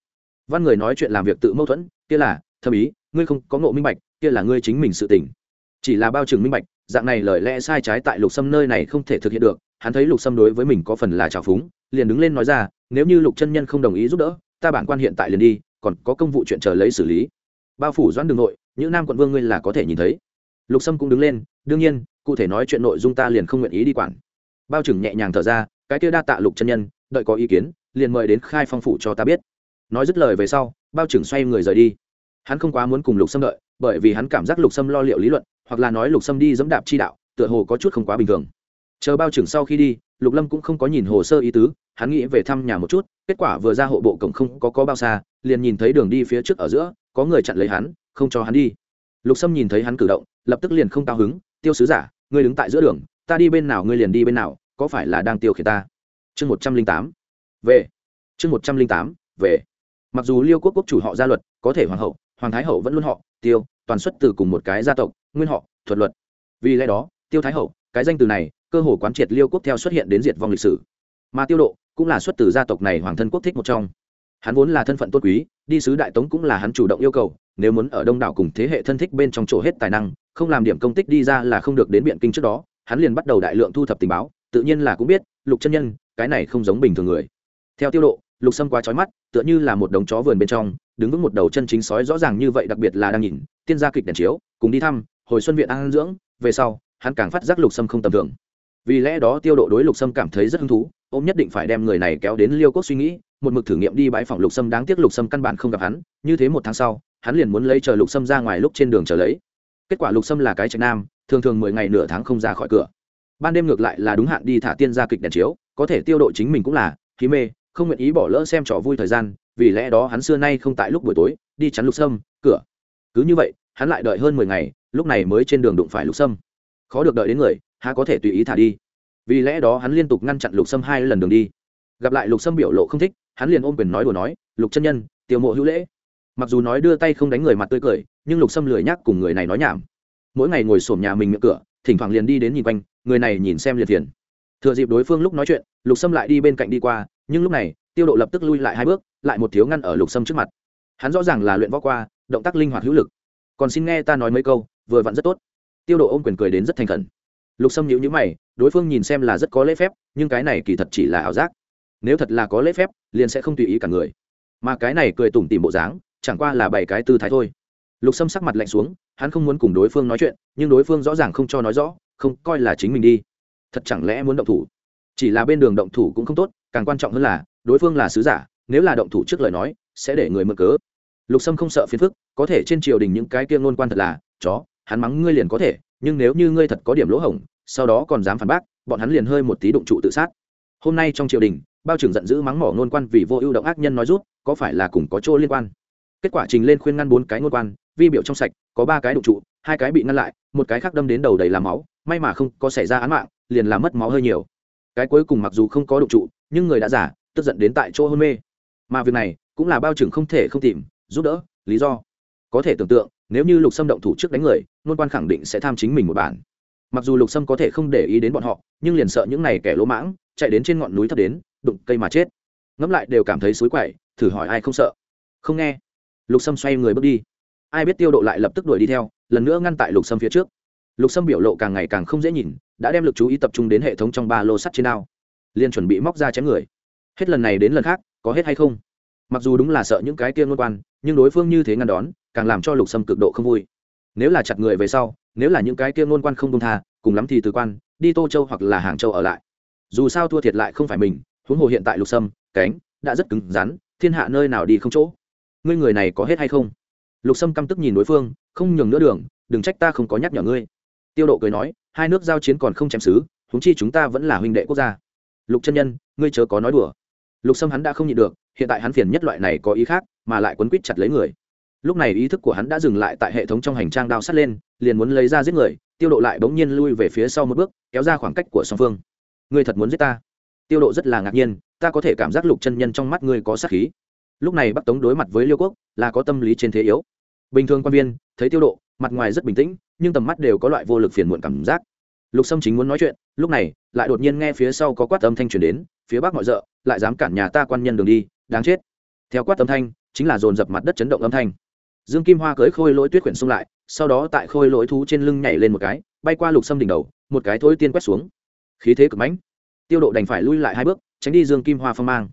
A: Văn người nói chuyện làm việc tự mâu thuẫn, kia là thâm ý, ngươi không có ngộ minh bạch, kia là ngươi chính mình sự tỉnh chỉ là bao trừng minh bạch, dạng này lời lẽ sai trái tại lục sâm nơi này không thể thực hiện được, hắn thấy lục sâm đối với mình có phần là trào phúng, liền đứng lên nói ra, nếu như lục chân nhân không đồng ý giúp đỡ ta bản quan hiện tại liền đi, còn có công vụ chuyện chờ lấy xử lý. Bao phủ doãn đường nội, những nam quận vương ngươi là có thể nhìn thấy. Lục sâm cũng đứng lên, đương nhiên, cụ thể nói chuyện nội dung ta liền không nguyện ý đi quản. Bao trừng nhẹ nhàng thở ra, cái kia đa tạ lục chân nhân, đợi có ý kiến, liền mời đến khai phong phủ cho ta biết. Nói dứt lời về sau, bao trừng xoay người rời đi. Hắn không quá muốn cùng lục sâm đợi, bởi vì hắn cảm giác lục sâm lo liệu lý luận, hoặc là nói lục sâm đi dẫm đạp chi đạo, tựa hồ có chút không quá bình thường. Chờ bao trừng sau khi đi, lục lâm cũng không có nhìn hồ sơ ý tứ, hắn nghĩ về thăm nhà một chút kết quả vừa ra hộ bộ cổng không có có bao xa, liền nhìn thấy đường đi phía trước ở giữa, có người chặn lấy hắn, không cho hắn đi. Lục sâm nhìn thấy hắn cử động, lập tức liền không cao hứng, tiêu sứ giả, ngươi đứng tại giữa đường, ta đi bên nào ngươi liền đi bên nào, có phải là đang tiêu khiển ta? Chương một trăm linh tám. Về. Chương một trăm linh tám, về. Mặc dù liêu quốc quốc chủ họ gia luật, có thể hoàng hậu, hoàng thái hậu vẫn luôn họ, tiêu, toàn xuất từ cùng một cái gia tộc, nguyên họ, thuật luật. Vì lẽ đó, tiêu thái hậu, cái danh từ này, cơ hồ quán triệt liêu quốc theo xuất hiện đến diệt vong lịch sử. Mà tiêu độ cũng là xuất từ gia tộc này hoàng thân quốc thích một trong. Hắn vốn là thân phận tôn quý, đi sứ đại tống cũng là hắn chủ động yêu cầu, nếu muốn ở đông đảo cùng thế hệ thân thích bên trong chỗ hết tài năng, không làm điểm công tích đi ra là không được đến biện kinh trước đó, hắn liền bắt đầu đại lượng thu thập tình báo, tự nhiên là cũng biết, lục chân nhân, cái này không giống bình thường người. Theo tiêu độ, lục sâm quá trói mắt, tựa như là một đống chó vườn bên trong, đứng vững một đầu chân chính sói rõ ràng như vậy đặc biệt là đang nhìn, tiên gia kịch đèn chiếu, cùng đi thăm, hồi xuân viện an dưỡng, về sau, hắn càng phát giác lục sâm không tầm thường. Vì lẽ đó tiêu độ đối lục sâm cảm thấy rất hứng thú ôm nhất định phải đem người này kéo đến liêu quốc suy nghĩ, một mực thử nghiệm đi bãi phòng lục sâm đáng tiếc lục sâm căn bản không gặp hắn, như thế một tháng sau, hắn liền muốn lấy chờ lục sâm ra ngoài lúc trên đường chờ lấy. Kết quả lục sâm là cái trạch nam, thường thường mười ngày nửa tháng không ra khỏi cửa. Ban đêm ngược lại là đúng hạn đi thả tiên ra kịch đèn chiếu, có thể tiêu độ chính mình cũng là, khí mê, không nguyện ý bỏ lỡ xem trò vui thời gian, vì lẽ đó hắn xưa nay không tại lúc buổi tối, đi chắn lục sâm, cửa. Cứ như vậy, hắn lại đợi hơn mười ngày, lúc này mới trên đường đụng phải lục sâm. Khó được đợi đến người, há có thể tùy ý thả đi vì lẽ đó hắn liên tục ngăn chặn lục sâm hai lần đường đi. Gặp lại lục sâm biểu lộ không thích, hắn liền ôm quyền nói đùa nói, lục chân nhân tiêu mộ hữu lễ. Mặc dù nói đưa tay không đánh người mặt tươi cười, nhưng lục sâm lười nhắc cùng người này nói nhảm. Mỗi ngày ngồi sổm nhà mình miệng cửa, thỉnh thoảng liền đi đến nhìn quanh, người này nhìn xem liền thiền thừa dịp đối phương lúc nói chuyện, lục sâm lại đi bên cạnh đi qua, nhưng lúc này, tiêu độ lập tức lui lại hai bước, lại một thiếu ngăn ở lục sâm trước mặt. Hắn rõ ràng là luyện võ qua, động tác linh hoạt hữu lực. Còn xin nghe ta nói mấy câu, vừa vặn rất tốt. Tiêu độ ôm quyền cười đến rất thành khẩn. Lục sâm nhíu nhíu mày đối phương nhìn xem là rất có lễ phép, nhưng cái này kỳ thật chỉ là ảo giác. Nếu thật là có lễ phép, liền sẽ không tùy ý cả người. Mà cái này cười tủm tìm bộ dáng, chẳng qua là bảy cái tư thái thôi. Lục sâm sắc mặt lạnh xuống, hắn không muốn cùng đối phương nói chuyện, nhưng đối phương rõ ràng không cho nói rõ, không, coi là chính mình đi. Thật chẳng lẽ muốn động thủ? Chỉ là bên đường động thủ cũng không tốt, càng quan trọng hơn là, đối phương là sứ giả, nếu là động thủ trước lời nói, sẽ để người mượn cớ. Lục sâm không sợ phiền phức, có thể trên triều đình những cái kia ngôn quan thật là, chó, hắn mắng ngươi liền có thể, nhưng nếu như ngươi thật có điểm lỗ hổng sau đó còn dám phản bác, bọn hắn liền hơi một tí đụng trụ tự sát. Hôm nay trong triều đình, bao trưởng giận dữ mắng mỏ ngôn quan vì vô ưu động ác nhân nói rút, có phải là cùng có chỗ liên quan? Kết quả trình lên khuyên ngăn bốn cái ngôn quan, vi biểu trong sạch, có ba cái đụng trụ, hai cái bị ngăn lại, một cái khác đâm đến đầu đầy làm máu, may mà không có xảy ra án mạng, liền làm mất máu hơi nhiều. Cái cuối cùng mặc dù không có đụng trụ, nhưng người đã giả tức giận đến tại chỗ hôn mê. Mà việc này, cũng là bao trưởng không thể không tìm, giúp đỡ, lý do. Có thể tưởng tượng, nếu như lục xâm động thủ trước đánh người, ngôn quan khẳng định sẽ tham chính mình một bản mặc dù lục sâm có thể không để ý đến bọn họ, nhưng liền sợ những này kẻ lỗ mãng chạy đến trên ngọn núi thấp đến, đụng cây mà chết. Ngẫm lại đều cảm thấy xối quậy, thử hỏi ai không sợ. Không nghe. Lục sâm xoay người bước đi. Ai biết tiêu độ lại lập tức đuổi đi theo, lần nữa ngăn tại lục sâm phía trước. Lục sâm biểu lộ càng ngày càng không dễ nhìn, đã đem lực chú ý tập trung đến hệ thống trong ba lô sắt trên ao. Liền chuẩn bị móc ra chém người. Hết lần này đến lần khác, có hết hay không? Mặc dù đúng là sợ những cái kia ngôn quan, nhưng đối phương như thế ngăn đón, càng làm cho lục sâm cực độ không vui. Nếu là chặt người về sau nếu là những cái kia ngôn quan không công tha, cùng lắm thì từ quan, đi tô châu hoặc là hàng châu ở lại. Dù sao thua thiệt lại không phải mình, huống hồ hiện tại lục sâm, cánh đã rất cứng rắn, thiên hạ nơi nào đi không chỗ. Ngươi người này có hết hay không? Lục sâm căm tức nhìn đối phương, không nhường nữa đường, đừng trách ta không có nhắc nhở ngươi. Tiêu độ cười nói, hai nước giao chiến còn không chém xứ húng chi chúng ta vẫn là huynh đệ quốc gia. Lục chân nhân, ngươi chớ có nói đùa. Lục sâm hắn đã không nhịn được, hiện tại hắn phiền nhất loại này có ý khác, mà lại quấn quýt chặt lấy người. Lúc này ý thức của hắn đã dừng lại tại hệ thống trong hành trang đao sắt lên liền muốn lấy ra giết người, tiêu độ lại bỗng nhiên lui về phía sau một bước, kéo ra khoảng cách của song phương. Ngươi thật muốn giết ta? Tiêu độ rất là ngạc nhiên, ta có thể cảm giác lục chân nhân trong mắt ngươi có sát khí. Lúc này bắc tống đối mặt với liêu quốc là có tâm lý trên thế yếu. Bình thường quan viên, thấy tiêu độ, mặt ngoài rất bình tĩnh, nhưng tầm mắt đều có loại vô lực phiền muộn cảm giác. Lục sâm chính muốn nói chuyện, lúc này, lại đột nhiên nghe phía sau có quát âm thanh truyền đến, phía bắc mọi rợ, lại dám cản nhà ta quan nhân đường đi, đáng chết. Theo quát âm thanh, chính là dồn dập mặt đất chấn động âm thanh. Dương kim hoa cưới khôi lỗi tuyết quyển xung lại sau đó tại khôi lỗi thú trên lưng nhảy lên một cái, bay qua lục sâm đỉnh đầu, một cái thối tiên quét xuống. Khí thế cực mãnh. Tiêu độ đành phải lui lại hai bước, tránh đi dương kim hoa phong mang.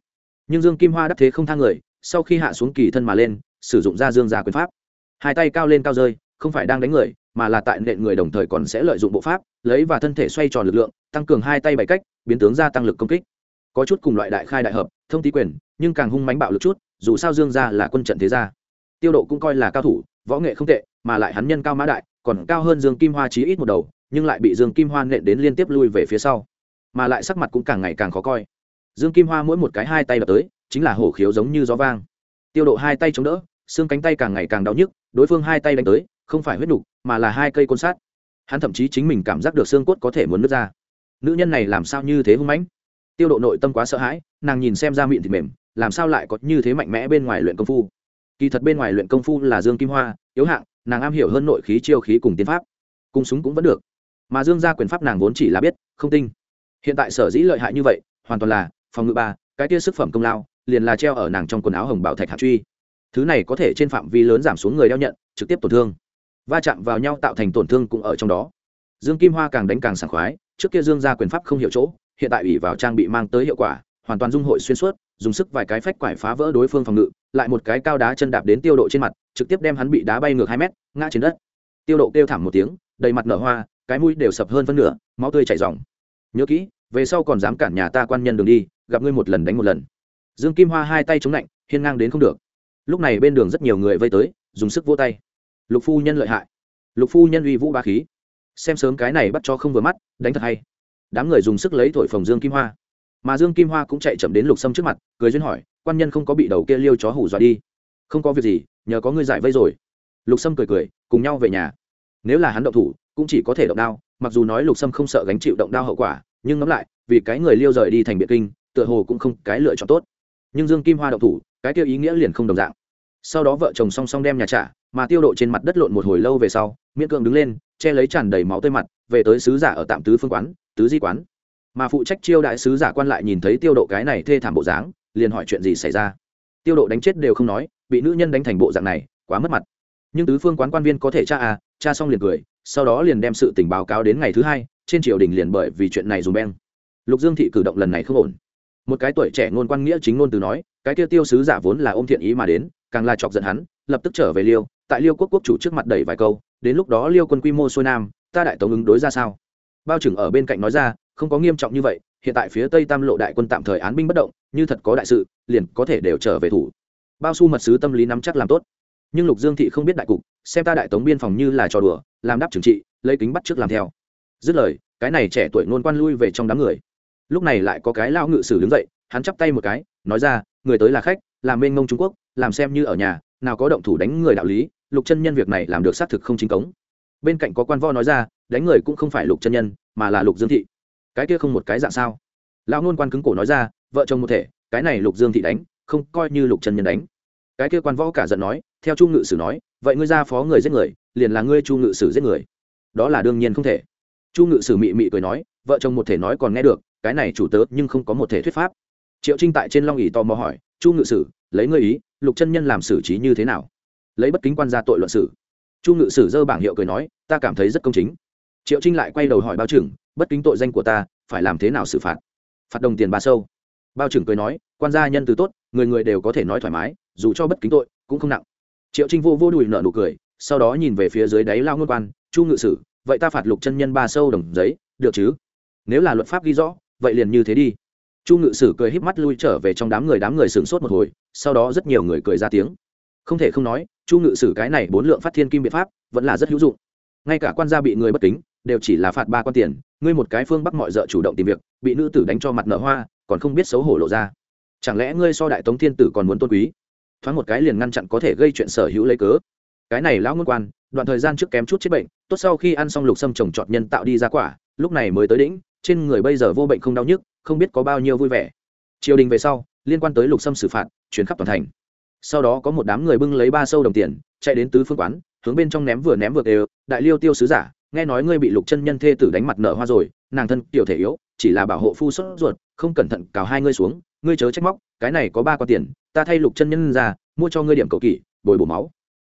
A: Nhưng dương kim hoa đắc thế không thang người, sau khi hạ xuống kỳ thân mà lên, sử dụng ra dương già quyền pháp. Hai tay cao lên cao rơi, không phải đang đánh người, mà là tại nện người đồng thời còn sẽ lợi dụng bộ pháp, lấy và thân thể xoay tròn lực lượng, tăng cường hai tay bảy cách, biến tướng gia tăng lực công kích. Có chút cùng loại đại khai đại hợp, thông tí quyền, nhưng càng hung mánh bạo lực chút, dù sao dương gia là quân trận thế gia. Tiêu độ cũng coi là cao thủ võ nghệ không tệ, mà lại hắn nhân cao mã đại, còn cao hơn dương kim hoa chí ít một đầu, nhưng lại bị dương kim hoa nện đến liên tiếp lui về phía sau. Mà lại sắc mặt cũng càng ngày càng khó coi. Dương kim hoa mỗi một cái hai tay đập tới, chính là hổ khiếu giống như gió vang. Tiêu độ hai tay chống đỡ, xương cánh tay càng ngày càng đau nhức, đối phương hai tay đánh tới, không phải huyết nục, mà là hai cây côn sắt hắn thậm chí chính mình cảm giác được xương cốt có thể muốn nứt ra. Nữ nhân này làm sao như thế hung mãnh? Tiêu độ nội tâm quá sợ hãi, nàng nhìn xem ra miệng thịt mềm, làm sao lại có như thế mạnh mẽ bên ngoài luyện công phu? Kỳ thật bên ngoài luyện công phu là dương kim hoa, yếu hạng, nàng am hiểu hơn nội khí chiêu khí cùng tiến pháp. Cung súng cũng vẫn được. Mà dương gia quyền pháp nàng vốn chỉ là biết, không tinh hiện tại sở dĩ lợi hại như vậy, hoàn toàn là, phòng ngự ba, cái tia sức phẩm công lao, liền là treo ở nàng trong quần áo hồng bảo thạch hạt truy. Thứ này có thể trên phạm vi lớn giảm xuống người đeo nhận, trực tiếp tổn thương. Va chạm vào nhau tạo thành tổn thương cũng ở trong đó. Dương kim hoa càng đánh càng sảng khoái, trước kia dương gia quyền pháp không hiểu chỗ, hiện tại ủy vào trang bị mang tới hiệu quả, hoàn toàn dung hội xuyên suốt dùng sức vài cái phách quải phá vỡ đối phương phòng ngự, lại một cái cao đá chân đạp đến tiêu độ trên mặt, trực tiếp đem hắn bị đá bay ngược hai mét, ngã trên đất. Tiêu độ kêu thảm một tiếng, đầy mặt nở hoa, cái mũi đều sập hơn phân nửa, máu tươi chảy ròng. Nhớ kỹ, về sau còn dám cản nhà ta quan nhân đường đi, gặp ngươi một lần đánh một lần. Dương kim hoa hai tay chống lạnh hiên ngang đến không được. Lúc này bên đường rất nhiều người vây tới, dùng sức vô tay. Lục phu nhân lợi hại. Lục phu nhân uy vũ ba khí. Xem sớm cái này bắt cho không vừa mắt, đánh thật hay. Đám người dùng sức lấy thổi phồng dương kim hoa mà dương kim hoa cũng chạy chậm đến lục sâm trước mặt, cười duyên hỏi, quan nhân không có bị đầu kia liêu chó hủ dọa đi? Không có việc gì, nhờ có ngươi giải vây rồi. Lục sâm cười cười, cùng nhau về nhà. Nếu là hắn động thủ, cũng chỉ có thể động đao, mặc dù nói lục sâm không sợ gánh chịu động đao hậu quả, nhưng ngẫm lại, vì cái người liêu rời đi thành biệt kinh, tựa hồ cũng không cái lựa chọn tốt. Nhưng dương kim hoa động thủ, cái tiêu ý nghĩa liền không đồng dạng. Sau đó vợ chồng song song đem nhà trả, mà tiêu độ trên mặt đất lộn một hồi lâu về sau, miễn cưỡng đứng lên, che lấy tràn đầy máu tơi mặt, về tới sứ giả ở tạm tứ phương quán, tứ di quán mà phụ trách chiêu đại sứ giả quan lại nhìn thấy tiêu độ cái này thê thảm bộ dáng, liền hỏi chuyện gì xảy ra. Tiêu độ đánh chết đều không nói, bị nữ nhân đánh thành bộ dạng này, quá mất mặt. Nhưng tứ phương quán quan viên có thể cha à cha xong liền cười, sau đó liền đem sự tình báo cáo đến ngày thứ hai, trên triều đình liền bởi vì chuyện này dùng beng. Lục dương thị cử động lần này không ổn. Một cái tuổi trẻ ngôn quan nghĩa chính ngôn từ nói, cái tiêu tiêu sứ giả vốn là ôm thiện ý mà đến, càng là chọc giận hắn, lập tức trở về liêu, tại liêu quốc quốc chủ trước mặt đẩy vài câu, đến lúc đó liêu quân quy mô xuôi nam, ta đại tống ứng đối ra sao? Bao trưởng ở bên cạnh nói ra không có nghiêm trọng như vậy, hiện tại phía tây tam lộ đại quân tạm thời án binh bất động, như thật có đại sự, liền có thể đều trở về thủ. Bao su mật sứ tâm lý nắm chắc làm tốt. Nhưng lục dương thị không biết đại cục, xem ta đại tống biên phòng như là trò đùa, làm đáp trừng trị, lấy kính bắt trước làm theo. Dứt lời, cái này trẻ tuổi nôn quan lui về trong đám người. Lúc này lại có cái lao ngự sử đứng dậy, hắn chắp tay một cái, nói ra, người tới là khách làm mênh mông trung quốc, làm xem như ở nhà, nào có động thủ đánh người đạo lý, lục chân nhân việc này làm được xác thực không chính cống. Bên cạnh có quan vo nói ra, đánh người cũng không phải lục chân nhân, mà là lục dương thị cái kia không một cái dạng sao? Lão ngôn quan cứng cổ nói ra, vợ chồng một thể, cái này lục dương thị đánh, không coi như lục chân nhân đánh. Cái kia quan võ cả giận nói, theo chu ngự sử nói, vậy ngươi ra phó người giết người, liền là ngươi chu ngự sử giết người. Đó là đương nhiên không thể. Chu ngự sử mị mị cười nói, vợ chồng một thể nói còn nghe được, cái này chủ tớ nhưng không có một thể thuyết pháp. Triệu trinh tại trên long ỉ tò mò hỏi, chu ngự sử, lấy ngươi ý, lục chân nhân làm xử trí như thế nào? Lấy bất kính quan ra tội luận sử chu ngự sử dơ bảng hiệu cười nói, ta cảm thấy rất công chính. Triệu trinh lại quay đầu hỏi bao trưởng bất kính tội danh của ta, phải làm thế nào xử phạt? Phạt đồng tiền ba sâu. Bao trưởng cười nói, quan gia nhân từ tốt, người người đều có thể nói thoải mái, dù cho bất kính tội, cũng không nặng. Triệu trinh vô vô đùi nợ nụ cười, sau đó nhìn về phía dưới đáy lao ngôn quan, chu ngự sử, vậy ta phạt lục chân nhân ba sâu đồng giấy, được chứ? Nếu là luật pháp ghi rõ, vậy liền như thế đi. Chu ngự sử cười híp mắt lui trở về trong đám người đám người sửng sốt một hồi, sau đó rất nhiều người cười ra tiếng. Không thể không nói, chu ngự sử cái này bốn lượng phát thiên kim biện pháp, vẫn là rất hữu dụng. Ngay cả quan gia bị người bất kính đều chỉ là phạt ba quan tiền, ngươi một cái phương bắc mọi d chủ động tìm việc, bị nữ tử đánh cho mặt nợ hoa, còn không biết xấu hổ lộ ra. Chẳng lẽ ngươi so đại tống thiên tử còn muốn tôn quý? Thoáng một cái liền ngăn chặn có thể gây chuyện sở hữu lấy cớ. Cái này lão ngôn quan, đoạn thời gian trước kém chút chết bệnh, tốt sau khi ăn xong lục sâm trồng trọt nhân tạo đi ra quả, lúc này mới tới đỉnh, trên người bây giờ vô bệnh không đau nhức, không biết có bao nhiêu vui vẻ. Triều đình về sau, liên quan tới lục sâm xử phạt chuyến khắp toàn thành. Sau đó có một đám người bưng lấy ba sâu đồng tiền, chạy đến tứ phương quán, hướng bên trong ném vừa ném vừa đều, đại liêu tiêu sứ giả nghe nói ngươi bị lục chân nhân thê tử đánh mặt nở hoa rồi, nàng thân tiểu thể yếu, chỉ là bảo hộ phu sốt ruột, không cẩn thận cào hai ngươi xuống, ngươi chớ trách móc, cái này có ba con tiền, ta thay lục chân nhân ra, mua cho ngươi điểm cầu kỳ bồi bổ máu.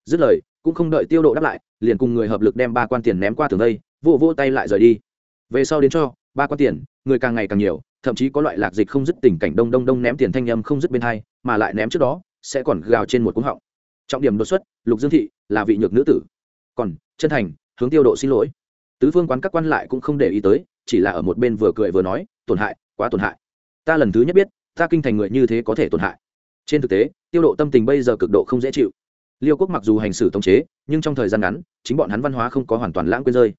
A: Dứt lời, cũng không đợi tiêu độ đáp lại, liền cùng người hợp lực đem ba quan tiền ném qua tường đây, vô vô tay lại rời đi. Về sau đến cho, ba quan tiền, người càng ngày càng nhiều, thậm chí có loại lạc dịch không dứt tình cảnh đông đông đông ném tiền thanh âm không dứt bên hai, mà lại ném trước đó, sẽ còn gào trên một cúng họng. Trọng điểm đột xuất, lục dương thị là vị nhược nữ tử. Còn, chân thành hướng tiêu độ xin lỗi. Tứ phương quán các quan lại cũng không để ý tới, chỉ là ở một bên vừa cười vừa nói, tổn hại, quá tổn hại. Ta lần thứ nhất biết, ta kinh thành người như thế có thể tổn hại. Trên thực tế, tiêu độ tâm tình bây giờ cực độ không dễ chịu. Liêu quốc mặc dù hành xử tống chế, nhưng trong thời gian ngắn, chính bọn hắn văn hóa không có hoàn toàn lãng quên rơi.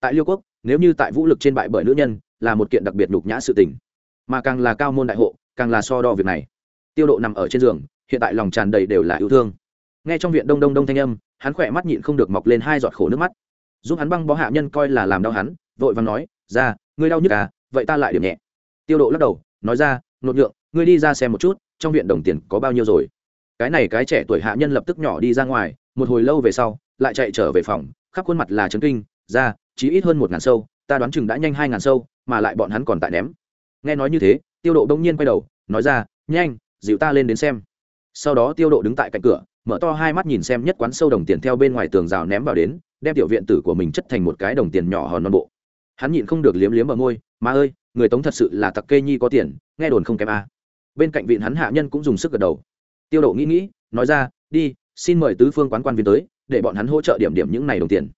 A: Tại liêu quốc, nếu như tại vũ lực trên bại bởi nữ nhân, là một kiện đặc biệt nhục nhã sự tình. Mà càng là cao môn đại hộ, càng là so đo việc này. Tiêu độ nằm ở trên giường, hiện tại lòng tràn đầy đều là yêu thương. Nghe trong viện đông đông đông thanh âm, hắn khỏe mắt nhịn không được mọc lên hai giọt khổ nước mắt giúp hắn băng bó hạ nhân coi là làm đau hắn, vội vàng nói, ra, ngươi đau nhức à vậy ta lại điểm nhẹ. Tiêu độ lắc đầu, nói ra, nột nhượng, ngươi đi ra xem một chút, trong viện đồng tiền có bao nhiêu rồi? Cái này cái trẻ tuổi hạ nhân lập tức nhỏ đi ra ngoài, một hồi lâu về sau, lại chạy trở về phòng, khắp khuôn mặt là trấn kinh, ra, chỉ ít hơn một ngàn sâu, ta đoán chừng đã nhanh hai ngàn sâu, mà lại bọn hắn còn tại ném. Nghe nói như thế, tiêu độ đông nhiên quay đầu, nói ra, nhanh dịu ta lên đến xem. Sau đó tiêu độ đứng tại cạnh cửa mở to hai mắt nhìn xem nhất quán sâu đồng tiền theo bên ngoài tường rào ném vào đến, đem tiểu viện tử của mình chất thành một cái đồng tiền nhỏ hòn non bộ. Hắn nhịn không được liếm liếm ở môi mà ơi, người tống thật sự là tặc kê nhi có tiền, nghe đồn không kém a. Bên cạnh vịn hắn hạ nhân cũng dùng sức gật đầu. Tiêu độ nghĩ nghĩ, nói ra, đi, xin mời tứ phương quán quan viên tới, để bọn hắn hỗ trợ điểm điểm những này đồng tiền.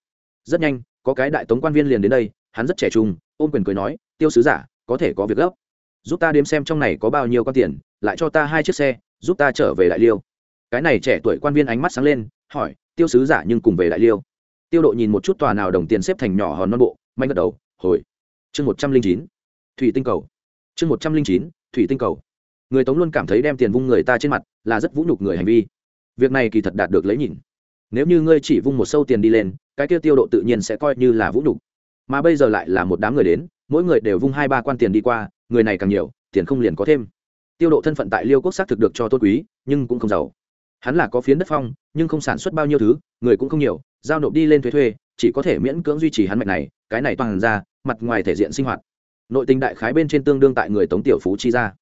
A: Rất nhanh, có cái đại tống quan viên liền đến đây, hắn rất trẻ trung, ôm quyền cười nói, tiêu sứ giả, có thể có việc gấp. Giúp ta đếm xem trong này có bao nhiêu con tiền, lại cho ta hai chiếc xe, giúp ta trở về đại liêu cái này trẻ tuổi quan viên ánh mắt sáng lên, hỏi, tiêu sứ giả nhưng cùng về đại liêu? Tiêu độ nhìn một chút tòa nào đồng tiền xếp thành nhỏ hòn non bộ manh gật đầu, hồi. Chương một trăm linh chín, thủy tinh cầu. Chương một trăm linh chín, thủy tinh cầu. Người tống luôn cảm thấy đem tiền vung người ta trên mặt, là rất vũ nhục người hành vi. Việc này kỳ thật đạt được lấy nhìn. Nếu như ngươi chỉ vung một sâu tiền đi lên, cái kia tiêu độ tự nhiên sẽ coi như là vũ nhục. Mà bây giờ lại là một đám người đến, mỗi người đều vung hai ba quan tiền đi qua, người này càng nhiều, tiền không liền có thêm. Tiêu độ thân phận tại liêu quốc xác thực được cho tốt quý, nhưng cũng không giàu hắn là có phiến đất phong, nhưng không sản xuất bao nhiêu thứ, người cũng không nhiều, giao nộp đi lên thuế thuê, chỉ có thể miễn cưỡng duy trì hắn mạch này, cái này toàn ra, mặt ngoài thể diện sinh hoạt. Nội tình đại khái bên trên tương đương tại người tống tiểu phú chi ra.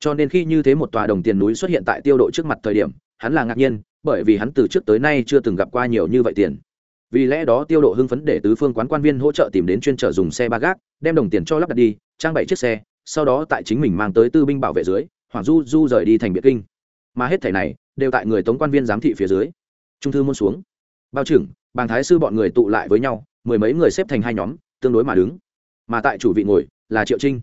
A: Cho nên khi như thế một tòa đồng tiền núi xuất hiện tại tiêu độ trước mặt thời điểm, hắn là ngạc nhiên, bởi vì hắn từ trước tới nay chưa từng gặp qua nhiều như vậy tiền. Vì lẽ đó tiêu độ hưng phấn để tứ phương quán quan viên hỗ trợ tìm đến chuyên trở dùng xe ba gác, đem đồng tiền cho lắp đặt đi, trang bảy chiếc xe, sau đó tại chính mình mang tới tư binh bảo vệ dưới, hoàng du du rời đi thành biệt kinh mà hết thảy này đều tại người tống quan viên giám thị phía dưới. Trung thư môn xuống. Bao trưởng, bàng thái sư bọn người tụ lại với nhau, mười mấy người xếp thành hai nhóm, tương đối mà đứng. Mà tại chủ vị ngồi là triệu trinh.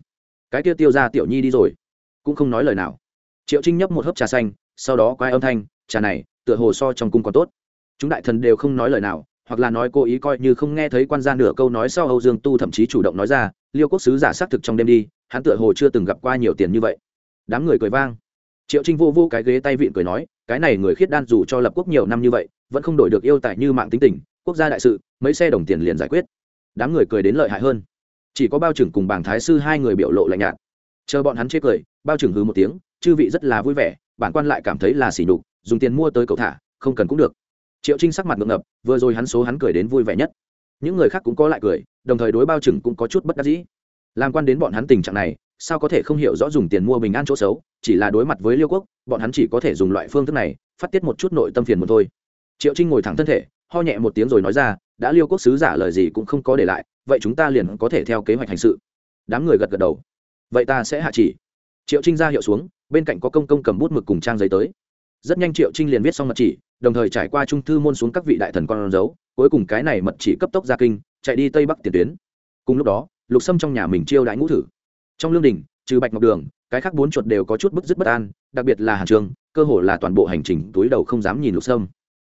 A: Cái kia tiêu ra tiểu nhi đi rồi. Cũng không nói lời nào. Triệu trinh nhấp một hớp trà xanh, sau đó quay âm thanh, trà này, tựa hồ so trong cung còn tốt. Chúng đại thần đều không nói lời nào, hoặc là nói cố ý coi như không nghe thấy quan gia nửa câu nói sau âu dương tu thậm chí chủ động nói ra, liêu quốc sứ giả xác thực trong đêm đi, hắn tựa hồ chưa từng gặp qua nhiều tiền như vậy. Đám người cười vang triệu trinh vô vô cái ghế tay vịn cười nói, cái này người khiết đan dù cho lập quốc nhiều năm như vậy, vẫn không đổi được yêu tại như mạng tính tình, quốc gia đại sự, mấy xe đồng tiền liền giải quyết. Đám người cười đến lợi hại hơn. Chỉ có bao trưởng cùng bảng thái sư hai người biểu lộ lạnh nhạt. Chờ bọn hắn chê cười, bao trưởng hứ một tiếng, chư vị rất là vui vẻ, bản quan lại cảm thấy là xỉ nhục, dùng tiền mua tới cậu thả, không cần cũng được. Triệu trinh sắc mặt ngượng ngập, vừa rồi hắn số hắn cười đến vui vẻ nhất. Những người khác cũng có lại cười, đồng thời đối bao trưởng cũng có chút bất đắc dĩ. Làm quan đến bọn hắn tình trạng này sao có thể không hiểu rõ dùng tiền mua bình an chỗ xấu, chỉ là đối mặt với liêu quốc, bọn hắn chỉ có thể dùng loại phương thức này, phát tiết một chút nội tâm phiền một thôi. Triệu trinh ngồi thẳng thân thể, ho nhẹ một tiếng rồi nói ra, đã liêu quốc sứ giả lời gì cũng không có để lại, vậy chúng ta liền có thể theo kế hoạch hành sự. Đám người gật gật đầu. Vậy ta sẽ hạ chỉ. Triệu trinh ra hiệu xuống, bên cạnh có công công cầm bút mực cùng trang giấy tới. Rất nhanh triệu trinh liền viết xong mật chỉ, đồng thời trải qua trung thư môn xuống các vị đại thần con dấu, cuối cùng cái này mật chỉ cấp tốc ra kinh, chạy đi tây bắc tiền tuyến. Cùng lúc đó, lục sâm trong nhà mình chiêu đãi ngũ thử trong lương đình trừ bạch ngọc đường, cái khác bốn chuột đều có chút bức dứt bất an, đặc biệt là hàn trường, cơ hồ là toàn bộ hành trình, túi đầu không dám nhìn lục sâm.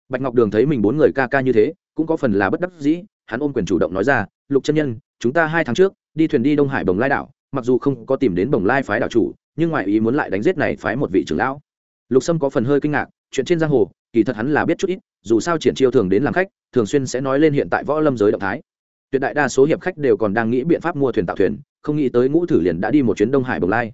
A: Bạch ngọc đường thấy mình bốn người ca ca như thế, cũng có phần là bất đắc dĩ, hắn ôm quyền chủ động nói ra, lục chân nhân, chúng ta hai tháng trước, đi thuyền đi đông hải bồng lai đảo, mặc dù không có tìm đến bồng lai phái đảo chủ, nhưng ngoại ý muốn lại đánh giết này phái một vị trưởng lão. Lục sâm có phần hơi kinh ngạc, chuyện trên giang hồ, kỳ thật hắn là biết chút ít, dù sao triển chiêu thường đến làm khách, thường xuyên sẽ nói lên hiện tại võ lâm giới động thái tuyệt đại đa số hiệp khách đều còn đang nghĩ biện pháp mua thuyền tạo thuyền, không nghĩ tới ngũ thử liền đã đi một chuyến đông hải bồng lai.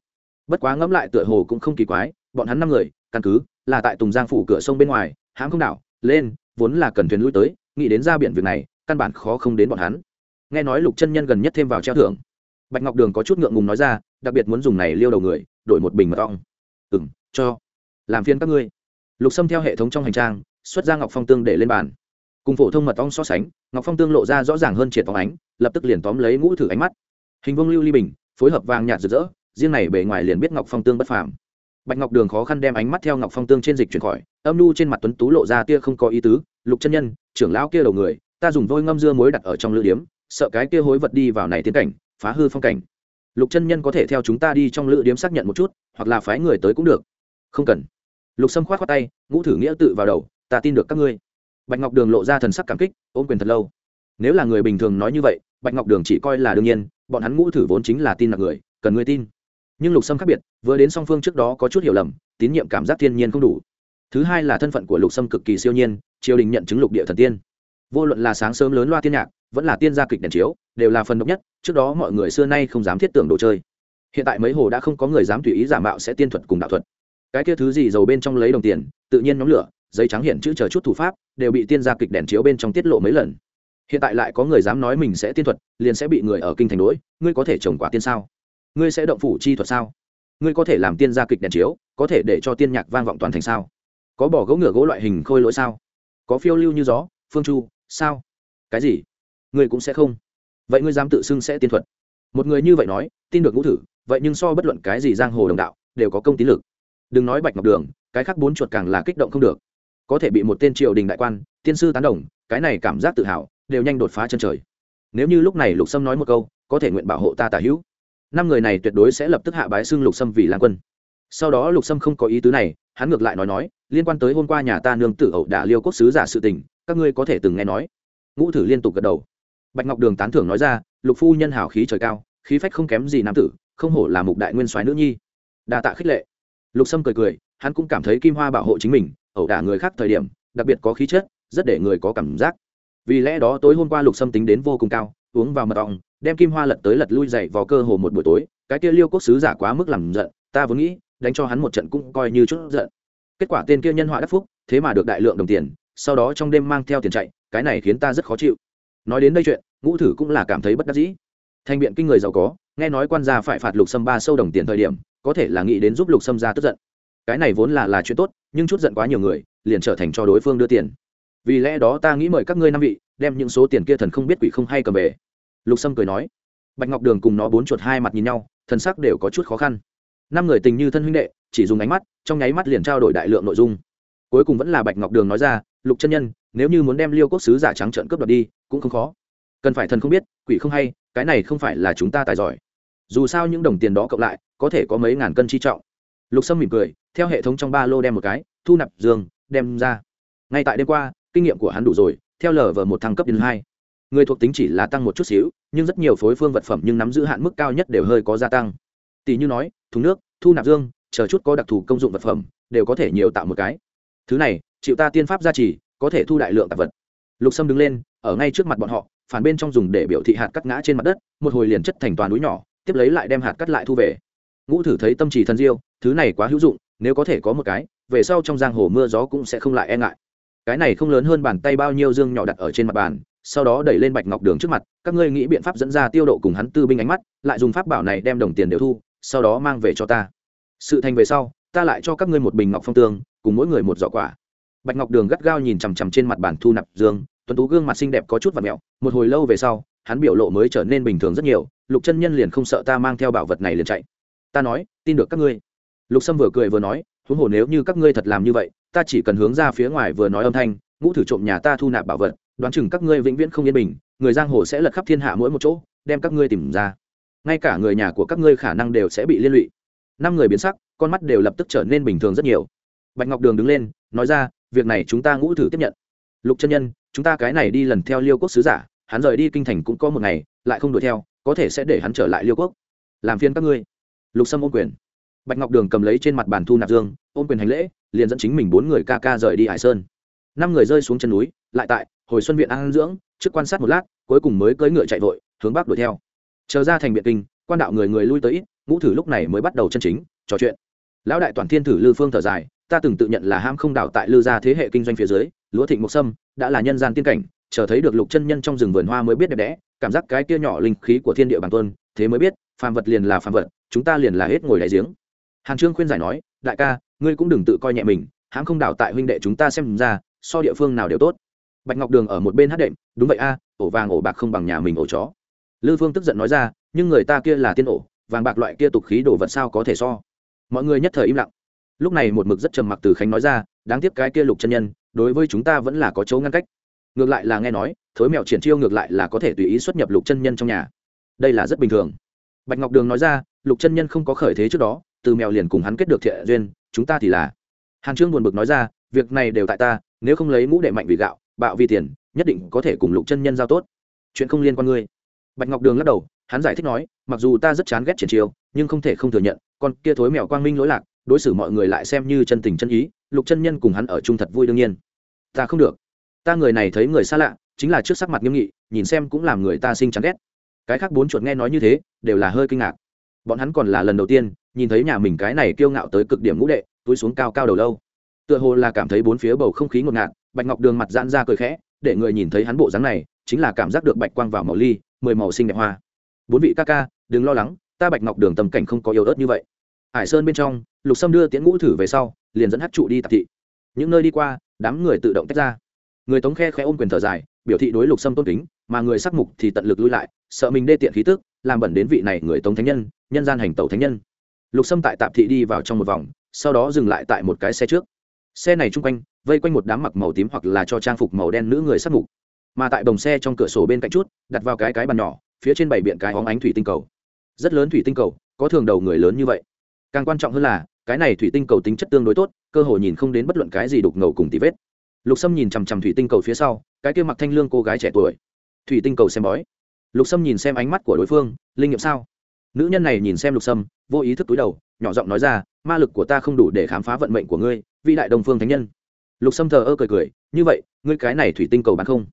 A: Bất quá ngẫm lại tựa hồ cũng không kỳ quái, bọn hắn năm người, căn cứ, là tại tùng giang phủ cửa sông bên ngoài, hãng không đảo, lên, vốn là cần thuyền lui tới, nghĩ đến ra biển việc này, căn bản khó không đến bọn hắn. Nghe nói lục chân nhân gần nhất thêm vào treo thưởng. Bạch ngọc đường có chút ngượng ngùng nói ra, đặc biệt muốn dùng này liêu đầu người, đổi một bình mật ong. Ừ m cho. Làm phiên các ngươi. Lục xâm theo hệ thống trong hành trang, xuất ra ngọc phong tương để lên bàn cùng phổ thông mật ong so sánh, ngọc phong tương lộ ra rõ ràng hơn triệt phóng ánh, lập tức liền tóm lấy ngũ thử ánh mắt. Hình vông lưu ly bình, phối hợp vàng nhạt rực rỡ, riêng này bề ngoài liền biết ngọc phong tương bất phàm. Bạch ngọc đường khó khăn đem ánh mắt theo ngọc phong tương trên dịch chuyển khỏi, âm nu trên mặt tuấn tú lộ ra tia không có ý tứ, lục chân nhân, trưởng lão kia đầu người, ta dùng vôi ngâm dưa muối đặt ở trong lữ điếm, sợ cái kia hối vật đi vào này tiến cảnh, phá hư phong cảnh. Lục chân nhân có thể theo chúng ta đi trong lữ điếm xác nhận một chút, hoặc là phái người tới cũng được. Không cần. Lục sâm khoát khoát tay, ngũ thử nghĩa tự vào đầu, ta tin được các ngươi bạch ngọc đường lộ ra thần sắc cảm kích, ôm quyền thật lâu. Nếu là người bình thường nói như vậy, bạch ngọc đường chỉ coi là đương nhiên, bọn hắn ngũ thử vốn chính là tin là người, cần ngươi tin. Nhưng lục sâm khác biệt, vừa đến song phương trước đó có chút hiểu lầm, tín nhiệm cảm giác thiên nhiên không đủ. Thứ hai là thân phận của lục sâm cực kỳ siêu nhiên, triều đình nhận chứng lục địa thần tiên. Vô luận là sáng sớm lớn loa tiên nhạc, vẫn là tiên gia kịch đèn chiếu, đều là phần độc nhất, trước đó mọi người xưa nay không dám thiết tưởng đồ chơi. Hiện tại mấy hồ đã không có người dám tùy ý giả mạo sẽ tiên thuật cùng đạo thuật. Cái kia thứ gì giàu bên trong lấy đồng tiền, tự nhiên nhóm lửa giấy trắng hiện chữ chờ chút thủ pháp, đều bị tiên gia kịch đèn chiếu bên trong tiết lộ mấy lần. Hiện tại lại có người dám nói mình sẽ tiên thuật, liền sẽ bị người ở kinh thành đỗi ngươi có thể trồng quả tiên sao? Ngươi sẽ động phủ chi thuật sao? Ngươi có thể làm tiên gia kịch đèn chiếu, có thể để cho tiên nhạc vang vọng toàn thành sao? Có bỏ gỗ ngựa gỗ loại hình khôi lỗi sao? Có phiêu lưu như gió, phương chu, sao? Cái gì? Ngươi cũng sẽ không. Vậy ngươi dám tự xưng sẽ tiên thuật? Một người như vậy nói, tin được ngũ thử, vậy nhưng so bất luận cái gì giang hồ đồng đạo, đều có công tín lực. Đừng nói bạch ngọc đường, cái khác bốn chuột càng là kích động không được có thể bị một tên triều đình đại quan, tiên sư tán đồng, cái này cảm giác tự hào, đều nhanh đột phá chân trời. Nếu như lúc này lục sâm nói một câu, có thể nguyện bảo hộ ta tả hữu. Năm người này tuyệt đối sẽ lập tức hạ bái xưng lục sâm vì lan quân. Sau đó lục sâm không có ý tứ này, hắn ngược lại nói nói, liên quan tới hôm qua nhà ta nương tử ẩu đả liêu quốc sứ giả sự tình, các ngươi có thể từng nghe nói. Ngũ thử liên tục gật đầu. Bạch ngọc đường tán thưởng nói ra, lục phu nhân hảo khí trời cao, khí phách không kém gì nam tử, không hổ là mục đại nguyên soái nữ nhi. Đa tạ khích lệ. Lục sâm cười cười, hắn cũng cảm thấy kim hoa bảo hộ chính mình ẩu đả người khác thời điểm, đặc biệt có khí chất, rất để người có cảm giác. Vì lẽ đó tối hôm qua lục sâm tính đến vô cùng cao, uống vào mật ong, đem kim hoa lật tới lật lui dậy vào cơ hồ một buổi tối, cái kia liêu quốc sứ giả quá mức làm giận, ta vốn nghĩ, đánh cho hắn một trận cũng coi như chút giận. Kết quả tên kia nhân họa đắc phúc, thế mà được đại lượng đồng tiền, sau đó trong đêm mang theo tiền chạy, cái này khiến ta rất khó chịu. Nói đến đây chuyện, ngũ thử cũng là cảm thấy bất đắc dĩ. Thành biện kinh người giàu có, nghe nói quan gia phải phạt lục sâm ba sâu đồng tiền thời điểm, có thể là nghĩ đến giúp lục sâm ra tức giận cái này vốn là là chuyện tốt, nhưng chút giận quá nhiều người, liền trở thành cho đối phương đưa tiền. Vì lẽ đó ta nghĩ mời các ngươi năm vị, đem những số tiền kia thần không biết quỷ không hay cầm về. Lục sâm cười nói. Bạch ngọc đường cùng nó bốn chuột hai mặt nhìn nhau, thần sắc đều có chút khó khăn. Năm người tình như thân huynh đệ, chỉ dùng ánh mắt, trong nháy mắt liền trao đổi đại lượng nội dung. Cuối cùng vẫn là bạch ngọc đường nói ra, lục chân nhân, nếu như muốn đem liêu quốc sứ giả trắng trợn cướp đoạt đi, cũng không khó. Cần phải thần không biết, quỷ không hay, cái này không phải là chúng ta tài giỏi. Dù sao những đồng tiền đó cộng lại, có thể có mấy ngàn cân chi trọng. Lục sâm mỉm cười theo hệ thống trong ba lô đem một cái, thu nạp dương đem ra. Ngay tại đêm qua, kinh nghiệm của hắn đủ rồi, theo lờ vờ một thăng cấp đến hai. Người thuộc tính chỉ là tăng một chút xíu, nhưng rất nhiều phối phương vật phẩm nhưng nắm giữ hạn mức cao nhất đều hơi có gia tăng. Tỷ như nói, thùng nước, thu nạp dương chờ chút có đặc thù công dụng vật phẩm, đều có thể nhiều tạo một cái. Thứ này, chịu ta tiên pháp gia trì, có thể thu đại lượng tạp vật. Lục sâm đứng lên, ở ngay trước mặt bọn họ, phản bên trong dùng để biểu thị hạt cắt ngã trên mặt đất, một hồi liền chất thành toàn núi nhỏ, tiếp lấy lại đem hạt cắt lại thu về. Ngũ thử thấy tâm trì thân diêu, thứ này quá hữu dụng nếu có thể có một cái, về sau trong giang hồ mưa gió cũng sẽ không lại e ngại. Cái này không lớn hơn bàn tay bao nhiêu dương nhỏ đặt ở trên mặt bàn, sau đó đẩy lên bạch ngọc đường trước mặt, các ngươi nghĩ biện pháp dẫn ra tiêu độ cùng hắn tư binh ánh mắt, lại dùng pháp bảo này đem đồng tiền đều thu, sau đó mang về cho ta. Sự thành về sau, ta lại cho các ngươi một bình ngọc phong tương, cùng mỗi người một giỏ quả. Bạch ngọc đường gắt gao nhìn chằm chằm trên mặt bàn thu nạp dương, tuấn tú gương mặt xinh đẹp có chút và mẹo, một hồi lâu về sau, hắn biểu lộ mới trở nên bình thường rất nhiều, lục chân nhân liền không sợ ta mang theo bảo vật này liền chạy. Ta nói, tin được các ngươi lục sâm vừa cười vừa nói, huống hồ nếu như các ngươi thật làm như vậy, ta chỉ cần hướng ra phía ngoài vừa nói âm thanh, ngũ thử trộm nhà ta thu nạp bảo vật, đoán chừng các ngươi vĩnh viễn không yên bình, người giang hồ sẽ lật khắp thiên hạ mỗi một chỗ, đem các ngươi tìm ra. Ngay cả người nhà của các ngươi khả năng đều sẽ bị liên lụy. Năm người biến sắc, con mắt đều lập tức trở nên bình thường rất nhiều. Bạch ngọc đường đứng lên, nói ra, việc này chúng ta ngũ thử tiếp nhận. Lục chân nhân, chúng ta cái này đi lần theo liêu quốc sứ giả, hắn rời đi kinh thành cũng có một ngày, lại không đuổi theo, có thể sẽ để hắn trở lại liêu quốc. Làm phiên các ngươi. Lục sâm ô quyền bạch ngọc đường cầm lấy trên mặt bàn thu nạp dương, ôm quyền hành lễ, liền dẫn chính mình bốn người ca ca rời đi hải sơn. Năm người rơi xuống chân núi, lại tại hồi xuân viện an dưỡng, trước quan sát một lát, cuối cùng mới cưỡi ngựa chạy vội, hướng bắc đuổi theo. Chờ ra thành biện kinh, quan đạo người người lui tới ít, ngũ thử lúc này mới bắt đầu chân chính, trò chuyện. Lão đại toàn thiên thử lư phương thở dài, ta từng tự nhận là ham không đảo tại lư gia thế hệ kinh doanh phía dưới, lúa thịnh mộc sâm đã là nhân gian tiên cảnh, chờ thấy được lục chân nhân trong rừng vườn hoa mới biết đẹp đẽ, cảm giác cái kia nhỏ linh khí của thiên địa bản tuân thế mới biết, phàm vật liền là phàm vật, chúng ta liền là hết ngồi đại giếng hàn trương khuyên giải nói, đại ca, ngươi cũng đừng tự coi nhẹ mình hãng không đảo tại huynh đệ chúng ta xem ra, so địa phương nào đều tốt. Bạch ngọc đường ở một bên hát đệm, đúng vậy a, ổ vàng ổ bạc không bằng nhà mình ổ chó. Lư phương tức giận nói ra, nhưng người ta kia là tiên ổ, vàng bạc loại kia tục khí đồ vật sao có thể so? Mọi người nhất thời im lặng. Lúc này một mực rất trầm mặc từ khánh nói ra, đáng tiếc cái kia lục chân nhân, đối với chúng ta vẫn là có chỗ ngăn cách. Ngược lại là nghe nói, thối mèo triển chiêu ngược lại là có thể tùy ý xuất nhập lục chân nhân trong nhà. Đây là rất bình thường. Bạch ngọc đường nói ra, lục chân nhân không có khởi thế trước đó từ mèo liền cùng hắn kết được thiện duyên, chúng ta thì là. Hàn trương buồn bực nói ra, việc này đều tại ta, nếu không lấy mũ đệ mạnh vì gạo, bạo vì tiền, nhất định có thể cùng lục chân nhân giao tốt. Chuyện không liên quan ngươi. Bạch ngọc đường lắc đầu, hắn giải thích nói, mặc dù ta rất chán ghét triển chiêu, nhưng không thể không thừa nhận, con kia thối mèo quang minh lỗi lạc, đối xử mọi người lại xem như chân tình chân ý, lục chân nhân cùng hắn ở chung thật vui đương nhiên. Ta không được. Ta người này thấy người xa lạ, chính là trước sắc mặt nghiêm nghị, nhìn xem cũng làm người ta sinh chán ghét. Cái khác bốn chuột nghe nói như thế, đều là hơi kinh ngạc. Bọn hắn còn là lần đầu tiên nhìn thấy nhà mình cái này kiêu ngạo tới cực điểm ngũ đệ, túi xuống cao cao đầu lâu. Tựa hồ là cảm thấy bốn phía bầu không khí ngột ngạt, bạch ngọc đường mặt giãn ra cười khẽ, để người nhìn thấy hắn bộ dáng này, chính là cảm giác được bạch quang vào màu ly, mười màu xinh đẹp hoa. Bốn vị ca ca, đừng lo lắng, ta bạch ngọc đường tầm cảnh không có yếu ớt như vậy. Hải sơn bên trong, lục sâm đưa tiễn ngũ thử về sau, liền dẫn hát trụ đi tạp thị. Những nơi đi qua, đám người tự động tách ra. Người tống khe khẽ ôm quyền thở dài, biểu thị đối lục sâm tôn kính, mà người sắc mục thì tận lực lui lại, sợ mình đê tiện khí tức, làm bẩn đến vị này người tống thánh nhân nhân gian hành tẩu thánh nhân lục sâm tại tạp thị đi vào trong một vòng, sau đó dừng lại tại một cái xe trước. Xe này chung quanh, vây quanh một đám mặc màu tím hoặc là cho trang phục màu đen nữ người sắc mục. Mà tại đồng xe trong cửa sổ bên cạnh chút, đặt vào cái cái bàn nhỏ, phía trên bảy biện cái hóng ánh thủy tinh cầu. Rất lớn thủy tinh cầu, có thường đầu người lớn như vậy. Càng quan trọng hơn là, cái này thủy tinh cầu tính chất tương đối tốt, cơ hội nhìn không đến bất luận cái gì đục ngầu cùng tí vết. Lục sâm nhìn chằm chằm thủy tinh cầu phía sau, cái kia mặc thanh lương cô gái trẻ tuổi. Thủy tinh cầu xem bói. Lục sâm nhìn xem ánh mắt của đối phương, linh nghiệm sao? Nữ nhân này nhìn xem lục sâm, vô ý thức túi đầu, nhỏ giọng nói ra, ma lực của ta không đủ để khám phá vận mệnh của ngươi, vĩ đại đồng phương thánh nhân. Lục sâm thờ ơ cười cười, như vậy, ngươi cái này thủy tinh cầu bán không?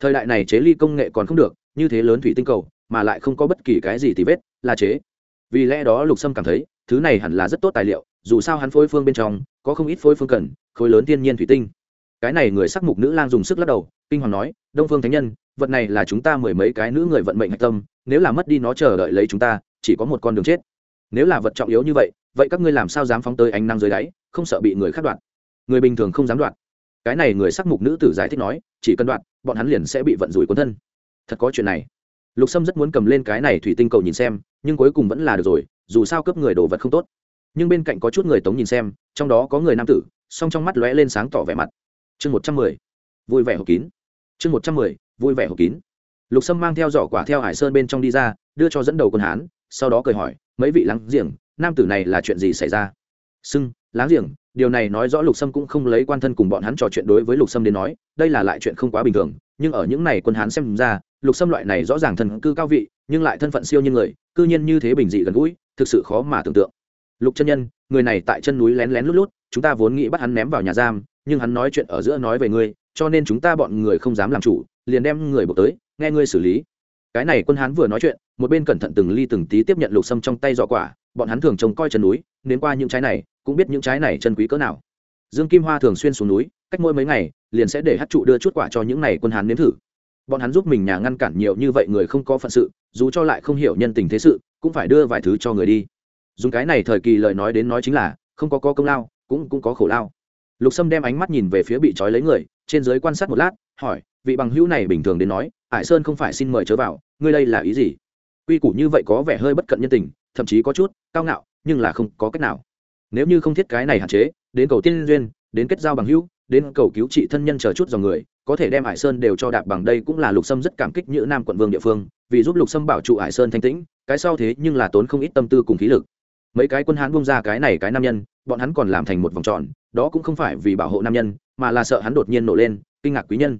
A: Thời đại này chế ly công nghệ còn không được, như thế lớn thủy tinh cầu, mà lại không có bất kỳ cái gì tì vết, là chế. Vì lẽ đó lục sâm cảm thấy, thứ này hẳn là rất tốt tài liệu, dù sao hắn phối phương bên trong, có không ít phối phương cần, khối lớn thiên nhiên thủy tinh. Cái này người sắc mục nữ lang dùng sức lắc đầu, kinh hoàng nói, đông phương thánh nhân, vật này là chúng ta mười mấy cái nữ người vận mệnh hạch tâm, nếu là mất đi nó chờ đợi lấy chúng ta chỉ có một con đường chết. Nếu là vật trọng yếu như vậy vậy các ngươi làm sao dám phóng tới ánh năng dưới đáy, không sợ bị người khác đoạn người bình thường không dám đoạn cái này người sắc mục nữ tử giải thích nói, chỉ cần đoạn bọn hắn liền sẽ bị vận rủi cuốn thân. Thật có chuyện này. Lục sâm rất muốn cầm lên cái này thủy tinh cầu nhìn xem, nhưng cuối cùng vẫn là được rồi, dù sao cướp người đồ vật không tốt. Nhưng bên cạnh có chút người tống nhìn xem, trong đó có người nam tử, song trong mắt lóe lên sáng tỏ vẻ mặt. Chương một trăm mười. Vui vẻ hộp kín. Chương một trăm mười, vui vẻ hộp kín. Lục sâm mang theo giỏ quả theo hải sơn bên trong đi ra, đưa cho dẫn đầu quân hán sau đó cười hỏi, mấy vị láng giềng, nam tử này là chuyện gì xảy ra? Sưng láng giềng, điều này nói rõ lục sâm cũng không lấy quan thân cùng bọn hắn trò chuyện đối với lục sâm đến nói, đây là lại chuyện không quá bình thường, nhưng ở những này quân hán xem ra, lục sâm loại này rõ ràng thần cư cao vị, nhưng lại thân phận siêu như người, cư nhiên như thế bình dị gần gũi, thực sự khó mà tưởng tượng. Lục chân nhân, người này tại chân núi lén lén lút lút, chúng ta vốn nghĩ bắt hắn ném vào nhà giam, nhưng hắn nói chuyện ở giữa nói về ngươi, cho nên chúng ta bọn người không dám làm chủ, liền đem người buộc tới, nghe ngươi xử lý cái này quân hán vừa nói chuyện, một bên cẩn thận từng ly từng tí tiếp nhận lục sâm trong tay giỏ quả, bọn hắn thường trông coi chân núi đến qua những trái này, cũng biết những trái này chân quý cỡ nào. Dương kim hoa thường xuyên xuống núi, cách mỗi mấy ngày, liền sẽ để hát trụ đưa chút quả cho những này quân hán nếm thử. Bọn hắn giúp mình nhà ngăn cản nhiều như vậy người không có phận sự, dù cho lại không hiểu nhân tình thế sự, cũng phải đưa vài thứ cho người đi. Dùng cái này thời kỳ lời nói đến nói chính là, không có có công lao, cũng cũng có khổ lao. Lục sâm đem ánh mắt nhìn về phía bị trói lấy người, trên giới quan sát một lát, hỏi, vị bằng hữu này bình thường đến nói hải sơn không phải xin mời chớ vào, ngươi đây là ý gì? Quy củ như vậy có vẻ hơi bất cận nhân tình, thậm chí có chút cao ngạo, nhưng là không có cách nào. Nếu như không thiết cái này hạn chế, đến cầu tiên duyên, đến kết giao bằng hữu, đến cầu cứu trị thân nhân chờ chút dòng người, có thể đem hải sơn đều cho đạp bằng đây cũng là lục sâm rất cảm kích như nam quận vương địa phương, vì giúp lục sâm bảo trụ hải sơn thanh tĩnh, cái sau thế nhưng là tốn không ít tâm tư cùng khí lực. Mấy cái quân hán bung ra cái này cái nam nhân, bọn hắn còn làm thành một vòng tròn, đó cũng không phải vì bảo hộ nam nhân, mà là sợ hắn đột nhiên nổ lên, kinh ngạc quý nhân.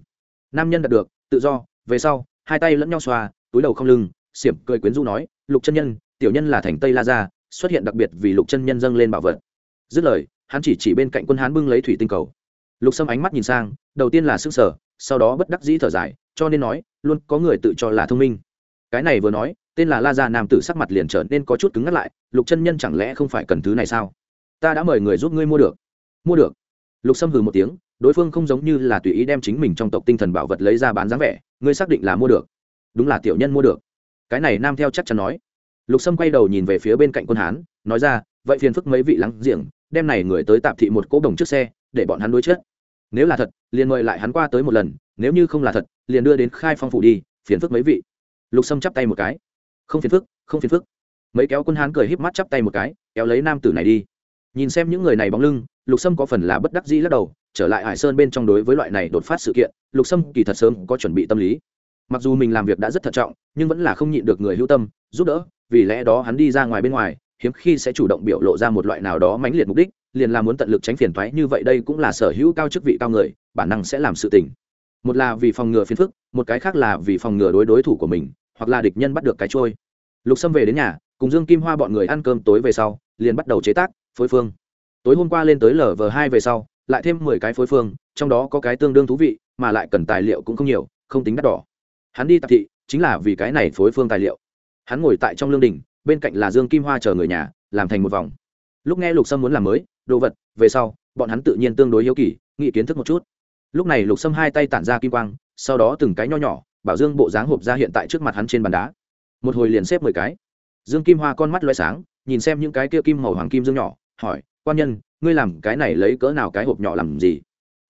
A: Nam nhân đạt được, tự do về sau, hai tay lẫn nhau xoa, túi đầu không lưng, xiểm cười quyến rũ nói, lục chân nhân, tiểu nhân là thành tây la gia, xuất hiện đặc biệt vì lục chân nhân dâng lên bảo vật. Dứt lời, hắn chỉ chỉ bên cạnh quân hán bưng lấy thủy tinh cầu. Lục sâm ánh mắt nhìn sang, đầu tiên là s ư n g sở sau đó bất đắc dĩ thở dài, cho nên nói, luôn có người tự cho là thông minh. Cái này vừa nói, tên là la gia nam tử sắc mặt liền trở nên có chút cứng ngắt lại, lục chân nhân chẳng lẽ không phải cần thứ này sao? Ta đã mời người giúp ngươi mua được. Mua được? Lục sâm hừ một tiếng, đối phương không giống như là tùy ý đem chính mình trong tộc tinh thần bảo vật lấy ra bán dáng vẻ, ngươi xác định là mua được. Đúng là tiểu nhân mua được. Cái này nam theo chắc chắn nói. Lục sâm quay đầu nhìn về phía bên cạnh quân hán, nói ra, vậy phiền phức mấy vị lắng giềng đem này người tới tạm thị một cỗ đồng trước xe, để bọn hắn đối chết nếu là thật, liền mời lại hắn qua tới một lần, nếu như không là thật, liền đưa đến khai phong phủ đi, phiền phức mấy vị. Lục sâm chắp tay một cái. Không phiền phức, không phiền phức. Mấy kéo quân hán cười híp mắt chắp tay một cái, kéo lấy nam tử này đi. Nhìn xem những người này bóng lưng lục sâm có phần là bất đắc dĩ lắc đầu, trở lại hải sơn bên trong đối với loại này đột phát sự kiện, lục sâm kỳ thật sớm có chuẩn bị tâm lý. Mặc dù mình làm việc đã rất thận trọng, nhưng vẫn là không nhịn được người hữu tâm, giúp đỡ, vì lẽ đó hắn đi ra ngoài bên ngoài, hiếm khi sẽ chủ động biểu lộ ra một loại nào đó mãnh liệt mục đích, liền là muốn tận lực tránh phiền toái như vậy đây cũng là sở hữu cao chức vị cao người, bản năng sẽ làm sự tình. Một là vì phòng ngừa phiền phức, một cái khác là vì phòng ngừa đối đối thủ của mình, hoặc là địch nhân bắt được cái trôi. Lục sâm về đến nhà, cùng dương kim hoa bọn người ăn cơm tối về sau, liền bắt đầu chế tác, phối phương tối hôm qua lên tới lv hai về sau, lại thêm mười cái phối phương, trong đó có cái tương đương thú vị, mà lại cần tài liệu cũng không nhiều, không tính đắt đỏ. Hắn đi tạp thị, chính là vì cái này phối phương tài liệu. Hắn ngồi tại trong lương đình bên cạnh là dương kim hoa chờ người nhà, làm thành một vòng. Lúc nghe lục sâm muốn làm mới, đồ vật, về sau, bọn hắn tự nhiên tương đối hiếu kỳ, nghĩ kiến thức một chút. Lúc này lục sâm hai tay tản ra kim quang, sau đó từng cái nho nhỏ, bảo dương bộ dáng hộp ra hiện tại trước mặt hắn trên bàn đá. Một hồi liền xếp mười cái. Dương kim hoa con mắt loay sáng, nhìn xem những cái kia kim màu hoàng kim dương nhỏ, hỏi quan nhân, ngươi làm cái này lấy cỡ nào cái hộp nhỏ làm gì?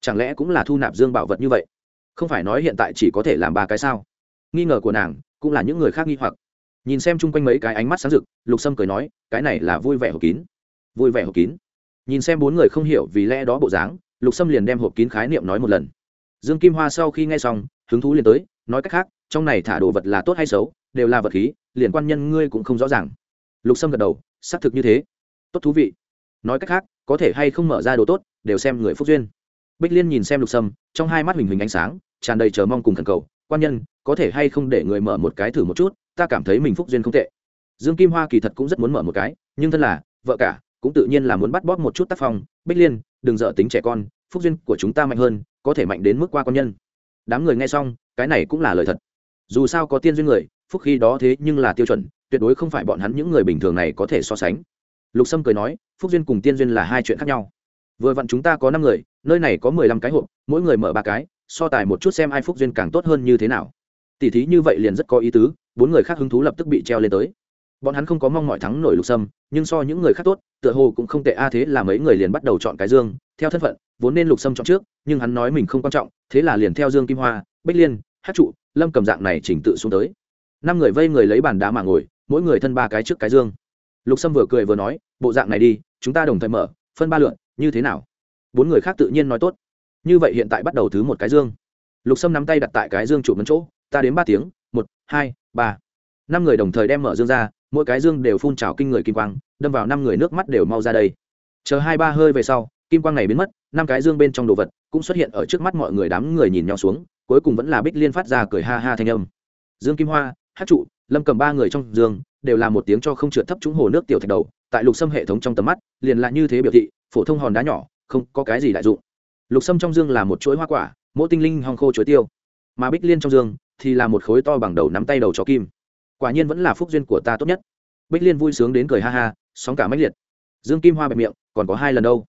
A: Chẳng lẽ cũng là thu nạp dương bảo vật như vậy? Không phải nói hiện tại chỉ có thể làm ba cái sao? Nghi ngờ của nàng, cũng là những người khác nghi hoặc. Nhìn xem chung quanh mấy cái ánh mắt sáng rực, lục sâm cười nói, cái này là vui vẻ hộp kín. Vui vẻ hộp kín? Nhìn xem bốn người không hiểu vì lẽ đó bộ dáng, lục sâm liền đem hộp kín khái niệm nói một lần. Dương kim hoa sau khi nghe xong, hứng thú liền tới, nói cách khác, trong này thả đồ vật là tốt hay xấu, đều là vật khí, liền quan nhân ngươi cũng không rõ ràng. Lục sâm gật đầu, xác thực như thế. Tốt thú vị nói cách khác, có thể hay không mở ra đồ tốt, đều xem người phúc duyên. Bích liên nhìn xem lục sâm, trong hai mắt huỳnh hình ánh sáng, tràn đầy chờ mong cùng thần cầu. Quan nhân, có thể hay không để người mở một cái thử một chút, ta cảm thấy mình phúc duyên không tệ. Dương kim hoa kỳ thật cũng rất muốn mở một cái, nhưng thân là vợ cả, cũng tự nhiên là muốn bắt bóp một chút tác phong. Bích liên, đừng dợ tính trẻ con, phúc duyên của chúng ta mạnh hơn, có thể mạnh đến mức qua con nhân. Đám người nghe xong, cái này cũng là lời thật. Dù sao có tiên duyên người, phúc khi đó thế nhưng là tiêu chuẩn, tuyệt đối không phải bọn hắn những người bình thường này có thể so sánh lục sâm cười nói, phúc duyên cùng tiên duyên là hai chuyện khác nhau. Vừa vặn chúng ta có năm người, nơi này có mười lăm cái hộp, mỗi người mở ba cái, so tài một chút xem ai phúc duyên càng tốt hơn như thế nào. Tỉ thí như vậy liền rất có ý tứ, bốn người khác hứng thú lập tức bị treo lên tới. Bọn hắn không có mong mọi thắng nổi lục sâm, nhưng so những người khác tốt, tựa hồ cũng không tệ a, thế là mấy người liền bắt đầu chọn cái dương, theo thân phận, vốn nên lục sâm chọn trước, nhưng hắn nói mình không quan trọng, thế là liền theo dương kim hoa, bích liên hát trụ, lâm cầm dạng này chỉnh tự xuống tới. Năm người vây người lấy bàn đá mà ngồi, mỗi người thân ba cái trước cái dương lục sâm vừa cười vừa nói, bộ dạng này đi, chúng ta đồng thời mở, phân ba lượn như thế nào? Bốn người khác tự nhiên nói tốt. Như vậy hiện tại bắt đầu thứ một cái dương. Lục sâm nắm tay đặt tại cái dương trụ mấn chỗ, ta đến ba tiếng, một, hai, ba. Năm người đồng thời đem mở dương ra, mỗi cái dương đều phun trào kinh người kim quang, đâm vào năm người nước mắt đều mau ra đây. Chờ hai, ba hơi về sau, kim quang này biến mất, năm cái dương bên trong đồ vật cũng xuất hiện ở trước mắt mọi người đám người nhìn nhau xuống, cuối cùng vẫn là bích liên phát ra cười ha ha thanh âm. Dương kim hoa hát trụ, lâm cầm ba người trong dương đều là một tiếng cho không trượt thấp trúng hồ nước tiểu thạch đầu, tại lục sâm hệ thống trong tầm mắt, liền là như thế biểu thị, phổ thông hòn đá nhỏ, không có cái gì đại dụng. Lục sâm trong dương là một chuỗi hoa quả, mỗi tinh linh hong khô chuối tiêu. Mà bích liên trong dương thì là một khối to bằng đầu nắm tay đầu chó kim. Quả nhiên vẫn là phúc duyên của ta tốt nhất. Bích liên vui sướng đến cười ha ha, sóng cả mách liệt. Dương kim hoa bẹp miệng, còn có hai lần đâu.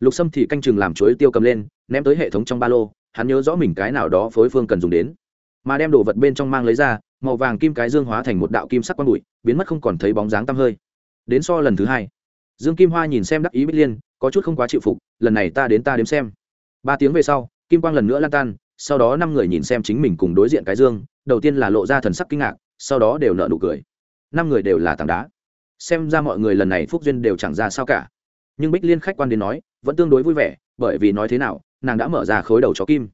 A: Lục sâm thì canh chừng làm chuối tiêu cầm lên, ném tới hệ thống trong ba lô, hắn nhớ rõ mình cái nào đó phối phương cần dùng đến. Mà đem đồ vật bên trong mang lấy ra màu vàng kim cái dương hóa thành một đạo kim sắc quang bụi, biến mất không còn thấy bóng dáng tăm hơi. Đến so lần thứ hai, dương kim hoa nhìn xem đắc ý bích liên, có chút không quá chịu phục, lần này ta đến ta đếm xem. Ba tiếng về sau, kim quang lần nữa lan tan, sau đó năm người nhìn xem chính mình cùng đối diện cái dương, đầu tiên là lộ ra thần sắc kinh ngạc, sau đó đều nợ nụ cười. Năm người đều là tảng đá. Xem ra mọi người lần này phúc duyên đều chẳng ra sao cả. Nhưng bích liên khách quan đến nói, vẫn tương đối vui vẻ, bởi vì nói thế nào, nàng đã mở ra khối đầu chó kim.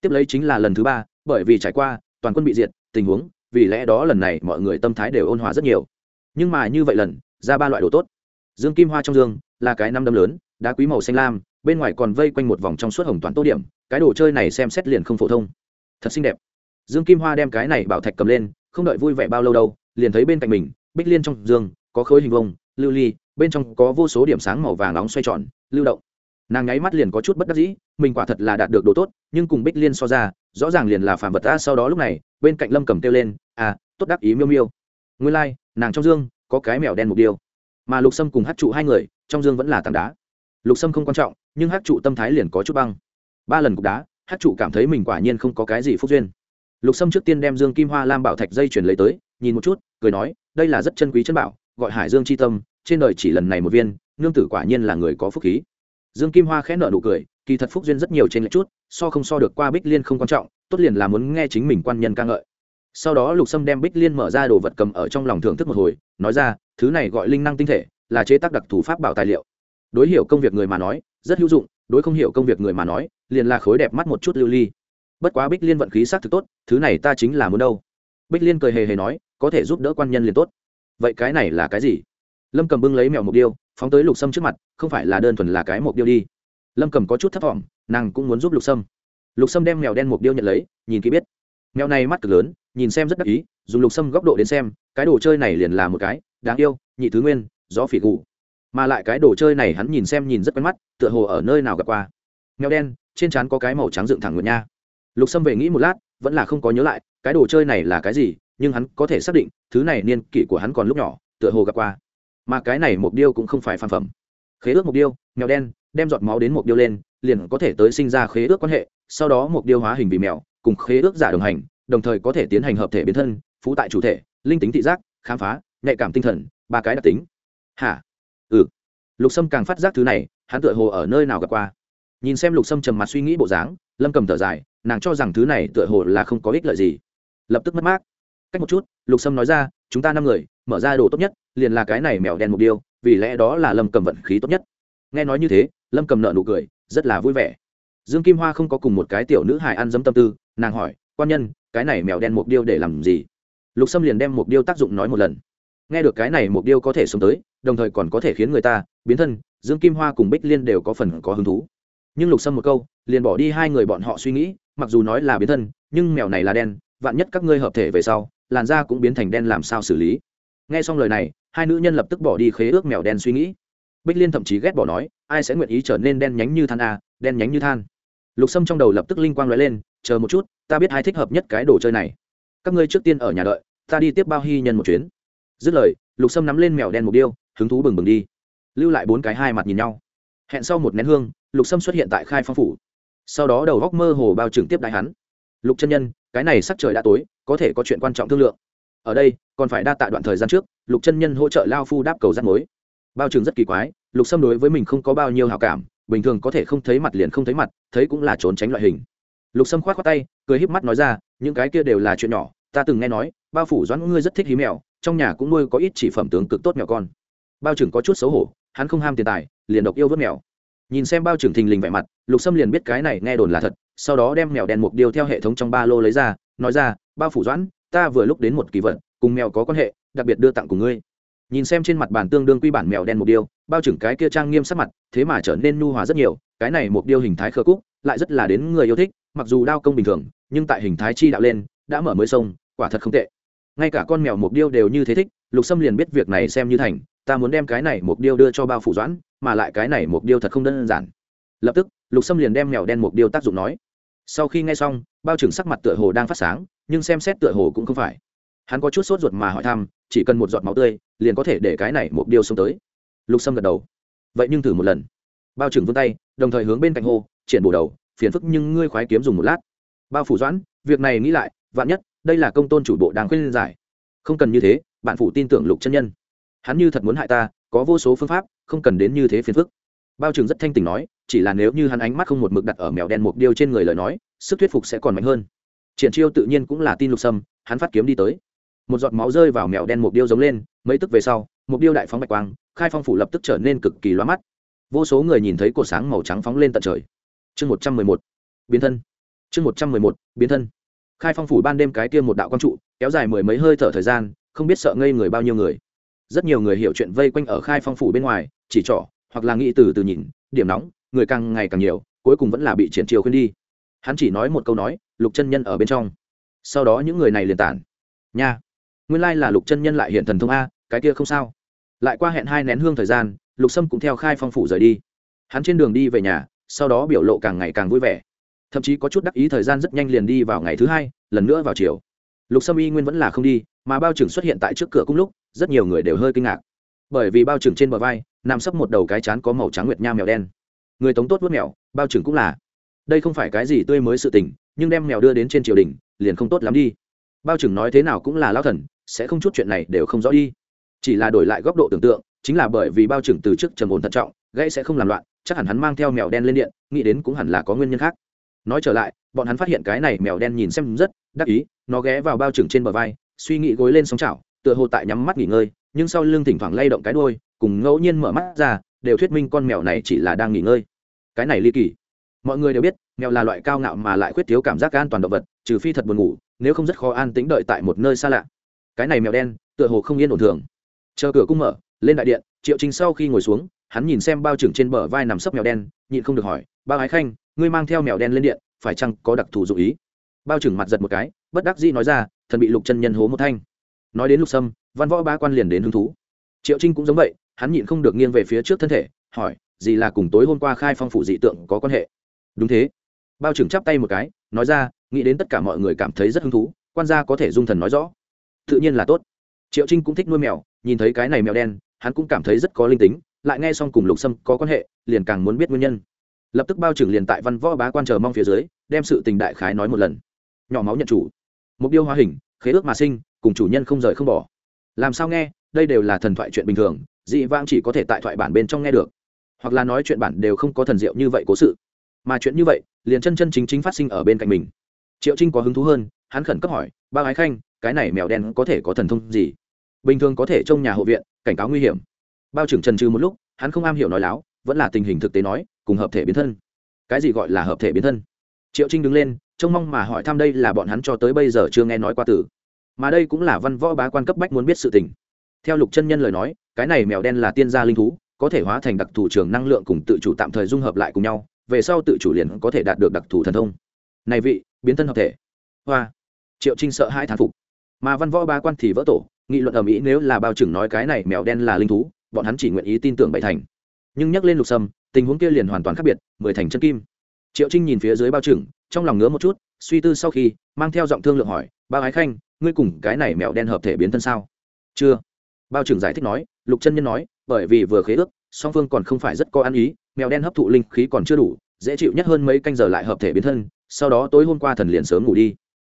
A: Tiếp lấy chính là lần thứ ba, bởi vì trải qua, toàn quân bị diệt, tình huống vì lẽ đó lần này mọi người tâm thái đều ôn hòa rất nhiều. Nhưng mà như vậy lần, ra ba loại đồ tốt. Dương kim hoa trong dương, là cái năm đâm lớn, đá quý màu xanh lam, bên ngoài còn vây quanh một vòng trong suốt hồng toàn tô điểm, cái đồ chơi này xem xét liền không phổ thông. Thật xinh đẹp. Dương kim hoa đem cái này bảo thạch cầm lên, không đợi vui vẻ bao lâu đâu, liền thấy bên cạnh mình, bích liên trong dương, có khối hình vông lưu ly, bên trong có vô số điểm sáng màu vàng nóng xoay tròn, lưu động nàng nháy mắt liền có chút bất đắc dĩ mình quả thật là đạt được đồ tốt nhưng cùng bích liên so ra rõ ràng liền là phản vật ta sau đó lúc này bên cạnh lâm cầm kêu lên à tốt đắc ý miêu miêu. Nguyên lai、like, nàng trong dương có cái mèo đen mục điêu mà lục sâm cùng hát trụ hai người trong dương vẫn là tảng đá. Lục sâm không quan trọng nhưng hát trụ tâm thái liền có chút băng. Ba lần cục đá hát trụ cảm thấy mình quả nhiên không có cái gì phúc duyên. Lục sâm trước tiên đem dương kim hoa lam bảo thạch dây chuyển lấy tới nhìn một chút cười nói đây là rất chân quý chân bảo gọi hải dương c h i tâm trên đời chỉ lần này một viên nương tử quả nhiên là người có phúc khí dương kim hoa khẽ nợ nụ cười, kỳ thật phúc duyên rất nhiều trên lệch chút, so không so được qua bích liên không quan trọng, tốt liền là muốn nghe chính mình quan nhân ca ngợi. Sau đó lục sâm đem bích liên mở ra đồ vật cầm ở trong lòng thưởng thức một hồi, nói ra, thứ này gọi linh năng tinh thể, là chế tác đặc thù pháp bảo tài liệu. Đối hiểu công việc người mà nói, rất hữu dụng, đối không hiểu công việc người mà nói, liền là khối đẹp mắt một chút lưu ly. Bất quá bích liên vận khí s á c thực tốt, thứ này ta chính là muốn đâu. Bích liên cười hề hề nói, có thể giúp đỡ quan nhân liền tốt. Vậy cái này là cái gì? Lâm cầm bưng lấy mèo mục điêu phóng tới lục sâm trước mặt, không phải là đơn thuần là cái mục điêu đi. Lâm cầm có chút thất vọng nàng cũng muốn giúp lục sâm. Lục sâm đem mèo đen mục điêu nhận lấy, nhìn kỹ biết. Mèo này mắt cực lớn, nhìn xem rất đắc ý, dùng lục sâm góc độ đến xem, cái đồ chơi này liền là một cái, đáng yêu, nhị thứ nguyên, gió phỉ gù. Mà lại cái đồ chơi này hắn nhìn xem nhìn rất quen mắt, tựa hồ ở nơi nào gặp qua. Mèo đen, trên trán có cái màu trắng dựng thẳng ngược nha. Lục sâm về nghĩ một lát, vẫn là không có nhớ lại, cái đồ chơi này là cái gì, nhưng hắn có thể xác định, thứ này niên kỷ của hắn còn lúc nhỏ, tựa hồ gặp qua mà cái này mục điêu cũng không phải phan phẩm. Khế ước mục điêu, mèo đen, đem giọt máu đến mục điêu lên, liền có thể tới sinh ra khế ước quan hệ, sau đó mục điêu hóa hình vì mèo, cùng khế ước giả đồng hành, đồng thời có thể tiến hành hợp thể biến thân, phú tại chủ thể, linh tính thị giác, khám phá, nhạy cảm tinh thần, ba cái đặc tính. Hả? Ừ. Lục sâm càng phát giác thứ này, hắn tựa hồ ở nơi nào gặp qua. Nhìn xem lục sâm trầm mặt suy nghĩ bộ dáng, lâm cầm thở dài, nàng cho rằng thứ này tựa hồ là không có ích lợi gì. Lập tức mất mát. Cách một chút, lục sâm nói ra, chúng ta năm người, mở ra đồ tốt nhất liền là cái này mèo đen mục điêu, vì lẽ đó là lâm cầm vận khí tốt nhất. Nghe nói như thế, lâm cầm nợ nụ cười, rất là vui vẻ. Dương kim hoa không có cùng một cái tiểu nữ hài ăn dấm tâm tư, nàng hỏi, quan nhân, cái này mèo đen mục điêu để làm gì? Lục sâm liền đem mục điêu tác dụng nói một lần. Nghe được cái này mục điêu có thể sống tới, đồng thời còn có thể khiến người ta, biến thân, dương kim hoa cùng bích liên đều có phần có hứng thú. Nhưng lục sâm một câu, liền bỏ đi hai người bọn họ suy nghĩ, mặc dù nói là biến thân, nhưng mèo này là đen, vạn nhất các ngươi hợp thể về sau, làn da cũng biến thành đen làm sao xử lý? Nghe xong lời này hai nữ nhân lập tức bỏ đi khế ước mèo đen suy nghĩ. Bích liên thậm chí ghét bỏ nói, ai sẽ nguyện ý trở nên đen nhánh như than a đen nhánh như than? Lục sâm trong đầu lập tức linh quang l lên, chờ một chút, ta biết ai thích hợp nhất cái đồ chơi này. Các ngươi trước tiên ở nhà đợi, ta đi tiếp bao hy nhân một chuyến. Dứt lời, lục sâm nắm lên mèo đen mục điêu, hứng thú bừng bừng đi. Lưu lại bốn cái hai mặt nhìn nhau. Hẹn sau một nén hương, lục sâm xuất hiện tại khai phong phủ. Sau đó đầu góc mơ hồ bao trừng tiếp đại hắn. Lục chân nhân, cái này sắc trời đã tối, có thể có chuyện quan trọng thương lượng ở đây, còn phải đa tạ đoạn thời gian trước, lục chân nhân hỗ trợ lao phu đáp cầu rắt mối. Bao trường rất kỳ quái, lục sâm đối với mình không có bao nhiêu hào cảm, bình thường có thể không thấy mặt liền không thấy mặt, thấy cũng là trốn tránh loại hình. Lục sâm khoát khoát tay, cười híp mắt nói ra, những cái kia đều là chuyện nhỏ, ta từng nghe nói, bao phủ doãn ngươi rất thích hí mèo, trong nhà cũng nuôi có ít chỉ phẩm tướng cực tốt mèo con. Bao trưởng có chút xấu hổ, hắn không ham tiền tài, liền độc yêu vớt mèo. Nhìn xem bao trưởng thình lình vẻ mặt, lục sâm liền biết cái này nghe đồn là thật, sau đó đem mèo đen mục điêu theo hệ thống trong ba lô lấy ra, nói ra, bao phủ doãn ta vừa lúc đến một kỳ vật, cùng mèo có quan hệ, đặc biệt đưa tặng cùng ngươi. Nhìn xem trên mặt bàn tương đương quy bản mèo đen mục điêu bao trưởng cái kia trang nghiêm sắc mặt, thế mà trở nên nhu hòa rất nhiều, cái này mục điêu hình thái khơ cúc, lại rất là đến người yêu thích, mặc dù đao công bình thường, nhưng tại hình thái chi đạo lên, đã mở mới sông, quả thật không tệ. Ngay cả con mèo mục điêu đều như thế thích, lục sâm liền biết việc này xem như thành, ta muốn đem cái này mục điêu đưa cho bao phủ doãn, mà lại cái này mục điêu thật không đơn giản. Lập tức, lục sâm liền đem mèo đen mục điêu tác dụng nói. Sau khi nghe xong, bao trưởng sắc mặt tựa hồ đang phát sáng nhưng xem xét tựa hồ cũng không phải. Hắn có chút sốt ruột mà hỏi thăm, chỉ cần một giọt máu tươi, liền có thể để cái này một điêu xuống tới. Lục sâm gật đầu. Vậy nhưng thử một lần. Bao trưởng vươn tay, đồng thời hướng bên cạnh hồ triển bổ đầu, phiền phức nhưng ngươi khoái kiếm dùng một lát. Bao phủ doãn, việc này nghĩ lại, vạn nhất, đây là công tôn chủ bộ đang khuyên giải. Không cần như thế, bạn phủ tin tưởng lục chân nhân. Hắn như thật muốn hại ta, có vô số phương pháp, không cần đến như thế phiền phức. Bao trừng rất thanh tình nói, chỉ là nếu như hắn ánh mắt không một mực đặt ở mèo đen mục điêu trên người lời nói, sức thuyết phục sẽ còn mạnh hơn triển chiêu tự nhiên cũng là tin lục sâm, hắn phát kiếm đi tới. Một giọt máu rơi vào mèo đen mục điêu giống lên, mấy tức về sau, mục điêu đại phóng bạch quang, khai phong phủ lập tức trở nên cực kỳ loa mắt. Vô số người nhìn thấy cột sáng màu trắng phóng lên tận trời. Chương một trăm mười một, biến thân. Chương một trăm mười một, biến thân. Khai phong phủ ban đêm cái kia một đạo quang trụ, kéo dài mười mấy hơi thở thời gian, không biết sợ ngây người bao nhiêu người. Rất nhiều người hiểu chuyện vây quanh ở khai phong phủ bên ngoài, chỉ trỏ, hoặc là nghĩ từ từ nhìn, điểm nóng, người càng ngày càng nhiều, cuối cùng vẫn là bị triển chiều khuyên đi. Hắn chỉ nói một câu nói lục chân nhân ở bên trong. Sau đó những người này liền tản. Nha, nguyên lai là lục chân nhân lại hiện thần thông a, cái kia không sao. Lại qua hẹn hai nén hương thời gian, lục sâm cũng theo khai phong phủ rời đi. Hắn trên đường đi về nhà, sau đó biểu lộ càng ngày càng vui vẻ. Thậm chí có chút đắc ý thời gian rất nhanh liền đi vào ngày thứ hai, lần nữa vào chiều. Lục sâm y nguyên vẫn là không đi, mà bao trưởng xuất hiện tại trước cửa cùng lúc, rất nhiều người đều hơi kinh ngạc. Bởi vì bao trưởng trên bờ vai, nằm sấp một đầu cái chán có màu trắng nguyệt nha mèo đen. Người tống tốt vớt mèo, bao trưởng cũng là. Đây không phải cái gì tươi mới sự tình nhưng đem mèo đưa đến trên triều đình, liền không tốt lắm đi. Bao trưởng nói thế nào cũng là lao thần, sẽ không chút chuyện này đều không rõ đi. Chỉ là đổi lại góc độ tưởng tượng, chính là bởi vì bao trưởng từ trước trầm ổn thận trọng, gãy sẽ không làm loạn, chắc hẳn hắn mang theo mèo đen lên điện, nghĩ đến cũng hẳn là có nguyên nhân khác. Nói trở lại, bọn hắn phát hiện cái này mèo đen nhìn xem rất đắc ý, nó ghé vào bao trưởng trên bờ vai, suy nghĩ gối lên sóng chảo, tựa hồ tại nhắm mắt nghỉ ngơi, nhưng sau lưng thỉnh thoảng lay động cái đôi cùng ngẫu nhiên mở mắt ra, đều thuyết minh con mèo này chỉ là đang nghỉ ngơi. Cái này ly kỳ. Mọi người đều biết mèo là loại cao ngạo mà lại khuyết thiếu cảm giác an toàn động vật, trừ phi thật buồn ngủ, nếu không rất khó an tĩnh đợi tại một nơi xa lạ. Cái này mèo đen, tựa hồ không yên ổn thường. Chờ cửa cung mở, lên đại điện, triệu trình sau khi ngồi xuống, hắn nhìn xem bao trưởng trên bờ vai nằm sấp mèo đen, nhịn không được hỏi bao ái khanh, ngươi mang theo mèo đen lên điện, phải chăng có đặc thù dụ ý? Bao trưởng mặt giật một cái, bất đắc dĩ nói ra, thần bị lục chân nhân hố một thanh. Nói đến lục sâm, văn võ ba quan liền đến hứng thú. Triệu trinh cũng giống vậy, hắn nhịn không được nghiêng về phía trước thân thể, hỏi gì là cùng tối hôm qua khai phong phủ dị tượng có quan hệ? Đúng thế bao trưởng chắp tay một cái, nói ra, nghĩ đến tất cả mọi người cảm thấy rất hứng thú, quan gia có thể dung thần nói rõ. Tự nhiên là tốt. Triệu trinh cũng thích nuôi mèo, nhìn thấy cái này mèo đen, hắn cũng cảm thấy rất có linh tính, lại nghe xong cùng lục sâm có quan hệ, liền càng muốn biết nguyên nhân. Lập tức bao trưởng liền tại văn võ bá quan chờ mong phía dưới, đem sự tình đại khái nói một lần. Nhỏ máu nhận chủ. Mục tiêu hóa hình, khế ước mà sinh, cùng chủ nhân không rời không bỏ. Làm sao nghe, đây đều là thần thoại chuyện bình thường, dị vãng chỉ có thể tại thoại bản bên trong nghe được. Hoặc là nói chuyện bản đều không có thần diệu như vậy cố sự mà chuyện như vậy, liền chân chân chính chính phát sinh ở bên cạnh mình. Triệu trinh có hứng thú hơn, hắn khẩn cấp hỏi, ba ái khanh, cái này mèo đen có thể có thần thông gì? Bình thường có thể trong nhà hộ viện, cảnh cáo nguy hiểm. Bao trưởng trần trừ một lúc, hắn không am hiểu nói láo, vẫn là tình hình thực tế nói, cùng hợp thể biến thân. Cái gì gọi là hợp thể biến thân? Triệu trinh đứng lên, trông mong mà hỏi thăm đây là bọn hắn cho tới bây giờ chưa nghe nói qua tử mà đây cũng là văn võ bá quan cấp bách muốn biết sự tình. Theo lục chân nhân lời nói, cái này mèo đen là tiên gia linh thú, có thể hóa thành đặc thù trường năng lượng cùng tự chủ tạm thời dung hợp lại cùng nhau về sau tự chủ liền có thể đạt được đặc thù thần thông. Này vị, biến thân hợp thể. Hoa. Triệu trinh sợ hai thán phục. Mà văn võ ba quan thì vỡ tổ, nghị luận ở mỹ nếu là bao trưởng nói cái này mèo đen là linh thú, bọn hắn chỉ nguyện ý tin tưởng bảy thành. Nhưng nhắc lên lục sâm, tình huống kia liền hoàn toàn khác biệt, mười thành chân kim. Triệu trinh nhìn phía dưới bao trưởng, trong lòng ngứa một chút, suy tư sau khi, mang theo giọng thương lượng hỏi bao ái khanh, ngươi cùng cái này mèo đen hợp thể biến thân sao? Chưa. Bao trưởng giải thích nói, lục chân nhân nói, bởi vì vừa khế ước, song phương còn không phải rất có ăn ý mèo đen hấp thụ linh khí còn chưa đủ, dễ chịu nhất hơn mấy canh giờ lại hợp thể biến thân, sau đó tối hôm qua thần liền sớm ngủ đi.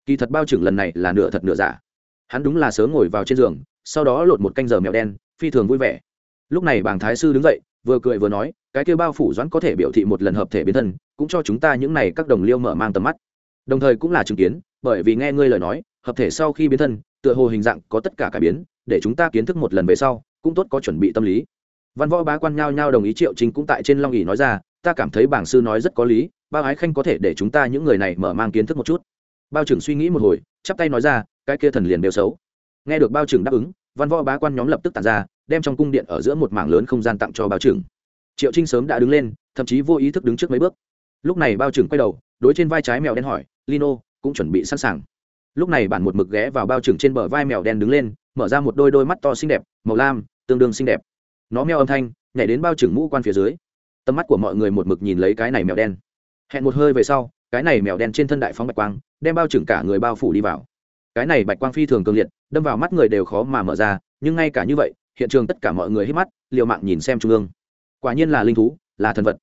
A: Kỳ thật bao trưởng lần này là nửa thật nửa giả. Hắn đúng là sớm ngồi vào trên giường, sau đó lột một canh giờ mèo đen, phi thường vui vẻ. Lúc này bàng thái sư đứng dậy, vừa cười vừa nói, cái kêu bao phủ doãn có thể biểu thị một lần hợp thể biến thân, cũng cho chúng ta những này các đồng liêu mở mang tầm mắt. Đồng thời cũng là chứng kiến, bởi vì nghe ngươi lời nói, hợp thể sau khi biến thân, tựa hồ hình dạng có tất cả cải biến, để chúng ta kiến thức một lần về sau, cũng tốt có chuẩn bị tâm lý văn võ bá quan nhao nhao đồng ý triệu trinh cũng tại trên long ỉ nói ra, ta cảm thấy bảng sư nói rất có lý, bao ái khanh có thể để chúng ta những người này mở mang kiến thức một chút. Bao trưởng suy nghĩ một hồi, chắp tay nói ra, cái kia thần liền đều xấu. Nghe được bao trưởng đáp ứng, văn võ bá quan nhóm lập tức tàn ra, đem trong cung điện ở giữa một mảng lớn không gian tặng cho bao trưởng. Triệu trinh sớm đã đứng lên, thậm chí vô ý thức đứng trước mấy bước. Lúc này bao trưởng quay đầu, đối trên vai trái mèo đen hỏi, lino, cũng chuẩn bị sẵn sàng. Lúc này bản một mực ghé vào bao trưởng trên bờ vai mèo đen đứng lên, mở ra một đôi đôi mắt to xinh đẹp, màu lam, tương đương xinh đẹp nó meo âm thanh, nhảy đến bao trưởng mũ quan phía dưới. Tầm mắt của mọi người một mực nhìn lấy cái này mèo đen. Hẹn một hơi về sau, cái này mèo đen trên thân đại phóng bạch quang, đem bao trưởng cả người bao phủ đi vào. Cái này bạch quang phi thường cường liệt, đâm vào mắt người đều khó mà mở ra, nhưng ngay cả như vậy, hiện trường tất cả mọi người hít mắt, liều mạng nhìn xem trung ương. Quả nhiên là linh thú, là thần vật.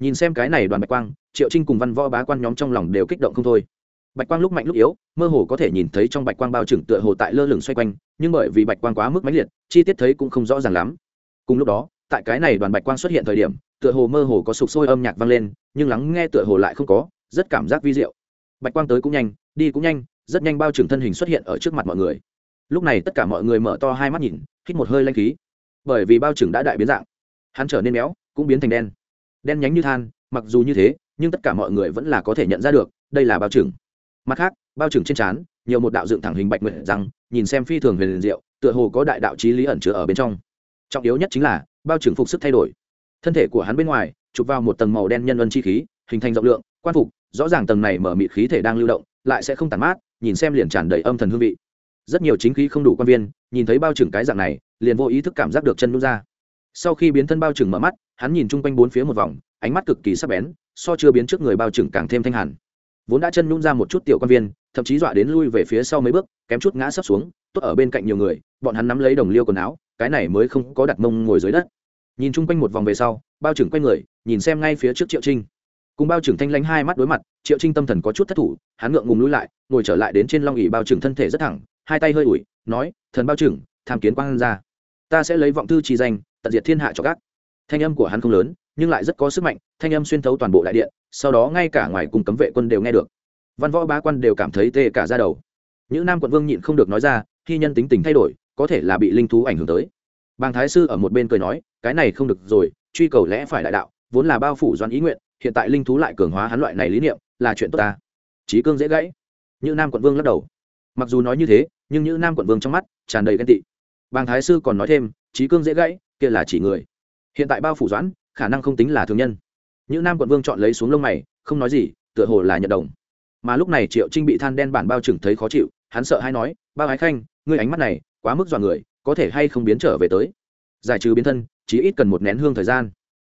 A: Nhìn xem cái này đoàn bạch quang, triệu trinh cùng văn võ bá quan nhóm trong lòng đều kích động không thôi. Bạch quang lúc mạnh lúc yếu, mơ hồ có thể nhìn thấy trong bạch quang bao trừng tựa hồ tại lơ lửng xoay quanh, nhưng bởi vì bạch quang quá mức mãnh liệt, chi tiết thấy cũng không rõ ràng lắm cùng lúc đó, tại cái này đoàn bạch quang xuất hiện thời điểm, tựa hồ mơ hồ có sụp sôi âm nhạc vang lên, nhưng lắng nghe tựa hồ lại không có, rất cảm giác vi diệu. Bạch quang tới cũng nhanh, đi cũng nhanh, rất nhanh bao trừng thân hình xuất hiện ở trước mặt mọi người. Lúc này tất cả mọi người mở to hai mắt nhìn, hít một hơi lanh khí. Bởi vì bao trừng đã đại biến dạng, hắn trở nên méo, cũng biến thành đen. Đen nhánh như than, mặc dù như thế, nhưng tất cả mọi người vẫn là có thể nhận ra được, đây là bao trừng mặt khác, bao trừng trên trán, nhiều một đạo dựng thẳng hình bạch nguyện rằng, nhìn xem phi thường huyền diệu, tựa hồ có đại đạo trí lý ẩn chứa ở bên trong trọng yếu nhất chính là, bao trừng phục sức thay đổi. Thân thể của hắn bên ngoài, chụp vào một tầng màu đen nhân vân chi khí, hình thành rộng lượng, quan phục, rõ ràng tầng này mở mịt khí thể đang lưu động, lại sẽ không tàn mát, nhìn xem liền tràn đầy âm thần hương vị. Rất nhiều chính khí không đủ quan viên, nhìn thấy bao trừng cái dạng này, liền vô ý thức cảm giác được chân nút ra. Sau khi biến thân bao trừng mở mắt, hắn nhìn chung quanh bốn phía một vòng, ánh mắt cực kỳ sắc bén, so chưa biến trước người bao trừng càng thêm thanh hẳn. Vốn đã chân nhún ra một chút tiểu quan viên, thậm chí dọa đến lui về phía sau mấy bước, kém chút ngã sấp xuống, tốt ở bên cạnh nhiều người, bọn hắn nắm lấy đồng liêu quần áo cái này mới không có đặt mông ngồi dưới đất. Nhìn chung quanh một vòng về sau, bao trưởng quay người, nhìn xem ngay phía trước triệu trinh. Cùng bao trưởng thanh lánh hai mắt đối mặt, triệu trinh tâm thần có chút thất thủ, hắn ngượng ngùng lui lại, ngồi trở lại đến trên long ỉ bao trưởng thân thể rất thẳng, hai tay hơi ủi, nói, thần bao trưởng, tham kiến quang ra ta sẽ lấy vọng thư chi danh, tận diệt thiên hạ cho các. Thanh âm của hắn không lớn, nhưng lại rất có sức mạnh, thanh âm xuyên thấu toàn bộ đại điện, sau đó ngay cả ngoài cùng cấm vệ quân đều nghe được. Văn võ bá quan đều cảm thấy tê cả ra đầu. Những nam quận vương nhịn không được nói ra khi nhân tính tình thay đổi có thể là bị linh thú ảnh hưởng tới. Bàng thái sư ở một bên cười nói, cái này không được rồi, truy cầu lẽ phải đại đạo, vốn là bao phủ doan ý nguyện, hiện tại linh thú lại cường hóa hắn loại này lý niệm, là chuyện tốt ta. Trí cương dễ gãy. Như nam quận vương lắc đầu. Mặc dù nói như thế, nhưng như nam quận vương trong mắt tràn đầy ghen tị. Bàng thái sư còn nói thêm trí cương dễ gãy, kia là chỉ người. Hiện tại bao phủ doãn, khả năng không tính là thương nhân. Những nam quận vương chọn lấy xuống lông mày, không nói gì, tựa hồ là nhận đồng. Mà lúc này triệu trinh bị than đen bản bao trừng thấy khó chịu, hắn sợ hay nói, bao ái khanh, ngươi ánh mắt này quá mức dọa người, có thể hay không biến trở về tới. Giải trừ biến thân chỉ ít cần một nén hương thời gian.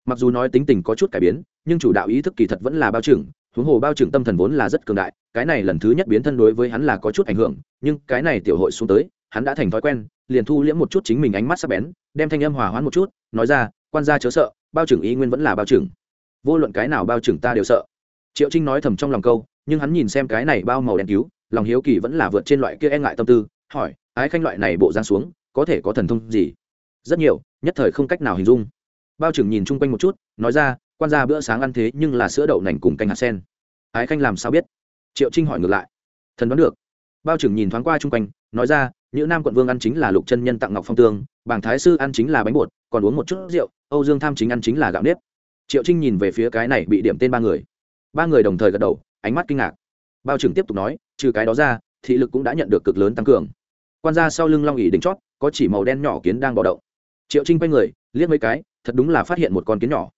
A: Mặc dù nói tính tình có chút cải biến, nhưng chủ đạo ý thức kỳ thật vẫn là bao trừng, huống hồ bao trừng tâm thần vốn là rất cường đại, cái này lần thứ nhất biến thân đối với hắn là có chút ảnh hưởng, nhưng cái này tiểu hội xuống tới, hắn đã thành thói quen, liền thu liễm một chút chính mình ánh mắt sắc bén, đem thanh âm hòa hoãn một chút, nói ra, quan gia chớ sợ, bao trưởng ý nguyên vẫn là bao trưởng vô luận cái nào bao trưởng ta đều sợ. Triệu trinh nói thầm trong lòng câu, nhưng hắn nhìn xem cái này bao màu đen cứu, lòng hiếu kỳ vẫn là vượt trên loại kia e ngại tâm tư, hỏi ái khanh loại này bộ dáng xuống, có thể có thần thông gì? Rất nhiều, nhất thời không cách nào hình dung. Bao trưởng nhìn chung quanh một chút, nói ra, quan gia bữa sáng ăn thế nhưng là sữa đậu nành cùng canh hạt sen. Ái khanh làm sao biết? Triệu trinh hỏi ngược lại. Thần đoán được. Bao trưởng nhìn thoáng qua chung quanh, nói ra nữ nam quận vương ăn chính là lục chân nhân tặng ngọc phong tương, bảng thái sư ăn chính là bánh bột, còn uống một chút rượu, âu dương tham chính ăn chính là gạo nếp. Triệu trinh nhìn về phía cái này bị điểm tên ba người. Ba người đồng thời gật đầu, ánh mắt kinh ngạc. Bao trưởng tiếp tục nói, trừ cái đó ra, thị lực cũng đã nhận được cực lớn tăng cường quan gia sau lưng long ỉ đỉnh chót, có chỉ màu đen nhỏ kiến đang bò động triệu trinh quay người, liếc mấy cái, thật đúng là phát hiện một con kiến nhỏ.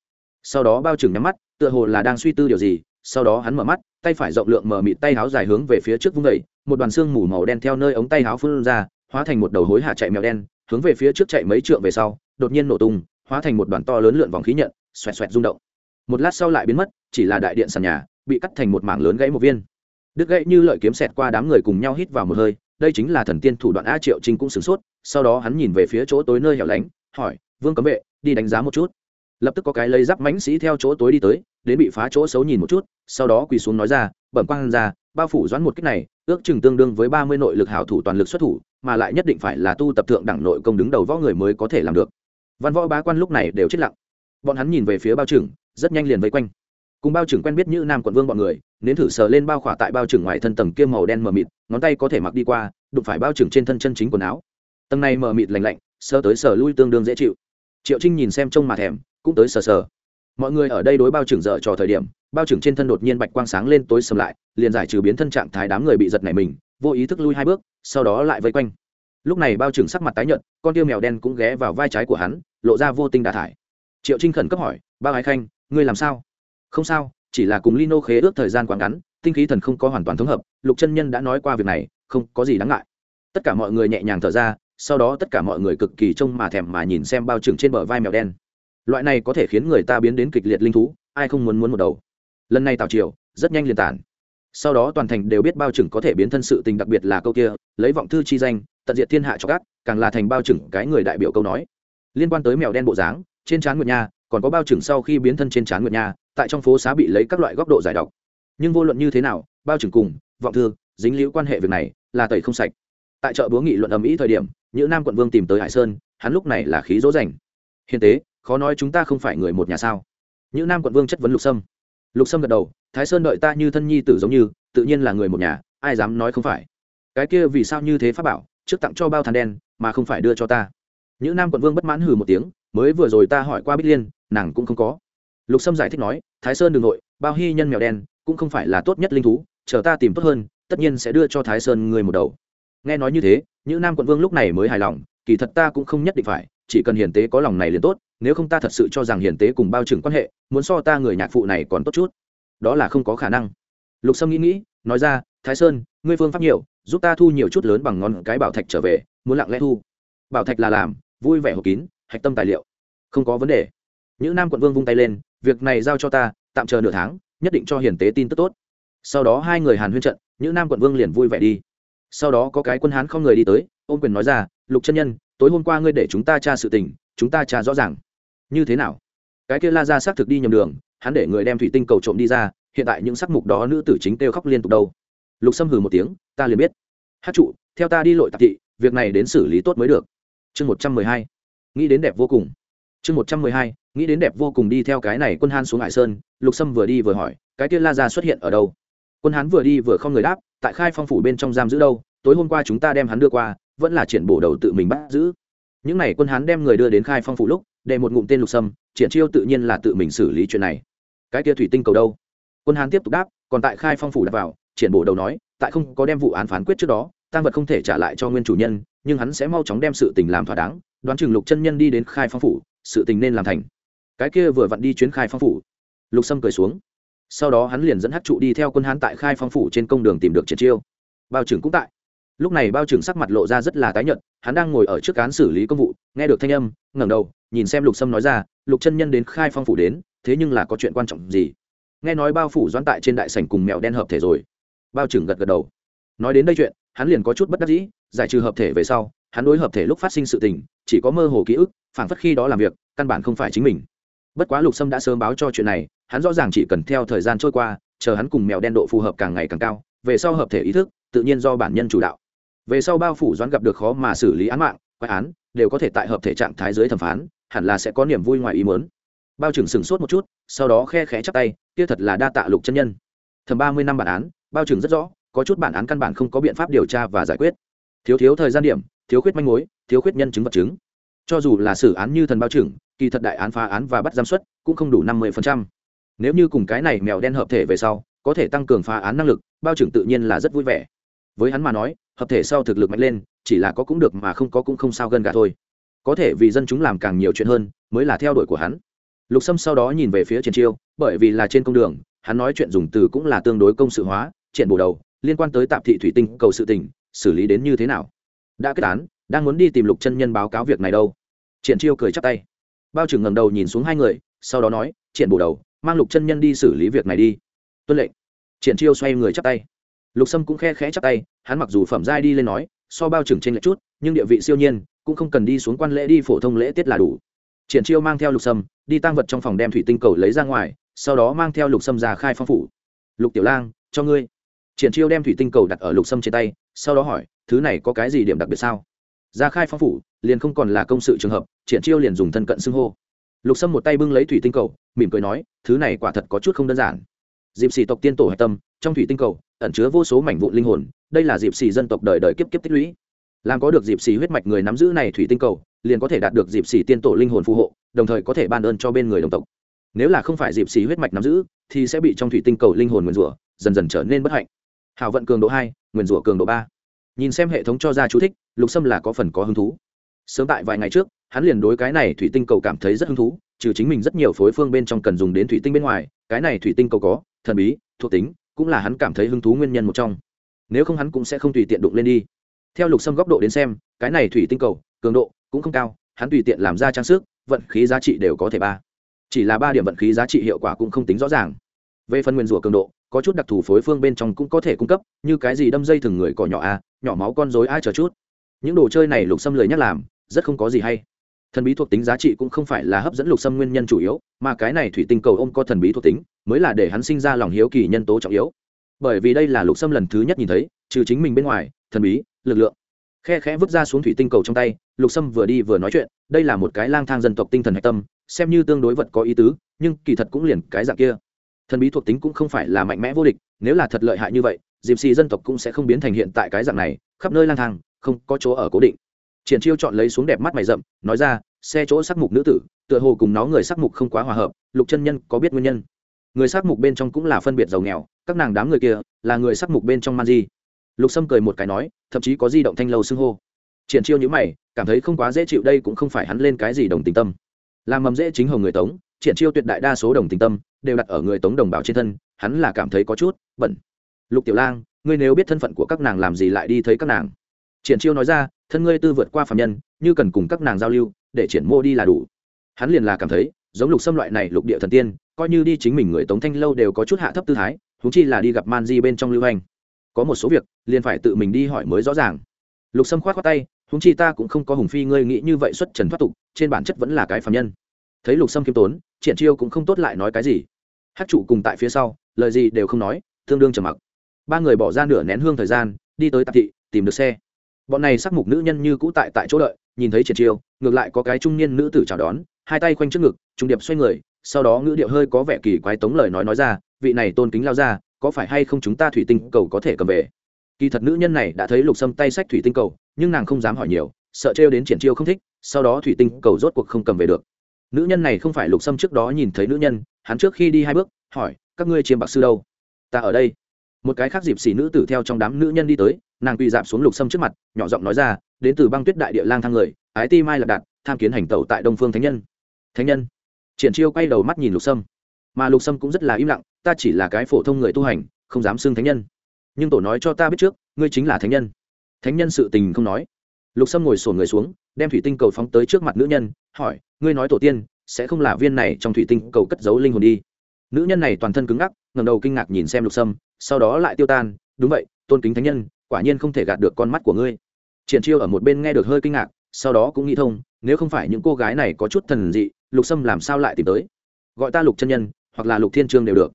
A: Sau đó bao trưởng nhắm mắt, tựa hồ là đang suy tư điều gì, sau đó hắn mở mắt, tay phải rộng lượng mở mịt tay háo dài hướng về phía trước vung vẩy một đoàn xương mù màu đen theo nơi ống tay háo phun ra, hóa thành một đầu hối hạ chạy mèo đen, hướng về phía trước chạy mấy trượng về sau, đột nhiên nổ tung, hóa thành một đoàn to lớn lượn vòng khí nhận, xoẹt xoẹt rung động. Một lát sau lại biến mất, chỉ là đại điện sàn nhà, bị cắt thành một mảng lớn gãy một viên. Đứt gãy như lợi kiếm xẹt qua đám người cùng nhau hít vào một hơi đây chính là thần tiên thủ đoạn a triệu trinh cũng sửng sốt, sau đó hắn nhìn về phía chỗ tối nơi hẻo lánh, hỏi, vương cấm vệ, đi đánh giá một chút. Lập tức có cái lấy giáp mãnh sĩ theo chỗ tối đi tới, đến bị phá chỗ xấu nhìn một chút, sau đó quỳ xuống nói ra, bẩm quang ra bao phủ doãn một cách này, ước chừng tương đương với ba mươi nội lực hảo thủ toàn lực xuất thủ, mà lại nhất định phải là tu tập thượng đẳng nội công đứng đầu võ người mới có thể làm được. Văn võ bá quan lúc này đều chết lặng. Bọn hắn nhìn về phía bao trưởng, rất nhanh liền vây quanh cùng bao trưởng quen biết như nam quận vương bọn người, nếm thử sờ lên bao khỏa tại bao trưởng ngoài thân tầng kia màu đen mờ mịt, ngón tay có thể mặc đi qua, đụng phải bao trưởng trên thân chân chính quần áo. Tầng này mờ mịt lành lạnh sơ tới sờ lui tương đương dễ chịu. Triệu trinh nhìn xem trông mà thèm, cũng tới sờ sờ. Mọi người ở đây đối bao trưởng dở trò thời điểm, bao trưởng trên thân đột nhiên bạch quang sáng lên tối sầm lại, liền giải trừ biến thân trạng thái đám người bị giật này mình, vô ý thức lui hai bước, sau đó lại vây quanh. Lúc này bao trưởng sắc mặt tái nhợt, con tiêu mèo đen cũng ghé vào vai trái của hắn, lộ ra vô tinh đà thải. Triệu trinh khẩn cấp hỏi, bao ái khanh, ngươi làm sao? Không sao, chỉ là cùng lino khế ước thời gian quá ngắn, tinh khí thần không có hoàn toàn thống hợp, lục chân nhân đã nói qua việc này, không có gì đáng ngại. Tất cả mọi người nhẹ nhàng thở ra, sau đó tất cả mọi người cực kỳ trông mà thèm mà nhìn xem bao trừng trên bờ vai mèo đen. Loại này có thể khiến người ta biến đến kịch liệt linh thú, ai không muốn muốn một đầu. Lần này tào triều, rất nhanh liền tản sau đó toàn thành đều biết bao trừng có thể biến thân sự tình đặc biệt là câu kia, lấy vọng thư chi danh, tận diệt thiên hạ cho các, càng là thành bao trừng cái người đại biểu câu nói. Liên quan tới mèo đen bộ dáng, trên trán nguyệt nha còn có bao trừng sau khi biến thân trên trán nguyệt nha, tại trong phố xá bị lấy các loại góc độ giải độc. Nhưng vô luận như thế nào, bao trừng cùng, vọng thư, dính liễu quan hệ việc này là tẩy không sạch. Tại chợ búa nghị luận ầm ĩ thời điểm, những nam quận vương tìm tới hải sơn, hắn lúc này là khí dỗ dành. Hiền tế, khó nói chúng ta không phải người một nhà sao? Những nam quận vương chất vấn lục sâm. Lục sâm gật đầu, thái sơn đợi ta như thân nhi tử giống như, tự nhiên là người một nhà, ai dám nói không phải? Cái kia vì sao như thế pháp bảo, trước tặng cho bao than đen, mà không phải đưa cho ta? Những nam quận vương bất mãn hừ một tiếng, mới vừa rồi ta hỏi qua bích liên nàng cũng không có. Lục sâm giải thích nói, thái sơn đường nội, bao hy nhân mèo đen cũng không phải là tốt nhất linh thú, chờ ta tìm tốt hơn, tất nhiên sẽ đưa cho thái sơn người một đầu. Nghe nói như thế, những nam quận vương lúc này mới hài lòng, kỳ thật ta cũng không nhất định phải, chỉ cần hiền tế có lòng này liền tốt, nếu không ta thật sự cho rằng hiền tế cùng bao trừng quan hệ, muốn so ta người nhạc phụ này còn tốt chút. Đó là không có khả năng. Lục sâm nghĩ nghĩ, nói ra, thái sơn, ngươi phương pháp nhiều, giúp ta thu nhiều chút lớn bằng ngón cái bảo thạch trở về, muốn lặng lẽ thu. Bảo thạch là làm, vui vẻ hộp kín, hạch tâm tài liệu. Không có vấn đề những nam quận vương vung tay lên, việc này giao cho ta, tạm chờ nửa tháng, nhất định cho hiền tế tin tức tốt. Sau đó hai người hàn huyên trận những nam quận vương liền vui vẻ đi. Sau đó có cái quân hán không người đi tới, ôm quyền nói ra, lục chân nhân, tối hôm qua ngươi để chúng ta tra sự tình, chúng ta tra rõ ràng. Như thế nào? Cái kia la ra xác thực đi nhầm đường, hắn để người đem thủy tinh cầu trộm đi ra, hiện tại những sắc mục đó nữ tử chính kêu khóc liên tục đâu. Lục xâm hừ một tiếng, ta liền biết. Hát trụ, theo ta đi lội tạp thị, việc này đến xử lý tốt mới được. Chương một trăm mười hai. Nghĩ đến đẹp vô cùng chương một trăm mười hai, nghĩ đến đẹp vô cùng đi theo cái này quân hán xuống hải sơn, lục sâm vừa đi vừa hỏi, cái kia la ra xuất hiện ở đâu? Quân hán vừa đi vừa không người đáp, tại khai phong phủ bên trong giam giữ đâu, tối hôm qua chúng ta đem hắn đưa qua, vẫn là triển bổ đầu tự mình bắt giữ. Những n à y quân hán đem người đưa đến khai phong phủ lúc, để một ngụm tên lục sâm, triển chiêu tự nhiên là tự mình xử lý chuyện này. Cái kia thủy tinh cầu đâu? Quân hán tiếp tục đáp, còn tại khai phong phủ đặt vào, triển bổ đầu nói, tại không có đem vụ án phán quyết trước đó tăng vật không thể trả lại cho nguyên chủ nhân, nhưng hắn sẽ mau chóng đem sự tình làm thỏa đáng, đoán chừng lục chân nhân đi đến khai phong phủ sự tình nên làm thành. Cái kia vừa vặn đi chuyến khai phong phủ. Lục sâm cười xuống. Sau đó hắn liền dẫn hát trụ đi theo quân hán tại khai phong phủ trên công đường tìm được triệt chiêu. Bao trưởng cũng tại. Lúc này bao trưởng sắc mặt lộ ra rất là tái nhợt, hắn đang ngồi ở trước cán xử lý công vụ, nghe được thanh âm, ngẩng đầu, nhìn xem lục sâm nói ra, lục chân nhân đến khai phong phủ đến, thế nhưng là có chuyện quan trọng gì? Nghe nói bao phủ doãn tại trên đại sảnh cùng mèo đen hợp thể rồi. Bao trưởng gật gật đầu. Nói đến đây chuyện, hắn liền có chút bất đắc dĩ, giải trừ hợp thể về sau, hắn đối hợp thể lúc phát sinh sự tình, chỉ có mơ hồ ký ức phảng phất khi đó làm việc, căn bản không phải chính mình. Bất quá lục sâm đã sớm báo cho chuyện này, hắn rõ ràng chỉ cần theo thời gian trôi qua, chờ hắn cùng mèo đen độ phù hợp càng ngày càng cao, về sau hợp thể ý thức, tự nhiên do bản nhân chủ đạo. Về sau bao phủ doãn gặp được khó mà xử lý án mạng, quái án, đều có thể tại hợp thể trạng thái dưới thẩm phán, hẳn là sẽ có niềm vui ngoài ý mớn bao trưởng sửng sốt một chút, sau đó khe khẽ chắp tay, kia thật là đa tạ lục chân nhân. Thầm ba mươi năm bản án, bao trưởng rất rõ, có chút bản án căn bản không có biện pháp điều tra và giải quyết. Thiếu thiếu thời gian điểm, thiếu khuyết manh mối, thiếu khuyết nhân chứng vật chứng cho dù là xử án như thần bao trưởng, kỳ thật đại án phá án và bắt giam suất cũng không đủ năm mươi nếu như cùng cái này mèo đen hợp thể về sau, có thể tăng cường phá án năng lực, bao trưởng tự nhiên là rất vui vẻ. Với hắn mà nói, hợp thể sau thực lực mạnh lên, chỉ là có cũng được mà không có cũng không sao gần cả thôi. Có thể vì dân chúng làm càng nhiều chuyện hơn, mới là theo đuổi của hắn. Lục sâm sau đó nhìn về phía triển chiêu, bởi vì là trên công đường, hắn nói chuyện dùng từ cũng là tương đối công sự hóa, triển bổ đầu, liên quan tới tạp thị thủy tinh cầu sự tình, xử lý đến như thế nào? Đã kết án đang muốn đi tìm lục chân nhân báo cáo việc này đâu. Triển chiêu cười chắp tay. Bao trưởng ngầm đầu nhìn xuống hai người, sau đó nói, triển bổ đầu, mang lục chân nhân đi xử lý việc này đi. Tuân lệnh. Triển chiêu xoay người chắp tay. Lục sâm cũng khe khẽ chắp tay, hắn mặc dù phẩm giai đi lên nói, so bao trưởng trên lệch chút, nhưng địa vị siêu nhiên, cũng không cần đi xuống quan lễ đi phổ thông lễ tiết là đủ. Triển chiêu mang theo lục sâm, đi tăng vật trong phòng đem thủy tinh cầu lấy ra ngoài, sau đó mang theo lục sâm ra khai phong phủ. Lục tiểu lang, cho ngươi. Triển chiêu đem thủy tinh cầu đặt ở lục sâm trên tay, sau đó hỏi, thứ này có cái gì điểm đặc biệt sao? Ra khai phong phủ, liền không còn là công sự trường hợp, triển chiêu liền dùng thân cận xưng hô. Lục sâm một tay bưng lấy thủy tinh cầu, mỉm cười nói, thứ này quả thật có chút không đơn giản. Dịp xì tộc tiên tổ hạch tâm, trong thủy tinh cầu, ẩn chứa vô số mảnh vụn linh hồn, đây là dịp xì dân tộc đời đời kiếp kiếp tích lũy. Làm có được dịp xì huyết mạch người nắm giữ này thủy tinh cầu, liền có thể đạt được dịp xì tiên tổ linh hồn phù hộ, đồng thời có thể ban ơn cho bên người đồng tộc. Nếu là không phải dịp xì huyết mạch nắm giữ, thì sẽ bị trong thủy tinh cầu linh hồn nguyền rủa, dần dần trở nên bất hạnh. Hảo vận cường độ hai, nguyền rủa cường độ ba nhìn xem hệ thống cho ra chú thích, lục sâm là có phần có hứng thú. Sớm tại vài ngày trước, hắn liền đối cái này thủy tinh cầu cảm thấy rất hứng thú, trừ chính mình rất nhiều phối phương bên trong cần dùng đến thủy tinh bên ngoài, cái này thủy tinh cầu có, thần bí, thuộc tính, cũng là hắn cảm thấy hứng thú nguyên nhân một trong. Nếu không hắn cũng sẽ không tùy tiện đụng lên đi. Theo lục sâm góc độ đến xem, cái này thủy tinh cầu, cường độ cũng không cao, hắn tùy tiện làm ra trang sức, vận khí giá trị đều có thể ba. Chỉ là ba điểm vận khí giá trị hiệu quả cũng không tính rõ ràng về phần nguyên rủa cường độ, có chút đặc thù phối phương bên trong cũng có thể cung cấp, như cái gì đâm dây thừng người cỏ nhỏ a, nhỏ máu con dối ai chờ chút. Những đồ chơi này lục xâm lười nhắc làm, rất không có gì hay. Thần bí thuộc tính giá trị cũng không phải là hấp dẫn lục xâm nguyên nhân chủ yếu, mà cái này thủy tinh cầu ôm có thần bí thuộc tính, mới là để hắn sinh ra lòng hiếu kỳ nhân tố trọng yếu. Bởi vì đây là lục xâm lần thứ nhất nhìn thấy, trừ chính mình bên ngoài, thần bí, lực lượng. Khe khẽ vứt ra xuống thủy tinh cầu trong tay, lục sâm vừa đi vừa nói chuyện, đây là một cái lang thang dân tộc tinh thần hạch tâm, xem như tương đối vật có ý tứ, nhưng kỳ thật cũng liền cái dạng kia thần bí thuộc tính cũng không phải là mạnh mẽ vô địch, nếu là thật lợi hại như vậy dìm xì dân tộc cũng sẽ không biến thành hiện tại cái dạng này, khắp nơi lang thang, không có chỗ ở cố định. Triển chiêu chọn lấy xuống đẹp mắt mày rậm, nói ra, xe chỗ sắc mục nữ tử, tựa hồ cùng nó người sắc mục không quá hòa hợp, lục chân nhân có biết nguyên nhân? Người sắc mục bên trong cũng là phân biệt giàu nghèo, các nàng đám người kia là người sắc mục bên trong man di. Lục sâm cười một cái nói, thậm chí có di động thanh lâu xưng hô. Triển chiêu nhữ mày, cảm thấy không quá dễ chịu đây cũng không phải hắn lên cái gì đồng tình tâm. Làm mầm dễ chính hồng người tống, triển chiêu tuyệt đại đa số đồng tình tâm đều đặt ở người tống đồng bào trên thân, hắn là cảm thấy có chút bẩn. Lục tiểu lang, ngươi nếu biết thân phận của các nàng làm gì lại đi thấy các nàng. Triển chiêu nói ra, thân ngươi tư vượt qua phạm nhân, như cần cùng các nàng giao lưu, để triển mô đi là đủ. Hắn liền là cảm thấy, giống lục xâm loại này lục địa thần tiên, coi như đi chính mình người tống thanh lâu đều có chút hạ thấp tư thái húng chi là đi gặp man di bên trong lưu hành. Có một số việc, liền phải tự mình đi hỏi mới rõ ràng. Lục sâm khoát khoát tay húng chi ta cũng không có hùng phi, ngươi nghĩ như vậy xuất trần thoát tục, trên bản chất vẫn là cái phạm nhân. Thấy lục sâm k i ê m tốn, triển chiêu cũng không tốt lại nói cái gì hát trụ cùng tại phía sau, lời gì đều không nói, tương đương trầm mặc. Ba người bỏ ra nửa nén hương thời gian, đi tới tạp thị, tìm được xe. Bọn này sắc mục nữ nhân như cũ tại tại chỗ đợi, nhìn thấy triển chiêu, ngược lại có cái trung niên nữ tử chào đón, hai tay khoanh trước ngực, trung điệp xoay người, sau đó ngữ điệu hơi có vẻ kỳ quái tống lời nói nói ra, vị này tôn kính lao ra, có phải hay không chúng ta thủy tinh cầu có thể cầm về? Kỳ thật nữ nhân này đã thấy lục sâm tay sách thủy tinh cầu, nhưng nàng không dám hỏi nhiều, sợ trêu đến triển chiêu không thích, sau đó thủy tinh cầu rốt cuộc không cầm về được nữ nhân này không phải lục sâm trước đó nhìn thấy nữ nhân, hắn trước khi đi hai bước, hỏi, các ngươi chiêm bạc sư đâu? Ta ở đây. Một cái khác dịp xỉ nữ tử theo trong đám nữ nhân đi tới, nàng quỳ dạp xuống lục sâm trước mặt, nhỏ giọng nói ra, đến từ băng tuyết đại địa lang thang người, ái ti mai lạc đạt, tham kiến hành tẩu tại đông phương thánh nhân. Thánh nhân? Triển chiêu quay đầu mắt nhìn lục sâm. Mà lục sâm cũng rất là im lặng, ta chỉ là cái phổ thông người tu hành, không dám xưng thánh nhân. Nhưng tổ nói cho ta biết trước, ngươi chính là thánh nhân. Thánh nhân sự tình không nói. Lục sâm ngồi sổn người xuống đem thủy tinh cầu phóng tới trước mặt nữ nhân, hỏi, ngươi nói tổ tiên, sẽ không là viên này trong thủy tinh cầu cất giấu linh hồn đi? Nữ nhân này toàn thân cứng ngắc ngầm đầu kinh ngạc nhìn xem lục sâm, sau đó lại tiêu tan, đúng vậy, tôn kính thánh nhân, quả nhiên không thể gạt được con mắt của ngươi. Triển chiêu ở một bên nghe được hơi kinh ngạc, sau đó cũng nghĩ thông, nếu không phải những cô gái này có chút thần dị, lục sâm làm sao lại tìm tới? Gọi ta lục chân nhân, hoặc là lục thiên trương đều được.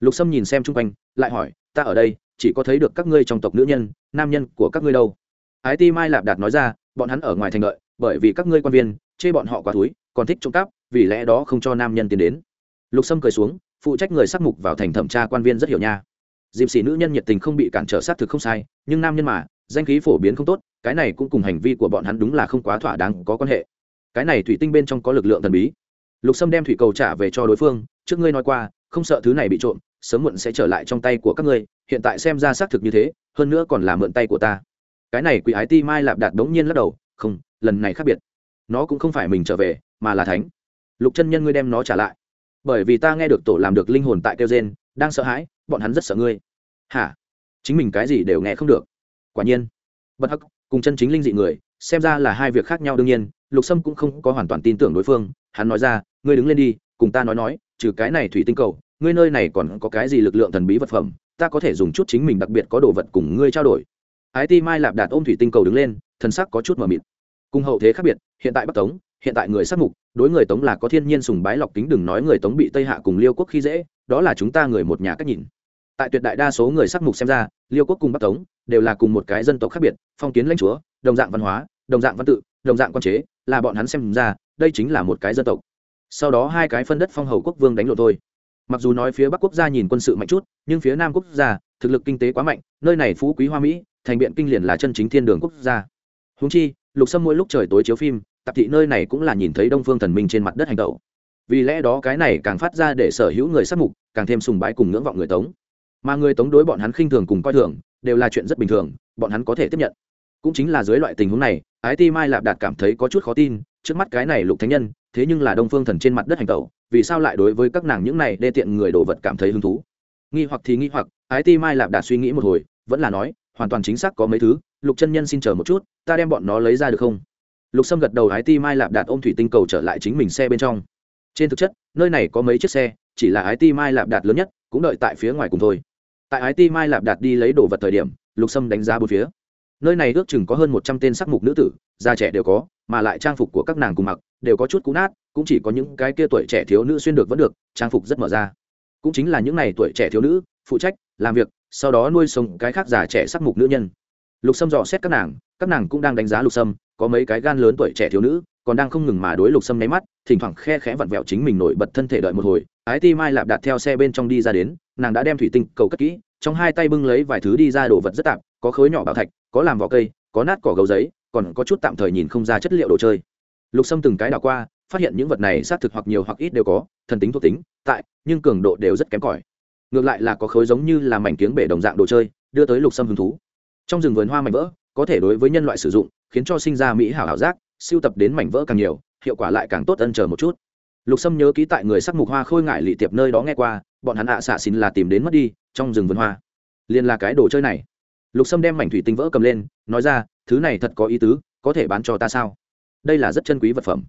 A: Lục sâm nhìn xem chung quanh, lại hỏi, ta ở đây, chỉ có thấy được các ngươi trong tộc nữ nhân, nam nhân của các ngươi đâu? Ái ti mai lạp đạt nói ra bọn hắn ở ngoài thành lợi bởi vì các ngươi quan viên, chê bọn họ quá túi, còn thích trộm cắp, vì lẽ đó không cho nam nhân tiến đến. Lục sâm cười xuống, phụ trách người sắc mục vào thành thẩm tra quan viên rất hiểu nha. Dịp xỉ nữ nhân nhiệt tình không bị cản trở sát thực không sai, nhưng nam nhân mà, danh khí phổ biến không tốt, cái này cũng cùng hành vi của bọn hắn đúng là không quá thỏa đáng, có quan hệ. Cái này thủy tinh bên trong có lực lượng thần bí. Lục sâm đem thủy cầu trả về cho đối phương, trước ngươi nói qua, không sợ thứ này bị trộm, sớm muộn sẽ trở lại trong tay của các ngươi, hiện tại xem ra xác thực như thế, hơn nữa còn là mượn tay của ta cái này quỷ ái ti mai lạp đạt đống nhiên lắc đầu, không, lần này khác biệt. Nó cũng không phải mình trở về, mà là thánh. Lục chân nhân ngươi đem nó trả lại. Bởi vì ta nghe được tổ làm được linh hồn tại kêu gen đang sợ hãi, bọn hắn rất sợ ngươi. Hả? Chính mình cái gì đều nghe không được. Quả nhiên. Bất hắc, cùng chân chính linh dị người, xem ra là hai việc khác nhau đương nhiên, lục sâm cũng không có hoàn toàn tin tưởng đối phương. Hắn nói ra, ngươi đứng lên đi, cùng ta nói nói, trừ cái này thủy tinh cầu, ngươi nơi này còn có cái gì lực lượng thần bí vật phẩm, ta có thể dùng chút chính mình đặc biệt có đồ vật cùng ngươi trao đổi ái ti mai lạp đạt ôm thủy tinh cầu đứng lên thân sắc có chút mờ mịt. Cùng hậu thế khác biệt, hiện tại bắc tống, hiện tại người sắc mục, đối người tống là có thiên nhiên sùng bái lọc kính đừng nói người tống bị tây hạ cùng liêu quốc khi dễ, đó là chúng ta người một nhà cách nhìn. Tại tuyệt đại đa số người sắc mục xem ra, liêu quốc cùng bắc tống đều là cùng một cái dân tộc khác biệt, phong kiến lãnh chúa, đồng dạng văn hóa, đồng dạng văn tự, đồng dạng quan chế, là bọn hắn xem ra, đây chính là một cái dân tộc. Sau đó hai cái phân đất phong hầu quốc vương đánh lộ thôi. Mặc dù nói phía bắc quốc gia nhìn quân sự mạnh chút, nhưng phía nam quốc gia thực lực kinh tế quá mạnh, nơi này phú quý hoa mỹ thành biện kinh liền là chân chính thiên đường quốc gia. Húng chi, lục sâm mỗi lúc trời tối chiếu phim, tạp thị nơi này cũng là nhìn thấy đông phương thần minh trên mặt đất hành tẩu. Vì lẽ đó cái này càng phát ra để sở hữu người sát mục, càng thêm sùng bái cùng ngưỡng vọng người tống. Mà người tống đối bọn hắn khinh thường cùng coi thường, đều là chuyện rất bình thường, bọn hắn có thể tiếp nhận. Cũng chính là dưới loại tình huống này, ái ti mai lạp đạt cảm thấy có chút khó tin, trước mắt cái này lục thánh nhân, thế nhưng là đông phương thần trên mặt đất hành tẩu, vì sao lại đối với các nàng những này đê tiện người đồ vật cảm thấy hứng thú? Nghi hoặc thì nghi hoặc, ái ti mai lạp đạt suy nghĩ một hồi, vẫn là nói hoàn toàn chính xác có mấy thứ, lục chân nhân xin chờ một chút, ta đem bọn nó lấy ra được không? Lục sâm gật đầu ái ti mai lạp đạt ôm thủy tinh cầu trở lại chính mình xe bên trong. Trên thực chất, nơi này có mấy chiếc xe, chỉ là ái ti mai lạp đạt lớn nhất, cũng đợi tại phía ngoài cùng thôi. Tại ái ti mai lạp đạt đi lấy đồ vật thời điểm, lục sâm đánh giá bốn phía. Nơi này ước chừng có hơn một trăm tên sắc mục nữ tử, già trẻ đều có, mà lại trang phục của các nàng cùng mặc, đều có chút cũ nát, cũng chỉ có những cái kia tuổi trẻ thiếu nữ xuyên được vẫn được, trang phục rất mở ra. Cũng chính là những n à y tuổi trẻ thiếu nữ, phụ trách làm việc, sau đó nuôi sống cái khác già trẻ sắc mục nữ nhân. Lục sâm dò xét các nàng các nàng cũng đang đánh giá lục sâm, có mấy cái gan lớn tuổi trẻ thiếu nữ, còn đang không ngừng mà đối lục sâm nháy mắt, thỉnh thoảng khe khẽ vặn vẹo chính mình nổi bật thân thể đợi một hồi, ái ti mai lạp đặt theo xe bên trong đi ra đến, nàng đã đem thủy tinh cầu cất kỹ, trong hai tay bưng lấy vài thứ đi ra đồ vật rất tạp, có khối nhỏ bảo thạch, có làm vỏ cây, có nát cỏ gấu giấy, còn có chút tạm thời nhìn không ra chất liệu đồ chơi. Lục sâm từng cái đảo qua, phát hiện những vật này xác thực hoặc nhiều hoặc ít đều có, thần tính thuộc tính, tại, nhưng cường độ đều rất kém cỏi ngược lại là có khối giống như là mảnh kiếng bể đồng dạng đồ chơi, đưa tới lục sâm hứng thú. Trong rừng vườn hoa mảnh vỡ, có thể đối với nhân loại sử dụng, khiến cho sinh ra mỹ hảo hảo giác, siêu tập đến mảnh vỡ càng nhiều, hiệu quả lại càng tốt ân chờ một chút. Lục sâm nhớ ký tại người sắc mục hoa khôi ngại lị tiệp nơi đó nghe qua, bọn hắn ạ xạ xin là tìm đến mất đi, trong rừng vườn hoa. Liền là cái đồ chơi này. Lục sâm đem mảnh thủy tinh vỡ cầm lên, nói ra, thứ này thật có ý tứ, có thể bán cho ta sao? Đây là rất chân quý vật phẩm.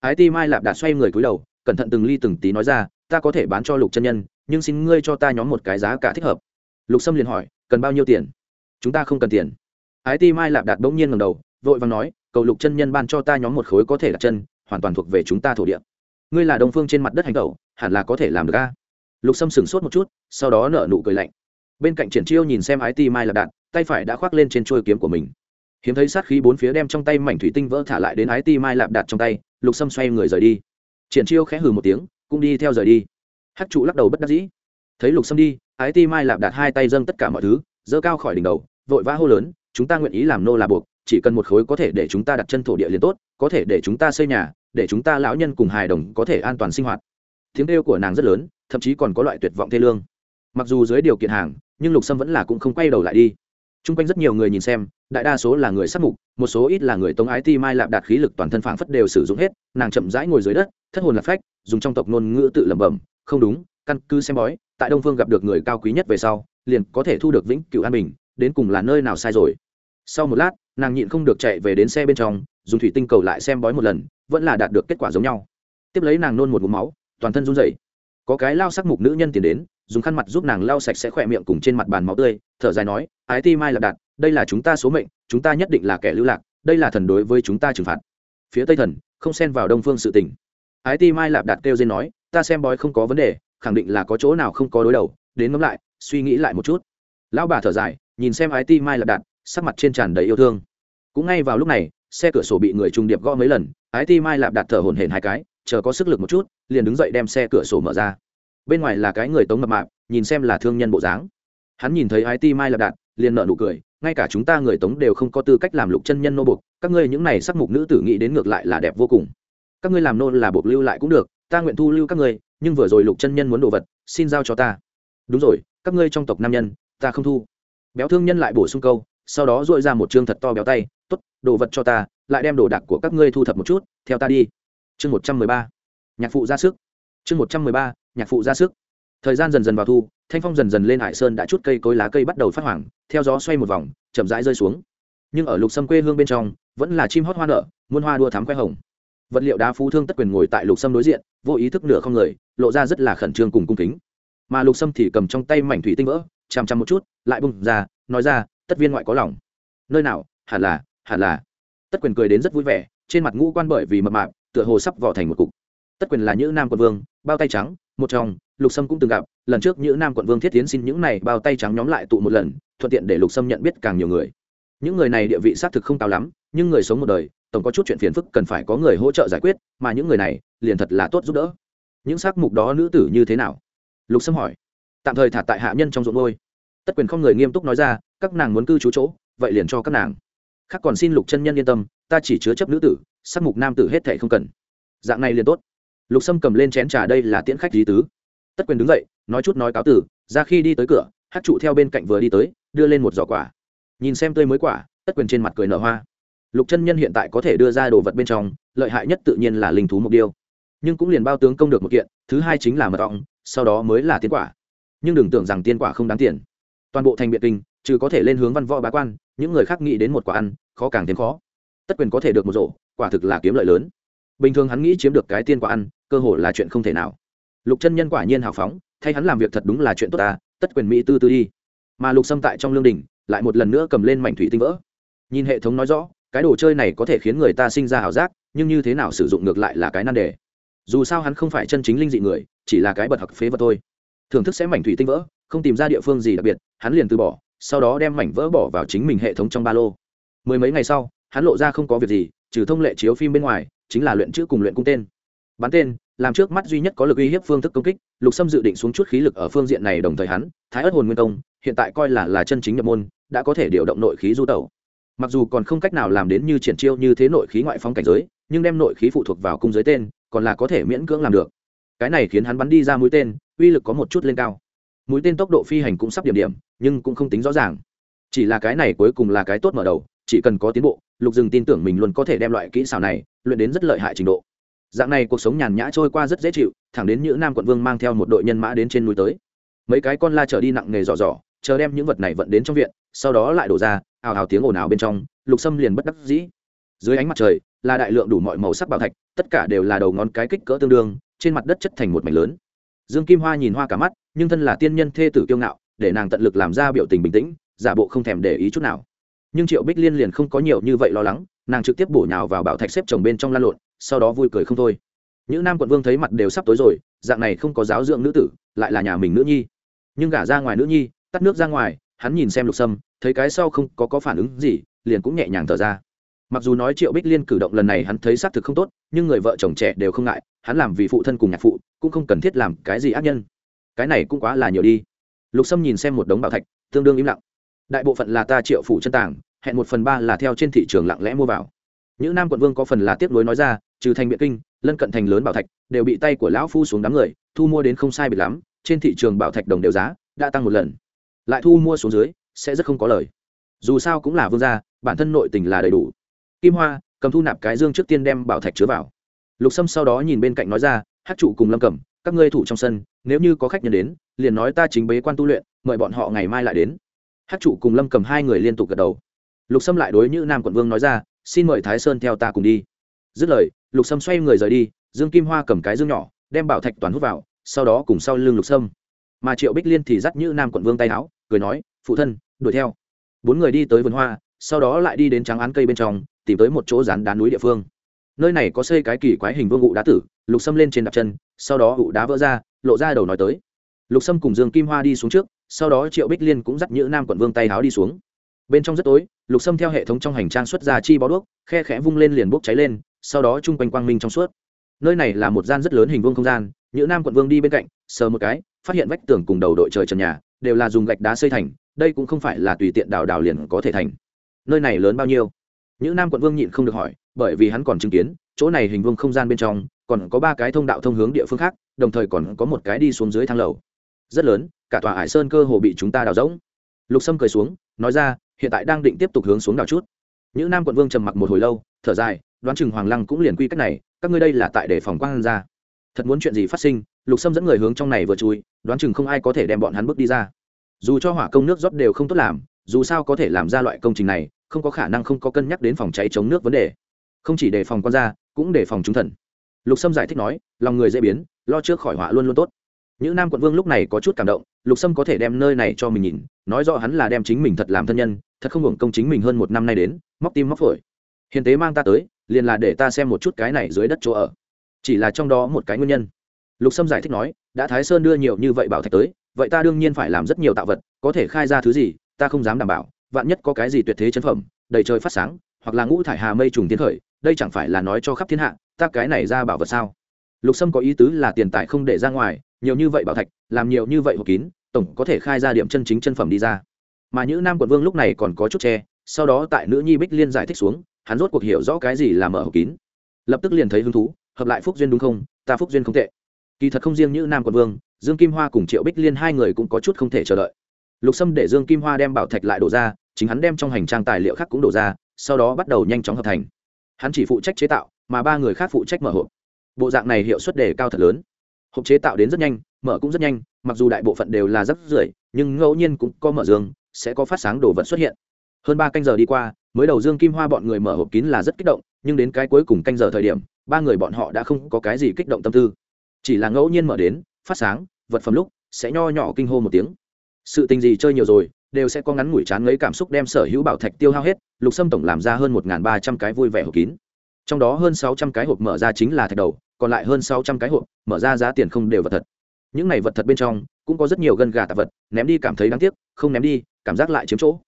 A: Ái ti mai lạp đạt xoay người cúi đầu, cẩn thận từng ly từng tí nói ra, ta có thể bán cho lục chân nhân nhưng xin ngươi cho ta nhóm một cái giá cả thích hợp. Lục sâm liền hỏi, cần bao nhiêu tiền? Chúng ta không cần tiền. Ái ti mai lạp đạt bỗng nhiên ngầm đầu, vội vàng nói, cầu lục chân nhân ban cho ta nhóm một khối có thể đặt chân, hoàn toàn thuộc về chúng ta thổ địa. Ngươi là đồng phương trên mặt đất hành tẩu, hẳn là có thể làm được ca lục sâm sửng sốt một chút, sau đó nở nụ cười lạnh. Bên cạnh triển chiêu nhìn xem ái ti mai lạp đạt, tay phải đã khoác lên trên trôi kiếm của mình. Hiếm thấy sát khí bốn phía đem trong tay mảnh thủy tinh vỡ thả lại đến ái ti mai lạp đạt trong tay, lục sâm xoay người rời đi. Triển chiêu khẽ hừ một tiếng, cũng đi theo rời đi hát trụ lắc đầu bất đắc dĩ. Thấy lục sâm đi, ái ti mai lạp đạt hai tay dâng tất cả mọi thứ dơ cao khỏi đỉnh đầu, vội vã hô lớn, chúng ta nguyện ý làm nô là buộc, chỉ cần một khối có thể để chúng ta đặt chân thổ địa liền tốt, có thể để chúng ta xây nhà, để chúng ta lão nhân cùng hài đồng có thể an toàn sinh hoạt. Tiếng kêu của nàng rất lớn, thậm chí còn có loại tuyệt vọng thê lương. Mặc dù dưới điều kiện hàng, nhưng lục sâm vẫn là cũng không quay đầu lại đi. T r u n g quanh rất nhiều người nhìn xem, đại đa số là người sắc mục, một số ít là người tống ái ti mai lạp đạt khí lực toàn thân phảng phất đều sử dụng hết, nàng chậm rãi ngồi dưới đất, thất hồn lạc phách, dùng trong tộc ngôn ngữ tự lẩm bẩm không đúng, căn cứ xem bói, tại đông phương gặp được người cao quý nhất về sau, liền có thể thu được vĩnh cựu an bình, đến cùng là nơi nào sai rồi. Sau một lát, nàng nhịn không được chạy về đến xe bên trong, dùng thủy tinh cầu lại xem bói một lần, vẫn là đạt được kết quả giống nhau. Tiếp lấy nàng nôn một mũ máu, toàn thân run rẩy. Có cái lao sắc mục nữ nhân tiền đến, dùng khăn mặt giúp nàng lau sạch sẽ khỏe miệng cùng trên mặt bàn máu tươi, thở dài nói, ái ti mai lạc đạt, đây là chúng ta số mệnh, chúng ta nhất định là kẻ lưu lạc, đây là thần đối với chúng ta trừng phạt. Phía tây thần không xen vào đông phương sự tình. Ái ti mai lạp đạt kêu dên nói ta xem bói không có vấn đề, khẳng định là có chỗ nào không có đối đầu, đến ngẫm lại, suy nghĩ lại một chút. Lão bà thở dài, nhìn xem ái ti mai lạp đạt sắc mặt trên tràn đầy yêu thương. Cũng ngay vào lúc này, xe cửa sổ bị người trung điệp gõ mấy lần, ái ti mai lạp đạt thở hổn hển hai cái, chờ có sức lực một chút, liền đứng dậy đem xe cửa sổ mở ra. Bên ngoài là cái người tống mập mạp, nhìn xem là thương nhân bộ dáng. Hắn nhìn thấy ái ti mai lạp đạt liền nợ nụ cười, ngay cả chúng ta người tống đều không có tư cách làm lục chân nhân nô bục các ngươi những này sắc mục nữ tử nghĩ đến ngược lại là đẹp vô cùng. Các ngươi làm nô là buộc lưu lại cũng được ta nguyện thu lưu các ngươi, nhưng vừa rồi lục chân nhân muốn đồ vật, xin giao cho ta. Đúng rồi, các ngươi trong tộc nam nhân, ta không thu. Béo thương nhân lại bổ sung câu, sau đó dội ra một chương thật to béo tay t ố t đồ vật cho ta, lại đem đồ đạc của các ngươi thu thập một chút, theo ta đi. Chương một trăm mười ba, nhạc phụ ra sức. Chương một trăm mười ba, nhạc phụ ra sức. Thời gian dần dần vào thu, thanh phong dần dần lên hải sơn đã chút cây cối lá cây bắt đầu phát hoảng, theo gió xoay một vòng, chậm rãi rơi xuống. Nhưng ở lục sâm quê hương bên trong, vẫn là chim hót hoa nở, muôn hoa đua thám khoe hồng vật liệu đá phú thương tất quyền ngồi tại lục sâm đối diện, vô ý thức nửa không người, lộ ra rất là khẩn trương cùng cung kính. Mà lục sâm thì cầm trong tay mảnh thủy tinh vỡ, chằm chằm một chút, lại bung ra, nói ra, tất viên ngoại có lòng. Nơi nào? Hẳn là hẳn là. Tất quyền cười đến rất vui vẻ, trên mặt ngũ quan bởi vì mập mạp, tựa hồ sắp vỏ thành một cục. Tất quyền là những nam quận vương, bao tay trắng, một trong, lục sâm cũng từng gặp, lần trước những nam quận vương thiết tiến xin những này bao tay trắng nhóm lại tụ một lần, thuận tiện để lục sâm nhận biết càng nhiều người. Những người này địa vị xác thực không cao lắm, nhưng người sống một đời tổng có chút chuyện phiền phức cần phải có người hỗ trợ giải quyết, mà những người này liền thật là tốt giúp đỡ. Những xác mục đó nữ tử như thế nào? Lục sâm hỏi. Tạm thời thả tại hạ nhân trong ruộng ngôi. Tất quyền không người nghiêm túc nói ra, các nàng muốn cư trú chỗ, vậy liền cho các nàng. Khác còn xin lục chân nhân yên tâm, ta chỉ chứa chấp nữ tử sắc mục nam tử hết thệ không cần. Dạng này liền tốt. Lục sâm cầm lên chén trà đây là tiễn khách lý tứ. Tất quyền đứng dậy, nói chút nói cáo tử, ra khi đi tới cửa, hát trụ theo bên cạnh vừa đi tới, đưa lên một giỏ quả. Nhìn xem tươi mới quả, tất quyền trên mặt cười nở hoa lục chân nhân hiện tại có thể đưa ra đồ vật bên trong, lợi hại nhất tự nhiên là linh thú mục điêu. Nhưng cũng liền bao tướng công được một kiện, thứ hai chính là mật ong, sau đó mới là tiên quả. Nhưng đừng tưởng rằng tiên quả không đáng tiền. Toàn bộ thành biện kinh, trừ có thể lên hướng văn võ bá quan, những người khác nghĩ đến một quả ăn, khó càng thêm khó. Tất quyền có thể được một rổ, quả thực là kiếm lợi lớn. Bình thường hắn nghĩ chiếm được cái tiên quả ăn, cơ hội là chuyện không thể nào. Lục chân nhân quả nhiên hào phóng, thay hắn làm việc thật đúng là chuyện tốt ta, tất quyền mỹ tư tư đi. Mà lục xâm tại trong lương đình lại một lần nữa cầm lên mảnh thủy tinh vỡ. Nhìn hệ thống nói rõ cái đồ chơi này có thể khiến người ta sinh ra ảo giác, nhưng như thế nào sử dụng ngược lại là cái nan đề. Dù sao hắn không phải chân chính linh dị người, chỉ là cái bật học phế vật thôi. Thưởng thức sẽ mảnh thủy tinh vỡ, không tìm ra địa phương gì đặc biệt, hắn liền từ bỏ, sau đó đem mảnh vỡ bỏ vào chính mình hệ thống trong ba lô. Mười mấy ngày sau, hắn lộ ra không có việc gì, trừ thông lệ chiếu phim bên ngoài, chính là luyện chữ cùng luyện cung tên. Bắn tên, làm trước mắt duy nhất có lực uy hiếp phương thức công kích, lục sâm dự định xuống chút khí lực ở phương diện này đồng thời hắn, thái ất hồn nguyên công hiện tại coi là là chân chính nhập môn, đã có thể điều động nội khí du tẩu mặc dù còn không cách nào làm đến như triển chiêu như thế nội khí ngoại phong cảnh giới, nhưng đem nội khí phụ thuộc vào cung giới tên, còn là có thể miễn cưỡng làm được. Cái này khiến hắn bắn đi ra mũi tên, uy lực có một chút lên cao. Mũi tên tốc độ phi hành cũng sắp điểm điểm, nhưng cũng không tính rõ ràng. Chỉ là cái này cuối cùng là cái tốt mở đầu, chỉ cần có tiến bộ, lục dừng tin tưởng mình luôn có thể đem loại kỹ xảo này luyện đến rất lợi hại trình độ. Dạng này cuộc sống nhàn nhã trôi qua rất dễ chịu, thẳng đến những nam quận vương mang theo một đội nhân mã đến trên núi tới. Mấy cái con la chở đi nặng nghề dò dò, chờ đem những vật này vận đến trong viện, sau đó lại đổ ra ào ào tiếng ồn ào bên trong, lục sâm liền bất đắc dĩ. Dưới ánh mặt trời, là đại lượng đủ mọi màu sắc bảo thạch, tất cả đều là đầu ngón cái kích cỡ tương đương, trên mặt đất chất thành một mảnh lớn. Dương kim hoa nhìn hoa cả mắt, nhưng thân là tiên nhân thê tử kiêu ngạo, để nàng tận lực làm ra biểu tình bình tĩnh, giả bộ không thèm để ý chút nào. Nhưng triệu bích liên liền không có nhiều như vậy lo lắng, nàng trực tiếp bổ nhào vào bảo thạch xếp chồng bên trong lan lộn, sau đó vui cười không thôi. Những nam quận vương thấy mặt đều sắp tối rồi, dạng này không có giáo dưỡng nữ tử, lại là nhà mình nữ nhi. Nhưng gả ra ngoài nữ nhi, tắt nước ra ngoài hắn nhìn xem lục sâm, thấy cái sau không có có phản ứng gì, liền cũng nhẹ nhàng thở ra. Mặc dù nói triệu bích liên cử động lần này hắn thấy xác thực không tốt, nhưng người vợ chồng trẻ đều không ngại, hắn làm vì phụ thân cùng nhạc phụ, cũng không cần thiết làm cái gì ác nhân. Cái này cũng quá là nhiều đi. Lục sâm nhìn xem một đống bảo thạch, tương đương im lặng. Đại bộ phận là ta triệu phủ chân tàng, hẹn một phần ba là theo trên thị trường lặng lẽ mua vào. Những nam quận vương có phần là tiếp nối nói ra, trừ thành biện kinh, lân cận thành lớn bảo thạch, đều bị tay của lão phu xuống đám người, thu mua đến không sai biệt lắm, trên thị trường bảo thạch đồng đều giá, đã tăng một lần lại thu mua xuống dưới, sẽ rất không có lời. Dù sao cũng là vương gia, bản thân nội tình là đầy đủ. Kim hoa, cầm thu nạp cái dương trước tiên đem bảo thạch chứa vào. Lục sâm sau đó nhìn bên cạnh nói ra hát trụ cùng lâm cầm các ngươi thủ trong sân, nếu như có khách nhân đến, liền nói ta chính bế quan tu luyện, mời bọn họ ngày mai lại đến. Hát trụ cùng lâm cầm hai người liên tục gật đầu. Lục sâm lại đối như nam quận vương nói ra, xin mời thái sơn theo ta cùng đi. Dứt lời, lục sâm xoay người rời đi, dương kim hoa cầm cái dương nhỏ, đem bảo thạch toàn hút vào, sau đó cùng sau lưng lục sâm. Mà triệu bích liên thì dắt như nam quận vương tay áo cười nói, phụ thân, đuổi theo. Bốn người đi tới vườn hoa, sau đó lại đi đến trắng án cây bên trong, tìm tới một chỗ rán đá núi địa phương. Nơi này có xây cái kỳ quái hình vương ụ đá tử, lục sâm lên trên đạp chân, sau đó ụ đá vỡ ra, lộ ra đầu nói tới. Lục sâm cùng dương kim hoa đi xuống trước, sau đó triệu bích liên cũng dắt nhữ nam quận vương tay háo đi xuống. Bên trong rất tối, lục sâm theo hệ thống trong hành trang xuất ra chi bó đuốc, khe khẽ vung lên liền bốc cháy lên, sau đó chung quanh quang minh trong suốt. Nơi này là một gian rất lớn hình vương không gian, nhữ nam quận vương đi bên cạnh, sờ một cái, phát hiện vách tường cùng đầu đội trời trần nhà đều là dùng gạch đá xây thành, đây cũng không phải là tùy tiện đào đào liền có thể thành. Nơi này lớn bao nhiêu? Những nam quận vương nhịn không được hỏi, bởi vì hắn còn chứng kiến, chỗ này hình vương không gian bên trong, còn có ba cái thông đạo thông hướng địa phương khác, đồng thời còn có một cái đi xuống dưới thang lầu. Rất lớn, cả tòa hải sơn cơ hồ bị chúng ta đào rỗng. Lục sâm cười xuống, nói ra, hiện tại đang định tiếp tục hướng xuống đào chút. Những nam quận vương trầm mặc một hồi lâu, thở dài, đoán chừng hoàng lăng cũng liền quy cách này, các ngươi đây là tại để phòng quang ra thật muốn chuyện gì phát sinh, lục sâm dẫn người hướng trong này vừa chui, đoán chừng không ai có thể đem bọn hắn bước đi ra. Dù cho hỏa công nước rót đều không tốt làm, dù sao có thể làm ra loại công trình này, không có khả năng không có cân nhắc đến phòng cháy chống nước vấn đề. Không chỉ đề phòng con da cũng đề phòng chúng thần. Lục sâm giải thích nói, lòng người dễ biến, lo trước khỏi họa luôn luôn tốt. Những nam quận vương lúc này có chút cảm động, lục sâm có thể đem nơi này cho mình nhìn, nói rõ hắn là đem chính mình thật làm thân nhân, thật không hưởng công chính mình hơn một năm nay đến, móc tim móc phổi. Hiền tế mang ta tới, liền là để ta xem một chút cái này dưới đất chỗ ở chỉ là trong đó một cái nguyên nhân. Lục sâm giải thích nói, đã thái sơn đưa nhiều như vậy bảo thạch tới, vậy ta đương nhiên phải làm rất nhiều tạo vật, có thể khai ra thứ gì, ta không dám đảm bảo, vạn nhất có cái gì tuyệt thế chân phẩm, đầy trời phát sáng, hoặc là ngũ thải hà mây trùng tiến khởi, đây chẳng phải là nói cho khắp thiên hạ, ta cái này ra bảo vật sao? Lục sâm có ý tứ là tiền tài không để ra ngoài, nhiều như vậy bảo thạch, làm nhiều như vậy hộp kín, tổng có thể khai ra điểm chân chính chân phẩm đi ra. Mà những nam quận vương lúc này còn có chút che, sau đó tại nữ nhi bích liên giải thích xuống, hắn rốt cuộc hiểu rõ cái gì là mở hộp kín. Lập tức liền thấy hứng thú hợp lại phúc duyên đúng không? Ta phúc duyên không tệ. Kỳ thật không riêng như nam quận vương, dương kim hoa cùng triệu bích liên hai người cũng có chút không thể chờ đợi. Lục sâm để dương kim hoa đem bảo thạch lại đổ ra, chính hắn đem trong hành trang tài liệu khác cũng đổ ra, sau đó bắt đầu nhanh chóng hợp thành. Hắn chỉ phụ trách chế tạo, mà ba người khác phụ trách mở hộp. Bộ dạng này hiệu suất đề cao thật lớn. Hộp chế tạo đến rất nhanh, mở cũng rất nhanh, mặc dù đại bộ phận đều là rất rưởi, nhưng ngẫu nhiên cũng có mở dương sẽ có phát sáng đồ vật xuất hiện. Hơn ba canh giờ đi qua, mới đầu dương kim hoa bọn người mở hộp kín là rất kích động, nhưng đến cái cuối cùng canh giờ thời điểm ba người bọn họ đã không có cái gì kích động tâm tư. Chỉ là ngẫu nhiên mở đến, phát sáng, vật phẩm lúc, sẽ nho nhỏ kinh hô một tiếng. Sự tình gì chơi nhiều rồi, đều sẽ có ngắn ngủi chán ngấy cảm xúc đem sở hữu bảo thạch tiêu hao hết, lục sâm tổng làm ra hơn một ba trăm cái vui vẻ hộp kín. Trong đó hơn sáu trăm cái hộp mở ra chính là thạch đầu, còn lại hơn sáu trăm cái hộp mở ra giá tiền không đều vật thật. Những này vật thật bên trong, cũng có rất nhiều gân gà tạp vật, ném đi cảm thấy đáng tiếc, không ném đi, cảm giác lại chiếm chỗ.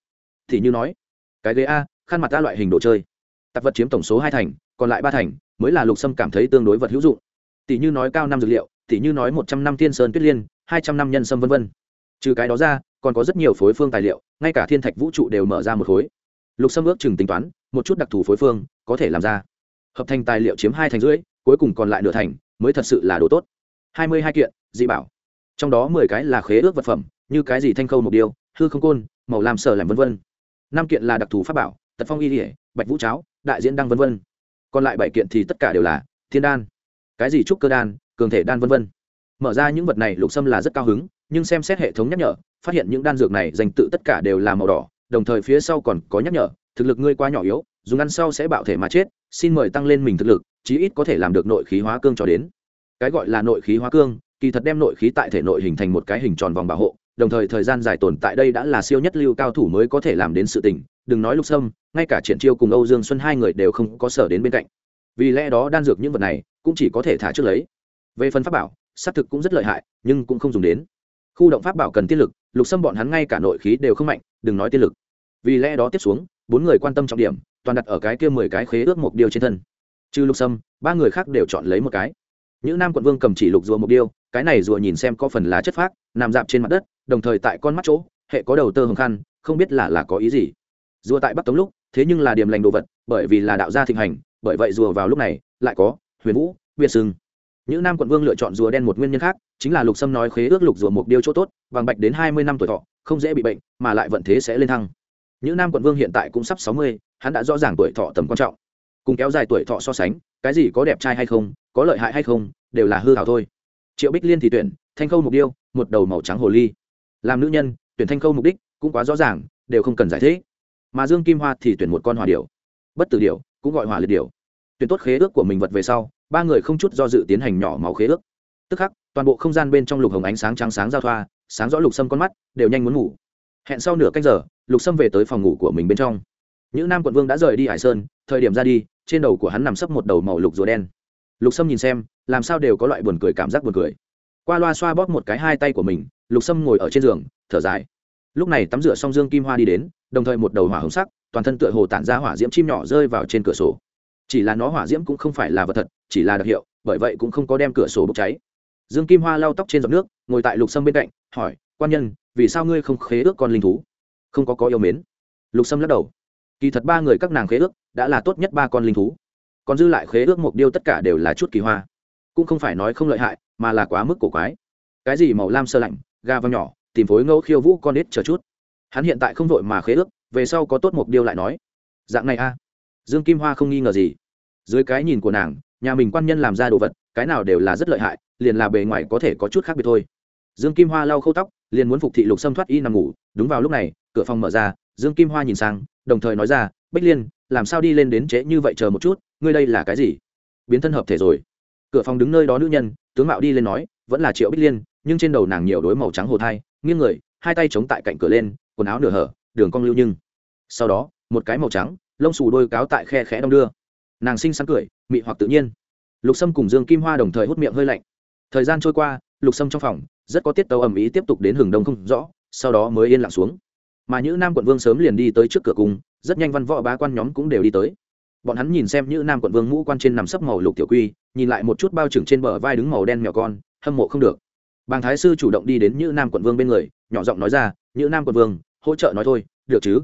A: Thì như nói, cái ghế a, khăn mặt ta loại hình đồ chơi. Tạp vật chiếm tổng số hai thành, còn lại ba thành mới là lục sâm cảm thấy tương đối vật hữu dụng. Tỷ như nói cao năm dược liệu, tỷ như nói một trăm năm thiên sơn tuyết liên, hai trăm năm nhân sâm v v trừ cái đó ra, còn có rất nhiều phối phương tài liệu, ngay cả thiên thạch vũ trụ đều mở ra một khối. Lục sâm ước chừng tính toán, một chút đặc thù phối phương có thể làm ra. Hợp thành tài liệu chiếm hai thành rưỡi, cuối cùng còn lại nửa thành, mới thật sự là đồ tốt. Hai mươi hai kiện, dị bảo. Trong đó mười cái là khế ước vật phẩm, như cái gì thanh khâu mục điêu, hư không côn, màu làm sở làm vân vân. Năm kiện là đặc thù pháp bảo, tật phong y ỉa bạch vũ cháo, đại diễn đăng vân vân còn lại bảy kiện thì tất cả đều là thiên đan, cái gì trúc cơ đan, cường thể đan vân vân. Mở ra những vật này, lục sâm là rất cao hứng, nhưng xem xét hệ thống nhắc nhở, phát hiện những đan dược này dành tự tất cả đều là màu đỏ, đồng thời phía sau còn có nhắc nhở, thực lực ngươi quá nhỏ yếu, dùng ăn sau sẽ bạo thể mà chết, xin mời tăng lên mình thực lực, chí ít có thể làm được nội khí hóa cương cho đến. Cái gọi là nội khí hóa cương, kỳ thật đem nội khí tại thể nội hình thành một cái hình tròn vòng bảo hộ, đồng thời thời gian dài tồn tại đây đã là siêu nhất lưu cao thủ mới có thể làm đến sự tình đừng nói lục sâm, ngay cả triển chiêu cùng âu dương xuân hai người đều không có sở đến bên cạnh. Vì lẽ đó đan dược những vật này cũng chỉ có thể thả trước lấy. Về phần pháp bảo, xác thực cũng rất lợi hại, nhưng cũng không dùng đến. Khu động pháp bảo cần tiên lực, lục sâm bọn hắn ngay cả nội khí đều không mạnh, đừng nói tiên lực. Vì lẽ đó tiếp xuống, bốn người quan tâm trọng điểm, toàn đặt ở cái kia mười cái khế ước mục điêu trên thân. Trừ lục sâm, ba người khác đều chọn lấy một cái. Những nam quận vương cầm chỉ lục rùa mục điêu, cái này rùa nhìn xem có phần lá chất phác, nằm dạp trên mặt đất, đồng thời tại con mắt chỗ, hệ có đầu tơ hồng khăn, không biết là là có ý gì rùa tại bắc tống lúc, thế nhưng là điểm lành đồ vật, bởi vì là đạo gia thịnh hành, bởi vậy rùa vào lúc này, lại có huyền vũ biệt sừng. Những nam quận vương lựa chọn rùa đen một nguyên nhân khác, chính là lục sâm nói khế ước lục rùa mục điêu chỗ tốt vàng bạch đến hai mươi năm tuổi thọ, không dễ bị bệnh, mà lại vận thế sẽ lên thăng. Những nam quận vương hiện tại cũng sắp sáu mươi, hắn đã rõ ràng tuổi thọ tầm quan trọng. Cùng kéo dài tuổi thọ so sánh, cái gì có đẹp trai hay không, có lợi hại hay không, đều là hư hảo thôi. Triệu bích liên thì tuyển, thanh khâu mục điêu, một đầu màu trắng hồ ly. Làm nữ nhân, tuyển thanh khâu mục đích cũng quá rõ ràng, đều không cần giải thích mà dương kim hoa thì tuyển một con hỏa điểu, bất tử điểu cũng gọi hỏa liệt điểu, tuyển tốt khế ước của mình vật về sau ba người không chút do dự tiến hành nhỏ máu khế ước. Tức khắc toàn bộ không gian bên trong lục hồng ánh sáng trắng sáng giao thoa sáng rõ lục sâm con mắt đều nhanh muốn ngủ. Hẹn sau nửa canh giờ lục sâm về tới phòng ngủ của mình bên trong. Những nam quận vương đã rời đi hải sơn thời điểm ra đi trên đầu của hắn nằm sấp một đầu màu lục rùa đen. Lục sâm nhìn xem làm sao đều có loại buồn cười cảm giác buồn cười. Qua loa xoa bóp một cái hai tay của mình lục sâm ngồi ở trên giường thở dài lúc này tắm rửa xong dương kim hoa đi đến, đồng thời một đầu hỏa hồng sắc, toàn thân tựa hồ tản ra hỏa diễm chim nhỏ rơi vào trên cửa sổ. Chỉ là nó hỏa diễm cũng không phải là vật thật, chỉ là đặc hiệu, bởi vậy cũng không có đem cửa sổ bốc cháy. Dương kim hoa lau tóc trên giọt nước, ngồi tại lục sâm bên cạnh, hỏi, quan nhân, vì sao ngươi không khế ước con linh thú? Không có có yêu mến. Lục sâm lắc đầu. Kỳ thật ba người các nàng khế ước, đã là tốt nhất ba con linh thú. Còn dư lại khế ước mục điêu tất cả đều là chút kỳ hoa. Cũng không phải nói không lợi hại, mà là quá mức cổ quái. Cái gì màu lam sơ lạnh ga văng nhỏ tìm phối ngẫu khiêu vũ con ít chờ chút. Hắn hiện tại không vội mà khế ước, về sau có tốt mục điêu lại nói. Dạng này a. Dương kim hoa không nghi ngờ gì. Dưới cái nhìn của nàng, nhà mình quan nhân làm ra đồ vật, cái nào đều là rất lợi hại, liền là bề ngoài có thể có chút khác biệt thôi. Dương kim hoa lau khâu tóc, liền muốn phục thị lục xâm thoát y nằm ngủ. Đúng vào lúc này, cửa phòng mở ra, dương kim hoa nhìn sang, đồng thời nói ra, bích liên, làm sao đi lên đến trễ như vậy chờ một chút, ngươi đây là cái gì? Biến thân hợp thể rồi. Cửa phòng đứng nơi đó nữ nhân, tướng mạo đi lên nói, vẫn là triệu bích liên, nhưng trên đầu nàng nhiều đối màu trắng hồ thai nghiêng người, hai tay chống tại cạnh cửa lên, quần áo nửa hở, đường cong lưu nhưng. Sau đó, một cái màu trắng, lông xù đôi cáo tại khe khẽ đong đưa. Nàng xinh xắn cười, mị hoặc tự nhiên. Lục sâm cùng dương kim hoa đồng thời hút miệng hơi lạnh. Thời gian trôi qua, lục sâm trong phòng, rất có tiết tấu ầm ĩ tiếp tục đến hừng đông không rõ, sau đó mới yên lặng xuống. Mà những nam quận vương sớm liền đi tới trước cửa cung, rất nhanh văn võ bá quan nhóm cũng đều đi tới. Bọn hắn nhìn xem Nữ nam quận vương mũ quan trên nằm sấp màu lục tiểu quy, nhìn lại một chút bao trừng trên bờ vai đứng màu đen mèo con, hâm mộ không được bàng thái sư chủ động đi đến như nam quận vương bên người, nhỏ giọng nói ra như nam quận vương, hỗ trợ nói thôi, được chứ?